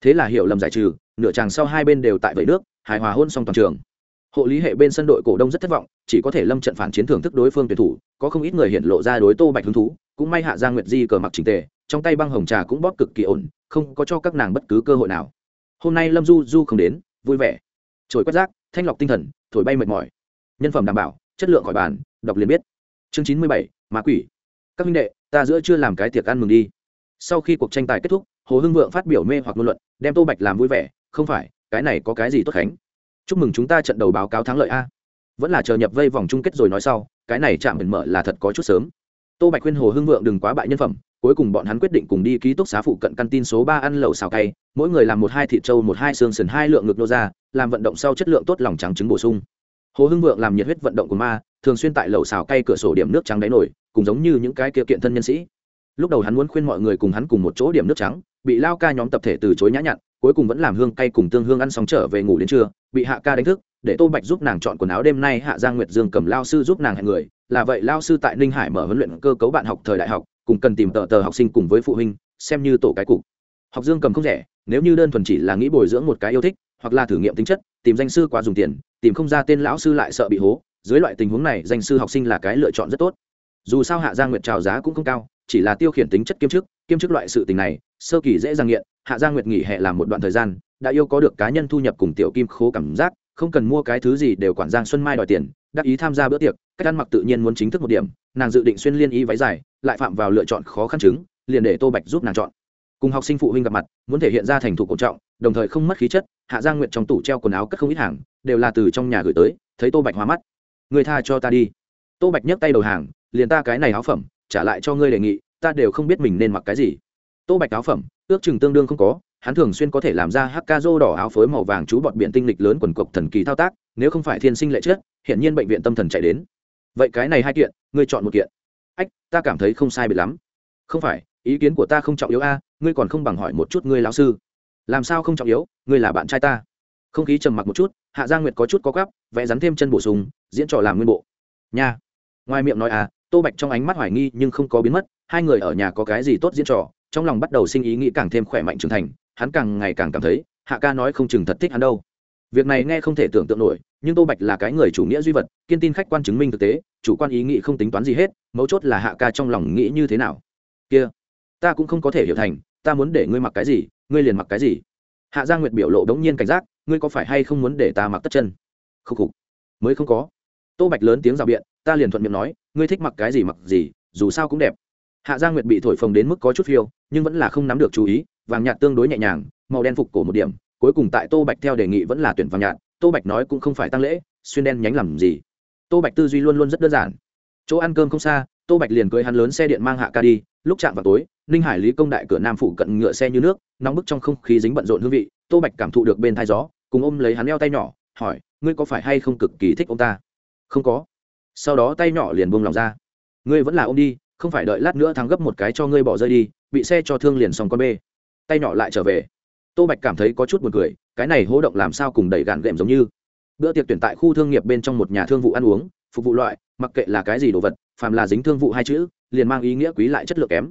Thế là hiểu lầm giải trừ nửa chàng sau hai bên đều tại vẫy nước, hài hòa hôn xong toàn trường. Hộ lý hệ bên sân đội cổ đông rất thất vọng, chỉ có thể lâm trận phản chiến thưởng thức đối phương tuyển thủ, có không ít người hiện lộ ra đối tô bạch hứng thú, cũng may hạ gia nguyệt di cờ mặc trình tề, trong tay băng hồng trà cũng bóp cực kỳ ổn, không có cho các nàng bất cứ cơ hội nào. Hôm nay lâm du du không đến, vui vẻ. Trồi quét rác, thanh lọc tinh thần, thổi bay mệt mỏi. Nhân phẩm đảm bảo, chất lượng khỏi bàn, đọc liền biết. Chương chín mươi bảy, ma quỷ. Các minh đệ, ta giữa chưa làm cái tiệc ăn mừng đi. Sau khi cuộc tranh tài kết thúc, hồ hưng vượng phát biểu mê hoặc ngôn luận, đem tô bạch làm vui vẻ không phải, cái này có cái gì tốt khánh? Chúc mừng chúng ta trận đầu báo cáo thắng lợi a. Vẫn là chờ nhập vây vòng chung kết rồi nói sau, cái này chạm mình mở là thật có chút sớm. Tô bạch khuyên hồ hưng vượng đừng quá bại nhân phẩm, cuối cùng bọn hắn quyết định cùng đi ký túc xá phụ cận căn tin số ba ăn lẩu xào cay, mỗi người làm một hai thịt trâu, một hai xương sần hai lượng ngực nô ra, làm vận động sau chất lượng tốt lòng trắng trứng bổ sung. Hồ hưng vượng làm nhiệt huyết vận động của ma, thường xuyên tại lẩu xào cay cửa sổ điểm nước trắng đáy nổi, cùng giống như những cái kia kiện thân nhân sĩ. Lúc đầu hắn muốn khuyên mọi người cùng hắn cùng một chỗ điểm nước trắng, bị lao ca nhóm tập thể từ chối nhã nhặn cuối cùng vẫn làm hương cay cùng tương hương ăn xong trở về ngủ đến trưa, bị hạ ca đánh thức, để tô bạch giúp nàng chọn quần áo đêm nay hạ giang nguyệt dương cầm lao sư giúp nàng hẹn người. Là vậy lao sư tại ninh hải mở huấn luyện cơ cấu bạn học thời đại học, cùng cần tìm tờ tờ học sinh cùng với phụ huynh, xem như tổ cái cục. Học dương cầm không rẻ, nếu như đơn thuần chỉ là nghĩ bồi dưỡng một cái yêu thích, hoặc là thử nghiệm tính chất, tìm danh sư quá dùng tiền, tìm không ra tên lão sư lại sợ bị hố, dưới loại tình huống này danh sư học sinh là cái lựa chọn rất tốt. Dù sao hạ giang nguyệt trào giá cũng không cao chỉ là tiêu khiển tính chất kiêm chức kiêm chức loại sự tình này, sơ kỳ dễ dàng nghiện, hạ giang nguyệt nghỉ hè làm một đoạn thời gian, đã yêu có được cá nhân thu nhập cùng tiểu kim khố cảm giác, không cần mua cái thứ gì đều quản giang xuân mai đòi tiền, đắc ý tham gia bữa tiệc, cách ăn mặc tự nhiên muốn chính thức một điểm, nàng dự định xuyên liên y váy dài, lại phạm vào lựa chọn khó khăn chứng, liền để tô bạch giúp nàng chọn. Cùng học sinh phụ huynh gặp mặt, muốn thể hiện ra thành thục cổ trọng, đồng thời không mất khí chất, hạ giang nguyệt trong tủ treo quần áo cất không ít hàng, đều là từ trong nhà gửi tới, thấy tô bạch hóa mắt. Người tha cho ta đi. Tô bạch nhấc tay đầu hàng, liền ta cái này áo phẩm trả lại cho ngươi đề nghị, ta đều không biết mình nên mặc cái gì. Tô bạch áo phẩm, ước chừng tương đương không có, hắn thường xuyên có thể làm ra hắc ca rô đỏ áo phối màu vàng chú bọt biển tinh lịch lớn quần cộc thần kỳ thao tác, nếu không phải thiên sinh lệ chết hiện nhiên bệnh viện tâm thần chạy đến. Vậy cái này hai kiện, ngươi chọn một kiện. Ách, ta cảm thấy không sai biệt lắm. Không phải, ý kiến của ta không trọng yếu a, ngươi còn không bằng hỏi một chút ngươi lão sư. Làm sao không trọng yếu, ngươi là bạn trai ta. Không khí trầm mặc một chút, hạ gia nguyệt có chút có gắp, vẽ rắn thêm chân bổ sung, diễn trò làm nguyên bộ. Nha. Ngoài miệng nói à tô bạch trong ánh mắt hoài nghi nhưng không có biến mất, hai người ở nhà có cái gì tốt diễn trò, trong lòng bắt đầu sinh ý nghĩ càng thêm khỏe mạnh trưởng thành, hắn càng ngày càng cảm thấy, hạ ca nói không chừng thật thích hắn đâu. Việc này nghe không thể tưởng tượng nổi, nhưng tô bạch là cái người chủ nghĩa duy vật, kiên tin khách quan chứng minh thực tế, chủ quan ý nghĩ không tính toán gì hết, mấu chốt là hạ ca trong lòng nghĩ như thế nào. Kia, ta cũng không có thể hiểu thành, ta muốn để ngươi mặc cái gì, ngươi liền mặc cái gì. Hạ gia nguyệt biểu lộ đống nhiên cảnh giác, ngươi có phải hay không muốn để ta mặc tất chân? Khúc khục. Mới không có tô bạch lớn tiếng rào biện, ta liền thuận miệng nói, ngươi thích mặc cái gì mặc gì, dù sao cũng đẹp. Hạ gia nguyệt bị thổi phồng đến mức có chút phiêu, nhưng vẫn là không nắm được chú ý, vàng nhạt tương đối nhẹ nhàng, màu đen phục cổ một điểm, cuối cùng tại tô bạch theo đề nghị vẫn là tuyển vàng nhạt, tô bạch nói cũng không phải tăng lễ, xuyên đen nhánh làm gì. Tô bạch tư duy luôn luôn rất đơn giản. Chỗ ăn cơm không xa, tô bạch liền cưới hắn lớn xe điện mang hạ ca đi, lúc chạm vào tối, ninh hải lý công đại cửa nam phủ cận ngựa xe như nước, nóng bức trong không khí dính bận rộn hương vị, tô bạch cảm thụ được bên thai gió, cùng ôm lấy hắn eo tay nhỏ, hỏi, ngươi có phải hay không cực kỳ thích ông ta? Không có. Sau đó tay nhỏ liền buông lòng ra. Ngươi vẫn là ôm đi, không phải đợi lát nữa thắng gấp một cái cho ngươi bỏ rơi đi, bị xe cho thương liền xong con bê. Tay nhỏ lại trở về. Tô bạch cảm thấy có chút buồn cười, cái này hố động làm sao cùng đẩy gạn ghệm giống như. Bữa tiệc tuyển tại khu thương nghiệp bên trong một nhà thương vụ ăn uống, phục vụ loại, mặc kệ là cái gì đồ vật, phàm là dính thương vụ hai chữ, liền mang ý nghĩa quý lại chất lượng kém.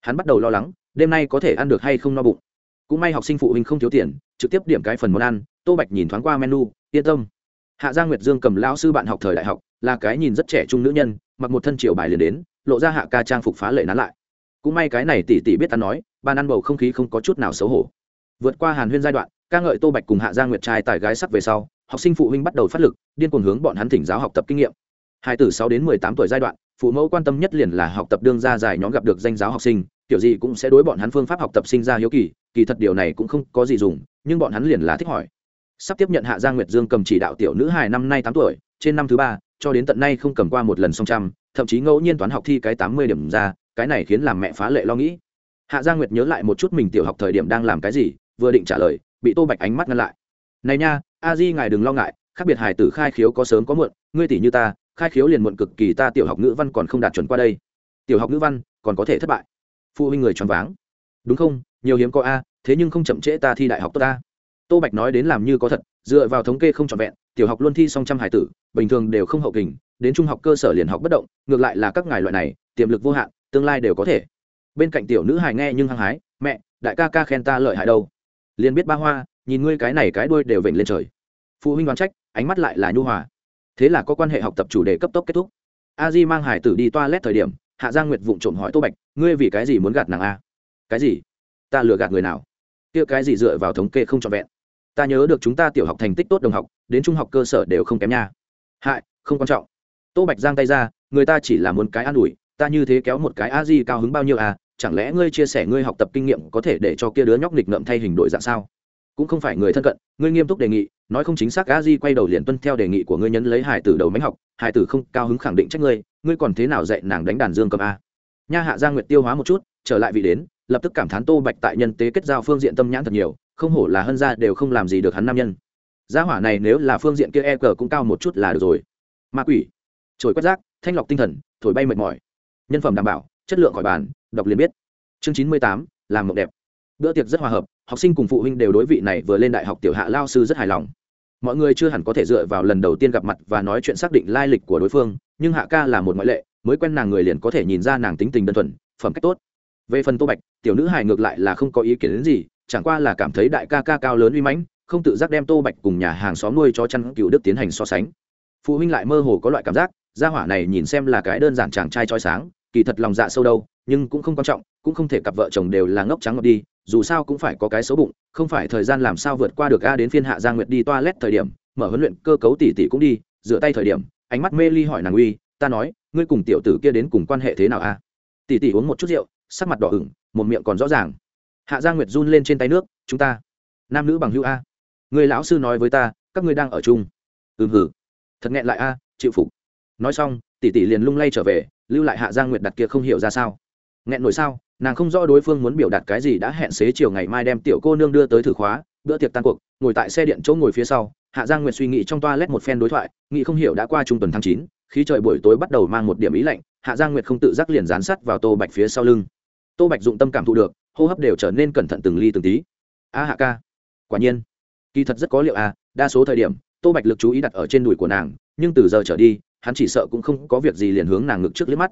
Hắn bắt đầu lo lắng, đêm nay có thể ăn được hay không no bụng. Cũng may học sinh phụ huynh không thiếu tiền, trực tiếp điểm cái phần món ăn, tô bạch nhìn thoáng qua menu, yên tâm hạ gia nguyệt dương cầm lão sư bạn học thời đại học, là cái nhìn rất trẻ trung nữ nhân, mặc một thân triệu bài liền đến, lộ ra hạ ca trang phục phá lệ nán lại. Cũng may cái này tỷ tỷ biết ta nói, ban ăn bầu không khí không có chút nào xấu hổ. Vượt qua hàn huyên giai đoạn, ca ngợi tô bạch cùng hạ gia nguyệt trai tài gái sắc về sau, học sinh phụ huynh bắt đầu phát lực, điên cuồng hướng bọn hắn thỉnh giáo học tập kinh nghiệm. Hai từ sáu đến mười tám tuổi giai đoạn, phụ mẫu quan tâm nhất liền là học tập đương ra dài nhóm gặp được danh giáo học sinh, kiểu gì cũng sẽ đối bọn hắn phương pháp học tập sinh ra hiếu kỳ kỳ thật điều này cũng không có gì dùng, nhưng bọn hắn liền là thích hỏi sắp tiếp nhận hạ gia nguyệt dương cầm chỉ đạo tiểu nữ hài năm nay tám tuổi, trên năm thứ ba, cho đến tận nay không cầm qua một lần song trăm, thậm chí ngẫu nhiên toán học thi cái tám mươi điểm ra, cái này khiến làm mẹ phá lệ lo nghĩ. Hạ gia nguyệt nhớ lại một chút mình tiểu học thời điểm đang làm cái gì, vừa định trả lời, bị tô bạch ánh mắt ngăn lại. Này nha, a di ngài đừng lo ngại, khác biệt hài tử khai khiếu có sớm có muộn, ngươi tỷ như ta, khai khiếu liền muộn cực kỳ, ta tiểu học ngữ văn còn không đạt chuẩn qua đây. Tiểu học ngữ văn còn có thể thất bại. Phụ huynh người choáng váng. Đúng không, nhiều hiếm có a, thế nhưng không chậm trễ ta thi đại học tốt ta tô bạch nói đến làm như có thật, dựa vào thống kê không trọn vẹn, tiểu học luôn thi song trăm hải tử, bình thường đều không hậu kình, đến trung học cơ sở liền học bất động, ngược lại là các ngài loại này, tiềm lực vô hạn, tương lai đều có thể. Bên cạnh tiểu nữ hài nghe nhưng hăng hái, mẹ, đại ca ca khen ta lợi hại đâu. Liền biết ba hoa, nhìn ngươi cái này cái đuôi đều vểnh lên trời. Phụ huynh đoán trách, ánh mắt lại là nhu hòa. Thế là có quan hệ học tập chủ đề cấp tốc kết thúc. A di mang hải tử đi toilet thời điểm, hạ giang nguyệt vụng trộm hỏi tô bạch, ngươi vì cái gì muốn gạt nàng a? Cái gì? Ta lừa gạt người nào? Kia cái gì dựa vào thống kê không trọn vẹn? Ta nhớ được chúng ta tiểu học thành tích tốt đồng học, đến trung học cơ sở đều không kém nha. Hại, không quan trọng. Tô bạch giang tay ra, người ta chỉ là muốn cái an ủi, ta như thế kéo một cái a di cao hứng bao nhiêu à chẳng lẽ ngươi chia sẻ ngươi học tập kinh nghiệm có thể để cho kia đứa nhóc nghịch ngợm thay hình đổi dạng sao? Cũng không phải người thân cận, ngươi nghiêm túc đề nghị, nói không chính xác a di quay đầu liền tuân theo đề nghị của ngươi nhấn lấy hải tử đầu máy học, hải tử không cao hứng khẳng định trách ngươi ngươi còn thế nào dạy nàng đánh đàn dương cầm a? Nha hạ giang nguyệt tiêu hóa một chút, trở lại vị đến, lập tức cảm thán tô bạch tại nhân tế kết giao phương diện tâm nhãn thật nhiều không hổ là hân gia đều không làm gì được hắn nam nhân. Gia hỏa này nếu là phương diện kia e cờ cũng cao một chút là được rồi. Ma quỷ. Trồi quét rác, thanh lọc tinh thần, thổi bay mệt mỏi. Nhân phẩm đảm bảo, chất lượng khỏi bàn, đọc liền biết. Chương chín mươi tám, làm mộng đẹp. Bữa tiệc rất hòa hợp, học sinh cùng phụ huynh đều đối vị này vừa lên đại học tiểu hạ lao sư rất hài lòng. Mọi người chưa hẳn có thể dựa vào lần đầu tiên gặp mặt và nói chuyện xác định lai lịch của đối phương, nhưng hạ ca là một ngoại lệ, mới quen nàng người liền có thể nhìn ra nàng tính tình đơn thuần, phẩm cách tốt. Về phần tô bạch, tiểu nữ hài ngược lại là không có ý kiến đến gì chẳng qua là cảm thấy đại ca ca cao lớn uy mãnh, không tự giác đem tô bạch cùng nhà hàng xóm nuôi cho chăn cựu đức tiến hành so sánh. Phụ huynh lại mơ hồ có loại cảm giác, gia hỏa này nhìn xem là cái đơn giản chàng trai trói sáng, kỳ thật lòng dạ sâu đâu, nhưng cũng không quan trọng, cũng không thể cặp vợ chồng đều là ngốc trắng ngọc đi, dù sao cũng phải có cái xấu bụng, không phải thời gian làm sao vượt qua được a đến phiên hạ gia nguyệt đi toilet thời điểm, mở huấn luyện cơ cấu tỷ tỷ cũng đi, rửa tay thời điểm, ánh mắt mê ly hỏi nàng uy, ta nói, ngươi cùng tiểu tử kia đến cùng quan hệ thế nào a? Tỷ tỷ uống một chút rượu, sắc mặt đỏ ửng, một miệng còn rõ ràng hạ gia nguyệt run lên trên tay nước, chúng ta, nam nữ bằng hữu a. Người lão sư nói với ta, các ngươi đang ở chung. Ừm hử thật nghẹn lại a, chịu phục. Nói xong, tỷ tỷ liền lung lay trở về, lưu lại hạ giang nguyệt đặt kia không hiểu ra sao. Nghẹn nổi sao, nàng không rõ đối phương muốn biểu đạt cái gì đã hẹn xế chiều ngày mai đem tiểu cô nương đưa tới thử khóa, bữa tiệc tan cuộc, ngồi tại xe điện chỗ ngồi phía sau, hạ giang nguyệt suy nghĩ trong toa lét một phen đối thoại, nghĩ không hiểu đã qua trung tuần tháng chín khi trời buổi tối bắt đầu mang một điểm ý lạnh, hạ giang nguyệt không tự giác liền dán sắt vào tô bạch phía sau lưng. Tô bạch dụng tâm cảm thụ được hô hấp đều trở nên cẩn thận từng ly từng tí. A hạ ca, quả nhiên, kỳ thật rất có liệu à đa số thời điểm, tô bạch lực chú ý đặt ở trên đùi của nàng, nhưng từ giờ trở đi, hắn chỉ sợ cũng không có việc gì liền hướng nàng ngực trước liếc mắt.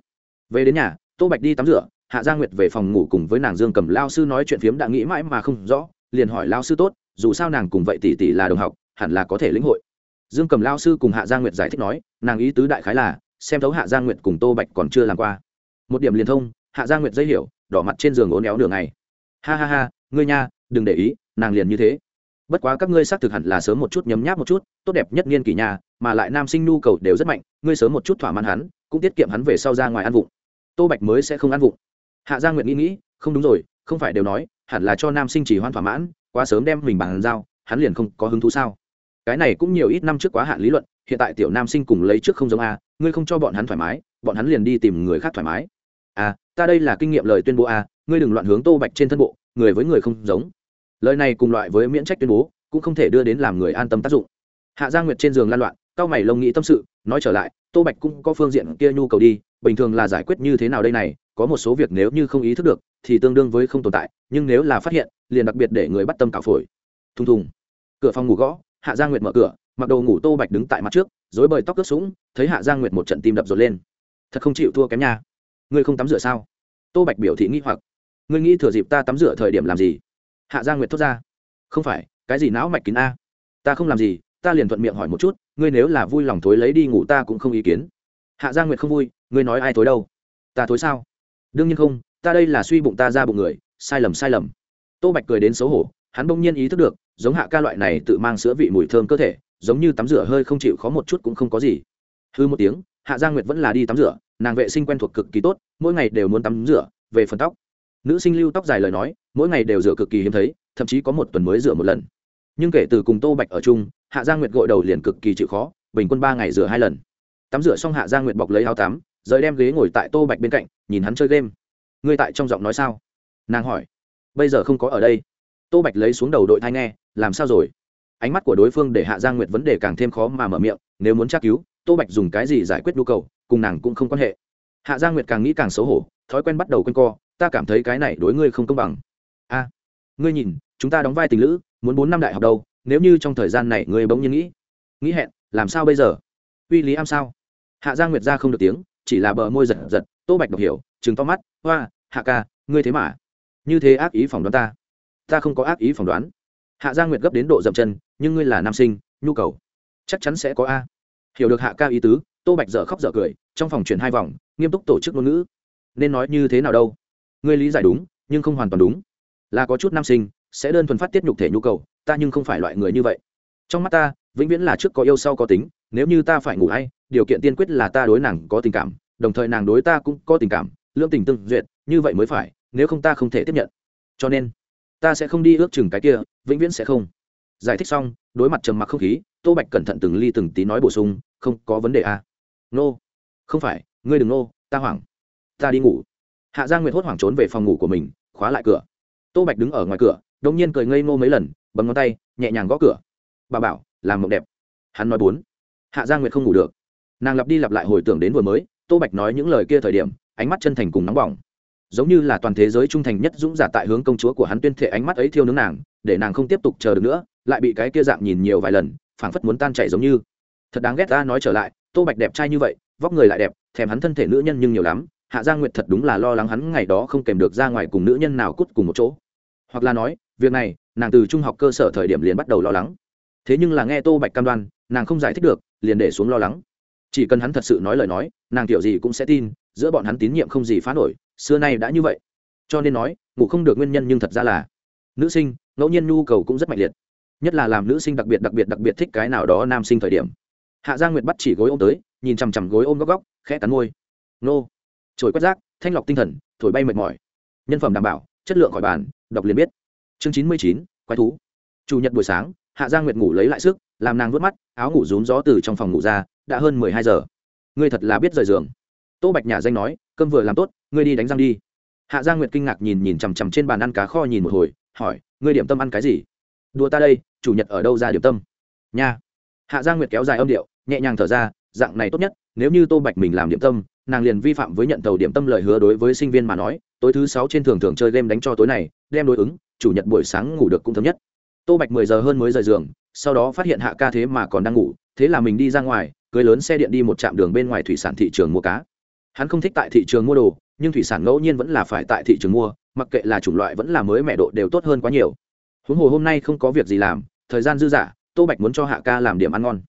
Về đến nhà, tô bạch đi tắm rửa, hạ gia nguyệt về phòng ngủ cùng với nàng dương cầm lao sư nói chuyện phiếm đã nghĩ mãi mà không rõ, liền hỏi lao sư tốt, dù sao nàng cùng vậy tỷ tỷ là đồng học, hẳn là có thể lĩnh hội. Dương cầm lao sư cùng hạ gia nguyệt giải thích nói, nàng ý tứ đại khái là, xem thấu hạ gia nguyệt cùng tô bạch còn chưa làm qua. Một điểm liền thông, hạ gia nguyệt dây hiểu đỏ mặt trên giường ố néo nửa ngày. Ha ha ha, ngươi nha, đừng để ý, nàng liền như thế. Bất quá các ngươi xác thực hẳn là sớm một chút nhấm nháp một chút, tốt đẹp nhất niên kỷ nhà, mà lại nam sinh nhu cầu đều rất mạnh, ngươi sớm một chút thỏa mãn hắn, cũng tiết kiệm hắn về sau ra ngoài ăn vụng. Tô bạch mới sẽ không ăn vụng. Hạ gia nguyện nghĩ nghĩ, không đúng rồi, không phải đều nói, hẳn là cho nam sinh chỉ hoan thỏa mãn, quá sớm đem mình bàn giao, hắn liền không có hứng thú sao? Cái này cũng nhiều ít năm trước quá hạn lý luận, hiện tại tiểu nam sinh cùng lấy trước không giống a, ngươi không cho bọn hắn thoải mái, bọn hắn liền đi tìm người khác thoải mái. À ta đây là kinh nghiệm lời tuyên bố a, ngươi đừng loạn hướng tô bạch trên thân bộ, người với người không giống. Lời này cùng loại với miễn trách tuyên bố, cũng không thể đưa đến làm người an tâm tác dụng. Hạ gia nguyệt trên giường lan loạn cao mày lông nghĩ tâm sự, nói trở lại, tô bạch cũng có phương diện kia nhu cầu đi, bình thường là giải quyết như thế nào đây này, có một số việc nếu như không ý thức được, thì tương đương với không tồn tại, nhưng nếu là phát hiện, liền đặc biệt để người bắt tâm cạo phổi. Thùng thùng. Cửa phòng ngủ gõ, hạ gia nguyệt mở cửa, mặc đồ ngủ tô bạch đứng tại mặt trước dối bời tóc cướp sũng, thấy hạ gia nguyệt một trận tim đập rột lên. Thật không chịu thua kém nha ngươi không tắm rửa sao? Tô bạch biểu thị nghĩ hoặc. Ngươi nghĩ thừa dịp ta tắm rửa thời điểm làm gì? Hạ gia nguyệt thốt ra. Không phải, cái gì não mạch kín a? Ta không làm gì, ta liền thuận miệng hỏi một chút, ngươi nếu là vui lòng thối lấy đi ngủ ta cũng không ý kiến. Hạ gia nguyệt không vui, ngươi nói ai thối đâu? Ta thối sao? Đương nhiên không, ta đây là suy bụng ta ra bụng người, sai lầm sai lầm. Tô bạch cười đến xấu hổ, hắn bỗng nhiên ý thức được, giống hạ ca loại này tự mang sữa vị mùi thơm cơ thể, giống như tắm rửa hơi không chịu khó một chút cũng không có gì. Hư một tiếng, hạ gia nguyệt vẫn là đi tắm rửa nàng vệ sinh quen thuộc cực kỳ tốt, mỗi ngày đều muốn tắm rửa, về phần tóc. Nữ sinh lưu tóc dài lời nói, mỗi ngày đều rửa cực kỳ hiếm thấy, thậm chí có một tuần mới rửa một lần. Nhưng kể từ cùng tô bạch ở chung, hạ gia nguyệt gội đầu liền cực kỳ chịu khó, bình quân ba ngày rửa hai lần. Tắm rửa xong hạ gia nguyệt bọc lấy áo tắm, rời đem ghế ngồi tại tô bạch bên cạnh, nhìn hắn chơi game. Ngươi tại trong giọng nói sao? Nàng hỏi. Bây giờ không có ở đây. Tô bạch lấy xuống đầu đội thai nghe, làm sao rồi? Ánh mắt của đối phương để hạ gia nguyệt vấn đề càng thêm khó mà mở miệng, nếu muốn tra cứu tô bạch dùng cái gì giải quyết nhu cầu, cùng nàng cũng không quan hệ. Hạ gia nguyệt càng nghĩ càng xấu hổ, thói quen bắt đầu q u a n co, ta cảm thấy cái này đối ngươi không công bằng. A, ngươi nhìn, chúng ta đóng vai tình lữ, muốn bốn năm đại học đâu, nếu như trong thời gian này ngươi bỗng nhiên nghĩ nghĩ hẹn, làm sao bây giờ? Uy lý am sao? Hạ gia nguyệt ra không được tiếng, chỉ là bờ môi giật giật, tô bạch đọc hiểu chừng to mắt, hoa, hạ ca, ngươi thế mà, như thế ác ý phỏng đoán ta. Ta không có ác ý phỏng đoán. Hạ gia nguyệt gấp đến độ dậm chân, nhưng ngươi là nam sinh, nhu cầu, chắc chắn sẽ có a hiểu được hạ ca ý tứ, tô bạch dở khóc dở cười, trong phòng chuyển hai vòng, nghiêm túc tổ chức ngôn ngữ. Nên nói như thế nào đâu? Ngươi lý giải đúng, nhưng không hoàn toàn đúng. Là có chút nam sinh, sẽ đơn thuần phát tiết nhục thể nhu cầu, ta nhưng không phải loại người như vậy. Trong mắt ta, vĩnh viễn là trước có yêu sau có tính, nếu như ta phải ngủ hay, điều kiện tiên quyết là ta đối nàng có tình cảm, đồng thời nàng đối ta cũng có tình cảm lương tình tương duyệt, như vậy mới phải, nếu không ta không thể tiếp nhận. Cho nên, ta sẽ không đi ước chừng cái kia, vĩnh viễn sẽ không giải thích xong, đối mặt trầm mặc không khí, tô bạch cẩn thận từng ly từng tí nói bổ sung, không, có vấn đề à. nô. Không phải, ngươi đừng nô, ta hoảng. Ta đi ngủ. Hạ giang nguyệt hốt hoảng trốn về phòng ngủ của mình, khóa lại cửa. Tô bạch đứng ở ngoài cửa đông nhiên cười ngây ngô mấy lần, bấm ngón tay, nhẹ nhàng gõ cửa. Bà bảo, làm mộng đẹp. Hắn nói bốn. Hạ giang nguyệt không ngủ được. Nàng lặp đi lặp lại hồi tưởng đến vừa mới, tô bạch nói những lời kia thời điểm, ánh mắt chân thành cùng nóng bỏng. Giống như là toàn thế giới trung thành nhất dũng giả tại hướng công chúa của hắn tuyên thệ ánh mắt ấy thiêu nướng nàng, để nàng không tiếp tục chờ được nữa lại bị cái kia dạng nhìn nhiều vài lần, phảng phất muốn tan chảy giống như. Thật đáng ghét ta nói trở lại, tô bạch đẹp trai như vậy, vóc người lại đẹp, thèm hắn thân thể nữ nhân nhưng nhiều lắm, hạ gia nguyệt thật đúng là lo lắng hắn ngày đó không kèm được ra ngoài cùng nữ nhân nào cút cùng một chỗ. Hoặc là nói, việc này, nàng từ trung học cơ sở thời điểm liền bắt đầu lo lắng. Thế nhưng là nghe tô bạch cam đoan, nàng không giải thích được, liền để xuống lo lắng. Chỉ cần hắn thật sự nói lời nói, nàng kiểu gì cũng sẽ tin, giữa bọn hắn tín nhiệm không gì phá nổi, xưa nay đã như vậy. Cho nên nói, ngủ không được nguyên nhân nhưng thật ra là, nữ sinh, ngẫu nhiên nhu cầu cũng rất mạnh liệt nhất là làm nữ sinh đặc biệt đặc biệt đặc biệt thích cái nào đó nam sinh thời điểm. Hạ giang nguyệt bắt chỉ gối ôm tới, nhìn chằm chằm gối ôm góc góc, khẽ cắn môi. Nô. Trồi quét rác, thanh lọc tinh thần, thổi bay mệt mỏi. Nhân phẩm đảm bảo, chất lượng khỏi bàn, đọc liền biết. Chương chín mươi chín, quái thú. Chủ nhật buổi sáng, hạ giang nguyệt ngủ lấy lại sức, làm nàng vớt mắt, áo ngủ rún gió từ trong phòng ngủ ra, đã hơn mười hai giờ. Ngươi thật là biết rời giường. Tô bạch nhà danh nói, cơm vừa làm tốt, ngươi đi đánh răng đi. Hạ giang nguyệt kinh ngạc nhìn nhìn chằm chằm trên bàn ăn cá kho nhìn một hồi, hỏi, ngươi điểm tâm ăn cái gì? Đùa ta đây, chủ nhật ở đâu ra điểm tâm? Nha. Hạ giang nguyệt kéo dài âm điệu, nhẹ nhàng thở ra, dạng này tốt nhất, nếu như tô bạch mình làm điểm tâm, nàng liền vi phạm với nhận tàu điểm tâm lời hứa đối với sinh viên mà nói, tối thứ sáu trên thường thường chơi game đánh cho tối này, đem đối ứng, chủ nhật buổi sáng ngủ được cũng thấm nhất. Tô bạch mười giờ hơn mới rời giường, sau đó phát hiện hạ ca thế mà còn đang ngủ, thế là mình đi ra ngoài, cưới lớn xe điện đi một trạm đường bên ngoài thủy sản thị trường mua cá. Hắn không thích tại thị trường mua đồ, nhưng thủy sản ngẫu nhiên vẫn là phải tại thị trường mua, mặc kệ là chủng loại vẫn là mới mẹ độ đều tốt hơn quá nhiều huống hồ hôm nay không có việc gì làm, thời gian dư dả tô bạch muốn cho hạ ca làm điểm ăn ngon.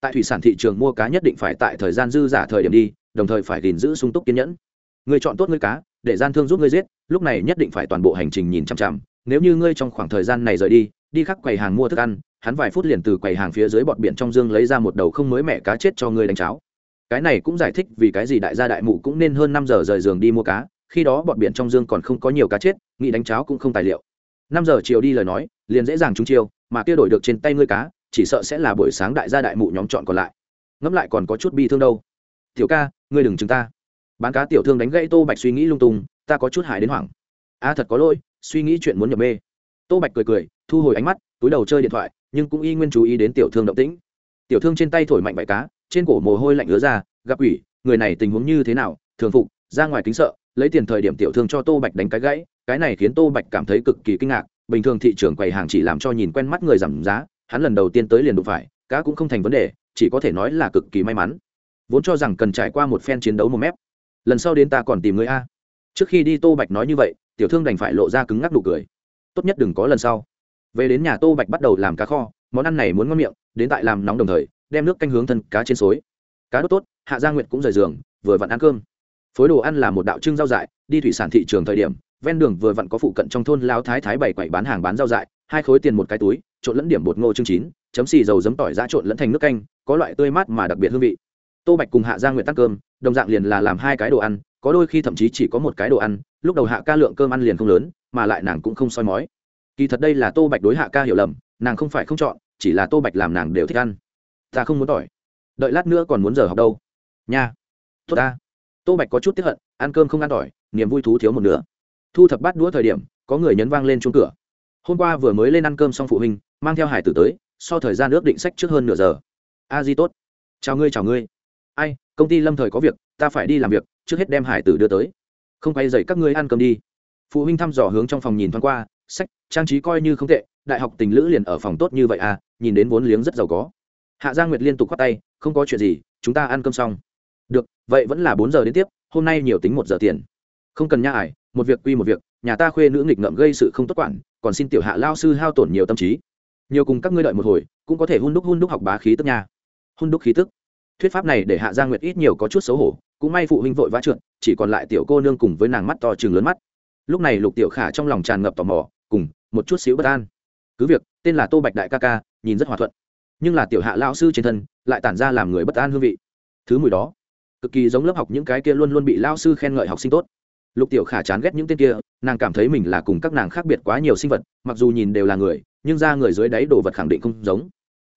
Tại thủy sản thị trường mua cá nhất định phải tại thời gian dư dả thời điểm đi, đồng thời phải gìn giữ sung túc kiên nhẫn. Người chọn tốt ngươi cá, để gian thương giúp ngươi giết, lúc này nhất định phải toàn bộ hành trình nhìn chằm chằm. Nếu như ngươi trong khoảng thời gian này rời đi đi khắc quầy hàng mua thức ăn, hắn vài phút liền từ quầy hàng phía dưới bọt biển trong dương lấy ra một đầu không mới mẹ cá chết cho ngươi đánh cháo. Cái này cũng giải thích vì cái gì đại gia đại mụ cũng nên hơn năm giờ rời giường đi mua cá, khi đó bọt biển trong dương còn không có nhiều cá chết, nghĩ đánh cháo cũng không tài liệu năm giờ chiều đi lời nói, liền dễ dàng trúng chiêu, mà kia đổi được trên tay ngươi cá, chỉ sợ sẽ là buổi sáng đại gia đại mụ nhóm chọn còn lại. Ngẫm lại còn có chút bi thương đâu. Tiểu ca, ngươi đừng chúng ta. Bán cá tiểu thương đánh gãy tô bạch suy nghĩ lung tung, ta có chút hại đến hoảng. A, thật có lỗi, suy nghĩ chuyện muốn nhập mê. Tô bạch cười cười, thu hồi ánh mắt, túi đầu chơi điện thoại, nhưng cũng y nguyên chú ý đến tiểu thương động tĩnh. Tiểu thương trên tay thổi mạnh bãi cá, trên cổ mồ hôi lạnh ứa ra, gặp ủy người này tình huống như thế nào, thường phục, ra ngoài kính sợ, lấy tiền thời điểm tiểu thương cho tô bạch đánh cái gãy cái này khiến tô bạch cảm thấy cực kỳ kinh ngạc, bình thường thị trường quầy hàng chỉ làm cho nhìn quen mắt người giảm giá, hắn lần đầu tiên tới liền đụng phải, cá cũng không thành vấn đề, chỉ có thể nói là cực kỳ may mắn. Vốn cho rằng cần trải qua một phen chiến đấu một mép. Lần sau đến ta còn tìm người a. Trước khi đi tô bạch nói như vậy, tiểu thương đành phải lộ ra cứng ngắc đủ cười. Tốt nhất đừng có lần sau. Về đến nhà tô bạch bắt đầu làm cá kho, món ăn này muốn ngon miệng, đến tại làm nóng đồng thời, đem nước canh hướng thân cá trên suối cá đốt tốt, hạ gia nguyệt cũng rời giường, vừa vặn ăn cơm. Phối đồ ăn là một đạo trưng rau dại, đi thủy sản thị trường thời điểm ven đường vừa vặn có phụ cận trong thôn lao thái thái bảy quậy bán hàng bán rau dại, hai khối tiền một cái túi, trộn lẫn điểm bột ngô chương chín, chấm xì dầu giấm tỏi ra trộn lẫn thành nước canh, có loại tươi mát mà đặc biệt hương vị. Tô bạch cùng hạ gia nguyện tăng cơm, đồng dạng liền là làm hai cái đồ ăn, có đôi khi thậm chí chỉ có một cái đồ ăn, lúc đầu hạ ca lượng cơm ăn liền không lớn, mà lại nàng cũng không soi mói. Kỳ thật đây là tô bạch đối hạ ca hiểu lầm, nàng không phải không chọn, chỉ là tô bạch làm nàng đều thích ăn. Ta không muốn tỏi. Đợi lát nữa còn muốn giờ học đâu. Nha. Tốt ta. Tô bạch có chút tiếp hận, ăn cơm không ăn tỏi, niềm vui thú thiếu một nửa thu thập bát đũa thời điểm, có người nhấn vang lên chuông cửa. Hôm qua vừa mới lên ăn cơm xong phụ huynh, mang theo hải tử tới, so thời gian ước định sách trước hơn nửa giờ. A di tốt. Chào ngươi chào ngươi. Ai, công ty lâm thời có việc, ta phải đi làm việc, trước hết đem hải tử đưa tới. Không quay dậy các ngươi ăn cơm đi. Phụ huynh thăm dò hướng trong phòng nhìn thoáng qua, sách, trang trí coi như không tệ, đại học tình lữ liền ở phòng tốt như vậy à nhìn đến vốn liếng rất giàu có. Hạ gia nguyệt liên tục khoát tay, không có chuyện gì, chúng ta ăn cơm xong. Được, vậy vẫn là bốn giờ đến tiếp, hôm nay nhiều tính một giờ tiền không cần nha ải, một việc quy một việc, nhà ta khuê nữ nghịch ngợm gây sự không tốt quản, còn xin tiểu hạ lao sư hao tổn nhiều tâm trí. Nhiều cùng các ngươi đợi một hồi, cũng có thể hun đúc hun đúc học bá khí tức nha. Hun đúc khí tức. Thuyết pháp này để hạ gia nguyệt ít nhiều có chút xấu hổ, cũng may phụ huynh vội vã trượt, chỉ còn lại tiểu cô nương cùng với nàng mắt to chừng lớn mắt. Lúc này lục tiểu khả trong lòng tràn ngập tò mò, cùng, một chút xíu bất an. Cứ việc, tên là tô bạch đại ca ca, nhìn rất hòa thuận. Nhưng là tiểu hạ lao sư trên thân, lại tản ra làm người bất an hương vị. Thứ mùi đó, cực kỳ giống lớp học những cái kia luôn luôn bị lao sư khen ngợi học sinh tốt lục tiểu khả chán ghét những tên kia, nàng cảm thấy mình là cùng các nàng khác biệt quá nhiều sinh vật, mặc dù nhìn đều là người, nhưng ra người dưới đáy đồ vật khẳng định không giống.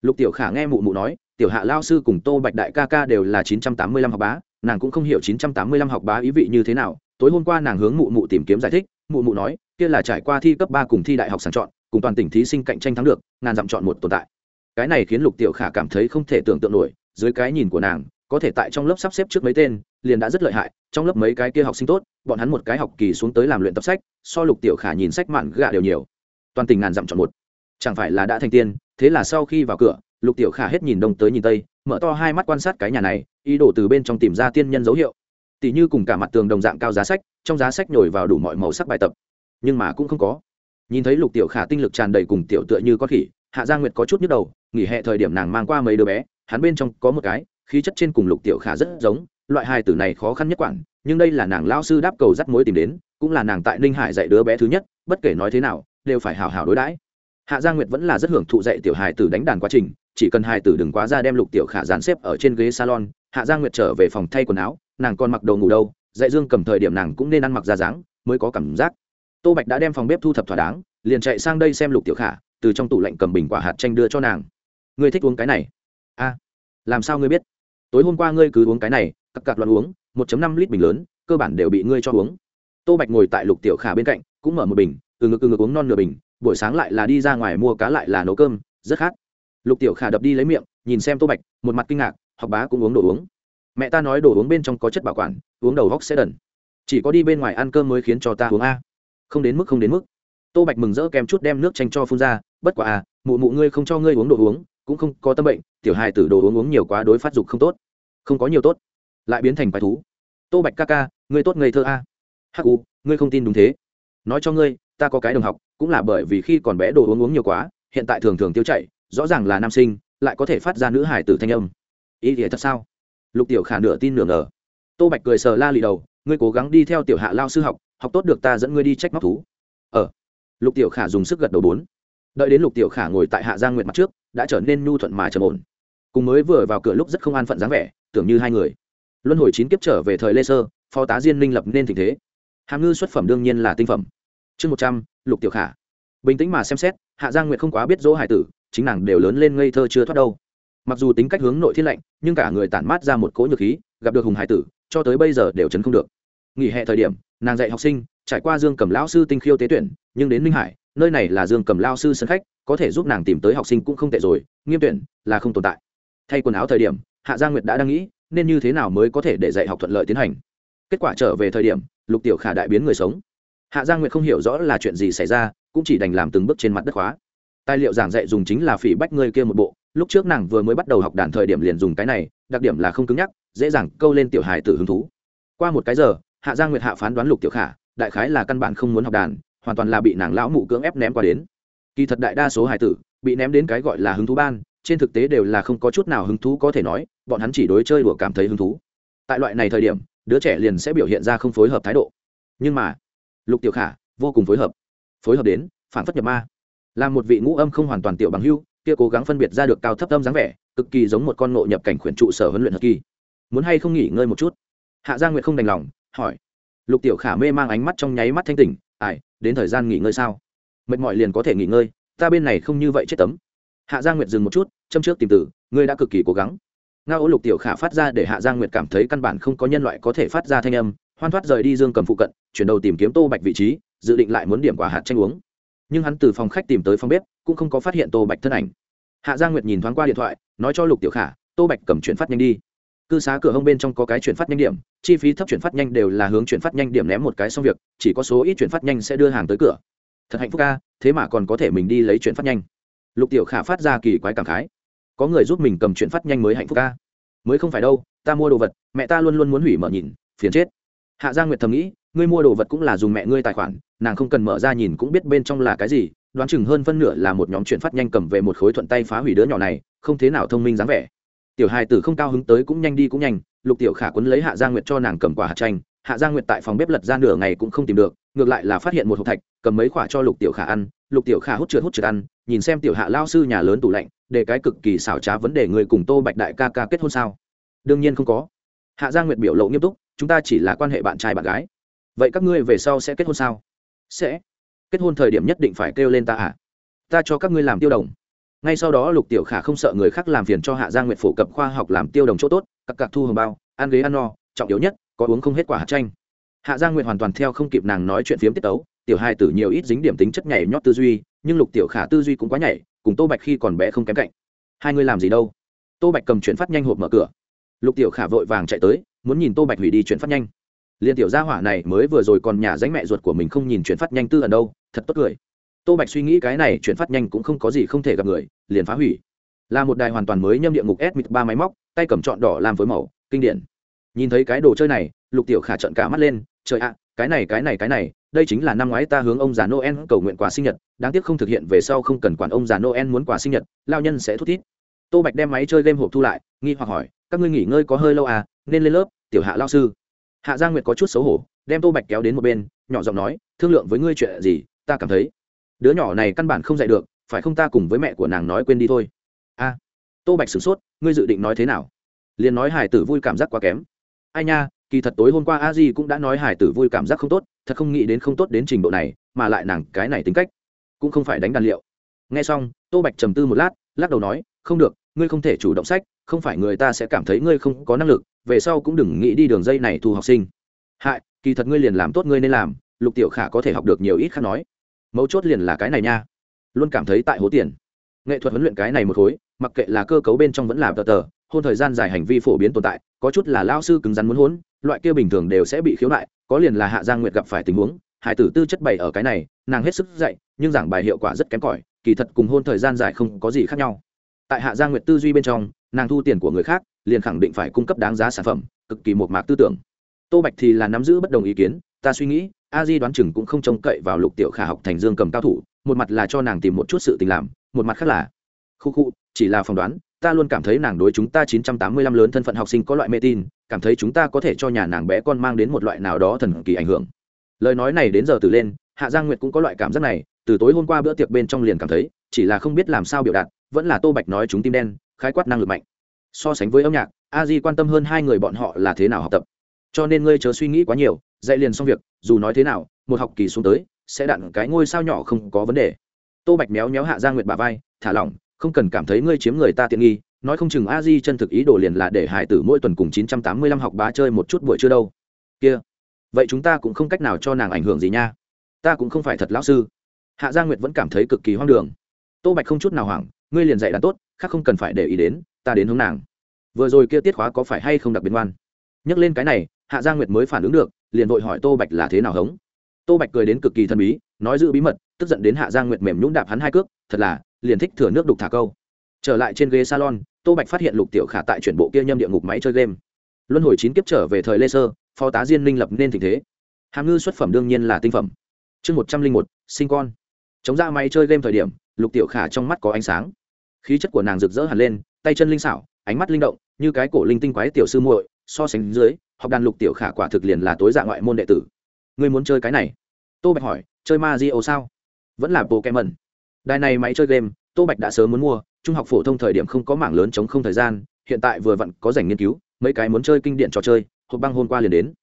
Lục tiểu khả nghe mụ mụ nói, tiểu hạ lao sư cùng tô bạch đại ca ca đều là chín trăm tám mươi lăm học bá, nàng cũng không hiểu chín trăm tám mươi lăm học bá ý vị như thế nào. Tối hôm qua nàng hướng mụ mụ tìm kiếm giải thích, mụ mụ nói, kia là trải qua thi cấp ba cùng thi đại học sàng chọn, cùng toàn tỉnh thí sinh cạnh tranh thắng được, ngàn dặm chọn một tồn tại. Cái này khiến lục tiểu khả cảm thấy không thể tưởng tượng nổi, dưới cái nhìn của nàng, có thể tại trong lớp sắp xếp trước mấy tên liền đã rất lợi hại, trong lớp mấy cái kia học sinh tốt, bọn hắn một cái học kỳ xuống tới làm luyện tập sách, so lục tiểu khả nhìn sách mạn gạ đều nhiều. Toàn tình ngàn dặm chọn một. Chẳng phải là đã thành tiên, thế là sau khi vào cửa, lục tiểu khả hết nhìn đông tới nhìn tây, mở to hai mắt quan sát cái nhà này, ý đồ từ bên trong tìm ra tiên nhân dấu hiệu. Tỷ như cùng cả mặt tường đồng dạng cao giá sách, trong giá sách nhồi vào đủ mọi màu sắc bài tập. Nhưng mà cũng không có. Nhìn thấy lục tiểu khả tinh lực tràn đầy cùng tiểu tựa như con khỉ, hạ gia nguyệt có chút nhức đầu, nghỉ hè thời điểm nàng mang qua mấy đứa bé, hắn bên trong có một cái, khí chất trên cùng lục tiểu khả rất giống loại hai tử này khó khăn nhất quản nhưng đây là nàng lao sư đáp cầu dắt mối tìm đến, cũng là nàng tại ninh hải dạy đứa bé thứ nhất, bất kể nói thế nào, đều phải hào hào đối đãi. Hạ gia nguyệt vẫn là rất hưởng thụ dạy tiểu hài tử đánh đàn quá trình, chỉ cần hài tử đừng quá ra đem lục tiểu khả dàn xếp ở trên ghế salon, hạ gia nguyệt trở về phòng thay quần áo, nàng còn mặc đồ ngủ đâu, dạy dương cầm thời điểm nàng cũng nên ăn mặc ra dáng, mới có cảm giác. Tô bạch đã đem phòng bếp thu thập thỏa đáng, liền chạy sang đây xem lục tiểu khả, từ trong tủ lạnh cầm bình quả hạt chanh đưa cho nàng. Ngươi thích uống cái này? A làm sao ngươi biết? Tối hôm qua ngươi cứ uống cái này, cặp cặp loạn uống, một năm lít bình lớn, cơ bản đều bị ngươi cho uống. Tô bạch ngồi tại lục tiểu khả bên cạnh, cũng mở một bình, từ ngực từ ngực uống non nửa bình, buổi sáng lại là đi ra ngoài mua cá lại là nấu cơm, rất khát. Lục tiểu khả đập đi lấy miệng, nhìn xem tô bạch, một mặt kinh ngạc, học bá cũng uống đồ uống. Mẹ ta nói đồ uống bên trong có chất bảo quản, uống đầu góc sẽ đần. Chỉ có đi bên ngoài ăn cơm mới khiến cho ta uống a. Không đến mức, không đến mức. Tô bạch mừng rỡ kèm chút đem nước chanh cho phun ra, bất quả à mụ mụ ngươi không cho ngươi uống đồ uống cũng không có tâm bệnh, tiểu hài tử đồ uống uống nhiều quá đối phát dục không tốt. Không có nhiều tốt. Lại biến thành bài thú. Tô bạch ca ca, ngươi tốt ngây thơ a. Hắc u, ngươi không tin đúng thế. Nói cho ngươi, ta có cái đồng học, cũng là bởi vì khi còn bé đồ uống uống nhiều quá, hiện tại thường thường tiêu chảy, rõ ràng là nam sinh, lại có thể phát ra nữ hải tử thanh âm. Ý nghĩa thật sao? Lục tiểu khả nửa tin nửa ngờ. Tô bạch cười sờ la lì đầu, ngươi cố gắng đi theo tiểu hạ lao sư học học tốt được ta dẫn ngươi đi trách móc thú. Ờ. Lục tiểu khả dùng sức gật đầu bốn. Đợi đến lục tiểu khả ngồi tại hạ giang nguyệt mặt trước đã trở nên nhu thuận mà trầm ổn. Cùng mới vừa vào cửa lúc rất không an phận dáng vẻ, tưởng như hai người. Luân hồi chín kiếp trở về thời lê sơ, phó tá diên minh lập nên tình thế. Hàm ngư xuất phẩm đương nhiên là tinh phẩm. Chương một trăm, lục tiểu khả. Bình tĩnh mà xem xét, hạ giang nguyệt không quá biết dỗ hải tử, chính nàng đều lớn lên ngây thơ chưa thoát đâu. Mặc dù tính cách hướng nội thiên lạnh nhưng cả người tản mát ra một cỗ nhược khí, gặp được hùng hải tử, cho tới bây giờ đều chấn không được. Nghỉ hè thời điểm, nàng dạy học sinh, trải qua dương cầm lão sư tinh khiêu tế tuyển, nhưng đến minh hải nơi này là dương cầm lao sư sân khách, có thể giúp nàng tìm tới học sinh cũng không tệ rồi, nghiêm tuyển là không tồn tại. Thay quần áo thời điểm, hạ gia nguyệt đã đang nghĩ, nên như thế nào mới có thể để dạy học thuận lợi tiến hành. Kết quả trở về thời điểm, lục tiểu khả đại biến người sống. Hạ gia nguyệt không hiểu rõ là chuyện gì xảy ra, cũng chỉ đành làm từng bước trên mặt đất khóa. Tài liệu giảng dạy dùng chính là phỉ bách ngươi kia một bộ, lúc trước nàng vừa mới bắt đầu học đàn thời điểm liền dùng cái này, đặc điểm là không cứng nhắc, dễ dàng câu lên tiểu hài tử hứng thú. Qua một cái giờ, hạ gia nguyệt hạ phán đoán lục tiểu khả, đại khái là căn bản không muốn học đàn hoàn toàn là bị nàng lão mụ cưỡng ép ném qua đến. Kỳ thật đại đa số hài tử, bị ném đến cái gọi là hứng thú ban, trên thực tế đều là không có chút nào hứng thú có thể nói, bọn hắn chỉ đối chơi đùa cảm thấy hứng thú. Tại loại này thời điểm, đứa trẻ liền sẽ biểu hiện ra không phối hợp thái độ. Nhưng mà, lục tiểu khả, vô cùng phối hợp. Phối hợp đến, phản phất nhập ma. Là một vị ngũ âm không hoàn toàn tiểu bằng hưu, kia cố gắng phân biệt ra được cao thấp âm dáng vẻ, cực kỳ giống một con ngộ nhập cảnh khuyển trụ sở huấn luyện hật kỳ muốn hay không nghỉ ngơi một chút? Hạ gia nguyệt không đành lòng, hỏi. Lục tiểu khả mê mang ánh mắt trong nháy mắt thanh tỉnh ai, đến thời gian nghỉ ngơi sao? Mệt mỏi liền có thể nghỉ ngơi, ta bên này không như vậy chết tấm. Hạ gia nguyệt dừng một chút, châm trước tìm tử ngươi đã cực kỳ cố gắng. Nga ô lục tiểu khả phát ra để hạ gia nguyệt cảm thấy căn bản không có nhân loại có thể phát ra thanh âm, hoan thoát rời đi dương cầm phụ cận, chuyển đầu tìm kiếm tô bạch vị trí, dự định lại muốn điểm quả hạt tranh uống. Nhưng hắn từ phòng khách tìm tới phòng bếp, cũng không có phát hiện tô bạch thân ảnh. Hạ gia nguyệt nhìn thoáng qua điện thoại, nói cho lục tiểu khả, tô bạch cầm chuyển phát nhanh đi cư xá cửa hông bên trong có cái chuyển phát nhanh điểm, chi phí thấp chuyển phát nhanh đều là hướng chuyển phát nhanh điểm ném một cái xong việc, chỉ có số ít chuyển phát nhanh sẽ đưa hàng tới cửa. Thật hạnh phúc ca thế mà còn có thể mình đi lấy chuyển phát nhanh. Lục tiểu khả phát ra kỳ quái cảm khái. Có người giúp mình cầm chuyển phát nhanh mới hạnh phúc ca mới không phải đâu, ta mua đồ vật, mẹ ta luôn luôn muốn hủy mở nhìn, phiền chết. Hạ gia nguyệt thầm nghĩ, ngươi mua đồ vật cũng là dùng mẹ ngươi tài khoản, nàng không cần mở ra nhìn cũng biết bên trong là cái gì, đoán chừng hơn phân nửa là một nhóm chuyển phát nhanh cầm về một khối thuận tay phá hủy đứa nhỏ này, không thế nào thông minh dáng vẻ tiểu hài tử không cao hứng tới cũng nhanh đi cũng nhanh, lục tiểu khả quấn lấy hạ gia nguyệt cho nàng cầm quả hạt chanh. Hạ gia nguyệt tại phòng bếp lật ra nửa ngày cũng không tìm được, ngược lại là phát hiện một hộp thạch, cầm mấy quả cho lục tiểu khả ăn. Lục tiểu khả hút trượt hút trượt ăn, nhìn xem tiểu hạ lao sư nhà lớn tủ lạnh, để cái cực kỳ xảo trá vấn đề người cùng tô bạch đại ca ca kết hôn sao? Đương nhiên không có. Hạ gia nguyệt biểu lộ nghiêm túc, chúng ta chỉ là quan hệ bạn trai bạn gái. Vậy các ngươi về sau sẽ kết hôn sao? Sẽ. Kết hôn thời điểm nhất định phải kêu lên ta à? Ta cho các ngươi làm tiêu đồng ngay sau đó lục tiểu khả không sợ người khác làm phiền cho hạ gia nguyệt phổ cập khoa học làm tiêu đồng chỗ tốt cặp cặc thu hồng bao, ăn ghế ăn no, trọng yếu nhất, có uống không hết quả hạt chanh. Hạ gia nguyệt hoàn toàn theo không kịp nàng nói chuyện phiếm tiết tấu, tiểu hai tử nhiều ít dính điểm tính chất nhảy nhót tư duy, nhưng lục tiểu khả tư duy cũng quá nhảy, cùng tô bạch khi còn bé không kém cạnh. Hai người làm gì đâu? Tô bạch cầm chuyển phát nhanh hộp mở cửa. Lục tiểu khả vội vàng chạy tới, muốn nhìn tô bạch hủy đi chuyển phát nhanh. Liền tiểu gia hỏa này mới vừa rồi còn nhà dánh mẹ ruột của mình không nhìn chuyển phát nhanh tư ẩn đâu, thật tốt cười tô bạch suy nghĩ cái này chuyển phát nhanh cũng không có gì không thể gặp người, liền phá hủy. Là một đài hoàn toàn mới nhâm địa ngục s ba máy móc, tay cầm trọn đỏ làm với màu, kinh điển. Nhìn thấy cái đồ chơi này, lục tiểu khả trận cả mắt lên, trời ạ, cái này cái này cái này, đây chính là năm ngoái ta hướng ông già noel cầu nguyện quà sinh nhật, đáng tiếc không thực hiện về sau không cần quản ông già noel muốn quà sinh nhật, lao nhân sẽ thút thít. Tô bạch đem máy chơi game hộp thu lại, nghi hoặc hỏi, các ngươi nghỉ ngơi có hơi lâu à nên lên lớp, tiểu hạ lao sư. Hạ gia nguyệt có chút xấu hổ, đem tô bạch kéo đến một bên, nhỏ giọng nói, thương lượng với ngươi chuyện gì, ta cảm thấy đứa nhỏ này căn bản không dạy được, phải không ta cùng với mẹ của nàng nói quên đi thôi. A, tô bạch sửng sốt, ngươi dự định nói thế nào? Liền nói hải tử vui cảm giác quá kém. Ai nha, kỳ thật tối hôm qua a di cũng đã nói hải tử vui cảm giác không tốt, thật không nghĩ đến không tốt đến trình độ này, mà lại nàng cái này tính cách cũng không phải đánh đàn liệu. Nghe xong, tô bạch trầm tư một lát, lắc đầu nói, không được, ngươi không thể chủ động sách, không phải người ta sẽ cảm thấy ngươi không có năng lực, về sau cũng đừng nghĩ đi đường dây này thu học sinh. Hại, kỳ thật ngươi liền làm tốt ngươi nên làm, lục tiểu khả có thể học được nhiều ít khác nói mấu chốt liền là cái này nha. Luôn cảm thấy tại hố tiền. Nghệ thuật huấn luyện cái này một khối, mặc kệ là cơ cấu bên trong vẫn là tờ tờ, hôn thời gian dài hành vi phổ biến tồn tại, có chút là lao sư cứng rắn muốn hôn loại kia bình thường đều sẽ bị khiếu nại, có liền là hạ giang nguyệt gặp phải tình huống, hải tử tư chất bày ở cái này, nàng hết sức dạy, nhưng giảng bài hiệu quả rất kém cỏi, kỳ thật cùng hôn thời gian dài không có gì khác nhau. Tại hạ giang nguyệt tư duy bên trong, nàng thu tiền của người khác, liền khẳng định phải cung cấp đáng giá sản phẩm, cực kỳ một mạc tư tưởng. Tô bạch thì là nắm giữ bất đồng ý kiến ta suy nghĩ, a di đoán chừng cũng không trông cậy vào lục tiểu khả học thành dương cầm cao thủ, một mặt là cho nàng tìm một chút sự tình làm, một mặt khác là, khu khu, chỉ là phỏng đoán, ta luôn cảm thấy nàng đối chúng ta chín trăm tám mươi lăm lớn thân phận học sinh có loại mê tin, cảm thấy chúng ta có thể cho nhà nàng bé con mang đến một loại nào đó thần kỳ ảnh hưởng. Lời nói này đến giờ từ lên, hạ giang nguyệt cũng có loại cảm giác này, từ tối hôm qua bữa tiệc bên trong liền cảm thấy, chỉ là không biết làm sao biểu đạt, vẫn là tô bạch nói chúng tim đen, khái quát năng lực mạnh. So sánh với âm nhạc, a di quan tâm hơn hai người bọn họ là thế nào học tập. Cho nên ngươi chớ suy nghĩ quá nhiều dạy liền xong việc, dù nói thế nào, một học kỳ xuống tới, sẽ đặn cái ngôi sao nhỏ không có vấn đề. Tô bạch méo méo hạ gia nguyệt bà vai, thả lỏng, không cần cảm thấy ngươi chiếm người ta tiện nghi, nói không chừng a di chân thực ý đồ liền là để hải tử mỗi tuần cùng chín trăm tám mươi lăm học bá chơi một chút buổi chưa đâu. Kia, vậy chúng ta cũng không cách nào cho nàng ảnh hưởng gì nha. Ta cũng không phải thật lão sư. Hạ gia nguyệt vẫn cảm thấy cực kỳ hoang đường. Tô bạch không chút nào hoảng, ngươi liền dạy đàn tốt, khác không cần phải để ý đến, ta đến hướng nàng. Vừa rồi kia tiết khóa có phải hay không đặc biệt ngoan? Nhắc lên cái này hạ gia nguyệt mới phản ứng được, liền vội hỏi tô bạch là thế nào hống. Tô bạch cười đến cực kỳ thân bí, nói giữ bí mật, tức giận đến hạ gia nguyệt mềm nhũng đạp hắn hai cước, thật là, liền thích thừa nước đục thả câu. Trở lại trên ghế salon, tô bạch phát hiện lục tiểu khả tại chuyển bộ kia nhâm địa ngục máy chơi game. Luân hồi chín kiếp trở về thời lê sơ phó tá diên minh lập nên tình thế. Hàm ngư xuất phẩm đương nhiên là tinh phẩm. Chương một trăm linh một, sinh con. Chống ra máy chơi game thời điểm, lục tiểu khả trong mắt có ánh sáng. Khí chất của nàng rực rỡ hẳn lên, tay chân linh xảo, ánh mắt linh động, như cái cổ linh tinh quái tiểu sư muội, so sánh dưới học đàn lục tiểu khả quả thực liền là tối dạ ngoại môn đệ tử. Ngươi muốn chơi cái này? Tô bạch hỏi, chơi ma di ô sao? Vẫn là bộ kem mẩn đài này máy chơi game, tô bạch đã sớm muốn mua, trung học phổ thông thời điểm không có mảng lớn chống không thời gian, hiện tại vừa vặn có dành nghiên cứu, mấy cái muốn chơi kinh điển trò chơi, hộp băng hôm qua liền đến.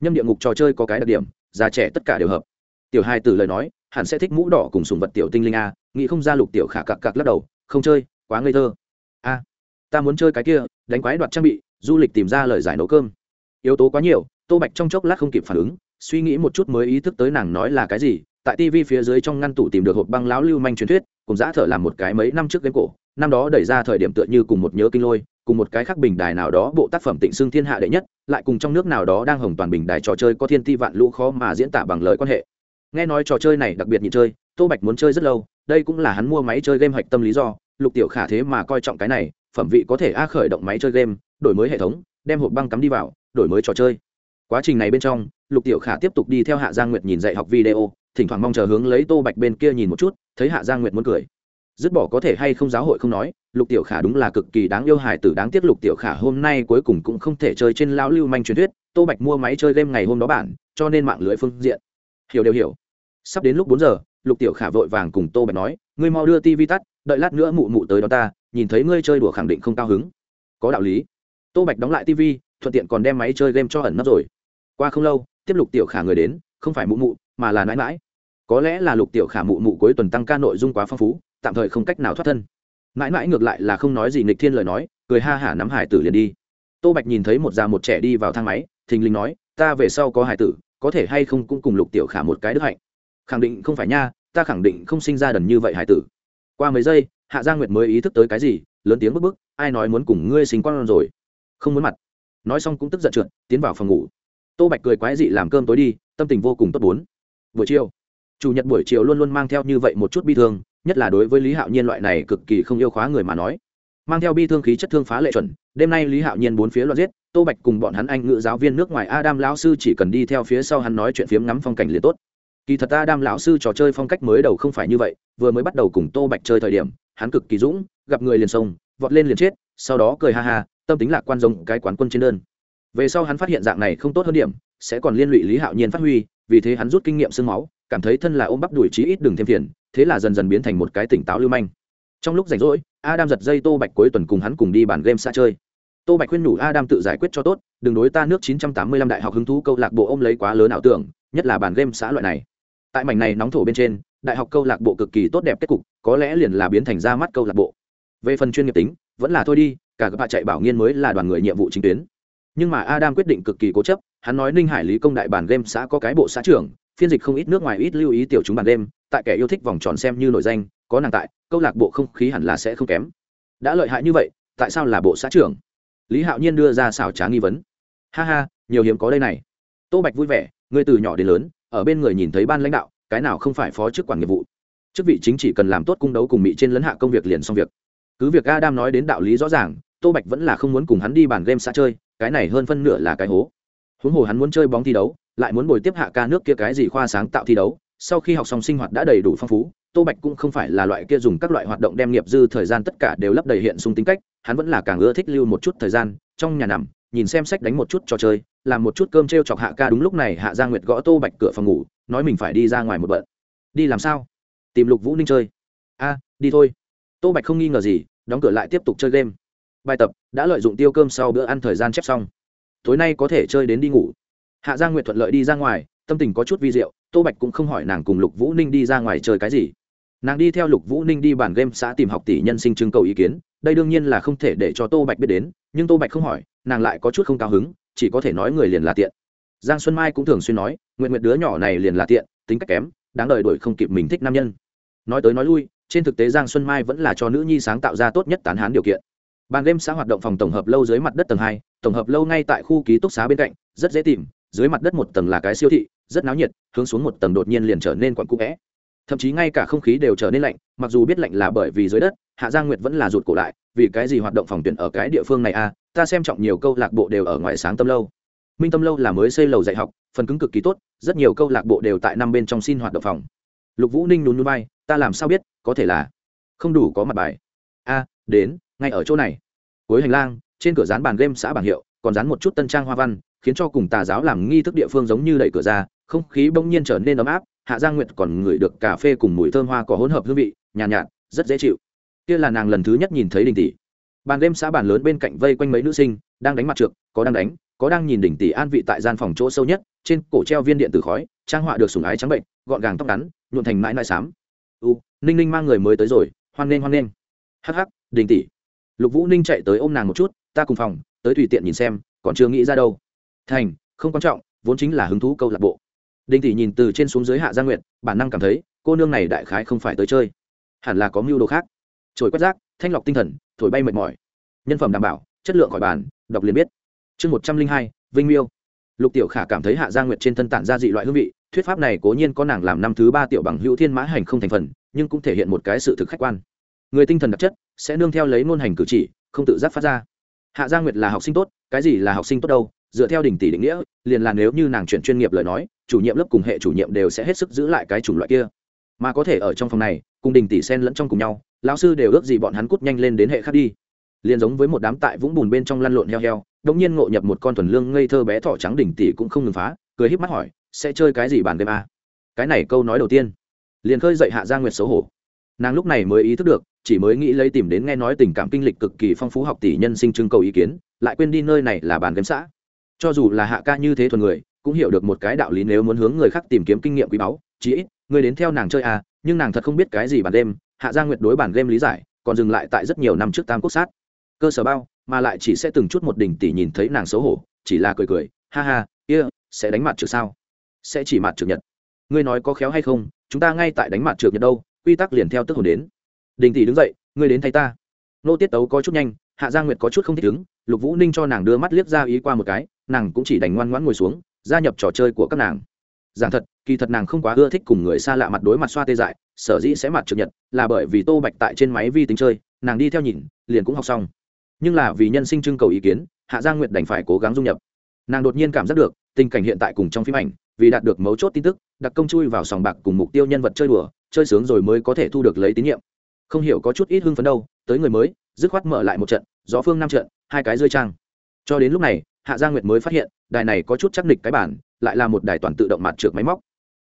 Nhâm địa ngục trò chơi có cái đặc điểm, già trẻ tất cả đều hợp. Tiểu hai từ lời nói, hẳn sẽ thích mũ đỏ cùng sùng vật tiểu tinh linh a, nghĩ không ra lục tiểu khả cặc cặc lắc đầu, không chơi, quá ngây thơ. A, ta muốn chơi cái kia, đánh quái đoạt trang bị, du lịch tìm ra lời giải nấu cơm yếu tố quá nhiều, tô bạch trong chốc lát không kịp phản ứng, suy nghĩ một chút mới ý thức tới nàng nói là cái gì, tại tv phía dưới trong ngăn tủ tìm được hộp băng lão lưu manh truyền thuyết, cùng giã thở làm một cái mấy năm trước game cổ, năm đó đẩy ra thời điểm tựa như cùng một nhớ kinh lôi, cùng một cái khác bình đài nào đó bộ tác phẩm tịnh xưng thiên hạ đệ nhất, lại cùng trong nước nào đó đang hồng toàn bình đài trò chơi có thiên ti vạn lũ khó mà diễn tả bằng lời quan hệ. Nghe nói trò chơi này đặc biệt nhị chơi, tô bạch muốn chơi rất lâu, đây cũng là hắn mua máy chơi game hạch tâm lý do, lục tiểu khả thế mà coi trọng cái này, phẩm vị có thể a khởi động máy chơi game, đổi mới hệ thống, đem hộp băng cắm đi vào đổi mới trò chơi. Quá trình này bên trong, lục tiểu khả tiếp tục đi theo hạ giang nguyệt nhìn dạy học video, thỉnh thoảng mong chờ hướng lấy tô bạch bên kia nhìn một chút, thấy hạ giang nguyệt muốn cười. Dứt bỏ có thể hay không giáo hội không nói, lục tiểu khả đúng là cực kỳ đáng yêu hài tử đáng tiếc lục tiểu khả hôm nay cuối cùng cũng không thể chơi trên lão lưu manh truyền thuyết, tô bạch mua máy chơi game ngày hôm đó bản cho nên mạng lưới phương diện. Hiểu đều hiểu. Sắp đến lúc bốn giờ, lục tiểu khả vội vàng cùng tô bạch nói, ngươi mau đưa tivi tắt, đợi lát nữa mụ mụ tới đó ta, nhìn thấy ngươi chơi đùa khẳng định không cao hứng. Có đạo lý tô bạch đóng lại tv thuận tiện còn đem máy chơi game cho ẩn nấp rồi. Qua không lâu, tiếp lục tiểu khả người đến, không phải mụ mụ, mà là mãi mãi có lẽ là lục tiểu khả mụ mụ cuối tuần tăng ca nội dung quá phong phú, tạm thời không cách nào thoát thân. Mãi mãi ngược lại là không nói gì Nịch thiên lời nói, cười ha hả nắm hải tử liền đi. Tô bạch nhìn thấy một già một trẻ đi vào thang máy, thình lình nói, ta về sau có hải tử, có thể hay không cũng cùng lục tiểu khả một cái đức hạnh. Khẳng định không phải nha, ta khẳng định không sinh ra đần như vậy hải tử. Qua mấy giây, hạ gia nguyệt mới ý thức tới cái gì, lớn tiếng bức bức, ai nói muốn cùng ngươi sinh con rồi? Không muốn mặt. Nói xong cũng tức giận trượt, tiến vào phòng ngủ. Tô bạch cười quái dị làm cơm tối đi, tâm tình vô cùng tốt bốn. Buổi chiều, chủ nhật buổi chiều luôn luôn mang theo như vậy một chút bi thương, nhất là đối với lý hạo nhiên loại này cực kỳ không yêu khóa người mà nói. Mang theo bi thương khí chất thương phá lệ chuẩn, đêm nay lý hạo nhiên bốn phía loạt giết, tô bạch cùng bọn hắn anh ngự giáo viên nước ngoài adam lão sư chỉ cần đi theo phía sau hắn nói chuyện phiếm ngắm phong cảnh liền tốt. Kỳ thật adam lão sư trò chơi phong cách mới đầu không phải như vậy, vừa mới bắt đầu cùng tô bạch chơi thời điểm, hắn cực kỳ dũng, gặp người liền sông vọt lên liền chết, sau đó cười ha ha tâm tính lạc quan giống cái quán quân trên đơn. Về sau hắn phát hiện dạng này không tốt hơn điểm, sẽ còn liên lụy lý hạo nhiên phát huy, vì thế hắn rút kinh nghiệm sương máu, cảm thấy thân là ôm bắp đuổi chí ít đừng thêm phiền, thế là dần dần biến thành một cái tỉnh táo lưu manh. Trong lúc rảnh rỗi, adam giật dây tô bạch cuối tuần cùng hắn cùng đi bàn game xa chơi. Tô bạch khuyên nhủ adam tự giải quyết cho tốt, đừng đối ta nước 985 đại học hứng thú câu lạc bộ ôm lấy quá lớn ảo tưởng, nhất là bàn game xã loại này. Tại mảnh này nóng thổ bên trên, đại học câu lạc bộ cực kỳ tốt đẹp kết cục, có lẽ liền là biến thành ra mắt câu lạc bộ. Về phần chuyên nghiệp tính, vẫn là thôi đi cả các bạn chạy bảo nghiên mới là đoàn người nhiệm vụ chính tuyến. Nhưng mà adam quyết định cực kỳ cố chấp, hắn nói ninh hải lý công đại bản game xã có cái bộ xã trưởng, phiên dịch không ít nước ngoài ít lưu ý tiểu chúng bản game, tại kẻ yêu thích vòng tròn xem như nổi danh, có nàng tại, câu lạc bộ không khí hẳn là sẽ không kém. Đã lợi hại như vậy, tại sao là bộ xã trưởng? Lý hạo nhiên đưa ra xảo trá nghi vấn. Ha ha, nhiều hiếm có đây này. Tô bạch vui vẻ người từ nhỏ đến lớn, ở bên người nhìn thấy ban lãnh đạo, cái nào không phải phó chức quản nghiệp vụ? Chức vị chính chỉ cần làm tốt cung đấu cùng mỹ trên lấn hạ công việc liền xong việc. Cứ việc adam nói đến đạo lý rõ ràng tô bạch vẫn là không muốn cùng hắn đi bàn game xã chơi, cái này hơn phân nửa là cái hố. Huống hồ hắn muốn chơi bóng thi đấu, lại muốn bồi tiếp hạ ca nước kia cái gì khoa sáng tạo thi đấu, sau khi học xong sinh hoạt đã đầy đủ phong phú, tô bạch cũng không phải là loại kia dùng các loại hoạt động đem nghiệp dư thời gian tất cả đều lấp đầy hiện sung tính cách, hắn vẫn là càng ưa thích lưu một chút thời gian, trong nhà nằm, nhìn xem sách đánh một chút trò chơi, làm một chút cơm t r e o chọc hạ ca đúng lúc này hạ gia nguyệt gõ tô bạch cửa phòng ngủ, nói mình phải đi ra ngoài một bận. Đi làm sao? Tìm lục vũ ninh chơi. A, đi thôi. Tô bạch không nghi ngờ gì, đóng cửa lại tiếp tục chơi game bài tập, đã lợi dụng tiêu cơm sau bữa ăn thời gian chép xong. Tối nay có thể chơi đến đi ngủ. Hạ giang nguyệt thuận lợi đi ra ngoài, tâm tình có chút vi diệu, tô bạch cũng không hỏi nàng cùng lục vũ ninh đi ra ngoài chơi cái gì. Nàng đi theo lục vũ ninh đi bàn game xã tìm học tỷ nhân sinh trưng cầu ý kiến, đây đương nhiên là không thể để cho tô bạch biết đến, nhưng tô bạch không hỏi, nàng lại có chút không cao hứng, chỉ có thể nói người liền là tiện. Giang xuân mai cũng thường xuyên nói nguyện nguyện đứa nhỏ này liền là tiện, tính cách kém, đáng đời đuổi không kịp mình thích nam nhân. Nói tới nói lui, trên thực tế giang xuân mai vẫn là cho nữ nhi sáng tạo ra tốt nhất tán hán điều kiện bàn game xã hoạt động phòng tổng hợp lâu dưới mặt đất tầng hai, tổng hợp lâu ngay tại khu ký túc xá bên cạnh, rất dễ tìm, dưới mặt đất một tầng là cái siêu thị, rất náo nhiệt, hướng xuống một tầng đột nhiên liền trở nên quặn cũ vẽ. Thậm chí ngay cả không khí đều trở nên lạnh, mặc dù biết lạnh là bởi vì dưới đất, hạ giang nguyệt vẫn là rụt cổ lại, vì cái gì hoạt động phòng tuyển ở cái địa phương này à ta xem trọng nhiều câu lạc bộ đều ở ngoài sáng tâm lâu. Minh tâm lâu là mới xây lầu dạy học, phần cứng cực kỳ tốt, rất nhiều câu lạc bộ đều tại năm bên trong xin hoạt động phòng. Lục vũ ninh nhún núi bay ta làm sao biết, có thể là không đủ có mặt bài. A đến ngay ở chỗ này cuối hành lang trên cửa dán bàn game xã bảng hiệu còn dán một chút tân trang hoa văn khiến cho cùng tà giáo làm nghi thức địa phương giống như đẩy cửa ra không khí bỗng nhiên trở nên ấm áp hạ giang nguyệt còn ngửi được cà phê cùng mùi thơm hoa có hỗn hợp hương vị nhàn nhạt, nhạt rất dễ chịu. Kia là nàng lần thứ nhất nhìn thấy đình tỷ. Bàn game xã bàn lớn bên cạnh vây quanh mấy nữ sinh đang đánh mặt trượt có đang đánh có đang nhìn đỉnh tỷ an vị tại gian phòng chỗ sâu nhất trên cổ treo viên điện tử khói trang họa được sủng ái trắng bệnh gọn gàng tóc ngắn nhuộn thành mãi mãi xám. U ninh ninh mang người mới tới rồi hoan nghênh hoan nghênh. Hắc hắc đình tỷ lục vũ ninh chạy tới ôm nàng một chút, ta cùng phòng, tới tùy tiện nhìn xem, còn chưa nghĩ ra đâu. Thành, không quan trọng, vốn chính là hứng thú câu lạc bộ. Đinh tỷ nhìn từ trên xuống dưới hạ gia nguyện bản năng cảm thấy, cô nương này đại khái không phải tới chơi. Hẳn là có mưu đồ khác. Trồi quét rác, thanh lọc tinh thần, thổi bay mệt mỏi. Nhân phẩm đảm bảo, chất lượng khỏi bàn, đọc liền biết. Chương một trăm linh hai, vinh miêu. Lục tiểu khả cảm thấy hạ gia nguyệt trên thân tản ra dị loại hương vị, thuyết pháp này cố nhiên có nàng làm năm thứ ba tiểu bằng hữu thiên mã hành không thành phần, nhưng cũng thể hiện một cái sự thực khách quan người tinh thần đặc chất sẽ nương theo lấy ngôn hành cử chỉ, không tự giác phát ra. Hạ gia nguyệt là học sinh tốt, cái gì là học sinh tốt đâu, dựa theo đình tỷ định nghĩa, liền là nếu như nàng chuyển chuyên nghiệp lời nói, chủ nhiệm lớp cùng hệ chủ nhiệm đều sẽ hết sức giữ lại cái chủng loại kia. Mà có thể ở trong phòng này, cùng đình tỷ xen lẫn trong cùng nhau, lão sư đều ước gì bọn hắn cút nhanh lên đến hệ khác đi. Liền giống với một đám tại vũng bùn bên trong lăn lộn heo heo đống nhiên ngộ nhập một con thuần lương ngây thơ bé thỏ trắng đỉnh tỷ cũng không ngừng phá, cười híp mắt hỏi, sẽ chơi cái gì bàn đêm à? cái này câu nói đầu tiên, liền khơi dậy hạ gia nguyệt xấu hổ. Nàng lúc này mới ý thức được chỉ mới nghĩ lấy tìm đến nghe nói tình cảm kinh lịch cực kỳ phong phú học tỷ nhân sinh trưng cầu ý kiến lại quên đi nơi này là bàn game xã. Cho dù là hạ ca như thế thuần người cũng hiểu được một cái đạo lý nếu muốn hướng người khác tìm kiếm kinh nghiệm quý báu chí ít người đến theo nàng chơi à nhưng nàng thật không biết cái gì bàn game hạ gia nguyệt đối bản game lý giải còn dừng lại tại rất nhiều năm trước tam quốc sát. Cơ sở bao mà lại chỉ sẽ từng chút một đỉnh tỷ nhìn thấy nàng xấu hổ chỉ là cười cười ha ha kia、yeah, sẽ đánh mặt trượt sao? Sẽ chỉ mặt trượt nhật. Ngươi nói có khéo hay không chúng ta ngay tại đánh mặt trượt nhật đâu quy tắc liền theo tức hồn đến đình tỷ đứng dậy, ngươi đến thay ta. Nô tiết tấu có chút nhanh, hạ gia nguyệt có chút không thích ứng, lục vũ ninh cho nàng đưa mắt liếc ra ý qua một cái, nàng cũng chỉ đành ngoan ngoãn ngồi xuống, gia nhập trò chơi của các nàng. Giảng thật, kỳ thật nàng không quá ưa thích cùng người xa lạ mặt đối mặt xoa tê dại, sở dĩ sẽ mặt trực nhật, là bởi vì tô bạch tại trên máy vi tính chơi, nàng đi theo nhìn, liền cũng học xong. Nhưng là vì nhân sinh trưng cầu ý kiến, hạ giang nguyệt đành phải cố gắng dung nhập. Nàng đột nhiên cảm giác được, tình cảnh hiện tại cùng trong phim ảnh, vì đạt được mấu chốt tin tức đặc công chui vào sòng bạc cùng mục tiêu nhân vật chơi đùa, chơi sướng rồi mới có thể thu được lấy tín nhiệm không hiểu có chút ít hưng phấn đâu, tới người mới, dứt khoát mở lại một trận, gió phương năm trận, hai cái rơi trang cho đến lúc này, hạ gia nguyệt mới phát hiện, đài này có chút chắc địch cái bản, lại là một đài toàn tự động mặt trượt máy móc.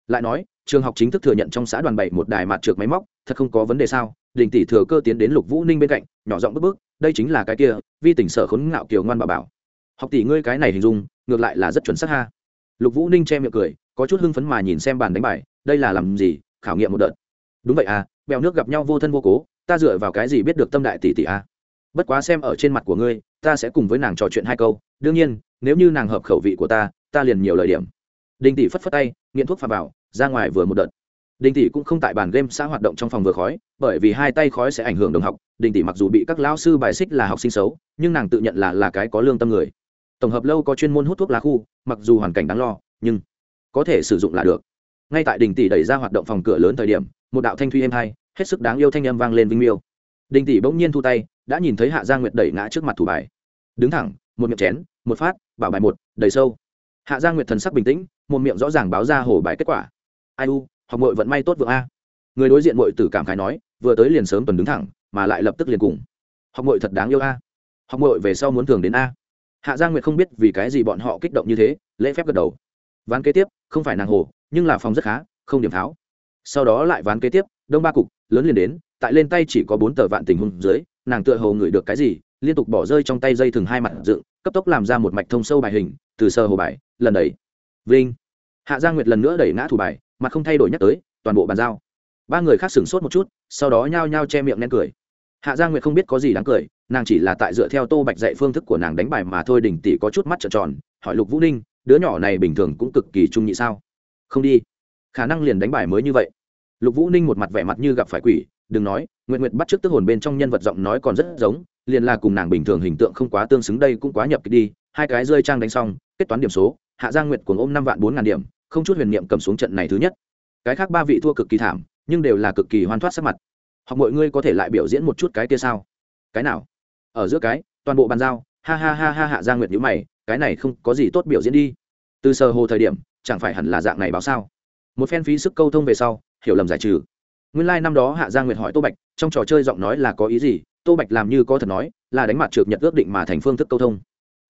Lại nói, trường học chính thức thừa nhận trong xã đoàn bảy một đài mặt trượt máy móc, thật không có vấn đề sao? Đình tỷ thừa cơ tiến đến lục vũ ninh bên cạnh, nhỏ giọng bước bước đây chính là cái kia, vi tỉnh sở khốn ngạo kiều ngoan bà bảo. Học tỷ ngươi cái này hình dung, ngược lại là rất chuẩn xác ha. Lục vũ ninh che miệng cười, có chút hưng phấn mà nhìn xem bàn đánh bài, đây là làm gì, khảo nghiệm một đợt. Đúng vậy à bèo nước gặp nhau vô thân vô cố, ta dựa vào cái gì biết được tâm đại tỷ tỷ à bất quá xem ở trên mặt của ngươi, ta sẽ cùng với nàng trò chuyện hai câu. Đương nhiên, nếu như nàng hợp khẩu vị của ta ta liền nhiều lời điểm. Đinh tỷ phất phất tay, nghiện thuốc pha vào, ra ngoài vừa một đợt. Đinh tỷ cũng không tại bàn game xã hoạt động trong phòng vừa khói, bởi vì hai tay khói sẽ ảnh hưởng đồng học. Đinh tỷ mặc dù bị các lao sư bài xích là học sinh xấu, nhưng nàng tự nhận là là cái có lương tâm người. Tổng hợp lâu có chuyên môn hút thuốc lá khu, mặc dù hoàn cảnh đáng lo, nhưng có thể sử dụng là được. Ngay tại đình tỷ đẩy ra hoạt động phòng cửa lớn thời điểm một đạo thanh thuy êm hai, hết sức đáng yêu thanh âm vang lên vinh miêu. Đình tỷ bỗng nhiên thu tay, đã nhìn thấy hạ gia nguyệt đẩy ngã trước mặt thủ bài. Đứng thẳng, một miệng chén, một phát, bảo bài một, đầy sâu. Hạ gia nguyệt thần sắc bình tĩnh, một miệng rõ ràng báo ra hổ bài kết quả. Ai u, học mội vận may tốt vượng a. Người đối diện mội tử cảm khái nói, vừa tới liền sớm tuần đứng thẳng, mà lại lập tức liền cùng. Học mội thật đáng yêu a. Học mội về sau muốn thường đến a. Hạ gia nguyệt không biết vì cái gì bọn họ kích động như thế, lễ phép gật đầu. Ván kế tiếp, không phải nàng hồ nhưng là phòng rất khá, không điểm tháo sau đó lại ván kế tiếp, đông ba cục, lớn liền đến, tại lên tay chỉ có bốn tờ vạn tình hùng dưới, nàng tựa hồ ngửi được cái gì, liên tục bỏ rơi trong tay dây thừng hai mặt dựng, cấp tốc làm ra một mạch thông sâu bài hình, từ sơ hồ bài, lần đẩy. Vinh. Hạ gia nguyệt lần nữa đẩy ngã thủ bài, mặt không thay đổi nhắc tới, toàn bộ bàn giao. Ba người khác sửng sốt một chút, sau đó nhao nhao che miệng nén cười. Hạ gia nguyệt không biết có gì đáng cười, nàng chỉ là tại dựa theo tô bạch dạy phương thức của nàng đánh bài mà thôi đình tỷ có chút mắt trợn tròn, hỏi lục vũ ninh, đứa nhỏ này bình thường cũng cực kỳ trung nhị sao? Không đi khả năng liền đánh bài mới như vậy. Lục vũ ninh một mặt vẻ mặt như gặp phải quỷ, đừng nói nguyện nguyện bắt t r ư ớ c tức hồn bên trong nhân vật giọng nói còn rất giống, liền là cùng nàng bình thường hình tượng không quá tương xứng đây cũng quá nhập kịch đi, hai cái rơi trang đánh xong, kết toán điểm số, hạ giang nguyệt cuồng ôm năm vạn bốn ngàn điểm, không chút huyền niệm cầm xuống trận này thứ nhất. Cái khác ba vị thua cực kỳ thảm, nhưng đều là cực kỳ hoan thoát sắc mặt. Hoặc mọi ngươi có thể lại biểu diễn một chút cái kia sao? Cái nào? Ở giữa cái, toàn bộ bàn giao, ha ha ha ha hạ giang nguyệt nhữ mày, cái này không có gì tốt biểu diễn đi. Từ sờ hồ thời điểm, chẳng phải hẳn là dạng này báo sao? Một phen phí sức câu thông về sau, hiểu lầm giải trừ. Nguyên lai、like、năm đó hạ gia nguyệt hỏi tô bạch, trong trò chơi giọng nói là có ý gì, tô bạch làm như có thật nói, là đánh mặt trượt nhật ước định mà thành phương thức câu thông.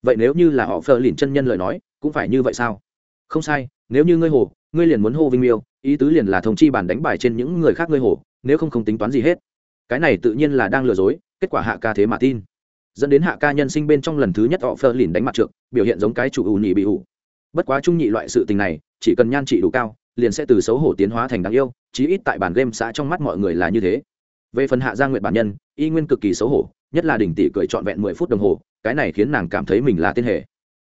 Vậy nếu như là họ phờ lìn chân nhân lời nói, cũng phải như vậy sao? Không sai, nếu như ngươi hồ, ngươi liền muốn hô vinh miêu, ý tứ liền là thông chi bản đánh bài trên những người khác ngươi hồ, nếu không không tính toán gì hết. Cái này tự nhiên là đang lừa dối, kết quả hạ ca thế mà tin. Dẫn đến hạ ca nhân sinh bên trong lần thứ nhất họ phờ lìn đánh mặt trượt biểu hiện giống cái chủ ủ nhị bị ủ bất quá trung nhị loại sự tình này, chỉ cần nhan trị đủ cao liền sẽ từ xấu hổ tiến hóa thành đáng yêu, chí ít tại bản game xã trong mắt mọi người là như thế. Về phần hạ gia nguyện bản nhân, y nguyên cực kỳ xấu hổ, nhất là đình tỷ cười trọn vẹn mười phút đồng hồ, cái này khiến nàng cảm thấy mình là tên hệ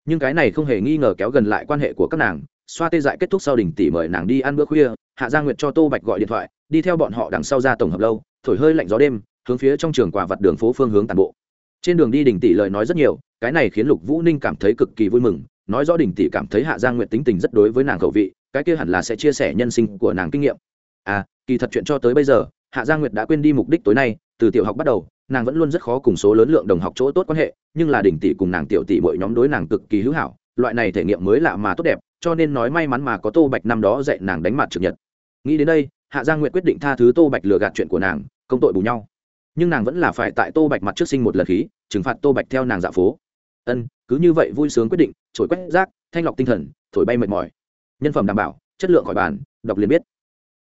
nhưng cái này không hề nghi ngờ kéo gần lại quan hệ của các nàng, xoa tê dại kết thúc sau đình tỷ mời nàng đi ăn bữa khuya, hạ gia nguyệt cho tô bạch gọi điện thoại, đi theo bọn họ đằng sau ra tổng hợp lâu, thổi hơi lạnh gió đêm, hướng phía trong trường quà vặt đường phố phương hướng tàn bộ. Trên đường đi đình tỷ lời nói rất nhiều, cái này khiến lục vũ ninh cảm thấy cực kỳ vui mừng, nói rõ đình tỷ cảm thấy hạ giang nguyệt tính tình rất đối với nàng khẩu vị cái kia hẳn là sẽ chia sẻ nhân sinh của nàng kinh nghiệm. À kỳ thật chuyện cho tới bây giờ, hạ giang nguyệt đã quên đi mục đích tối nay, từ tiểu học bắt đầu, nàng vẫn luôn rất khó cùng số lớn lượng đồng học chỗ tốt quan hệ, nhưng là đỉnh tỷ cùng nàng tiểu tỷ mỗi nhóm đối nàng cực kỳ hữu hảo, loại này thể nghiệm mới lạ mà tốt đẹp, cho nên nói may mắn mà có tô bạch năm đó dạy nàng đánh mặt trực nhật. Nghĩ đến đây, hạ giang nguyệt quyết định tha thứ tô bạch lừa gạt chuyện của nàng, công tội bù nhau. Nhưng nàng vẫn là phải tại tô bạch mặt trước sinh một lần khí, trừng phạt tô bạch theo nàng dạ phố. Ân, cứ như vậy vui sướng quyết định, trổi quét rác, thanh lọc tinh thần, thổi bay mệt mỏi nhân phẩm đảm bảo chất lượng khỏi bàn đọc liền biết.